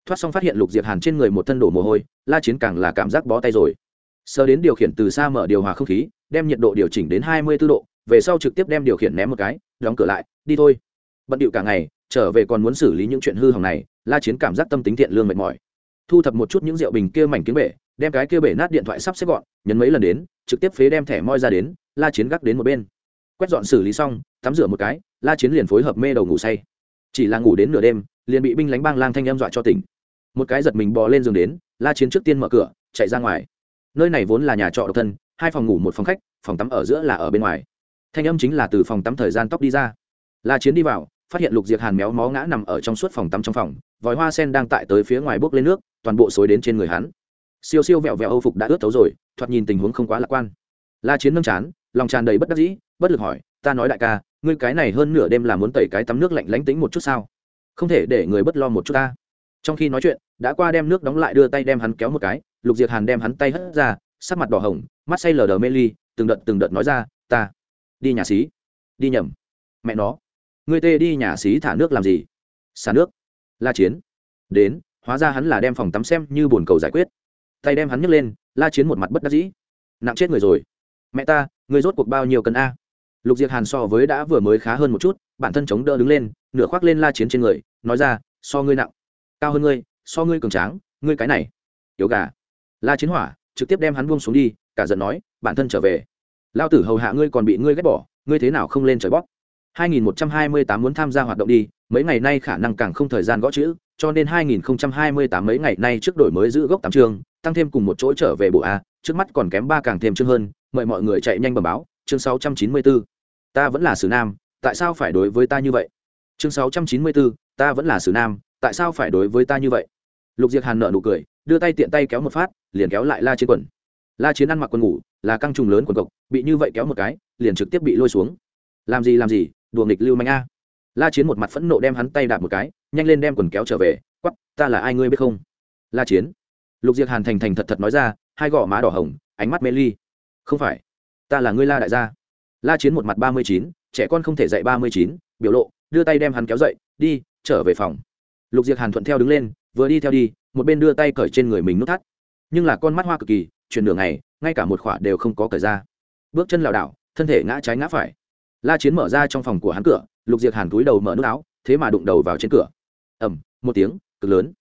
Thoát xong phát hiện lục diệp hàn trên người một thân đổ mồ hôi, la chiến càng là cảm giác bó tay rồi sơ đến điều khiển từ xa mở điều hòa không khí, đem nhiệt độ điều chỉnh đến hai mươi 24 độ, về sau trực tiếp đem điều khiển ném một cái, đóng cửa lại, đi thôi. Bận điệu cả ngày, trở về còn muốn xử lý những chuyện hư hỏng này, la chiến cảm giác tâm tính thiện lương mệt mỏi. Thu thập một chút những rượu bình kia mảnh kiếm bể, đem cái kia bể nát điện thoại sắp xếp gọn, nhấn mấy lần đến, trực tiếp phế đem thẻ moi ra đến, la chiến gác đến một bên. Quét dọn xử lý xong, tắm rửa một cái, la chiến liền phối hợp mê đầu ngủ say. Chỉ là ngủ đến nửa đêm, liền bị binh lánh bang lang thanh em dọa cho tỉnh. Một cái giật mình bò lên giường đến, la chiến trước tiên mở cửa, chạy ra ngoài nơi này vốn là nhà trọ độc thân, hai phòng ngủ một phòng khách, phòng tắm ở giữa là ở bên ngoài. Thanh âm chính là từ phòng tắm thời gian tóc đi ra. La chiến đi vào, phát hiện lục diệt hàn méo mó ngã nằm ở trong suốt phòng tắm trong phòng, vòi hoa sen đang tại tới phía ngoài bốc lên nước, toàn bộ xối đến trên người hắn. Siêu siêu vẹo vẹo âu phục đã ướt tấu rồi, thoạt nhìn tình huống không quá lạc quan. La chiến nâng chán, lòng tràn đầy bất đắc dĩ, bất lực hỏi, ta nói đại ca, ngươi cái này hơn nửa đêm là muốn tẩy cái tắm nước lạnh lánh tính một chút sao? Không thể để người bất lo một chút ta. Trong khi nói chuyện, đã qua đem nước đóng lại đưa tay đem hắn kéo một cái lục diệt hàn đem hắn tay hất ra, sắc mặt đỏ hồng, mắt say lờ đờ mê ly, từng đợt từng đợt nói ra, ta, đi nhà xí, đi nhầm. Mẹ nó, ngươi tê đi nhà xí thả nước làm gì? Xả nước. La chiến, đến, hóa ra hắn là đem phòng tắm xem như bồn cầu giải quyết. Tay đem hắn nhấc lên, la chiến một mặt bất đắc dĩ. Nặng chết người rồi. Mẹ ta người rốt cuộc bao nhiêu cân a? Lục diệt hàn so với đã vừa mới khá hơn một chút, bản thân chống đỡ đứng lên, nửa khoác lên la chiến trên người, nói ra, so ngươi nặng, cao hơn ngươi, so ngươi cường tráng, ngươi cái này, yếu gà la chiến hỏa trực tiếp đem hắn buông xuống đi cả giận nói bản thân trở về. Lao tử hầu hạ ngươi còn bị ngươi ghét bỏ ngươi thế nào không lên trời bóp? 2128 muốn tham gia hoạt động đi mấy ngày nay khả năng càng không thời gian gõ chữ cho nên 2028 mấy ngày nay trước đổi mới giữ gốc tám trường tăng thêm cùng một chỗ trở về bộ a trước mắt còn kém ba càng thêm chương hơn mời mọi người chạy nhanh bẩm báo chương 694. ta vẫn là sử nam tại sao phải đối với ta như vậy? Chương 694, ta vẫn là sử nam tại sao phải đối với ta như vậy? Lục diệc hàn nợ nụ cười đưa tay tiện tay kéo một phát, liền kéo lại la chiến quần. La chiến ăn mặc quần ngủ, là căng trùng lớn quần cộc, bị như vậy kéo một cái, liền trực tiếp bị lôi xuống. Làm gì làm gì, đùa nghịch lưu manh a. La chiến một mặt phẫn nộ đem hắn tay đạp một cái, nhanh lên đem quần kéo trở về quắp ta là ai ngươi biết không? La chiến. Lục diệc hàn thành thành thật thật nói ra, hai gò má đỏ hồng, ánh mắt mê ly. Không phải, ta là ngươi la đại gia. La chiến một mặt ba mươi chín, trẻ con không thể dạy ba mươi chín, biểu lộ, đưa tay đem hắn kéo dậy, đi, trở về phòng. Lục diệc hàn thuận theo đứng lên, vừa đi theo đi một bên đưa tay cởi trên người mình nút thắt. Nhưng là con mắt hoa cực kỳ, chuyển đường này ngay cả một khỏa đều không có cởi ra. Bước chân lảo đảo, thân thể ngã trái ngã phải. La chiến mở ra trong phòng của hắn cửa, lục diệc hàn túi đầu mở nút áo, thế mà đụng đầu vào trên cửa. Ẩm một tiếng, cực lớn.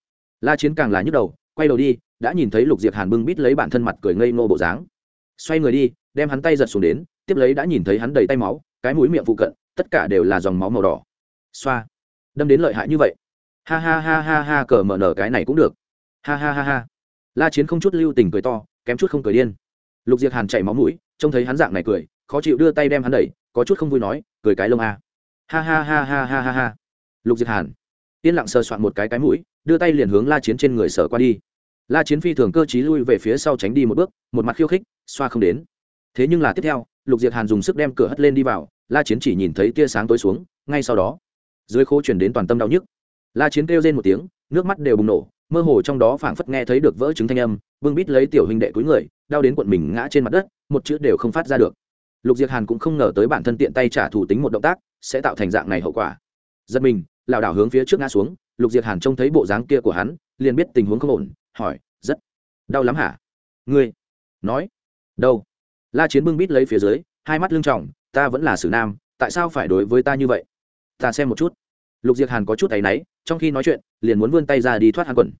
La chiến càng là nhức đầu, quay đầu đi, đã nhìn thấy lục diệc hàn bưng bít lấy bản thân mặt cười ngây ngô bộ dáng. Xoay người đi, đem hắn tay giật xuống đến, tiếp lấy đã nhìn thấy hắn đầy tay máu, cái mũi miệng phụ cận, tất cả đều là dòng máu màu đỏ. Xoa. Đâm đến lợi hại như vậy. Ha ha ha ha ha, cờ mở nở cái này cũng được ha ha ha ha. La chiến không chút lưu tình cười to, kém chút không cười điên. Lục diệt hàn chảy máu mũi, trông thấy hắn dạng này cười, khó chịu đưa tay đem hắn đẩy, có chút không vui nói, cười cái lông a. Ha ha ha ha ha ha ha. Lục diệt hàn. Yên lặng sờ soạn một cái cái mũi, đưa tay liền hướng la chiến trên người sở qua đi. La chiến phi thường cơ t lui về phía sau tránh đi một bước, một mặt khiêu khích, xoa không đến. Thế nhưng là tiếp theo, lục diệt hàn dùng sức đem cửa hất lên đi vào, la chiến chỉ nhìn thấy tia sáng tối xuống, ngay sau đó, dưới khố chuyển đến toàn tâm đau nhức. La chiến kêu rên một tiếng, nước mắt đều bùng nổ mơ hồ trong đó phảng phất nghe thấy được vỡ trứng thanh âm, vương bít lấy tiểu hình đệ cuối người, đau đến quận mình ngã trên mặt đất, một chữ đều không phát ra được. Lục diệt hàn cũng không ngờ tới bản thân tiện tay trả thủ tính một động tác, sẽ tạo thành dạng này hậu quả. Giật mình, lảo đảo hướng phía trước ngã xuống, lục diệt hàn trông thấy bộ dáng kia của hắn, liền biết tình huống không ổn, hỏi, rất đau lắm hả? Ngươi nói, đâu? La chiến bưng bít lấy phía dưới, hai mắt lưng trọng ta vẫn là sử nam, tại sao phải đối với ta như vậy? Ta xem một chút lục diệt hàn có chút áy náy, trong khi nói chuyện, liền muốn vươn tay ra đi thoát hắn quần.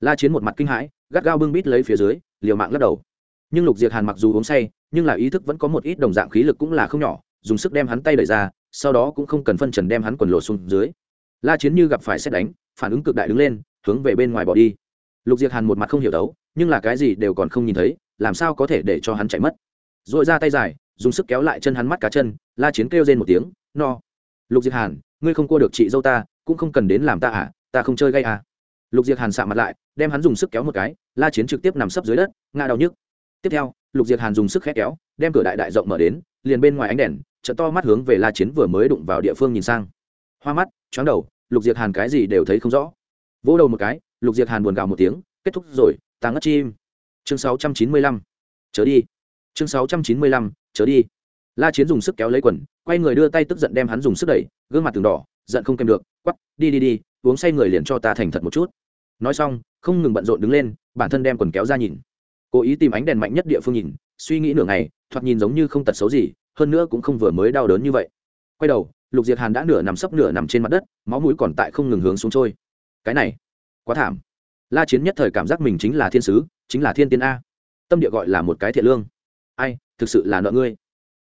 La chiến một mặt kinh hãi, gắt gao bưng bít lấy phía dưới, liều mạng lắc đầu. Nhưng lục diệt hàn mặc dù uống say, nhưng là ý thức vẫn có một ít đồng dạng khí lực cũng là không nhỏ, dùng sức đem hắn tay đẩy ra, sau đó cũng không cần phân trần đem hắn quần lộ xuống dưới. La chiến như gặp phải xét đánh, phản ứng cực đại đứng lên, hướng về bên ngoài bỏ đi. Lục diệt hàn một mặt không hiểu đấu, nhưng là cái gì đều còn không nhìn thấy, làm sao có thể để cho hắn chạy mất. R ồ i ra tay dài, dùng sức kéo lại chân hắn mắt cá chân, la chiến kêu rên một tiếng, no. Lục diệt hàn ngươi không cua được chị dâu ta, cũng không cần đến làm ta à ta không chơi gay à. Lục Diệc hàn sạ mặt lại, đem hắn dùng sức kéo một cái, la chiến trực tiếp nằm sấp dưới đất, ngã đau nhức. Tiếp theo, lục Diệc hàn dùng sức khét kéo, đem cửa đại đại rộng mở đến, liền bên ngoài ánh đèn trận to mắt hướng về la chiến vừa mới đụng vào địa phương nhìn sang. Hoa mắt chóng đầu, lục Diệc hàn cái gì đều thấy không rõ. Vỗ đầu một cái, lục Diệc hàn buồn gào một tiếng, kết thúc rồi, ta ngất chim. Chương sáu trăm chín mươi lăm, chớ đi. Chương sáu trăm chín mươi lăm, chớ đi la chiến dùng sức kéo lấy quần, quay người đưa tay tức giận đem hắn dùng sức đẩy, gương mặt từng đỏ, giận không kèm được quắp đi đi đi, uống say người liền cho ta thành thật một chút. Nói xong, không ngừng bận rộn đứng lên, bản thân đem quần kéo ra nhìn. Cố ý tìm ánh đèn mạnh nhất địa phương nhìn, suy nghĩ nửa ngày, thoạt nhìn giống như không tật xấu gì, hơn nữa cũng không vừa mới đau đớn như vậy. Quay đầu, lục diệt hàn đã nửa nằm sấp nửa nằm trên mặt đất, máu mũi còn tại không ngừng hướng xuống trôi. Cái này, quá thảm. La chiến nhất thời cảm giác mình chính là thiên sứ, chính là thiên tiên a. Tâm địa gọi là một cái thiện lương. Ai, thực sự là nợ ngươi?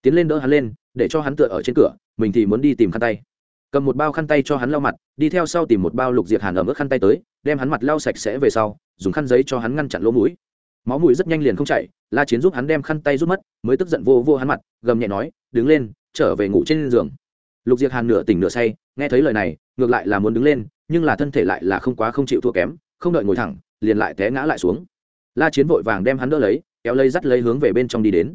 Tiến lên đỡ hắn lên, để cho hắn tựa ở trên cửa, mình thì muốn đi tìm khăn tay. Cầm một bao khăn tay cho hắn lau mặt, đi theo sau tìm một bao lục diệt hàn ở mức khăn tay tới, đem hắn mặt lau sạch sẽ về sau, dùng khăn giấy cho hắn ngăn chặn lỗ mũi. Máu mũi rất nhanh liền không chạy la chiến giúp hắn đem khăn tay rút mất, mới tức giận vô vô hắn mặt, gầm nhẹ nói, đứng lên, trở về ngủ trên giường. Lục diệt hàn nửa tỉnh nửa say, nghe thấy lời này, ngược lại là muốn đứng lên, nhưng là thân thể lại là không quá không chịu thua kém, không đợi ngồi thẳng, liền lại té ngã lại xuống. La chiến vội vàng đem hắn đỡ lấy, kéo lấy dắt lấy hướng về bên trong đi đến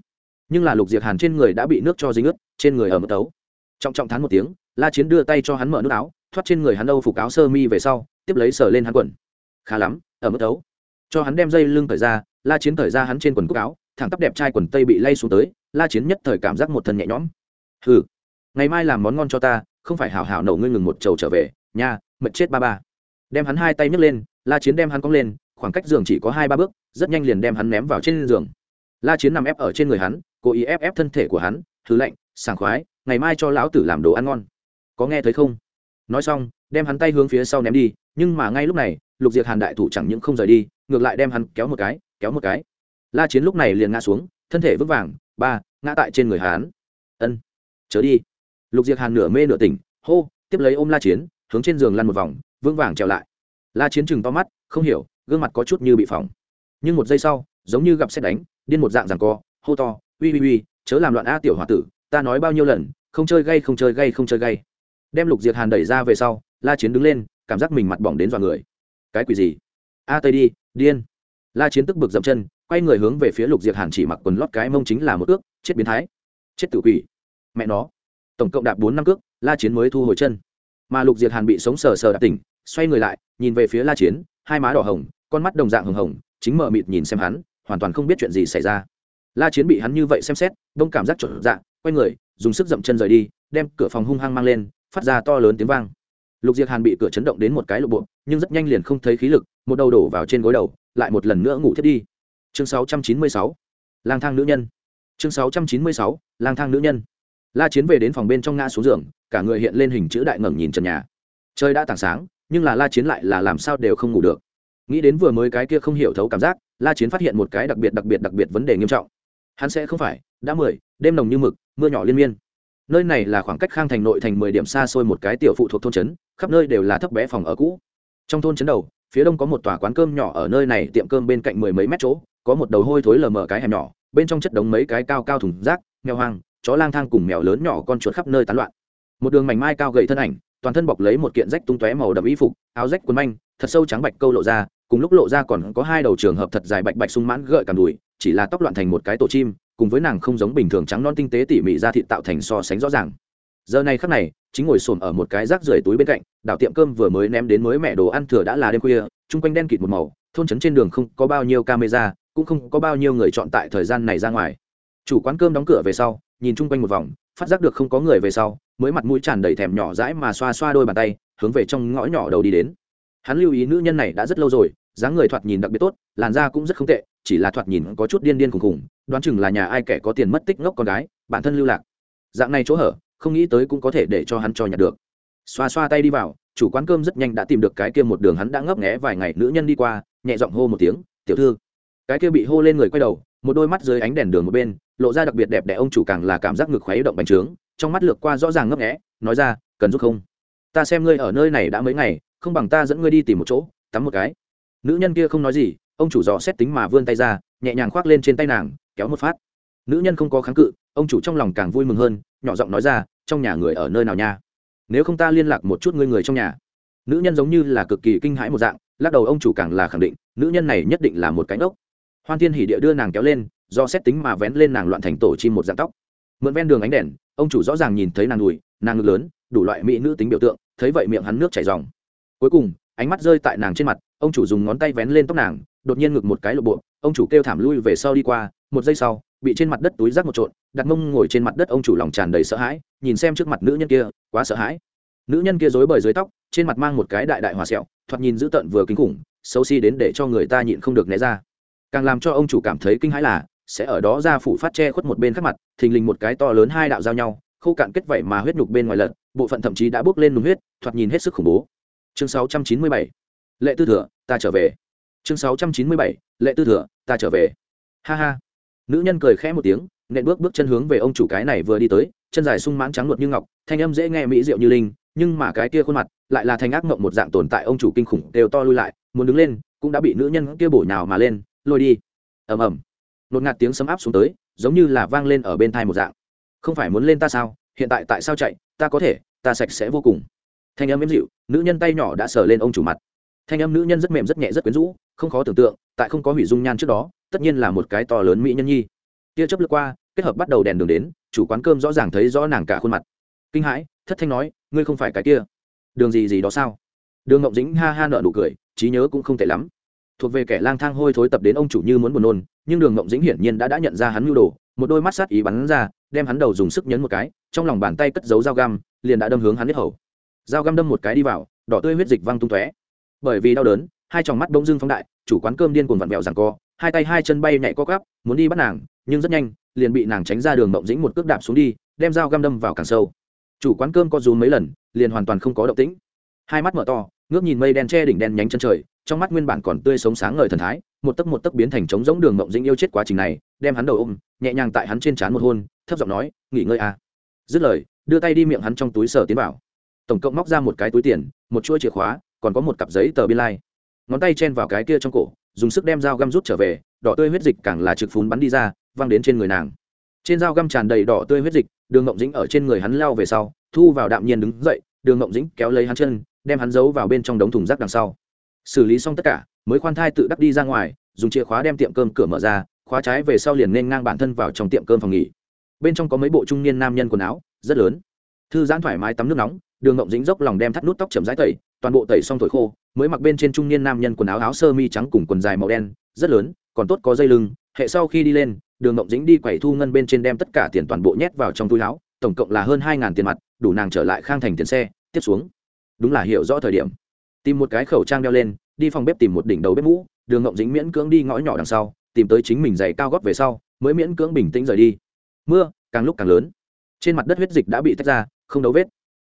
nhưng là lục diệt hàn trên người đã bị nước cho dính ướt, trên người ở mất tấu. Trọng trọng thán một tiếng, la chiến đưa tay cho hắn mở nước áo, thoát trên người hắn âu phục áo sơ mi về sau, tiếp lấy sờ lên hắn quần. Khá lắm ở mất tấu. Cho hắn đem dây lưng thời ra, la chiến thời ra hắn trên quần cúc áo, thẳng tắp đẹp trai quần tây bị lay xuống tới, la chiến nhất thời cảm giác một thân nhẹ nhõm. Hừ, ngày mai làm món ngon cho ta, không phải hảo hảo nổ ngươi ngừng một trầu trở về, nha mật chết ba ba. Đem hắn hai tay nhấc lên, la chiến đem hắn cong lên, khoảng cách giường chỉ có hai ba bước, rất nhanh liền đem hắn ném vào trên giường. La chiến nằm ép ở trên người hắn cố ý ép ép thân thể của hắn thứ lạnh, sảng khoái, ngày mai cho lão tử làm đồ ăn ngon. Có nghe thấy không? Nói xong, đem hắn tay hướng phía sau ném đi, nhưng mà ngay lúc này, lục diệt hàn đại thủ chẳng những không rời đi, ngược lại đem hắn kéo một cái, kéo một cái. La chiến lúc này liền ngã xuống, thân thể vững vàng, ba, ngã tại trên người hắn. Ân, chớ đi. Lục diệt hàn nửa mê nửa tỉnh, hô, tiếp lấy ôm la chiến, hướng trên giường lăn một vòng, vững vàng trèo lại. La chiến chừng to mắt, không hiểu, gương mặt có chút như bị phỏng. Nhưng một giây sau, giống như gặp xét đánh, điên một dạng rằng co, hô to uy uy uy, chớ làm loạn a tiểu h o a tử, ta nói bao nhiêu lần, không chơi gay, không chơi gay, không chơi gay. Đem lục diệt hàn đẩy ra về sau, la chiến đứng lên, cảm giác mình mặt bỏng đến dọa người. Cái quỷ gì? A tây đi, điên. La chiến tức bực dậm chân, quay người hướng về phía lục diệt hàn chỉ mặc quần lót cái mông chính là một ước, chết biến thái. Chết tự quỷ. Mẹ nó. Tổng cộng đạp bốn năm cước, la chiến mới thu hồi chân. Mà lục diệt hàn bị sống sờ sờ đạp tỉnh, xoay người lại, nhìn về phía la chiến, hai má đỏ hồng, con mắt đồng dạng hồng hồng, chính mờ mịt nhìn xem hắn, hoàn toàn không biết chuyện gì xảy ra la chiến bị hắn như vậy xem xét, đông cảm giác trộn dạ quay người, dùng sức dậm chân rời đi, đem cửa phòng hung hăng mang lên, phát ra to lớn tiếng vang. Lục diệt hàn bị cửa chấn động đến một cái lộ bộ, nhưng rất nhanh liền không thấy khí lực, một đầu đổ vào trên gối đầu, lại một lần nữa ngủ thiết đi. Chương 696. lang thang nữ nhân. Chương 696. lang thang nữ nhân. La chiến về đến phòng bên trong ngã xuống giường, cả người hiện lên hình chữ đại ngẩng nhìn trần nhà. Trời đã tảng sáng, nhưng là la chiến lại là làm sao đều không ngủ được. Nghĩ đến vừa mới cái kia không hiểu thấu cảm giác, la chiến phát hiện một cái đặc biệt đặc biệt đặc biệt vấn đề nghiêm trọng hắn sẽ không phải, đã mười, đêm nồng như mực, mưa nhỏ liên miên. Nơi này là khoảng cách khang thành nội thành mười điểm xa xôi một cái tiểu phụ thuộc thôn trấn, khắp nơi đều là thấp bé phòng ở cũ. Trong thôn trấn đầu, phía đông có một tòa quán cơm nhỏ ở nơi này, tiệm cơm bên cạnh mười mấy mét chỗ, có một đầu hôi thối lờ mờ cái hẻm nhỏ, bên trong chất đống mấy cái cao cao thùng rác, mèo hoang, chó lang thang cùng mèo lớn nhỏ con chuột khắp nơi tán loạn. Một đường mảnh mai cao gầy thân ảnh, toàn thân bọc lấy một kiện rách tung tóe màu đậm y phục, áo rách quần manh, thật sâu trắng bạch câu lộ ra, cùng lúc lộ ra còn có hai đầu trường hợp thật dài bạch bạch sung mãn gợi cảm đùi chỉ là tóc loạn thành một cái tổ chim, cùng với nàng không giống bình thường trắng non tinh tế tỉ mỉ ra thịt tạo thành so sánh rõ ràng. Giờ này khắc này, chính ngồi xổm ở một cái rác rưởi túi bên cạnh, đảo tiệm cơm vừa mới ném đến mới mẹ đồ ăn thừa đã là đêm khuya, chung quanh đen kịt một màu, thôn trấn trên đường không có bao nhiêu camera, cũng không có bao nhiêu người chọn tại thời gian này ra ngoài. Chủ quán cơm đóng cửa về sau, nhìn chung quanh một vòng, phát giác được không có người về sau, mới mặt mũi tràn đầy thèm nhỏ dãi mà xoa xoa đôi bàn tay, hướng về trong ngõ nhỏ đầu đi đến. Hắn lưu ý nữ nhân này đã rất lâu rồi, dáng người thoạt nhìn đặc biệt tốt, làn da cũng rất không tệ chỉ là thoạt nhìn có chút điên điên khùng khùng, đoán chừng là nhà ai kẻ có tiền mất tích ngốc con gái, bản thân lưu lạc. Dạng này chỗ hở, không nghĩ tới cũng có thể để cho hắn cho nhặt được. Xoa xoa tay đi vào, chủ quán cơm rất nhanh đã tìm được cái kia một đường hắn đã ngấp nghé vài ngày nữ nhân đi qua, nhẹ giọng hô một tiếng, tiểu thư. Cái kia bị hô lên người quay đầu, một đôi mắt dưới ánh đèn đường một bên, lộ ra đặc biệt đẹp đẽ ông chủ càng là cảm giác ngực khuấy động bành trướng, trong mắt lược qua rõ ràng ngấp nghé, nói ra, cần giúp không? Ta xem ngươi ở nơi này đã mấy ngày, không bằng ta dẫn ngươi đi tìm một chỗ, tắm một cái. Nữ nhân kia không nói gì ông chủ dò xét tính mà vươn tay ra, nhẹ nhàng khoác lên trên tay nàng, kéo một phát. Nữ nhân không có kháng cự, ông chủ trong lòng càng vui mừng hơn, nhỏ giọng nói ra, trong nhà người ở nơi nào nha? Nếu không ta liên lạc một chút ngươi người trong nhà. Nữ nhân giống như là cực kỳ kinh hãi một dạng, lắc đầu ông chủ càng là khẳng định, nữ nhân này nhất định là một cánh ốc hoan thiên hỉ địa đưa nàng kéo lên, do xét tính mà vén lên nàng loạn thành tổ chim một dạng tóc. Mượn ven đường ánh đèn, ông chủ rõ ràng nhìn thấy nàng đùi, nàng ngực lớn, đủ loại mỹ nữ tính biểu tượng, thấy vậy miệng hắn nước chảy dòng cuối cùng, ánh mắt rơi tại nàng trên mặt, ông chủ dùng ngón tay vén lên tóc nàng đột nhiên ngực một cái lộ bộ, ông chủ kêu thảm lui về sau đi qua, một giây sau, bị trên mặt đất túi rác một trộn, đặt mông ngồi trên mặt đất ông chủ lòng tràn đầy sợ hãi, nhìn xem trước mặt nữ nhân kia, quá sợ hãi. Nữ nhân kia rối bời dưới tóc, trên mặt mang một cái đại đại hòa sẹo, thoạt nhìn dữ tợn vừa kinh khủng, xấu xi đến để cho người ta nhịn không được né ra. Càng làm cho ông chủ cảm thấy kinh hãi là, sẽ ở đó ra phủ phát che khuất một bên khác mặt, thình lình một cái to lớn hai đạo giao nhau, khô cạn kết vảy mà huyết nhục bên ngoài lật, bộ phận thậm chí đã bước lên nùng huyết, thoạt nhìn hết sức khủng bố. Chương 697 lệ tư thừa, ta trở về chương 697 lệ tư thừa, ta trở về. Ha ha. Nữ nhân cười khẽ một tiếng, nện bước bước chân hướng về ông chủ cái này vừa đi tới, chân dài sung mãn trắng luật như ngọc, thanh âm dễ nghe mỹ diệu như linh, nhưng mà cái kia khuôn mặt lại là thành ác mộng một dạng tồn tại, ông chủ kinh khủng đều to lui lại, muốn đứng lên, cũng đã bị nữ nhân kia bổ nhào mà lên, lôi đi. Ầm ầm. Nột ngạt tiếng sấm áp xuống tới, giống như là vang lên ở bên thai một dạng. Không phải muốn lên ta sao? Hiện tại tại sao chạy? Ta có thể, ta sạch sẽ vô cùng. Thanh âm êm dịu, nữ nhân tay nhỏ đã sờ lên ông chủ mặt thanh âm nữ nhân rất mềm rất nhẹ rất quyến rũ, không khó tưởng tượng, tại không có hủy dung nhan trước đó, tất nhiên là một cái to lớn mỹ nhân nhi. Tia chớp lướt qua, kết hợp bắt đầu đèn đường đến, chủ quán cơm rõ ràng thấy rõ nàng cả khuôn mặt. Kinh hãi, thất thanh nói, ngươi không phải cái kia. Đường gì gì đó sao? Đường ngộng dính ha ha nợ nụ cười, trí nhớ cũng không tệ lắm. Thuộc về kẻ lang thang hôi thối tập đến ông chủ như muốn buồn nôn, nhưng đường ngộng dĩnh hiển nhiên đã đã nhận ra hắn mưu đồ, một đôi mắt sát ý bắn ra, đem hắn đầu dùng sức nhấn một cái, trong lòng bàn tay cất giấu dao găm, liền đã đâm hướng hắn hết hầu. Dao găm đâm một cái đi vào, đỏ tươi huyết dịch văng tung tóe bởi vì đau đớn, hai tròng mắt bỗng dưng phóng đại, chủ quán cơm điên cuồng vặn vẹo rằng co, hai tay hai chân bay nhảy co cắp muốn đi bắt nàng, nhưng rất nhanh, liền bị nàng tránh ra đường mộng dĩnh một cước đạp xuống đi, đem dao găm đâm vào càng sâu. Chủ quán cơm có rúm mấy lần, liền hoàn toàn không có động tĩnh. Hai mắt mở to, ngước nhìn mây đen che đỉnh đen nhánh chân trời, trong mắt nguyên bản còn tươi sống sáng ngời thần thái, một tấc một tấc biến thành trống giống đường mộng dĩnh yêu chết quá trình này, đem hắn đầu ôm, nhẹ nhàng tại hắn trên trán một hôn, thấp giọng nói, nghỉ ngơi à. dứt lời, đưa tay đi miệng hắn trong túi sở tiến vào. Tổng cộng móc ra một cái túi tiền, một chuỗi chìa khóa còn có một cặp giấy tờ biên lai. Ngón tay chen vào cái kia trong cổ, dùng sức đem dao găm rút trở về, đỏ tươi huyết dịch càng là trực phún bắn đi ra, văng đến trên người nàng. Trên dao găm tràn đầy đỏ tươi huyết dịch, đường ngộng dĩnh ở trên người hắn lao về sau, thu vào đạm nhiên đứng dậy, đường ngộng dĩnh kéo lấy hắn chân, đem hắn giấu vào bên trong đống thùng rác đằng sau. Xử lý xong tất cả, mới khoan thai tự đắc đi ra ngoài, dùng chìa khóa đem tiệm cơm cửa mở ra, khóa trái về sau liền nên ngang bản thân vào trong tiệm cơm phòng nghỉ. Bên trong có mấy bộ trung niên nam nhân quần áo, rất lớn. Thư giãn thoải mái tắm nước nóng, đường ngộng dính dốc lòng đem thắt nút tóc chầm rãi tẩy toàn bộ tẩy xong thổi khô, mới mặc bên trên trung niên nam nhân quần áo áo sơ mi trắng cùng quần dài màu đen, rất lớn, còn tốt có dây lưng. Hệ sau khi đi lên, đường ngộng dính đi quẩy thu ngân bên trên đem tất cả tiền toàn bộ nhét vào trong túi áo, tổng cộng là hơn hai tiền mặt, đủ nàng trở lại khang thành tiền xe, tiếp xuống. Đúng là hiểu rõ thời điểm. Tìm một cái khẩu trang đeo lên, đi phòng bếp tìm một đỉnh đầu bếp mũ, đường ngộng dính miễn cưỡng đi ngõ nhỏ đằng sau, tìm tới chính mình giày cao gót về sau, mới miễn cưỡng bình tĩnh rời đi. Mưa, càng lúc càng lớn. Trên mặt đất huyết dịch đã bị tách ra, không đấu vết.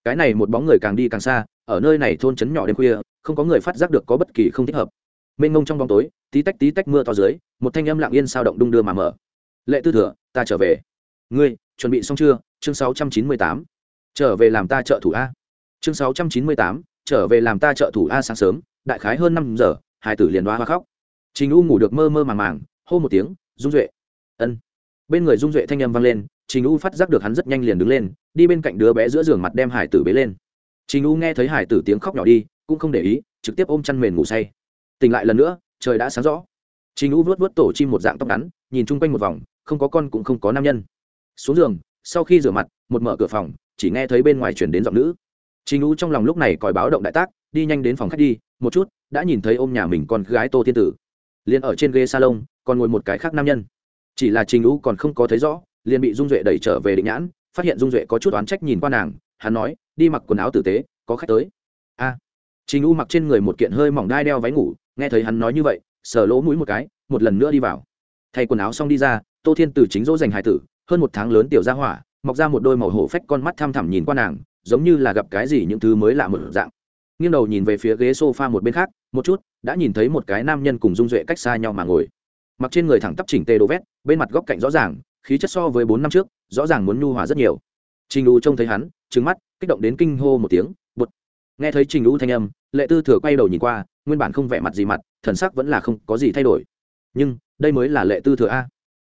Cái này một bóng người càng đi càng xa ở nơi này thôn trấn nhỏ đêm khuya, không có người phát giác được có bất kỳ không thích hợp. Mênh ngông trong bóng tối, tí tách tí tách mưa to dưới, một thanh âm lặng yên sao động đung đưa mà mở. Lệ tư thừa, ta trở về. Ngươi, chuẩn bị xong chưa? Chương sáu trăm chín mươi tám. Trở về làm ta trợ thủ a. Chương sáu trăm chín mươi tám, trở về làm ta trợ thủ a sáng sớm, đại khái hơn năm giờ hải tử liền hoa hoa khóc. Trình u ngủ được mơ mơ màng màng, hô một tiếng, dung duệ. Ân. Bên người dung duệ thanh â m vang lên, trình u phát giác được hắn rất nhanh liền đứng lên, đi bên cạnh đứa bé giữa giường mặt đem hải tử bế lên trình u nghe thấy hải tử tiếng khóc nhỏ đi, cũng không để ý, trực tiếp ôm chăn mền ngủ say. Tỉnh lại lần nữa, trời đã sáng rõ. Trình u vuốt vuốt tổ chim một dạng tóc ngắn, nhìn chung quanh một vòng, không có con cũng không có nam nhân. Xuống giường, sau khi rửa mặt, một mở cửa phòng, chỉ nghe thấy bên ngoài truyền đến giọng nữ. Trình u trong lòng lúc này còi báo động đại tác, đi nhanh đến phòng khách đi, một chút, đã nhìn thấy ôm nhà mình con gái tô thiên tử. Liền ở trên ghế salon, còn ngồi một cái khác nam nhân. Chỉ là trình u còn không có thấy rõ, liền bị dung duệ đẩy trở về định nhãn, phát hiện dung duệ có chút oán trách nhìn qua nàng hắn nói đi mặc quần áo tử tế có khách tới. A à, trình u mặc trên người một kiện hơi mỏng đai đeo váy ngủ nghe thấy hắn nói như vậy sờ lỗ mũi một cái một lần nữa đi vào. Thay quần áo xong đi ra tô thiên từ chính dỗ dành hải tử hơn một tháng lớn tiểu ra hỏa mọc ra một đôi màu hổ phách con mắt thăm thẳm nhìn qua nàng giống như là gặp cái gì những thứ mới lạ một dạng. Nghiêng đầu nhìn về phía ghế s o f a một bên khác một chút đã nhìn thấy một cái nam nhân cùng dung duệ cách xa nhau mà ngồi. Mặc trên người thẳng tắp chỉnh tê đồ vét bên mặt góc cạnh rõ ràng khí chất so với bốn năm trước rõ ràng muốn nhu hòa rất nhiều. Trình u trông thấy hắn trứng mắt, kích động đến kinh hô một tiếng bột nghe thấy trình lũ thanh âm, lệ tư thừa quay đầu nhìn qua, nguyên bản không vẻ mặt gì mặt, thần sắc vẫn là không có gì thay đổi. Nhưng, đây mới là lệ tư thừa a.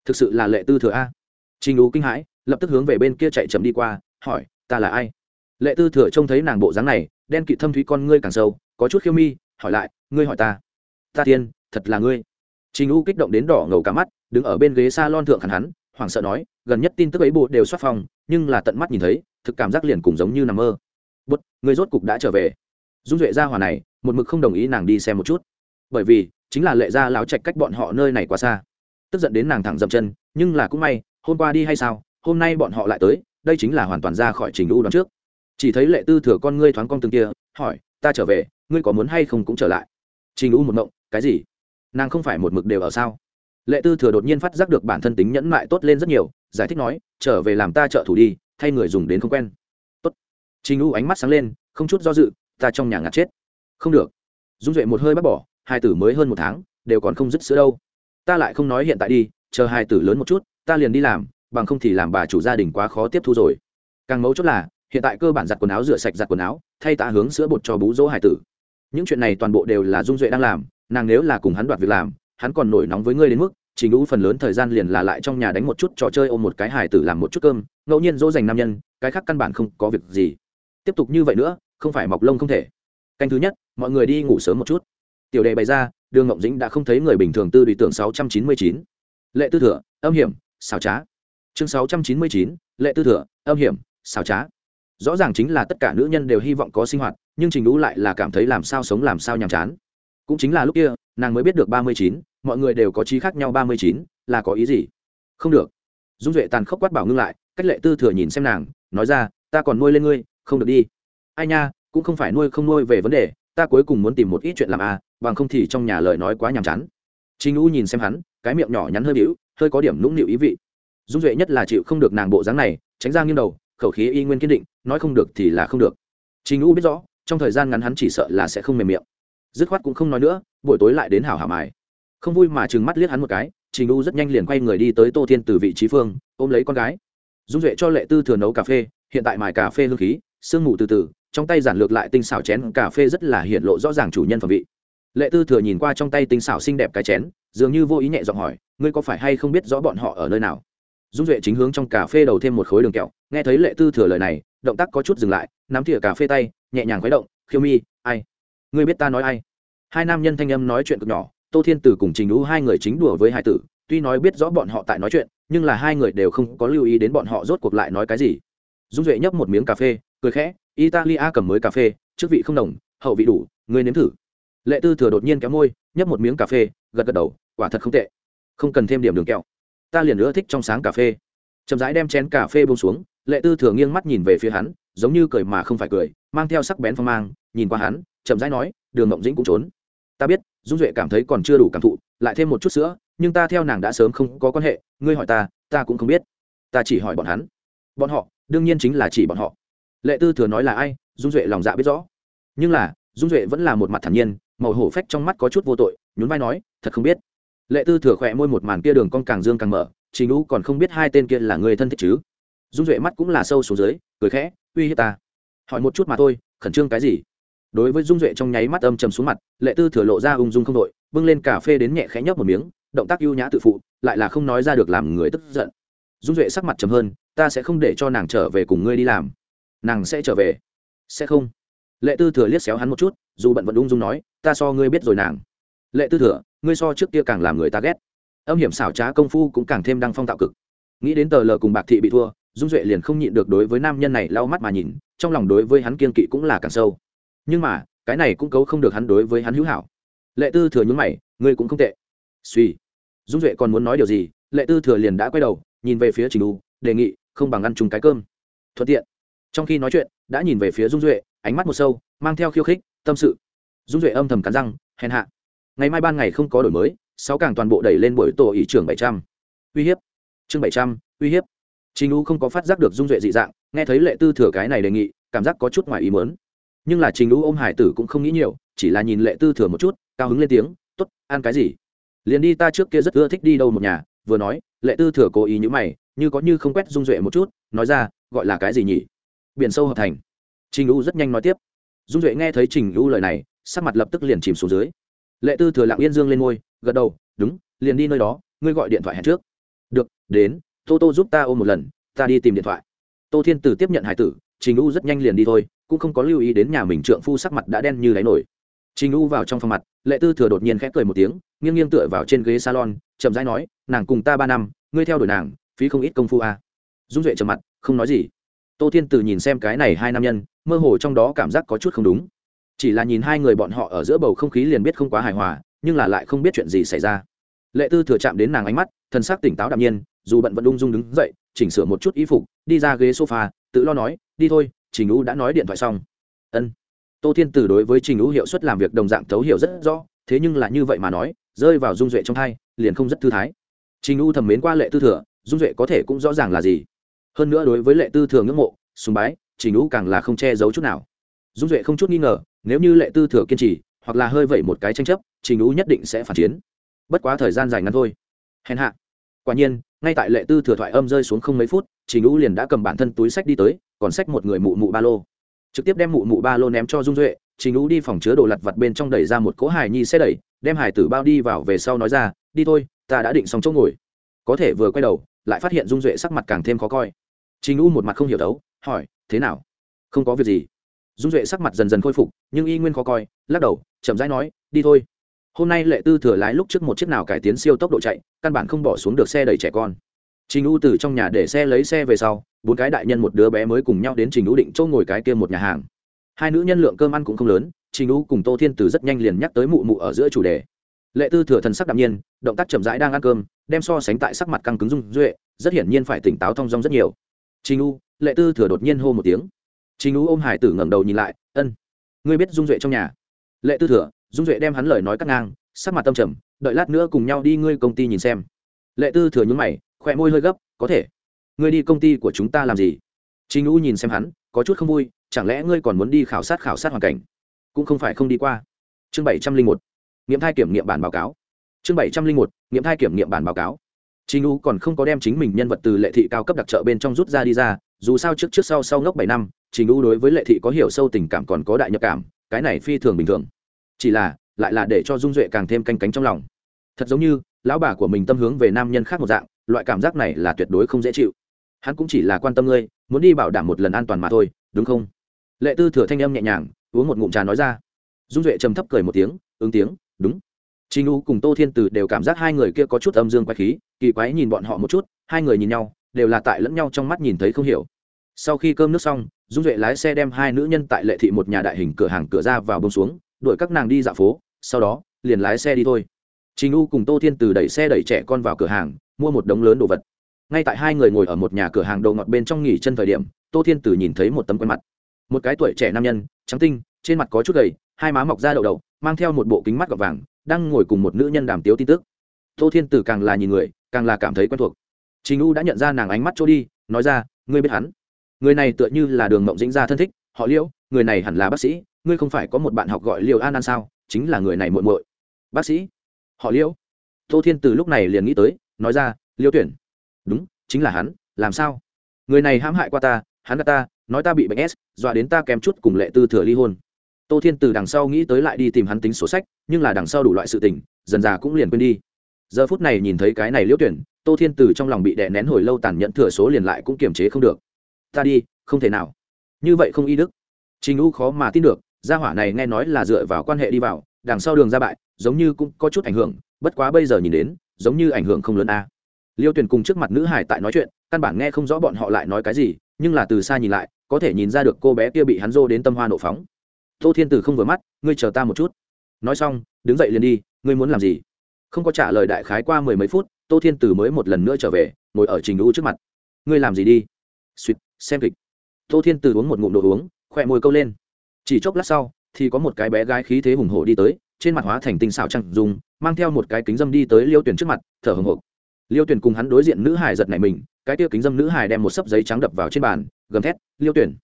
Thực sự là lệ tư thừa a. Trình lũ kinh hãi, lập tức hướng về bên kia chạy chậm đi qua, hỏi, ta là ai? Lệ tư thừa trông thấy nàng bộ dáng này, đen kịt thâm thúy con ngươi càng sâu, có chút khiêu mi, hỏi lại, ngươi hỏi ta? Ta tiên, thật là ngươi. Trình u kích động đến đỏ ngầu cả mắt, đứng ở bên ghế s a lon thượng hẳn hắn, hoảng sợ nói, gần nhất tin tức ấy bộ đều xuất phòng nhưng là tận mắt nhìn thấy, thực cảm giác liền cùng giống như nằm mơ. Bút người rốt cục đã trở về. Dung duệ gia hòa này, một mực không đồng ý nàng đi xem một chút. Bởi vì, chính là lệ gia láo chạch cách bọn họ nơi này quá xa. Tức giận đến nàng thẳng dậm chân, nhưng là cũng may, hôm qua đi hay sao, hôm nay bọn họ lại tới, đây chính là hoàn toàn ra khỏi trình u đoạn trước. Chỉ thấy lệ tư thừa con ngươi thoáng con từng kia, hỏi, ta trở về, ngươi có muốn hay không cũng trở lại? Trình u một mộng cái gì? Nàng không phải một mực đều ở sao? Lệ tư thừa đột nhiên phát giác được bản thân tính nhẫn mại tốt lên rất nhiều, giải thích nói trở về làm ta trợ thủ đi, thay người dùng đến không quen. Tốt. Trình u ánh mắt sáng lên, không chút do dự, ta trong nhà ngạt chết. Không được. Dung duệ một hơi bắt bỏ, hai tử mới hơn một tháng, đều còn không dứt sữa đâu. Ta lại không nói hiện tại đi, chờ hai tử lớn một chút, ta liền đi làm, bằng không thì làm bà chủ gia đình quá khó tiếp thu rồi. Càng mấu chốt là, hiện tại cơ bản giặt quần áo rửa sạch giặt quần áo, thay tạ hướng sữa bột cho bú dỗ hải tử. Những chuyện này toàn bộ đều là dung duệ đang làm, nàng nếu là cùng hắn đoạt việc làm, hắn còn nổi nóng với ngươi đến mức trình đũ phần lớn thời gian liền là lại trong nhà đánh một chút trò chơi ôm một cái hài tử làm một chút cơm, ngẫu nhiên dỗ dành nam nhân, cái khác căn bản không có việc gì. Tiếp tục như vậy nữa, không phải mọc lông không thể. Canh thứ nhất, mọi người đi ngủ sớm một chút. Tiểu đề bày ra, đường ngộng dĩnh đã không thấy người bình thường tư đối Tưởng sáu trăm chín mươi chín. Lệ tư thừa, âm hiểm xào trá. Chương sáu trăm chín mươi chín, lệ tư thừa, âm hiểm xào trá. Rõ ràng chính là tất cả nữ nhân đều hy vọng có sinh hoạt, nhưng trình đũ lại là cảm thấy làm sao sống làm sao nhàm chán. Cũng chính là lúc kia, nàng mới biết được ba mươi chín mọi người đều có trí khác nhau ba mươi chín, là có ý gì? Không được. Dung duệ tàn khốc quát bảo ngưng lại, cách lệ tư thừa nhìn xem nàng, nói ra, ta còn nuôi lên ngươi, không được đi. Ai nha, cũng không phải nuôi không nuôi về vấn đề, ta cuối cùng muốn tìm một ít chuyện làm à bằng không thì trong nhà lời nói quá nhàm chán. Trình u nhìn xem hắn, cái miệng nhỏ nhắn hơi bĩu, hơi có điểm nũng nịu ý vị. Dung duệ nhất là chịu không được nàng bộ dáng này, tránh ra nghiêng đầu, khẩu khí y nguyên kiên định, nói không được thì là không được. Trình u biết rõ, trong thời gian ngắn hắn chỉ sợ là sẽ không mềm miệng. Dứt khoát cũng không nói nữa, buổi tối lại đến hảo hảo mài không vui mà chừng mắt liếc hắn một cái, trình u rất nhanh liền quay người đi tới tô thiên từ vị trí phương, ôm lấy con gái. Dung duệ cho lệ tư thừa nấu cà phê, hiện tại mài cà phê hương khí, sương mù từ từ, trong tay giản lược lại tinh xảo chén cà phê rất là hiện lộ rõ ràng chủ nhân phẩm vị. Lệ tư thừa nhìn qua trong tay tinh xảo xinh đẹp cái chén, dường như vô ý nhẹ giọng hỏi, ngươi có phải hay không biết rõ bọn họ ở nơi nào? Dung duệ chính hướng trong cà phê đầu thêm một khối đường kẹo, nghe thấy lệ tư thừa lời này, động tác có chút dừng lại, nắm thìa cà phê tay, nhẹ nhàng khuấy động, khiêu mi, ai? Ngươi biết ta nói ai? Hai nam nhân thanh âm nói chuyện cực nhỏ tô thiên tử cùng trình đũ hai người chính đùa với hai tử, tuy nói biết rõ bọn họ tại nói chuyện, nhưng là hai người đều không có lưu ý đến bọn họ rốt cuộc lại nói cái gì. Dung duệ nhấp một miếng cà phê, cười khẽ, italia cầm mới cà phê, chức vị không đồng, hậu vị đủ, ngươi nếm thử. Lệ tư thừa đột nhiên kéo môi, nhấp một miếng cà phê, gật gật đầu, quả thật không tệ. Không cần thêm điểm đường kẹo. Ta liền nữa thích trong sáng cà phê. Chậm rãi đem chén cà phê bông xuống, lệ tư thừa nghiêng mắt nhìn về phía hắn, giống như cười mà không phải cười, mang theo sắc bén phong mang, nhìn qua hắn, chậm rãi nói, đường mộng dĩnh cũng trốn. Ta biết dung duệ cảm thấy còn chưa đủ cảm thụ, lại thêm một chút sữa, nhưng ta theo nàng đã sớm không có quan hệ, ngươi hỏi ta ta cũng không biết. Ta chỉ hỏi bọn hắn. Bọn họ, đương nhiên chính là chỉ bọn họ. Lệ tư thừa nói là ai, dung duệ lòng dạ biết rõ. Nhưng là, dung duệ vẫn là một mặt thản nhiên, màu hổ phách trong mắt có chút vô tội, nhún vai nói, thật không biết. Lệ tư thừa khỏe môi một màn kia đường con càng dương càng mở, trình đũ còn không biết hai tên kia là người thân thích chứ. Dung duệ mắt cũng là sâu xuống dưới, cười khẽ, uy hiếp ta. Hỏi một chút mà thôi, khẩn trương cái gì? Đối với dung duệ trong nháy mắt âm trầm xuống mặt, lệ tư thừa lộ ra ung dung không đội, bưng lên cà phê đến nhẹ khẽ nhấp một miếng, động tác ưu nhã tự phụ, lại là không nói ra được làm người tức giận. Dung duệ sắc mặt trầm hơn, ta sẽ không để cho nàng trở về cùng ngươi đi làm. Nàng sẽ trở về. Sẽ không. Lệ tư thừa liếc xéo hắn một chút, dù bận vẫn ung dung nói, ta so ngươi biết rồi nàng. Lệ tư thừa, ngươi so trước kia càng làm người ta ghét. Âm hiểm xảo trá công phu cũng càng thêm đăng phong tạo cực. Nghĩ đến tờ lờ cùng bạc thị bị thua, dung duệ liền không nhịn được đối với nam nhân này lau mắt mà nhìn, trong lòng đối với hắn kiên kỵ cũng là càng sâu nhưng mà, cái này cũng cấu không được hắn đối với hắn hữu hảo. Lệ tư thừa nhún mày, ngươi cũng không tệ. Suy dung duệ còn muốn nói điều gì, lệ tư thừa liền đã quay đầu, nhìn về phía trình đu, đề nghị, không bằng ăn chung cái cơm. Thuận tiện. Trong khi nói chuyện, đã nhìn về phía dung duệ, ánh mắt một sâu, mang theo khiêu khích, tâm sự. Dung duệ âm thầm cắn răng, hèn hạ. Ngày mai ban ngày không có đổi mới, sáu càng toàn bộ đẩy lên buổi tổ ý trưởng bảy trăm. Uy hiếp. Chương bảy trăm, uy hiếp. Trình u không có phát giác được dung duệ dị dạng, nghe thấy lệ tư thừa cái này đề nghị, cảm giác có chút ngoài ý mớn nhưng là trình u ôm hải tử cũng không nghĩ nhiều, chỉ là nhìn lệ tư thừa một chút, cao hứng lên tiếng t ố t ăn cái gì? Liền đi ta trước kia rất ưa thích đi đâu một nhà, vừa nói, lệ tư thừa cố ý như mày, như có như không quét dung duệ một chút, nói ra, gọi là cái gì nhỉ? Biển sâu hợp thành. Trình u rất nhanh nói tiếp. Dung duệ nghe thấy trình u lời này, sắc mặt lập tức liền chìm xuống dưới. Lệ tư thừa lặng yên dương lên ngôi, gật đầu, đúng, liền đi nơi đó, ngươi gọi điện thoại hẹn trước. Được, đến, tô tô giúp ta ôm một lần, ta đi tìm điện thoại. Tô thiên Tử tiếp nhận hải tử, trình u rất nhanh liền đi thôi cũng không có lưu ý đến nhà mình trượng phu sắc mặt đã đen như đáy nổi. Trình u vào trong phòng mặt, lệ tư thừa đột nhiên khẽ cười một tiếng, nghiêng nghiêng tựa vào trên ghế salon, chậm rãi nói, nàng cùng ta ba năm, ngươi theo đuổi nàng, phí không ít công phu à. dung duệ trầm mặt, không nói gì. Tô thiên từ nhìn xem cái này hai nam nhân, mơ hồ trong đó cảm giác có chút không đúng. Chỉ là nhìn hai người bọn họ ở giữa bầu không khí liền biết không quá hài hòa, nhưng là lại không biết chuyện gì xảy ra. Lệ tư thừa chạm đến nàng ánh mắt thân xác tỉnh táo đạm nhiên, dù bận vẫn ung dung đứng dậy, chỉnh sửa một chút y phục, đi ra ghế sofa, tự lo nói, đi thôi trình ú đã nói điện thoại xong. Ân. Tô thiên từ đối với trình ú hiệu suất làm việc đồng dạng thấu hiểu rất rõ, thế nhưng là như vậy mà nói, rơi vào dung duệ trong thai liền không rất thư thái. Trình ú thầm mến qua lệ tư thừa, dung duệ có thể cũng rõ ràng là gì. Hơn nữa đối với lệ tư thừa ngưỡng mộ, sùng bái, trình ú càng là không che giấu chút nào. Dung duệ không chút nghi ngờ, nếu như lệ tư thừa kiên trì, hoặc là hơi vẩy một cái tranh chấp, trình ú nhất định sẽ phản chiến. Bất quá thời gian dài ngắn thôi. Hèn hạ. Quả nhiên ngay tại lệ tư thừa thoại âm rơi xuống không mấy phút, trình U liền đã cầm bản thân túi sách đi tới, còn sách một người mụ mụ ba lô. Trực tiếp đem mụ mụ ba lô ném cho dung duệ, trình U đi phòng chứa đồ lặt vặt bên trong đẩy ra một cỗ hài nhi xe đẩy, đem hải tử bao đi vào về sau nói ra, đi thôi, ta đã định xong chỗ ngồi. Có thể vừa quay đầu, lại phát hiện dung duệ sắc mặt càng thêm khó coi. Trình U một mặt không hiểu đấu, hỏi, thế nào? Không có việc gì. Dung duệ sắc mặt dần dần khôi phục, nhưng y nguyên khó coi, lắc đầu, chậm rãi nói, đi thôi hôm nay lệ tư thừa lái lúc trước một chiếc nào cải tiến siêu tốc độ chạy, căn bản không bỏ xuống được xe đẩy trẻ con. Trình u từ trong nhà để xe lấy xe về sau, bốn cái đại nhân một đứa bé mới cùng nhau đến trình u định châu ngồi cái kia một nhà hàng. Hai nữ nhân lượng cơm ăn cũng không lớn, trình u cùng tô thiên từ rất nhanh liền nhắc tới mụ mụ ở giữa chủ đề. Lệ tư thừa thần sắc đạm nhiên, động tác chậm rãi đang ăn cơm, đem so sánh tại sắc mặt căng cứng dung duệ, rất hiển nhiên phải tỉnh táo thong dong rất nhiều. Trình u, lệ tư thừa đột nhiên hô một tiếng. Trình u ôm hải tử ngẩng đầu nhìn lại, ân, ngươi biết dung duệ trong nhà? Lệ tư thừa dung duệ đem hắn lời nói cắt ngang, sắc mặt tâm trầm, đợi lát nữa cùng nhau đi ngươi công ty nhìn xem. Lệ tư thừa nhún mày, khỏe môi hơi gấp, có thể. Ngươi đi công ty của chúng ta làm gì? Trình u nhìn xem hắn, có chút không vui, chẳng lẽ ngươi còn muốn đi khảo sát khảo sát hoàn cảnh? Cũng không phải không đi qua. Chương bảy trăm linh một, nghiệm thai kiểm nghiệm bản báo cáo. Chương bảy trăm linh một, nghiệm thai kiểm nghiệm bản báo cáo. Trình u còn không có đem chính mình nhân vật từ lệ thị cao cấp đặc trợ bên trong rút ra đi ra, dù sao trước trước sau sau ngốc bảy năm, trình u đối với lệ thị có hiểu sâu tình cảm còn có đại nhập cảm, cái này phi thường bình thường chỉ là lại là để cho dung duệ càng thêm canh cánh trong lòng. Thật giống như lão bà của mình tâm hướng về nam nhân khác một dạng loại cảm giác này là tuyệt đối không dễ chịu. Hắn cũng chỉ là quan tâm ngươi muốn đi bảo đảm một lần an toàn mà thôi đúng không? Lệ tư thừa thanh âm nhẹ nhàng uống một ngụm trà nói ra. Dung duệ trầm thấp cười một tiếng ứng tiếng đúng. Trình U cùng Tô Thiên Từ đều cảm giác hai người kia có chút âm dương quái khí, kỳ quái nhìn bọn họ một chút, hai người nhìn nhau, đều là tại lẫn nhau trong mắt nhìn thấy không hiểu. Sau khi cơm nước xong, Dung Duệ lái xe đem hai nữ nhân tại Lệ thị một nhà đại hình cửa hàng cửa ra vào bông xuống, đuổi các nàng đi dạo phố, sau đó, liền lái xe đi thôi. Trình U cùng Tô Thiên Từ đẩy xe đẩy trẻ con vào cửa hàng, mua một đống lớn đồ vật. Ngay tại hai người ngồi ở một nhà cửa hàng đồ ngọt bên trong nghỉ chân thời điểm, Tô Thiên Từ nhìn thấy một tấm quen mặt. Một cái tuổi trẻ nam nhân, trắng tinh, trên mặt có chút gầy, hai má mọc ra đậu đầu, mang theo một bộ kính mắt gọt vàng, đang ngồi cùng một nữ nhân đàm tiếu tin tức tô thiên Từ càng là nhìn người càng là cảm thấy quen thuộc trình u đã nhận ra nàng ánh mắt trôi đi nói ra ngươi biết hắn người này tựa như là đường mộng dĩnh gia thân thích họ liễu người này hẳn là bác sĩ, ngươi không phải có một bạn học gọi liều an an sao? Chính là người này muội muội. Bác sĩ? Họ liễu tô thiên Từ lúc này liền nghĩ tới, nói ra, liêu tuyển. Đúng, chính là hắn, làm sao? Người này hãm hại qua ta, hắn gạt ta, nói ta bị bệnh s, dọa đến ta kém chút cùng lệ tư thừa ly hôn. Tô thiên từ đằng sau nghĩ tới lại đi tìm hắn tính sổ sách, nhưng là đằng sau đủ loại sự tình, dần già cũng liền quên đi. Giờ phút này nhìn thấy cái này liễu tuyển, tô thiên từ trong lòng bị đè nén hồi lâu tàn nhẫn thừa số liền lại cũng kiềm chế không được. Ta đi, không thể nào. Như vậy không y đức trình u khó mà tin được gia hỏa này nghe nói là dựa vào quan hệ đi vào đằng sau đường ra bại giống như cũng có chút ảnh hưởng bất quá bây giờ nhìn đến giống như ảnh hưởng không lớn a. Liêu Tuyền cùng trước mặt nữ hải tại nói chuyện căn bản nghe không rõ bọn họ lại nói cái gì nhưng là từ xa nhìn lại có thể nhìn ra được cô bé kia bị hắn dô đến tâm hoa nộ phóng. Tô thiên Tử không vừa mắt ngươi chờ ta một chút. Nói xong đứng dậy liền đi ngươi muốn làm gì? Không có trả lời đại khái qua mười mấy phút tô thiên Tử mới một lần nữa trở về ngồi ở trình u trước mặt. Ngươi làm gì đi? Xuyệt, xem kịch. Tô thiên Tử uống một ngụm đồ uống khỏe môi câu lên. Chỉ chốc lát sau, thì có một cái bé gái khí thế hùng hổ đi tới, trên mặt hóa thành tinh xảo trăng dùng mang theo một cái kính dâm đi tới liêu tuyển trước mặt, thở hồng hộc. Liêu tuyển cùng hắn đối diện nữ hải giật này mình, cái tiêu kính dâm nữ hải đem một sấp giấy trắng đập vào trên bàn, gầm thét, liêu tuyển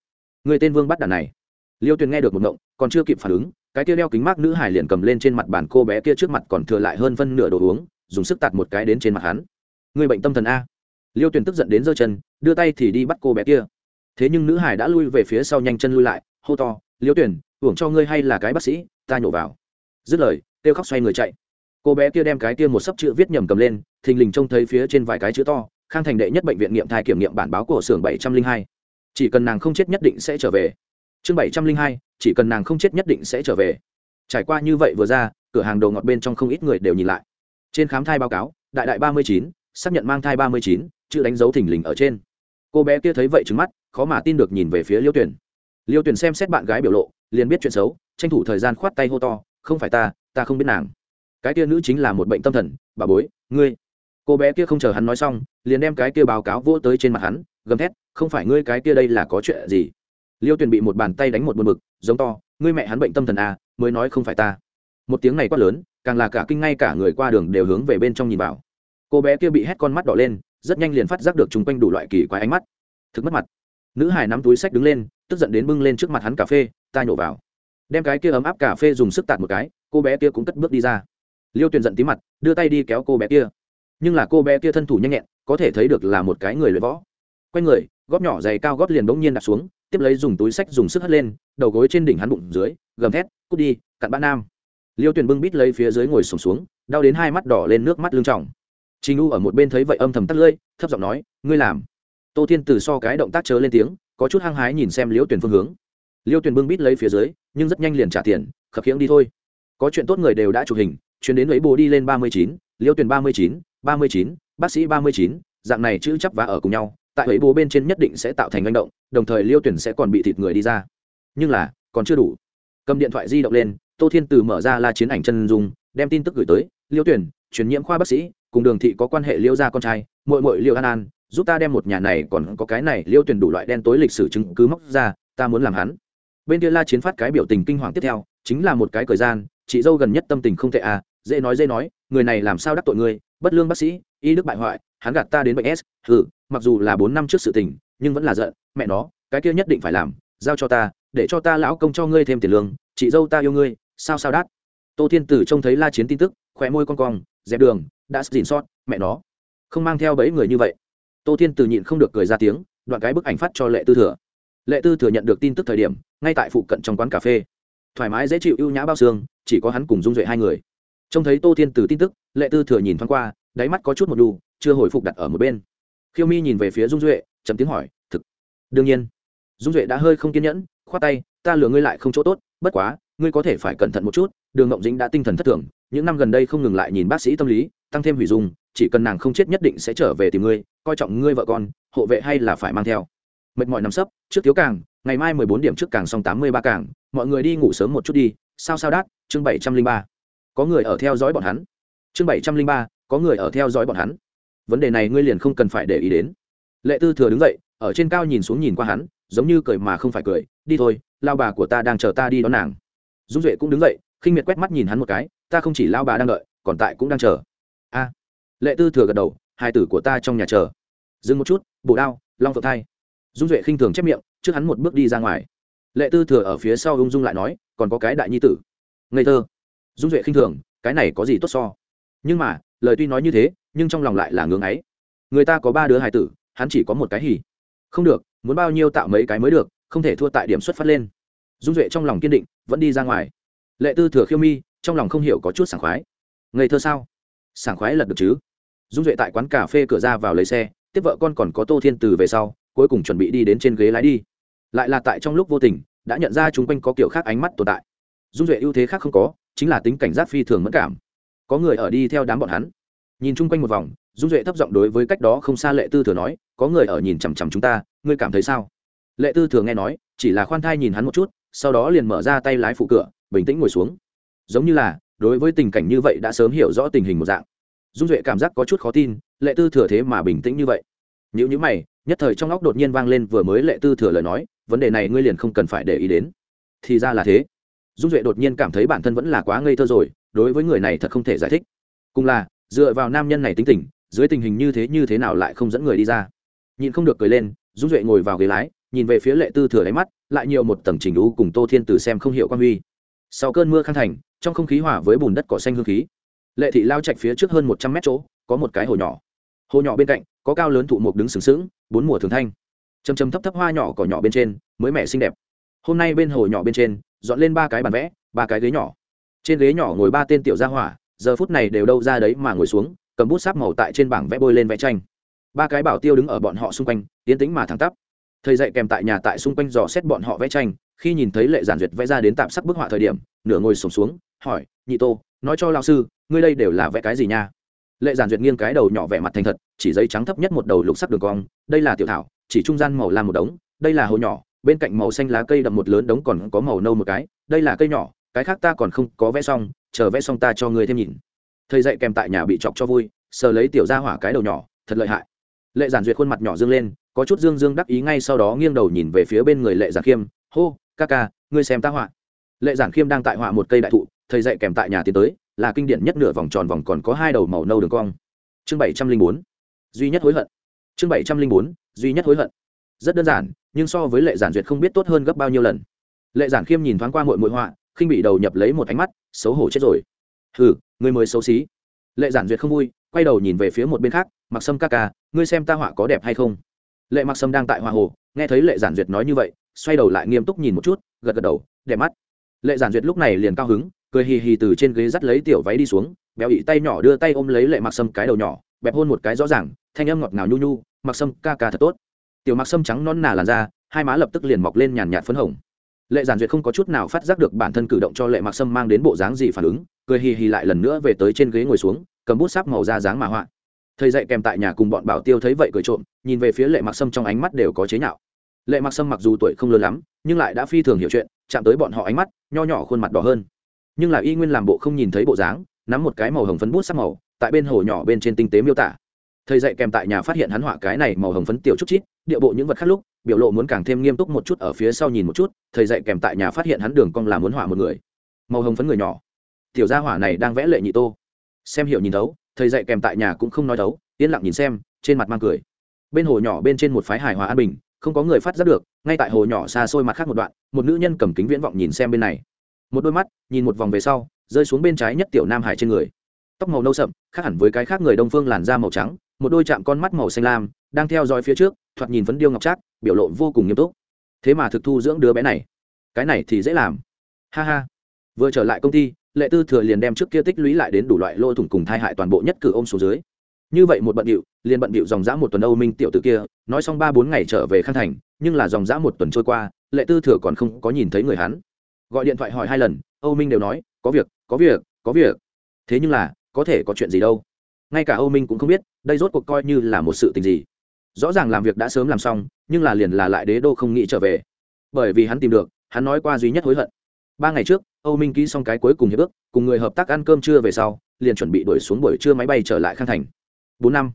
người tên vương bắt đàn này. Liêu tuyển nghe được một ngộng, còn chưa kịp phản ứng, cái tiêu đeo kính mát nữ hải liền cầm lên trên mặt bàn cô bé kia trước mặt còn thừa lại hơn phân nửa đồ uống, dùng sức tạt một cái đến trên mặt hắn. Người bệnh tâm thần a. Liêu tuyển tức giận đến giơ chân, đưa tay thì đi bắt cô bé kia thế nhưng nữ hải đã lui về phía sau nhanh chân lui lại, hô to, liêu tuyển hưởng cho ngươi hay là cái bác sĩ, ta nhổ vào. Dứt lời kêu khóc xoay người chạy. Cô bé kia đem cái kia một sấp chữ viết nhầm cầm lên, thình lình trông thấy phía trên vài cái chữ to, khang thành đệ nhất bệnh viện nghiệm thai kiểm nghiệm bản báo của xưởng bảy trăm linh hai. Chỉ cần nàng không chết nhất định sẽ trở về. Chương bảy trăm linh hai, chỉ cần nàng không chết nhất định sẽ trở về. Trải qua như vậy vừa ra, cửa hàng đồ ngọt bên trong không ít người đều nhìn lại. Trên khám thai báo cáo, đại đại ba mươi chín, xác nhận mang thai ba mươi chín, chữ đánh dấu thình lình ở trên. Cô bé kia thấy vậy trứng mắt khó mà tin được nhìn về phía liêu tuyển liêu tuyển xem xét bạn gái biểu lộ liền biết chuyện xấu tranh thủ thời gian khoát tay hô to không phải ta ta không biết nàng. Cái kia nữ chính là một bệnh tâm thần bà bối ngươi. Cô bé kia không chờ hắn nói xong liền đem cái kia báo cáo vỗ tới trên mặt hắn gầm thét không phải ngươi cái kia đây là có chuyện gì? Liêu tuyền bị một bàn tay đánh một buồn bực giống to ngươi mẹ hắn bệnh tâm thần à, mới nói không phải ta. Một tiếng này quát lớn càng là cả kinh ngay cả người qua đường đều hướng về bên trong nhìn vào. Cô bé kia bị hét con mắt đỏ lên rất nhanh liền phát giác được chung quanh đủ loại kỳ quái ánh mắt. Thực mất mặt nữ hải nắm túi sách đứng lên tức giận đến bưng lên trước mặt hắn cà phê ta nhổ vào. Đem cái kia ấm áp cà phê dùng sức tạt một cái cô bé kia cũng cất bước đi ra. Liêu tuyền giận tí mặt đưa tay đi kéo cô bé kia. Nhưng là cô bé kia thân thủ nhanh nhẹn có thể thấy được là một cái người luyện võ. Quay người góp nhỏ dày cao gót liền bỗng nhiên đặt xuống tiếp lấy dùng túi sách dùng sức hất lên đầu gối trên đỉnh hắn bụng dưới gầm thét cút đi cặn bã nam. Liêu tuyền bưng bít lấy phía dưới ngồi sùng xuống, xuống đau đến hai mắt đỏ lên nước mắt lưng trọng trình u ở một bên thấy vậy âm thầm tắt lưỡi thấp giọng nói ngươi làm tô thiên từ so cái động tác chớ lên tiếng, có chút hăng hái nhìn xem liêu tuyền phương hướng. Liêu tuyền bưng bít lấy phía dưới, nhưng rất nhanh liền trả tiền, khập khiễng đi thôi. Có chuyện tốt người đều đã chụp hình, chuyến đến lấy bồ đi lên ba mươi chín liêu tuyền ba mươi chín, ba mươi chín, bác sĩ ba mươi chín, dạng này chữ chấp và ở cùng nhau, tại ấy bố bên trên nhất định sẽ tạo thành manh động, đồng thời liêu tuyển sẽ còn bị thịt người đi ra. Nhưng là, còn chưa đủ. Cầm điện thoại di động lên, tô thiên từ mở ra la chiến ảnh chân dung, đem tin tức gửi tới. Liêu tuyển chuyển nhiễm khoa bác sĩ, cùng đường thị có quan hệ liêu gia con trai mội mội liêu an an giúp ta đem một nhà này còn có cái này liêu tuyển đủ loại đen tối lịch sử chứng cứ móc ra, ta muốn làm hắn. Bên kia la chiến phát cái biểu tình kinh hoàng tiếp theo, chính là một cái thời gian, chị dâu gần nhất tâm tình không tệ à dễ nói dễ nói, người này làm sao đắc tội ngươi bất lương bác sĩ, y đức bại hoại, hắn gạt ta đến bệnh s ừ mặc dù là bốn năm trước sự tình, nhưng vẫn là giận, mẹ nó, cái kia nhất định phải làm, giao cho ta, để cho ta lão công cho ngươi thêm tiền lương, chị dâu ta yêu ngươi, sao sao đắt tô thiên tử trông thấy la chiến tin tức khỏe môi con cong, dẹp đường, đã dìn sót, mẹ nó, không mang theo bấy người như vậy tô thiên Từ nhịn không được cười ra tiếng, đoạn cái bức ảnh phát cho lệ tư thừa. Lệ tư thừa nhận được tin tức thời điểm, ngay tại phụ cận trong quán cà phê. Thoải mái dễ chịu ưu nhã bao xương, chỉ có hắn cùng dung duệ hai người. Trông thấy tô thiên từ tin tức, lệ tư thừa nhìn thoáng qua, đáy mắt có chút một đu chưa hồi phục đặt ở một bên. Khiêu mi nhìn về phía dung duệ chấm tiếng hỏi, thực, đương nhiên. Dung duệ đã hơi không kiên nhẫn, khoát tay, ta lừa ngươi lại không chỗ tốt, bất quá, ngươi có thể phải cẩn thận một chút, đường ngộng dính đã tinh thần thất thường những năm gần đây không ngừng lại nhìn bác sĩ tâm lý, tăng thêm hủy dung, chỉ cần nàng không chết nhất định sẽ trở về tìm ngươi, coi trọng ngươi vợ con, hộ vệ hay là phải mang theo. Mệt mỏi nằm sấp, trước thiếu càng, ngày mai mười bốn điểm trước càng xong tám mươi ba càng, mọi người đi ngủ sớm một chút đi, sao sao đát, chương bảy trăm linh ba. Có người ở theo dõi bọn hắn. Chương bảy trăm linh ba, có người ở theo dõi bọn hắn. Vấn đề này ngươi liền không cần phải để ý đến. Lệ tư thừa đứng dậy, ở trên cao nhìn xuống nhìn qua hắn, giống như cười mà không phải cười, đi thôi, lao bà của ta đang chờ ta đi đón nàng. Dung duệ cũng đứng dậy khinh miệt quét mắt nhìn hắn một cái, ta không chỉ lao bà đang đợi, còn tại cũng đang chờ. A. Lệ tư thừa gật đầu, hai tử của ta trong nhà chờ. Dừng một chút, bổ đao, long phượng thai. Dung duệ khinh thường chép miệng, trước hắn một bước đi ra ngoài. Lệ tư thừa ở phía sau ung dung lại nói, còn có cái đại nhi tử. Ngây thơ. Dung duệ khinh thường, cái này có gì tốt so? Nhưng mà, lời tuy nói như thế, nhưng trong lòng lại là ngưỡng ấy. Người ta có ba đứa hài tử, hắn chỉ có một cái hỉ. Không được, muốn bao nhiêu tạo mấy cái mới được, không thể thua tại điểm xuất phát lên. Dung duệ trong lòng kiên định, vẫn đi ra ngoài lệ tư thừa khiêu mi, trong lòng không hiểu có chút sảng khoái. Ngây thơ sao? Sảng khoái lật được chứ? Dung duệ tại quán cà phê cửa ra vào lấy xe, tiếp vợ con còn có tô thiên từ về sau, cuối cùng chuẩn bị đi đến trên ghế lái đi. Lại là tại trong lúc vô tình, đã nhận ra chúng quanh có kiểu khác ánh mắt tồn tại. Dung duệ ưu thế khác không có, chính là tính cảnh giác phi thường mất cảm. Có người ở đi theo đám bọn hắn. Nhìn chung quanh một vòng, dung duệ thấp giọng đối với cách đó không xa lệ tư thừa nói, có người ở nhìn chằm chằm chúng ta, ngươi cảm thấy sao? Lệ tư thừa nghe nói, chỉ là khoan thai nhìn hắn một chút, sau đó liền mở ra tay lái phụ cửa bình tĩnh ngồi xuống. Giống như là, đối với tình cảnh như vậy đã sớm hiểu rõ tình hình một dạng. Dung duệ cảm giác có chút khó tin, lệ tư thừa thế mà bình tĩnh như vậy. Nếu như mày, nhất thời trong óc đột nhiên vang lên vừa mới lệ tư thừa lời nói, vấn đề này ngươi liền không cần phải để ý đến. Thì ra là thế. Dung duệ đột nhiên cảm thấy bản thân vẫn là quá ngây thơ rồi, đối với người này thật không thể giải thích. Cùng là, dựa vào nam nhân này tính tình, dưới tình hình như thế như thế nào lại không dẫn người đi ra. Nhìn không được cười lên, dung duệ ngồi vào ghế lái, nhìn về phía lệ tư thừa đáy mắt, lại nhiều một tầng trình đũ cùng tô thiên từ xem không hiểu quan huy sau cơn mưa khang thành, trong không khí hỏa với bùn đất cỏ xanh hương khí. Lệ thị lao chạch phía trước hơn một trăm mét chỗ, có một cái hồ nhỏ. Hồ nhỏ bên cạnh, có cao lớn thụ mục đứng sừng sững, bốn mùa thường thanh. Chầm chầm thấp thấp hoa nhỏ cỏ nhỏ bên trên, mới mẻ xinh đẹp. Hôm nay bên hồ nhỏ bên trên, dọn lên ba cái bàn vẽ, ba cái ghế nhỏ. Trên ghế nhỏ ngồi ba tên tiểu gia hỏa, giờ phút này đều đâu ra đấy mà ngồi xuống, cầm bút sáp màu tại trên bảng vẽ bôi lên vẽ tranh. Ba cái bảo tiêu đứng ở bọn họ xung quanh tiến tính mà thẳng tắp. Thầy dạy kèm tại nhà tại xung quanh dò xét bọn họ vẽ tranh khi nhìn thấy lệ giản duyệt vẽ ra đến tạm sắc bức họa thời điểm, nửa ngồi sổm xuống, hỏi, nhị tô, nói cho lao sư, ngươi đây đều là vẽ cái gì nha? Lệ giản duyệt nghiêng cái đầu nhỏ vẻ mặt thành thật, chỉ giấy trắng thấp nhất một đầu lục sắc đường cong, đây là tiểu thảo, chỉ trung gian màu làm một đống, đây là hồ nhỏ, bên cạnh màu xanh lá cây đậm một lớn đống còn có màu nâu một cái, đây là cây nhỏ, cái khác ta còn không có vẽ xong, chờ vẽ xong ta cho ngươi thêm nhìn. Thầy dạy kèm tại nhà bị chọc cho vui, sờ lấy tiểu ra hỏa cái đầu nhỏ, thật lợi hại. Lệ giản duyệt khuôn mặt nhỏ dương lên, có chút dương dương đắc ý ngay sau đó nghiêng đầu nhìn về phía bên người lệ giản khiêm, hô ca ca, ngươi xem ta họa. Lệ giản khiêm đang tại họa một cây đại thụ, thầy dạy kèm tại nhà tiến tới, là kinh điển nhất nửa vòng tròn vòng còn có hai đầu màu nâu đường cong. Chương bảy trăm linh bốn. Duy nhất hối hận. Chương bảy trăm linh bốn, duy nhất hối hận. Rất đơn giản, nhưng so với lệ giản duyệt không biết tốt hơn gấp bao nhiêu lần. Lệ giản khiêm nhìn thoáng qua mội mội họa, khinh bị đầu nhập lấy một ánh mắt, xấu hổ chết rồi. Hừ người mới xấu xí. Lệ giản duyệt không vui, quay đầu nhìn về phía một bên khác mặc sâm ca ca, ngươi xem ta họa có đẹp hay không? Lệ mặc sâm đang tại họa hồ, nghe thấy lệ giản duyệt nói như vậy xoay đầu lại nghiêm túc nhìn một chút, gật gật đầu, đẹp mắt. Lệ giản duyệt lúc này liền cao hứng, cười hì hì từ trên ghế dắt lấy tiểu váy đi xuống, béo ị tay nhỏ đưa tay ôm lấy lệ mặc sâm cái đầu nhỏ, bẹp hôn một cái rõ ràng, thanh âm ngọt ngào nhu nhu mặc sâm, ca ca thật tốt. Tiểu mặc sâm trắng non nà làn da, hai má lập tức liền mọc lên nhàn nhạt phấn hồng. Lệ giản duyệt không có chút nào phát giác được bản thân cử động cho lệ mặc sâm mang đến bộ dáng gì phản ứng, cười hì hì lại lần nữa về tới trên ghế ngồi xuống, cầm bút sáp màu da dáng mà họa. Thầy dạy kèm tại nhà cùng bọn bảo tiêu thấy vậy cười trộm, nhìn về phía lệ mặc sâm trong ánh mắt đều có chế nhạo lệ mặc sâm mặc dù tuổi không lớn lắm, nhưng lại đã phi thường hiểu chuyện, chạm tới bọn họ ánh mắt, nho nhỏ khuôn mặt đỏ hơn. Nhưng là y nguyên làm bộ không nhìn thấy bộ dáng, nắm một cái màu hồng phấn bút sắc màu, tại bên hồ nhỏ bên trên tinh tế miêu tả. Thầy dạy kèm tại nhà phát hiện hắn họa cái này màu hồng phấn tiểu chút chít, địa bộ những vật khác lúc, biểu lộ muốn càng thêm nghiêm túc một chút ở phía sau nhìn một chút, thầy dạy kèm tại nhà phát hiện hắn đường cong là muốn họa một người. Màu hồng phấn người nhỏ. Tiểu gia hỏa này đang vẽ lệ nhị tô. Xem hiểu nhìn thấu, thầy dạy kèm tại nhà cũng không nói thấu, yên lặng nhìn xem, trên mặt mang cười. Bên hồ nhỏ bên trên một phái hài hòa an bình không có người phát giác được, ngay tại hồ nhỏ xa xôi mặt khác một đoạn, một nữ nhân cầm kính viễn vọng nhìn xem bên này. Một đôi mắt, nhìn một vòng về sau, rơi xuống bên trái nhất tiểu nam hải trên người. Tóc màu nâu sậm, khác hẳn với cái khác người đông phương làn da màu trắng, một đôi chạm con mắt màu xanh lam, đang theo dõi phía trước, thoạt nhìn phấn điêu ngọc trác, biểu lộ vô cùng nghiêm túc. Thế mà thực thu dưỡng đứa bé này, cái này thì dễ làm. Ha ha. Vừa trở lại công ty, lệ tư thừa liền đem trước kia tích lũy lại đến đủ loại lỗ thủng cùng thai hại toàn bộ nhất cử ôm số dưới như vậy một bận điệu, liền bận điệu dòng dã một tuần âu minh tiểu t ử kia, nói xong ba bốn ngày trở về khang thành, nhưng là dòng dã một tuần trôi qua, lệ tư thừa còn không có nhìn thấy người hắn. Gọi điện thoại hỏi hai lần, âu minh đều nói, có việc có việc có việc. Thế nhưng là, có thể có chuyện gì đâu. Ngay cả âu minh cũng không biết, đây rốt cuộc coi như là một sự tình gì. Rõ ràng làm việc đã sớm làm xong, nhưng là liền là lại đế đô không nghĩ trở về. Bởi vì hắn tìm được, hắn nói qua duy nhất hối hận. Ba ngày trước, âu minh ký xong cái cuối cùng hiệp ước, cùng người hợp tác ăn cơm trưa về sau, liền chuẩn bị đuổi xuống buổi trưa máy bay trở lại khang thành bốn năm.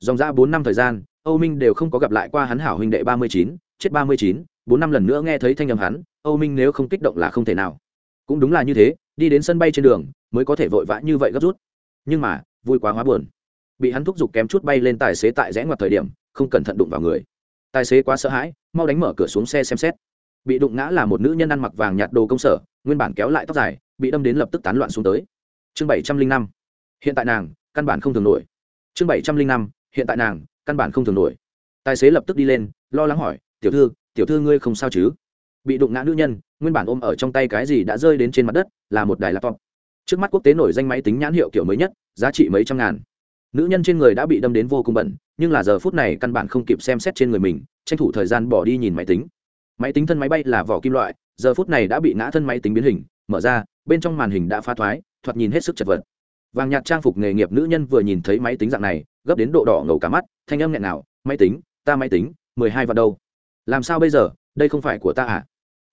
Dòng ra bốn năm thời gian, âu minh đều không có gặp lại qua hắn hảo huynh đệ ba mươi chín, chết ba mươi chín, bốn năm lần nữa nghe thấy thanh âm hắn, âu minh nếu không kích động là không thể nào. Cũng đúng là như thế, đi đến sân bay trên đường, mới có thể vội vã như vậy gấp rút. Nhưng mà, vui quá hóa buồn. Bị hắn thúc giục kém chút bay lên tài xế tại rẽ ngoặt thời điểm, không cẩn thận đụng vào người. Tài xế quá sợ hãi, mau đánh mở cửa xuống xe xem xét. Bị đụng ngã là một nữ nhân ăn mặc vàng nhạt đồ công sở, nguyên bản kéo lại tóc dài, bị đâm đến lập tức tán loạn xuống tới. Chương bảy trăm linh năm. Hiện tại nàng, căn bản không thường nổi chương bảy trăm linh năm, hiện tại nàng, căn bản không thường nổi. Tài xế lập tức đi lên, lo lắng hỏi, tiểu thư tiểu thư ngươi không sao chứ? Bị đụng ngã nữ nhân, nguyên bản ôm ở trong tay cái gì đã rơi đến trên mặt đất, là một đài laptop. Trước mắt quốc tế nổi danh máy tính nhãn hiệu kiểu mới nhất, giá trị mấy trăm ngàn. Nữ nhân trên người đã bị đâm đến vô cùng bẩn, nhưng là giờ phút này căn bản không kịp xem xét trên người mình, tranh thủ thời gian bỏ đi nhìn máy tính. Máy tính thân máy bay là vỏ kim loại, giờ phút này đã bị ngã thân máy tính biến hình, mở ra, bên trong màn hình đã phá thoái, thoạt nhìn hết sức chật vật vàng nhạt trang phục nghề nghiệp nữ nhân vừa nhìn thấy máy tính dạng này, gấp đến độ đỏ ngầu cả mắt, thanh âm nghẹn nào máy tính, ta máy tính, mười hai vạn đâu. Làm sao bây giờ? Đây không phải của ta à?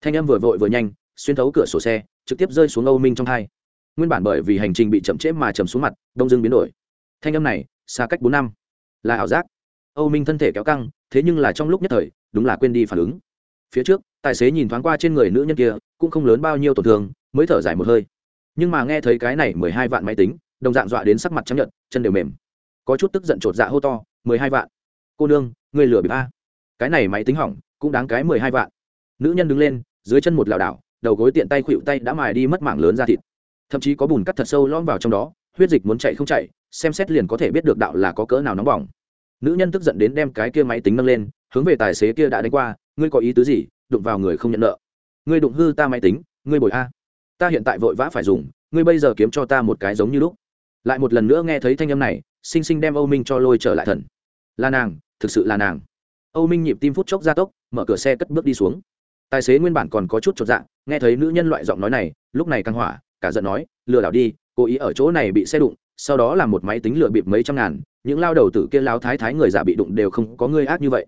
Thanh âm vừa vội vừa nhanh, xuyên thấu cửa sổ xe, trực tiếp rơi xuống âu minh trong hai. Nguyên bản bởi vì hành trình bị chậm trễ mà chầm xuống mặt, đông dương biến đổi. Thanh âm này, xa cách bốn năm. Là ảo giác. Âu minh thân thể kéo căng, thế nhưng là trong lúc nhất thời, đúng là quên đi phản ứng. Phía trước, tài xế nhìn thoáng qua trên người nữ nhân kia, cũng không lớn bao nhiêu tổn thương, mới thở dài một hơi. Nhưng mà nghe thấy cái này mười hai vạn máy tính đồng dạng dọa đến sắc mặt chấp nhận chân đều mềm. Có chút tức giận chột dạ hô to, mười hai vạn. Cô nương người lừa bịp a. Cái này máy tính hỏng, cũng đáng cái mười hai vạn. Nữ nhân đứng lên, dưới chân một lảo đảo, đầu gối tiện tay khuỵu tay đã mài đi mất mảng lớn ra thịt. Thậm chí có bùn cắt thật sâu lõm vào trong đó, huyết dịch muốn chạy không chạy, xem xét liền có thể biết được đạo là có cỡ nào nóng bỏng. Nữ nhân tức giận đến đem cái kia máy tính nâng lên, hướng về tài xế kia đã đánh qua, ngươi có ý tứ gì? Đụng vào người không nhận nợ. Ngươi đụng hư ta máy tính, ngươi bồi a. Ta hiện tại vội vã phải dùng, ngươi bây giờ kiếm cho ta một cái giống như lúc lại một lần nữa nghe thấy thanh âm này, sinh sinh đem âu minh cho lôi trở lại thần. Là nàng, thực sự là nàng. Âu minh nhịp tim phút chốc gia tốc, mở cửa xe cất bước đi xuống. Tài xế nguyên bản còn có chút chột dạ nghe thấy nữ nhân loại giọng nói này, lúc này căng hỏa, cả giận nói, lừa đảo đi, cố ý ở chỗ này bị xe đụng, sau đó làm một máy tính lừa bịp mấy trăm ngàn, những lao đầu tử kia lao thái thái người giả bị đụng đều không có người ác như vậy.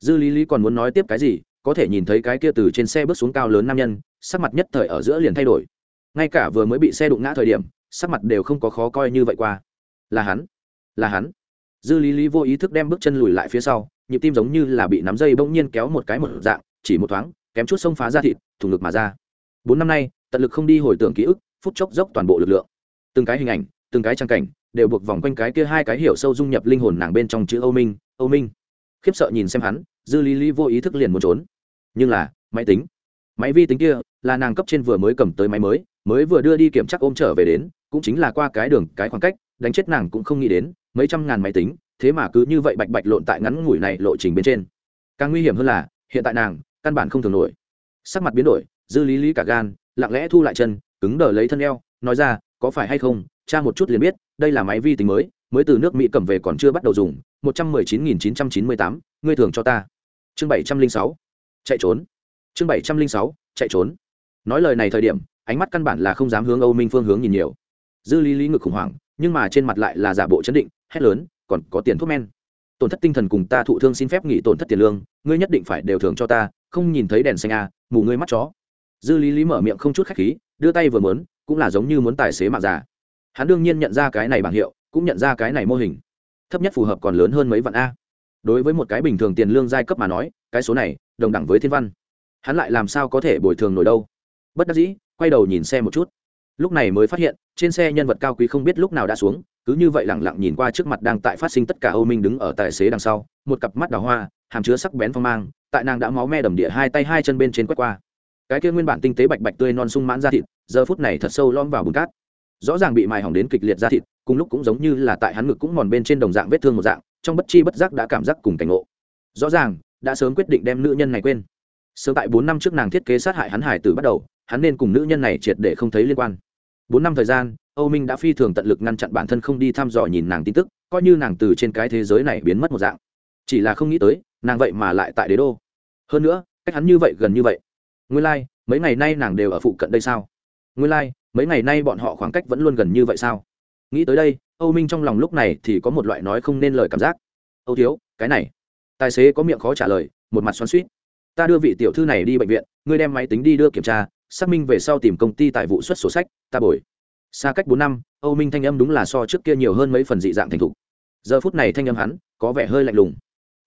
Dư lý lý còn muốn nói tiếp cái gì, có thể nhìn thấy cái kia từ trên xe bước xuống cao lớn nam nhân, sắc mặt nhất thời ở giữa liền thay đổi. Ngay cả vừa mới bị xe đụng ngã thời điểm sắc mặt đều không có khó coi như vậy qua. Là hắn là hắn. Dư lý lý vô ý thức đem bước chân lùi lại phía sau, nhịp tim giống như là bị nắm dây bỗng nhiên kéo một cái một dạng, chỉ một thoáng, kém chút xông phá ra thịt, thủng ngực mà ra. Bốn năm nay, tận lực không đi hồi tưởng ký ức, phút chốc dốc toàn bộ lực lượng. Từng cái hình ảnh, từng cái trang cảnh, đều buộc vòng quanh cái kia hai cái hiểu sâu dung nhập linh hồn nàng bên trong chữ âu minh âu minh. Khiếp sợ nhìn xem hắn, dư lý lý vô ý thức liền muốn trốn. Nhưng là, máy tính. Máy vi tính kia, là nàng cấp trên vừa mới cầm tới máy mới mới vừa đưa đi kiểm tra ôm trở về đến cũng chính là qua cái đường, cái khoảng cách, đánh chết nàng cũng không nghĩ đến, mấy trăm ngàn máy tính, thế mà cứ như vậy bạch bạch lộn tại ngắn ngủi này lộ trình bên trên. Càng nguy hiểm hơn là, hiện tại nàng, căn bản không thường nổi. Sắc mặt biến đổi, dư lý lý cả gan, lặng lẽ thu lại chân, cứng đờ lấy thân eo, nói ra, có phải hay không, cha một chút liền biết, đây là máy vi tính mới mới từ nước mỹ cầm về còn chưa bắt đầu dùng, một trăm mười chín nghìn chín trăm chín mươi tám, ngươi thường cho ta. Chương bảy trăm linh sáu, chạy trốn. Chương bảy trăm linh sáu, chạy trốn. Nói lời này thời điểm, ánh mắt căn bản là không dám hướng âu minh phương hướng nhìn nhiều dư lý lý ngực khủng hoảng, nhưng mà trên mặt lại là giả bộ chấn định, hét lớn, còn có tiền thuốc men. Tổn thất tinh thần cùng ta thụ thương xin phép nghỉ tổn thất tiền lương, ngươi nhất định phải đều thưởng cho ta, không nhìn thấy đèn xanh à mù ngươi mắt chó. Dư lý lý mở miệng không chút khách khí, đưa tay vừa mớn cũng là giống như muốn tài xế mạng giả hắn đương nhiên nhận ra cái này bảng hiệu, cũng nhận ra cái này mô hình. Thấp nhất phù hợp còn lớn hơn mấy vạn a. Đối với một cái bình thường tiền lương giai cấp mà nói, cái số này, đồng đẳng với thiên văn. Hắn lại làm sao có thể bồi thường nổi đâu? Bất đắc dĩ, quay đầu nhìn xe một chút lúc này mới phát hiện, trên xe nhân vật cao quý không biết lúc nào đã xuống, cứ như vậy lẳng lặng nhìn qua trước mặt đang tại phát sinh tất cả âu minh đứng ở tài xế đằng sau, một cặp mắt đào hoa, hàm chứa sắc bén phong mang, tại nàng đã máu me đầm địa hai tay hai chân bên trên quét qua. Cái kia nguyên bản tinh tế bạch bạch tươi non sung mãn da thịt, giờ phút này thật sâu lõm vào bùn cát. Rõ ràng bị mài hỏng đến kịch liệt da thịt, cùng lúc cũng giống như là tại hắn ngực cũng mòn bên trên đồng dạng vết thương một dạng, trong bất chi bất giác đã cảm giác cùng cảnh ngộ. Rõ ràng, đã sớm quyết định đem nữ nhân này quên. Sớm tại bốn năm trước nàng thiết kế sát hại hắn hải từ bắt đầu, hắn nên cùng nữ nhân này triệt để không thấy liên quan bốn năm thời gian âu minh đã phi thường tận lực ngăn chặn bản thân không đi thăm dò nhìn nàng tin tức coi như nàng từ trên cái thế giới này biến mất một dạng. Chỉ là không nghĩ tới nàng vậy mà lại tại đế đô. Hơn nữa cách hắn như vậy gần như vậy. Nguyên lai、like, mấy ngày nay nàng đều ở phụ cận đây sao? Nguyên lai、like, mấy ngày nay bọn họ khoảng cách vẫn luôn gần như vậy sao? Nghĩ tới đây âu minh trong lòng lúc này thì có một loại nói không nên lời cảm giác. Âu thiếu cái này. Tài xế có miệng khó trả lời một mặt xoắn suýt ta đưa vị tiểu thư này đi bệnh viện ngươi đem máy tính đi đưa kiểm tra xác minh về sau tìm công ty tài vụ xuất sổ sách, ta bồi. Xa cách bốn năm, âu minh thanh âm đúng là so trước kia nhiều hơn mấy phần dị dạng thành thục. Giờ phút này thanh âm hắn có vẻ hơi lạnh lùng.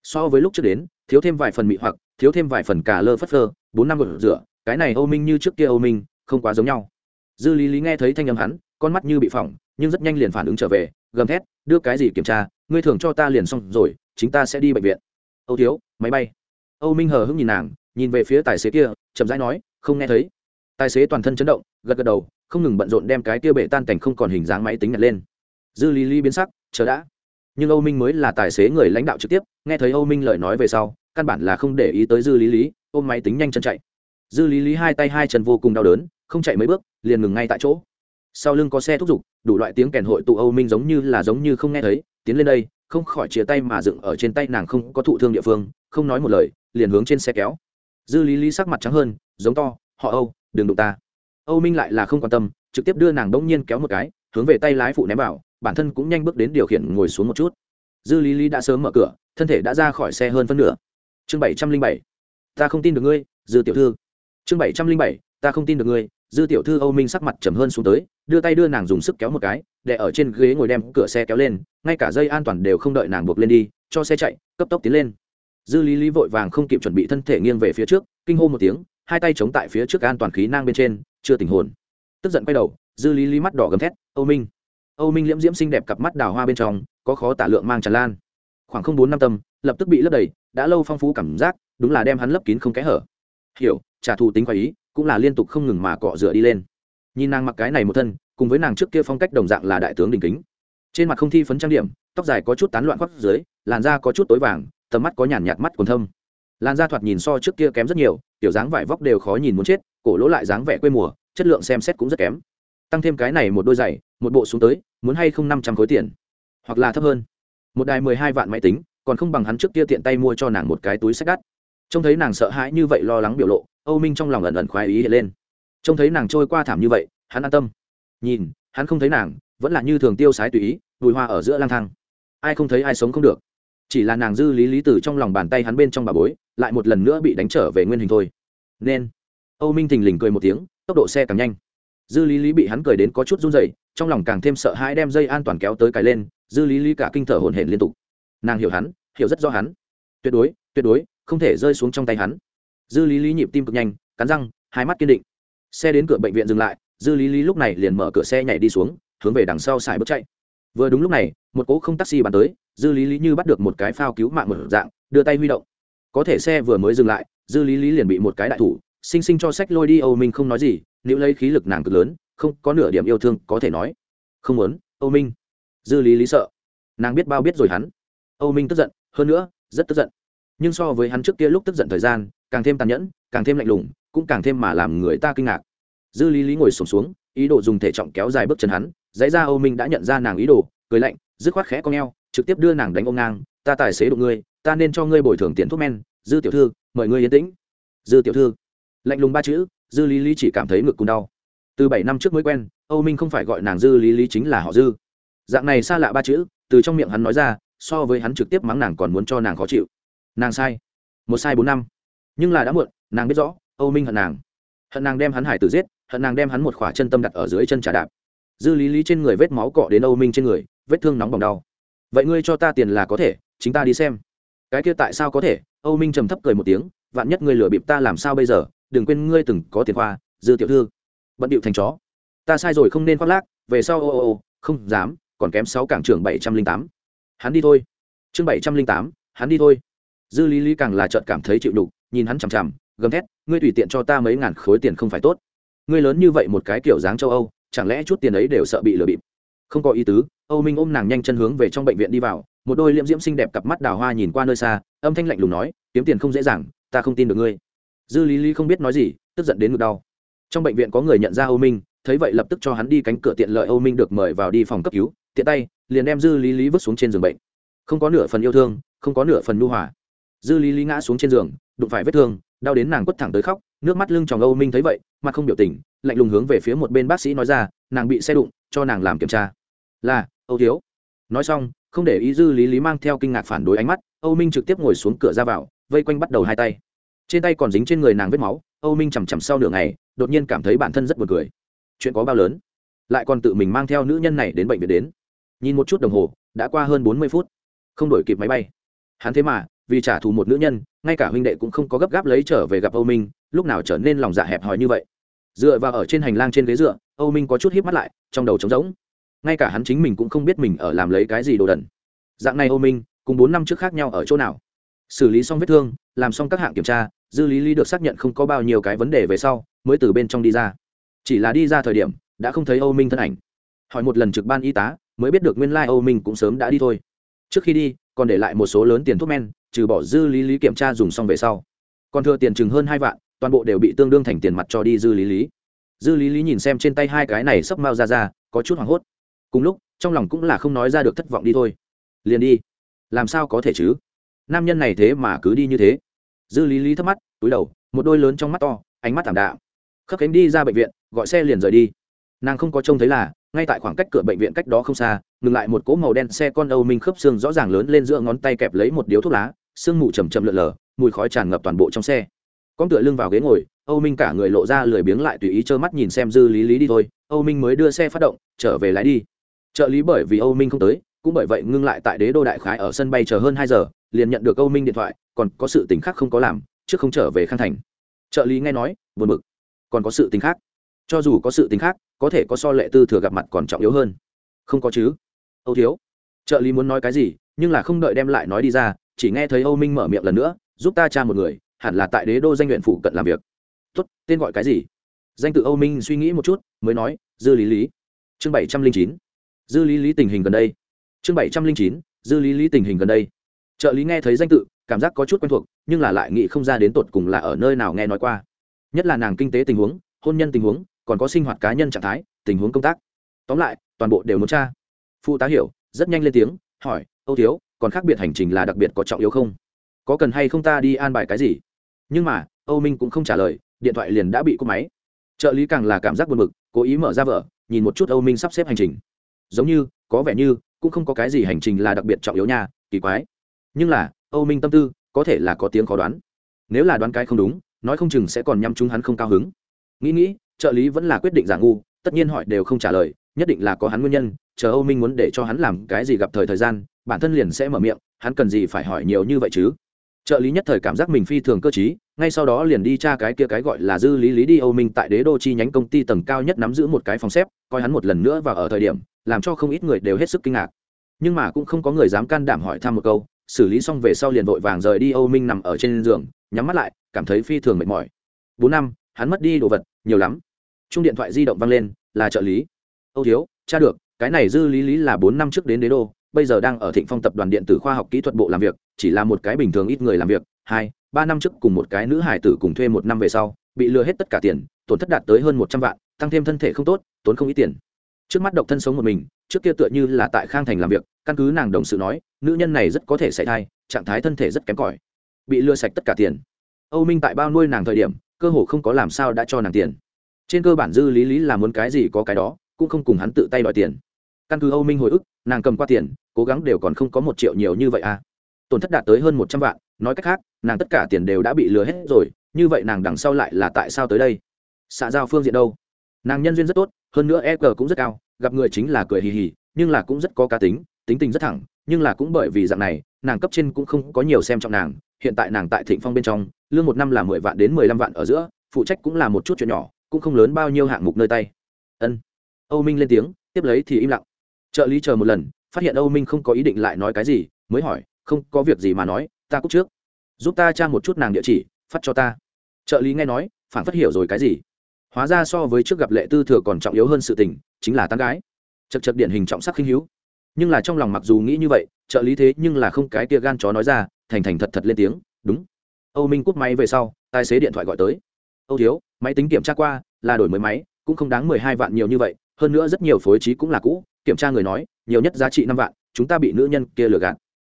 So với lúc trước đến, thiếu thêm vài phần mị hoặc, thiếu thêm vài phần cà lơ phất phơ, bốn năm gột rửa, cái này âu minh như trước kia âu minh, không quá giống nhau. Dư lý lý nghe thấy thanh âm hắn, con mắt như bị phỏng, nhưng rất nhanh liền phản ứng trở về, gầm thét, đưa cái gì kiểm tra, ngươi thường cho ta liền xong rồi, chính ta sẽ đi bệnh viện. Âu thiếu, máy bay. Âu minh hờ hững nhìn nàng, nhìn về phía tài xế kia, chậm rãi nói, không nghe thấy tài xế toàn thân chấn động, gật gật đầu, không ngừng bận rộn đem cái kia bể tan cảnh không còn hình dáng máy tính nhặt lên. Dư lý lý biến sắc, chờ đã. Nhưng âu minh mới là tài xế người lãnh đạo trực tiếp, nghe thấy âu minh lời nói về sau, căn bản là không để ý tới dư lý lý, ôm máy tính nhanh chân chạy. Dư lý lý hai tay hai chân vô cùng đau đớn, không chạy mấy bước, liền ngừng ngay tại chỗ. Sau lưng có xe thúc giục, đủ loại tiếng kèn hội tụ âu minh giống như là giống như không nghe thấy, tiến lên đây, không khỏi chia tay mà dựng ở trên tay nàng không có thụ thương địa phương, không nói một lời, liền hướng trên xe kéo. Dư lý lý sắc mặt trắng hơn, giống to, họ âu đừng đụng ta. Âu minh lại là không quan tâm, trực tiếp đưa nàng bỗng nhiên kéo một cái, hướng về tay lái phụ ném vào, bản thân cũng nhanh bước đến điều khiển ngồi xuống một chút. Dư lý lý đã sớm mở cửa, thân thể đã ra khỏi xe hơn phân nửa. Chương bảy trăm linh bảy. Ta không tin được ngươi, dư tiểu thư. Chương bảy trăm linh bảy. Ta không tin được ngươi, dư tiểu thư âu minh sắc mặt trầm hơn xuống tới, đưa tay đưa nàng dùng sức kéo một cái, để ở trên ghế ngồi đem cửa xe kéo lên, ngay cả dây an toàn đều không đợi nàng buộc lên đi, cho xe chạy, cấp tốc tiến lên. Dư lý lý vội vàng không kịp chuẩn bị thân thể nghiêng về phía trước, kinh hô một tiếng hai tay chống tại phía trước an toàn khí nang bên trên, chưa tình hồn. Tức giận quay đầu, dư lý lý mắt đỏ gầm thét, âu minh! Âu minh liễm diễm xinh đẹp cặp mắt đào hoa bên trong, có khó tả lượng mang tràn lan. Khoảng không bốn năm tâm, lập tức bị lấp đầy, đã lâu phong phú cảm giác, đúng là đem hắn lấp kín không kẽ hở. Hiểu, trả thù tính khoái ý, cũng là liên tục không ngừng mà cọ rửa đi lên. Nhìn nàng mặc cái này một thân, cùng với nàng trước kia phong cách đồng dạng là đại tướng đình kính. Trên mặt không thi phấn trang điểm, tóc dài có chút tán loạn khoác dưới, làn da có chút tối vàng, tầm mắt có nhàn nhạt mắt còn thâm lan da thoạt nhìn so trước kia kém rất nhiều, tiểu dáng vải vóc đều khó nhìn muốn chết, cổ lỗ lại dáng vẻ quê mùa, chất lượng xem xét cũng rất kém. Tăng thêm cái này một đôi giày, một bộ xuống tới, muốn hay không năm trăm khối tiền, hoặc là thấp hơn. Một đài mười hai vạn máy tính, còn không bằng hắn trước kia tiện tay mua cho nàng một cái túi sách đắt. Trông thấy nàng sợ hãi như vậy lo lắng biểu lộ, âu minh trong lòng ẩn ẩn khoái ý hiện lên. Trông thấy nàng trôi qua thảm như vậy, hắn an tâm. Nhìn, hắn không thấy nàng, vẫn là như thường tiêu sái tùy ý, đùi hoa ở giữa lang thang. Ai không thấy ai sống không được. Chỉ là nàng dư lý lý tử trong lòng bàn tay hắn bên trong bà bối lại một lần nữa bị đánh trở về nguyên hình thôi. Nên, âu minh thình lình cười một tiếng, tốc độ xe càng nhanh. Dư lý lý bị hắn cười đến có chút run rẩy, trong lòng càng thêm sợ hãi đem dây an toàn kéo tới cái lên, dư lý lý cả kinh thở hổn hển liên tục. Nàng hiểu hắn, hiểu rất rõ hắn. Tuyệt đối tuyệt đối, không thể rơi xuống trong tay hắn. Dư lý lý nhịp tim cực nhanh, cắn răng, hai mắt kiên định. Xe đến cửa bệnh viện dừng lại, dư lý lý lúc này liền mở cửa xe nhảy đi xuống, hướng về đằng sau xài bước chạy. Vừa đúng lúc này, một cỗ không taxi bắn tới, dư lý lý như bắt được một cái phao cứu mạng một dạng, đưa tay huy động có thể xe vừa mới dừng lại dư lý lý liền bị một cái đại thủ sinh sinh cho sách lôi đi âu minh không nói gì nếu lấy khí lực nàng cực lớn không có nửa điểm yêu thương có thể nói. Không muốn âu minh. Dư lý lý sợ. Nàng biết bao biết rồi hắn. Âu minh tức giận hơn nữa rất tức giận. Nhưng so với hắn trước kia lúc tức giận thời gian càng thêm tàn nhẫn càng thêm lạnh lùng cũng càng thêm mà làm người ta kinh ngạc. Dư lý lý ngồi sổm xuống, xuống ý đồ dùng thể trọng kéo dài bước chân hắn dãy ra âu minh đã nhận ra nàng ý đồ cười lạnh dứt khoát khẽ con g trực tiếp đưa nàng đánh ông ngang ta tài xế đụng ngươi ta nên cho ngươi bồi thường tiền thuốc men, dư tiểu thư, mời ngươi yên tĩnh. Dư tiểu thư. Lạnh lùng ba chữ, dư lý lý chỉ cảm thấy ngực cùng đau. Từ bảy năm trước mới quen, âu minh không phải gọi nàng dư lý lý chính là họ dư. Dạng này xa lạ ba chữ, từ trong miệng hắn nói ra, so với hắn trực tiếp mắng nàng còn muốn cho nàng khó chịu. Nàng sai. Một sai bốn năm. Nhưng là đã muộn, nàng biết rõ, âu minh hận nàng. Hận nàng đem hắn hải tử giết, hận nàng đem hắn một khỏa chân tâm đặt ở dưới chân trà đạp. Dư lý lý trên người vết máu cọ đến âu minh trên người, vết thương nóng bỏng đau. Vậy ngươi cho ta tiền là có thể, chính ta đi xem cái kia tại sao có thể? Âu minh trầm thấp cười một tiếng, vạn nhất ngươi lừa bịp ta làm sao bây giờ? Đừng quên ngươi từng có tiền khoa, dư tiểu thư. Bận điệu thành chó. Ta sai rồi không nên khoác lác, về sau ô ô ô, không dám, còn kém sáu cảng trưởng bảy trăm linh tám. Hắn đi thôi. Chương bảy trăm linh tám, hắn đi thôi. Dư lý lý càng là trợn cảm thấy chịu đục, nhìn hắn chằm chằm, gầm thét, ngươi tùy tiện cho ta mấy ngàn khối tiền không phải tốt. Ngươi lớn như vậy một cái kiểu dáng châu âu, chẳng lẽ chút tiền ấy đều sợ bị lừa bịp? Không có ý tứ, âu minh ôm nàng nhanh chân hướng về trong bệnh viện đi vào một đôi liễm diễm xinh đẹp cặp mắt đào hoa nhìn qua nơi xa, âm thanh lạnh lùng nói, kiếm tiền không dễ dàng, ta không tin được ngươi. Dư lý lý không biết nói gì, tức giận đến ngực đau. Trong bệnh viện có người nhận ra âu minh, thấy vậy lập tức cho hắn đi cánh cửa tiện lợi âu minh được mời vào đi phòng cấp cứu, tiện tay, liền đem dư lý lý vứt xuống trên giường bệnh. Không có nửa phần yêu thương, không có nửa phần nhu hòa. Dư lý lý ngã xuống trên giường, đụng phải vết thương, đau đến nàng quất thẳng tới khóc, nước mắt lưng tròng âu minh thấy vậy, mặt không biểu tình, lạnh lùng hướng về phía một bên bác sĩ nói ra, nàng bị xe đụng, cho nàng làm kiểm tra. Là, âu thiếu. Nói xong không để ý dư lý lý mang theo kinh ngạc phản đối ánh mắt, âu minh trực tiếp ngồi xuống cửa ra vào, vây quanh bắt đầu hai tay. Trên tay còn dính trên người nàng vết máu, âu minh chằm chằm sau nửa ngày, đột nhiên cảm thấy bản thân rất buồn cười. Chuyện có bao lớn? Lại còn tự mình mang theo nữ nhân này đến bệnh viện đến. Nhìn một chút đồng hồ, đã qua hơn bốn mươi phút. Không đổi kịp máy bay. Hắn thế mà, vì trả thù một nữ nhân, ngay cả huynh đệ cũng không có gấp gáp lấy trở về gặp âu minh, lúc nào trở nên lòng dạ hẹp hòi như vậy. Dựa vào ở trên hành lang trên ghế dựa, âu minh có chút híp mắt lại, trong đầu trống rỗng ngay cả hắn chính mình cũng không biết mình ở làm lấy cái gì đồ đần. Dạng này âu minh, cùng bốn năm trước khác nhau ở chỗ nào? Xử lý xong vết thương, làm xong các hạng kiểm tra, dư lý lý được xác nhận không có bao nhiêu cái vấn đề về sau, mới từ bên trong đi ra. Chỉ là đi ra thời điểm, đã không thấy âu minh thân ảnh. Hỏi một lần trực ban y tá, mới biết được nguyên lai、like、âu minh cũng sớm đã đi thôi. Trước khi đi, còn để lại một số lớn tiền thuốc men, trừ bỏ dư lý lý kiểm tra dùng xong về sau. Còn thừa tiền chừng hơn hai vạn, toàn bộ đều bị tương đương thành tiền mặt cho đi dư lý lý. Dư lý lý nhìn xem trên tay hai cái này sắp mau ra ra, có chút hoảng hốt cùng lúc, trong lòng cũng là không nói ra được thất vọng đi thôi. Liền đi. Làm sao có thể chứ? Nam nhân này thế mà cứ đi như thế. Dư lý lý thấp mắt túi đầu, một đôi lớn trong mắt to, ánh mắt thảm đạm. Khắc cánh đi ra bệnh viện, gọi xe liền rời đi. Nàng không có trông thấy là, ngay tại khoảng cách cửa bệnh viện cách đó không xa, ngừng lại một cỗ màu đen xe con âu minh khớp xương rõ ràng lớn lên giữa ngón tay kẹp lấy một điếu thuốc lá sương mù chầm chầm lượn lờ, mùi khói tràn ngập toàn bộ trong xe. Con tựa lưng vào ghế ngồi, âu minh cả người lộ ra lười biếng lại tùy ý trơ mắt nhìn xem dư lý lý đi thôi. Âu minh mới đưa xe phát động, trở về lái đi trợ lý bởi vì âu minh không tới, cũng bởi vậy ngưng lại tại đế đô đại khái ở sân bay chờ hơn hai giờ, liền nhận được âu minh điện thoại, còn có sự t khác không có làm, trước không trở về khang thành. Trợ lý nghe nói, buồn bực. Còn có sự t khác. Cho dù có sự t khác, có thể có so lệ tư thừa gặp mặt còn trọng yếu hơn. Không có chứ. Âu thiếu. Trợ lý muốn nói cái gì, nhưng là không đợi đem lại nói đi ra, chỉ nghe thấy âu minh mở miệng lần nữa, giúp ta tra một người, hẳn là tại đế đô danh huyện phụ cận làm việc. Tốt, tên gọi cái gì? Danh tự âu minh suy nghĩ một chút, mới nói, dư lý lý. Chương bảy trăm linh chín dư lý lý tình hình gần đây. Chương bảy trăm linh chín, dư lý lý tình hình gần đây. Trợ lý nghe thấy danh tự, cảm giác có chút quen thuộc, nhưng là lại nghĩ không ra đến tột cùng là ở nơi nào nghe nói qua. Nhất là nàng kinh tế tình huống, hôn nhân tình huống, còn có sinh hoạt cá nhân trạng thái, tình huống công tác. Tóm lại, toàn bộ đều muốn tra. Phụ tá hiểu, rất nhanh lên tiếng, hỏi, âu thiếu, còn khác biệt hành trình là đặc biệt có trọng yếu không? Có cần hay không ta đi an bài cái gì? Nhưng mà, âu minh cũng không trả lời, điện thoại liền đã bị cúp máy. Trợ lý càng là cảm giác buồn bực, cố ý mở ra vở, nhìn một chút âu minh sắp xếp hành trình giống như, có vẻ như, cũng không có cái gì hành trình là đặc biệt trọng yếu nha, kỳ quái. Nhưng là, âu minh tâm tư, có thể là có tiếng khó đoán. Nếu là đoán cái không đúng, nói không chừng sẽ còn nhắm chúng hắn không cao hứng. Nghĩ nghĩ, trợ lý vẫn là quyết định giả ngu, tất nhiên hỏi đều không trả lời, nhất định là có hắn nguyên nhân, chờ âu minh muốn để cho hắn làm cái gì gặp thời thời gian, bản thân liền sẽ mở miệng, hắn cần gì phải hỏi nhiều như vậy chứ? Trợ lý nhất thời cảm giác mình phi thường cơ t ngay sau đó liền đi tra cái kia cái gọi là dư lý lý đi âu minh tại đế đô chi nhánh công ty tầng cao nhất nắm giữ một cái phòng xếp, coi hắn một lần nữa và ở thời điểm làm cho không ít người đều hết sức kinh ngạc. Nhưng mà cũng không có người dám can đảm hỏi thăm một câu, xử lý xong về sau liền vội vàng rời đi âu minh nằm ở trên giường, nhắm mắt lại, cảm thấy phi thường mệt mỏi. Bốn năm, hắn mất đi đồ vật, nhiều lắm. Chung điện thoại di động vang lên, là trợ lý. Âu thiếu, cha được, cái này dư lý lý là bốn năm trước đến đế đô, bây giờ đang ở thịnh phong tập đoàn điện tử khoa học kỹ thuật bộ làm việc, chỉ là một cái bình thường ít người làm việc. Hai, ba năm trước cùng một cái nữ hải tử cùng thuê một năm về sau, bị lừa hết tất cả tiền, tổn thất đạt tới hơn một trăm vạn, tăng thêm thân thể không tốt, tốn không ít tiền trước mắt độc thân sống một mình, trước kia tựa như là tại khang thành làm việc, căn cứ nàng đồng sự nói, nữ nhân này rất có thể xảy thai, trạng thái thân thể rất kém cỏi, bị lừa sạch tất cả tiền. Âu minh tại bao nuôi nàng thời điểm, cơ hồ không có làm sao đã cho nàng tiền. Trên cơ bản dư lý lý là muốn cái gì có cái đó, cũng không cùng hắn tự tay đòi tiền. Căn cứ âu minh hồi ức, nàng cầm qua tiền, cố gắng đều còn không có một triệu nhiều như vậy à. Tổn thất đạt tới hơn một trăm vạn, nói cách khác, nàng tất cả tiền đều đã bị lừa hết rồi, như vậy nàng đằng sau lại là tại sao tới đây? Xạ giao phương diện đâu? Nàng nhân duyên rất tốt hơn nữa e g cũng rất cao, gặp người chính là cười hì hì, nhưng là cũng rất có cá tính tính tình rất thẳng, nhưng là cũng bởi vì dạng này, nàng cấp trên cũng không có nhiều xem trọng nàng. Hiện tại nàng tại thịnh phong bên trong, lương một năm là mười vạn đến mười lăm vạn ở giữa, phụ trách cũng là một chút chuyện nhỏ, cũng không lớn bao nhiêu hạng mục nơi tay. Ân. Âu minh lên tiếng, tiếp lấy thì im lặng. Trợ lý chờ một lần, phát hiện âu minh không có ý định lại nói cái gì, mới hỏi, không có việc gì mà nói, ta cúc trước. Giúp ta tra một chút nàng địa chỉ, phát cho ta. Trợ lý nghe nói phản phát hiểu rồi cái gì hóa ra so với trước gặp lệ tư thừa còn trọng yếu hơn sự tình, chính là tán gái. Chật chật điển hình trọng sắc khinh hữu. Nhưng là trong lòng mặc dù nghĩ như vậy, trợ lý thế nhưng là không cái tia gan chó nói ra, thành thành thật thật lên tiếng, đúng. Âu minh cúp máy về sau, tài xế điện thoại gọi tới. Âu thiếu, máy tính kiểm tra qua, là đổi mới máy, cũng không đáng mười hai vạn nhiều như vậy, hơn nữa rất nhiều phối trí cũng là cũ, kiểm tra người nói, nhiều nhất giá trị năm vạn, chúng ta bị nữ nhân kia lừa gạt.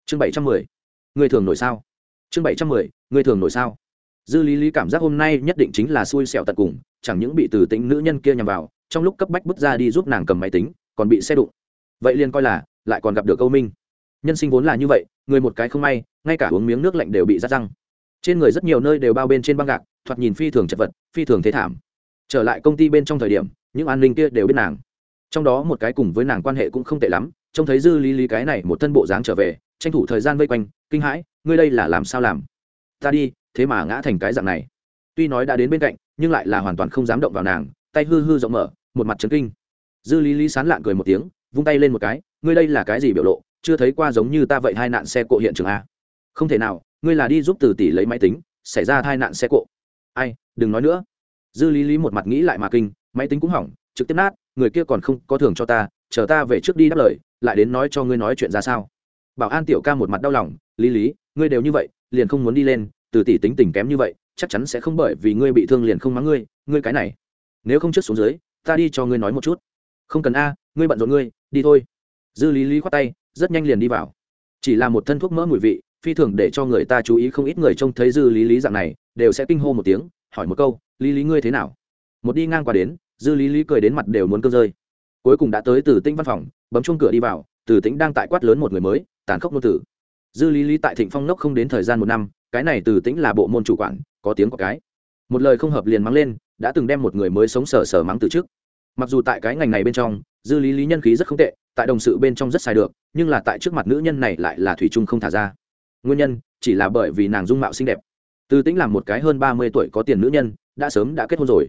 Chương bảy trăm mười. Người thường nổi sao? Chương bảy trăm mười, người thường nổi sao? Dư lý lý cảm giác hôm nay nhất định chính là xui xẻo tận cùng chẳng những bị từ tính nữ nhân kia nhằm vào, trong lúc cấp bách bước ra đi giúp nàng cầm máy tính, còn bị xe đụng. Vậy liền coi là, lại còn gặp được câu minh. Nhân sinh vốn là như vậy, người một cái không may, ngay cả uống miếng nước lạnh đều bị rát răng. Trên người rất nhiều nơi đều bao bên trên băng gạc, thoạt nhìn phi thường chật vật, phi thường thế thảm. Trở lại công ty bên trong thời điểm, những an ninh kia đều biết nàng. Trong đó một cái cùng với nàng quan hệ cũng không tệ lắm, trông thấy dư lý lý cái này một thân bộ dáng trở về, tranh thủ thời gian vây quanh, kinh hãi, ngươi đây là làm sao làm? Ta đi, thế mà ngã thành cái dạng này. Tuy nói đã đến bên cạnh nhưng lại là hoàn toàn không dám động vào nàng, tay hư hư rộng mở, một mặt trấn kinh. Dư lý lý sán lạn cười một tiếng, vung tay lên một cái, ngươi đây là cái gì biểu lộ? Chưa thấy qua giống như ta vậy hai nạn xe cộ hiện trường a. Không thể nào, ngươi là đi giúp từ tỷ lấy máy tính, xảy ra hai nạn xe cộ. Ai, đừng nói nữa. Dư lý lý một mặt nghĩ lại mà kinh, máy tính cũng hỏng, trực tiếp nát, người kia còn không có thưởng cho ta, chờ ta về trước đi đáp lời, lại đến nói cho ngươi nói chuyện ra sao. Bảo an tiểu ca một mặt đau lòng, lý lý, ngươi đều như vậy, liền không muốn đi lên, từ tỷ tính tình kém như vậy chắc chắn sẽ không bởi vì ngươi bị thương liền không mắng ngươi ngươi cái này, nếu không trước xuống dưới, ta đi cho ngươi nói một chút. Không cần a, ngươi bận rộn ngươi, đi thôi. Dư lý lý khoát tay, rất nhanh liền đi vào. Chỉ là một thân thuốc mỡ mùi vị, phi thường để cho người ta chú ý không ít người trông thấy dư lý lý dạng này, đều sẽ kinh hô một tiếng, hỏi một câu, lý lý ngươi thế nào? Một đi ngang qua đến, dư lý lý cười đến mặt đều muốn cơn rơi. Cuối cùng đã tới từ tĩnh văn phòng, bấm chung cửa đi vào, từ tĩnh đang tại quát lớn một người mới, tàn khốc nô tử dư lý lý tại thịnh phong nốc không đến thời gian một năm cái này từ tĩnh là bộ môn chủ quản, có tiếng có cái. Một lời không hợp liền mắng lên, đã từng đem một người mới sống sờ sờ mắng từ trước. Mặc dù tại cái ngành này bên trong, dư lý lý nhân khí rất không tệ, tại đồng sự bên trong rất xài được, nhưng là tại trước mặt nữ nhân này lại là thủy chung không thả ra. Nguyên nhân, chỉ là bởi vì nàng dung mạo xinh đẹp. Từ tĩnh là một cái hơn ba mươi tuổi có tiền nữ nhân, đã sớm đã kết hôn rồi.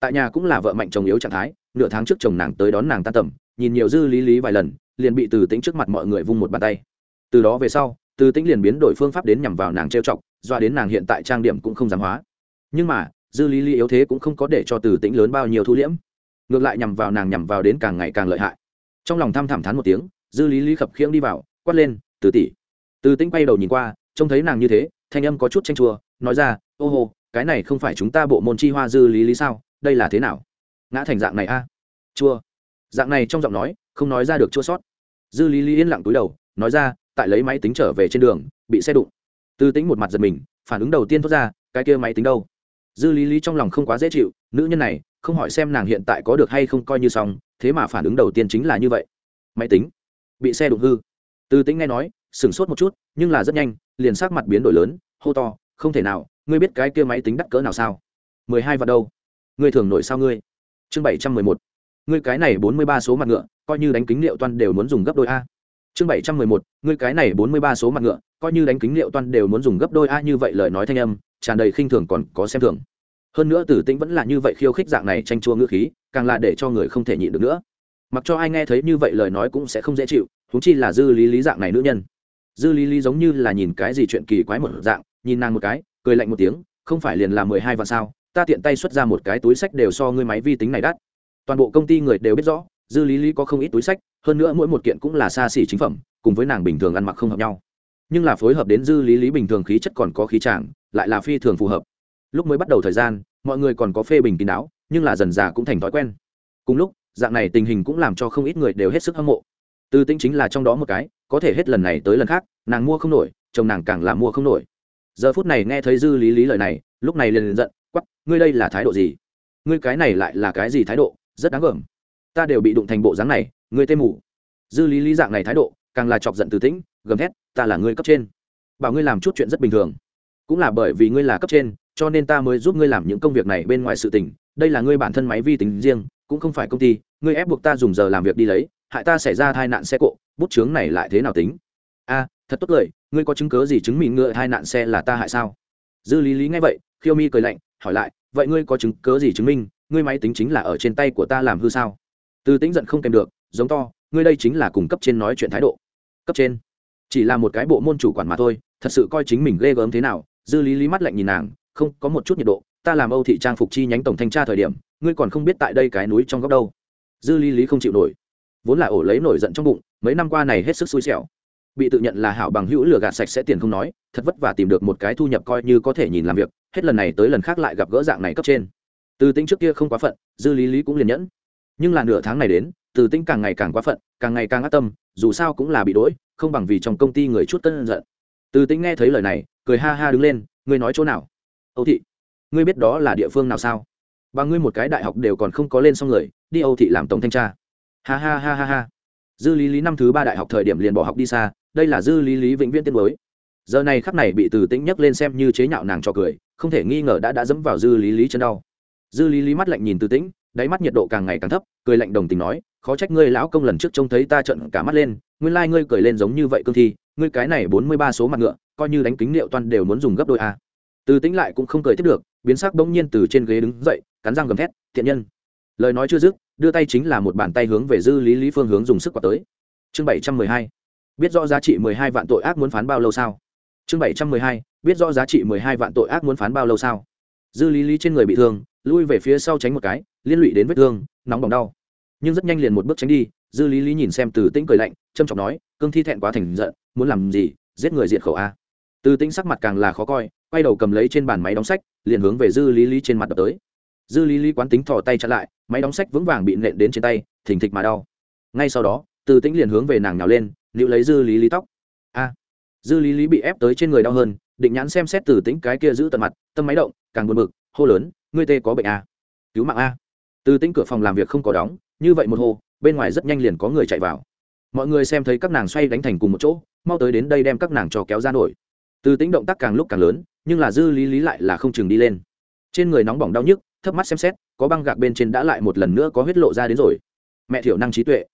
Tại nhà cũng là vợ mạnh chồng yếu trạng thái, nửa tháng trước chồng nàng tới đón nàng tan tầm, nhìn nhiều dư lý lý vài lần, liền bị từ tĩnh trước mặt mọi người vung một bàn tay. Từ đó về sau từ tĩnh liền biến đổi phương pháp đến nhằm vào nàng trêu chọc, doa đến nàng hiện tại trang điểm cũng không dám hóa. Nhưng mà, dư lý lý yếu thế cũng không có để cho từ tĩnh lớn bao nhiêu thu liễm. Ngược lại nhằm vào nàng nhằm vào đến càng ngày càng lợi hại. Trong lòng thăm thảm thán một tiếng, dư lý lý khập khiễng đi vào, quát lên, từ tỷ. Từ tĩnh bay đầu nhìn qua, trông thấy nàng như thế, thanh âm có chút tranh chua, nói ra, ô hô, cái này không phải chúng ta bộ môn chi hoa dư lý lý sao? Đây là thế nào? Ngã thành dạng này a? Chua. Dạng này trong giọng nói, không nói ra được chua sót. Dư lý lý yên lặng túi đầu, nói ra tại lấy máy tính trở về trên đường, bị xe đụng. Tư tính một mặt giật mình, phản ứng đầu tiên thoát ra, cái kia máy tính đâu? Dư lý lý trong lòng không quá dễ chịu, nữ nhân này, không hỏi xem nàng hiện tại có được hay không coi như xong, thế mà phản ứng đầu tiên chính là như vậy. Máy tính, bị xe đụng hư. Tư tính nghe nói, sửng sốt một chút, nhưng là rất nhanh, liền sắc mặt biến đổi lớn, hô to, không thể nào, ngươi biết cái kia máy tính đắt cỡ nào sao? Mười hai vào đâu? Ngươi thường nổi sao ngươi? Chương bảy trăm mười một. Ngươi cái này bốn mươi ba số mặt ngựa, coi như đánh kính liệu toan đều muốn dùng gấp đôi a chương bảy trăm mười một, ngươi cái này bốn mươi ba số mặt ngựa, coi như đánh kính liệu toan đều muốn dùng gấp đôi a như vậy lời nói thanh âm, tràn đầy khinh thường còn có xem thường. Hơn nữa tử tĩnh vẫn là như vậy khiêu khích dạng này tranh chua ngữ khí, càng là để cho người không thể nhịn được nữa. Mặc cho ai nghe thấy như vậy lời nói cũng sẽ không dễ chịu thúng chi là dư lý lý dạng này nữ nhân. Dư lý lý giống như là nhìn cái gì chuyện kỳ quái một dạng, nhìn nàng một cái, cười lạnh một tiếng, không phải liền là mười hai vạn sao, ta tiện tay xuất ra một cái túi sách đều so ngươi máy vi tính này đắt. Toàn bộ công ty người đều biết rõ dư lý lý có không ít túi sách, hơn nữa mỗi một kiện cũng là xa xỉ chính phẩm, cùng với nàng bình thường ăn mặc không hợp nhau. Nhưng là phối hợp đến dư lý lý bình thường khí chất còn có khí tràng lại là phi thường phù hợp. Lúc mới bắt đầu thời gian, mọi người còn có phê bình kín đáo, nhưng là dần già cũng thành thói quen. Cùng lúc, dạng này tình hình cũng làm cho không ít người đều hết sức hâm mộ. Tư tĩnh chính là trong đó một cái, có thể hết lần này tới lần khác, nàng mua không nổi, chồng nàng càng là mua không nổi. Giờ phút này nghe thấy dư lý lý lời này, lúc này liền giận quắp ngươi đây là thái độ gì? Ngươi cái này lại là cái gì thái độ? Rất đáng gờm ta đều bị đụng thành bộ dáng này, ngươi tê mù. Dư lý lý dạng này thái độ, càng là chọc giận từ tĩnh, gầm thét, ta là ngươi cấp trên. Bảo ngươi làm chút chuyện rất bình thường. Cũng là bởi vì ngươi là cấp trên, cho nên ta mới giúp ngươi làm những công việc này bên ngoài sự tình. Đây là ngươi bản thân máy vi tính riêng, cũng không phải công ty, ngươi ép buộc ta dùng giờ làm việc đi lấy, hại ta xảy ra tai nạn xe cộ, bút chướng này lại thế nào tính? A, thật tốt lời ngươi có chứng cớ gì chứng minh ngựa hai nạn xe là ta hại sao? Dư lý lý nghe vậy, khiêu mi cười lạnh, hỏi lại, vậy ngươi có chứng cớ gì chứng minh, ngươi máy tính chính là ở trên tay của ta làm hư sao? Từ tính giận không kèm được, giống to, ngươi đây chính là cùng cấp trên nói chuyện thái độ. Cấp trên? Chỉ là một cái bộ môn chủ quản mà thôi, thật sự coi chính mình ghê gớm thế nào, dư lý lý mắt lạnh nhìn nàng, không, có một chút nhiệt độ, ta làm âu thị trang phục chi nhánh tổng thanh tra thời điểm, ngươi còn không biết tại đây cái núi trong góc đâu. Dư lý lý không chịu nổi. Vốn là ổ lấy nổi giận trong bụng, mấy năm qua này hết sức xui xẻo. Bị tự nhận là hảo bằng hữu lừa gạt sạch sẽ tiền không nói, thật vất vả tìm được một cái thu nhập coi như có thể nhìn làm việc, hết lần này tới lần khác lại gặp gỡ dạng này cấp trên. Từ tính trước kia không quá phận, dư lý lý cũng liền nhẫn nhưng là nửa tháng này đến, từ tĩnh càng ngày càng quá phận, càng ngày càng ác tâm, dù sao cũng là bị đỗi không bằng vì trong công ty người chút cân giận. Từ tĩnh nghe thấy lời này, cười ha ha đứng lên, ngươi nói chỗ nào? Âu thị. Ngươi biết đó là địa phương nào sao? Và ngươi một cái đại học đều còn không có lên xong người, đi âu thị làm tổng thanh tra. Ha ha ha ha ha. Dư lý lý năm thứ ba đại học thời điểm liền bỏ học đi xa, đây là dư lý lý vĩnh viễn tiên mới giờ này khắp này bị từ tĩnh nhấc lên xem như chế nhạo nàng cho cười, không thể nghi ngờ đã đã dẫm vào dư lý lý chân đau. Dư lý lý mắt lạnh nhìn từ tĩnh đáy mắt nhiệt độ càng ngày càng thấp, cười lạnh đồng tình nói, khó trách ngươi lão công lần trước trông thấy ta trận cả mắt lên, nguyên lai ngươi cười lên giống như vậy cương thi, ngươi cái này bốn mươi ba số mặt ngựa, coi như đánh kính liệu toan đều muốn dùng gấp đôi a. Từ tĩnh lại cũng không cười tiếp được, biến sắc bỗng nhiên từ trên ghế đứng dậy, cắn răng gầm thét, thiện nhân. Lời nói chưa dứt, đưa tay chính là một bàn tay hướng về dư lý lý phương hướng dùng sức quả tới. Chương bảy trăm mười hai. Biết rõ giá trị mười hai vạn tội ác muốn phán bao lâu sao? Chương bảy trăm mười hai. Biết rõ giá trị mười hai vạn tội ác muốn phán bao lâu sao? Dư lý lý trên người bị thương lui về phía sau tránh một cái, liên lụy đến vết thương, nóng bỏng đau. Nhưng rất nhanh liền một bước tránh đi, dư lý lý nhìn xem từ tĩnh cười lạnh, trâm trọng nói, cương thi thẹn quá thành giận, muốn làm gì, giết người diệt khẩu a. Từ tĩnh sắc mặt càng là khó coi, quay đầu cầm lấy trên bàn máy đóng sách, liền hướng về dư lý lý trên mặt đập tới. Dư lý lý quán tính thò tay chặn lại, máy đóng sách vững vàng bị nện đến trên tay, thình thịch mà đau. Ngay sau đó, từ tĩnh liền hướng về nàng nhào lên liệu lấy dư lý lý tóc. A. Dư lý lý bị ép tới trên người đau hơn, định nhãn xem xét từ tĩnh cái kia giữ tận mặt, tâm máy động, càng buồn bực, hô lớn ngươi tê có bệnh a cứu mạng a từ tĩnh cửa phòng làm việc không có đóng, như vậy một hồ, bên ngoài rất nhanh liền có người chạy vào. Mọi người xem thấy các nàng xoay đánh thành cùng một chỗ, mau tới đến đây đem các nàng cho kéo ra nổi. Từ tĩnh động tác càng lúc càng lớn, nhưng là dư lý lý lại là không chừng đi lên. Trên người nóng bỏng đau nhức, thấp mắt xem xét, có băng gạc bên trên đã lại một lần nữa có huyết lộ ra đến rồi. Mẹ thiểu năng trí tuệ.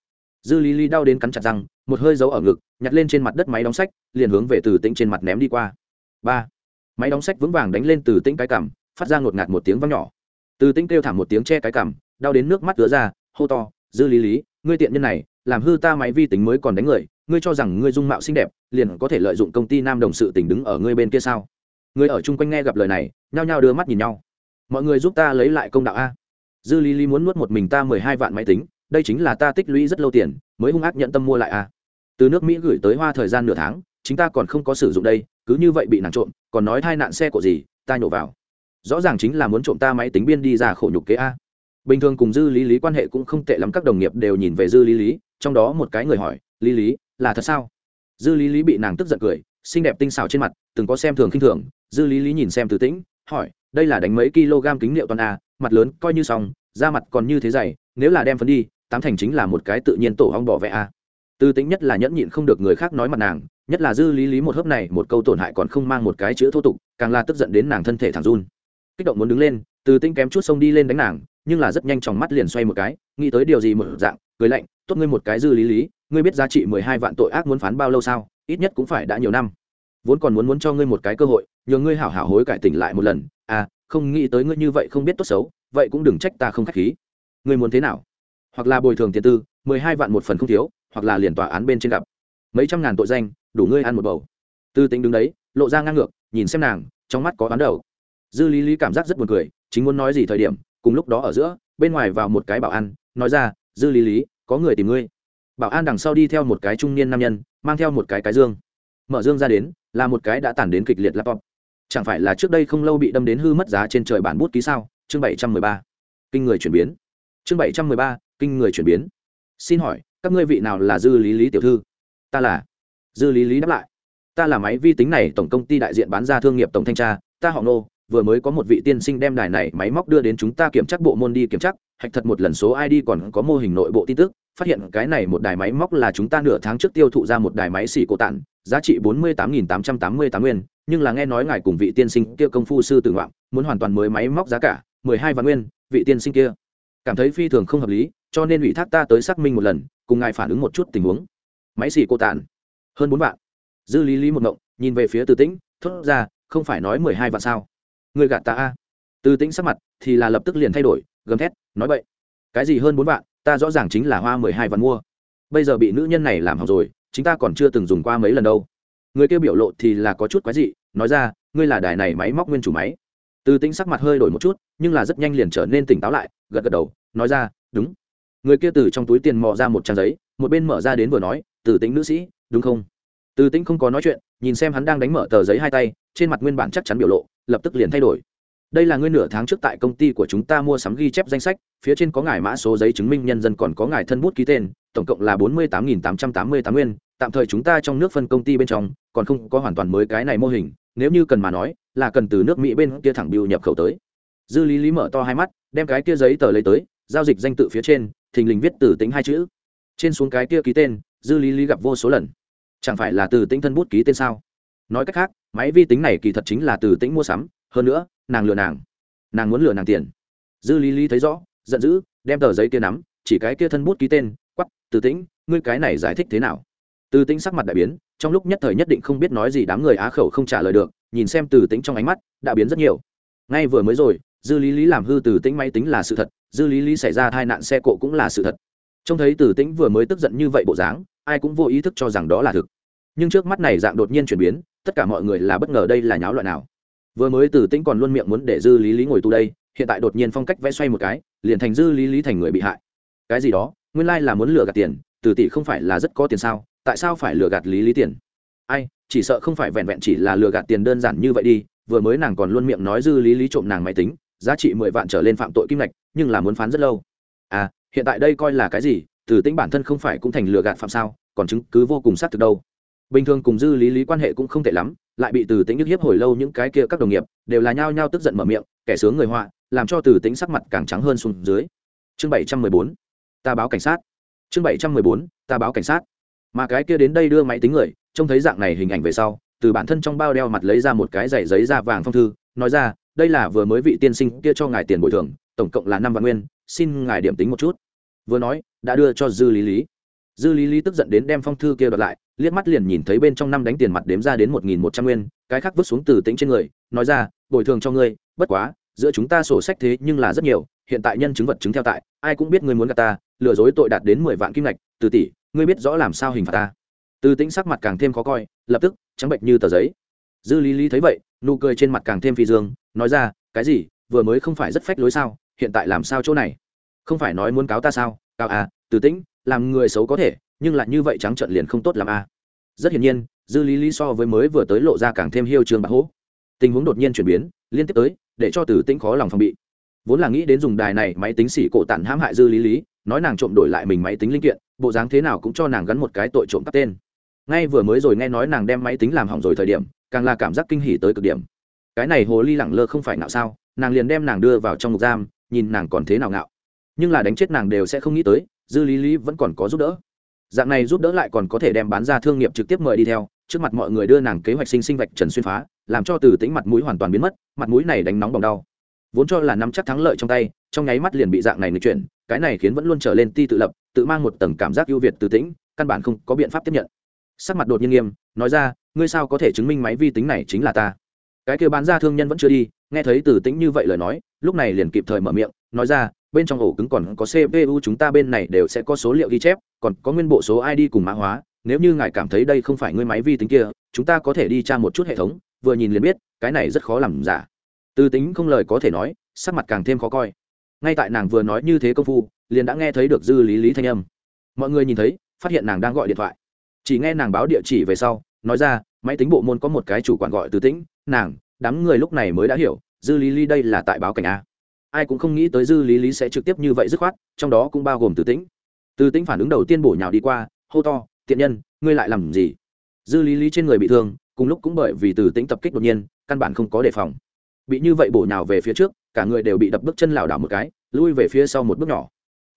Dư lý lý đau đến cắn chặt răng, một hơi giấu ở ngực, nhặt lên trên mặt đất máy đóng sách, liền hướng về từ tĩnh trên mặt ném đi qua. Ba. Máy đóng sách vững vàng đánh lên từ tĩnh cái cằm phát ra ngột ngạt một tiếng vang nhỏ. Từ tĩnh kêu thảm một tiếng che cái cằm, đau đến nước mắt ứa ra, hô to, dư lý lý, ngươi tiện nhân này, làm hư ta máy vi tính mới còn đánh người, ngươi cho rằng ngươi dung mạo xinh đẹp, liền có thể lợi dụng công ty nam đồng sự tình đứng ở ngươi bên kia sao? Người ở chung quanh nghe gặp lời này, nhao nhao đưa mắt nhìn nhau. Mọi người giúp ta lấy lại công đạo a. Dư lý lý muốn nuốt một mình ta mười hai vạn máy tính, đây chính là ta tích lũy rất lâu tiền, mới hung ác nhận tâm mua lại a. Từ nước mỹ gửi tới hoa thời gian nửa tháng chúng ta còn không có sử dụng đây, cứ như vậy bị nàng trộm, còn nói thai nạn xe của gì, ta nhổ vào rõ ràng chính là muốn trộm ta máy tính biên đi ra khổ nhục kế a. Bình thường cùng dư lý lý quan hệ cũng không tệ lắm, các đồng nghiệp đều nhìn về dư lý lý, trong đó một cái người hỏi, lý lý, là thật sao? Dư lý lý bị nàng tức giận cười, xinh đẹp tinh xảo trên mặt, từng có xem thường khinh thường. Dư lý lý nhìn xem từ tĩnh, hỏi, đây là đánh mấy kg kính liệu toàn a? Mặt lớn, coi như xong, da mặt còn như thế dày, nếu là đem phấn đi, tám thành chính là một cái tự nhiên tổ hong bỏ vẽ a. Từ tĩnh nhất là nhẫn nhịn không được người khác nói mặt nàng, nhất là dư lý lý một hớp này, một câu tổn hại còn không mang một cái chữ thô tục, càng là tức giận đến nàng thân thể thẳng run kích động muốn đứng lên, từ tinh kém chút sông đi lên đánh nàng, nhưng là rất nhanh chóng mắt liền xoay một cái, nghĩ tới điều gì một dạng, cười lạnh, tốt ngươi một cái dư lý lý, ngươi biết giá trị mười hai vạn tội ác muốn phán bao lâu sao? Ít nhất cũng phải đã nhiều năm. Vốn còn muốn muốn cho ngươi một cái cơ hội nhờ ngươi hảo hảo hối cải tỉnh lại một lần. À không nghĩ tới ngươi như vậy không biết tốt xấu, vậy cũng đừng trách ta không khách khí. Ngươi muốn thế nào? Hoặc là bồi thường tiền tư, mười hai vạn một phần không thiếu, hoặc là liền tòa án bên trên gặp. Mấy trăm ngàn tội danh, đủ ngươi ăn một bầu. Tư tính đứng đấy, lộ ra ngang ngược, nhìn xem nàng, trong mắt có bán đầu dư lý lý cảm giác rất buồn cười, chính muốn nói gì thời điểm, cùng lúc đó ở giữa, bên ngoài vào một cái bảo an, nói ra, dư lý lý, có người tìm ngươi. Bảo an đằng sau đi theo một cái trung niên nam nhân, mang theo một cái cái dương. Mở dương ra đến, là một cái đã tản đến kịch liệt laptop. Chẳng phải là trước đây không lâu bị đâm đến hư mất giá trên trời bản bút ký sao? Chương bảy trăm mười ba. Kinh người chuyển biến. Chương bảy trăm mười ba, kinh người chuyển biến. Xin hỏi, các ngươi vị nào là dư lý lý tiểu thư? Ta là. Dư lý lý đáp lại. Ta là máy vi tính này tổng công ty đại diện bán ra thương nghiệp tổng thanh tra, ta họ nô vừa mới có một vị tiên sinh đem đài này máy móc đưa đến chúng ta kiểm tra bộ môn đi kiểm tra, hạch thật một lần số id còn có mô hình nội bộ tin tức, phát hiện cái này một đài máy móc là chúng ta nửa tháng trước tiêu thụ ra một đài máy xỉ cổ tản, giá trị bốn mươi tám nghìn tám trăm tám mươi tám nguyên, nhưng là nghe nói ngài cùng vị tiên sinh kia công phu sư tử ngoạm, muốn hoàn toàn mới máy móc giá cả, mười hai vạn nguyên, vị tiên sinh kia. Cảm thấy phi thường không hợp lý, cho nên ủy thác ta tới xác minh một lần, cùng ngài phản ứng một chút tình huống. Máy xỉ cổ tản, hơn bốn vạn. Dư lý lý một ngộng, nhìn về phía từ tĩnh, thốt ra, không phải nói mười hai vạn sao? Người gạt ta a. Từ tính sắc mặt thì là lập tức liền thay đổi, gầm thét, nói vậy cái gì hơn bốn vạn, ta rõ ràng chính là hoa mười hai vạn mua. Bây giờ bị nữ nhân này làm hỏng rồi, chính ta còn chưa từng dùng qua mấy lần đâu. Người kêu biểu lộ thì là có chút quái dị, nói ra, ngươi là đài này máy móc nguyên chủ máy. Từ tính sắc mặt hơi đổi một chút, nhưng là rất nhanh liền trở nên tỉnh táo lại, gật gật đầu, nói ra, đúng. Người kia từ trong túi tiền mò ra một trang giấy, một bên mở ra đến vừa nói, từ tính nữ sĩ, đúng không? Từ Tĩnh không có nói chuyện, nhìn xem hắn đang đánh mở tờ giấy hai tay, trên mặt nguyên bản chắc chắn biểu lộ, lập tức liền thay đổi. Đây là ngươi nửa tháng trước tại công ty của chúng ta mua sắm ghi chép danh sách, phía trên có ngài mã số giấy chứng minh nhân dân còn có ngài thân bút ký tên, tổng cộng là bốn mươi tám nghìn tám trăm tám mươi tám nguyên, tạm thời chúng ta trong nước phân công ty bên trong, còn không có hoàn toàn mới cái này mô hình, nếu như cần mà nói, là cần từ nước mỹ bên kia thẳng biêu nhập khẩu tới. Dư lý lý mở to hai mắt, đem cái kia giấy tờ lấy tới, giao dịch danh tự phía trên, thình lình viết từ tính hai chữ. Trên xuống cái kia ký tên, dư lý lý gặp vô số lần chẳng phải là từ tĩnh thân bút ký tên sao? Nói cách khác, máy vi tính này kỳ thật chính là từ tĩnh mua sắm, hơn nữa, nàng lừa nàng. Nàng muốn lừa nàng tiền. Dư lý lý thấy rõ, giận dữ, đem tờ giấy kia nắm, chỉ cái kia thân bút ký tên quắp từ tĩnh, ngươi cái này giải thích thế nào? Từ tĩnh sắc mặt đại biến, trong lúc nhất thời nhất định không biết nói gì đám người á khẩu không trả lời được, nhìn xem từ tĩnh trong ánh mắt, đã biến rất nhiều. Ngay vừa mới rồi, dư lý lý làm hư từ tĩnh máy tính là sự thật, dư lý lý xảy ra tai nạn xe cộ cũng là sự thật. Trông thấy từ tĩnh vừa mới tức giận như vậy bộ dáng ai cũng vô ý thức cho rằng đó là thực. Nhưng trước mắt này dạng đột nhiên chuyển biến, tất cả mọi người là bất ngờ đây là nháo loại nào. Vừa mới từ tĩnh còn luôn miệng muốn để dư lý lý ngồi tu đây, hiện tại đột nhiên phong cách vẽ xoay một cái, liền thành dư lý lý thành người bị hại. Cái gì đó, nguyên lai là muốn lừa gạt tiền, từ tỷ không phải là rất có tiền sao, tại sao phải lừa gạt lý lý tiền? Ai, chỉ sợ không phải vẹn vẹn chỉ là lừa gạt tiền đơn giản như vậy đi, vừa mới nàng còn luôn miệng nói dư lý lý trộm nàng máy tính, giá trị mười vạn trở lên phạm tội kim ngạch, nhưng là muốn phán rất lâu. À hiện tại đây coi là cái gì từ tính bản thân không phải cũng thành lừa gạt phạm sao, còn chứng cứ vô cùng xác thực đâu. Bình thường cùng dư lý lý quan hệ cũng không tệ lắm, lại bị từ tính nhức hiếp hồi lâu những cái kia các đồng nghiệp, đều là nhao nhao tức giận mở miệng, kẻ sướng người họa, làm cho từ tính sắc mặt càng trắng hơn xuống dưới. Chương bảy trăm mười bốn, ta báo cảnh sát. Chương bảy trăm mười bốn, ta báo cảnh sát. Mà cái kia đến đây đưa máy tính người, trông thấy dạng này hình ảnh về sau, từ bản thân trong bao đeo mặt lấy ra một cái giày giấy da vàng phong thư, nói ra, đây là vừa mới vị tiên sinh kia cho ngài tiền bồi thường, tổng cộng là năm vạn nguyên, xin ngài điểm tính một chút vừa nói, đã đưa cho dư lý lý. Dư lý lý tức giận đến đem phong thư kia đoạt lại, liếc mắt liền nhìn thấy bên trong năm đánh tiền mặt đếm ra đến một nghìn một trăm nguyên, cái khác vứt xuống từ tính trên người, nói ra, bồi thường cho ngươi, bất quá, giữa chúng ta sổ sách thế nhưng là rất nhiều, hiện tại nhân chứng vật chứng theo tại, ai cũng biết ngươi muốn gạt ta, lừa dối tội đạt đến mười vạn kim lạch từ tỷ, ngươi biết rõ làm sao hình phạt ta. Từ tính sắc mặt càng thêm khó coi, lập tức, trắng bệnh như tờ giấy. Dư lý lý thấy vậy, nụ cười trên mặt càng thêm phi dương, nói ra, cái gì, vừa mới không phải rất phách lối sao, hiện tại làm sao chỗ này? Không phải nói muốn cáo ta sao? Cáo à từ tĩnh, làm người xấu có thể, nhưng lại như vậy trắng trợn liền không tốt làm à? rất hiển nhiên, dư lý lý so với mới vừa tới lộ ra càng thêm hiêu trường bạc hố. Tình huống đột nhiên chuyển biến, liên tiếp tới, để cho từ tĩnh khó lòng phòng bị. Vốn là nghĩ đến dùng đài này máy tính xỉ cổ tản hãm hại dư lý lý, nói nàng trộm đổi lại mình máy tính linh kiện, bộ dáng thế nào cũng cho nàng gắn một cái tội trộm cắp tên. Ngay vừa mới rồi nghe nói nàng đem máy tính làm hỏng rồi thời điểm, càng là cảm giác kinh hỉ tới cực điểm. Cái này hồ ly lẳng lơ không phải ngạo sao, nàng liền đem nàng đưa vào trong ngục giam, nhìn nàng còn thế nào ngạo nhưng là đánh chết nàng đều sẽ không nghĩ tới, dư lý lý vẫn còn có giúp đỡ. Dạng này giúp đỡ lại còn có thể đem bán ra thương nghiệp trực tiếp mời đi theo, trước mặt mọi người đưa nàng kế hoạch sinh sinh vạch trần xuyên phá, làm cho từ tính mặt mũi hoàn toàn biến mất, mặt mũi này đánh nóng bỏng đau. Vốn cho là nắm chắc thắng lợi trong tay, trong nháy mắt liền bị dạng này người chuyển, cái này khiến vẫn luôn trở lên ti tự lập, tự mang một tầng cảm giác ưu việt từ tĩnh, căn bản không có biện pháp tiếp nhận. Sắc mặt đột nhiên nghiêm, nói ra, ngươi sao có thể chứng minh máy vi tính này chính là ta? Cái kêu bán ra thương nhân vẫn chưa đi, nghe thấy từ tĩnh như vậy lời nói, lúc này liền kịp thời mở miệng, nói ra bên trong ổ cứng còn có cpu chúng ta bên này đều sẽ có số liệu ghi chép, còn có nguyên bộ số id cùng mã hóa. Nếu như ngài cảm thấy đây không phải ngươi máy vi tính kia, chúng ta có thể đi tra một chút hệ thống, vừa nhìn liền biết, cái này rất khó làm giả. Từ tính không lời có thể nói, sắc mặt càng thêm khó coi. Ngay tại nàng vừa nói như thế công phu, liền đã nghe thấy được dư lý lý thanh âm. Mọi người nhìn thấy, phát hiện nàng đang gọi điện thoại. Chỉ nghe nàng báo địa chỉ về sau, nói ra, máy tính bộ môn có một cái chủ quản gọi từ tĩnh, nàng, đám người lúc này mới đã hiểu, dư lý lý đây là tại báo cảnh a ai cũng không nghĩ tới dư lý lý sẽ trực tiếp như vậy dứt khoát, trong đó cũng bao gồm từ tĩnh. Từ tĩnh phản ứng đầu tiên bổ nhào đi qua, hô to, tiện nhân, ngươi lại làm gì? Dư lý lý trên người bị thương, cùng lúc cũng bởi vì từ tĩnh tập kích đột nhiên, căn bản không có đề phòng. Bị như vậy bổ nhào về phía trước, cả người đều bị đập bước chân lảo đảo một cái, lui về phía sau một bước nhỏ.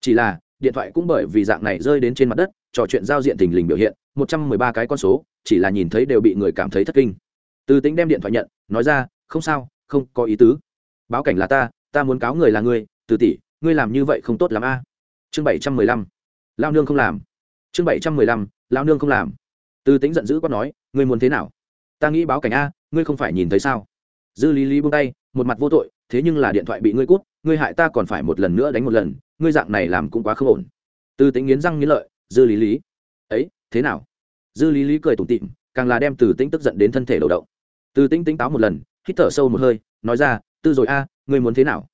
Chỉ là, điện thoại cũng bởi vì dạng này rơi đến trên mặt đất, trò chuyện giao diện tình lình biểu hiện, một trăm mười ba cái con số, chỉ là nhìn thấy đều bị người cảm thấy thất kinh. Từ tính đem điện thoại nhận, nói ra, không sao, không có ý tứ. Báo cảnh là ta ta muốn cáo người là ngươi, từ tỷ, ngươi làm như vậy không tốt lắm a. Chương bảy trăm mười lăm, lao nương không làm. Chương bảy trăm mười lăm, lao nương không làm. Từ tính giận dữ quát nói, ngươi muốn thế nào? Ta nghĩ báo cảnh a, ngươi không phải nhìn thấy sao? Dư lý lý buông tay, một mặt vô tội, thế nhưng là điện thoại bị ngươi cút, ngươi hại ta còn phải một lần nữa đánh một lần, ngươi dạng này làm cũng quá không ổn. Từ tính nghiến răng nghiến lợi, dư lý lý. Ấy, thế nào? Dư lý lý cười tủm tịm càng là đem từ tĩnh tức giận đến thân thể đầu động. Từ tĩnh tính táo một lần, hít thở sâu một hơi, nói ra, tư rồi a ngươi muốn thế nào?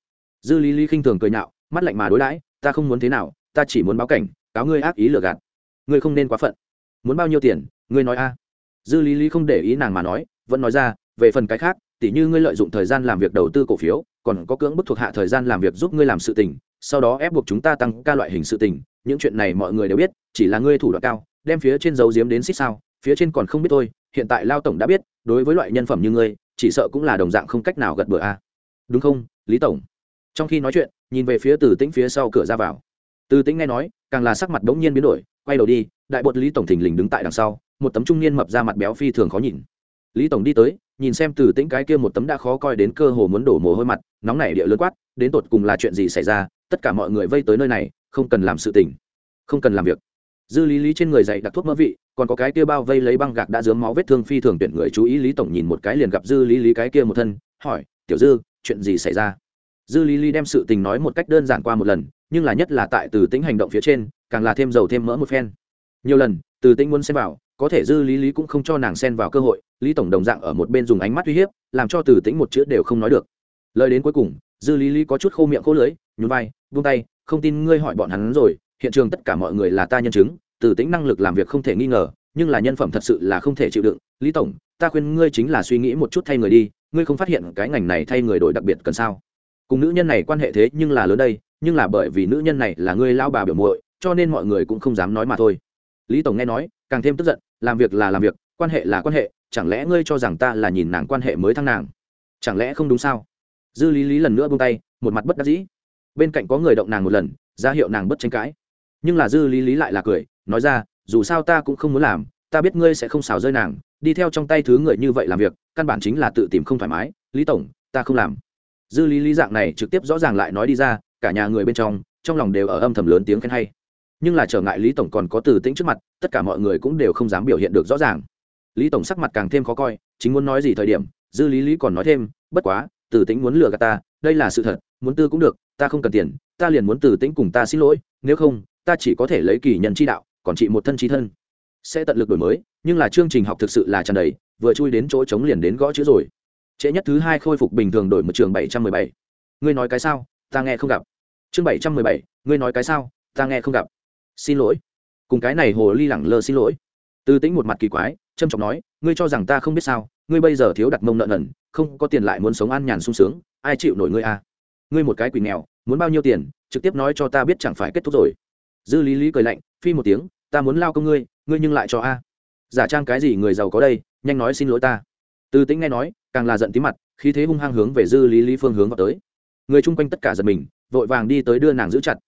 Dư lý lý khinh thường cười nhạo, mắt lạnh mà đối đãi, ta không muốn thế nào, ta chỉ muốn báo cảnh, cáo ngươi ác ý lừa gạt. Ngươi không nên quá phận. Muốn bao nhiêu tiền, ngươi nói a. Dư lý lý không để ý nàng mà nói, vẫn nói ra, về phần cái khác, tỉ như ngươi lợi dụng thời gian làm việc đầu tư cổ phiếu, còn có cưỡng bức thuộc hạ thời gian làm việc giúp ngươi làm sự tình, sau đó ép buộc chúng ta tăng ca loại hình sự tình, những chuyện này mọi người đều biết, chỉ là ngươi thủ đoạn cao, đem phía trên dấu diếm đến xích sao, phía trên còn không biết thôi, hiện tại lao tổng đã biết, đối với loại nhân phẩm như ngươi, chỉ sợ cũng là đồng dạng không cách nào gật bừa a đúng không, lý tổng? Trong khi nói chuyện, nhìn về phía từ tĩnh phía sau cửa ra vào. Từ tĩnh nghe nói, càng là sắc mặt bỗng nhiên biến đổi, quay đầu đi, đại bột lý tổng thình lình đứng tại đằng sau, một tấm trung niên mập ra mặt béo phi thường khó nhìn. Lý tổng đi tới, nhìn xem từ tĩnh cái kia một tấm đã khó coi đến cơ hồ muốn đổ mồ hôi mặt, nóng nảy địa lớn quát, đến tột cùng là chuyện gì xảy ra, tất cả mọi người vây tới nơi này, không cần làm sự tình, không cần làm việc. Dư lý lý trên người dạy đặc thuốc mỡ vị, còn có cái kia bao vây lấy băng gạc đã dướng máu vết thương phi thường tuyển người chú ý lý tổng nhìn một cái liền gặp dư lý lý cái kia một thân, hỏi, tiểu dư chuyện gì xảy ra? Dư lý lý đem sự tình nói một cách đơn giản qua một lần, nhưng là nhất là tại từ tính hành động phía trên, càng là thêm dầu thêm mỡ một phen. Nhiều lần, từ tính muốn xem vào, có thể dư lý lý cũng không cho nàng xen vào cơ hội, lý tổng đồng dạng ở một bên dùng ánh mắt uy hiếp, làm cho từ tính một chữ đều không nói được. Lời đến cuối cùng, dư lý lý có chút khô miệng khô lưới nhún vai, vung tay, không tin ngươi hỏi bọn hắn rồi, hiện trường tất cả mọi người là ta nhân chứng, từ tính năng lực làm việc không thể nghi ngờ, nhưng là nhân phẩm thật sự là không thể chịu đựng. Lý tổng, ta khuyên ngươi chính là suy nghĩ một chút thay người đi ngươi không phát hiện cái ngành này thay người đổi đặc biệt cần sao? Cùng nữ nhân này quan hệ thế nhưng là lớn đây, nhưng là bởi vì nữ nhân này là ngươi lao bà biểu muội, cho nên mọi người cũng không dám nói mà thôi. Lý tổng nghe nói, càng thêm tức giận, làm việc là làm việc, quan hệ là quan hệ, chẳng lẽ ngươi cho rằng ta là nhìn nàng quan hệ mới thăng nàng? Chẳng lẽ không đúng sao? Dư lý lý lần nữa buông tay, một mặt bất đắc dĩ. Bên cạnh có người động nàng một lần, ra hiệu nàng bất tranh cãi. Nhưng là dư lý lý lại là cười, nói ra, dù sao ta cũng không muốn làm, ta biết ngươi sẽ không xào rơi nàng, đi theo trong tay thứ người như vậy làm việc căn bản chính là tự tìm không thoải mái, lý tổng, ta không làm. Dư lý lý dạng này trực tiếp rõ ràng lại nói đi ra, cả nhà người bên trong trong lòng đều ở âm thầm lớn tiếng khen hay. Nhưng là trở ngại lý tổng còn có từ tĩnh trước mặt, tất cả mọi người cũng đều không dám biểu hiện được rõ ràng. Lý tổng sắc mặt càng thêm khó coi, chính muốn nói gì thời điểm, dư lý lý còn nói thêm, bất quá, từ tĩnh muốn lừa gạt ta, đây là sự thật, muốn tư cũng được, ta không cần tiền, ta liền muốn từ tĩnh cùng ta xin lỗi, nếu không, ta chỉ có thể lấy kỳ nhân chi đạo, còn chị một thân trí thân. Sẽ tận lực đổi mới, nhưng là chương trình học thực sự là tràn đầy vừa chui đến chỗ trống liền đến gõ chữ rồi. Trễ nhất thứ hai khôi phục bình thường đổi một trường bảy trăm mười bảy. Ngươi nói cái sao? Ta nghe không gặp. Chương bảy trăm mười bảy, ngươi nói cái sao? Ta nghe không gặp. Xin lỗi. Cùng cái này hồ ly lẳng lơ xin lỗi. Tư tĩnh một mặt kỳ quái trâm trọng nói, ngươi cho rằng ta không biết sao? Ngươi bây giờ thiếu đặt mông nợ nần, không có tiền lại muốn sống an nhàn sung sướng, ai chịu nổi ngươi à? Ngươi một cái quỷ nghèo, muốn bao nhiêu tiền, trực tiếp nói cho ta biết chẳng phải kết thúc rồi. Dư lý lý cười lạnh, phi một tiếng, ta muốn lao công ngươi ngươi nhưng lại cho a giả trang cái gì người giàu có đây, nhanh nói xin lỗi ta. Từ tĩnh nghe nói, càng là giận tí mặt khi thế hung hăng hướng về dư lý lý phương hướng vào tới. Người chung quanh tất cả giật mình, vội vàng đi tới đưa nàng giữ chặt.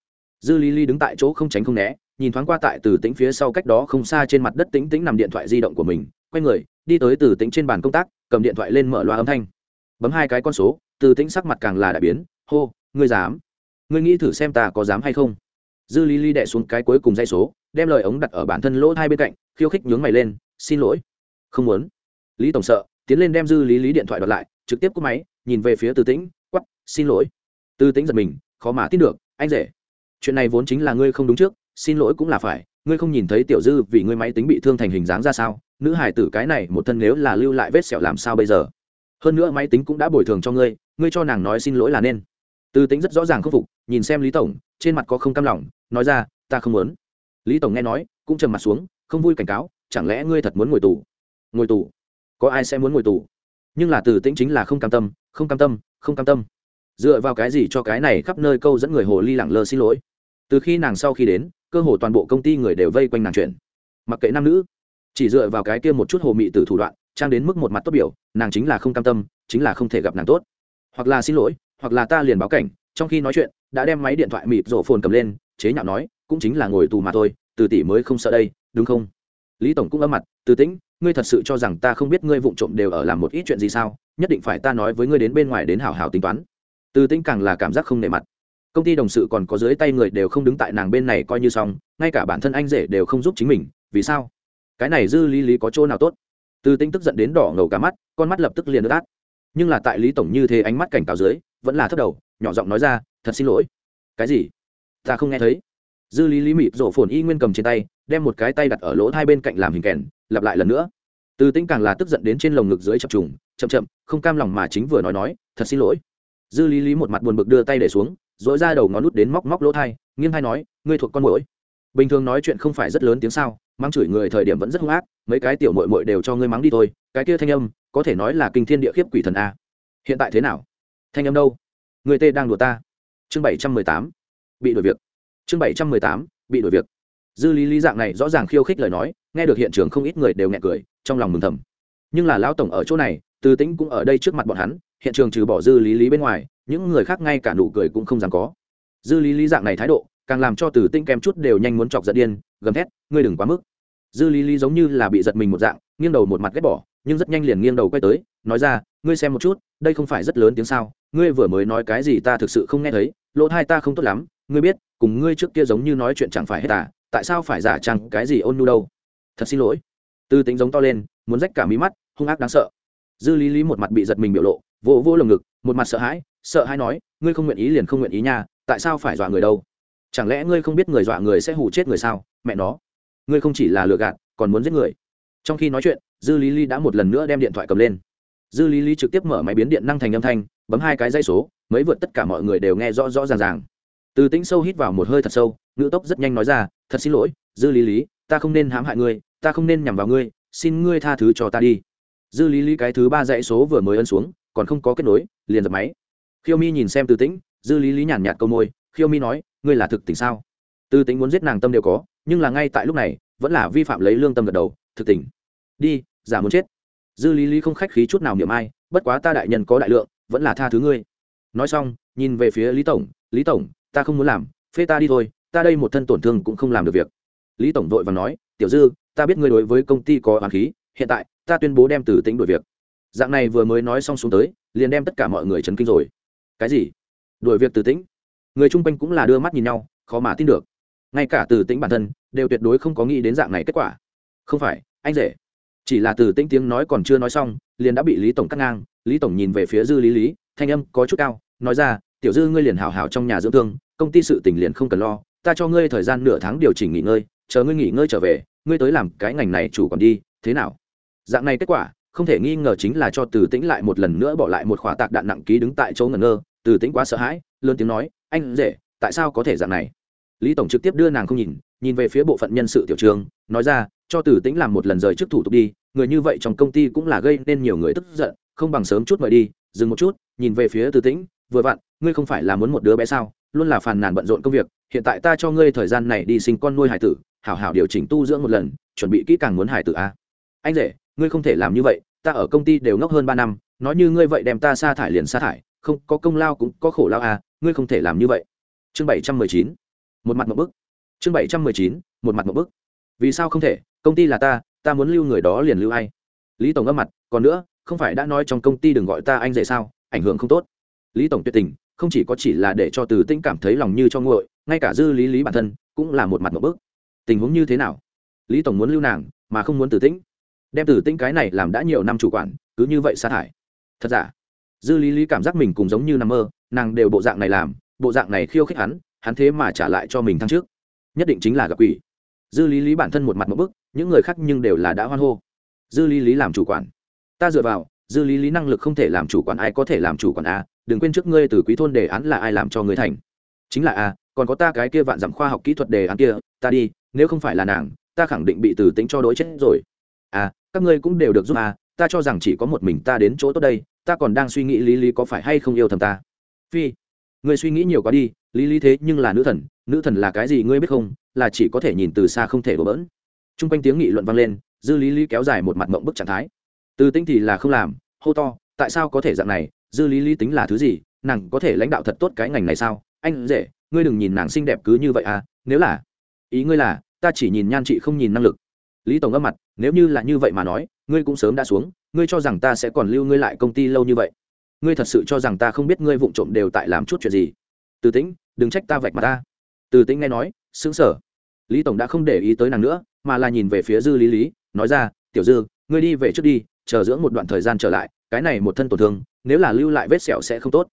Dư lý lý đứng tại chỗ không tránh không né, nhìn thoáng qua tại từ tĩnh phía sau cách đó không xa trên mặt đất tĩnh tĩnh nằm điện thoại di động của mình, quay người, đi tới từ tĩnh trên bàn công tác, cầm điện thoại lên mở loa âm thanh. Bấm hai cái con số, từ tĩnh sắc mặt càng là đại biến, hô, ngươi dám? Ngươi nghĩ thử xem ta có dám hay không? Dư lý lý đẻ xuống cái cuối cùng dây số đem lời ống đặt ở bản thân lỗ hai bên cạnh, khiêu khích nhướng mày lên, xin lỗi. Không muốn. Lý tổng sợ, tiến lên đem dư lý lý điện thoại đoạt lại, trực tiếp cúp máy, nhìn về phía từ tĩnh quắp xin lỗi. Từ tĩnh giật mình, khó mà tin được, anh rể, chuyện này vốn chính là ngươi không đúng trước, xin lỗi cũng là phải, ngươi không nhìn thấy tiểu dư vì ngươi máy tính bị thương thành hình dáng ra sao, nữ hải tử cái này một thân nếu là lưu lại vết sẹo làm sao bây giờ? Hơn nữa máy tính cũng đã bồi thường cho ngươi ngươi cho nàng nói xin lỗi là nên. Từ tính rất rõ ràng khắc phục, nhìn xem lý tổng, trên mặt có không cam lòng, nói ra, ta không muốn lý tổng nghe nói, cũng trầm mặt xuống, không vui cảnh cáo, chẳng lẽ ngươi thật muốn ngồi tù? Ngồi tù? Có ai sẽ muốn ngồi tù? Nhưng là từ tĩnh chính là không cam tâm, không cam tâm, không cam tâm. Dựa vào cái gì cho cái này khắp nơi câu dẫn người hồ ly lẳng lơ xin lỗi? Từ khi nàng sau khi đến, cơ hồ toàn bộ công ty người đều vây quanh nàng chuyện. Mặc kệ nam nữ, chỉ dựa vào cái kia một chút hồ mị từ thủ đoạn, trang đến mức một mặt tốt biểu, nàng chính là không cam tâm, chính là không thể gặp nàng tốt. Hoặc là xin lỗi, hoặc là ta liền báo cảnh, trong khi nói chuyện, đã đem máy điện thoại mịt rổ phồn cầm lên, chế nhạo nói cũng chính là ngồi tù mà thôi, từ tỷ mới không sợ đây, đúng không? Lý tổng cũng âm mặt, từ tĩnh, ngươi thật sự cho rằng ta không biết ngươi vụng trộm đều ở làm một ít chuyện gì sao? Nhất định phải ta nói với ngươi đến bên ngoài đến hào hào tính toán. Từ tĩnh càng là cảm giác không nề mặt. Công ty đồng sự còn có dưới tay người đều không đứng tại nàng bên này coi như xong, ngay cả bản thân anh rể đều không giúp chính mình, vì sao? Cái này dư lý lý có chỗ nào tốt? Từ tĩnh tức giận đến đỏ ngầu cả mắt, con mắt lập tức liền ướt át. Nhưng là tại lý tổng như thế ánh mắt cảnh cáo dưới, vẫn là thất đầu, nhỏ giọng nói ra, thật xin lỗi. Cái gì? Ta không nghe thấy dư lý lý mịt rổ phồn y nguyên cầm trên tay, đem một cái tay đặt ở lỗ hai bên cạnh làm hình kèn, lặp lại lần nữa. Từ tĩnh càng là tức giận đến trên lồng ngực dưới chập trùng, chậm chậm, không cam lòng mà chính vừa nói nói, thật xin lỗi. Dư lý lý một mặt buồn bực đưa tay để xuống dỗi ra đầu ngón nút đến móc móc lỗ thai, nghiêng thai nói, ngươi thuộc con mũi bình thường nói chuyện không phải rất lớn tiếng sao, mắng chửi người thời điểm vẫn rất hung ác, mấy cái tiểu mội mội đều cho ngươi mắng đi thôi, cái kia thanh âm, có thể nói là kinh thiên địa khiếp quỷ thần a. Hiện tại thế nào? Thanh âm đâu? Người tê đang đùa ta. Chương bảy trăm mười tám. Bị đuổi việc chương bảy trăm mười tám, bị đổi việc. Dư lý lý dạng này rõ ràng khiêu khích lời nói, nghe được hiện trường không ít người đều nghẹn cười, trong lòng mừng thầm. Nhưng là lão tổng ở chỗ này, từ tĩnh cũng ở đây trước mặt bọn hắn, hiện trường trừ bỏ dư lý lý bên ngoài, những người khác ngay cả nụ cười cũng không dám có. Dư lý lý dạng này thái độ, càng làm cho từ tĩnh kém chút đều nhanh muốn chọc giận điên, gầm thét, ngươi đừng quá mức. Dư lý lý giống như là bị giật mình một dạng, nghiêng đầu một mặt ghét bỏ, nhưng rất nhanh liền nghiêng đầu quay tới, nói ra, ngươi xem một chút, đây không phải rất lớn tiếng sao, ngươi vừa mới nói cái gì ta thực sự không nghe thấy, lỗ thai ta không tốt lắm, ngươi biết cùng ngươi trước kia giống như nói chuyện chẳng phải hết à tại sao phải giả chăng cái gì ôn nhu đâu? Thật xin lỗi. Tư tính giống to lên, muốn rách cả mí mắt, hung ác đáng sợ. Dư lý lý một mặt bị giật mình biểu lộ, vỗ vỗ lồng ngực, một mặt sợ hãi sợ hãi nói, ngươi không nguyện ý liền không nguyện ý nha, tại sao phải dọa người đâu? Chẳng lẽ ngươi không biết người dọa người sẽ hù chết người sao? Mẹ nó, ngươi không chỉ là lừa gạt, còn muốn giết người. Trong khi nói chuyện, dư lý lý đã một lần nữa đem điện thoại cầm lên. Dư lý lý trực tiếp mở máy biến điện năng thành âm thanh, bấm hai cái dây số mấy vượt tất cả mọi người đều nghe rõ rõ ràng ràng từ tĩnh sâu hít vào một hơi thật sâu, ngữ tốc rất nhanh nói ra, thật xin lỗi, dư lý lý, ta không nên hãm hại ngươi, ta không nên nhằm vào ngươi, xin ngươi tha thứ cho ta đi. Dư lý lý cái thứ ba dãy số vừa mới ấn xuống, còn không có kết nối, liền dập máy. Khiêu mi nhìn xem từ tĩnh, dư lý lý nhàn nhạt câu môi, khiêu mi nói, ngươi là thực tình sao? Từ tĩnh muốn giết nàng tâm đều có, nhưng là ngay tại lúc này, vẫn là vi phạm lấy lương tâm gật đầu, thực tình. Đi, giả muốn chết. Dư lý lý không khách khí chút nào niệm ai, bất quá ta đại nhân có đại lượng, vẫn là tha thứ ngươi. Nói xong, nhìn về phía lý tổng lý tổng ta không muốn làm, phê ta đi thôi, ta đây một thân tổn thương cũng không làm được việc. Lý tổng vội và nói, tiểu dư, ta biết ngươi đối với công ty có hoàn khí, hiện tại, ta tuyên bố đem từ tính đổi việc. Dạng này vừa mới nói xong xuống tới, liền đem tất cả mọi người chấn kinh rồi. Cái gì? Đổi việc từ tĩnh? Người chung quanh cũng là đưa mắt nhìn nhau, khó mà tin được. Ngay cả từ tĩnh bản thân, đều tuyệt đối không có nghĩ đến dạng này kết quả. Không phải, anh rể. Chỉ là từ tĩnh tiếng nói còn chưa nói xong, liền đã bị lý tổng cắt ngang. Lý tổng nhìn về phía dư lý lý, thanh âm có chút cao, nói ra tiểu dư ngươi liền hào hào trong nhà dưỡng thương, công ty sự tỉnh liền không cần lo, ta cho ngươi thời gian nửa tháng điều chỉnh nghỉ ngơi, chờ ngươi nghỉ ngơi trở về, ngươi tới làm cái ngành này chủ còn đi, thế nào? Dạng này kết quả, không thể nghi ngờ chính là cho từ tĩnh lại một lần nữa bỏ lại một khỏa tạc đạn nặng ký đứng tại chỗ ngẩn ngơ, từ tĩnh quá sợ hãi, lớn tiếng nói, anh rể, tại sao có thể dạng này? Lý tổng trực tiếp đưa nàng không nhìn nhìn về phía bộ phận nhân sự tiểu trường, nói ra, cho từ tĩnh làm một lần rời trước thủ tục đi, người như vậy trong công ty cũng là gây nên nhiều người tức giận, không bằng sớm chút mời đi, dừng một chút, nhìn về phía từ tĩnh vừa vặn, ngươi không phải là muốn một đứa bé sao? Luôn là phàn nàn bận rộn công việc, hiện tại ta cho ngươi thời gian này đi sinh con nuôi hải tử, hảo hảo điều chỉnh tu dưỡng một lần, chuẩn bị kỹ càng muốn hải tử a. À? anh rể, ngươi không thể làm như vậy, ta ở công ty đều ngốc hơn ba năm, nói như ngươi vậy đem ta sa thải liền sa thải, không, có công lao cũng có khổ lao à ngươi không thể làm như vậy. Chương bảy trăm mười chín, một mặt một bức. Chương bảy trăm mười chín, một mặt một bức. Vì sao không thể? Công ty là ta ta muốn lưu người đó liền lưu ai? Lý tổng âm mặt, còn nữa, không phải đã nói trong công ty đừng gọi ta anh rể sao? Ảnh hưởng không tốt lý tổng tuyệt tình, không chỉ có chỉ là để cho từ tinh cảm thấy lòng như cho nguội, ngay cả dư lý lý bản thân cũng là một mặt một bước tình huống như thế nào? Lý tổng muốn lưu nàng, mà không muốn từ tĩnh. Đem từ tĩnh cái này làm đã nhiều năm chủ quản, cứ như vậy sa thải. Thật giả? Dư lý lý cảm giác mình cũng giống như nằm mơ, nàng đều bộ dạng này làm, bộ dạng này khiêu khích hắn hắn thế mà trả lại cho mình thăng trước. Nhất định chính là gặp quỷ. Dư lý lý bản thân một mặt một bức, những người khác nhưng đều là đã hoan hô. Dư lý lý làm chủ quản. Ta dựa vào, dư lý lý năng lực không thể làm chủ quản ai có thể làm chủ quản a đừng quên trước ngươi từ quý thôn đề án là ai làm cho ngươi thành. Chính là a còn có ta cái kia vạn dặm khoa học kỹ thuật đề án kia, ta đi, nếu không phải là nàng, ta khẳng định bị từ tính cho đối chết rồi. À các ngươi cũng đều được giúp à ta cho rằng chỉ có một mình ta đến chỗ tốt đây, ta còn đang suy nghĩ lý lý có phải hay không yêu thầm ta. Phi, ngươi suy nghĩ nhiều quá đi, lý lý thế nhưng là nữ thần nữ thần là cái gì ngươi biết không, là chỉ có thể nhìn từ xa không thể đổ bỡn. T r u n g quanh tiếng nghị luận vang lên, dư lý lý kéo dài một mặt mộng bức trạng thái. Từ tinh thì là không làm, hô to, tại sao có thể dạng này dư lý lý tính là thứ gì? Nàng có thể lãnh đạo thật tốt cái ngành này sao? Anh dễ, ngươi đừng nhìn nàng xinh đẹp cứ như vậy à? Nếu là, ý ngươi là, ta chỉ nhìn nhan chị không nhìn năng lực. Lý tổng âm mặt, nếu như là như vậy mà nói, ngươi cũng sớm đã xuống, ngươi cho rằng ta sẽ còn lưu ngươi lại công ty lâu như vậy. Ngươi thật sự cho rằng ta không biết ngươi vụng trộm đều tại làm chút chuyện gì? Từ tĩnh, đừng trách ta vạch mặt ta. Từ tĩnh nghe nói xứng sở lý tổng đã không để ý tới nàng nữa, mà là nhìn về phía dư lý lý, nói ra, tiểu dư, ngươi đi về trước đi, chờ dưỡng một đoạn thời gian trở lại cái này một thân tổn thương, nếu là lưu lại vết sẹo sẽ không tốt.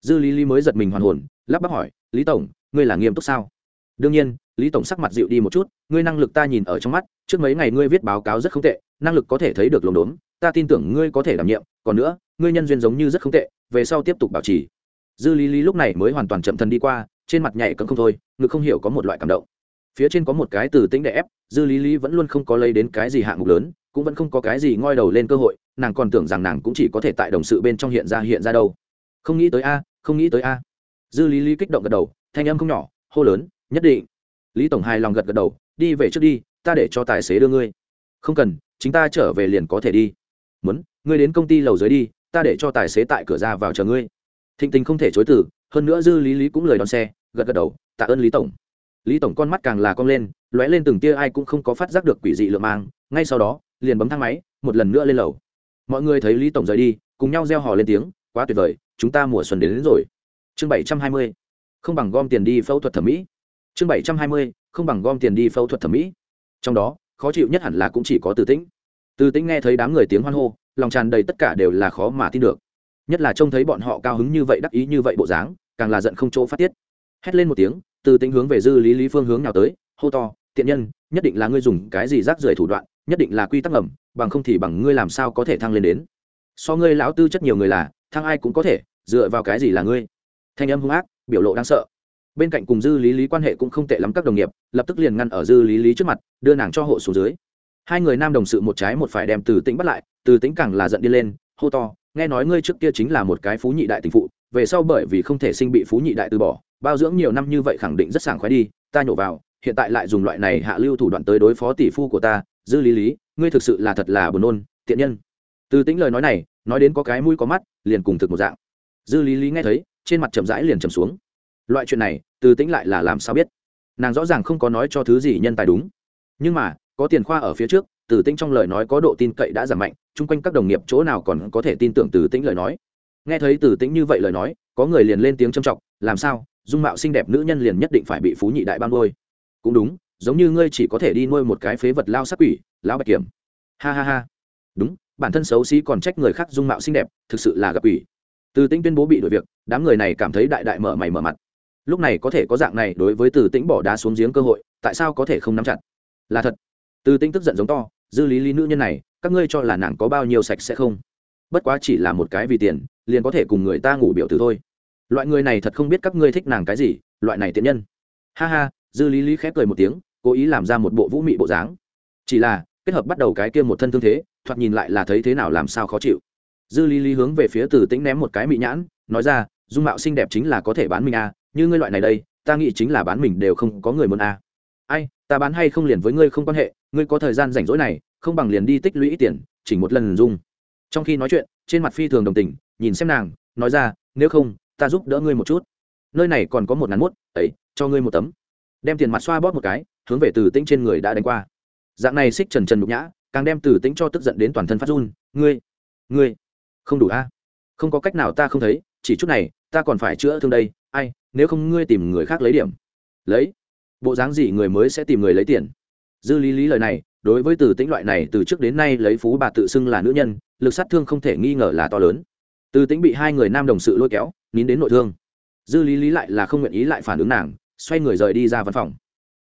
Dư lý lý mới giật mình hoàn hồn, lắp bắp hỏi, lý tổng, ngươi là nghiêm túc sao? Đương nhiên, lý tổng sắc mặt dịu đi một chút, ngươi năng lực ta nhìn ở trong mắt, trước mấy ngày ngươi viết báo cáo rất không tệ, năng lực có thể thấy được lồn đốn ta tin tưởng ngươi có thể đảm nhiệm, còn nữa, ngươi nhân duyên giống như rất không tệ, về sau tiếp tục bảo trì. Dư lý lý lúc này mới hoàn toàn chậm thân đi qua, trên mặt nhảy cấm không thôi, ngực không hiểu có một loại cảm động. Phía trên có một cái từ tính đè ép, dư lý lý vẫn luôn không có lấy đến cái gì hạng mục lớn cũng vẫn không có cái gì ngoi đầu lên cơ hội, nàng còn tưởng rằng nàng cũng chỉ có thể tại đồng sự bên trong hiện ra hiện ra đâu. Không nghĩ tới a, không nghĩ tới a. Dư lý lý kích động gật đầu, thanh âm không nhỏ, hô lớn, nhất định. Lý tổng hài lòng gật gật đầu, đi về trước đi, ta để cho tài xế đưa ngươi. Không cần, chính ta trở về liền có thể đi. Muốn, ngươi đến công ty lầu dưới đi, ta để cho tài xế tại cửa ra vào chờ ngươi. Thịnh tình không thể chối từ, hơn nữa dư lý lý cũng lời đón xe, gật gật đầu, tạ ơn lý tổng. Lý tổng con mắt càng là cong lên, lóe lên từng tia ai cũng không có phát giác được quỷ dị lượng mang, ngay sau đó liền bấm thang máy một lần nữa lên lầu. Mọi người thấy lý tổng rời đi cùng nhau reo hò lên tiếng quá tuyệt vời chúng ta mùa xuân đến, đến rồi. Chương bảy trăm hai mươi không bằng gom tiền đi phẫu thuật thẩm mỹ. Chương bảy trăm hai mươi không bằng gom tiền đi phẫu thuật thẩm mỹ. Trong đó khó chịu nhất hẳn là cũng chỉ có từ tĩnh. Từ tĩnh nghe thấy đám người tiếng hoan hô lòng tràn đầy tất cả đều là khó mà tin được. Nhất là trông thấy bọn họ cao hứng như vậy đắc ý như vậy bộ dáng càng là giận không chỗ phát tiết. Hét lên một tiếng từ tĩnh hướng về dư lý lý phương hướng nào tới hô to tiện nhân nhất định là ngươi dùng cái gì rác rưởi thủ đoạn nhất định là quy tắc ngầm, bằng không thì bằng ngươi làm sao có thể thăng lên đến. So ngươi lão tư chất nhiều người là, thăng ai cũng có thể, dựa vào cái gì là ngươi? Thanh âm hung ác, biểu lộ đáng sợ. Bên cạnh cùng dư lý lý quan hệ cũng không tệ lắm các đồng nghiệp, lập tức liền ngăn ở dư lý lý trước mặt, đưa nàng cho hộ xuống dưới. Hai người nam đồng sự một trái một phải đem từ tĩnh bắt lại, từ tĩnh càng là giận đi lên, hô to, nghe nói ngươi trước kia chính là một cái phú nhị đại tình phụ, về sau bởi vì không thể sinh bị phú nhị đại từ bỏ, bao dưỡng nhiều năm như vậy khẳng định rất sảng khoái đi, ta nhổ vào, hiện tại lại dùng loại này hạ lưu thủ đoạn tới đối phó tỷ phu của ta dư lý lý, ngươi thực sự là thật là buồn nôn, tiện nhân. Từ tính lời nói này, nói đến có cái mũi có mắt, liền cùng thực một dạng. Dư lý lý nghe thấy, trên mặt chậm rãi liền chầm xuống. Loại chuyện này, từ tính lại là làm sao biết? Nàng rõ ràng không có nói cho thứ gì nhân tài đúng. Nhưng mà, có tiền khoa ở phía trước, từ tĩnh trong lời nói có độ tin cậy đã giảm mạnh, chung quanh các đồng nghiệp chỗ nào còn có thể tin tưởng từ tĩnh lời nói. Nghe thấy từ tĩnh như vậy lời nói, có người liền lên tiếng trầm trọng làm sao? Dung mạo xinh đẹp nữ nhân liền nhất định phải bị phú nhị đại ban ngôi cũng đúng giống như ngươi chỉ có thể đi nuôi một cái phế vật lao sắc quỷ lão bạch kiểm. Ha ha ha. Đúng, bản thân xấu xí còn trách người khác dung mạo xinh đẹp, thực sự là gặp quỷ. Từ tĩnh tuyên bố bị đuổi việc, đám người này cảm thấy đại đại mở mày mở mặt. Lúc này có thể có dạng này đối với từ tĩnh bỏ đá xuống giếng cơ hội, tại sao có thể không nắm chặt? Là thật. Từ tĩnh tức giận giống to, dư lý lý nữ nhân này, các ngươi cho là nàng có bao nhiêu sạch sẽ không? Bất quá chỉ là một cái vì tiền, liền có thể cùng người ta ngủ biểu từ thôi. Loại người này thật không biết các ngươi thích nàng cái gì, loại này tiện nhân. Ha ha, dư lý lý khép cười một tiếng cố ý làm ra một bộ vũ mị bộ dáng. Chỉ là, kết hợp bắt đầu cái kia một thân thương thế, thoạt nhìn lại là thấy thế nào làm sao khó chịu. Dư lý lý hướng về phía từ tĩnh ném một cái mị nhãn, nói ra, dung mạo xinh đẹp chính là có thể bán mình à như ngươi loại này đây, ta nghĩ chính là bán mình đều không có người muốn à. Ai, ta bán hay không liền với ngươi không quan hệ, ngươi có thời gian rảnh rỗi này, không bằng liền đi tích lũy tiền, chỉ một lần dung trong khi nói chuyện, trên mặt phi thường đồng tình, nhìn xem nàng, nói ra, nếu không, ta giúp đỡ ngươi một chút. Nơi này còn có một ngàn mốt, ấy, cho ngươi một tấm. Đem tiền mặt xoa bóp một cái hướng về từ tĩnh trên người đã đánh qua. Dạng này xích trần trần nhục nhã, càng đem từ tĩnh cho tức giận đến toàn thân phát run. Ngươi ngươi, không đủ a? Không có cách nào ta không thấy, chỉ chút này, ta còn phải chữa thương đây. Ai, nếu không ngươi tìm người khác lấy điểm. Lấy. Bộ dáng gì người mới sẽ tìm người lấy tiền? Dư lý lý lời này, đối với từ tĩnh loại này từ trước đến nay lấy phú bà tự xưng là nữ nhân, lực sát thương không thể nghi ngờ là to lớn. Từ tĩnh bị hai người nam đồng sự lôi kéo, nín đến nội thương. Dư lý lý lại là không nguyện ý lại phản ứng nàng, xoay người rời đi ra văn phòng.